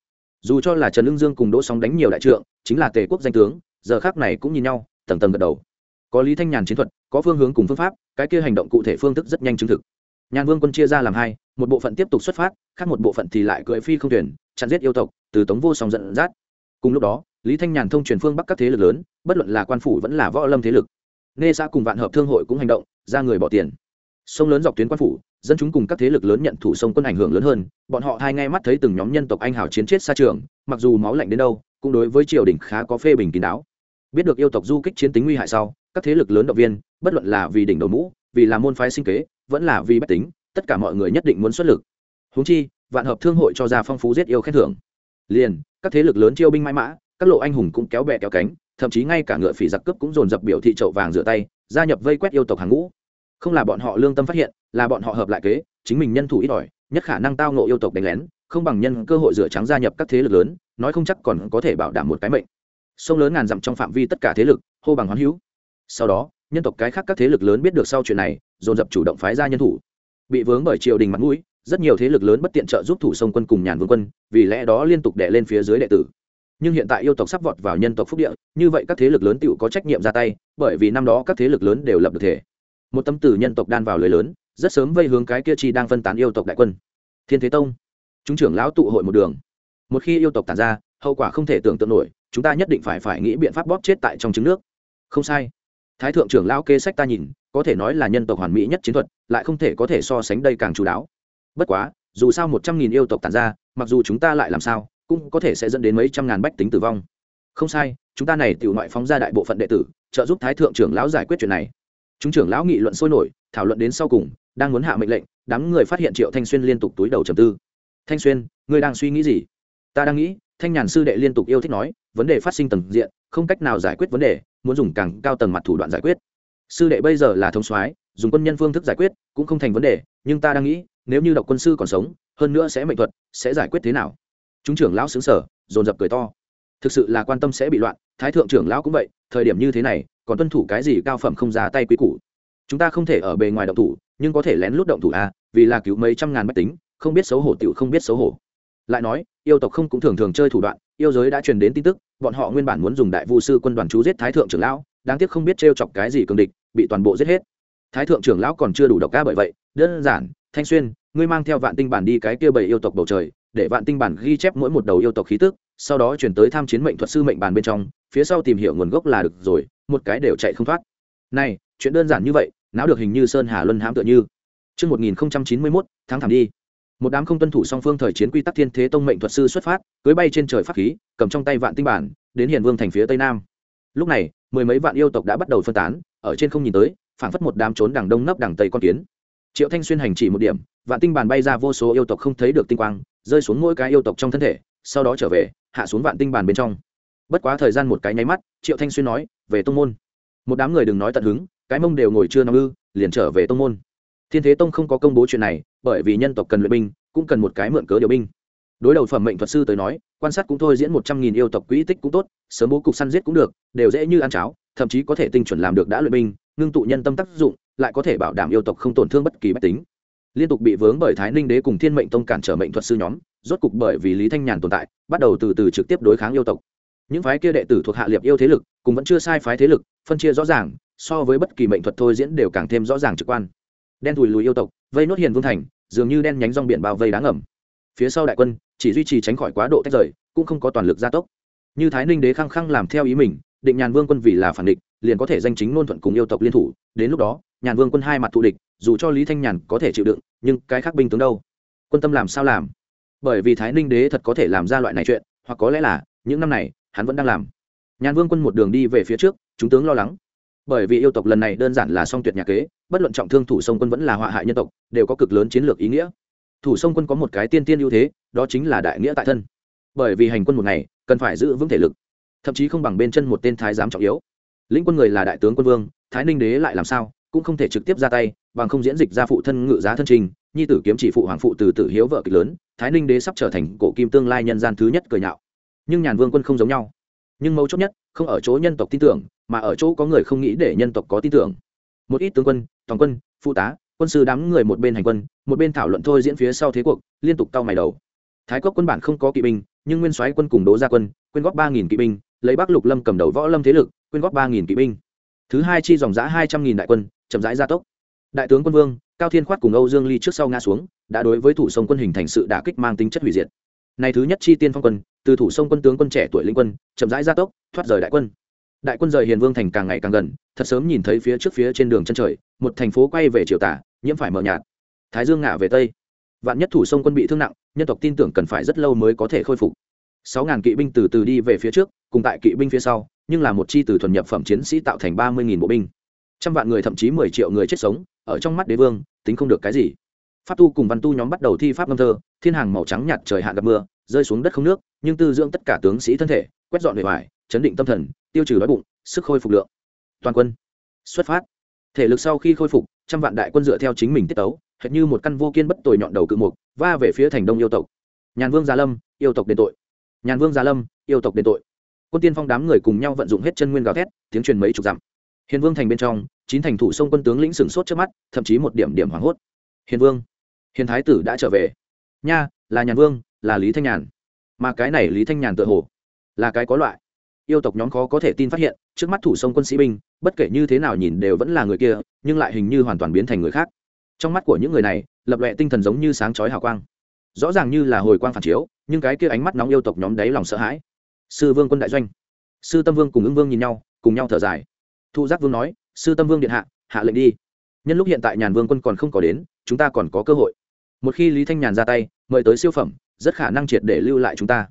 Dù cho là trần lương dương cùng đỗ sóng đánh nhiều đại trượng, chính là tề quốc danh tướng, giờ khác này cũng nhìn nhau, tầng tầng gật đầu có lý thanh nhàn chiến thuật, có phương hướng cùng phương pháp, cái kia hành động cụ thể phương thức rất nhanh chứng thực. Nhàn vương quân chia ra làm hai, một bộ phận tiếp tục xuất phát, khác một bộ phận thì lại cưỡi phi không thuyền, chặn giết yêu tộc, từ tống vô song dẫn dắt. Cùng lúc đó, lý thanh nhàn thông truyền phương bắc các thế lực lớn, bất luận là quan phủ vẫn là võ lâm thế lực. Nê xã cùng vạn hợp thương hội cũng hành động, ra người bỏ tiền. Sông lớn dọc tuyến quan phủ, dân chúng cùng các thế lực lớn nhận thủ sông quân ảnh hưởng lớn hơn, bọn họ hai ngay mắt thấy từng nhóm nhân tộc anh hào chiến chết xa trường, mặc dù máu lạnh đến đâu, cũng đối với triều đình khá có phê bình kín đáo. Biết được yêu tộc du kích chiến tính nguy hại sau các thế lực lớn động viên, bất luận là vì đỉnh đầu mũ, vì là môn phái sinh kế, vẫn là vì bách tính, tất cả mọi người nhất định muốn xuất lực. Húng chi, vạn hợp thương hội cho ra phong phú giết yêu khen thưởng. Liền, các thế lực lớn chiêu binh mãi mã, các lộ anh hùng cũng kéo bè kéo cánh, thậm chí ngay cả ngựa phỉ giặc cướp cũng dồn dập biểu thị chậu vàng rửa tay, gia nhập vây quét yêu tộc hàng ngũ. Không là bọn họ lương tâm phát hiện, là bọn họ hợp lại kế, chính mình nhân thủ ít ỏi, nhất khả năng tao nộ yêu tộc đánh lén, không bằng nhân cơ hội rửa trắng gia nhập các thế lực lớn, nói không chắc còn có thể bảo đảm một cái mệnh. Sông lớn ngàn dặm trong phạm vi tất cả thế lực, hô bằng hoán hữu sau đó, nhân tộc cái khác các thế lực lớn biết được sau chuyện này, dồn dập chủ động phái ra nhân thủ. Bị vướng bởi triều đình mặt mũi, rất nhiều thế lực lớn bất tiện trợ giúp thủ sông quân cùng nhàn vương quân, vì lẽ đó liên tục đè lên phía dưới đệ tử. Nhưng hiện tại yêu tộc sắp vọt vào nhân tộc phúc địa, như vậy các thế lực lớn tựu có trách nhiệm ra tay, bởi vì năm đó các thế lực lớn đều lập được thể. Một tâm tử nhân tộc đan vào lưới lớn, rất sớm vây hướng cái kia chi đang phân tán yêu tộc đại quân. Thiên thế tông. Chúng trưởng lão tụ hội một đường. Một khi yêu tộc tàn ra, hậu quả không thể tưởng tượng nổi, chúng ta nhất định phải phải nghĩ biện pháp bóp chết tại trong trứng nước. Không sai thái thượng trưởng lão kê sách ta nhìn, có thể nói là nhân tộc hoàn mỹ nhất chiến thuật, lại không thể có thể so sánh đây càng chú đáo. Bất quá, dù sao một trăm nghìn yêu tộc tàn ra, mặc dù chúng ta lại làm sao, cũng có thể sẽ dẫn đến mấy trăm ngàn bách tính tử vong. Không sai, chúng ta này tiểu ngoại phóng ra đại bộ phận đệ tử, trợ giúp thái thượng trưởng lão giải quyết chuyện này. Chúng trưởng lão nghị luận sôi nổi, thảo luận đến sau cùng, đang muốn hạ mệnh lệnh, đám người phát hiện triệu thanh xuyên liên tục túi đầu trầm tư. Thanh xuyên, ngươi đang suy nghĩ gì? Ta đang nghĩ, thanh nhàn sư đệ liên tục yêu thích nói, vấn đề phát sinh tầng diện, không cách nào giải quyết vấn đề muốn dùng càng cao tầng mặt thủ đoạn giải quyết. Sư đệ bây giờ là thống soái, dùng quân nhân phương thức giải quyết cũng không thành vấn đề, nhưng ta đang nghĩ, nếu như độc quân sư còn sống, hơn nữa sẽ mệnh thuật, sẽ giải quyết thế nào? Chúng trưởng lão xứng sở dồn dập cười to. Thực sự là quan tâm sẽ bị loạn, thái thượng trưởng lão cũng vậy, thời điểm như thế này, còn tuân thủ cái gì cao phẩm không ra tay quý củ? Chúng ta không thể ở bề ngoài động thủ, nhưng có thể lén lút động thủ à vì là cứu mấy trăm ngàn bách tính, không biết xấu hổ tiểu không biết xấu hổ. Lại nói, yêu tộc không cũng thường thường chơi thủ đoạn, yêu giới đã truyền đến tin tức bọn họ nguyên bản muốn dùng đại vu sư quân đoàn chú giết thái thượng trưởng lão đáng tiếc không biết t chọc cái gì cường địch bị toàn bộ giết hết. Thái thượng trưởng lão còn chưa đủ độc ca bởi vậy đơn giản thanh xuyên ngươi mang theo vạn tinh bản đi cái kia bảy yêu tộc bầu trời để vạn tinh bản ghi chép mỗi một đầu yêu tộc khí tức sau đó chuyển tới tham chiến mệnh thuật sư mệnh bàn bên trong phía sau tìm hiểu nguồn gốc là được rồi một cái đều chạy không thoát. Này chuyện đơn giản như vậy não được hình như sơn hà luân hãm tựa như. Trước 1091, tháng thảm đi. Một đám không tuân thủ song phương thời chiến quy tắc thiên thế tông mệnh thuật sư xuất phát, cưới bay trên trời pháp khí, cầm trong tay vạn tinh bản, đến Hiền Vương thành phía tây nam. Lúc này, mười mấy vạn yêu tộc đã bắt đầu phân tán, ở trên không nhìn tới, phảng phất một đám trốn đằng đông nấp đằng tây con kiến. Triệu Thanh xuyên hành chỉ một điểm, vạn tinh bản bay ra vô số yêu tộc không thấy được tinh quang, rơi xuống mỗi cái yêu tộc trong thân thể, sau đó trở về, hạ xuống vạn tinh bản bên trong. Bất quá thời gian một cái nháy mắt, Triệu Thanh xuyên nói, về tông môn. Một đám người đừng nói tận hứng, cái mông đều ngồi chưa nằm ư, liền trở về tông môn thiên thế tông không có công bố chuyện này, bởi vì nhân tộc cần luyện binh, cũng cần một cái mượn cớ điều binh. Đối đầu phẩm mệnh thuật sư tới nói, quan sát cũng thôi diễn một trăm nghìn yêu tộc quỹ tích cũng tốt, sớm bố cục săn giết cũng được, đều dễ như ăn cháo, thậm chí có thể tinh chuẩn làm được đã luyện binh, ngưng tụ nhân tâm tác dụng, lại có thể bảo đảm yêu tộc không tổn thương bất kỳ bách tính. Liên tục bị vướng bởi thái ninh đế cùng thiên mệnh tông cản trở mệnh thuật sư nhóm, rốt cục bởi vì lý thanh nhàn tồn tại, bắt đầu từ từ trực tiếp đối kháng yêu tộc. Những phái kia đệ tử thuộc hạ liệt yêu thế lực, cùng vẫn chưa sai phái thế lực, phân chia rõ ràng, so với bất kỳ mệnh thuật thôi diễn đều càng thêm rõ ràng trực quan đen thùi lùi yêu tộc, vây nốt hiền vương thành, dường như đen nhánh rong biển bao vây đáng ẩm phía sau đại quân, chỉ duy trì tránh khỏi quá độ tách rời, cũng không có toàn lực gia tốc. Như thái ninh đế khăng khăng làm theo ý mình, định nhàn vương quân vì là phản địch, liền có thể danh chính ngôn thuận cùng yêu tộc liên thủ. Đến lúc đó, nhàn vương quân hai mặt thù địch, dù cho lý thanh nhàn có thể chịu đựng, nhưng cái khác binh tướng đâu? Quân tâm làm sao làm? Bởi vì thái ninh đế thật có thể làm ra loại này chuyện, hoặc có lẽ là, những năm này, hắn vẫn đang làm. Nhàn vương quân một đường đi về phía trước, chúng tướng lo lắng bởi vì yêu tộc lần này đơn giản là song tuyệt nhà kế, bất luận trọng thương thủ sông quân vẫn là họa hại nhân tộc, đều có cực lớn chiến lược ý nghĩa. Thủ sông quân có một cái tiên tiên ưu thế, đó chính là đại nghĩa tại thân. Bởi vì hành quân một ngày, cần phải giữ vững thể lực, thậm chí không bằng bên chân một tên thái giám trọng yếu. Lĩnh quân người là đại tướng quân vương, thái ninh đế lại làm sao, cũng không thể trực tiếp ra tay, bằng không diễn dịch ra phụ thân ngự giá thân trình, nhi tử kiếm chỉ phụ hoàng phụ từ tử hiếu vợ kịch lớn, thái ninh đế sắp trở thành cổ kim tương lai nhân gian thứ nhất cười nhạo. Nhưng nhàn vương quân không giống nhau. Nhưng mấu chốt nhất, không ở chỗ nhân tộc tin tưởng mà ở chỗ có người không nghĩ để nhân tộc có tin tưởng. Một ít tướng quân toàn quân, phụ tá, quân sư đám người một bên hành quân, một bên thảo luận thôi diễn phía sau thế cuộc, liên tục tao mày đầu. Thái cốc quân bản không có kỵ binh, nhưng nguyên soái quân cùng đố gia quân, quyên góp ba nghìn kỵ binh, lấy bắc lục lâm cầm đầu võ lâm thế lực, quyên góp ba nghìn kỵ binh. Thứ hai chi dòng giã hai trăm nghìn đại quân, chậm rãi gia tốc. Đại tướng quân vương, cao thiên khoát cùng âu dương ly trước sau ngã xuống, đã đối với thủ sông quân hình thành sự đả kích mang tính chất hủy diệt. Này thứ nhất chi tiên phong quân, từ thủ sông quân tướng quân trẻ tuổi linh quân, chậm rãi gia tốc, thoát rời đại quân đại quân rời hiền vương thành càng ngày càng gần, thật sớm nhìn thấy phía trước phía trên đường chân trời, một thành phố quay về chiều tả, nhiễm phải mờ nhạt. Thái dương ngả về tây. Vạn nhất thủ sông quân bị thương nặng, nhân tộc tin tưởng cần phải rất lâu mới có thể khôi phục. Sáu ngàn kỵ binh từ từ đi về phía trước, cùng tại kỵ binh phía sau, nhưng là một chi từ thuần nhập phẩm chiến sĩ tạo thành ba mươi nghìn bộ binh. Trăm vạn người thậm chí mười triệu người chết sống, ở trong mắt đế vương, tính không được cái gì. Pháp tu cùng văn tu nhóm bắt đầu thi pháp ngâm thơ, thiên hàng màu trắng nhạt trời hạn gặp mưa, rơi xuống đất không nước, nhưng tư dưỡng tất cả tướng sĩ thân thể, quét dọn bề ngoài chấn định tâm thần, tiêu trừ đói bụng, sức khôi phục lượng. Toàn quân xuất phát. Thể lực sau khi khôi phục, trăm vạn đại quân dựa theo chính mình tiết tấu, hệt như một căn vô kiên bất tồi nhọn đầu cự mục, va về phía thành đông yêu tộc. Nhàn vương gia lâm, yêu tộc đền tội. Nhàn vương gia lâm, yêu tộc đền tội. Quân tiên phong đám người cùng nhau vận dụng hết chân nguyên gào thét, tiếng truyền mấy chục dặm. Hiền vương thành bên trong, chín thành thủ sông quân tướng lĩnh sửng sốt trước mắt, thậm chí một điểm điểm hoảng hốt. Hiền vương, hiền thái tử đã trở về. Nha, là nhàn vương, là lý thanh nhàn. Mà cái này lý thanh nhàn tự hồ là cái có loại yêu tộc nhóm khó có thể tin phát hiện, trước mắt thủ sông quân sĩ binh, bất kể như thế nào nhìn đều vẫn là người kia, nhưng lại hình như hoàn toàn biến thành người khác. Trong mắt của những người này, lập lệ tinh thần giống như sáng chói hào quang. Rõ ràng như là hồi quang phản chiếu, nhưng cái kia ánh mắt nóng yêu tộc nhóm đáy lòng sợ hãi. Sư vương quân đại doanh. Sư tâm vương cùng ứng vương nhìn nhau, cùng nhau thở dài. Thu giác vương nói, sư tâm vương điện hạ hạ lệnh đi. Nhân lúc hiện tại nhàn vương quân còn không có đến, chúng ta còn có cơ hội. Một khi lý thanh nhàn ra tay, mời tới siêu phẩm, rất khả năng triệt để lưu lại chúng ta.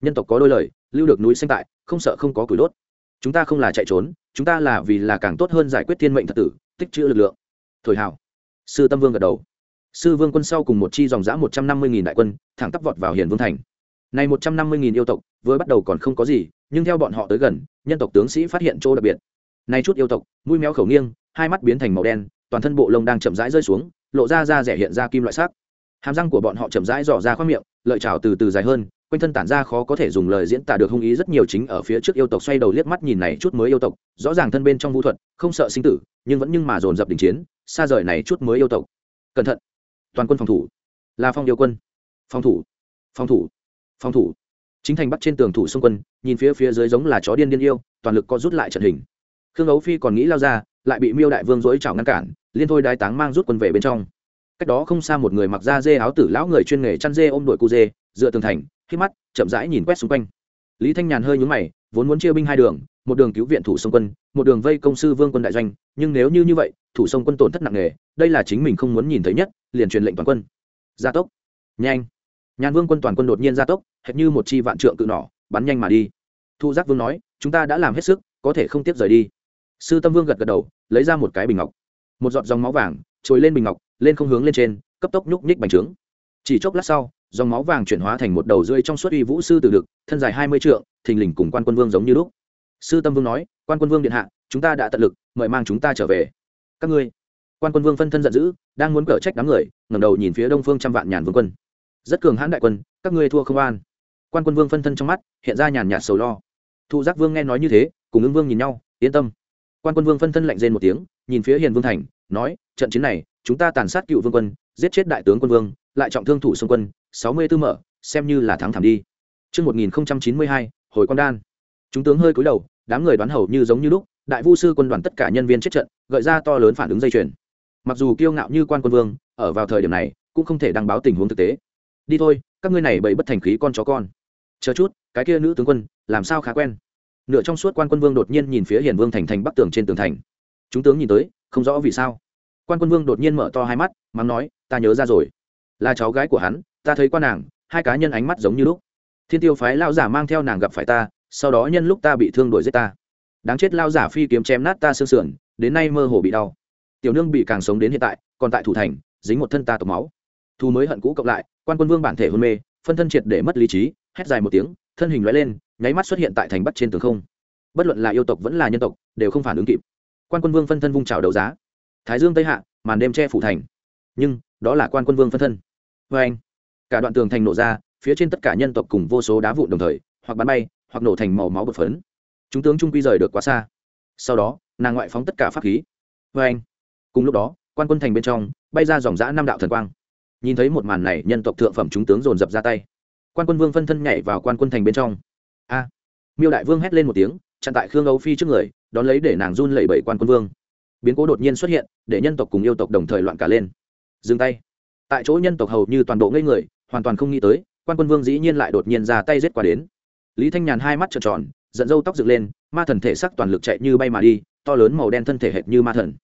Nhân tộc có đôi lời lưu được núi xanh tại, không sợ không có củi đốt. Chúng ta không là chạy trốn, chúng ta là vì là càng tốt hơn giải quyết thiên mệnh thật tử, tích chữ lực lượng. Thổi hào. Sư tâm vương gật đầu. Sư vương quân sau cùng một chi dòng giã một trăm năm mươi nghìn đại quân, thẳng tắp vọt vào hiền vương thành. Này một trăm năm mươi nghìn yêu tộc, vừa bắt đầu còn không có gì, nhưng theo bọn họ tới gần, nhân tộc tướng sĩ phát hiện chỗ đặc biệt. Nay chút yêu tộc, mũi méo khẩu nghiêng, hai mắt biến thành màu đen, toàn thân bộ lông đang chậm rãi rơi xuống, lộ ra da rẻ hiện ra kim loại sắc. Hàm răng của bọn họ chậm rãi dò ra khoác miệng, lợi trào từ từ dài hơn quanh thân tản ra khó có thể dùng lời diễn tả được hung ý rất nhiều chính ở phía trước yêu tộc xoay đầu liếc mắt nhìn này chút mới yêu tộc, rõ ràng thân bên trong vũ thuật, không sợ sinh tử, nhưng vẫn nhưng mà dồn dập đình chiến, xa rời này chút mới yêu tộc. Cẩn thận. Toàn quân phòng thủ. Là phong yêu quân. Phòng thủ. Phòng thủ. Phòng thủ. Chính thành bắt trên tường thủ xung quân, nhìn phía phía dưới giống là chó điên điên yêu, toàn lực có rút lại trận hình. Khương ấu phi còn nghĩ lao ra, lại bị miêu đại vương dối chảo ngăn cản, liên thôi đái táng mang rút quân về bên trong. Cách đó không xa một người mặc da dê áo tử lão người chuyên nghề chăn dê ôm đội cu dê, dựa tường thành khi mắt, chậm rãi nhìn quét xung quanh. Lý thanh nhàn hơi nhún mày, vốn muốn chia binh hai đường, một đường cứu viện thủ sông quân, một đường vây công sư vương quân đại doanh, nhưng nếu như như vậy, thủ sông quân tổn thất nặng nề, đây là chính mình không muốn nhìn thấy nhất, liền truyền lệnh toàn quân. Gia tốc. Nhanh. Nhàn vương quân toàn quân đột nhiên gia tốc, hệt như một chi vạn trượng cự nỏ, bắn nhanh mà đi. Thu giác vương nói, chúng ta đã làm hết sức, có thể không tiếp rời đi. Sư tâm vương gật gật đầu, lấy ra một cái bình ngọc. Một giọt dòng máu vàng trồi lên bình ngọc, lên không hướng lên trên, cấp tốc nhúc nhích bành trướng. Chỉ chốc lát sau dòng máu vàng chuyển hóa thành một đầu rươi trong suốt uy vũ sư tử đực, thân dài hai mươi trượng, thình lình cùng quan quân vương giống như lúc. Sư tâm vương nói, quan quân vương điện hạ, chúng ta đã tận lực, mời mang chúng ta trở về. Các ngươi? Quan quân vương phân thân giận dữ, đang muốn cở trách đám người, ngẩng đầu nhìn phía đông phương trăm vạn nhàn vương quân. Rất cường hãn đại quân, các ngươi thua không an. Quan quân vương phân thân trong mắt, hiện ra nhàn nhạt sầu lo. Thụ giác vương nghe nói như thế, cùng ứng vương nhìn nhau, yên tâm. Quan quân vương phân thân lạnh rên một tiếng, nhìn phía hiền vương thành, nói, trận chiến này, chúng ta tàn sát cựu vương quân, giết chết đại tướng quân vương, lại trọng thương thủ xung quân sáu mươi tư mở xem như là thắng thảm đi Trước 1092, hồi quan đan. Chúng tướng hơi cúi đầu, đám người đoán hầu như giống như lúc, đại vu sư quân đoàn tất cả nhân viên chết trận, gợi ra to lớn phản ứng dây chuyền. Mặc dù kiêu ngạo như quan quân vương, ở vào thời điểm này, cũng không thể đăng báo tình huống thực tế. Đi thôi, các ngươi này bậy bất thành khí con chó con. Chờ chút, cái kia nữ tướng quân, làm sao khá quen. Nửa trong suốt quan quân vương đột nhiên nhìn phía Hiền Vương thành thành bắc tường trên tường thành. Chúng tướng nhìn tới, không rõ vì sao. Quan quân vương đột nhiên mở to hai mắt, mắng nói, ta nhớ ra rồi, là cháu gái của hắn, ta thấy qua nàng, hai cá nhân ánh mắt giống như lúc. Thiên tiêu phái lao giả mang theo nàng gặp phải ta, sau đó nhân lúc ta bị thương đuổi giết ta. Đáng chết lao giả phi kiếm chém nát ta xương sườn, đến nay mơ hồ bị đau. Tiểu nương bị càng sống đến hiện tại, còn tại thủ thành, dính một thân ta tộc máu. Thu mới hận cũ cộng lại, quan quân vương bản thể hôn mê, phân thân triệt để mất lý trí, hét dài một tiếng, thân hình loại lên, nháy mắt xuất hiện tại thành bắt trên tường không. Bất luận là yêu tộc vẫn là nhân tộc, đều không phản ứng kịp. Quan quân vương phân thân vung trào đấu giá. Thái dương tây hạ, màn đêm che phủ thành. Nhưng, đó là quan quân vương phân thân. Vê anh cả đoạn tường thành nổ ra, phía trên tất cả nhân tộc cùng vô số đá vụn đồng thời, hoặc bắn bay, hoặc nổ thành màu máu bột phấn. Chúng tướng trung quy rời được quá xa. Sau đó, nàng ngoại phóng tất cả pháp khí. Vê anh, cùng lúc đó, quan quân thành bên trong, bay ra dòng giã năm đạo thần quang. Nhìn thấy một màn này, nhân tộc thượng phẩm chúng tướng dồn dập ra tay. Quan quân vương phân thân nhảy vào quan quân thành bên trong. A! Miêu đại vương hét lên một tiếng, chặn tại khương âu phi trước người, đón lấy để nàng run lẩy bẩy quan quân vương. Biến cố đột nhiên xuất hiện, để nhân tộc cùng yêu tộc đồng thời loạn cả lên. Dừng tay. Tại chỗ nhân tộc hầu như toàn bộ ngây người hoàn toàn không nghĩ tới, quan quân vương dĩ nhiên lại đột nhiên ra tay giết qua đến. Lý thanh nhàn hai mắt trợn tròn, giận dâu tóc dựng lên, ma thần thể sắc toàn lực chạy như bay mà đi, to lớn màu đen thân thể hệt như ma thần.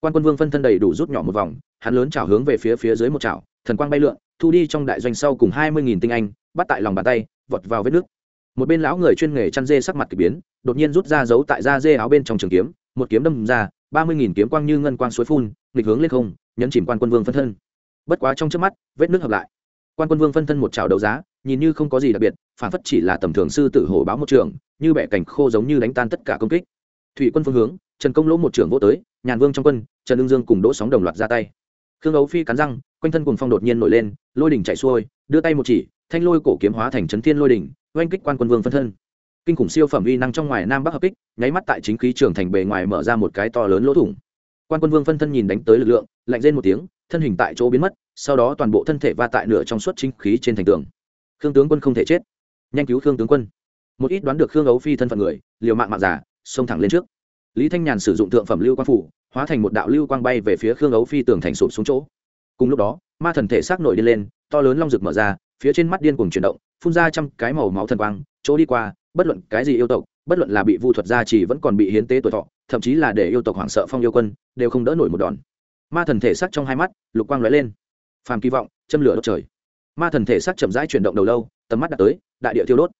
Quan quân vương phân thân đầy đủ rút nhỏ một vòng, hắn lớn chảo hướng về phía phía dưới một chảo, thần quang bay lượn, thu đi trong đại doanh sau cùng hai mươi nghìn tinh anh, bắt tại lòng bàn tay, vọt vào vết nước. Một bên lão người chuyên nghề chăn dê sắc mặt kỳ biến, đột nhiên rút ra giấu tại da dê áo bên trong trường kiếm, một kiếm đâm ra, ba mươi nghìn kiếm quang như ngân quang suối phun, nghịch hướng lên không, nhấn chìm quan quân vương phân thân. Bất quá trong trước mắt, vết nước hợp lại quan quân vương phân thân một trào đấu giá, nhìn như không có gì đặc biệt, phản phất chỉ là tầm thường sư tử hổ báo một trường, như bẻ cảnh khô giống như đánh tan tất cả công kích. Thủy quân phương hướng, trần công lỗ một trưởng vô tới, nhàn vương trong quân, trần ương dương cùng đỗ sóng đồng loạt ra tay. Khương ấu phi cắn răng, quanh thân cùng phong đột nhiên nổi lên, lôi đỉnh chạy xuôi, đưa tay một chỉ, thanh lôi cổ kiếm hóa thành trấn thiên lôi đỉnh, oanh kích quan quân vương phân thân. Kinh khủng siêu phẩm uy năng trong ngoài nam bắc hợp kích, nháy mắt tại chính khí trường thành bề ngoài mở ra một cái to lớn lỗ thủng. Quan quân vương phân thân nhìn đánh tới lực lượng, lạnh lên một tiếng, thân hình tại chỗ biến mất sau đó toàn bộ thân thể va tại nửa trong suốt chính khí trên thành tường. Khương tướng quân không thể chết. Nhanh cứu khương tướng quân. Một ít đoán được khương ấu phi thân phận người, liều mạng mạng giả, xông thẳng lên trước. Lý thanh nhàn sử dụng thượng phẩm lưu quang phủ, hóa thành một đạo lưu quang bay về phía khương ấu phi tường thành sụp xuống chỗ. Cùng lúc đó, ma thần thể xác nổi đi lên, to lớn long rực mở ra, phía trên mắt điên cuồng chuyển động, phun ra trăm cái màu máu thần quang, chỗ đi qua, bất luận cái gì yêu tộc, bất luận là bị vu thuật gia chỉ vẫn còn bị hiến tế tuổi thọ, thậm chí là để yêu tộc hoảng sợ phong yêu quân, đều không đỡ nổi một đòn. Ma thần thể sắc trong hai mắt, lục quang lóe lên phàm kỳ vọng, châm lửa đốt trời. Ma thần thể xác chậm rãi chuyển động đầu lâu, tầm mắt đã tới, đại địa thiêu đốt.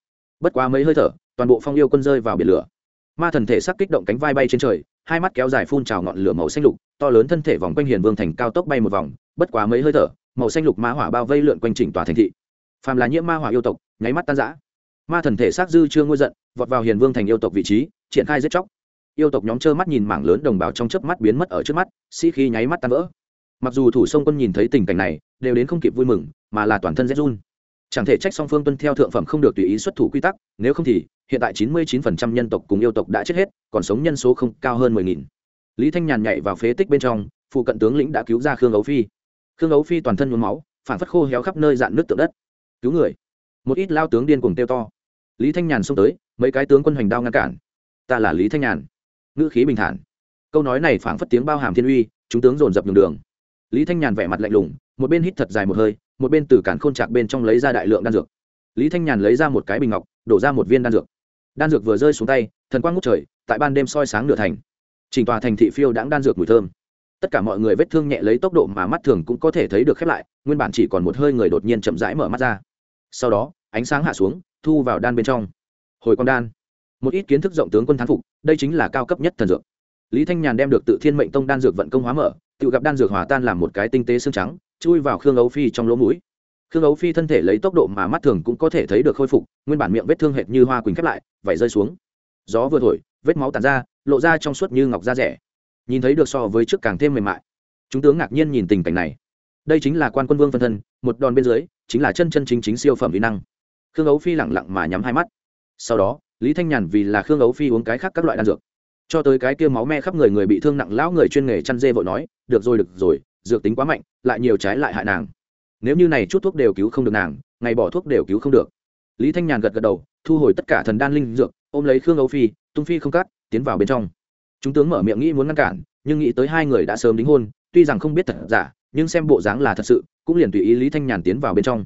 Bất quá mấy hơi thở, toàn bộ phong yêu quân rơi vào biển lửa. Ma thần thể xác kích động cánh vai bay trên trời, hai mắt kéo dài phun trào ngọn lửa màu xanh lục, to lớn thân thể vòng quanh hiền vương thành cao tốc bay một vòng, bất quá mấy hơi thở, màu xanh lục ma hỏa bao vây lượn quanh chỉnh tòa thành thị. Phàm là nhiễm ma hỏa yêu tộc, nháy mắt tan rã. Ma thần thể xác dư chưa ngôi giận, vọt vào hiền vương thành yêu tộc vị trí, triển khai giết chóc. Yêu tộc nhóm trơ mắt nhìn mảng lớn đồng bào trong chớp mắt biến mất ở trước mắt, sĩ khí nháy mắt tan vỡ mặc dù thủ sông quân nhìn thấy tình cảnh này, đều đến không kịp vui mừng, mà là toàn thân rét run. Chẳng thể trách song phương tuân theo thượng phẩm không được tùy ý xuất thủ quy tắc, nếu không thì, hiện tại chín mươi 99% nhân tộc cùng yêu tộc đã chết hết, còn sống nhân số không cao hơn mười nghìn. Lý thanh nhàn nhảy vào phế tích bên trong, phụ cận tướng lĩnh đã cứu ra khương ấu phi. Khương ấu phi toàn thân nhuốm máu, phản phất khô héo khắp nơi dạn nước tượng đất. Cứu người. Một ít lao tướng điên cuồng tiêu to. Lý thanh nhàn xông tới, mấy cái tướng quân hoành đao ngăn cản. Ta là lý thanh nhàn. Ngữ khí bình thản. Câu nói này phảng phất tiếng bao hàm thiên uy, chúng tướng dồn dập nhường đường lý thanh nhàn vẻ mặt lạnh lùng, một bên hít thật dài một hơi, một bên từ cản khôn chạc bên trong lấy ra đại lượng đan dược. Lý thanh nhàn lấy ra một cái bình ngọc, đổ ra một viên đan dược. Đan dược vừa rơi xuống tay, thần quang ngút trời, tại ban đêm soi sáng nửa thành. Trình tòa thành thị phiêu đãng đan dược mùi thơm. Tất cả mọi người vết thương nhẹ lấy tốc độ mà mắt thường cũng có thể thấy được khép lại, nguyên bản chỉ còn một hơi người đột nhiên chậm rãi mở mắt ra. Sau đó, ánh sáng hạ xuống, thu vào đan bên trong. Hồi con đan. Một ít kiến thức rộng tướng quân thán phục, đây chính là cao cấp nhất thần dược. Lý thanh nhàn đem được tự thiên mệnh tông đan dược vận công hóa mở tự gặp đan dược hòa tan làm một cái tinh tế xương trắng, chui vào khương ấu phi trong lỗ mũi. Khương ấu phi thân thể lấy tốc độ mà mắt thường cũng có thể thấy được khôi phục, nguyên bản miệng vết thương hệt như hoa quỳnh khép lại vẩy rơi xuống. Gió vừa thổi, vết máu tàn ra, lộ ra trong suốt như ngọc da rẻ. Nhìn thấy được so với trước càng thêm mềm mại. Chúng tướng ngạc nhiên nhìn tình cảnh này. Đây chính là quan quân vương phân thân, một đòn bên dưới, chính là chân chân chính chính siêu phẩm vi năng. Khương ấu phi lẳng lặng mà nhắm hai mắt. Sau đó, lý thanh nhàn vì là khương ấu phi uống cái khác các loại đan dược cho tới cái kia máu me khắp người người bị thương nặng lão người chuyên nghề chăn dê vội nói, được rồi được rồi, dược tính quá mạnh, lại nhiều trái lại hại nàng. Nếu như này chút thuốc đều cứu không được nàng, ngày bỏ thuốc đều cứu không được. Lý thanh nhàn gật gật đầu, thu hồi tất cả thần đan linh dược, ôm lấy khương ấu phi, tung phi không cắt tiến vào bên trong. Chúng tướng mở miệng nghĩ muốn ngăn cản, nhưng nghĩ tới hai người đã sớm đính hôn, tuy rằng không biết thật giả, nhưng xem bộ dáng là thật sự, cũng liền tùy ý lý thanh nhàn tiến vào bên trong.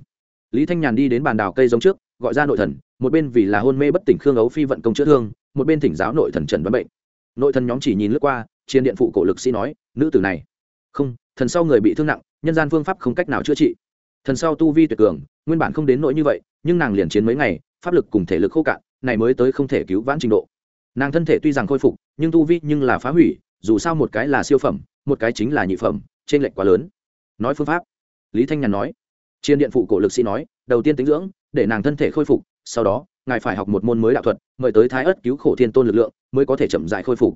Lý thanh nhàn đi đến bàn đào cây giống trước, gọi ra nội thần, một bên vì là hôn mê bất tỉnh khương ấu phi vận công chữa thương, một bên thỉnh giáo nội thần trần đoán bệnh nội thần nhóm chỉ nhìn lướt qua, chiến điện phụ cổ lực sĩ nói, nữ tử này. Không, thần sau người bị thương nặng, nhân gian phương pháp không cách nào chữa trị. Thần sau tu vi tuyệt cường, nguyên bản không đến nỗi như vậy, nhưng nàng liền chiến mấy ngày, pháp lực cùng thể lực khô cạn, này mới tới không thể cứu vãn trình độ. Nàng thân thể tuy rằng khôi phục, nhưng tu vi nhưng là phá hủy, dù sao một cái là siêu phẩm, một cái chính là nhị phẩm trên lệch quá lớn. Nói phương pháp, lý thanh nhàn nói. Chiến điện phụ cổ lực sĩ nói, đầu tiên tính dưỡng, để nàng thân thể khôi phục, sau đó ngài phải học một môn mới đạo thuật mời tới thái ớt cứu khổ thiên tôn lực lượng mới có thể chậm dại khôi phục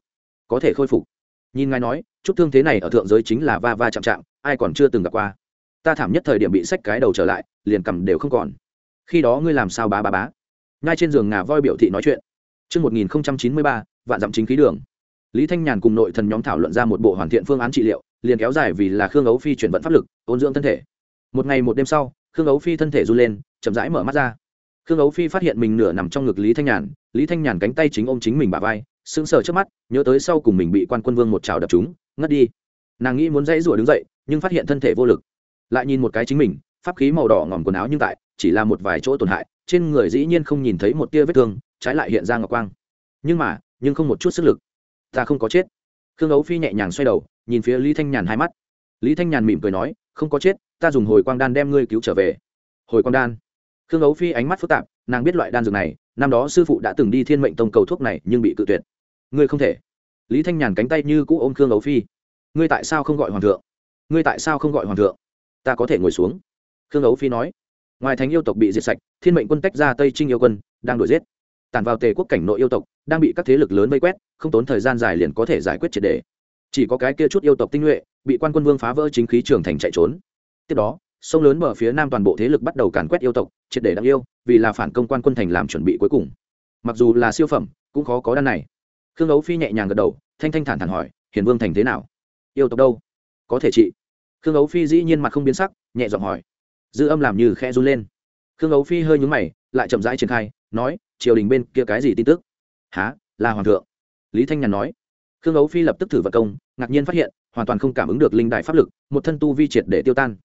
có thể khôi phục nhìn ngài nói chút thương thế này ở thượng giới chính là va va chạm chạm ai còn chưa từng gặp qua ta thảm nhất thời điểm bị sách cái đầu trở lại liền cầm đều không còn khi đó ngươi làm sao bá bá bá ngay trên giường ngà voi biểu thị nói chuyện Trước 1093, vạn dặm chính khí đường. Lý Thanh Nhàn cùng nội thần nhóm thảo luận ra một bộ hoàn thiện phương án trị liệu, liền kéo dài vì là Khương Ấu Phi chuyển vận pháp lực, ôn dưỡng thân thể. Một ngày một đêm sau, Khương Ấu Phi thân thể run lên, chậm rãi mở mắt ra. Khương Ấu Phi phát hiện mình nửa nằm trong ngực Lý Thanh Nhàn, Lý Thanh Nhàn cánh tay chính ôm chính mình bả vai, sững sờ trước mắt, nhớ tới sau cùng mình bị quan quân vương một trào đập trúng, ngất đi. Nàng nghĩ muốn dãy rủa đứng dậy, nhưng phát hiện thân thể vô lực. Lại nhìn một cái chính mình, pháp khí màu đỏ ngòm quần áo nhưng tại, chỉ là một vài chỗ tổn hại, trên người dĩ nhiên không nhìn thấy một tia vết thương, trái lại hiện ra ngọc quang. Nhưng mà nhưng không một chút sức lực. Ta không có chết. Khương ấu phi nhẹ nhàng xoay đầu nhìn phía lý thanh nhàn hai mắt. Lý thanh nhàn mỉm cười nói không có chết ta dùng hồi quang đan đem ngươi cứu trở về. Hồi quang đan? Khương ấu phi ánh mắt phức tạp, nàng biết loại đan dược này, năm đó sư phụ đã từng đi thiên mệnh tông cầu thuốc này nhưng bị cự tuyệt. Ngươi không thể. Lý thanh nhàn cánh tay như cũ ôm khương ấu phi. Ngươi tại sao không gọi hoàng thượng? Ngươi tại sao không gọi hoàng thượng? Ta có thể ngồi xuống. Khương ấu phi nói. Ngoài thành yêu tộc bị diệt sạch, thiên mệnh quân tách ra tây trinh yêu quân, đang đuổi giết. Tàn vào tề quốc cảnh nội yêu tộc, đang bị các thế lực lớn vây quét, không tốn thời gian dài liền có thể giải quyết triệt đề. Chỉ có cái kia chút yêu tộc tinh nhuệ, bị quan quân vương phá vỡ chính khí trường thành chạy trốn. Tiếp đó sông lớn bờ phía nam toàn bộ thế lực bắt đầu càn quét yêu tộc, triệt để đáng yêu, vì là phản công quan quân thành làm chuẩn bị cuối cùng. Mặc dù là siêu phẩm, cũng khó có đan này. Khương ấu phi nhẹ nhàng gật đầu, thanh thanh thản thản hỏi, hiền vương thành thế nào? Yêu tộc đâu? Có thể trị khương ấu phi dĩ nhiên mặt không biến sắc, nhẹ giọng hỏi. Dư âm làm như khe run lên. Khương ấu phi hơi nhúng mày, lại chậm rãi triển khai, nói, triều đình bên kia cái gì tin tức? Há là hoàng thượng. Lý thanh nhàn nói. Khương ấu phi lập tức thử vật công, ngạc nhiên phát hiện, hoàn toàn không cảm ứng được linh đại pháp lực, một thân tu vi triệt để tiêu tan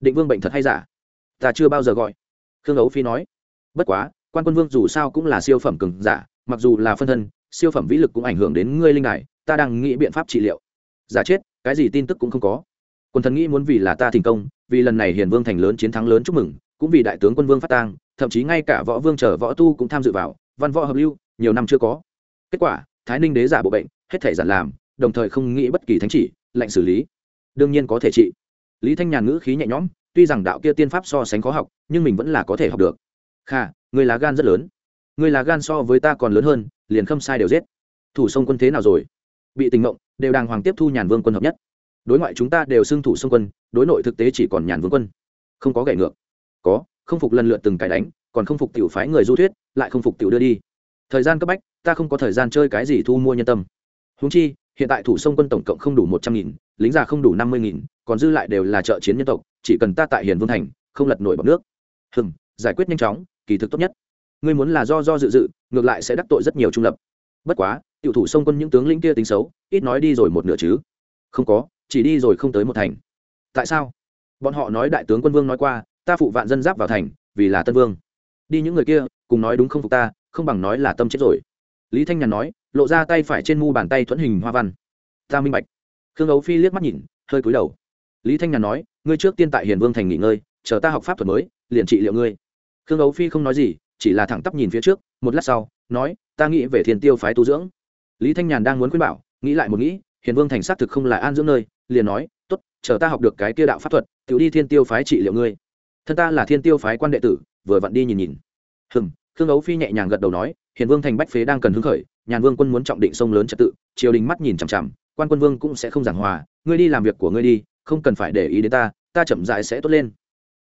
định vương bệnh thật hay giả? Ta chưa bao giờ gọi. Khương ấu phi nói. Bất quá, quan quân vương dù sao cũng là siêu phẩm cường giả, mặc dù là phân thân, siêu phẩm vĩ lực cũng ảnh hưởng đến ngươi linh đài, ta đang nghĩ biện pháp trị liệu. Giả chết, cái gì tin tức cũng không có. Quân thần nghĩ muốn vì là ta thành công, vì lần này hiền vương thành lớn chiến thắng lớn chúc mừng, cũng vì đại tướng quân vương phát tang, thậm chí ngay cả võ vương chờ võ tu cũng tham dự vào, văn võ hợp lưu, nhiều năm chưa có. Kết quả, thái ninh đế giả bộ bệnh, hết thể giản làm, đồng thời không nghĩ bất kỳ thánh chỉ, lệnh xử lý. Đương nhiên có thể trị lý thanh nhàn ngữ khí nhẹ nhõm, tuy rằng đạo kia tiên pháp so sánh khó học, nhưng mình vẫn là có thể học được. Kha, người lá gan rất lớn. Người lá gan so với ta còn lớn hơn, liền khâm sai đều giết. Thủ sông quân thế nào rồi? Bị tình mộng đều đàng hoàng tiếp thu nhàn vương quân hợp nhất. Đối ngoại chúng ta đều xưng thủ sông quân, đối nội thực tế chỉ còn nhàn vương quân. Không có gậy ngược. Có, không phục lần lượt từng cái đánh, còn không phục tiểu phái người du thuyết, lại không phục tiểu đưa đi. Thời gian cấp bách, ta không có thời gian chơi cái gì thu mua nhân tâm. Húng chi hiện tại thủ sông quân tổng cộng không đủ một trăm nghìn, lính già không đủ năm mươi nghìn, còn dư lại đều là trợ chiến nhân tộc, chỉ cần ta tại hiền vương thành, không lật nổi bọc nước. Hừng giải quyết nhanh chóng, kỳ thực tốt nhất. Ngươi muốn là do do dự dự, ngược lại sẽ đắc tội rất nhiều trung lập. Bất quá, tiểu thủ sông quân những tướng lĩnh kia tính xấu, ít nói đi rồi một nửa chứ. Không có, chỉ đi rồi không tới một thành. Tại sao? Bọn họ nói đại tướng quân vương nói qua, ta phụ vạn dân giáp vào thành, vì là tân vương. Đi những người kia, cùng nói đúng không phục ta, không bằng nói là tâm chết rồi lý thanh nhàn nói, lộ ra tay phải trên mu bàn tay thuẫn hình hoa văn. Ta minh bạch. Khương ấu phi liếc mắt nhìn, hơi cúi đầu. Lý thanh nhàn nói, ngươi trước tiên tại hiền vương thành nghỉ ngơi, chờ ta học pháp thuật mới, liền trị liệu ngươi. Khương ấu phi không nói gì, chỉ là thẳng tắp nhìn phía trước, một lát sau, nói, ta nghĩ về thiền tiêu phái tu dưỡng. Lý thanh nhàn đang muốn khuyên bảo, nghĩ lại một nghĩ, hiền vương thành xác thực không là an dưỡng nơi, liền nói t ố t chờ ta học được cái kia đạo pháp thuật tự đi thiên tiêu phái trị liệu ngươi. Thân ta là thiên tiêu phái quan đệ tử, vừa vặn đi nhìn nhìn. Hừng khương ấu phi nhẹ nhàng gật đầu nói hiền vương thành bách phế đang cần hứng khởi, nhàn vương quân muốn trọng định sông lớn trật tự, triều đình mắt nhìn chằm chằm, quan quân vương cũng sẽ không giảng hòa, ngươi đi làm việc của ngươi đi, không cần phải để ý đến ta ta chậm dại sẽ tốt lên.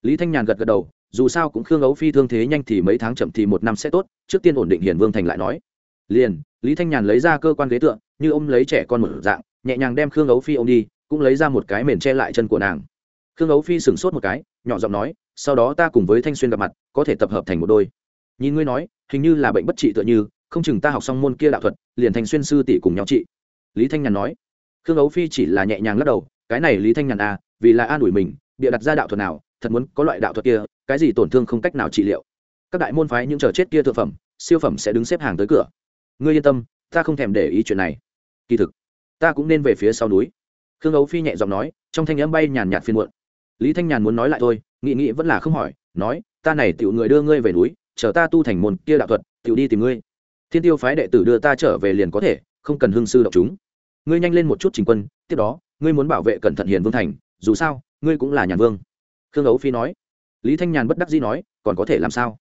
Lý thanh nhàn gật gật đầu, dù sao cũng khương ấu phi thương thế nhanh thì mấy tháng chậm thì một năm sẽ tốt, trước tiên ổn định hiền vương thành lại nói. Liền, lý thanh nhàn lấy ra cơ quan ghế tượng như ôm lấy trẻ con một dạng, nhẹ nhàng đem khương ấu phi ôm đi, cũng lấy ra một cái mền che lại chân của nàng. Khương ấu phi sửng sốt một cái, nhỏ giọng nói, sau đó ta cùng với thanh xuyên gặp mặt, có thể tập hợp thành một đôi. Nhìn ngươi nói hình như là bệnh bất trị tựa như, không chừng ta học xong môn kia đạo thuật, liền thành xuyên sư tỷ cùng nhau trị. Lý thanh nhàn nói. Khương ấu phi chỉ là nhẹ nhàng lắc đầu, cái này lý thanh nhàn à vì là an ủi mình, bịa đặt ra đạo thuật nào, thật muốn có loại đạo thuật kia, cái gì tổn thương không cách nào trị liệu. Các đại môn phái những chờ chết kia thượng phẩm, siêu phẩm sẽ đứng xếp hàng tới cửa. Ngươi yên tâm, ta không thèm để ý chuyện này. Kỳ thực, ta cũng nên về phía sau núi. Khương ấu phi nhẹ giọng nói, trong thanh n m bay nhàn nhạt phiên muộn. Lý thanh nhàn muốn nói lại thôi nghị nghị vẫn là không hỏi, nói, ta này tiểu người đưa ngươi về núi chờ ta tu thành môn kia đạo thuật, tiểu đi tìm ngươi. Thiên tiêu phái đệ tử đưa ta trở về liền có thể, không cần hương sư động chúng. Ngươi nhanh lên một chút trình quân, tiếp đó, ngươi muốn bảo vệ cẩn thận hiền vương thành, dù sao, ngươi cũng là nhàn vương. Khương ấu phi nói. Lý thanh nhàn bất đắc dĩ nói, còn có thể làm sao?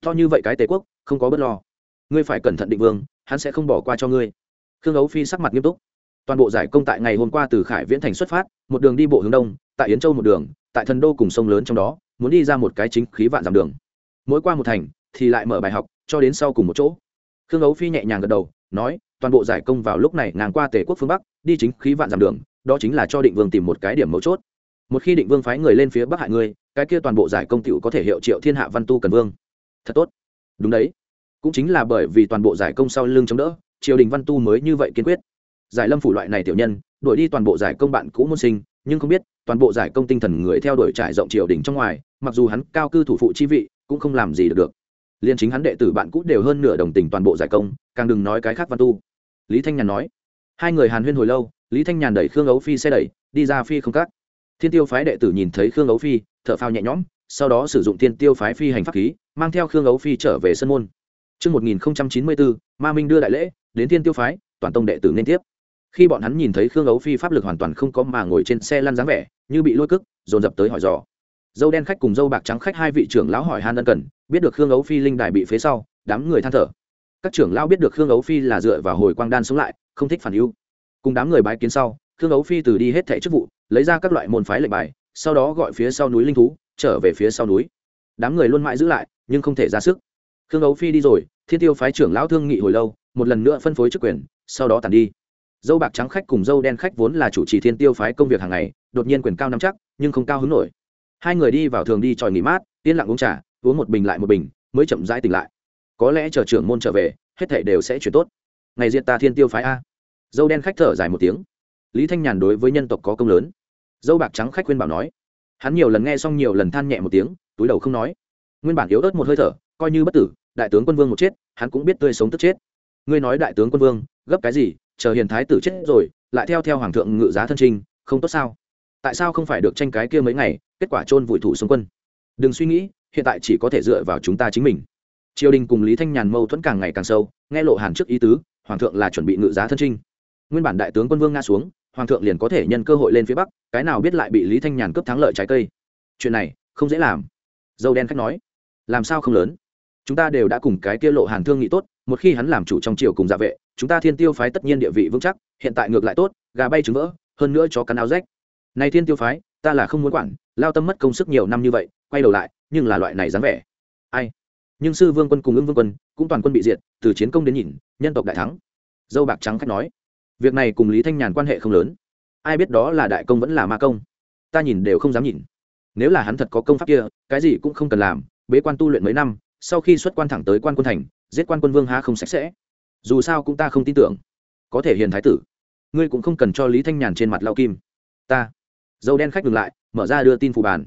To như vậy cái tề quốc, không có bất lo. Ngươi phải cẩn thận định vương, hắn sẽ không bỏ qua cho ngươi. Khương ấu phi sắc mặt nghiêm túc. Toàn bộ giải công tại ngày hôm qua từ khải viễn thành xuất phát, một đường đi bộ hướng đông, tại yến châu một đường, tại thần đô cùng sông lớn trong đó, muốn đi ra một cái chính khí vạn dặm đường mỗi qua một thành thì lại mở bài học cho đến sau cùng một chỗ. Khương ấu phi nhẹ nhàng gật đầu, nói, toàn bộ giải công vào lúc này ngang qua tề quốc phương bắc, đi chính khí vạn dặm đường, đó chính là cho định vương tìm một cái điểm mấu chốt. Một khi định vương phái người lên phía bắc hại ngươi cái kia toàn bộ giải công tựu có thể hiệu triệu thiên hạ văn tu cần vương. Thật tốt. Đúng đấy. Cũng chính là bởi vì toàn bộ giải công sau lưng chống đỡ, triều đình văn tu mới như vậy kiên quyết. Giải lâm phủ loại này tiểu nhân, đuổi đi toàn bộ giải công bạn cũ môn sinh, nhưng không biết, toàn bộ giải công tinh thần người theo đuổi trải rộng triều đình trong ngoài, mặc dù hắn cao cư thủ phụ chi vị cũng không làm gì được được liên chính hắn đệ tử bạn cũ đều hơn nửa đồng tình toàn bộ giải công càng đừng nói cái khác văn tu lý thanh nhàn nói hai người hàn huyên hồi lâu lý thanh nhàn đẩy khương ấu phi xe đẩy đi ra phi không cắt thiên tiêu phái đệ tử nhìn thấy khương ấu phi thở phao nhẹ nhõm sau đó sử dụng thiên tiêu phái phi hành pháp khí mang theo khương ấu phi trở về sân môn Trước 1094, Ma Minh đưa đại lễ, đến thiên tiêu phái, toàn tông đệ tử nên tiếp. Khi bọn hắn nhìn thấy Khương Ấu Phi pháp lực hoàn toàn không có mà ngồi trên xe lăn dáng vẻ, như bị lôi cức, dồn dập tới hỏi dò. Dâu đen khách cùng dâu bạc trắng khách hai vị trưởng lão hỏi han ân cần, biết được Khương Ấu Phi linh đài bị phế sau, đám người than thở. Các trưởng lão biết được Khương Ấu Phi là dựa vào hồi quang đan sống lại, không thích phản ưu. Cùng đám người bái kiến sau, Khương Ấu Phi từ đi hết thảy chức vụ, lấy ra các loại môn phái lệnh bài, sau đó gọi phía sau núi linh thú, trở về phía sau núi. Đám người luôn mãi giữ lại, nhưng không thể ra sức. Khương Ấu Phi đi rồi, Thiên Tiêu phái trưởng lão thương nghị hồi lâu, một lần nữa phân phối chức quyền, sau đó tàn đi dâu bạc trắng khách cùng dâu đen khách vốn là chủ trì thiên tiêu phái công việc hàng ngày đột nhiên quyền cao nắm chắc nhưng không cao hứng nổi hai người đi vào thường đi tròi nghỉ mát, yên lặng uống trà, uống một bình lại một bình, mới chậm rãi tỉnh lại. Có lẽ chờ trưởng môn trở về, hết thảy đều sẽ chuyển tốt. Ngày diện ta thiên tiêu phái a. Dâu đen khách thở dài một tiếng. Lý thanh nhàn đối với nhân tộc có công lớn. Dâu bạc trắng khách khuyên bảo nói. Hắn nhiều lần nghe xong nhiều lần than nhẹ một tiếng, túi đầu không nói. Nguyên bản yếu ớt một hơi thở, coi như bất tử, đại tướng quân vương một chết, hắn cũng biết tươi sống tức chết. Ngươi nói đại tướng quân vương, gấp cái gì, chờ hiền thái tử chết rồi, lại theo theo hoàng thượng ngự giá thân trinh không tốt sao? Tại sao không phải được tranh cái kia mấy ngày kết quả chôn vùi thủ xung quân. Đừng suy nghĩ, hiện tại chỉ có thể dựa vào chúng ta chính mình. Triều đình cùng lý thanh nhàn mâu thuẫn càng ngày càng sâu, nghe lộ hàn trước ý tứ, hoàng thượng là chuẩn bị ngự giá thân trinh. Nguyên bản đại tướng quân vương nga xuống, hoàng thượng liền có thể nhân cơ hội lên phía bắc, cái nào biết lại bị lý thanh nhàn cướp thắng lợi trái cây. Chuyện này, không dễ làm. Dâu đen khách nói, làm sao không lớn? Chúng ta đều đã cùng cái kia lộ hàn thương nghị tốt, một khi hắn làm chủ trong triều cùng dạ vệ, chúng ta thiên tiêu phái tất nhiên địa vị vững chắc, hiện tại ngược lại tốt, gà bay trứng vỡ, hơn nữa chó cắn áo rách. Này thiên tiêu phái ta là không muốn quản, lao tâm mất công sức nhiều năm như vậy, quay đầu lại, nhưng là loại này dáng vẻ. Ai? Nhưng sư vương quân cùng ưng vương quân, cũng toàn quân bị diệt, từ chiến công đến nhìn, nhân tộc đại thắng. Dâu bạc trắng khách nói, việc này cùng lý thanh nhàn quan hệ không lớn. Ai biết đó là đại công vẫn là ma công? Ta nhìn đều không dám nhìn. Nếu là hắn thật có công pháp kia, cái gì cũng không cần làm, bế quan tu luyện mấy năm, sau khi xuất quan thẳng tới quan quân thành, giết quan quân vương há không sạch sẽ. Dù sao cũng ta không tin tưởng. Có thể hiền thái tử. Ngươi cũng không cần cho lý thanh nhàn trên mặt lao kim. Ta dâu đen khách ngừng lại, mở ra đưa tin phù bàn.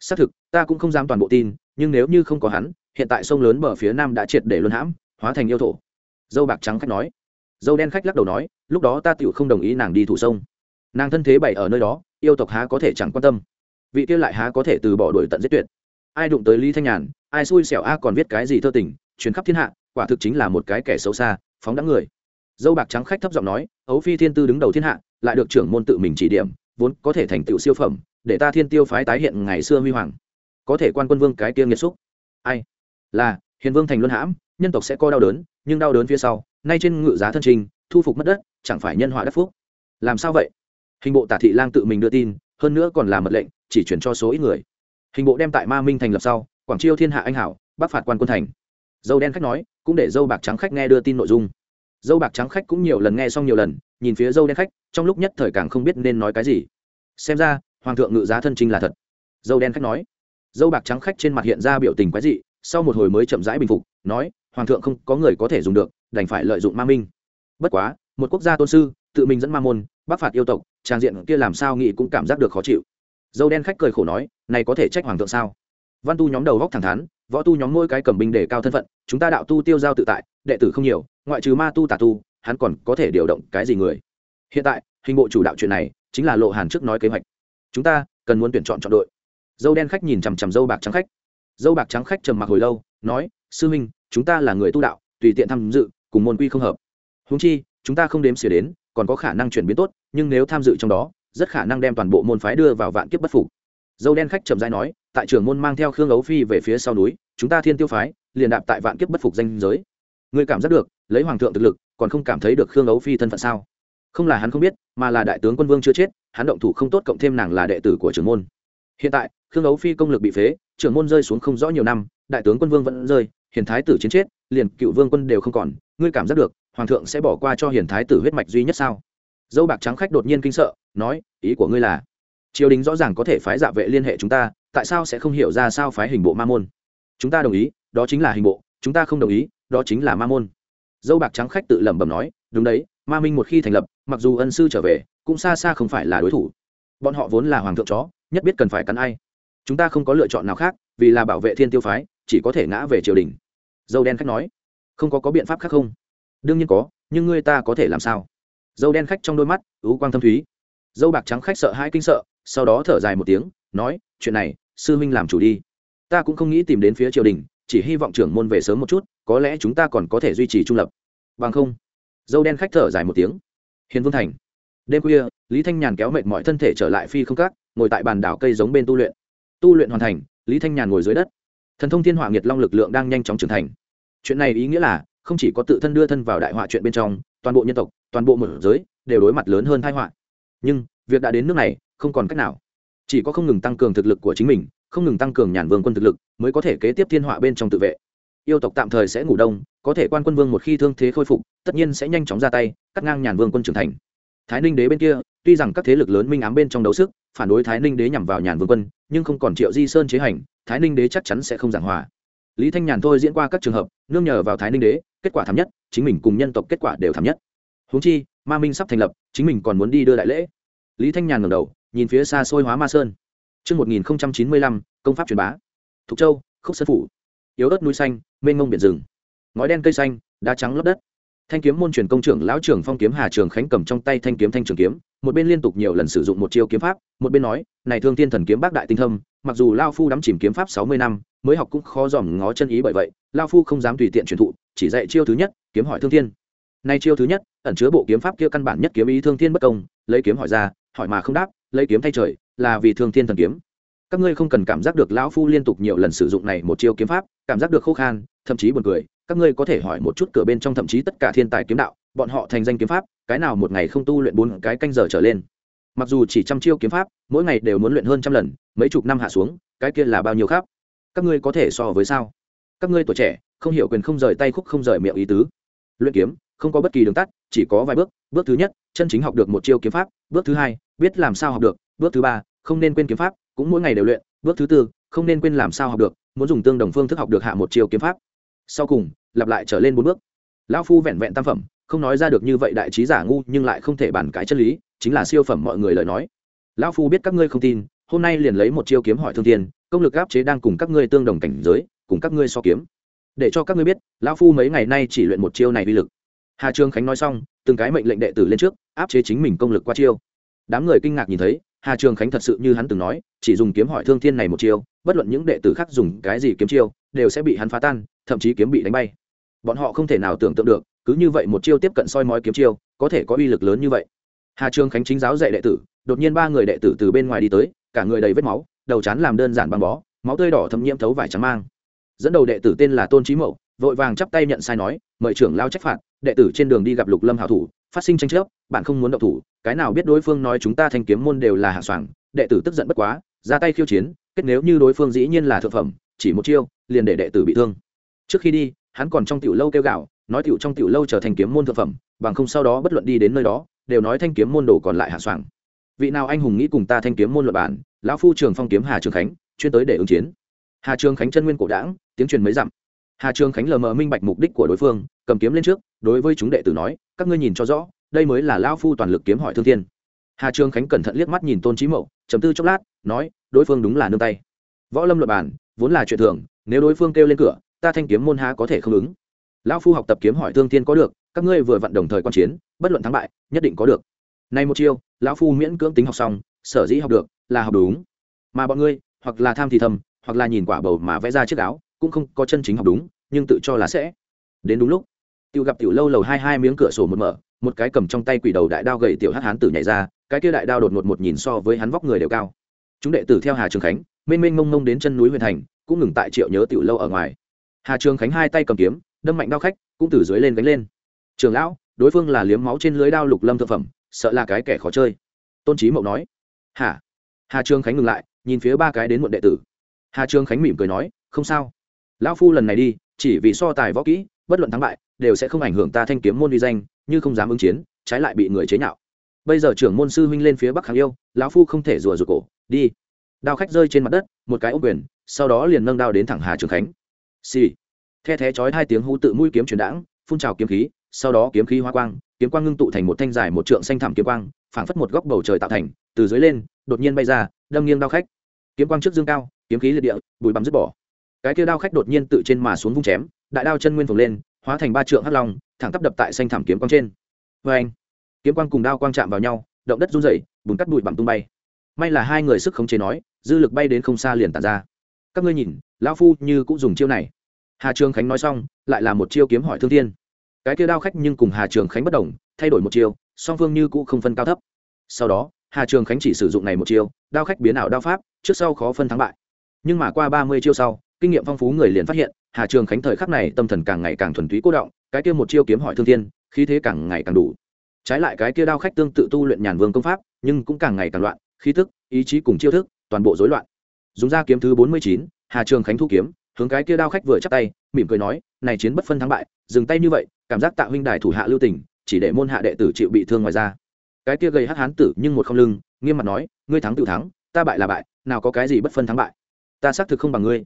Xác thực, ta cũng không dám toàn bộ tin, nhưng nếu như không có hắn, hiện tại sông lớn bờ phía nam đã triệt để luân hãm, hóa thành yêu thổ. Dâu bạc trắng khách nói. Dâu đen khách lắc đầu nói, lúc đó ta tựu không đồng ý nàng đi thủ sông. Nàng thân thế bày ở nơi đó, yêu tộc há có thể chẳng quan tâm. Vị kia lại há có thể từ bỏ đuổi tận giết tuyệt. Ai đụng tới lý thanh nhàn, ai xui xẻo a còn viết cái gì thơ tình chuyến khắp thiên hạ, quả thực chính là một cái kẻ xấu xa, phóng đáng người. Dâu bạc trắng khách thấp giọng nói, ấu phi thiên tư đứng đầu thiên hạ, lại được trưởng môn tự mình chỉ điểm vốn có thể thành tựu siêu phẩm, để ta thiên tiêu phái tái hiện ngày xưa huy hoàng. Có thể quan quân vương cái kia nghiệt xúc. Ai? Là, hiền vương thành luân hãm, nhân tộc sẽ có đau đớn, nhưng đau đớn phía sau, nay trên ngự giá thân trình, thu phục mất đất, chẳng phải nhân họa đắc phúc. Làm sao vậy? Hình bộ tả thị lang tự mình đưa tin, hơn nữa còn là mật lệnh, chỉ chuyển cho số ít người. Hình bộ đem tại ma minh thành lập sau, quảng chiêu thiên hạ anh hảo, bắc phạt quan quân thành. Dâu đen khách nói, cũng để dâu bạc trắng khách nghe đưa tin nội dung. Dâu bạc trắng khách cũng nhiều lần nghe xong nhiều lần nhìn phía dâu đen khách, trong lúc nhất thời càng không biết nên nói cái gì. Xem ra, hoàng thượng ngự giá thân trinh là thật. Dâu đen khách nói. Dâu bạc trắng khách trên mặt hiện ra biểu tình quái dị, sau một hồi mới chậm rãi bình phục, nói, hoàng thượng không có người có thể dùng được, đành phải lợi dụng ma minh. Bất quá, một quốc gia tôn sư, tự mình dẫn ma môn bắc phạt yêu tộc, trang diện kia làm sao nghị cũng cảm giác được khó chịu. Dâu đen khách cười khổ nói, này có thể trách hoàng thượng sao? Văn tu nhóm đầu góc thẳng thắn, võ tu nhóm mỗi cái cầm binh để cao thân phận, chúng ta đạo tu tiêu giao tự tại, đệ tử không nhiều, ngoại trừ ma tu tà tu hắn còn có thể điều động cái gì người? Hiện tại, hình bộ chủ đạo chuyện này chính là lộ hàn trước nói kế hoạch. Chúng ta cần muốn tuyển chọn chọn đội. Dâu đen khách nhìn chằm chằm dâu bạc trắng khách. Dâu bạc trắng khách trầm mặc hồi lâu, nói, sư minh, chúng ta là người tu đạo, tùy tiện tham dự, cùng môn quy không hợp. Húng chi, chúng ta không đếm xỉa đến, còn có khả năng chuyển biến tốt, nhưng nếu tham dự trong đó, rất khả năng đem toàn bộ môn phái đưa vào vạn kiếp bất phục. Dâu đen khách trầm dai nói, tại trưởng môn mang theo khương ấu phi về phía sau núi, chúng ta thiên tiêu phái, liền đạp tại vạn kiếp bất phục danh giới. Ngươi cảm giác được, lấy hoàng thượng thực lực còn không cảm thấy được khương ấu phi thân phận sao? Không là hắn không biết, mà là đại tướng quân vương chưa chết, hắn động thủ không tốt cộng thêm nàng là đệ tử của trưởng môn. Hiện tại, khương ấu phi công lực bị phế, trưởng môn rơi xuống không rõ nhiều năm, đại tướng quân vương vẫn rơi, hiền thái tử chiến chết, liền cựu vương quân đều không còn. Ngươi cảm giác được, hoàng thượng sẽ bỏ qua cho hiền thái tử huyết mạch duy nhất sao? Dâu bạc trắng khách đột nhiên kinh sợ, nói, ý của ngươi là, triều đình rõ ràng có thể phái dạ vệ liên hệ chúng ta, tại sao sẽ không hiểu ra sao phái hình bộ ma môn? Chúng ta đồng ý, đó chính là hình bộ, chúng ta không đồng ý, đó chính là ma môn dâu bạc trắng khách tự lẩm bẩm nói, đúng đấy, ma minh một khi thành lập, mặc dù ân sư trở về, cũng xa xa không phải là đối thủ. Bọn họ vốn là hoàng thượng chó, nhất biết cần phải cắn ai. Chúng ta không có lựa chọn nào khác, vì là bảo vệ thiên tiêu phái, chỉ có thể ngã về triều đình. Dâu đen khách nói, không có có biện pháp khác không? Đương nhiên có, nhưng ngươi ta có thể làm sao? Dâu đen khách trong đôi mắt ứ quang thâm thúy. Dâu bạc trắng khách sợ hai kinh sợ, sau đó thở dài một tiếng, nói, chuyện này, sư minh làm chủ đi. Ta cũng không nghĩ tìm đến phía triều đình chỉ hy vọng trưởng môn về sớm một chút, có lẽ chúng ta còn có thể duy trì trung lập. Bằng không, dâu đen khách thở dài một tiếng. Hiền vương thành. Đêm khuya, lý thanh nhàn kéo mệt mọi thân thể trở lại phi không cát, ngồi tại bàn đảo cây giống bên tu luyện. Tu luyện hoàn thành, lý thanh nhàn ngồi dưới đất. Thần thông thiên hỏa nghiệt long lực lượng đang nhanh chóng trưởng thành. Chuyện này ý nghĩa là, không chỉ có tự thân đưa thân vào đại họa chuyện bên trong, toàn bộ nhân tộc, toàn bộ một giới đều đối mặt lớn hơn thái họa. Nhưng, việc đã đến nước này, không còn cách nào. Chỉ có không ngừng tăng cường thực lực của chính mình không ngừng tăng cường nhàn vương quân thực lực, mới có thể kế tiếp thiên họa bên trong tự vệ. Yêu tộc tạm thời sẽ ngủ đông, có thể quan quân vương một khi thương thế khôi phục, tất nhiên sẽ nhanh chóng ra tay, cắt ngang nhàn vương quân trưởng thành. Thái ninh đế bên kia, tuy rằng các thế lực lớn minh ám bên trong đấu sức, phản đối thái ninh đế nhằm vào nhàn vương quân, nhưng không còn triệu di sơn chế hành, thái ninh đế chắc chắn sẽ không giảng hòa. Lý thanh nhàn thôi diễn qua các trường hợp, nương nhờ vào thái ninh đế, kết quả thảm nhất, chính mình cùng nhân tộc kết quả đều thảm nhất. Húng chi, ma minh sắp thành lập, chính mình còn muốn đi đưa đại lễ. Lý thanh nhàn ngầm đầu, nhìn phía xa xôi hóa ma sơn. Chương 1095, công pháp truyền bá. Thục Châu, Khúc Sơn Phủ. Yếu ớt núi xanh, mênh mông biển rừng. Ngói đen cây xanh, đá trắng lấp đất. Thanh kiếm môn truyền công trưởng lão trưởng Phong kiếm Hà Trường Khánh cầm trong tay thanh kiếm thanh trường kiếm, một bên liên tục nhiều lần sử dụng một chiêu kiếm pháp, một bên nói, "Này Thương Thiên Thần kiếm bác đại tinh thâm, mặc dù lão phu đắm chìm kiếm pháp sáu mươi năm, mới học cũng khó dòm ngó chân ý bởi vậy, lão phu không dám tùy tiện truyền thụ, chỉ dạy chiêu thứ nhất, kiếm hỏi Thương Thiên." Nay chiêu thứ nhất, ẩn chứa bộ kiếm pháp kia căn bản nhất kiếm ý Thương Thiên bất công, lấy kiếm hỏi ra, hỏi mà không đáp lấy kiếm thay trời, là vì thương thiên thần kiếm. Các ngươi không cần cảm giác được lão phu liên tục nhiều lần sử dụng này một chiêu kiếm pháp, cảm giác được khô khan, thậm chí buồn cười, các ngươi có thể hỏi một chút cửa bên trong thậm chí tất cả thiên tài kiếm đạo, bọn họ thành danh kiếm pháp, cái nào một ngày không tu luyện bốn cái canh giờ trở lên. Mặc dù chỉ trăm chiêu kiếm pháp, mỗi ngày đều muốn luyện hơn trăm lần, mấy chục năm hạ xuống, cái kia là bao nhiêu khác các ngươi có thể so với sao? Các ngươi tuổi trẻ, không hiểu quyền không rời tay khúc không rời miệng ý tứ. Luyện kiếm, không có bất kỳ đường tắt, chỉ có vài bước bước thứ nhất chân chính học được một chiêu kiếm pháp, bước thứ hai, biết làm sao học được, bước thứ ba, không nên quên kiếm pháp, cũng mỗi ngày đều luyện, bước thứ tư, không nên quên làm sao học được, muốn dùng tương đồng phương thức học được hạ một chiêu kiếm pháp. Sau cùng, lặp lại trở lên bốn bước. Lão phu vẹn vẹn tam phẩm, không nói ra được như vậy đại trí giả ngu nhưng lại không thể bàn cái chân lý, chính là siêu phẩm mọi người lời nói. Lão phu biết các ngươi không tin, hôm nay liền lấy một chiêu kiếm hỏi thương thiên công lực áp chế đang cùng các ngươi tương đồng cảnh giới, cùng các ngươi so kiếm. Để cho các ngươi biết, lão phu mấy ngày nay chỉ luyện một chiêu này uy lực. Hà trương khánh nói xong từng cái mệnh lệnh đệ tử lên trước, áp chế chính mình công lực qua chiêu. Đám người kinh ngạc nhìn thấy, hà trường khánh thật sự như hắn từng nói, chỉ dùng kiếm hỏi thương thiên này một chiêu, bất luận những đệ tử khác dùng cái gì kiếm chiêu, đều sẽ bị hắn phá tan, thậm chí kiếm bị đánh bay. Bọn họ không thể nào tưởng tượng được, cứ như vậy một chiêu tiếp cận soi mói kiếm chiêu, có thể có uy lực lớn như vậy. Hà trường khánh chính giáo dạy đệ tử, đột nhiên ba người đệ tử từ bên ngoài đi tới, cả người đầy vết máu, đầu chán làm đơn giản băng bó, máu tươi đỏ thâm nhiễm thấu vải trắng mang. Dẫn đầu đệ tử tên là tôn trí mậu vội vàng chắp tay nhận sai nói, mời trưởng lao trách phạt, đệ tử trên đường đi gặp lục lâm hảo thủ, phát sinh tranh chấp, bạn không muốn động thủ, cái nào biết đối phương nói chúng ta thanh kiếm môn đều là hạ soảng, đệ tử tức giận bất quá, ra tay khiêu chiến, kết nếu như đối phương dĩ nhiên là thượng phẩm, chỉ một chiêu, liền để đệ tử bị thương. Trước khi đi, hắn còn trong tiểu lâu kêu gạo nói tiểu trong tiểu lâu trở thành kiếm môn thượng phẩm, bằng không sau đó bất luận đi đến nơi đó, đều nói thanh kiếm môn đồ còn lại hạ soảng. Vị nào anh hùng nghĩ cùng ta thanh kiếm môn luật bản lão phu trường phong kiếm hà trường khánh, chuyên tới để ứng chiến. Hà trường khánh chân nguyên cổ đảng tiếng truyền mấy dặm hà trường khánh lờ mờ minh bạch mục đích của đối phương, cầm kiếm lên trước, đối với chúng đệ tử nói, các ngươi nhìn cho rõ, đây mới là lão phu toàn lực kiếm hỏi thương thiên. Hà trường khánh cẩn thận liếc mắt nhìn tôn trí mậu chấm tư chốc lát, nói, đối phương đúng là nương tay. Võ lâm luật bản vốn là chuyện thường, nếu đối phương kêu lên cửa, ta thanh kiếm môn há có thể không ứng. Lão phu học tập kiếm hỏi thương thiên có được, các ngươi vừa vặn đồng thời quan chiến, bất luận thắng bại, nhất định có được. Nay một chiêu, lão phu miễn cưỡng tính học xong, sở dĩ học được, là học đúng. Mà bọn ngươi, hoặc là tham thì thầm, hoặc là nhìn quả bầu mà vẽ ra chiếc áo cũng không có chân chính học đúng, nhưng tự cho là sẽ. Đến đúng lúc tiêu gặp tiểu lâu lầu hai hai miếng cửa sổ một mở, một cái cầm trong tay quỷ đầu đại đao gầy tiểu hắc hán tử nhảy ra, cái kia đại đao đột ngột một nhìn so với hắn vóc người đều cao. Chúng đệ tử theo hà trường khánh, mênh mênh mông mông đến chân núi huyền thành, cũng ngừng tại triệu nhớ tiểu lâu ở ngoài. Hà trường khánh hai tay cầm kiếm, đâm mạnh đao khách, cũng từ dưới lên gánh lên. Trường lão, đối phương là liếm máu trên lưới đao lục lâm thực phẩm, sợ là cái kẻ khó chơi. Tôn trí mậu nói. Hả? Hà trường khánh ngừng lại, nhìn phía ba cái đến muộn đệ tử. Hà trường khánh mỉm cười nói, không sao lão phu lần này đi, chỉ vì so tài võ kỹ, bất luận thắng bại, đều sẽ không ảnh hưởng ta thanh kiếm môn uy danh, như không dám ứng chiến, trái lại bị người chế nhạo. Bây giờ trưởng môn sư huynh lên phía bắc kháng yêu, lão phu không thể rùa rụt cổ, đi. Đao khách rơi trên mặt đất, một cái ô quyền, sau đó liền nâng đao đến thẳng hà trường khánh. Xì、sì. the thé chói hai tiếng hú tự mũi kiếm truyền đãng, phun trào kiếm khí, sau đó kiếm khí hoa quang, kiếm quang ngưng tụ thành một thanh dài một trượng xanh thẳm kiếm quang, phảng phất một góc bầu trời tạo thành, từ dưới lên, đột nhiên bay ra, đâm nghiêng đao khách. Kiếm quang trước dương cao, kiếm khí liệt địa, bụi bắm dứt bỏ cái kia đao khách đột nhiên tự trên mà xuống vung chém, đại đao chân nguyên phồng lên, hóa thành ba trượng hắc long, thẳng tắp đập tại xanh thảm kiếm quang trên. Vê anh, kiếm quang cùng đao quang chạm vào nhau, động đất run rẩy, bùn cắt bụi bặm tung bay. May là hai người sức khống chế nói, dư lực bay đến không xa liền tàn ra. Các ngươi nhìn, lão phu như cũng dùng chiêu này. Hà trường khánh nói xong, lại là một chiêu kiếm hỏi thương thiên. Cái kia đao khách nhưng cùng hà trường khánh bất đồng, thay đổi một chiêu, song phương như cũ không phân cao thấp. Sau đó, hà trường khánh chỉ sử dụng này một chiêu, đao khách biến ảo đao pháp, trước sau khó phân thắng bại. Nhưng mà qua ba mươi chiêu sau kinh nghiệm phong phú người liền phát hiện, hà trường khánh thời khắc này tâm thần càng ngày càng thuần túy cố động, cái kia một chiêu kiếm hỏi thương thiên, khí thế càng ngày càng đủ. Trái lại cái kia đao khách tương tự tu luyện nhàn vương công pháp, nhưng cũng càng ngày càng loạn, khí thức ý chí cùng chiêu thức, toàn bộ rối loạn. Dùng ra kiếm thứ bốn mươi chín, hà trường khánh thu kiếm, hướng cái kia đao khách vừa chắp tay, mỉm cười nói, này chiến bất phân thắng bại, dừng tay như vậy, cảm giác tạ huynh đài thủ hạ lưu tình, chỉ để môn hạ đệ tử chịu bị thương ngoài ra cái kia gây hắc hán tử nhưng một không lưng, nghiêm mặt nói, ngươi thắng tự thắng, ta bại là bại, nào có cái gì bất phân thắng bại? Ta xác thực không bằng ngươi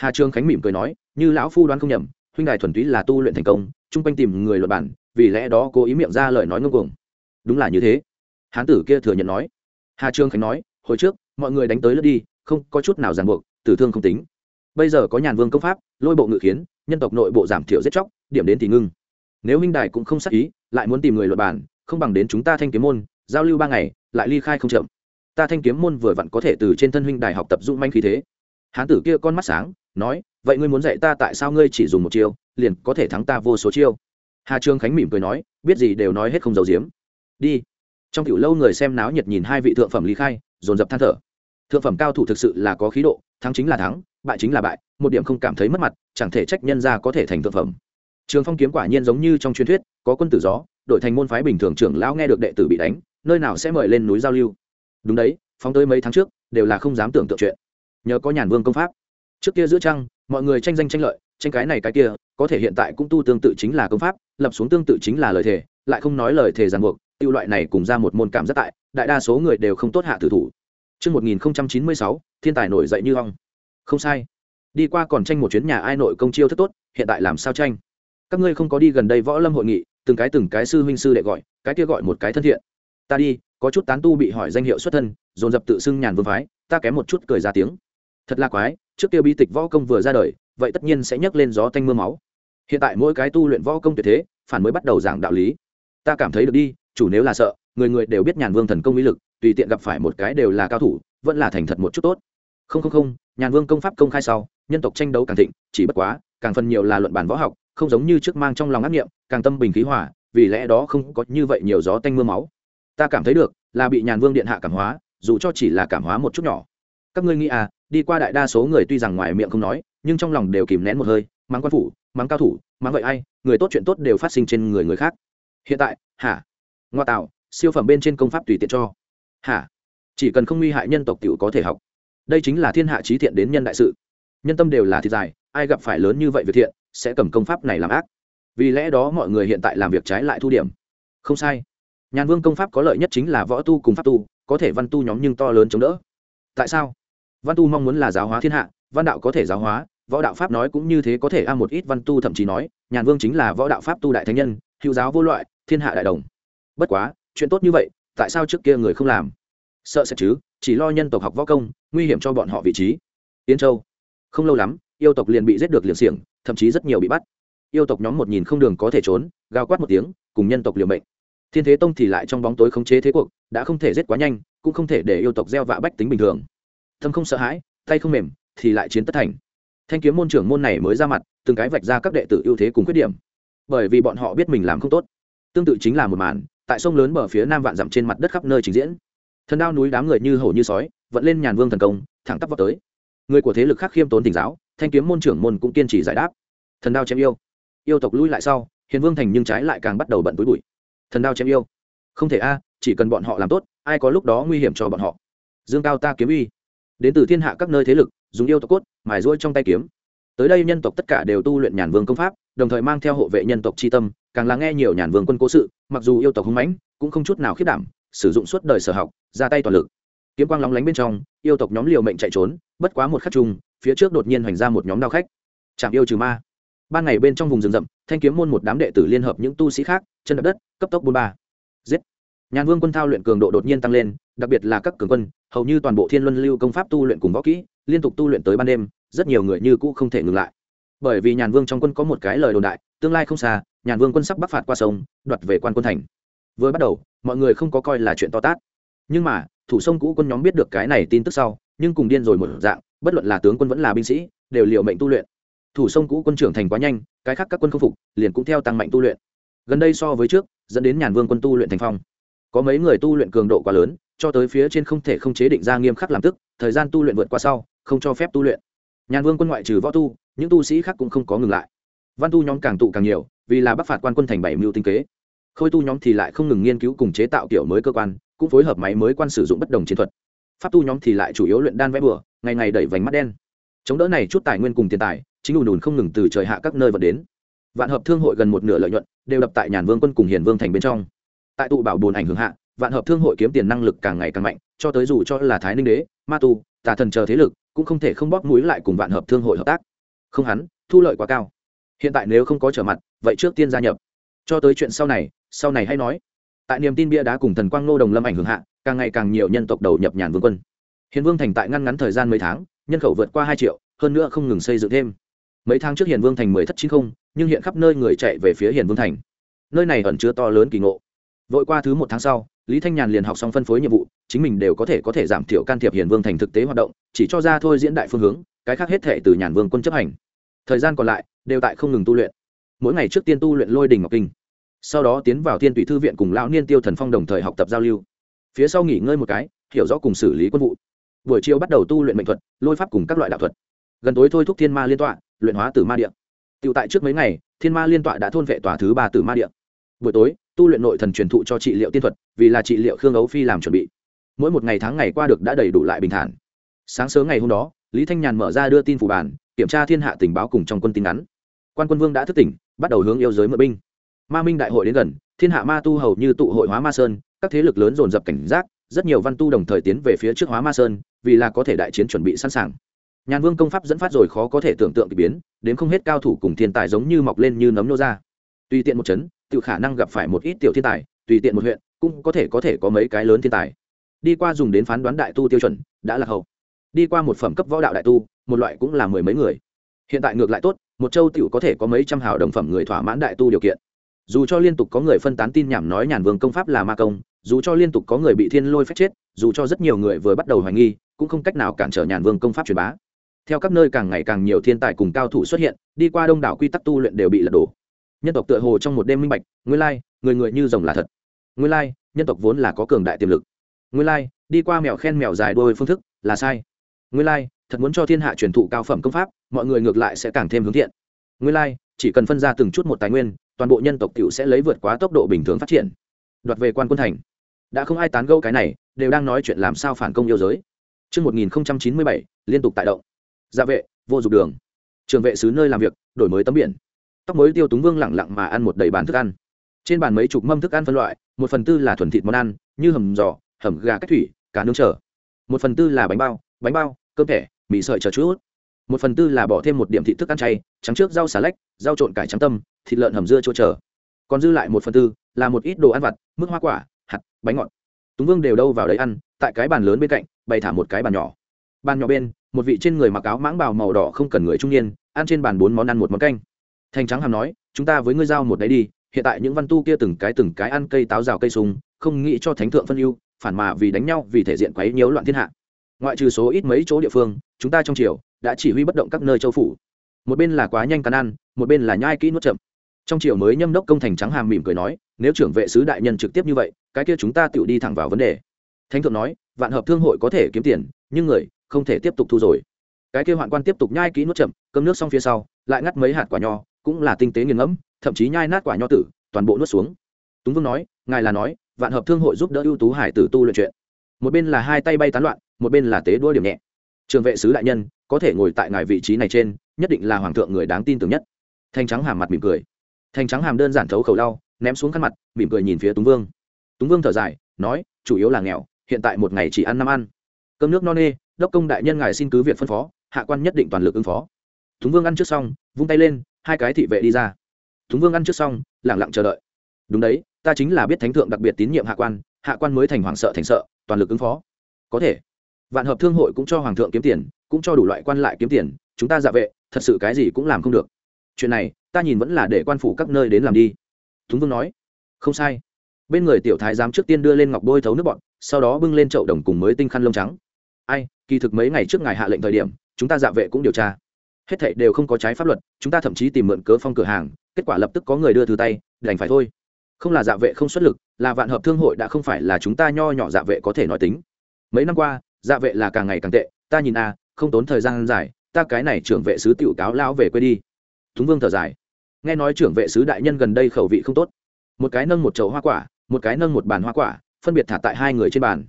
hà trường khánh mỉm cười nói, như lão phu đoán không nhầm, huynh đài thuần túy là tu luyện thành công, chung quanh tìm người luật bản, vì lẽ đó cố ý miệng ra lời nói ngông cuồng. Đúng là như thế. Hán tử kia thừa nhận nói. Hà trường khánh nói, hồi trước, mọi người đánh tới lướt đi, không có chút nào ràng buộc, tử thương không tính. Bây giờ có nhàn vương công pháp, lôi bộ ngự khiến, nhân tộc nội bộ giảm thiểu giết chóc, điểm đến thì ngưng. Nếu huynh đài cũng không sát ý, lại muốn tìm người luật bản, không bằng đến chúng ta thanh kiếm môn, giao lưu ba ngày, lại ly khai không chậm. Ta thanh kiếm môn vừa vặn có thể từ trên thân huynh đài học tập dũng manh khí thế hán tử kia con mắt sáng, nói, vậy ngươi muốn dạy ta tại sao ngươi chỉ dùng một chiêu, liền có thể thắng ta vô số chiêu? Hà trương khánh mỉm cười nói, biết gì đều nói hết không giấu giếm. Đi. Trong tiểu lâu người xem náo nhiệt nhìn hai vị thượng phẩm ly khai, dồn dập than thở. Thượng phẩm cao thủ thực sự là có khí độ, thắng chính là thắng, bại chính là bại, một điểm không cảm thấy mất mặt, chẳng thể trách nhân ra có thể thành thượng phẩm. Trường phong kiếm quả nhiên giống như trong truyền thuyết, có quân tử gió đổi thành môn phái bình thường trưởng lão nghe được đệ tử bị đánh, nơi nào sẽ mời lên núi giao lưu. Đúng đấy, phóng tới mấy tháng trước, đều là không dám tưởng tượng chuyện nhờ có nhàn vương công pháp trước kia giữa trăng mọi người tranh danh tranh lợi tranh cái này cái kia có thể hiện tại cũng tu tương tự chính là công pháp lập xuống tương tự chính là lời thề lại không nói lời thề ràng buộc tiêu loại này cùng ra một môn cảm rất tại đại đa số người đều không tốt hạ tử thủ Trước 1096, thiên tài nổi dậy như ong. Không sai. Đi qua còn tranh một chuyến nhà ai nội công chiêu thức tốt, hiện tại làm sao tranh? Các ngươi không có đi gần đây võ lâm hội nghị, từng cái từng cái sư huynh sư đệ gọi, cái kia gọi một cái thân thiện. Ta đi, có chút tán tu bị hỏi danh hiệu xuất thân, dồn dập tự xưng nhàn vương phái, ta kém một chút cười ra tiếng. Thật là quái, trước kia bi tịch võ công vừa ra đời, vậy tất nhiên sẽ nhấc lên gió tanh mưa máu. Hiện tại mỗi cái tu luyện võ công tuyệt thế, phản mới bắt đầu giảng đạo lý. Ta cảm thấy được đi, chủ nếu là sợ, người người đều biết nhàn vương thần công mỹ lực, tùy tiện gặp phải một cái đều là cao thủ vẫn là thành thật một chút tốt không không không nhàn vương công pháp công khai sau nhân tộc tranh đấu càng thịnh chỉ bất quá càng phần nhiều là luận bản võ học không giống như trước mang trong lòng ác nghiệm càng tâm bình khí hòa vì lẽ đó không có như vậy nhiều gió tanh mưa máu ta cảm thấy được là bị nhàn vương điện hạ cảm hóa dù cho chỉ là cảm hóa một chút nhỏ các ngươi nghĩ à đi qua đại đa số người tuy rằng ngoài miệng không nói, nhưng trong lòng đều kìm nén một hơi, mắng quan phủ, mắng cao thủ, mắng vậy ai, người tốt chuyện tốt đều phát sinh trên người người khác. Hiện tại, hả? Ngoa tạo, siêu phẩm bên trên công pháp tùy tiện cho. Hả? Chỉ cần không nguy hại nhân tộc t i ể u có thể học. Đây chính là thiên hạ trí thiện đến nhân đại sự. Nhân tâm đều là thiệt dài, ai gặp phải lớn như vậy việc thiện, sẽ cầm công pháp này làm ác. Vì lẽ đó mọi người hiện tại làm việc trái lại thu điểm. Không sai. Nhàn vương công pháp có lợi nhất chính là võ tu cùng pháp tu, có thể văn tu nhóm nhưng to lớn chống đỡ. Tại sao? Văn tu mong muốn là giáo hóa thiên hạ, văn đạo có thể giáo hóa, võ đạo pháp nói cũng như thế có thể a một ít văn tu thậm chí nói, nhàn vương chính là võ đạo pháp tu đại thánh nhân, hữu giáo vô loại, thiên hạ đại đồng. Bất quá, chuyện tốt như vậy, tại sao trước kia người không làm? Sợ sẽ chứ, chỉ lo nhân tộc học võ công, nguy hiểm cho bọn họ vị trí. Yến châu, không lâu lắm, yêu tộc liền bị giết được liền xiềng, thậm chí rất nhiều bị bắt. Yêu tộc nhóm một nhìn không đường có thể trốn, gào quát một tiếng, cùng nhân tộc liều mệnh. Thiên thế tông thì lại trong bóng tối khống chế thế cuộc, đã không thể giết quá nhanh, cũng không thể để yêu tộc gieo vạ bách tính bình thường thâm không sợ hãi, tay không mềm thì lại chiến tất thành. Thanh kiếm môn trưởng môn này mới ra mặt, từng cái vạch ra các đệ tử ưu thế cùng khuyết điểm. Bởi vì bọn họ biết mình làm không tốt. Tương tự chính là một màn, tại sông lớn bờ phía nam vạn dặm trên mặt đất khắp nơi trình diễn. Thần đao núi đám người như hổ như sói vẫn lên nhàn vương thần công, thẳng tắp vào tới. Người của thế lực khác khiêm tốn tỉnh giáo, thanh kiếm môn trưởng môn cũng kiên trì giải đáp. Thần đao chém yêu. Yêu tộc lui lại sau, hiền vương thành nhưng trái lại càng bắt đầu bận túi bụi. Thần đao chém yêu. Không thể a, chỉ cần bọn họ làm tốt, ai có lúc đó nguy hiểm cho bọn họ. Dương cao ta kiếm uy đến từ thiên hạ các nơi thế lực, dùng yêu tộc cốt, mài ruôi trong tay kiếm. Tới đây nhân tộc tất cả đều tu luyện nhàn vương công pháp, đồng thời mang theo hộ vệ nhân tộc c tâm, càng lắng nghe nhiều nhàn vương quân cố sự, mặc dù yêu tộc hưng mãnh, cũng không chút nào khiết đảm, sử dụng suốt đời sở học, ra tay toàn lực. Kiếm quang lóng lánh bên trong, yêu tộc nhóm liều mệnh chạy trốn, bất quá một khắc chung, phía trước đột nhiên hoành ra một nhóm đao khách. Chạm yêu trừ ma. Ban ngày bên trong vùng rừng rậm, thanh kiếm môn một đám đệ tử liên hợp những tu sĩ khác, chân đập đất, cấp tốc bốn ba. Giết nhàn vương quân thao luyện cường độ đột nhiên tăng lên, đặc biệt là các cường quân, hầu như toàn bộ thiên luân lưu công pháp tu luyện cùng võ kỹ, liên tục tu luyện tới ban đêm, rất nhiều người như cũ không thể ngừng lại. Bởi vì nhàn vương trong quân có một cái lời đồn đại, tương lai không xa nhàn vương quân sắp bắc phạt qua sông, đoạt về quan quân thành. Vừa bắt đầu, mọi người không có coi là chuyện to tát. Nhưng mà, thủ sông cũ quân nhóm biết được cái này tin tức sau, nhưng cùng điên rồi một dạng, bất luận là tướng quân vẫn là binh sĩ, đều liệu mệnh tu luyện. Thủ sông cũ quân trưởng thành quá nhanh, cái khác các quân không phục, liền cũng theo tăng mạnh tu luyện. Gần đây so với trước, dẫn đến nhàn vương quân tu luyện thành phong có mấy người tu luyện cường độ quá lớn, cho tới phía trên không thể không chế định ra nghiêm khắc làm tức, thời gian tu luyện vượt qua sau, không cho phép tu luyện. Nhàn vương quân ngoại trừ võ tu, những tu sĩ khác cũng không có ngừng lại. Văn tu nhóm càng tụ càng nhiều, vì là bắc phạt quan quân thành bảy mưu tinh kế. Khôi tu nhóm thì lại không ngừng nghiên cứu cùng chế tạo kiểu mới cơ quan, cũng phối hợp máy mới quan sử dụng bất đồng chiến thuật. Pháp tu nhóm thì lại chủ yếu luyện đan vẽ bừa ngày ngày đẩy vành mắt đen. Chống đỡ này chút tài nguyên cùng tiền tài, chính ùn ùn không ngừng từ trời hạ các nơi vật đến. Vạn hợp thương hội gần một nửa lợi nhuận, đều đập tại nhàn vương quân cùng hiền vương thành bên trong tại tụ bảo bồn ảnh hưởng hạ, vạn hợp thương hội kiếm tiền năng lực càng ngày càng mạnh, cho tới dù cho là thái ninh đế, ma tu, tà thần chờ thế lực, cũng không thể không bóp mũi lại cùng vạn hợp thương hội hợp tác. Không hắn, thu lợi quá cao. Hiện tại nếu không có trở mặt, vậy trước tiên gia nhập. Cho tới chuyện sau này sau này hay nói. Tại niềm tin bia đá cùng thần quang nô đồng lâm ảnh hưởng hạ, càng ngày càng nhiều nhân tộc đầu nhập nhàn vương quân. Hiền vương thành tại ngăn ngắn thời gian mấy tháng, nhân khẩu vượt qua hai triệu, hơn nữa không ngừng xây dựng thêm. Mấy tháng trước hiền vương thành mười thất chín không, nhưng hiện khắp nơi người chạy về phía hiền vương thành. Nơi này ẩn chứa to lớn kỳ ngộ vội qua thứ một tháng sau, lý thanh nhàn liền học xong phân phối nhiệm vụ, chính mình đều có thể có thể giảm thiểu can thiệp hiền vương thành thực tế hoạt động, chỉ cho ra thôi diễn đại phương hướng, cái khác hết thể từ nhàn vương quân chấp hành. Thời gian còn lại, đều tại không ngừng tu luyện. Mỗi ngày trước tiên tu luyện lôi đình ngọc kinh, sau đó tiến vào thiên tùy thư viện cùng lão niên tiêu thần phong đồng thời học tập giao lưu. Phía sau nghỉ ngơi một cái, hiểu rõ cùng xử lý quân vụ. Buổi chiều bắt đầu tu luyện mệnh thuật, lôi pháp cùng các loại đạo thuật. Gần tối thôi thúc thiên ma liên tọa, luyện hóa từ ma địa. Tự tại trước mấy ngày, thiên ma liên tọa đã thôn vệ tòa thứ ba từ ma địa buổi tối, tu luyện nội thần truyền thụ cho trị liệu tiên thuật, vì là trị liệu khương ấu phi làm chuẩn bị. Mỗi một ngày tháng ngày qua được đã đầy đủ lại bình thản. Sáng sớm ngày hôm đó, lý thanh nhàn mở ra đưa tin phủ bản kiểm tra thiên hạ tình báo cùng trong quân tin ngắn. Quan quân vương đã thức tỉnh, bắt đầu hướng yêu giới mượn binh. Ma minh đại hội đến gần, thiên hạ ma tu hầu như tụ hội hóa ma sơn, các thế lực lớn dồn dập cảnh giác, rất nhiều văn tu đồng thời tiến về phía trước hóa ma sơn, vì là có thể đại chiến chuẩn bị sẵn sàng. Nhàn vương công pháp dẫn phát rồi khó có thể tưởng tượng k ỳ biến, đến không hết cao thủ cùng thiên tài giống như mọc lên như nấm nô ra. Tùy tiện một chấn tự khả năng gặp phải một ít tiểu thiên tài, tùy tiện một huyện, cũng có thể có thể có mấy cái lớn thiên tài. Đi qua dùng đến phán đoán đại tu tiêu chuẩn, đã là hậu. Đi qua một phẩm cấp võ đạo đại tu, một loại cũng là mười mấy người. Hiện tại ngược lại tốt, một châu tiểu có thể có mấy trăm hào đồng phẩm người thỏa mãn đại tu điều kiện. Dù cho liên tục có người phân tán tin nhảm nói nhàn vương công pháp là ma công, dù cho liên tục có người bị thiên lôi phép chết, dù cho rất nhiều người vừa bắt đầu hoài nghi, cũng không cách nào cản trở nhàn vương công pháp truyền bá. Theo các nơi càng ngày càng nhiều thiên tài cùng cao thủ xuất hiện, đi qua đông đảo quy tắc tu luyện đều bị lật đổ nhân tộc tựa hồ trong một đêm minh bạch nguyên lai người người như rồng là thật. Nguyên lai nhân tộc vốn là có cường đại tiềm lực. Nguyên lai đi qua mèo khen mèo dài đôi phương thức là sai. Nguyên lai thật muốn cho thiên hạ truyền thụ cao phẩm công pháp mọi người ngược lại sẽ càng thêm hướng thiện. Nguyên lai chỉ cần phân ra từng chút một tài nguyên toàn bộ nhân tộc cựu sẽ lấy vượt quá tốc độ bình thường phát triển. Đoạt về quan quân thành. Đã không ai tán gẫu cái này đều đang nói chuyện làm sao phản công yêu giới. Trước 1097, liên tục tại động. Gia dạ vệ, vô dục đường. Trường vệ sứ nơi làm việc, đổi mới tấm biển. Tóc mới tiêu túng vương lẳng lặng mà ăn một đầy bàn thức ăn. Trên bàn mấy chục mâm thức ăn phân loại, một phần tư là thuần thịt món ăn, như hầm giò, hầm gà cách thủy, cá nướng trở. Một phần tư là bánh bao, bánh bao, cơm thẻ, mì sợi chờ chút. Một phần tư là bỏ thêm một điểm thịt thức ăn chay, trắng trước rau xà lách, rau trộn cải trắng tâm, thịt lợn hầm dưa chua chờ. Còn dư lại một phần tư là một ít đồ ăn vặt, mức hoa quả, hạt, bánh ngọt túng vương đều đâu vào đấy ăn tại cái bàn lớn bên cạnh bày thả một cái bàn nhỏ bàn nhỏ bên một vị trên người mặc áo mãng bào màu đỏ không cần người trung niên ăn trên bàn bốn món ăn một món canh thành trắng hàm nói, chúng ta với ngươi giao một đấy đi, hiện tại những văn tu kia từng cái từng cái ăn cây táo rào cây súng không nghĩ cho thánh thượng phân ưu, phản mà vì đánh nhau vì thể diện quấy nhiễu loạn thiên hạ. Ngoại trừ số ít mấy chỗ địa phương, chúng ta trong triều đã chỉ huy bất động các nơi châu phủ. Một bên là quá nhanh cắn ăn, một bên là nhai kỹ nuốt chậm. Trong triều mới nhâm đốc công thành trắng hàm mỉm cười nói, nếu trưởng vệ sứ đại nhân trực tiếp như vậy, cái kia chúng ta tự đi thẳng vào vấn đề. Thánh thượng nói, vạn hợp thương hội có thể kiếm tiền, nhưng người không thể tiếp tục thu rồi. Cái kia hoạn quan tiếp tục nhai kỹ nuốt chậm, cơm nước xong phía sau, lại ngắt mấy hạt quả nho cũng là tinh tế nghiền ngẫm thậm chí nhai nát quả nho tử toàn bộ nuốt xuống. Túng vương nói ngài là nói vạn hợp thương hội giúp đỡ ưu tú hải tử tu luyện chuyện. Một bên là hai tay bay tán loạn một bên là tế đua điểm nhẹ. Trường vệ sứ đại nhân có thể ngồi tại ngài vị trí này trên nhất định là hoàng thượng người đáng tin tưởng nhất. Thanh trắng hàm mặt mỉm cười. Thanh trắng hàm đơn giản thấu khẩu đau, ném xuống khăn mặt mỉm cười nhìn phía túng vương. Túng vương thở dài nói chủ yếu là nghèo hiện tại một ngày chỉ ăn năm ăn. Cơm nước no nê đốc công đại nhân ngài xin cứ việc phân phó hạ quan nhất định toàn lực ứng phó. Túng vương ăn trước xong vung tay lên hai cái thị vệ đi ra. Túng vương ăn trước xong lẳng lặng chờ đợi. Đúng đấy, ta chính là biết thánh thượng đặc biệt tín nhiệm hạ quan hạ quan mới thành hoàng sợ thành sợ, toàn lực ứng phó. Có thể. Vạn hợp thương hội cũng cho hoàng thượng kiếm tiền, cũng cho đủ loại quan lại kiếm tiền, chúng ta dạ vệ, thật sự cái gì cũng làm không được. Chuyện này, ta nhìn vẫn là để quan phủ các nơi đến làm đi. Túng vương nói. Không sai. Bên người tiểu thái giám trước tiên đưa lên ngọc bôi thấu nước bọn sau đó bưng lên chậu đồng cùng mới tinh khăn lông trắng. Ai, kỳ thực mấy ngày trước ngày hạ lệnh thời điểm, chúng ta dạ vệ cũng điều tra hết thảy đều không có trái pháp luật, chúng ta thậm chí tìm mượn cớ phong cửa hàng, kết quả lập tức có người đưa thư tay, đành phải thôi. Không là dạ vệ không xuất lực, là vạn hợp thương hội đã không phải là chúng ta nho nhỏ dạ vệ có thể nói tính. Mấy năm qua dạ vệ là càng ngày càng tệ, ta nhìn a không tốn thời gian dài, ta cái này trưởng vệ sứ tiểu cáo lão về quê đi. Thúng vương thở dài. Nghe nói trưởng vệ sứ đại nhân gần đây khẩu vị không tốt. Một cái nâng một chậu hoa quả, một cái nâng một bàn hoa quả, phân biệt thả tại hai người trên bàn.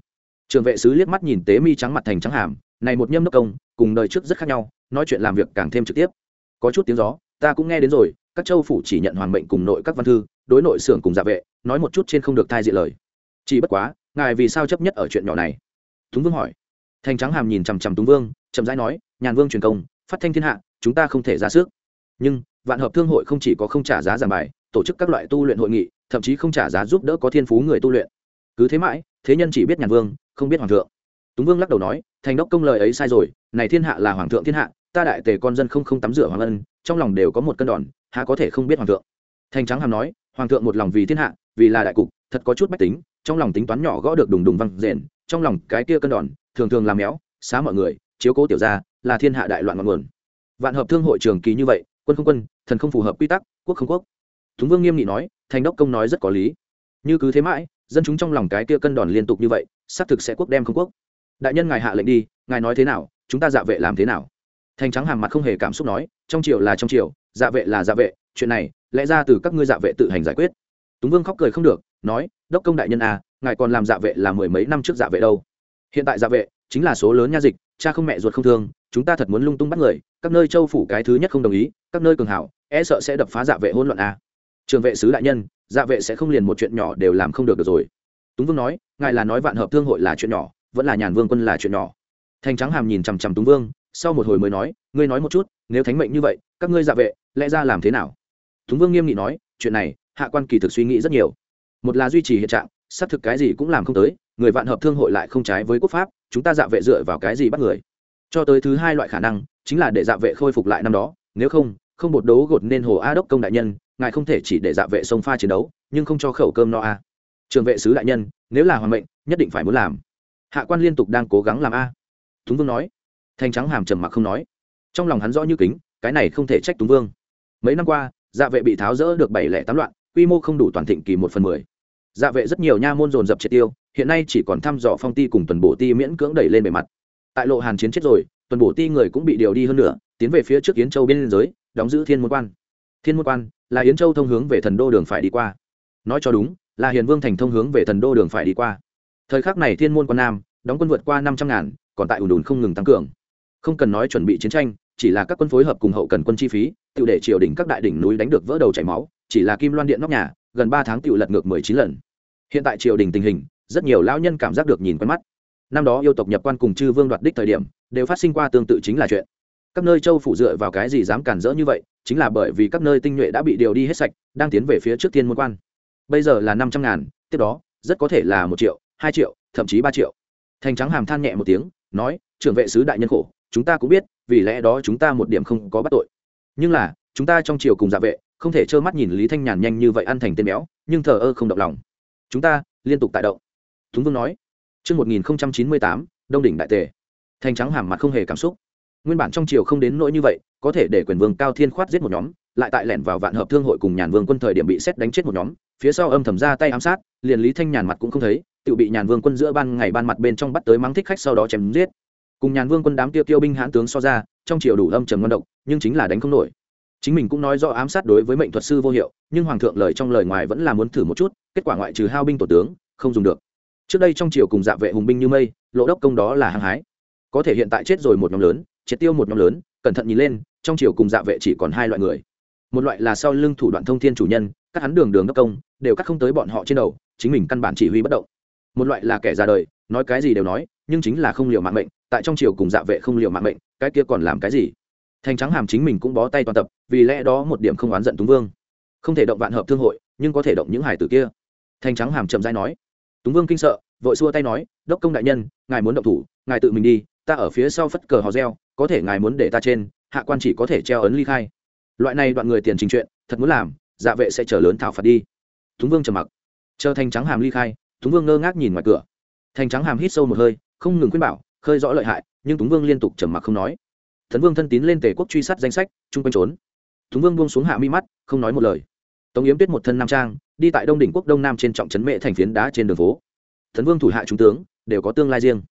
Trưởng vệ sứ liếc mắt nhìn tế mi trắng mặt thành trắng hàm, này một nhâm nước công, cùng đời trước rất khác nhau nói chuyện làm việc càng thêm trực tiếp. Có chút tiếng gió, ta cũng nghe đến rồi, các châu phủ chỉ nhận hoàng mệnh cùng nội các văn thư, đối nội xưởng cùng giả vệ, nói một chút trên không được thai diện lời. Chỉ bất quá, ngài vì sao chấp nhất ở chuyện nhỏ này? Túng vương hỏi. Thành trắng hàm nhìn chằm chằm túng vương, chậm rãi nói, nhàn vương truyền công, phát thanh thiên hạ, chúng ta không thể ra sức. Nhưng, vạn hợp thương hội không chỉ có không trả giá giảm bài, tổ chức các loại tu luyện hội nghị, thậm chí không trả giá giúp đỡ có thiên phú người tu luyện. Cứ thế mãi, thế nhân chỉ biết nhàn vương, không biết hoàng thượng. Túng vương lắc đầu nói, thành đốc công lời ấy sai rồi, này thiên hạ là hoàng thượng thiên hạ ta đại tề con dân không không tắm rửa hoàng ân, trong lòng đều có một cân đòn, há có thể không biết hoàng thượng. Thành trắng hàm nói, hoàng thượng một lòng vì thiên hạ, vì là đại cục, thật có chút bách tính, trong lòng tính toán nhỏ gõ được đùng đùng văng rền, trong lòng cái kia cân đòn, thường thường làm méo, xá mọi người, chiếu cố tiểu gia, là thiên hạ đại loạn ngọn nguồn. Vạn hợp thương hội trường kỳ như vậy, quân không quân, thần không phù hợp quy tắc, quốc không quốc. Túng vương nghiêm nghị nói, thành đốc công nói rất có lý. Như cứ thế mãi, dân chúng trong lòng cái kia cân đòn liên tục như vậy, xác thực sẽ quốc đem không quốc. Đại nhân ngài hạ lệnh đi, ngài nói thế nào, chúng ta dạ vệ làm thế nào? Thành trắng hàm mặt không hề cảm xúc nói trong triều là trong triều dạ vệ là dạ vệ chuyện này lẽ ra từ các ngươi dạ vệ tự hành giải quyết. Túng vương khóc cười không được nói đốc công đại nhân à ngài còn làm dạ vệ là mười mấy năm trước dạ vệ đâu. Hiện tại dạ vệ chính là số lớn nha dịch cha không mẹ ruột không thương chúng ta thật muốn lung tung bắt người các nơi châu phủ cái thứ nhất không đồng ý các nơi cường hảo e sợ sẽ đập phá dạ vệ hỗn loạn à. trường vệ sứ đại nhân dạ vệ sẽ không liền một chuyện nhỏ đều làm không được, được rồi. Túng vương nói ngài là nói vạn hợp thương hội là chuyện nhỏ vẫn là nhàn vương quân là chuyện nhỏ. Thành trắng hàm nhìn chằm chằm túng vương sau một hồi mới nói, ngươi nói một chút, nếu thánh mệnh như vậy, các ngươi dạ vệ, lẽ ra làm thế nào? Túng vương nghiêm nghị nói, chuyện này, hạ quan kỳ thực suy nghĩ rất nhiều. Một là duy trì hiện trạng, xác thực cái gì cũng làm không tới, người vạn hợp thương hội lại không trái với quốc pháp, chúng ta dạ vệ dựa vào cái gì bắt người? Cho tới thứ hai loại khả năng, chính là để dạ vệ khôi phục lại năm đó, nếu không không bột đấu gột nên hồ a đốc công đại nhân, ngài không thể chỉ để dạ vệ sông pha chiến đấu, nhưng không cho khẩu cơm no a. Trường vệ sứ đại nhân, nếu là hoàng mệnh, nhất định phải muốn làm. Hạ quan liên tục đang cố gắng làm a. Thúng vương nói thanh trắng hàm trầm mặc không nói. Trong lòng hắn rõ như kính, cái này không thể trách túng vương. Mấy năm qua dạ vệ bị tháo rỡ được bảy lẻ tám loạn, quy mô không đủ toàn thịnh kỳ một phần mười. Dạ vệ rất nhiều nha môn dồn dập triệt tiêu, hiện nay chỉ còn thăm dò phong ti cùng tuần bổ ti miễn cưỡng đẩy lên bề mặt. Tại lộ hàn chiến chết rồi, tuần bổ ti người cũng bị điều đi hơn nữa tiến về phía trước yến châu bên liên giới, đóng giữ thiên môn quan. Thiên môn quan là yến châu thông hướng về thần đô đường phải đi qua. Nói cho đúng, là hiền vương thành thông hướng về thần đô đường phải đi qua. Thời khắc này thiên môn quan nam đóng quân vượt qua năm trăm ngàn, còn tại ủn đùn không ngừng tăng cường không cần nói chuẩn bị chiến tranh, chỉ là các quân phối hợp cùng hậu cần quân chi phí tự để triều đỉnh các đại đỉnh núi đánh được vỡ đầu chảy máu, chỉ là kim loan điện nóc nhà, gần ba tháng tự lật ngược mười chín lần. Hiện tại triều đình tình hình, rất nhiều lão nhân cảm giác được nhìn quen mắt. Năm đó yêu tộc nhập quan cùng chư vương đoạt đích thời điểm, đều phát sinh qua tương tự chính là chuyện. Các nơi châu phủ dựa vào cái gì dám cản rỡ như vậy, chính là bởi vì các nơi tinh nhuệ đã bị điều đi hết sạch, đang tiến về phía trước tiên môn quan. Bây giờ là năm trăm ngàn, tiếp đó, rất có thể là một triệu, hai triệu, thậm chí ba triệu. Thành trắng hàm than nhẹ một tiếng, nói, trưởng vệ sứ đại nhân khổ chúng ta cũng biết vì lẽ đó chúng ta một điểm không có bắt tội nhưng là chúng ta trong chiều cùng dạ vệ không thể trơ mắt nhìn lý thanh nhàn nhanh như vậy ăn thành tên béo nhưng thờ ơ không động lòng chúng ta liên tục tại động thúng vương nói Trước 1098, Đông đỉnh đại tề. Thành trắng hàm mặt không hề cảm xúc. Nguyên bản trong triều không đến nỗi như vậy, có thể để quyền vương Cao Thiên khoát giết một nhóm, lại tại lẻn vào vạn hợp thương hội cùng nhàn vương quân thời điểm bị xét đánh chết một nhóm, phía sau âm thầm ra tay ám sát, liền Lý Thanh nhàn mặt cũng không thấy, tự bị nhàn vương quân giữa ban ngày ban mặt bên trong bắt tới mắng thích khách sau đó chém giết. Cùng nhàn vương quân đám tiêu tiêu binh hãn tướng so ra, trong triều đủ âm trầm ngon độc, nhưng chính là đánh không nổi. Chính mình cũng nói rõ ám sát đối với mệnh thuật sư vô hiệu, nhưng hoàng thượng lời trong lời ngoài vẫn là muốn thử một chút, kết quả ngoại trừ hao binh tổ tướng, không dùng được. Trước đây trong triều cùng dạ vệ hùng binh như mây lộ đốc công đó là hăng hái. Có thể hiện tại chết rồi một nhóm lớn triệt tiêu một nhóm lớn cẩn thận nhìn lên trong triều cùng dạ vệ chỉ còn hai loại người. Một loại là sau lưng thủ đoạn thông thiên chủ nhân các hắn đường đường đốc công đều cắt không tới bọn họ trên đầu chính mình căn bản chỉ huy bất động. Một loại là kẻ ra đời nói cái gì đều nói nhưng chính là không liều mạng mệnh, tại trong triều cùng dạ vệ không liều mạng mệnh, cái kia còn làm cái gì? Thành trắng hàm chính mình cũng bó tay toàn tập, vì lẽ đó một điểm không oán giận túng vương. Không thể động vạn hợp thương hội, nhưng có thể động những hải tử kia. Thành trắng hàm chậm dai nói. Túng vương kinh sợ, vội xua tay nói, đốc công đại nhân, ngài muốn động thủ, ngài tự mình đi, ta ở phía sau phất cờ hò reo, có thể ngài muốn để ta trên, hạ quan chỉ có thể treo ấn ly khai. Loại này đoạn người tiền trình chuyện, thật muốn làm dạ vệ sẽ chờ lớn thảo phạt đi. Túng vương trầm mặc. Chờ thành trắng hàm ly khai, túng vương ngơ ngác nhìn ngoài cửa. Thành trắng hàm hít sâu một hơi không ngừng khuyên bảo, khơi rõ lợi hại, nhưng túng vương liên tục trầm mặc không nói. Thần vương thân tín lên tề quốc truy sát danh sách, chung quanh trốn. Túng vương buông xuống hạ mi mắt, không nói một lời. Tống yếm tuyết một thân nam trang, đi tại đông đỉnh quốc đông nam trên trọng trấn mệ thành phiến đá trên đường phố. Thần vương thủ hạ trung tướng, đều có tương lai riêng.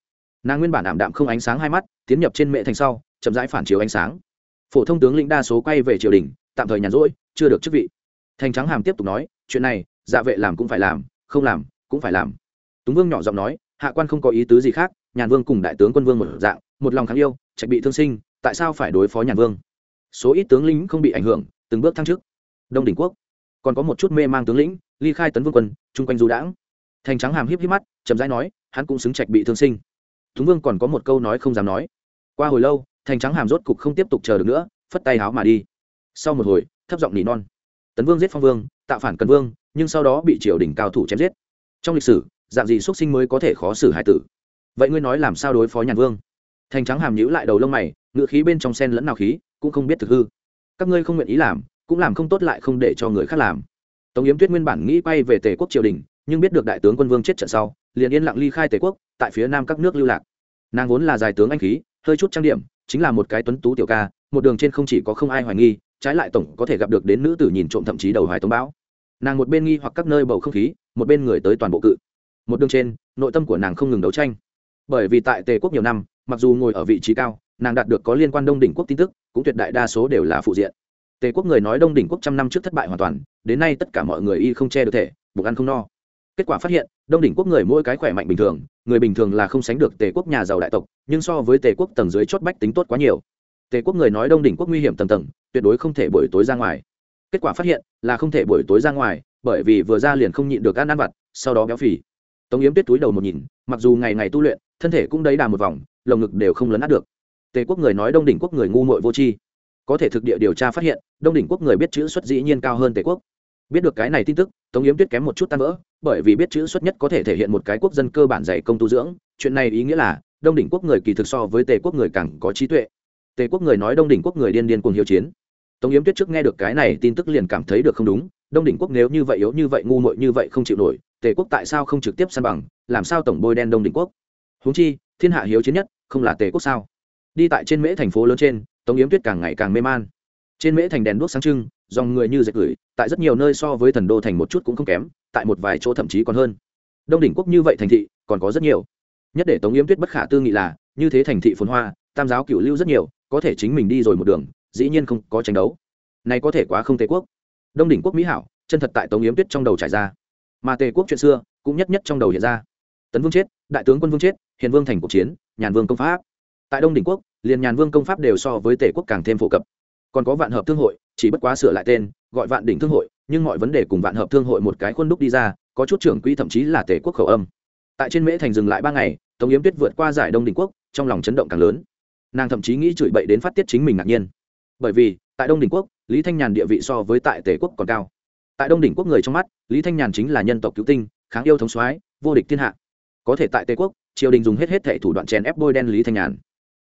Nàng nguyên bản ảm đạm không ánh sáng hai mắt, tiến nhập trên mệ thành sau, chậm rãi phản chiếu ánh sáng. Phổ thông tướng lĩnh đa số quay về triều đình, tạm thời nhàn rỗi, chưa được chức vị. Thành trắng hàm tiếp tục nói, chuyện này dạ vệ làm cũng phải làm, không làm, cũng phải làm. Túng vương nhỏ giọng nói, hạ quan không có ý tứ gì khác nhàn vương cùng đại tướng quân vương một dạng, một lòng kháng yêu, trạch bị thương sinh, tại sao phải đối phó nhàn vương? Số ít tướng lĩnh không bị ảnh hưởng, từng bước thăng chức. Đông đỉnh quốc, còn có một chút mê mang tướng lĩnh, ly khai tấn vương quân, chung quanh du đãng. Thành trắng hàm hiếp hiếp mắt, chậm rãi nói, hắn cũng xứng trạch bị thương sinh. Thúng vương còn có một câu nói không dám nói. Qua hồi lâu, thành trắng hàm rốt cục không tiếp tục chờ được nữa, phất tay háo mà đi. Sau một hồi, thấp giọng nỉ non. Tấn vương giết phong vương, tạo phản cần vương, nhưng sau đó bị triều đình cao thủ chém giết. Trong lịch sử, dạng gì xuất sinh mới có thể khó xử hải tử? Vậy ngươi nói làm sao đối phó nhàn vương? Thành trắng hàm nhữ lại đầu lông mày ngựa khí bên trong sen lẫn nào khí, cũng không biết thực hư. Các ngươi không nguyện ý làm, cũng làm không tốt lại không để cho người khác làm. Tống yếm tuyết nguyên bản nghĩ quay về tề quốc triều đình, nhưng biết được đại tướng quân vương chết trận sau, liền yên lặng ly khai tề quốc, tại phía nam các nước lưu lạc. Nàng vốn là giải tướng anh khí, hơi chút trang điểm, chính là một cái tuấn tú tiểu ca, một đường trên không chỉ có không ai hoài nghi, trái lại tổng có thể gặp được đến nữ tử nhìn trộm thậm chí đầu hoài tống bão. Nàng một bên nghi hoặc các nơi bầu không khí, một bên người tới toàn bộ cự. Một đường trên, nội tâm của nàng không ngừng đấu tranh bởi vì tại tề quốc nhiều năm, mặc dù ngồi ở vị trí cao, nàng đạt được có liên quan đông đỉnh quốc tin tức, cũng tuyệt đại đa số đều là phụ diện. Tề quốc người nói đông đỉnh quốc trăm năm trước thất bại hoàn toàn, đến nay tất cả mọi người y không che được thể, bụng ăn không no. Kết quả phát hiện, đông đỉnh quốc người mỗi cái khỏe mạnh bình thường, người bình thường là không sánh được tề quốc nhà giàu đại tộc, nhưng so với tề quốc tầng dưới chót bách tính tốt quá nhiều. Tề quốc người nói đông đỉnh quốc nguy hiểm tầng tầng, tuyệt đối không thể buổi tối ra ngoài. Kết quả phát hiện, là không thể buổi tối ra ngoài, bởi vì vừa ra liền không nhịn được ăn ăn vặt, sau đó béo phì. Tống yếm tuyết túi đầu một nhìn, mặc dù ngày ngày tu luyện thân thể cũng đấy đà một vòng, lồng ngực đều không lấn át được. Tề quốc người nói đông đỉnh quốc người ngu muội vô tri. Có thể thực địa điều tra phát hiện, đông đỉnh quốc người biết chữ xuất dĩ nhiên cao hơn tề quốc. Biết được cái này tin tức, tống yếm tuyết kém một chút tan vỡ, bởi vì biết chữ xuất nhất có thể thể hiện một cái quốc dân cơ bản dạy công tu dưỡng. Chuyện này ý nghĩa là, đông đỉnh quốc người kỳ thực so với tề quốc người càng có trí tuệ. Tề quốc người nói đông đỉnh quốc người điên điên cuồng hiếu chiến. Tống yếm tuyết trước nghe được cái này tin tức liền cảm thấy được không đúng. Đông đỉnh quốc nếu như vậy yếu như vậy, ngu muội như vậy không chịu nổi, tề quốc tại sao không trực tiếp săn bằng? Làm sao tổng bôi đen đông đỉnh quốc? Huống chi, thiên hạ hiếu chiến nhất, không là tề quốc sao? Đi tại trên mễ thành phố lớn trên, tống yếm tuyết càng ngày càng mê man. Trên mễ thành đèn đuốc sáng trưng, dòng người như dệt gửi tại rất nhiều nơi so với thần đô thành một chút cũng không kém, tại một vài chỗ thậm chí còn hơn. Đông đỉnh quốc như vậy thành thị, còn có rất nhiều. Nhất để tống yếm tuyết bất khả tư nghị là, như thế thành thị phồn hoa, tam giáo cựu lưu rất nhiều, có thể chính mình đi rồi một đường, dĩ nhiên không có tranh đấu. Này có thể quá không tề quốc. Đông đỉnh quốc mỹ hảo, chân thật tại tống yếm tuyết trong đầu trải ra. Mà tề quốc chuyện xưa, cũng nhất nhất trong đầu hiện ra tấn vương chết, đại tướng quân vương chết, hiền vương thành cuộc chiến, nhàn vương công pháp. Tại đông đỉnh quốc, liền nhàn vương công pháp đều so với tề quốc càng thêm phổ cập. Còn có vạn hợp thương hội, chỉ bất quá sửa lại tên, gọi vạn đỉnh thương hội, nhưng mọi vấn đề cùng vạn hợp thương hội một cái khuôn đúc đi ra, có chút trưởng quỹ thậm chí là tề quốc khẩu âm. Tại trên mễ thành dừng lại ba ngày, tống yếm tuyết vượt qua giải đông đỉnh quốc, trong lòng chấn động càng lớn. Nàng thậm chí nghĩ chửi bậy đến phát tiết chính mình ngạc nhiên. Bởi vì, tại đông đỉnh quốc, lý thanh nhàn địa vị so với tại tề quốc còn cao. Tại đông đỉnh quốc người trong mắt, lý thanh nhàn chính là nhân tộc cứu tinh, kháng yêu thống soái, vô địch thiên hạ có thể tại Tây quốc, triều đình dùng hết hết thệ thủ đoạn chèn ép bôi đen lý thanh nhàn.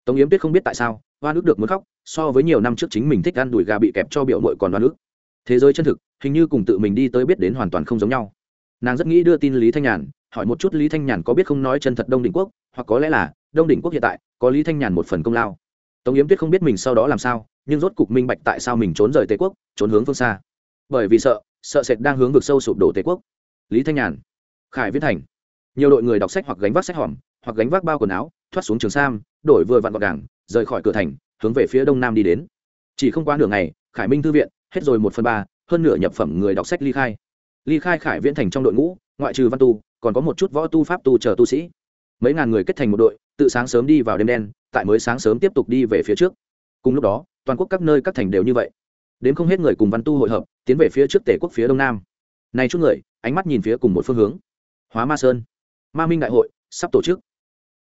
Tống yếm tuyết không biết tại sao, hoa nước được muốn khóc, so với nhiều năm trước chính mình thích ăn đùi gà bị kẹp cho biểu mội còn hoa nước. Thế giới chân thực, hình như cùng tự mình đi tới biết đến hoàn toàn không giống nhau. Nàng rất nghĩ đưa tin lý thanh nhàn, hỏi một chút lý thanh nhàn có biết không nói chân thật đông đỉnh quốc, hoặc có lẽ là, đông đỉnh quốc hiện tại, có lý thanh nhàn một phần công lao. Tống yếm tuyết không biết mình sau đó làm sao, nhưng rốt cục minh bạch tại sao mình trốn rời Tây quốc, trốn hướng phương xa. Bởi vì sợ sợ sệt đang hướng vực sâu sụp đổ Tây quốc. Lý thanh nhàn. Khải viết thành nhiều đội người đọc sách hoặc gánh vác sách hòm, hoặc gánh vác bao quần áo, thoát xuống trường sam, đổi vừa vặn gọn gàng, rời khỏi cửa thành, hướng về phía đông nam đi đến. Chỉ không qua nửa ngày, khải minh thư viện, hết rồi một phần ba, hơn nửa nhập phẩm người đọc sách ly khai. Ly khai khải viễn thành trong đội ngũ, ngoại trừ văn tu, còn có một chút võ tu pháp tu chờ tu sĩ. Mấy ngàn người kết thành một đội, tự sáng sớm đi vào đêm đen, tại mới sáng sớm tiếp tục đi về phía trước. Cùng lúc đó, toàn quốc các nơi các thành đều như vậy. Đến không hết người cùng văn tu hội hợp, tiến về phía trước tể quốc phía đông nam. Này chút người, ánh mắt nhìn phía cùng một phương hướng. Hóa ma sơn ma minh đại hội sắp tổ chức.